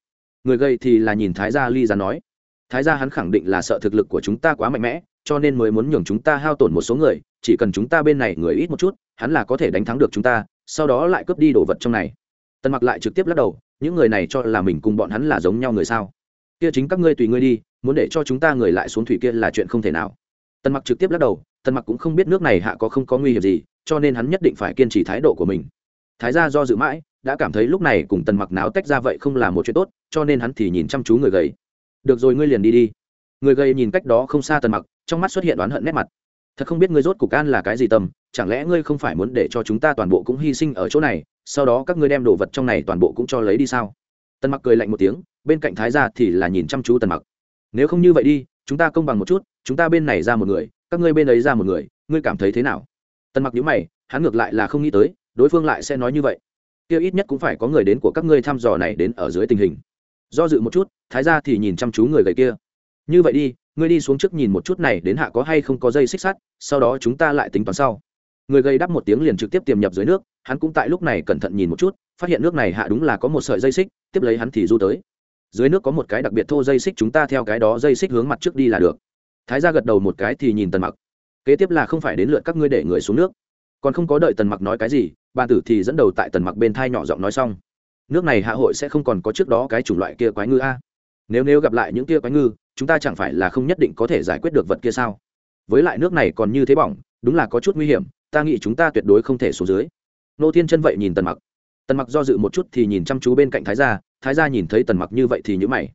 Người gầy thì là nhìn thái gia ly ra nói. Thái gia hắn khẳng định là sợ thực lực của chúng ta quá mạnh mẽ, cho nên mới muốn nhường chúng ta hao tổn một số người, chỉ cần chúng ta bên này người ít một chút, hắn là có thể đánh thắng được chúng ta, sau đó lại cướp đi đồ vật trong này. Tần mặc lại trực tiếp lắc đầu, những người này cho là mình cùng bọn hắn là giống nhau người sao? Kia chính các ngươi tùy ngươi đi, muốn để cho chúng ta người lại xuống thủy kia là chuyện không thể nào. Tần mặc trực tiếp lắc đầu, Tần mặc cũng không biết nước này hạ có không có nguy hiểm gì, cho nên hắn nhất định phải kiên trì thái độ của mình. Thái gia do dự mãi, đã cảm thấy lúc này cùng tần mặc náo tách ra vậy không là một chuyện tốt, cho nên hắn thì nhìn chăm chú người gầy. Được rồi, ngươi liền đi đi. Người gầy nhìn cách đó không xa tần mặc, trong mắt xuất hiện oán hận nét mặt. Thật không biết ngươi rốt cục an là cái gì tầm chẳng lẽ ngươi không phải muốn để cho chúng ta toàn bộ cũng hy sinh ở chỗ này, sau đó các ngươi đem đồ vật trong này toàn bộ cũng cho lấy đi sao? Tần mặc cười lạnh một tiếng, bên cạnh thái gia thì là nhìn chăm chú tần mặc. Nếu không như vậy đi, chúng ta công bằng một chút, chúng ta bên này ra một người, các ngươi bên ấy ra một người, ngươi cảm thấy thế nào? Tần mặc nhíu mày, hắn ngược lại là không nghĩ tới, đối phương lại sẽ nói như vậy. Kia ít nhất cũng phải có người đến của các ngươi thăm dò này đến ở dưới tình hình. Do dự một chút, thái gia thì nhìn chăm chú người gầy kia. Như vậy đi, ngươi đi xuống trước nhìn một chút này đến hạ có hay không có dây xích sắt, sau đó chúng ta lại tính toán sau người gây đắp một tiếng liền trực tiếp tiềm nhập dưới nước, hắn cũng tại lúc này cẩn thận nhìn một chút, phát hiện nước này hạ đúng là có một sợi dây xích, tiếp lấy hắn thì du tới. Dưới nước có một cái đặc biệt thô dây xích, chúng ta theo cái đó dây xích hướng mặt trước đi là được. Thái ra gật đầu một cái thì nhìn tần mặc. Kế tiếp là không phải đến lượt các ngươi để người xuống nước. Còn không có đợi tần mặc nói cái gì bàn tử thì dẫn đầu tại tần mặc bên thai nhỏ giọng nói xong. Nước này hạ hội sẽ không còn có trước đó cái chủng loại kia quái ngư a. Nếu nếu gặp lại những kia quái ngư, chúng ta chẳng phải là không nhất định có thể giải quyết được vật kia sao? Với lại nước này còn như thế bỏng, đúng là có chút nguy hiểm ta nghĩ chúng ta tuyệt đối không thể xuống dưới. Nô thiên chân vậy nhìn tần mặc. Tần mặc do dự một chút thì nhìn chăm chú bên cạnh thái gia thái gia nhìn thấy tần mặc như vậy thì nhữ mày.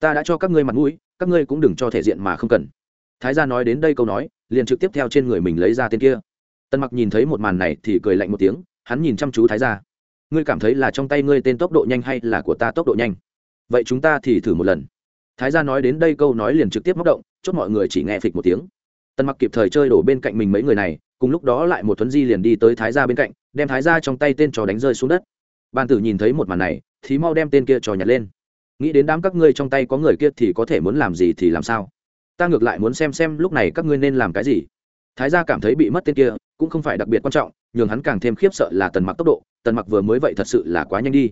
Ta đã cho các ngươi mặt mũi, các ngươi cũng đừng cho thể diện mà không cần. Thái gia nói đến đây câu nói, liền trực tiếp theo trên người mình lấy ra tên kia. Tần mặc nhìn thấy một màn này thì cười lạnh một tiếng, hắn nhìn chăm chú thái gia. Ngươi cảm thấy là trong tay ngươi tên tốc độ nhanh hay là của ta tốc độ nhanh? Vậy chúng ta thì thử một lần. Thái gia nói đến đây câu nói liền trực tiếp móc động, chốt mọi người chỉ nghe phịch một tiếng. Tần mặc kịp thời chơi đổ bên cạnh mình mấy người này cùng lúc đó lại một thuấn di liền đi tới thái gia bên cạnh, đem thái gia trong tay tên trò đánh rơi xuống đất. Bàn tử nhìn thấy một màn này, thì mau đem tên kia trò nhặt lên. Nghĩ đến đám các ngươi trong tay có người kia thì có thể muốn làm gì thì làm sao? Ta ngược lại muốn xem xem lúc này các ngươi nên làm cái gì. Thái gia cảm thấy bị mất tên kia, cũng không phải đặc biệt quan trọng, nhường hắn càng thêm khiếp sợ là tần mặc tốc độ, tần mặc vừa mới vậy thật sự là quá nhanh đi.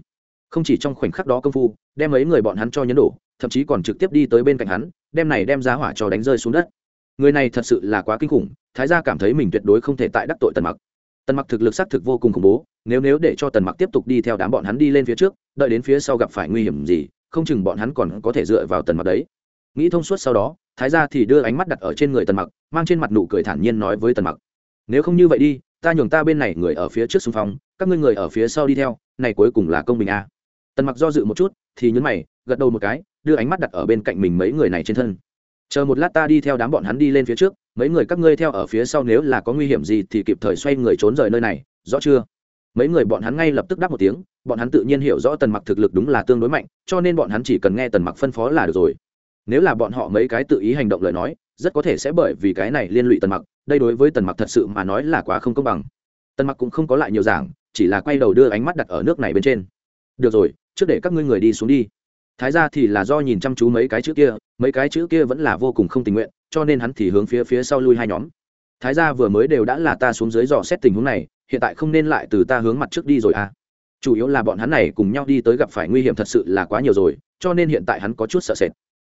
Không chỉ trong khoảnh khắc đó công phu, đem mấy người bọn hắn cho nhấn đổ, thậm chí còn trực tiếp đi tới bên cạnh hắn, đem này đem giá hỏa cho đánh rơi xuống đất người này thật sự là quá kinh khủng, thái gia cảm thấy mình tuyệt đối không thể tại đắc tội tần mặc. Tần mặc thực lực xác thực vô cùng khủng bố, nếu nếu để cho tần mặc tiếp tục đi theo đám bọn hắn đi lên phía trước, đợi đến phía sau gặp phải nguy hiểm gì, không chừng bọn hắn còn có thể dựa vào tần mặc đấy. Nghĩ thông suốt sau đó, thái gia thì đưa ánh mắt đặt ở trên người tần mặc, mang trên mặt nụ cười thản nhiên nói với tần mặc, nếu không như vậy đi, ta nhường ta bên này người ở phía trước xung phong, các ngươi người ở phía sau đi theo, này cuối cùng là công bình a. Tần mặc do dự một chút, thì nhấn mày, gật đầu một cái, đưa ánh mắt đặt ở bên cạnh mình mấy người này trên thân chờ một lát ta đi theo đám bọn hắn đi lên phía trước, mấy người các ngươi theo ở phía sau nếu là có nguy hiểm gì thì kịp thời xoay người trốn rời nơi này, rõ chưa? Mấy người bọn hắn ngay lập tức đáp một tiếng, bọn hắn tự nhiên hiểu rõ tần mặc thực lực đúng là tương đối mạnh, cho nên bọn hắn chỉ cần nghe tần mặc phân phó là được rồi. Nếu là bọn họ mấy cái tự ý hành động lời nói, rất có thể sẽ bởi vì cái này liên lụy tần mặc, đây đối với tần mặc thật sự mà nói là quá không công bằng. Tần mặc cũng không có lại nhiều giảng, chỉ là quay đầu đưa ánh mắt đặt ở nước này bên trên. Được rồi, trước để các ngươi người đi xuống đi thái ra thì là do nhìn chăm chú mấy cái chữ kia, mấy cái chữ kia vẫn là vô cùng không tình nguyện, cho nên hắn thì hướng phía phía sau lui hai nhóm. Thái ra vừa mới đều đã là ta xuống dưới dò xét tình huống này, hiện tại không nên lại từ ta hướng mặt trước đi rồi à. Chủ yếu là bọn hắn này cùng nhau đi tới gặp phải nguy hiểm thật sự là quá nhiều rồi, cho nên hiện tại hắn có chút sợ sệt.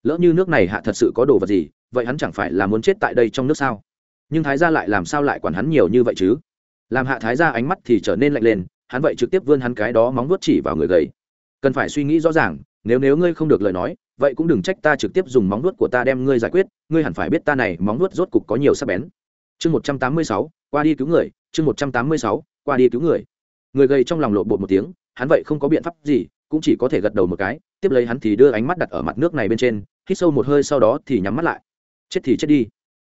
Lỡ như nước này hạ thật sự có đồ vật gì, vậy hắn chẳng phải là muốn chết tại đây trong nước sao? Nhưng thái gia lại làm sao lại quản hắn nhiều như vậy chứ? Làm hạ thái gia ánh mắt thì trở nên lạnh lên, hắn vậy trực tiếp vươn hắn cái đó móng vuốt chỉ vào người gầy. Cần phải suy nghĩ rõ ràng nếu nếu ngươi không được lời nói, vậy cũng đừng trách ta trực tiếp dùng móng nuốt của ta đem ngươi giải quyết, ngươi hẳn phải biết ta này móng nuốt rốt cục có nhiều sắc bén. Chương một trăm tám mươi sáu, qua đi cứu người, chương một trăm tám mươi sáu, qua đi cứu người. Người gầy trong lòng lộ bột một tiếng, hắn vậy không có biện pháp gì, cũng chỉ có thể gật đầu một cái, tiếp lấy hắn thì đưa ánh mắt đặt ở mặt nước này bên trên, hít sâu một hơi sau đó thì nhắm mắt lại. Chết thì chết đi.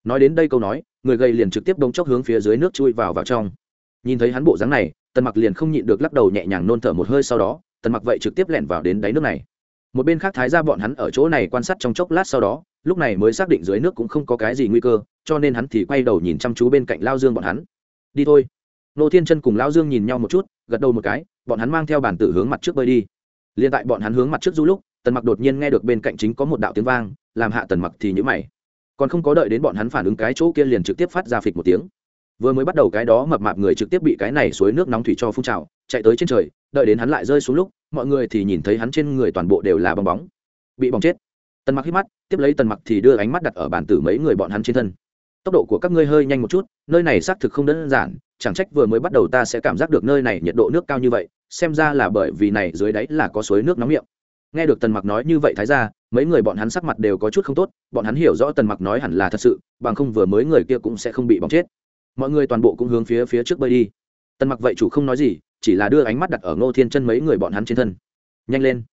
Nói đến đây câu nói, người gầy liền trực tiếp đống chốc hướng phía dưới nước chui vào vào trong. Nhìn thấy hắn bộ dáng này, tần mặc liền không nhịn được lắc đầu nhẹ nhàng nôn thở một hơi sau đó, tần mặc vậy trực tiếp lẻn vào đến đáy nước này một bên khác thái ra bọn hắn ở chỗ này quan sát trong chốc lát sau đó, lúc này mới xác định dưới nước cũng không có cái gì nguy cơ, cho nên hắn thì quay đầu nhìn chăm chú bên cạnh lao dương bọn hắn. Đi thôi. Nô thiên chân cùng lao dương nhìn nhau một chút, gật đầu một cái, bọn hắn mang theo bản tử hướng mặt trước bơi đi. Liền tại bọn hắn hướng mặt trước du lúc, tần mặc đột nhiên nghe được bên cạnh chính có một đạo tiếng vang, làm hạ tần mặc thì nhữ mày. Còn không có đợi đến bọn hắn phản ứng cái chỗ kia liền trực tiếp phát ra phịch một tiếng. Vừa mới bắt đầu cái đó mập mạp người trực tiếp bị cái này suối nước nóng thủy cho phun trào, chạy tới trên trời, đợi đến hắn lại rơi xuống lúc mọi người thì nhìn thấy hắn trên người toàn bộ đều là bong bóng. Bị bong chết. Tần mặc hít mắt, tiếp lấy tần mặc thì đưa ánh mắt đặt ở bàn tử mấy người bọn hắn trên thân. Tốc độ của các ngươi hơi nhanh một chút, nơi này xác thực không đơn giản, chẳng trách vừa mới bắt đầu ta sẽ cảm giác được nơi này nhiệt độ nước cao như vậy, xem ra là bởi vì này dưới đáy là có suối nước nóng miệng. Nghe được tần mặc nói như vậy thái ra mấy người bọn hắn sắc mặt đều có chút không tốt, bọn hắn hiểu rõ tần mặc nói hẳn là thật sự, bằng không vừa mới người kia cũng sẽ không bị bỏng chết. Mọi người toàn bộ cũng hướng phía phía trước bơi đi tần mặc vậy chủ không nói gì, chỉ là đưa ánh mắt đặt ở ngô thiên chân mấy người bọn hắn trên thân. Nhanh lên.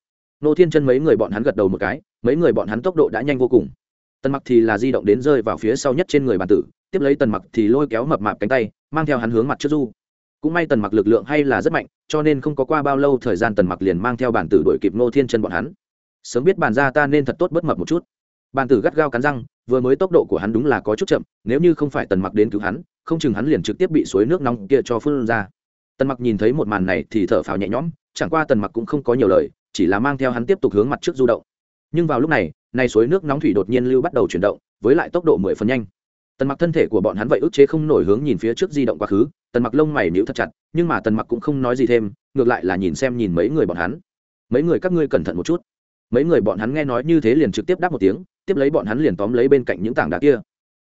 Ngô thiên chân mấy người bọn hắn gật đầu một cái, mấy người bọn hắn tốc độ đã nhanh vô cùng. Tần mặc thì là di động đến rơi vào phía sau nhất trên người bàn tử, tiếp lấy tần mặc thì lôi kéo mập mạp cánh tay, mang theo hắn hướng mặt trước du. Cũng may tần mặc lực lượng hay là rất mạnh, cho nên không có qua bao lâu thời gian tần mặc liền mang theo bản tử đuổi kịp ngô thiên chân bọn hắn. Sớm biết bàn ra ta nên thật tốt bất mập một chút. Bàn tử gắt gao cắn răng vừa mới tốc độ của hắn đúng là có chút chậm, nếu như không phải tần mặc đến cứu hắn, không chừng hắn liền trực tiếp bị suối nước nóng kia cho phun ra. Tần mặc nhìn thấy một màn này thì thở phào nhẹ nhõm, chẳng qua tần mặc cũng không có nhiều lời, chỉ là mang theo hắn tiếp tục hướng mặt trước du động. Nhưng vào lúc này, nay suối nước nóng thủy đột nhiên lưu bắt đầu chuyển động, với lại tốc độ mười phần nhanh. Tần mặc thân thể của bọn hắn vậy ức chế không nổi hướng nhìn phía trước di động quá khứ, tần mặc lông mày níu thật chặt, nhưng mà tần mặc cũng không nói gì thêm, ngược lại là nhìn xem nhìn mấy người bọn hắn. Mấy người các ngươi cẩn thận một chút. Mấy người bọn hắn nghe nói như thế liền trực tiếp đáp một tiếng tiếp lấy bọn hắn liền tóm lấy bên cạnh những tảng đá kia.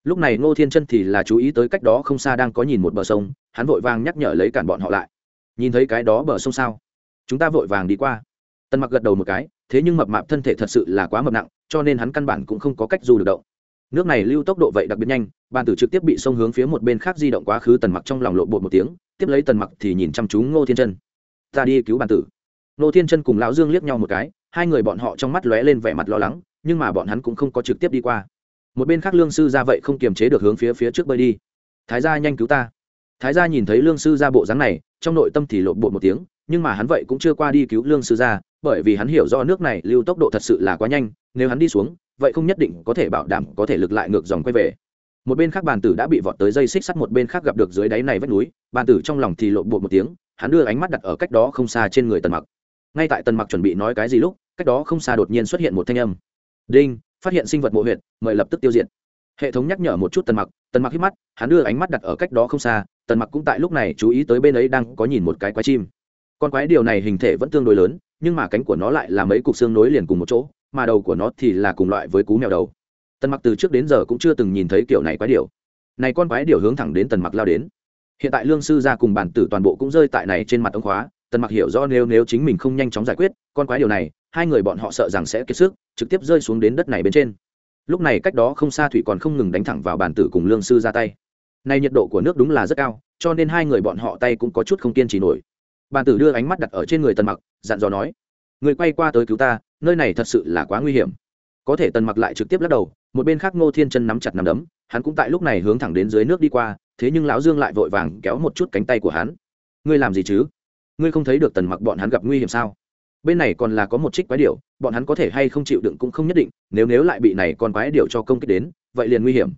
Lúc này ngô thiên chân thì là chú ý tới cách đó không xa đang có nhìn một bờ sông, hắn vội vàng nhắc nhở lấy cản bọn họ lại. Nhìn thấy cái đó bờ sông sao? Chúng ta vội vàng đi qua. Tần mặc gật đầu một cái, thế nhưng mập mạp thân thể thật sự là quá mập nặng, cho nên hắn căn bản cũng không có cách dù được động. Nước này lưu tốc độ vậy đặc biệt nhanh, bàn tử trực tiếp bị sông hướng phía một bên khác di động quá khứ tần mặc trong lòng lộ bột một tiếng, tiếp lấy tần mặc thì nhìn chăm chú ngô thiên chân. Ta đi cứu bàn tử. Ngô thiên chân cùng lão dương liếc nhau một cái, hai người bọn họ trong mắt lóe lên vẻ mặt lo lắng nhưng mà bọn hắn cũng không có trực tiếp đi qua. Một bên khác lương sư ra vậy không kiềm chế được hướng phía phía trước bơi đi. Thái gia nhanh cứu ta. Thái gia nhìn thấy lương sư ra bộ dáng này, trong nội tâm thì lộn bộ một tiếng, nhưng mà hắn vậy cũng chưa qua đi cứu lương sư ra bởi vì hắn hiểu do nước này lưu tốc độ thật sự là quá nhanh, nếu hắn đi xuống, vậy không nhất định có thể bảo đảm có thể lực lại ngược dòng quay về. Một bên khác bàn tử đã bị vọt tới dây xích sắt một bên khác gặp được dưới đáy này vách núi, bàn tử trong lòng thì lộn bộ một tiếng, hắn đưa ánh mắt đặt ở cách đó không xa trên người tần mặc. Ngay tại tần mặc chuẩn bị nói cái gì lúc, cách đó không xa đột nhiên xuất hiện một thanh âm đinh, phát hiện sinh vật mộ huyện mời lập tức tiêu diệt. Hệ thống nhắc nhở một chút tần mặc tần mặc hít mắt, hắn đưa ánh mắt đặt ở cách đó không xa, tần mặc cũng tại lúc này chú ý tới bên ấy đang có nhìn một cái quái chim. Con quái điều này hình thể vẫn tương đối lớn, nhưng mà cánh của nó lại là mấy cục xương nối liền cùng một chỗ, mà đầu của nó thì là cùng loại với cú mèo đầu. Tần mặc từ trước đến giờ cũng chưa từng nhìn thấy kiểu này quái điều. Này con quái điều hướng thẳng đến tần mặc lao đến. Hiện tại lương sư gia cùng bản tử toàn bộ cũng rơi tại này trên mặt ông khóa, tần mặc hiểu rõ nếu nếu chính mình không nhanh chóng giải quyết, con quái điều này hai người bọn họ sợ rằng sẽ kiệt sức, trực tiếp rơi xuống đến đất này bên trên. Lúc này cách đó không xa thủy còn không ngừng đánh thẳng vào bản tử cùng lương sư ra tay. Nay nhiệt độ của nước đúng là rất cao, cho nên hai người bọn họ tay cũng có chút không kiên trì nổi. Bản tử đưa ánh mắt đặt ở trên người tần mặc, dặn dò nói, người quay qua tới cứu ta, nơi này thật sự là quá nguy hiểm. Có thể tần mặc lại trực tiếp lắc đầu, một bên khác ngô thiên chân nắm chặt nắm đấm, hắn cũng tại lúc này hướng thẳng đến dưới nước đi qua, thế nhưng lão dương lại vội vàng kéo một chút cánh tay của hắn. Ngươi làm gì chứ? Ngươi không thấy được tần mặc bọn hắn gặp nguy hiểm sao? Bên này còn là có một trích quái điệu bọn hắn có thể hay không chịu đựng cũng không nhất định, nếu nếu lại bị này còn quái điệu cho công kích đến, vậy liền nguy hiểm.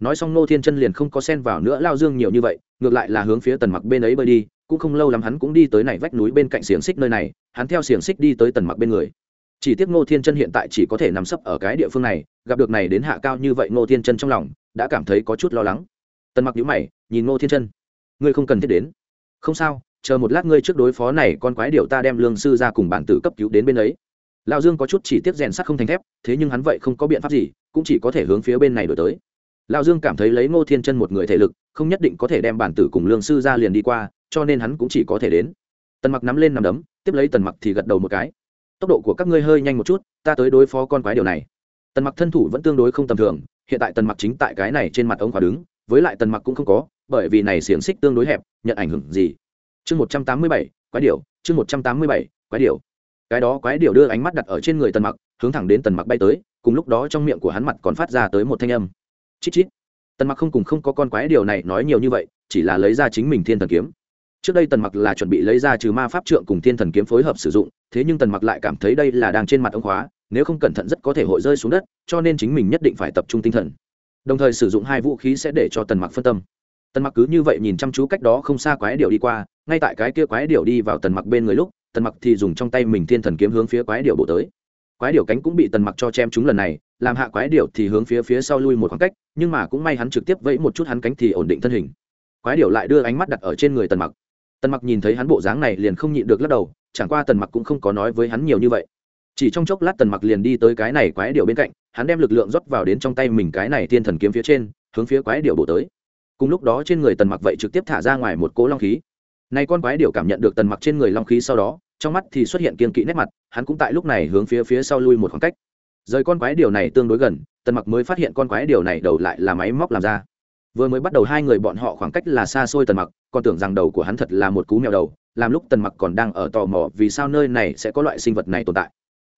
Nói xong nô thiên chân liền không có sen vào nữa lao dương nhiều như vậy, ngược lại là hướng phía tần mặc bên ấy bơi đi, cũng không lâu lắm hắn cũng đi tới này vách núi bên cạnh xiềng xích nơi này, hắn theo xiềng xích đi tới tần mặc bên người. Chỉ tiếc ngô thiên chân hiện tại chỉ có thể nằm sấp ở cái địa phương này, gặp được này đến hạ cao như vậy ngô thiên chân trong lòng, đã cảm thấy có chút lo lắng. Tần mặc nhíu mày, nhìn ngô thiên chân. Ngươi không cần thiết đến. Không sao chờ một lát ngươi trước đối phó này con quái điệu ta đem lương sư ra cùng bản tử cấp cứu đến bên ấy. Lão dương có chút chỉ tiếp rèn sắt không thành thép, thế nhưng hắn vậy không có biện pháp gì, cũng chỉ có thể hướng phía bên này đổi tới. Lão dương cảm thấy lấy ngô thiên chân một người thể lực, không nhất định có thể đem bản tử cùng lương sư ra liền đi qua, cho nên hắn cũng chỉ có thể đến. Tần mặc nắm lên nằm đấm, tiếp lấy tần mặc thì gật đầu một cái. Tốc độ của các ngươi hơi nhanh một chút, ta tới đối phó con quái điều này. Tần mặc thân thủ vẫn tương đối không tầm thường, hiện tại tần mặc chính tại cái này trên mặt ống khóa đứng, với lại tần mặc cũng không có, bởi vì này xiềng xích tương đối hẹp, nhận ảnh hưởng gì chương một trăm tám mươi bảy, quái điểu, chương một trăm tám mươi bảy, quái điểu. Cái đó quái điểu đưa ánh mắt đặt ở trên người tần mặc, hướng thẳng đến tần mặc bay tới, cùng lúc đó trong miệng của hắn mặt còn phát ra tới một thanh âm. Chít chít. Tần mặc không cùng không có con quái điều này nói nhiều như vậy, chỉ là lấy ra chính mình thiên thần kiếm. Trước đây tần mặc là chuẩn bị lấy ra trừ ma pháp trượng cùng thiên thần kiếm phối hợp sử dụng, thế nhưng tần mặc lại cảm thấy đây là đang trên mặt ông khóa, nếu không cẩn thận rất có thể hội rơi xuống đất, cho nên chính mình nhất định phải tập trung tinh thần. Đồng thời sử dụng hai vũ khí sẽ để cho tần mặc phân tâm tần mặc cứ như vậy nhìn chăm chú cách đó không xa quái điệu đi qua, ngay tại cái kia quái điệu đi vào tần mặc bên người lúc, tần mặc thì dùng trong tay mình thiên thần kiếm hướng phía quái điệu bổ tới. Quái điệu cánh cũng bị tần mặc cho chém chúng lần này, làm hạ quái điệu thì hướng phía phía sau lui một khoảng cách, nhưng mà cũng may hắn trực tiếp vẫy một chút hắn cánh thì ổn định thân hình. Quái điệu lại đưa ánh mắt đặt ở trên người tần mặc. Tần mặc nhìn thấy hắn bộ dáng này liền không nhịn được lắc đầu, chẳng qua tần mặc cũng không có nói với hắn nhiều như vậy. Chỉ trong chốc lát tần mặc liền đi tới cái này quái điệu bên cạnh, hắn đem lực lượng rót vào đến trong tay mình cái này thiên thần kiếm phía trên, hướng phía quái điệu bổ tới cùng lúc đó trên người tần mặc vậy trực tiếp thả ra ngoài một cỗ long khí. Này con quái điểu cảm nhận được tần mặc trên người long khí sau đó, trong mắt thì xuất hiện kiên kỵ nét mặt, hắn cũng tại lúc này hướng phía phía sau lui một khoảng cách. Rời con quái điều này tương đối gần, tần mặc mới phát hiện con quái điều này đầu lại là máy móc làm ra. Vừa mới bắt đầu hai người bọn họ khoảng cách là xa xôi tần mặc, còn tưởng rằng đầu của hắn thật là một cú mèo đầu, làm lúc tần mặc còn đang ở tò mò vì sao nơi này sẽ có loại sinh vật này tồn tại.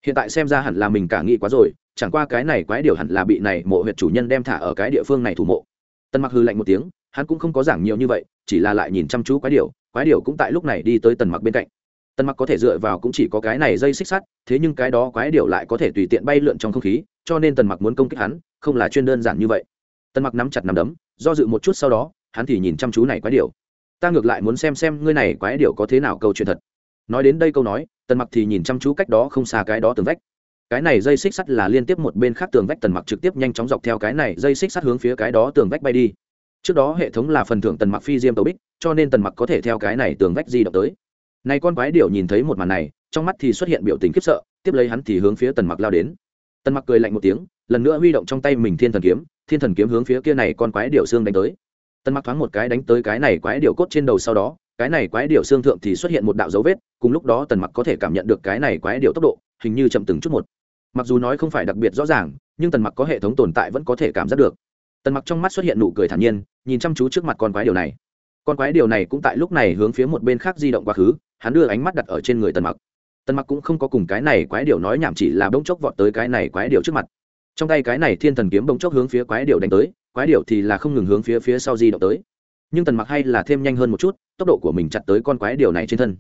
Hiện tại xem ra hẳn là mình cả nghĩ quá rồi, chẳng qua cái này quái điều hẳn là bị này mộ huyệt chủ nhân đem thả ở cái địa phương này thủ mộ tần mặc hư lạnh một tiếng, hắn cũng không có giảng nhiều như vậy, chỉ là lại nhìn chăm chú quái điều quái điều cũng tại lúc này đi tới tần mặc bên cạnh. Tần mặc có thể dựa vào cũng chỉ có cái này dây xích sắt, thế nhưng cái đó quái điều lại có thể tùy tiện bay lượn trong không khí, cho nên tần mặc muốn công kích hắn, không là chuyên đơn giản như vậy. Tần mặc nắm chặt nắm đấm, do dự một chút sau đó, hắn thì nhìn chăm chú này quái điều ta ngược lại muốn xem xem ngươi này quái điều có thế nào câu chuyện thật. Nói đến đây câu nói, tần mặc thì nhìn chăm chú cách đó không xa cái đó tường vách cái này dây xích sắt là liên tiếp một bên khác tường vách tần mặc trực tiếp nhanh chóng dọc theo cái này dây xích sắt hướng phía cái đó tường vách bay đi. Trước đó hệ thống là phần thưởng tần mặc phi diêm tàu bích, cho nên tần mặc có thể theo cái này tường vách di động tới. Này con quái điểu nhìn thấy một màn này, trong mắt thì xuất hiện biểu tình khiếp sợ, tiếp lấy hắn thì hướng phía tần mặc lao đến. Tần mặc cười lạnh một tiếng, lần nữa huy động trong tay mình thiên thần kiếm, thiên thần kiếm hướng phía kia này con quái điểu xương đánh tới. Tần mặc thoáng một cái đánh tới cái này quái điểu cốt trên đầu sau đó, cái này quái điểu xương thượng thì xuất hiện một đạo dấu vết, cùng lúc đó tần mặc có thể cảm nhận được cái này quái điểu tốc độ, hình như chậm từng chút một mặc dù nói không phải đặc biệt rõ ràng, nhưng tần mặc có hệ thống tồn tại vẫn có thể cảm giác được. Tần mặc trong mắt xuất hiện nụ cười thản nhiên, nhìn chăm chú trước mặt con quái điều này. Con quái điều này cũng tại lúc này hướng phía một bên khác di động quá khứ, hắn đưa ánh mắt đặt ở trên người tần mặc. Tần mặc cũng không có cùng cái này quái điều nói nhảm chỉ là bỗng chốc vọt tới cái này quái điều trước mặt. Trong tay cái này thiên thần kiếm bỗng chốc hướng phía quái điều đánh tới, quái điều thì là không ngừng hướng phía phía sau di động tới. Nhưng tần mặc hay là thêm nhanh hơn một chút, tốc độ của mình chặt tới con quái điều này trên thân.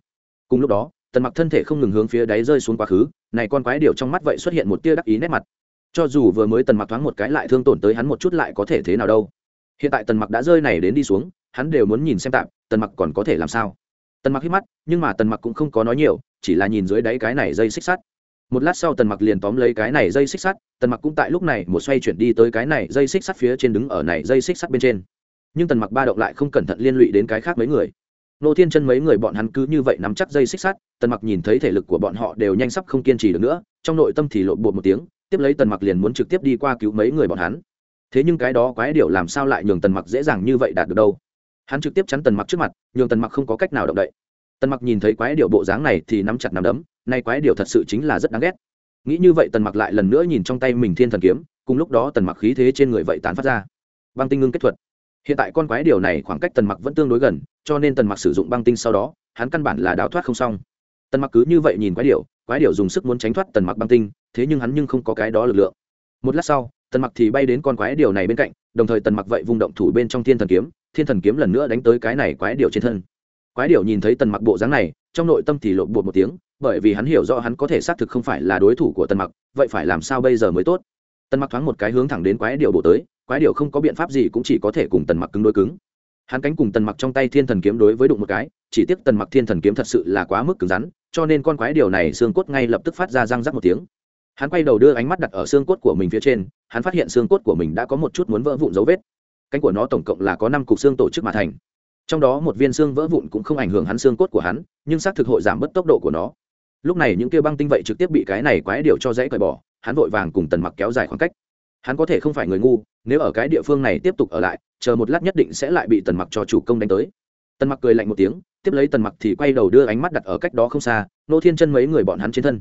Cùng lúc đó tần mặc thân thể không ngừng hướng phía đáy rơi xuống quá khứ, này con quái điều trong mắt vậy xuất hiện một tia đắc ý nét mặt. Cho dù vừa mới tần mặc thoáng một cái lại thương tổn tới hắn một chút lại có thể thế nào đâu. Hiện tại tần mặc đã rơi này đến đi xuống, hắn đều muốn nhìn xem tạm, tần mặc còn có thể làm sao? Tần mặc hít mắt, nhưng mà tần mặc cũng không có nói nhiều, chỉ là nhìn dưới đáy cái này dây xích sắt. Một lát sau tần mặc liền tóm lấy cái này dây xích sắt, tần mặc cũng tại lúc này một xoay chuyển đi tới cái này dây xích sắt phía trên đứng ở này dây xích sắt bên trên. Nhưng tần mặc ba động lại không cẩn thận liên lụy đến cái khác mấy người nô thiên chân mấy người bọn hắn cứ như vậy nắm chắc dây xích sắt, tần mặc nhìn thấy thể lực của bọn họ đều nhanh sắp không kiên trì được nữa, trong nội tâm thì lộn bột một tiếng, tiếp lấy tần mặc liền muốn trực tiếp đi qua cứu mấy người bọn hắn. Thế nhưng cái đó quái điều làm sao lại nhường tần mặc dễ dàng như vậy đạt được đâu? Hắn trực tiếp chắn tần mặc trước mặt, nhường tần mặc không có cách nào động đậy. Tần mặc nhìn thấy quái điều bộ dáng này thì nắm chặt nắm đấm, nay quái điều thật sự chính là rất đáng ghét. Nghĩ như vậy tần mặc lại lần nữa nhìn trong tay mình thiên thần kiếm, cùng lúc đó tần mặc khí thế trên người vậy tán phát ra. Băng tinh ngưng kết thuật hiện tại con quái điều này khoảng cách tần mặc vẫn tương đối gần, cho nên tần mặc sử dụng băng tinh sau đó, hắn căn bản là đào thoát không xong. Tần mặc cứ như vậy nhìn quái điều quái điều dùng sức muốn tránh thoát tần mặc băng tinh, thế nhưng hắn nhưng không có cái đó lực lượng. Một lát sau, tần mặc thì bay đến con quái điều này bên cạnh, đồng thời tần mặc vậy vùng động thủ bên trong thiên thần kiếm, thiên thần kiếm lần nữa đánh tới cái này quái điều trên thân. Quái điều nhìn thấy tần mặc bộ dáng này, trong nội tâm thì lộn bột một tiếng, bởi vì hắn hiểu rõ hắn có thể xác thực không phải là đối thủ của tần mặc, vậy phải làm sao bây giờ mới tốt? Tần mặc thoáng một cái hướng thẳng đến quái điệu bộ tới, quái điệu không có biện pháp gì cũng chỉ có thể cùng tần mặc cứng đối cứng. Hắn cánh cùng tần mặc trong tay thiên thần kiếm đối với đụng một cái, chỉ tiếc tần mặc thiên thần kiếm thật sự là quá mức cứng rắn, cho nên con quái điệu này xương cốt ngay lập tức phát ra răng rắc một tiếng. Hắn quay đầu đưa ánh mắt đặt ở xương cốt của mình phía trên, hắn phát hiện xương cốt của mình đã có một chút muốn vỡ vụn dấu vết. Cánh của nó tổng cộng là có năm cục xương tổ chức mà thành. Trong đó một viên xương vỡ vụn cũng không ảnh hưởng hắn xương cốt của hắn, nhưng xác thực hội giảm bớt tốc độ của nó. Lúc này những kia băng tinh vậy trực tiếp bị cái này quái điệu cho dễ cởi bỏ hắn vội vàng cùng tần mặc kéo dài khoảng cách. Hắn có thể không phải người ngu, nếu ở cái địa phương này tiếp tục ở lại, chờ một lát nhất định sẽ lại bị tần mặc cho chủ công đánh tới. Tần mặc cười lạnh một tiếng, tiếp lấy tần mặc thì quay đầu đưa ánh mắt đặt ở cách đó không xa, nô thiên chân mấy người bọn hắn trên thân.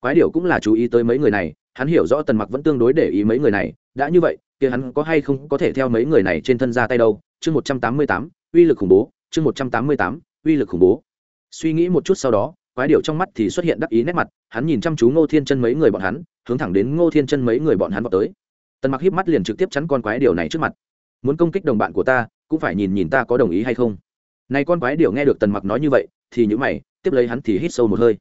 Quái điệu cũng là chú ý tới mấy người này, hắn hiểu rõ tần mặc vẫn tương đối để ý mấy người này, đã như vậy, kia hắn có hay không có thể theo mấy người này trên thân ra tay đâu? Chương một trăm tám mươi tám, uy lực khủng bố, chương một trăm tám mươi tám, uy lực khủng bố. Suy nghĩ một chút sau đó, quái điệu trong mắt thì xuất hiện đắc ý nét mặt, hắn nhìn chăm chú ngô thiên chân mấy người bọn hắn hướng thẳng đến ngô thiên chân mấy người bọn hắn vào tới. Tần mặc híp mắt liền trực tiếp chắn con quái điểu này trước mặt. Muốn công kích đồng bạn của ta, cũng phải nhìn nhìn ta có đồng ý hay không. Này con quái điểu nghe được tần mặc nói như vậy, thì nhữ mày, tiếp lấy hắn thì hít sâu một hơi.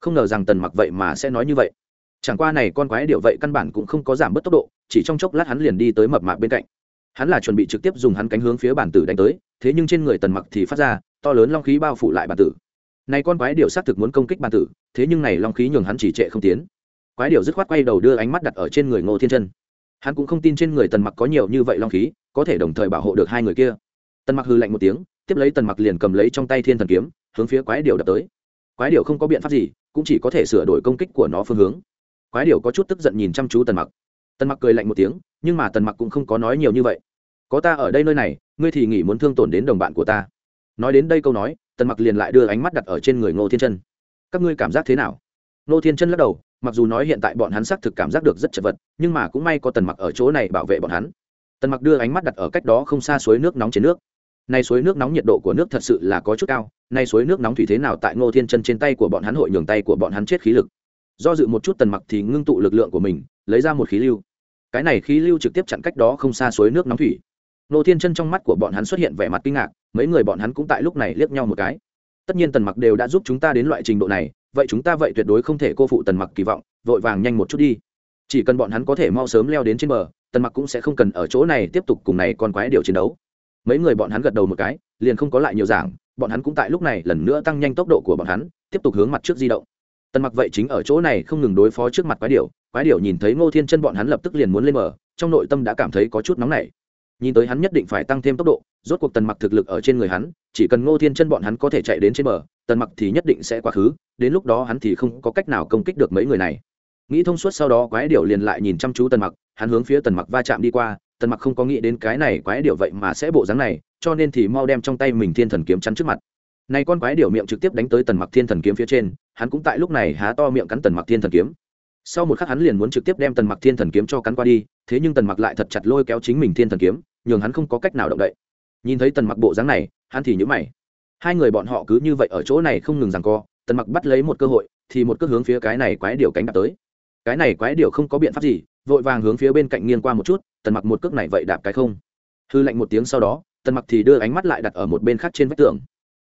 Không ngờ rằng tần mặc vậy mà sẽ nói như vậy. Chẳng qua này con quái điệu vậy căn bản cũng không có giảm bớt tốc độ, chỉ trong chốc lát hắn liền đi tới mập mạp bên cạnh. Hắn là chuẩn bị trực tiếp dùng hắn cánh hướng phía bản tử đánh tới, thế nhưng trên người tần mặc thì phát ra to lớn long khí bao phủ lại bản tử. Này con quái điệu xác thực muốn công kích bản tử, thế nhưng này long khí nhường hắn chỉ trệ không tiến quái Điểu dứt khoát quay đầu đưa ánh mắt đặt ở trên người ngô thiên chân. Hắn cũng không tin trên người tần mặc có nhiều như vậy long khí, có thể đồng thời bảo hộ được hai người kia. Tần mặc hư lạnh một tiếng, tiếp lấy tần mặc liền cầm lấy trong tay thiên thần kiếm, hướng phía quái Điểu đập tới. Quái Điểu không có biện pháp gì, cũng chỉ có thể sửa đổi công kích của nó phương hướng. Quái Điểu có chút tức giận nhìn chăm chú tần mặc. Tần mặc cười lạnh một tiếng, nhưng mà tần mặc cũng không có nói nhiều như vậy. Có ta ở đây nơi này, ngươi thì nghĩ muốn thương tổn đến đồng bạn của ta. Nói đến đây câu nói, tần mặc liền lại đưa ánh mắt đặt ở trên người ngô thiên chân. Các ngươi cảm giác thế nào? Ngô thiên chân lắc đầu mặc dù nói hiện tại bọn hắn xác thực cảm giác được rất chật vật, nhưng mà cũng may có tần mặc ở chỗ này bảo vệ bọn hắn. Tần mặc đưa ánh mắt đặt ở cách đó không xa suối nước nóng trên nước. Nay suối nước nóng nhiệt độ của nước thật sự là có chút cao nay suối nước nóng thủy thế nào tại ngô thiên chân trên tay của bọn hắn hội nhường tay của bọn hắn chết khí lực. Do dự một chút tần mặc thì ngưng tụ lực lượng của mình, lấy ra một khí lưu. Cái này khí lưu trực tiếp chặn cách đó không xa suối nước nóng thủy. Ngô thiên chân trong mắt của bọn hắn xuất hiện vẻ mặt kinh ngạc, mấy người bọn hắn cũng tại lúc này liếc nhau một cái. Tất nhiên tần mặc đều đã giúp chúng ta đến loại trình độ này vậy chúng ta vậy tuyệt đối không thể cô phụ tần mặc kỳ vọng, vội vàng nhanh một chút đi. Chỉ cần bọn hắn có thể mau sớm leo đến trên bờ, tần mặc cũng sẽ không cần ở chỗ này tiếp tục cùng này con quái điều chiến đấu. Mấy người bọn hắn gật đầu một cái, liền không có lại nhiều giảng, bọn hắn cũng tại lúc này lần nữa tăng nhanh tốc độ của bọn hắn, tiếp tục hướng mặt trước di động. Tần mặc vậy chính ở chỗ này không ngừng đối phó trước mặt quái điểu quái điểu nhìn thấy ngô thiên chân bọn hắn lập tức liền muốn lên mở trong nội tâm đã cảm thấy có chút nóng nảy. Nhìn tới hắn nhất định phải tăng thêm tốc độ, rốt cuộc tần mặc thực lực ở trên người hắn, chỉ cần ngô thiên chân bọn hắn có thể chạy đến trên bờ tần mặc thì nhất định sẽ quá khứ, đến lúc đó hắn thì không có cách nào công kích được mấy người này. Nghĩ thông suốt sau đó quái điểu liền lại nhìn chăm chú tần mặc, hắn hướng phía tần mặc va chạm đi qua, tần mặc không có nghĩ đến cái này quái điểu vậy mà sẽ bộ dáng này, cho nên thì mau đem trong tay mình thiên thần kiếm chắn trước mặt. Này con quái điểu miệng trực tiếp đánh tới tần mặc thiên thần kiếm phía trên, hắn cũng tại lúc này há to miệng cắn tần mặc thiên thần kiếm. Sau một khắc hắn liền muốn trực tiếp đem tần mặc thiên thần kiếm cho cắn qua đi, thế nhưng tần mặc lại thật chặt lôi kéo chính mình thiên thần kiếm, nhường hắn không có cách nào động đậy. Nhìn thấy tần mặc bộ dáng này, hắn thì nhữ mày hai người bọn họ cứ như vậy ở chỗ này không ngừng rằng co, tần mặc bắt lấy một cơ hội, thì một cước hướng phía cái này quái điều cánh đạp tới. Cái này quái điều không có biện pháp gì, vội vàng hướng phía bên cạnh nghiêng qua một chút, tần mặc một cước này vậy đạp cái không. Hư lạnh một tiếng sau đó, tần mặc thì đưa ánh mắt lại đặt ở một bên khác trên vách tường.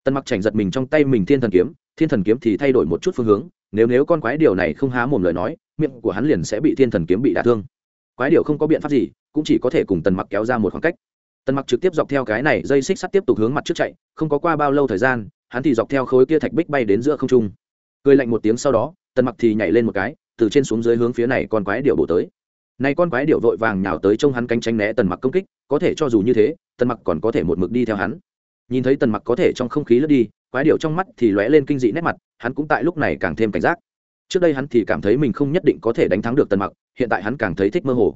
Tần mặc chảnh giật mình trong tay mình thiên thần kiếm, thiên thần kiếm thì thay đổi một chút phương hướng, nếu nếu con quái điều này không há mồm lời nói, miệng của hắn liền sẽ bị thiên thần kiếm bị đả thương. Quái điều không có biện pháp gì, cũng chỉ có thể cùng tần mặc kéo ra một khoảng cách tần mặc trực tiếp dọc theo cái này dây xích sắt tiếp tục hướng mặt trước chạy, không có qua bao lâu thời gian, hắn thì dọc theo khối kia thạch bích bay đến giữa không trung. Cười lạnh một tiếng sau đó, tần mặc thì nhảy lên một cái, từ trên xuống dưới hướng phía này con quái điệu bổ tới. Này con quái điệu vội vàng nhào tới trông hắn cánh tránh né tần mặc công kích, có thể cho dù như thế, tần mặc còn có thể một mực đi theo hắn. Nhìn thấy tần mặc có thể trong không khí lướt đi, quái điệu trong mắt thì lóe lên kinh dị nét mặt, hắn cũng tại lúc này càng thêm cảnh giác. Trước đây hắn thì cảm thấy mình không nhất định có thể đánh thắng được tần mặc, hiện tại hắn càng thấy thích mơ hồ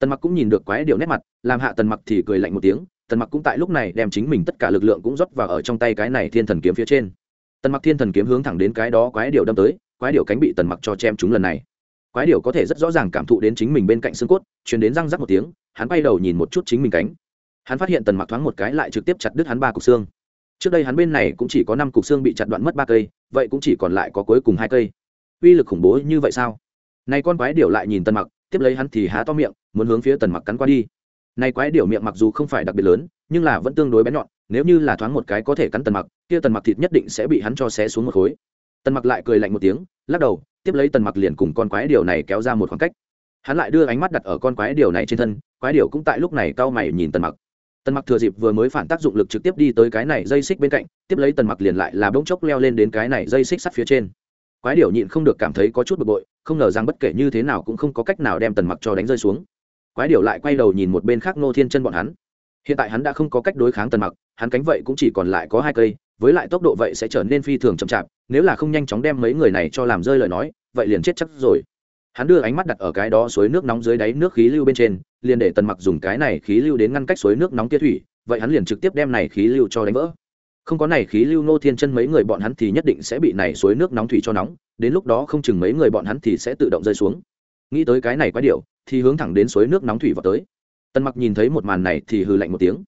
tần mặc cũng nhìn được quái điệu nét mặt, làm hạ tần mặc thì cười lạnh một tiếng, tần mặc cũng tại lúc này đem chính mình tất cả lực lượng cũng rót vào ở trong tay cái này thiên thần kiếm phía trên. Tần mặc thiên thần kiếm hướng thẳng đến cái đó quái điệu đâm tới, quái điệu cánh bị tần mặc cho chém chúng lần này. Quái điệu có thể rất rõ ràng cảm thụ đến chính mình bên cạnh xương cốt chuyển đến răng rắc một tiếng, hắn bay đầu nhìn một chút chính mình cánh. Hắn phát hiện tần mặc thoáng một cái lại trực tiếp chặt đứt hắn ba cục xương. Trước đây hắn bên này cũng chỉ có năm cục xương bị chặt đoạn mất ba cây, vậy cũng chỉ còn lại có cuối cùng hai cây. Uy lực khủng bố như vậy sao? Này con quái điệu lại nhìn tần mặc tiếp lấy hắn thì há to miệng, muốn hướng phía tần mặc cắn qua đi. Nay quái điểu miệng mặc dù không phải đặc biệt lớn, nhưng là vẫn tương đối bén nhọn, nếu như là thoáng một cái có thể cắn tần mặc, kia tần mặc thịt nhất định sẽ bị hắn cho xé xuống một khối. Tần mặc lại cười lạnh một tiếng, lắc đầu, tiếp lấy tần mặc liền cùng con quái điều này kéo ra một khoảng cách. Hắn lại đưa ánh mắt đặt ở con quái điều này trên thân, quái điều cũng tại lúc này cau mày nhìn tần mặc. Tần mặc thừa dịp vừa mới phản tác dụng lực trực tiếp đi tới cái này dây xích bên cạnh, tiếp lấy tần mặc liền lại là bỗng chốc leo lên đến cái này dây xích sắt phía trên. Quái điều nhịn không được cảm thấy có chút bực bội không ngờ rằng bất kể như thế nào cũng không có cách nào đem tần mặc cho đánh rơi xuống. Quái điều lại quay đầu nhìn một bên khác nô thiên chân bọn hắn. Hiện tại hắn đã không có cách đối kháng tần mặc, hắn cánh vậy cũng chỉ còn lại có hai cây, với lại tốc độ vậy sẽ trở nên phi thường chậm chạp, nếu là không nhanh chóng đem mấy người này cho làm rơi lời nói, vậy liền chết chắc rồi. Hắn đưa ánh mắt đặt ở cái đó suối nước nóng dưới đáy nước khí lưu bên trên, liền để tần mặc dùng cái này khí lưu đến ngăn cách suối nước nóng kia thủy, vậy hắn liền trực tiếp đem này khí lưu cho đánh vỡ không có này khí lưu nô thiên chân mấy người bọn hắn thì nhất định sẽ bị này suối nước nóng thủy cho nóng, đến lúc đó không chừng mấy người bọn hắn thì sẽ tự động rơi xuống. Nghĩ tới cái này quá điệu thì hướng thẳng đến suối nước nóng thủy vào tới. Tần mặc nhìn thấy một màn này thì hừ lạnh một tiếng.